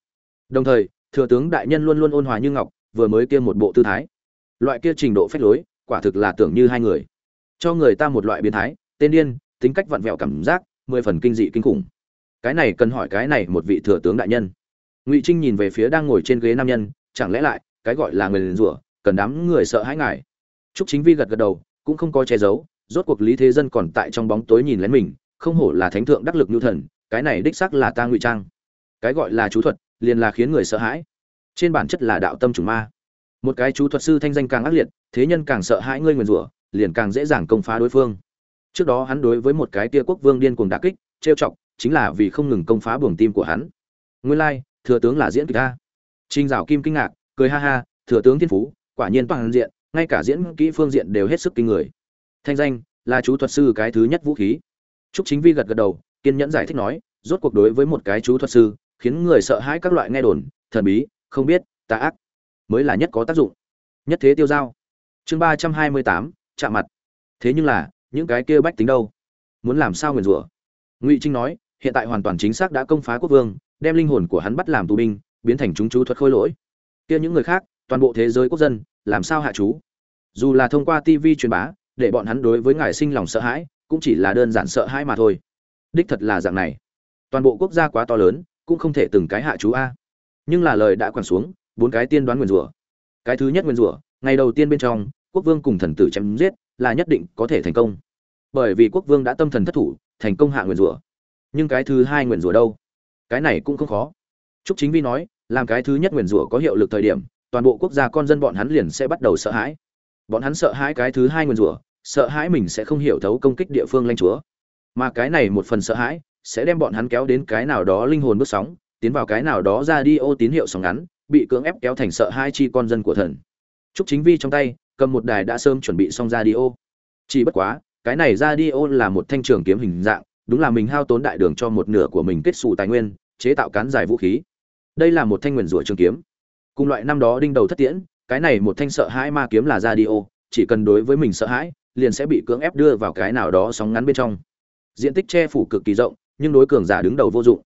Đồng thời, thừa tướng đại nhân luôn luôn ôn hòa như ngọc, vừa mới kia một bộ tư thái. Loại kia trình độ phách lối, quả thực là tưởng như hai người. Cho người ta một loại biến thái, tên điên, tính cách vặn vẹo cảm giác, mười phần kinh dị kinh khủng. Cái này cần hỏi cái này một vị thừa tướng đại nhân. Ngụy trinh nhìn về phía đang ngồi trên ghế nam nhân, chẳng lẽ lại, cái gọi là người liền rủa, cần đám người sợ hãi ngài. Trúc chính vi gật gật đầu, cũng không có che giấu, rốt cuộc lý thế dân còn tại trong bóng tối nhìn lén mình, không hổ là thánh thượng đắc lực nhu thần cái này đích xác là ta ngụy trang. Cái gọi là chú thuật, liền là khiến người sợ hãi. Trên bản chất là đạo tâm chủ ma. Một cái chú thuật sư thanh danh càng ác liệt, thế nhân càng sợ hãi ngươi nguyền rủa, liền càng dễ dàng công phá đối phương. Trước đó hắn đối với một cái tia quốc vương điên cuồng đà kích, trêu chọc, chính là vì không ngừng công phá buồng tim của hắn. Nguyên lai, thừa tướng là diễn kịch ta trinh dạo kim kinh ngạc, cười ha ha, thừa tướng thiên phú, quả nhiên toàn diện, ngay cả diễn kỹ phương diện đều hết sức kinh người. Thanh danh, là chú thuật sư cái thứ nhất vũ khí. Trúc chính vi gật gật đầu kiên nhẫn giải thích nói, rốt cuộc đối với một cái chú thuật sư, khiến người sợ hãi các loại nghe đồn, thần bí, không biết, tà ác, mới là nhất có tác dụng. Nhất thế tiêu giao. Chương ba trăm hai mươi tám, chạm mặt. Thế nhưng là, những cái kia bách tính đâu? Muốn làm sao nguyền rủa? Ngụy trinh nói, hiện tại hoàn toàn chính xác đã công phá quốc vương, đem linh hồn của hắn bắt làm tù binh, biến thành chúng chú thuật khôi lỗi. Kia những người khác, toàn bộ thế giới quốc dân, làm sao hạ chú? Dù là thông qua tv truyền bá, để bọn hắn đối với ngài sinh lòng sợ hãi, cũng chỉ là đơn giản sợ hãi mà thôi đích thật là dạng này. Toàn bộ quốc gia quá to lớn cũng không thể từng cái hạ chú a. Nhưng là lời đã quẳng xuống bốn cái tiên đoán nguyền rủa. Cái thứ nhất nguyền rủa ngày đầu tiên bên trong quốc vương cùng thần tử chém giết là nhất định có thể thành công. Bởi vì quốc vương đã tâm thần thất thủ thành công hạ nguyền rủa. Nhưng cái thứ hai nguyền rủa đâu? Cái này cũng không khó. Trúc Chính Vi nói, làm cái thứ nhất nguyền rủa có hiệu lực thời điểm, toàn bộ quốc gia con dân bọn hắn liền sẽ bắt đầu sợ hãi. Bọn hắn sợ hãi cái thứ hai nguyền rủa, sợ hãi mình sẽ không hiểu thấu công kích địa phương lãnh chúa. Mà cái này một phần sợ hãi sẽ đem bọn hắn kéo đến cái nào đó linh hồn bước sóng, tiến vào cái nào đó ra đi ô tín hiệu sóng ngắn, bị cưỡng ép kéo thành sợ hai chi con dân của thần. Trúc Chính Vi trong tay cầm một đài đã sớm chuẩn bị xong ra đi ô. Chỉ bất quá, cái này ra đi ô là một thanh trường kiếm hình dạng, đúng là mình hao tốn đại đường cho một nửa của mình kết xù tài nguyên, chế tạo cán dài vũ khí đây là một thanh nguyền rủa trường kiếm cùng loại năm đó đinh đầu thất tiễn cái này một thanh sợ hãi ma kiếm là ra đi ô chỉ cần đối với mình sợ hãi liền sẽ bị cưỡng ép đưa vào cái nào đó sóng ngắn bên trong diện tích che phủ cực kỳ rộng, nhưng đối cường giả đứng đầu vô dụng.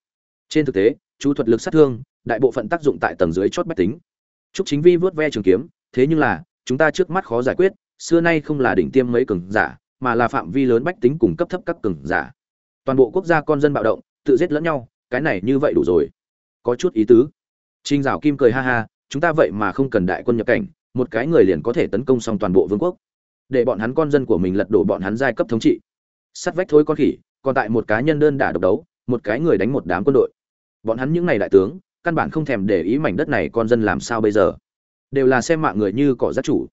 Trên thực tế, chú thuật lực sát thương, đại bộ phận tác dụng tại tầng dưới chót bách tính. Chúc chính vi vớt ve trường kiếm, thế nhưng là, chúng ta trước mắt khó giải quyết, xưa nay không là đỉnh tiêm mấy cường giả, mà là phạm vi lớn bách tính cùng cấp thấp các cường giả. Toàn bộ quốc gia con dân bạo động, tự giết lẫn nhau, cái này như vậy đủ rồi. Có chút ý tứ. Trinh dạo kim cười ha ha, chúng ta vậy mà không cần đại quân nhập cảnh, một cái người liền có thể tấn công xong toàn bộ vương quốc. Để bọn hắn con dân của mình lật đổ bọn hắn giai cấp thống trị sắt vách thôi con khỉ, còn tại một cá nhân đơn đả độc đấu, một cái người đánh một đám quân đội. Bọn hắn những ngày đại tướng, căn bản không thèm để ý mảnh đất này con dân làm sao bây giờ. Đều là xem mạng người như cỏ rác chủ.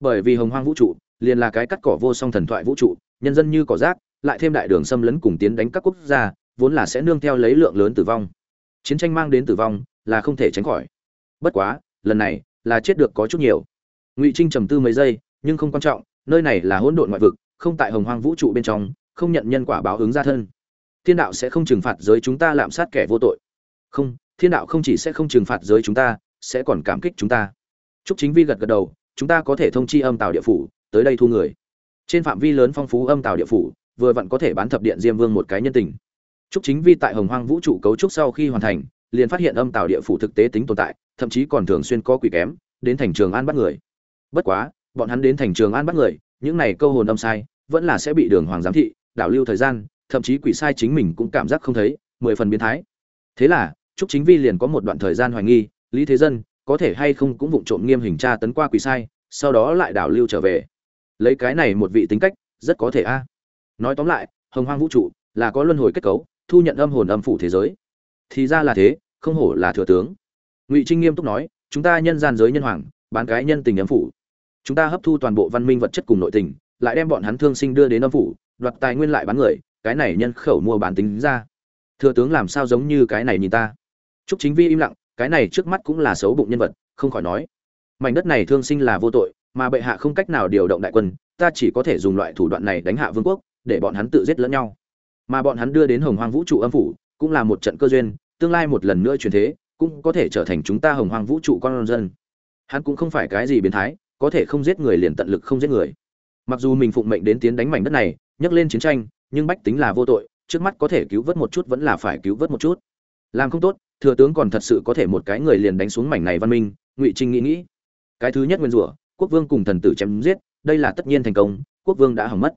Bởi vì hồng hoang vũ trụ, liền là cái cắt cỏ vô song thần thoại vũ trụ, nhân dân như cỏ rác, lại thêm đại đường xâm lấn cùng tiến đánh các quốc gia, vốn là sẽ nương theo lấy lượng lớn tử vong. Chiến tranh mang đến tử vong là không thể tránh khỏi. Bất quá, lần này là chết được có chút nhiều. Ngụy trinh trầm tư mấy giây, nhưng không quan trọng, nơi này là hỗn độn ngoại vực, không tại hồng hoang vũ trụ bên trong không nhận nhân quả báo ứng ra thân. Thiên đạo sẽ không trừng phạt giới chúng ta lạm sát kẻ vô tội. Không, thiên đạo không chỉ sẽ không trừng phạt giới chúng ta, sẽ còn cảm kích chúng ta. Chúc chính vi gật gật đầu, chúng ta có thể thông chi âm tào địa phủ, tới đây thu người. Trên phạm vi lớn phong phú âm tào địa phủ, vừa vặn có thể bán thập điện diêm vương một cái nhân tình. Chúc chính vi tại hồng hoang vũ trụ cấu trúc sau khi hoàn thành, liền phát hiện âm tào địa phủ thực tế tính tồn tại, thậm chí còn thường xuyên có quỷ kém, đến thành trường an bắt người. Bất quá, bọn hắn đến thành trường an bắt người, những này câu hồn âm sai, vẫn là sẽ bị đường hoàng giám thị đảo lưu thời gian, thậm chí quỷ sai chính mình cũng cảm giác không thấy, mười phần biến thái. Thế là, trúc chính vi liền có một đoạn thời gian hoài nghi, lý thế dân, có thể hay không cũng vụng trộm nghiêm hình tra tấn qua quỷ sai, sau đó lại đảo lưu trở về. Lấy cái này một vị tính cách, rất có thể a. Nói tóm lại, hồng hoang vũ trụ là có luân hồi kết cấu, thu nhận âm hồn âm phủ thế giới. Thì ra là thế, không hổ là thừa tướng. Ngụy trinh nghiêm túc nói, chúng ta nhân gian giới nhân hoàng, bán cái nhân tình âm phủ. Chúng ta hấp thu toàn bộ văn minh vật chất cùng nội tình, lại đem bọn hắn thương sinh đưa đến âm phủ đoạt tài nguyên lại bán người, cái này nhân khẩu mua bán tính ra. Thừa tướng làm sao giống như cái này nhìn ta? Trúc chính vi im lặng, cái này trước mắt cũng là xấu bụng nhân vật, không khỏi nói. Mảnh đất này thương sinh là vô tội, mà bệ hạ không cách nào điều động đại quân, ta chỉ có thể dùng loại thủ đoạn này đánh hạ vương quốc, để bọn hắn tự giết lẫn nhau. Mà bọn hắn đưa đến hồng hoang vũ trụ âm phủ, cũng là một trận cơ duyên, tương lai một lần nữa truyền thế, cũng có thể trở thành chúng ta hồng hoang vũ trụ con dân. Hắn cũng không phải cái gì biến thái, có thể không giết người liền tận lực không giết người mặc dù mình phụng mệnh đến tiến đánh mảnh đất này nhấc lên chiến tranh, nhưng bách tính là vô tội, trước mắt có thể cứu vớt một chút vẫn là phải cứu vớt một chút. Làm không tốt, thừa tướng còn thật sự có thể một cái người liền đánh xuống mảnh này văn minh, ngụy trinh nghĩ nghĩ. Cái thứ nhất nguyên rủa, quốc vương cùng thần tử chém giết, đây là tất nhiên thành công, quốc vương đã hỏng mất.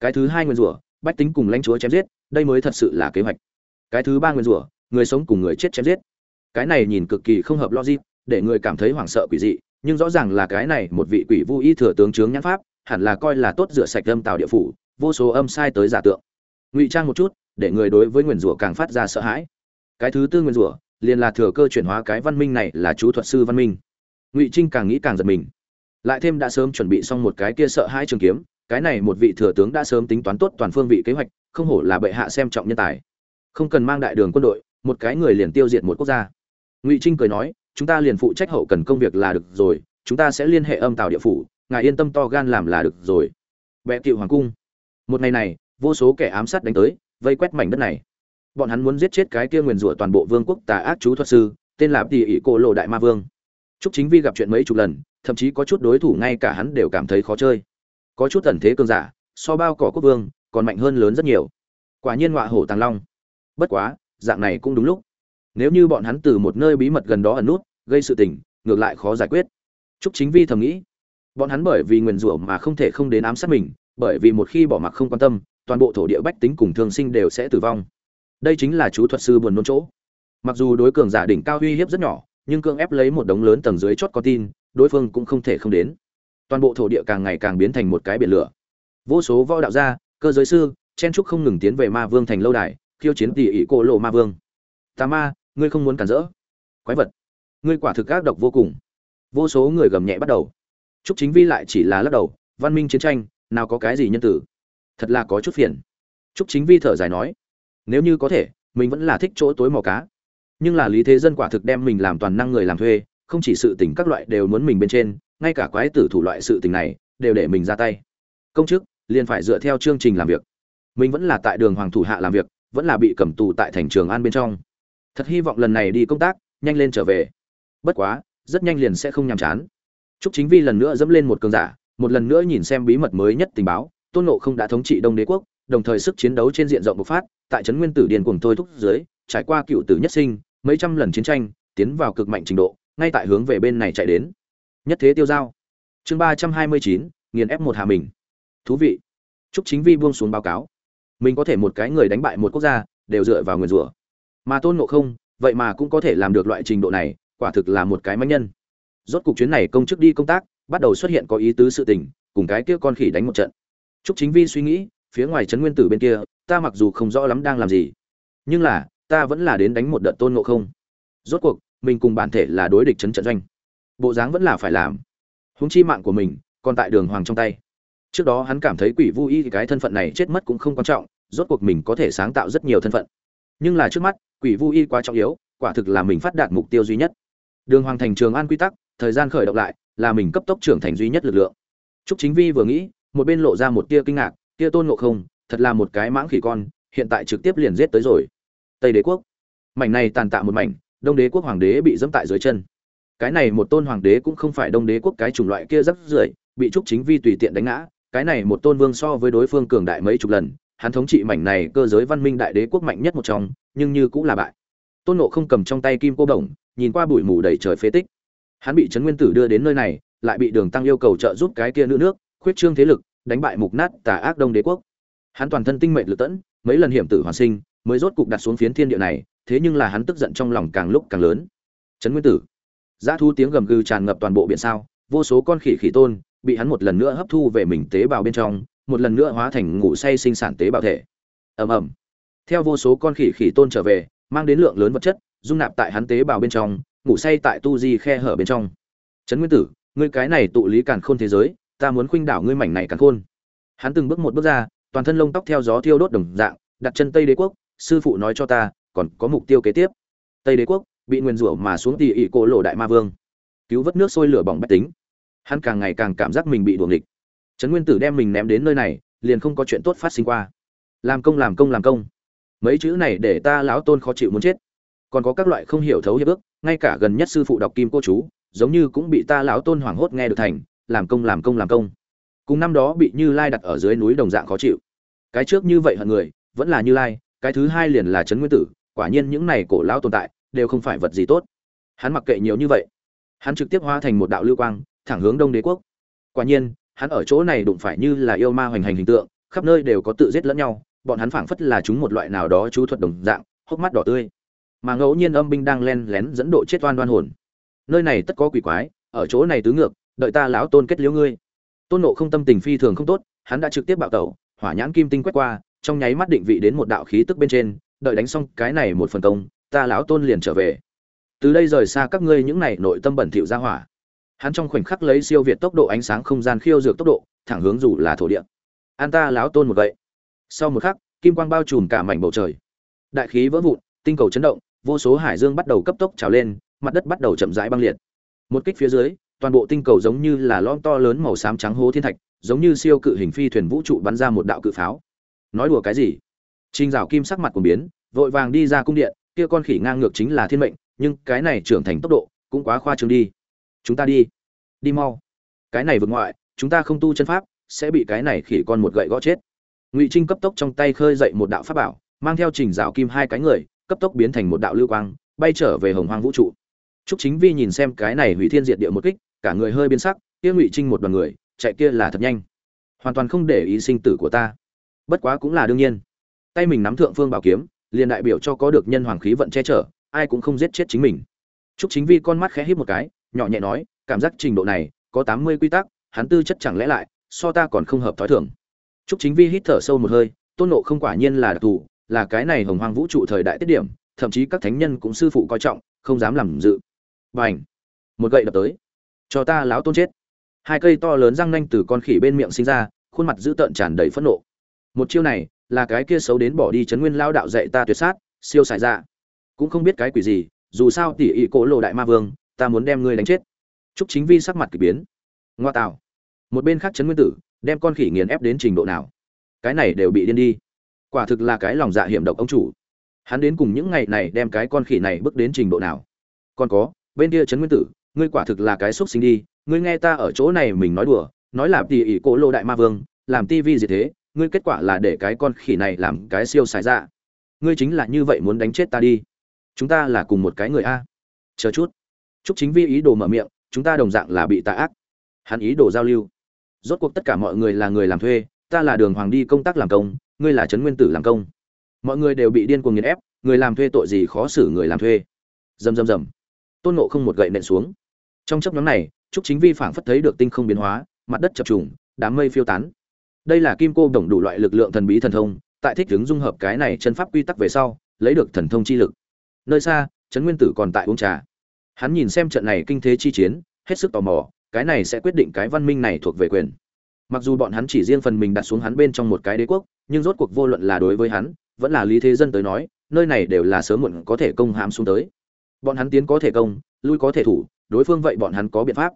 Cái thứ hai nguyên rủa, bách tính cùng lãnh chúa chém giết, đây mới thật sự là kế hoạch. Cái thứ ba nguyên rủa, người sống cùng người chết chém giết. Cái này nhìn cực kỳ không hợp logic, để người cảm thấy hoảng sợ quỷ dị, nhưng rõ ràng là cái này một vị quỷ vu y thừa tướng chướng nhãn pháp hẳn là coi là tốt rửa sạch âm tào địa phủ, vô số âm sai tới giả tượng. Ngụy trang một chút, để người đối với nguyền rủa càng phát ra sợ hãi. Cái thứ tư nguyền rủa, liền là thừa cơ chuyển hóa cái văn minh này là chú thuật sư văn minh. Ngụy trinh càng nghĩ càng giật mình. Lại thêm đã sớm chuẩn bị xong một cái kia sợ hai trường kiếm, cái này một vị thừa tướng đã sớm tính toán tốt toàn phương vị kế hoạch, không hổ là bệ hạ xem trọng nhân tài. Không cần mang đại đường quân đội, một cái người liền tiêu diệt một quốc gia. Ngụy trinh cười nói, chúng ta liền phụ trách hậu cần công việc là được rồi, chúng ta sẽ liên hệ âm tào địa phủ ngài yên tâm to gan làm là được rồi bệ cựu hoàng cung một ngày này vô số kẻ ám sát đánh tới vây quét mảnh đất này bọn hắn muốn giết chết cái kia nguyền rủa toàn bộ vương quốc tà ác chú thuật sư tên là tỷ ỷ cô lộ đại ma vương Trúc Chính Vi gặp chuyện mấy chục lần, thậm chí có chút đối thủ ngay cả hắn đều cảm thấy khó chơi. Có chút thần thế cường giả, so bao cỏ quốc vương, còn mạnh hơn lớn rất nhiều. Quả nhiên ngọa hổ tàng long. Bất quá, dạng này cũng đúng lúc. Nếu như bọn hắn từ một nơi bí mật gần đó ẩn nút, gây sự tình, ngược lại khó giải quyết. Trúc Chính Vi thầm nghĩ, bọn hắn bởi vì nguyền rủa mà không thể không đến ám sát mình, bởi vì một khi bỏ mặc không quan tâm, toàn bộ thổ địa bách tính cùng thương sinh đều sẽ tử vong. Đây chính là chú thuật sư buồn nôn chỗ. Mặc dù đối cường giả đỉnh cao uy hiếp rất nhỏ, nhưng cương ép lấy một đống lớn tầng dưới chót có tin, đối phương cũng không thể không đến. Toàn bộ thổ địa càng ngày càng biến thành một cái biển lửa. Vô số võ đạo gia, cơ giới sư, chen trúc không ngừng tiến về Ma Vương thành lâu đài, khiêu chiến tỷ ỷ cô lộ Ma Vương. Tà ma, ngươi không muốn cản rỡ. Quái vật, ngươi quả thực ác độc vô cùng. Vô số người gầm nhẹ bắt đầu. Trúc Chính Vi lại chỉ là lắc đầu, văn minh chiến tranh, nào có cái gì nhân tử. Thật là có chút phiền. Trúc Chính Vi thở dài nói, nếu như có thể, mình vẫn là thích chỗ tối mò cá. Nhưng là lý thế dân quả thực đem mình làm toàn năng người làm thuê không chỉ sự tình các loại đều muốn mình bên trên ngay cả quái tử thủ loại sự tình này đều để mình ra tay. Công chức liền phải dựa theo chương trình làm việc. Mình vẫn là tại đường hoàng thủ hạ làm việc vẫn là bị cầm tù tại thành trường an bên trong. Thật hy vọng lần này đi công tác nhanh lên trở về. Bất quá rất nhanh liền sẽ không nhàm chán chúc chính vi lần nữa dẫm lên một cường giả, một lần nữa nhìn xem bí mật mới nhất tình báo, tôn Ngộ không đã thống trị đông đế quốc, đồng thời sức chiến đấu trên diện rộng bộc phát, tại trấn nguyên tử điền cuồng tôi thúc dưới, trải qua cựu tử nhất sinh, mấy trăm lần chiến tranh, tiến vào cực mạnh trình độ, ngay tại hướng về bên này chạy đến. Nhất thế tiêu giao. Chương ba trăm hai mươi chín, nghiền ép một hà mình. Thú vị. Chúc chính vi buông xuống báo cáo. Mình có thể một cái người đánh bại một quốc gia, đều dựa vào nguyên rủa. Mà tôn ngộ không, vậy mà cũng có thể làm được loại trình độ này, quả thực là một cái mãnh nhân rốt cuộc chuyến này công chức đi công tác, bắt đầu xuất hiện có ý tứ sự tình, cùng cái kia con khỉ đánh một trận. Chúc chính vi suy nghĩ, phía ngoài trấn nguyên tử bên kia, ta mặc dù không rõ lắm đang làm gì, nhưng là, ta vẫn là đến đánh một đợt tôn ngộ không. Rốt cuộc, mình cùng bản thể là đối địch chấn trận doanh. Bộ dáng vẫn là phải làm. Húng chi mạng của mình, còn tại đường hoàng trong tay. Trước đó hắn cảm thấy quỷ vu y cái thân phận này chết mất cũng không quan trọng, rốt cuộc mình có thể sáng tạo rất nhiều thân phận. Nhưng là trước mắt, quỷ vu y quá trọng yếu, quả thực là mình phát đạt mục tiêu duy nhất. Đường hoàng thành trường an quy tắc thời gian khởi động lại, là mình cấp tốc trưởng thành duy nhất lực lượng. Trúc chính vi vừa nghĩ, một bên lộ ra một tia kinh ngạc tia tôn ngộ không, thật là một cái mãng khỉ con, hiện tại trực tiếp liền giết tới rồi. Tây đế quốc. Mảnh này tàn tạ một mảnh, đông đế quốc hoàng đế bị dẫm tại dưới chân. Cái này một tôn hoàng đế cũng không phải đông đế quốc cái chủng loại kia rất rưởi, bị trúc chính vi tùy tiện đánh ngã, cái này một tôn vương so với đối phương cường đại mấy chục lần, hắn thống trị mảnh này cơ giới văn minh đại đế quốc mạnh nhất một trong, nhưng như cũng là bại. Tôn nộ không cầm trong tay kim cô đồng, nhìn qua bụi mù đầy trời phế tích hắn bị trấn nguyên tử đưa đến nơi này, lại bị đường tăng yêu cầu trợ giúp cái kia nữ nước, khuyết trương thế lực, đánh bại mục nát tà ác đông đế quốc. Hắn toàn thân tinh mệnh lực tẫn, mấy lần hiểm tử hoàn sinh, mới rốt cục đặt xuống phiến thiên địa này, thế nhưng là hắn tức giận trong lòng càng lúc càng lớn. Trấn nguyên tử. Giá thu tiếng gầm gừ tràn ngập toàn bộ biển sao, vô số con khỉ khỉ tôn, bị hắn một lần nữa hấp thu về mình tế bào bên trong, một lần nữa hóa thành ngủ say sinh sản tế bào thể. Ầm ầm. Theo vô số con khỉ khỉ tôn trở về, mang đến lượng lớn vật chất, dung nạp tại hắn tế bào bên trong ngủ say tại tu di khe hở bên trong. Trấn nguyên tử, ngươi cái này tụ lý càn khôn thế giới, ta muốn khuynh đảo ngươi mảnh này càn khôn. Hắn từng bước một bước ra, toàn thân lông tóc theo gió thiêu đốt đồng dạng, đặt chân tây đế quốc, sư phụ nói cho ta, còn có mục tiêu kế tiếp. Tây đế quốc, bị nguyên rủa mà xuống tỉ ỉ cổ lộ đại ma vương. Cứu vớt nước sôi lửa bỏng bách tính. Hắn càng ngày càng cảm giác mình bị đuồng địch trấn nguyên tử đem mình ném đến nơi này, liền không có chuyện tốt phát sinh qua. Làm công làm công làm công. Mấy chữ này để ta lão tôn khó chịu muốn chết. Còn có các loại không hiểu thấu hiệp ước ngay cả gần nhất sư phụ đọc kim cô chú, giống như cũng bị ta lão tôn hoảng hốt nghe được thành, làm công làm công làm công. Cùng năm đó bị như lai đặt ở dưới núi đồng dạng khó chịu. Cái trước như vậy hận người, vẫn là như lai, cái thứ hai liền là trấn nguyên tử, quả nhiên những này cổ lão tồn tại, đều không phải vật gì tốt. Hắn mặc kệ nhiều như vậy, hắn trực tiếp hóa thành một đạo lưu quang, thẳng hướng đông đế quốc. Quả nhiên, hắn ở chỗ này đụng phải như là yêu ma hoành hành hình tượng, khắp nơi đều có tự giết lẫn nhau, bọn hắn phảng phất là chúng một loại nào đó chú thuật đồng dạng, hốc mắt đỏ tươi mà ngẫu nhiên âm binh đang len lén dẫn độ chết oan oan hồn. Nơi này tất có quỷ quái, ở chỗ này tứ ngược, đợi ta lão tôn kết liễu ngươi. Tôn nộ không tâm tình phi thường không tốt, hắn đã trực tiếp bạo tẩu, hỏa nhãn kim tinh quét qua, trong nháy mắt định vị đến một đạo khí tức bên trên, đợi đánh xong cái này một phần công, ta lão tôn liền trở về. Từ đây rời xa các ngươi những này nội tâm bẩn thỉu ra hỏa. Hắn trong khoảnh khắc lấy siêu việt tốc độ ánh sáng không gian khiêu dược tốc độ, thẳng hướng dù là thổ địa. An ta lão tôn một vậy sau một khắc, kim quang bao trùm cả mảnh bầu trời. Đại khí vỡ vụn, tinh cầu chấn động vô số hải dương bắt đầu cấp tốc trào lên, mặt đất bắt đầu chậm rãi băng liệt. Một kích phía dưới, toàn bộ tinh cầu giống như là lon to lớn màu xám trắng hố thiên thạch, giống như siêu cự hình phi thuyền vũ trụ bắn ra một đạo cự pháo. Nói đùa cái gì? Trình dạo kim sắc mặt cuồng biến, vội vàng đi ra cung điện, kia con khỉ ngang ngược chính là thiên mệnh, nhưng cái này trưởng thành tốc độ cũng quá khoa trương đi. Chúng ta đi. Đi mau. Cái này vượt ngoại, chúng ta không tu chân pháp, sẽ bị cái này khỉ con một gậy gõ chết. Ngụy trinh cấp tốc trong tay khơi dậy một đạo pháp bảo, mang theo trình dạo kim hai cái người cấp tốc biến thành một đạo lưu quang bay trở về hồng hoang vũ trụ Trúc Chính Vi nhìn xem cái này hủy thiên diệt địa một kích, cả người hơi biến sắc, kia Ngụy Trinh một đoàn người, chạy kia là thật nhanh. Hoàn toàn không để ý sinh tử của ta. Bất quá cũng là đương nhiên. Tay mình nắm thượng phương bảo kiếm, liền đại biểu cho có được nhân hoàng khí vận che chở, ai cũng không giết chết chính mình. Trúc Chính Vi con mắt khẽ híp một cái, nhỏ nhẹ nói, cảm giác trình độ này, có 80 quy tắc, hắn tư chất chẳng lẽ lại, so ta còn không hợp thói thường. Trúc Chính Vi hít thở sâu một hơi, tôn nộ không quả nhiên là đặc thù, là cái này hồng hoang vũ trụ thời đại tiết điểm, thậm chí các thánh nhân cũng sư phụ coi trọng, không dám làm dự. Bành! Một gậy đập tới. Cho ta lão tôn chết. Hai cây to lớn răng nanh từ con khỉ bên miệng sinh ra, khuôn mặt dữ tợn tràn đầy phẫn nộ. Một chiêu này, là cái kia xấu đến bỏ đi chấn nguyên lao đạo dạy ta tuyệt sát, siêu xài ra. Dạ. Cũng không biết cái quỷ gì, dù sao tỷ ỉ cổ lộ đại ma vương, ta muốn đem ngươi đánh chết. Trúc Chính Vi sắc mặt kỳ biến. Ngoa tạo. Một bên khác chấn nguyên tử, đem con khỉ nghiền ép đến trình độ nào? Cái này đều bị điên đi. Quả thực là cái lòng dạ hiểm độc ông chủ. Hắn đến cùng những ngày này đem cái con khỉ này bước đến trình độ nào? Còn có, bên kia trấn nguyên tử ngươi quả thực là cái xúc sinh đi ngươi nghe ta ở chỗ này mình nói đùa nói là tỉ ỉ cổ lô đại ma vương làm tivi gì thế ngươi kết quả là để cái con khỉ này làm cái siêu xài ra dạ. ngươi chính là như vậy muốn đánh chết ta đi. Chúng ta là cùng một cái người a. Chờ chút. Chúc chính vi ý đồ mở miệng chúng ta đồng dạng là bị tà ác. Hắn ý đồ giao lưu. Rốt cuộc tất cả mọi người là người làm thuê ta là đường hoàng đi công tác làm công, ngươi là trấn nguyên tử làm công. Mọi người đều bị điên cuồng nghiền ép, người làm thuê tội gì khó xử người làm thuê. Dầm dầm dầm tôn nộ không một gậy nện xuống. Trong chấp nhóm này, trúc chính vi phảng phất thấy được tinh không biến hóa, mặt đất chập trùng, đám mây phiêu tán. Đây là kim cô đồng đủ loại lực lượng thần bí thần thông, tại thích ứng dung hợp cái này chân pháp quy tắc về sau, lấy được thần thông chi lực. Nơi xa, trấn nguyên tử còn tại uống trà. Hắn nhìn xem trận này kinh thế chi chiến, hết sức tò mò, cái này sẽ quyết định cái văn minh này thuộc về quyền mặc dù bọn hắn chỉ riêng phần mình đặt xuống hắn bên trong một cái đế quốc, nhưng rốt cuộc vô luận là đối với hắn, vẫn là lý thế dân tới nói, nơi này đều là sớm muộn có thể công hãm xuống tới. Bọn hắn tiến có thể công, lui có thể thủ, đối phương vậy bọn hắn có biện pháp.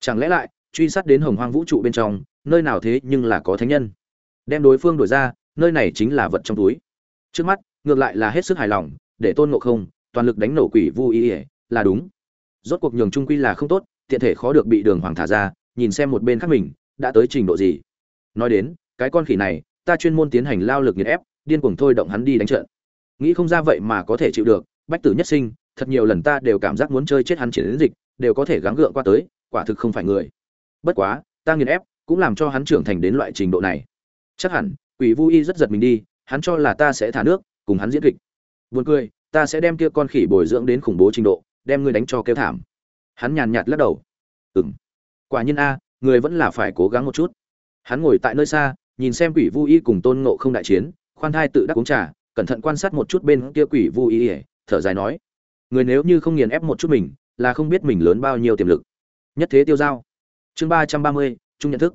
Chẳng lẽ lại, truy sát đến hồng hoang vũ trụ bên trong, nơi nào thế nhưng là có thánh nhân. Đem đối phương đổi ra, nơi này chính là vật trong túi. Trước mắt, ngược lại là hết sức hài lòng, để tôn ngộ không, toàn lực đánh nổ quỷ vu y ỉa là đúng. Rốt cuộc nhường trung quy là không tốt, tiện thể khó được bị đường hoàng thả ra, nhìn xem một bên khác mình đã tới trình độ gì. Nói đến, cái con khỉ này, ta chuyên môn tiến hành lao lực nghiền ép, điên cuồng thôi động hắn đi đánh trận. Nghĩ không ra vậy mà có thể chịu được, bách tử nhất sinh, thật nhiều lần ta đều cảm giác muốn chơi chết hắn triển đến dịch, đều có thể gắng gượng qua tới, quả thực không phải người. Bất quá, ta nghiền ép, cũng làm cho hắn trưởng thành đến loại trình độ này. Chắc hẳn, quỷ vu y rất giật mình đi, hắn cho là ta sẽ thả nước, cùng hắn diễn kịch. Buồn cười, ta sẽ đem kia con khỉ bồi dưỡng đến khủng bố trình độ, đem ngươi đánh cho kêu thảm. Hắn nhàn nhạt lắc đầu. Ừng quả nhiên a người vẫn là phải cố gắng một chút. Hắn ngồi tại nơi xa, nhìn xem quỷ vu y cùng tôn ngộ không đại chiến, khoan thai tự đắc uống trà, cẩn thận quan sát một chút bên kia quỷ vu y, thở dài nói, người nếu như không nghiền ép một chút mình, là không biết mình lớn bao nhiêu tiềm lực. Nhất thế tiêu giao. Chương ba trăm ba mươi, chung nhận thức.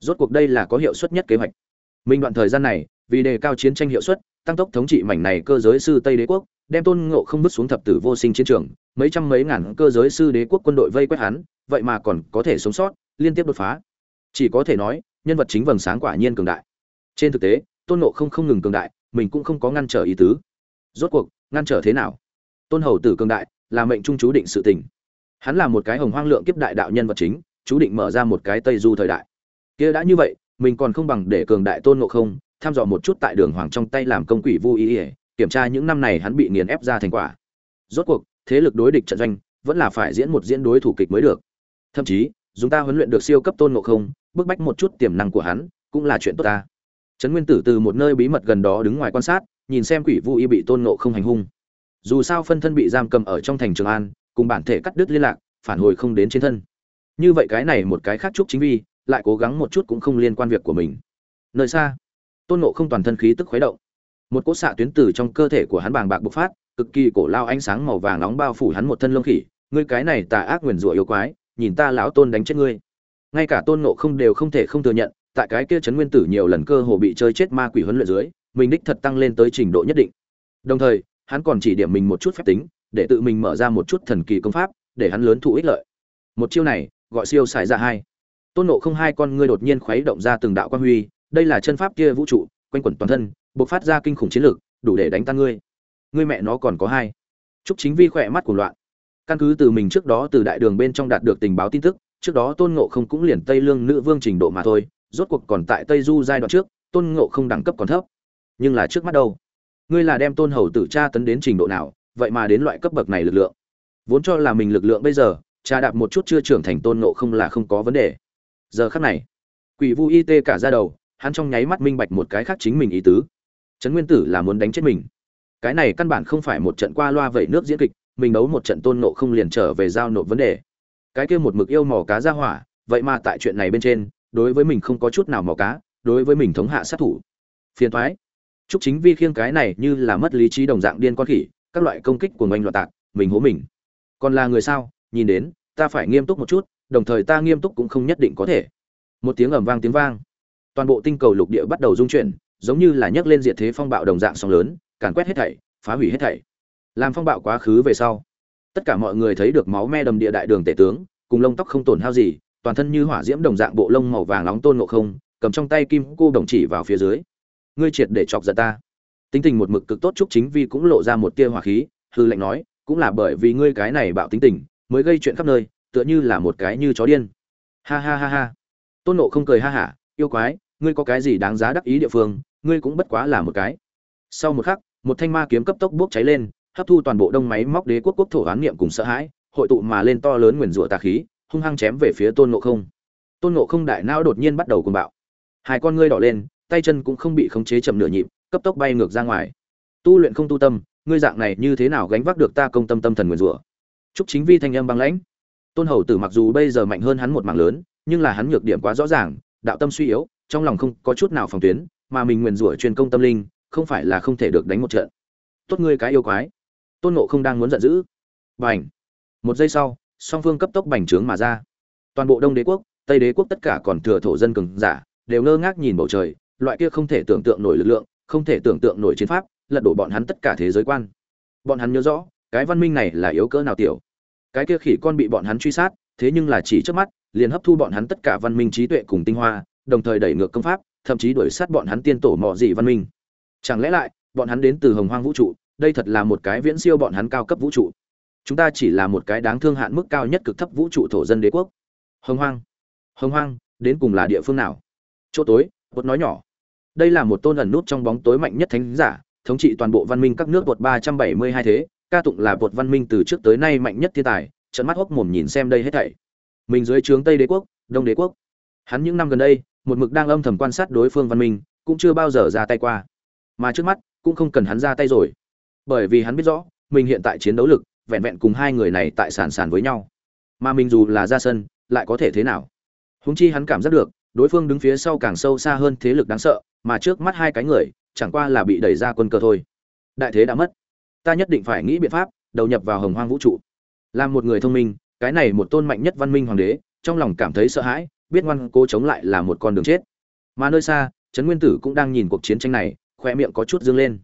Rốt cuộc đây là có hiệu suất nhất kế hoạch. Mình đoạn thời gian này, vì đề cao chiến tranh hiệu suất, tăng tốc thống trị mảnh này cơ giới sư tây đế quốc, đem tôn ngộ không bước xuống thập tử vô sinh chiến trường, mấy trăm mấy ngàn cơ giới sư đế quốc quân đội vây quét hắn, vậy mà còn có thể sống sót liên tiếp đột phá. Chỉ có thể nói, nhân vật chính vầng sáng quả nhiên cường đại. Trên thực tế, tôn ngộ không không ngừng cường đại, mình cũng không có ngăn trở ý tứ. Rốt cuộc, ngăn trở thế nào? Tôn hầu tử cường đại, là mệnh trung chú định sự tình. Hắn là một cái hồng hoang lượng kiếp đại đạo nhân vật chính, chú định mở ra một cái tây du thời đại. Kia đã như vậy, mình còn không bằng để cường đại tôn ngộ không, tham dò một chút tại đường hoàng trong tay làm công quỷ vu ý ỉa kiểm tra những năm này hắn bị nghiền ép ra thành quả. Rốt cuộc, thế lực đối địch trận doanh, vẫn là phải diễn một diễn đối thủ kịch mới được. Thậm chí Dùng ta huấn luyện được siêu cấp tôn ngộ không, bức bách một chút tiềm năng của hắn, cũng là chuyện tốt ta. Trấn nguyên tử từ một nơi bí mật gần đó đứng ngoài quan sát, nhìn xem quỷ vu y bị tôn ngộ không hành hung. Dù sao phân thân bị giam cầm ở trong thành trường an, cùng bản thể cắt đứt liên lạc, phản hồi không đến trên thân. Như vậy cái này một cái khác chúc chính vi, lại cố gắng một chút cũng không liên quan việc của mình. Nơi xa, tôn ngộ không toàn thân khí tức khuấy động. Một cỗ xạ tuyến từ trong cơ thể của hắn bàng bạc bộc phát, cực kỳ cổ lao ánh sáng màu vàng nóng bao phủ hắn một thân lông khỉ. Ngươi cái này tà ác nguyền rủa yêu quái nhìn ta lão tôn đánh chết ngươi. Ngay cả tôn nộ không đều không thể không thừa nhận, tại cái kia chấn nguyên tử nhiều lần cơ hồ bị chơi chết ma quỷ huấn luyện dưới, mình đích thật tăng lên tới trình độ nhất định. Đồng thời, hắn còn chỉ điểm mình một chút phép tính, để tự mình mở ra một chút thần kỳ công pháp, để hắn lớn thụ ích lợi. Một chiêu này, gọi siêu xài ra hai. Tôn nộ không hai con ngươi đột nhiên khuấy động ra từng đạo quan huy, đây là chân pháp kia vũ trụ, quanh quẩn toàn thân, bộc phát ra kinh khủng chiến lược đủ để đánh tan ngươi. Ngươi mẹ nó còn có hai. Chúc chính vi khỏe mắt của loạn căn cứ từ mình trước đó từ đại đường bên trong đạt được tình báo tin tức, trước đó tôn ngộ không cũng liền tây lương nữ vương trình độ mà thôi, rốt cuộc còn tại tây du giai đoạn trước, tôn ngộ không đẳng cấp còn thấp. Nhưng là trước mắt đâu? Ngươi là đem tôn hầu tử tra tấn đến trình độ nào, vậy mà đến loại cấp bậc này lực lượng? Vốn cho là mình lực lượng bây giờ, trà đạp một chút chưa trưởng thành tôn ngộ không là không có vấn đề. Giờ khắc này, quỷ vu y tê cả ra đầu, hắn trong nháy mắt minh bạch một cái khác chính mình ý tứ. Trấn nguyên tử là muốn đánh chết mình. Cái này căn bản không phải một trận qua loa vẩy nước diễn kịch mình đấu một trận tôn nộ không liền trở về giao nộp vấn đề. Cái kia một mực yêu mò cá ra hỏa, vậy mà tại chuyện này bên trên, đối với mình không có chút nào mò cá, đối với mình thống hạ sát thủ. Phiền thoái chúc chính vi khiêng cái này như là mất lý trí đồng dạng điên con khỉ, các loại công kích của ngành loạn tạc, mình hố mình. Còn là người sao? Nhìn đến, ta phải nghiêm túc một chút, đồng thời ta nghiêm túc cũng không nhất định có thể. Một tiếng ầm vang tiếng vang. Toàn bộ tinh cầu lục địa bắt đầu rung chuyển, giống như là nhấc lên diệt thế phong bạo đồng dạng sóng lớn, càn quét hết thảy, phá hủy hết thảy làm phong bạo quá khứ về sau, tất cả mọi người thấy được máu me đầm địa đại đường tể tướng, cùng lông tóc không tổn hao gì, toàn thân như hỏa diễm đồng dạng bộ lông màu vàng nóng tôn ngộ không, cầm trong tay kim cô đồng chỉ vào phía dưới. Ngươi triệt để chọc giận ta. Tính tình một mực cực tốt chúc chính vi cũng lộ ra một tia hỏa khí, hư lệnh nói, cũng là bởi vì ngươi cái này bạo tính tình, mới gây chuyện khắp nơi, tựa như là một cái như chó điên. Ha ha ha ha. Tôn nộ không cười ha hả, yêu quái, ngươi có cái gì đáng giá đắc ý địa phương, ngươi cũng bất quá là một cái. Sau một khắc, một thanh ma kiếm cấp tốc bốc cháy lên hấp thu toàn bộ đông máy móc đế quốc quốc thổ oán niệm cùng sợ hãi, hội tụ mà lên to lớn nguyền rủa tà khí, hung hăng chém về phía tôn ngộ không. Tôn ngộ không đại não đột nhiên bắt đầu cuồng bạo. Hai con ngươi đỏ lên, tay chân cũng không bị khống chế chậm nửa nhịp, cấp tốc bay ngược ra ngoài. Tu luyện không tu tâm, ngươi dạng này như thế nào gánh vác được ta công tâm tâm thần nguyền rủa? Chúc chính vi thanh âm băng lãnh. Tôn hầu tử mặc dù bây giờ mạnh hơn hắn một mảng lớn, nhưng là hắn nhược điểm quá rõ ràng, đạo tâm suy yếu, trong lòng không có chút nào phòng tuyến, mà mình nguyền rủa truyền công tâm linh, không phải là không thể được đánh một trận. Tốt ngươi cái yêu quái tôn ngộ không đang muốn giận dữ. Bành! Một giây sau, song phương cấp tốc bành trướng mà ra. Toàn bộ đông đế quốc, tây đế quốc tất cả còn thừa thổ dân cường giả, đều ngơ ngác nhìn bầu trời, loại kia không thể tưởng tượng nổi lực lượng, không thể tưởng tượng nổi chiến pháp, lật đổ bọn hắn tất cả thế giới quan. Bọn hắn nhớ rõ, cái văn minh này là yếu cỡ nào tiểu. Cái kia khỉ con bị bọn hắn truy sát, thế nhưng là chỉ trước mắt, liền hấp thu bọn hắn tất cả văn minh trí tuệ cùng tinh hoa, đồng thời đẩy ngược công pháp, thậm chí đuổi sát bọn hắn tiên tổ mọ dị văn minh. Chẳng lẽ lại, bọn hắn đến từ hồng hoang vũ trụ đây thật là một cái viễn siêu bọn hắn cao cấp vũ trụ. Chúng ta chỉ là một cái đáng thương hạn mức cao nhất cực thấp vũ trụ thổ dân đế quốc. Hồng hoang hồng hoang, đến cùng là địa phương nào? Chỗ tối, bột nói nhỏ. Đây là một tôn ẩn nút trong bóng tối mạnh nhất thánh giả, thống trị toàn bộ văn minh các nước bột ba trăm bảy mươi hai thế, ca tụng là bột văn minh từ trước tới nay mạnh nhất thiên tài trận mắt hốc mồm nhìn xem đây hết thảy. Mình dưới trướng tây đế quốc, đông đế quốc. Hắn những năm gần đây, một mực đang âm thầm quan sát đối phương văn minh, cũng chưa bao giờ ra tay qua. Mà trước mắt, cũng không cần hắn ra tay rồi bởi vì hắn biết rõ, mình hiện tại chiến đấu lực, vẹn vẹn cùng hai người này tại sàn sàn với nhau. Mà mình dù là ra sân, lại có thể thế nào? Húng chi hắn cảm giác được, đối phương đứng phía sau càng sâu xa hơn thế lực đáng sợ, mà trước mắt hai cái người, chẳng qua là bị đẩy ra quân cơ thôi. Đại thế đã mất. Ta nhất định phải nghĩ biện pháp, đầu nhập vào hồng hoang vũ trụ. Làm một người thông minh, cái này một tôn mạnh nhất văn minh hoàng đế, trong lòng cảm thấy sợ hãi, biết ngoan cố chống lại là một con đường chết. Mà nơi xa, trấn nguyên tử cũng đang nhìn cuộc chiến tranh này khoe miệng có chút dương lên.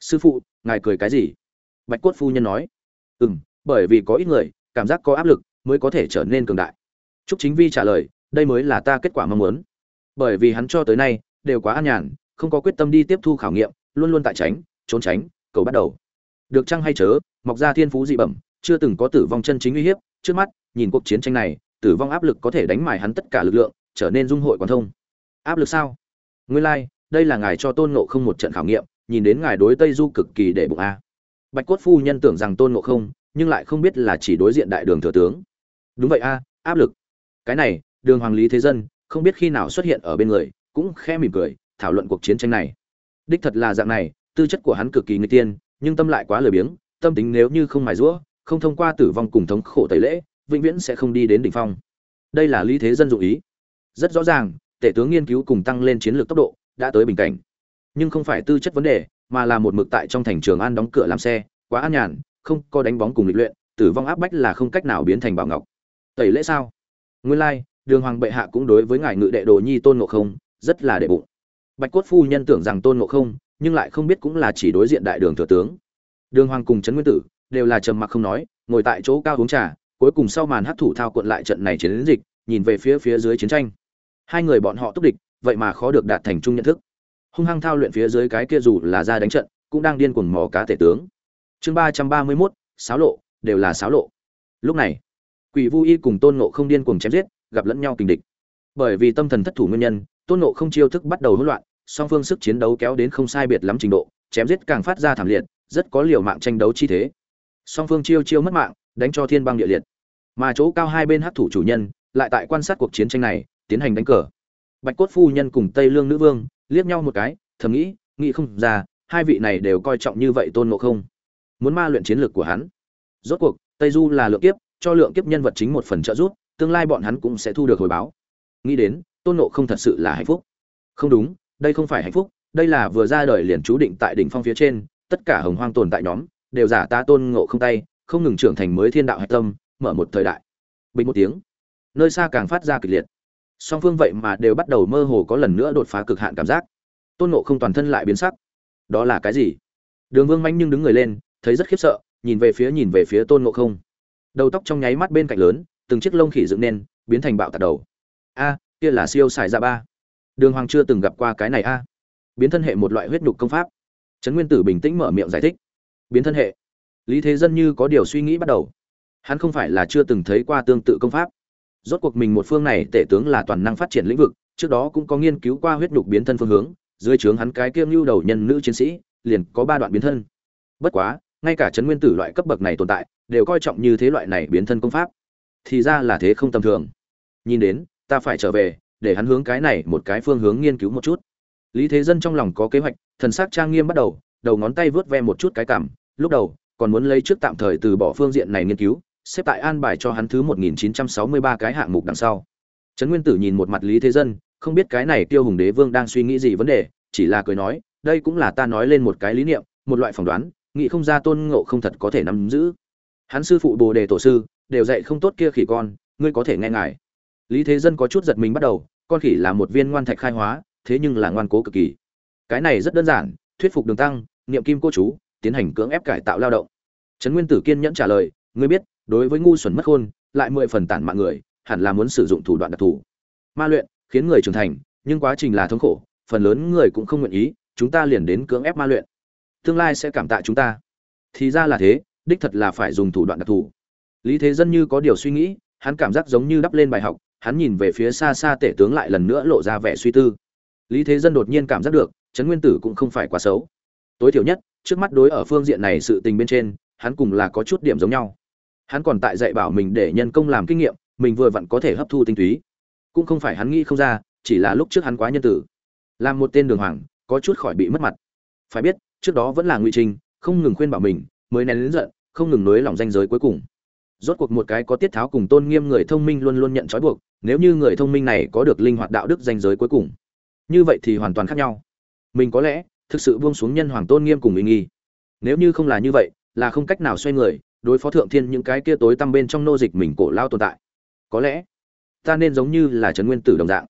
Sư phụ ngài cười cái gì? Bạch cốt phu nhân nói. Ừ m bởi vì có ít người cảm giác có áp lực mới có thể trở nên cường đại. T r ú c chính vi trả lời đây mới là ta kết quả mong muốn. Bởi vì hắn cho tới nay đều quá an nhàn không có quyết tâm đi tiếp thu khảo nghiệm luôn luôn tại tránh trốn tránh cầu bắt đầu. Được chăng hay chớ mọc ra thiên phú dị bẩm chưa từng có tử vong chân chính uy hiếp trước mắt nhìn cuộc chiến tranh này tử vong áp lực có thể đánh mài hắn tất cả lực lượng trở nên dung hội quan thông. Áp lực sao? Nguyên lai、like, đây là ngài cho tôn nộ không một trận khảo nghiệm nhìn đến ngài đối tây du cực kỳ để bụng a. Bạch cốt phu nhân tưởng rằng tôn ngộ không, nhưng lại không biết là chỉ đối diện đại đường thừa tướng. Đúng vậy a, áp lực. Cái này, đường hoàng lý thế dân, không biết khi nào xuất hiện ở bên người, cũng khẽ mỉm cười, thảo luận cuộc chiến tranh này. Đích thật là dạng này, tư chất của hắn cực kỳ người tiên, nhưng tâm lại quá lười biếng, tâm tính nếu như không mài rũa không thông qua tử vong cùng thống khổ tẩy lễ, vĩnh viễn sẽ không đi đến đỉnh phong. Đây là lý thế dân dụng ý. Rất rõ ràng, tể tướng nghiên cứu cùng tăng lên chiến lược tốc độ, đã tới bình cảnh nhưng không phải tư chất vấn đề, mà là một mực tại trong thành trường an đóng cửa làm xe, quá an nhàn, không có đánh bóng cùng lịch luyện, tử vong áp bách là không cách nào biến thành bảo ngọc. Tẩy lễ sao? Nguyên lai, đường hoàng bệ hạ cũng đối với ngài ngự đệ đồ nhi tôn ngộ không, rất là đệ bụng. Bạch cốt phu nhân tưởng rằng tôn ngộ không, nhưng lại không biết cũng là chỉ đối diện đại đường thừa tướng. Đường hoàng cùng trấn nguyên tử, đều là trầm mặc không nói, ngồi tại chỗ cao uống trà, cuối cùng sau màn hấp thủ thao cuộn lại trận này chiến dịch, nhìn về phía phía dưới chiến tranh. Hai người bọn họ túc địch, vậy mà khó được đạt thành chung nhận thức hung hăng thao luyện phía dưới cái kia dù là ra đánh trận, cũng đang điên cuồng mò cá tể tướng. Chương ba trăm ba mươi mốt sáo lộ, đều là sáo lộ. Lúc này, quỷ vu y cùng tôn nộ không điên cuồng chém giết, gặp lẫn nhau kình địch. Bởi vì tâm thần thất thủ nguyên nhân, tôn nộ không chiêu thức bắt đầu hỗn loạn, song phương sức chiến đấu kéo đến không sai biệt lắm trình độ, chém giết càng phát ra thảm liệt, rất có liều mạng tranh đấu chi thế. Song phương chiêu chiêu mất mạng, đánh cho thiên băng địa liệt. Mà chỗ cao hai bên hát thủ chủ nhân, lại tại quan sát cuộc chiến tranh này, tiến hành đánh cờ. Bạch cốt phu nhân cùng tây lương nữ vương liếc nhau một cái, thầm nghĩ nghĩ không ra, hai vị này đều coi trọng như vậy tôn ngộ không. Muốn ma luyện chiến lược của hắn. Rốt cuộc, tây du là lượng kiếp, cho lượng kiếp nhân vật chính một phần trợ giúp, tương lai bọn hắn cũng sẽ thu được hồi báo. Nghĩ đến, tôn ngộ không thật sự là hạnh phúc. Không đúng, đây không phải hạnh phúc, đây là vừa ra đời liền chú định tại đỉnh phong phía trên, tất cả hồng hoang tồn tại nhóm, đều giả ta tôn ngộ không tay, không ngừng trưởng thành mới thiên đạo hạch tâm, mở một thời đại. Bình một tiếng, nơi xa càng phát ra kịch liệt song phương vậy mà đều bắt đầu mơ hồ có lần nữa đột phá cực hạn cảm giác. Tôn nộ không toàn thân lại biến sắc. Đó là cái gì? Đường vương manh nhưng đứng người lên, thấy rất khiếp sợ, nhìn về phía nhìn về phía tôn nộ không. Đầu tóc trong nháy mắt bên cạnh lớn, từng chiếc lông khỉ dựng nên, biến thành bạo tạt đầu. A, kia là siêu xài ra ba. Đường hoàng chưa từng gặp qua cái này a. Biến thân hệ một loại huyết nhục công pháp. Trấn nguyên tử bình tĩnh mở miệng giải thích. Biến thân hệ. Lý thế dân như có điều suy nghĩ bắt đầu. Hắn không phải là chưa từng thấy qua tương tự công pháp rốt cuộc mình một phương này tể tướng là toàn năng phát triển lĩnh vực, trước đó cũng có nghiên cứu qua huyết nhục biến thân phương hướng, dưới trướng hắn cái kiêm lưu đầu nhân nữ chiến sĩ, liền có ba đoạn biến thân. Bất quá, ngay cả trấn nguyên tử loại cấp bậc này tồn tại, đều coi trọng như thế loại này biến thân công pháp. Thì ra là thế không tầm thường. Nhìn đến, ta phải trở về, để hắn hướng cái này một cái phương hướng nghiên cứu một chút. Lý thế dân trong lòng có kế hoạch, thần sắc trang nghiêm bắt đầu đầu ngón tay vớt ve một chút cái cảm, lúc đầu, còn muốn lấy trước tạm thời từ bỏ phương diện này nghiên cứu xếp tại an bài cho hắn thứ 1963 cái hạng mục đằng sau. Trấn Nguyên Tử nhìn một mặt Lý Thế Dân, không biết cái này Tiêu Hùng Đế Vương đang suy nghĩ gì vấn đề, chỉ là cười nói, đây cũng là ta nói lên một cái lý niệm, một loại phỏng đoán, nghĩ không ra Tôn Ngộ không thật có thể nắm giữ. Hắn sư phụ Bồ Đề tổ sư, đều dạy không tốt kia khỉ con, ngươi có thể nghe ngài. Lý Thế Dân có chút giật mình bắt đầu, con khỉ là một viên ngoan thạch khai hóa, thế nhưng là ngoan cố cực kỳ. Cái này rất đơn giản, thuyết phục Đường Tăng, niệm kim cô chú, tiến hành cưỡng ép cải tạo lao động. Trấn Nguyên Tử kiên nhẫn trả lời, ngươi biết, đối với ngu xuẩn mất khôn, lại mười phần tản mạng người, hẳn là muốn sử dụng thủ đoạn đặc thù. Ma luyện, khiến người trưởng thành, nhưng quá trình là thống khổ, phần lớn người cũng không nguyện ý, chúng ta liền đến cưỡng ép ma luyện. Tương lai sẽ cảm tạ chúng ta. Thì ra là thế, đích thật là phải dùng thủ đoạn đặc thù. Lý thế dân như có điều suy nghĩ, hắn cảm giác giống như đắp lên bài học, hắn nhìn về phía xa xa tể tướng lại lần nữa lộ ra vẻ suy tư. Lý thế dân đột nhiên cảm giác được, trấn nguyên tử cũng không phải quá xấu. Tối thiểu nhất, trước mắt đối ở phương diện này sự tình bên trên, hắn cùng là có chút điểm giống nhau hắn còn tại dạy bảo mình để nhân công làm kinh nghiệm, mình vừa vặn có thể hấp thu tinh túy. Cũng không phải hắn nghĩ không ra, chỉ là lúc trước hắn quá nhân tử. Làm một tên đường hoàng, có chút khỏi bị mất mặt. Phải biết, trước đó vẫn là ngụy trinh không ngừng khuyên bảo mình, mới nén lớn giận, không ngừng nối lòng danh giới cuối cùng. Rốt cuộc một cái có tiết tháo cùng tôn nghiêm người thông minh luôn luôn nhận trói buộc, nếu như người thông minh này có được linh hoạt đạo đức danh giới cuối cùng, như vậy thì hoàn toàn khác nhau. Mình có lẽ thực sự buông xuống nhân hoàng tôn nghiêm cùng mình nghi. Nếu như không là như vậy, là không cách nào xoay người đối phó thượng thiên những cái kia tối tăm bên trong nô dịch mình cổ lao tồn tại. Có lẽ, ta nên giống như là trấn nguyên tử đồng dạng.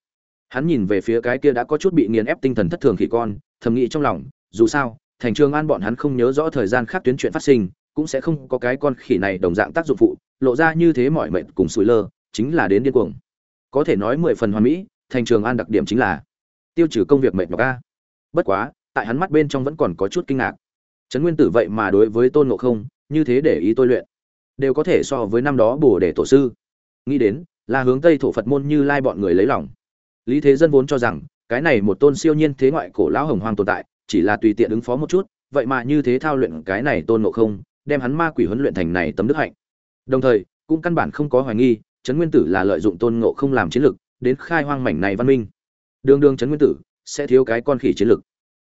Hắn nhìn về phía cái kia đã có chút bị nghiền ép tinh thần thất thường khỉ con, thầm nghĩ trong lòng, dù sao, thành trường an bọn hắn không nhớ rõ thời gian khác tuyến chuyện phát sinh, cũng sẽ không có cái con khỉ này đồng dạng tác dụng phụ, lộ ra như thế mọi mệnh cùng sủi lơ, chính là đến điên cuồng. Có thể nói mười phần hoàn mỹ, thành trường an đặc điểm chính là tiêu trừ công việc mệt nhọc ca bất quá, tại hắn mắt bên trong vẫn còn có chút kinh ngạc. Trấn nguyên tử vậy mà đối với tôn ngộ không như thế để ý tôi luyện. Đều có thể so với năm đó bổ để tổ sư. Nghĩ đến, là hướng tây thổ phật môn như lai bọn người lấy lòng. Lý thế dân vốn cho rằng, cái này một tôn siêu nhiên thế ngoại cổ lão hồng hoang tồn tại, chỉ là tùy tiện ứng phó một chút, vậy mà như thế thao luyện cái này tôn ngộ không, đem hắn ma quỷ huấn luyện thành này tấm đức hạnh. Đồng thời, cũng căn bản không có hoài nghi, trấn nguyên tử là lợi dụng tôn ngộ không làm chiến lực, đến khai hoang mảnh này văn minh. Đường đường trấn nguyên tử sẽ thiếu cái con khỉ chiến lực.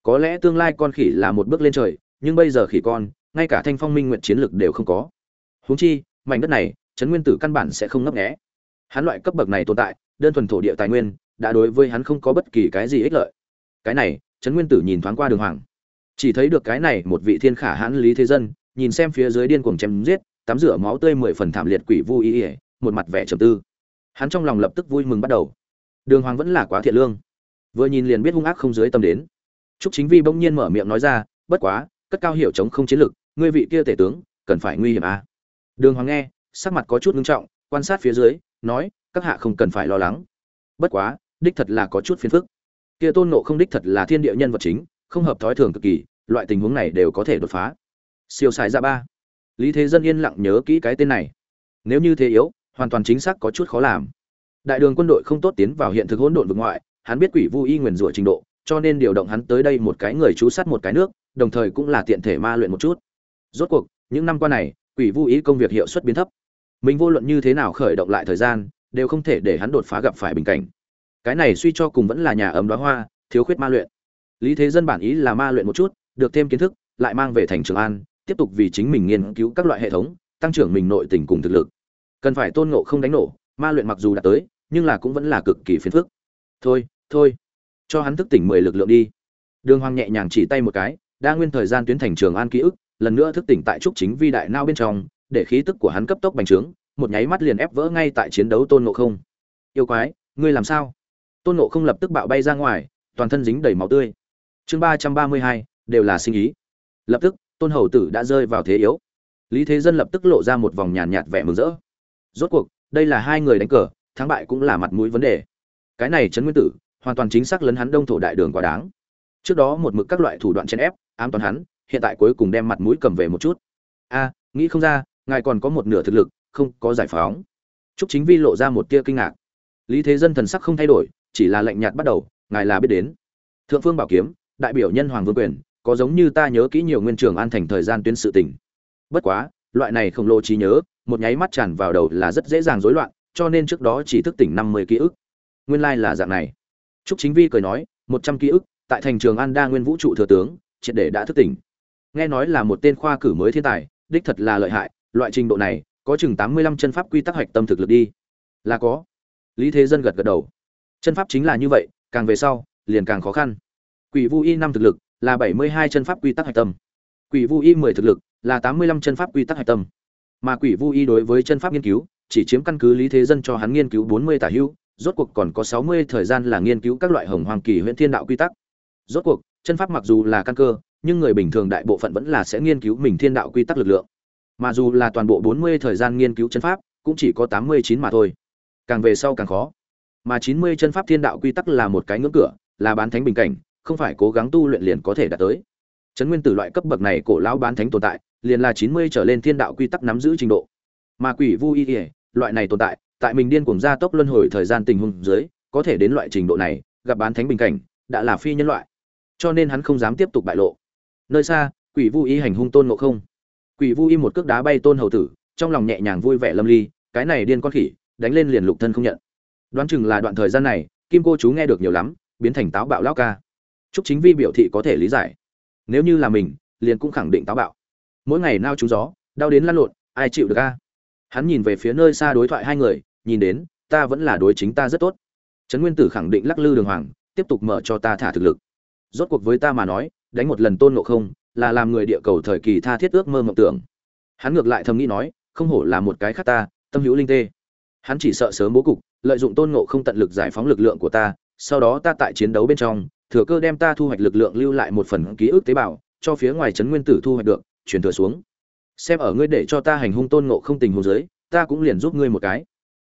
Có lẽ tương lai con khỉ là một bước lên trời, nhưng bây giờ khỉ con ngay cả thanh phong minh nguyện chiến lực đều không có. Huống chi, mảnh đất này chấn nguyên tử căn bản sẽ không ngấp nghé. Hắn loại cấp bậc này tồn tại, đơn thuần thổ địa tài nguyên, đã đối với hắn không có bất kỳ cái gì ích lợi. Cái này chấn nguyên tử nhìn thoáng qua đường hoàng. Chỉ thấy được cái này một vị thiên khả hãn lý thế dân, nhìn xem phía dưới điên cuồng chém giết, tắm rửa máu tươi mười phần thảm liệt quỷ vu ý ỉa một mặt vẻ trầm tư. Hắn trong lòng lập tức vui mừng bắt đầu. Đường hoàng vẫn là quá thiện lương. Vừa nhìn liền biết hung ác không dưới tâm đến. Trúc chính vi bỗng nhiên mở miệng nói ra, bất quá, cất cao hiểu chống không chiến lực ngươi vị kia tể tướng, cần phải nguy hiểm à. đường hoàng nghe, sắc mặt có chút ngưng trọng, quan sát phía dưới, nói, các hạ không cần phải lo lắng. Bất quá, đích thật là có chút phiền phức. Kia tôn nộ không đích thật là thiên địa nhân vật chính, không hợp thói thường cực kỳ, loại tình huống này đều có thể đột phá. Siêu xài ra dạ ba. Lý thế dân yên lặng nhớ kỹ cái tên này. Nếu như thế yếu, hoàn toàn chính xác có chút khó làm. Đại đường quân đội không tốt tiến vào hiện thực hỗn độn vực ngoại, hắn biết quỷ vu y nguyền rủa trình độ, cho nên điều động hắn tới đây một cái người chú sát một cái nước, đồng thời cũng là tiện thể ma luyện một chút rốt cuộc, những năm qua này, quỷ vu ý công việc hiệu suất biến thấp. Mình vô luận như thế nào khởi động lại thời gian, đều không thể để hắn đột phá gặp phải bình cảnh. Cái này suy cho cùng vẫn là nhà ấm đóa hoa, thiếu khuyết ma luyện. Lý thế dân bản ý là ma luyện một chút, được thêm kiến thức, lại mang về thành trường an, tiếp tục vì chính mình nghiên cứu các loại hệ thống, tăng trưởng mình nội tình cùng thực lực. Cần phải tôn ngộ không đánh nổ, ma luyện mặc dù đã tới, nhưng là cũng vẫn là cực kỳ phiền phức. Thôi thôi, cho hắn thức tỉnh mười lực lượng đi. Đường hoàng nhẹ nhàng chỉ tay một cái, đa nguyên thời gian tuyến thành trường an ký ức lần nữa thức tỉnh tại trúc chính vi đại nao bên trong, để khí tức của hắn cấp tốc bành trướng, một nháy mắt liền ép vỡ ngay tại chiến đấu tôn ngộ không. Yêu quái, ngươi làm sao? Tôn ngộ không lập tức bạo bay ra ngoài, toàn thân dính đầy máu tươi. Chương ba trăm ba mươi hai, đều là sinh ý. Lập tức, tôn hầu tử đã rơi vào thế yếu. Lý thế dân lập tức lộ ra một vòng nhàn nhạt vẻ mừng rỡ. Rốt cuộc, đây là hai người đánh cờ, thắng bại cũng là mặt mũi vấn đề. Cái này trấn nguyên tử, hoàn toàn chính xác lấn hắn đông thổ đại đường quá đáng. Trước đó một mực các loại thủ đoạn chèn ép, ám toàn hắn hiện tại cuối cùng đem mặt mũi cầm về một chút. A, nghĩ không ra, ngài còn có một nửa thực lực, không, có giải phóng. Trúc chính vi lộ ra một tia kinh ngạc. Lý thế dân thần sắc không thay đổi, chỉ là lạnh nhạt bắt đầu, ngài là biết đến. Thượng phương bảo kiếm, đại biểu nhân hoàng vương quyền, có giống như ta nhớ kỹ nhiều nguyên trường an thành thời gian tuyến sự tình. Bất quá, loại này không lô trí nhớ, một nháy mắt tràn vào đầu là rất dễ dàng rối loạn, cho nên trước đó chỉ thức tỉnh năm mươi ký ức. Nguyên lai là dạng này. Trúc chính vi cười nói, một trăm ký ức, tại thành trường an đa nguyên vũ trụ thừa tướng, triệt để đã thức tỉnh nghe nói là một tên khoa cử mới thiên tài, đích thật là lợi hại, loại trình độ này, có chừng tám mươi lăm chân pháp quy tắc hoạch tâm thực lực đi. Là có. Lý thế dân gật gật đầu. Chân pháp chính là như vậy, càng về sau, liền càng khó khăn. Quỷ vu y năm thực lực, là bảy mươi hai chân pháp quy tắc hạch tâm. Quỷ vu y mười thực lực, là tám mươi lăm chân pháp quy tắc hạch tâm. Mà quỷ vu y đối với chân pháp nghiên cứu, chỉ chiếm căn cứ lý thế dân cho hắn nghiên cứu bốn mươi tả hữu, rốt cuộc còn có sáu mươi thời gian là nghiên cứu các loại hồng hoàng kỳ huyễn thiên đạo quy tắc. Rốt cuộc, chân pháp mặc dù là căn cơ nhưng người bình thường đại bộ phận vẫn là sẽ nghiên cứu mình thiên đạo quy tắc lực lượng. Mà dù là toàn bộ bốn mươi thời gian nghiên cứu chân pháp, cũng chỉ có tám mươi chín mà thôi. Càng về sau càng khó. Mà chín mươi chân pháp thiên đạo quy tắc là một cái ngưỡng cửa, là bán thánh bình cảnh, không phải cố gắng tu luyện liền có thể đạt tới. Chấn nguyên tử loại cấp bậc này cổ lão bán thánh tồn tại, liền là chín mươi trở lên thiên đạo quy tắc nắm giữ trình độ. Mà quỷ vu y ỉa loại này tồn tại tại mình điên cuồng gia tốc luân hồi thời gian tình huống dưới, có thể đến loại trình độ này, gặp bán thánh bình cảnh, đã là phi nhân loại. Cho nên hắn không dám tiếp tục bại lộ nơi xa, quỷ vu y hành hung tôn ngộ không. Quỷ vu y một cước đá bay tôn hầu tử, trong lòng nhẹ nhàng vui vẻ lâm ly, cái này điên con khỉ, đánh lên liền lục thân không nhận. Đoán chừng là đoạn thời gian này, kim cô chú nghe được nhiều lắm, biến thành táo bạo lao ca. Chúc chính vi biểu thị có thể lý giải. Nếu như là mình, liền cũng khẳng định táo bạo. Mỗi ngày nao trúng gió, đau đến lăn lộn, ai chịu được a? Hắn nhìn về phía nơi xa đối thoại hai người, nhìn đến, ta vẫn là đối chính ta rất tốt. Trấn nguyên tử khẳng định lắc lư đường hoàng, tiếp tục mở cho ta thả thực lực. Rốt cuộc với ta mà nói đánh một lần tôn ngộ không, là làm người địa cầu thời kỳ tha thiết ước mơ mộng tưởng. Hắn ngược lại thầm nghĩ nói, không hổ là một cái khác ta, tâm hữu linh tê. Hắn chỉ sợ sớm bố cục, lợi dụng tôn ngộ không tận lực giải phóng lực lượng của ta, sau đó ta tại chiến đấu bên trong, thừa cơ đem ta thu hoạch lực lượng lưu lại một phần ký ức tế bào, cho phía ngoài trấn nguyên tử thu hoạch được, truyền thừa xuống. Xem ở ngươi để cho ta hành hung tôn ngộ không tình huống dưới, ta cũng liền giúp ngươi một cái.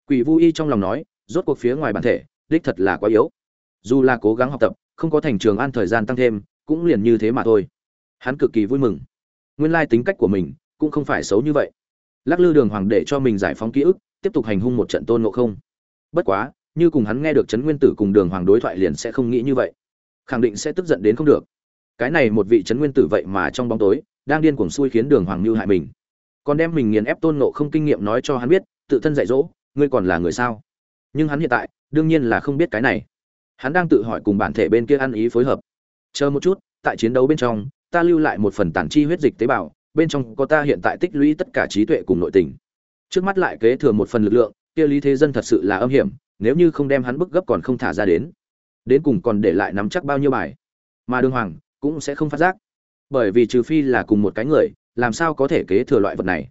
Quỷ vu y trong lòng nói, rốt cuộc phía ngoài bản thể, đích thật là quá yếu. Dù là cố gắng học tập, không có thành trường an thời gian tăng thêm cũng liền như thế mà thôi. Hắn cực kỳ vui mừng. Nguyên lai tính cách của mình cũng không phải xấu như vậy. Lắc lư đường hoàng để cho mình giải phóng ký ức, tiếp tục hành hung một trận tôn ngộ không. Bất quá, như cùng hắn nghe được trấn nguyên tử cùng đường hoàng đối thoại liền sẽ không nghĩ như vậy. Khẳng định sẽ tức giận đến không được. Cái này một vị trấn nguyên tử vậy mà trong bóng tối, đang điên cuồng xui khiến đường hoàng mưu hại mình. Còn đem mình nghiền ép tôn nộ không kinh nghiệm nói cho hắn biết, tự thân dạy dỗ, ngươi còn là người sao? Nhưng hắn hiện tại, đương nhiên là không biết cái này. Hắn đang tự hỏi cùng bản thể bên kia ăn ý phối hợp chờ một chút, tại chiến đấu bên trong, ta lưu lại một phần tản chi huyết dịch tế bào, bên trong có ta hiện tại tích lũy tất cả trí tuệ cùng nội tình. Trước mắt lại kế thừa một phần lực lượng, kia lý thế dân thật sự là âm hiểm, nếu như không đem hắn bức gấp còn không thả ra đến. Đến cùng còn để lại nắm chắc bao nhiêu bài? Mà đường hoàng, cũng sẽ không phát giác. Bởi vì trừ phi là cùng một cái người, làm sao có thể kế thừa loại vật này?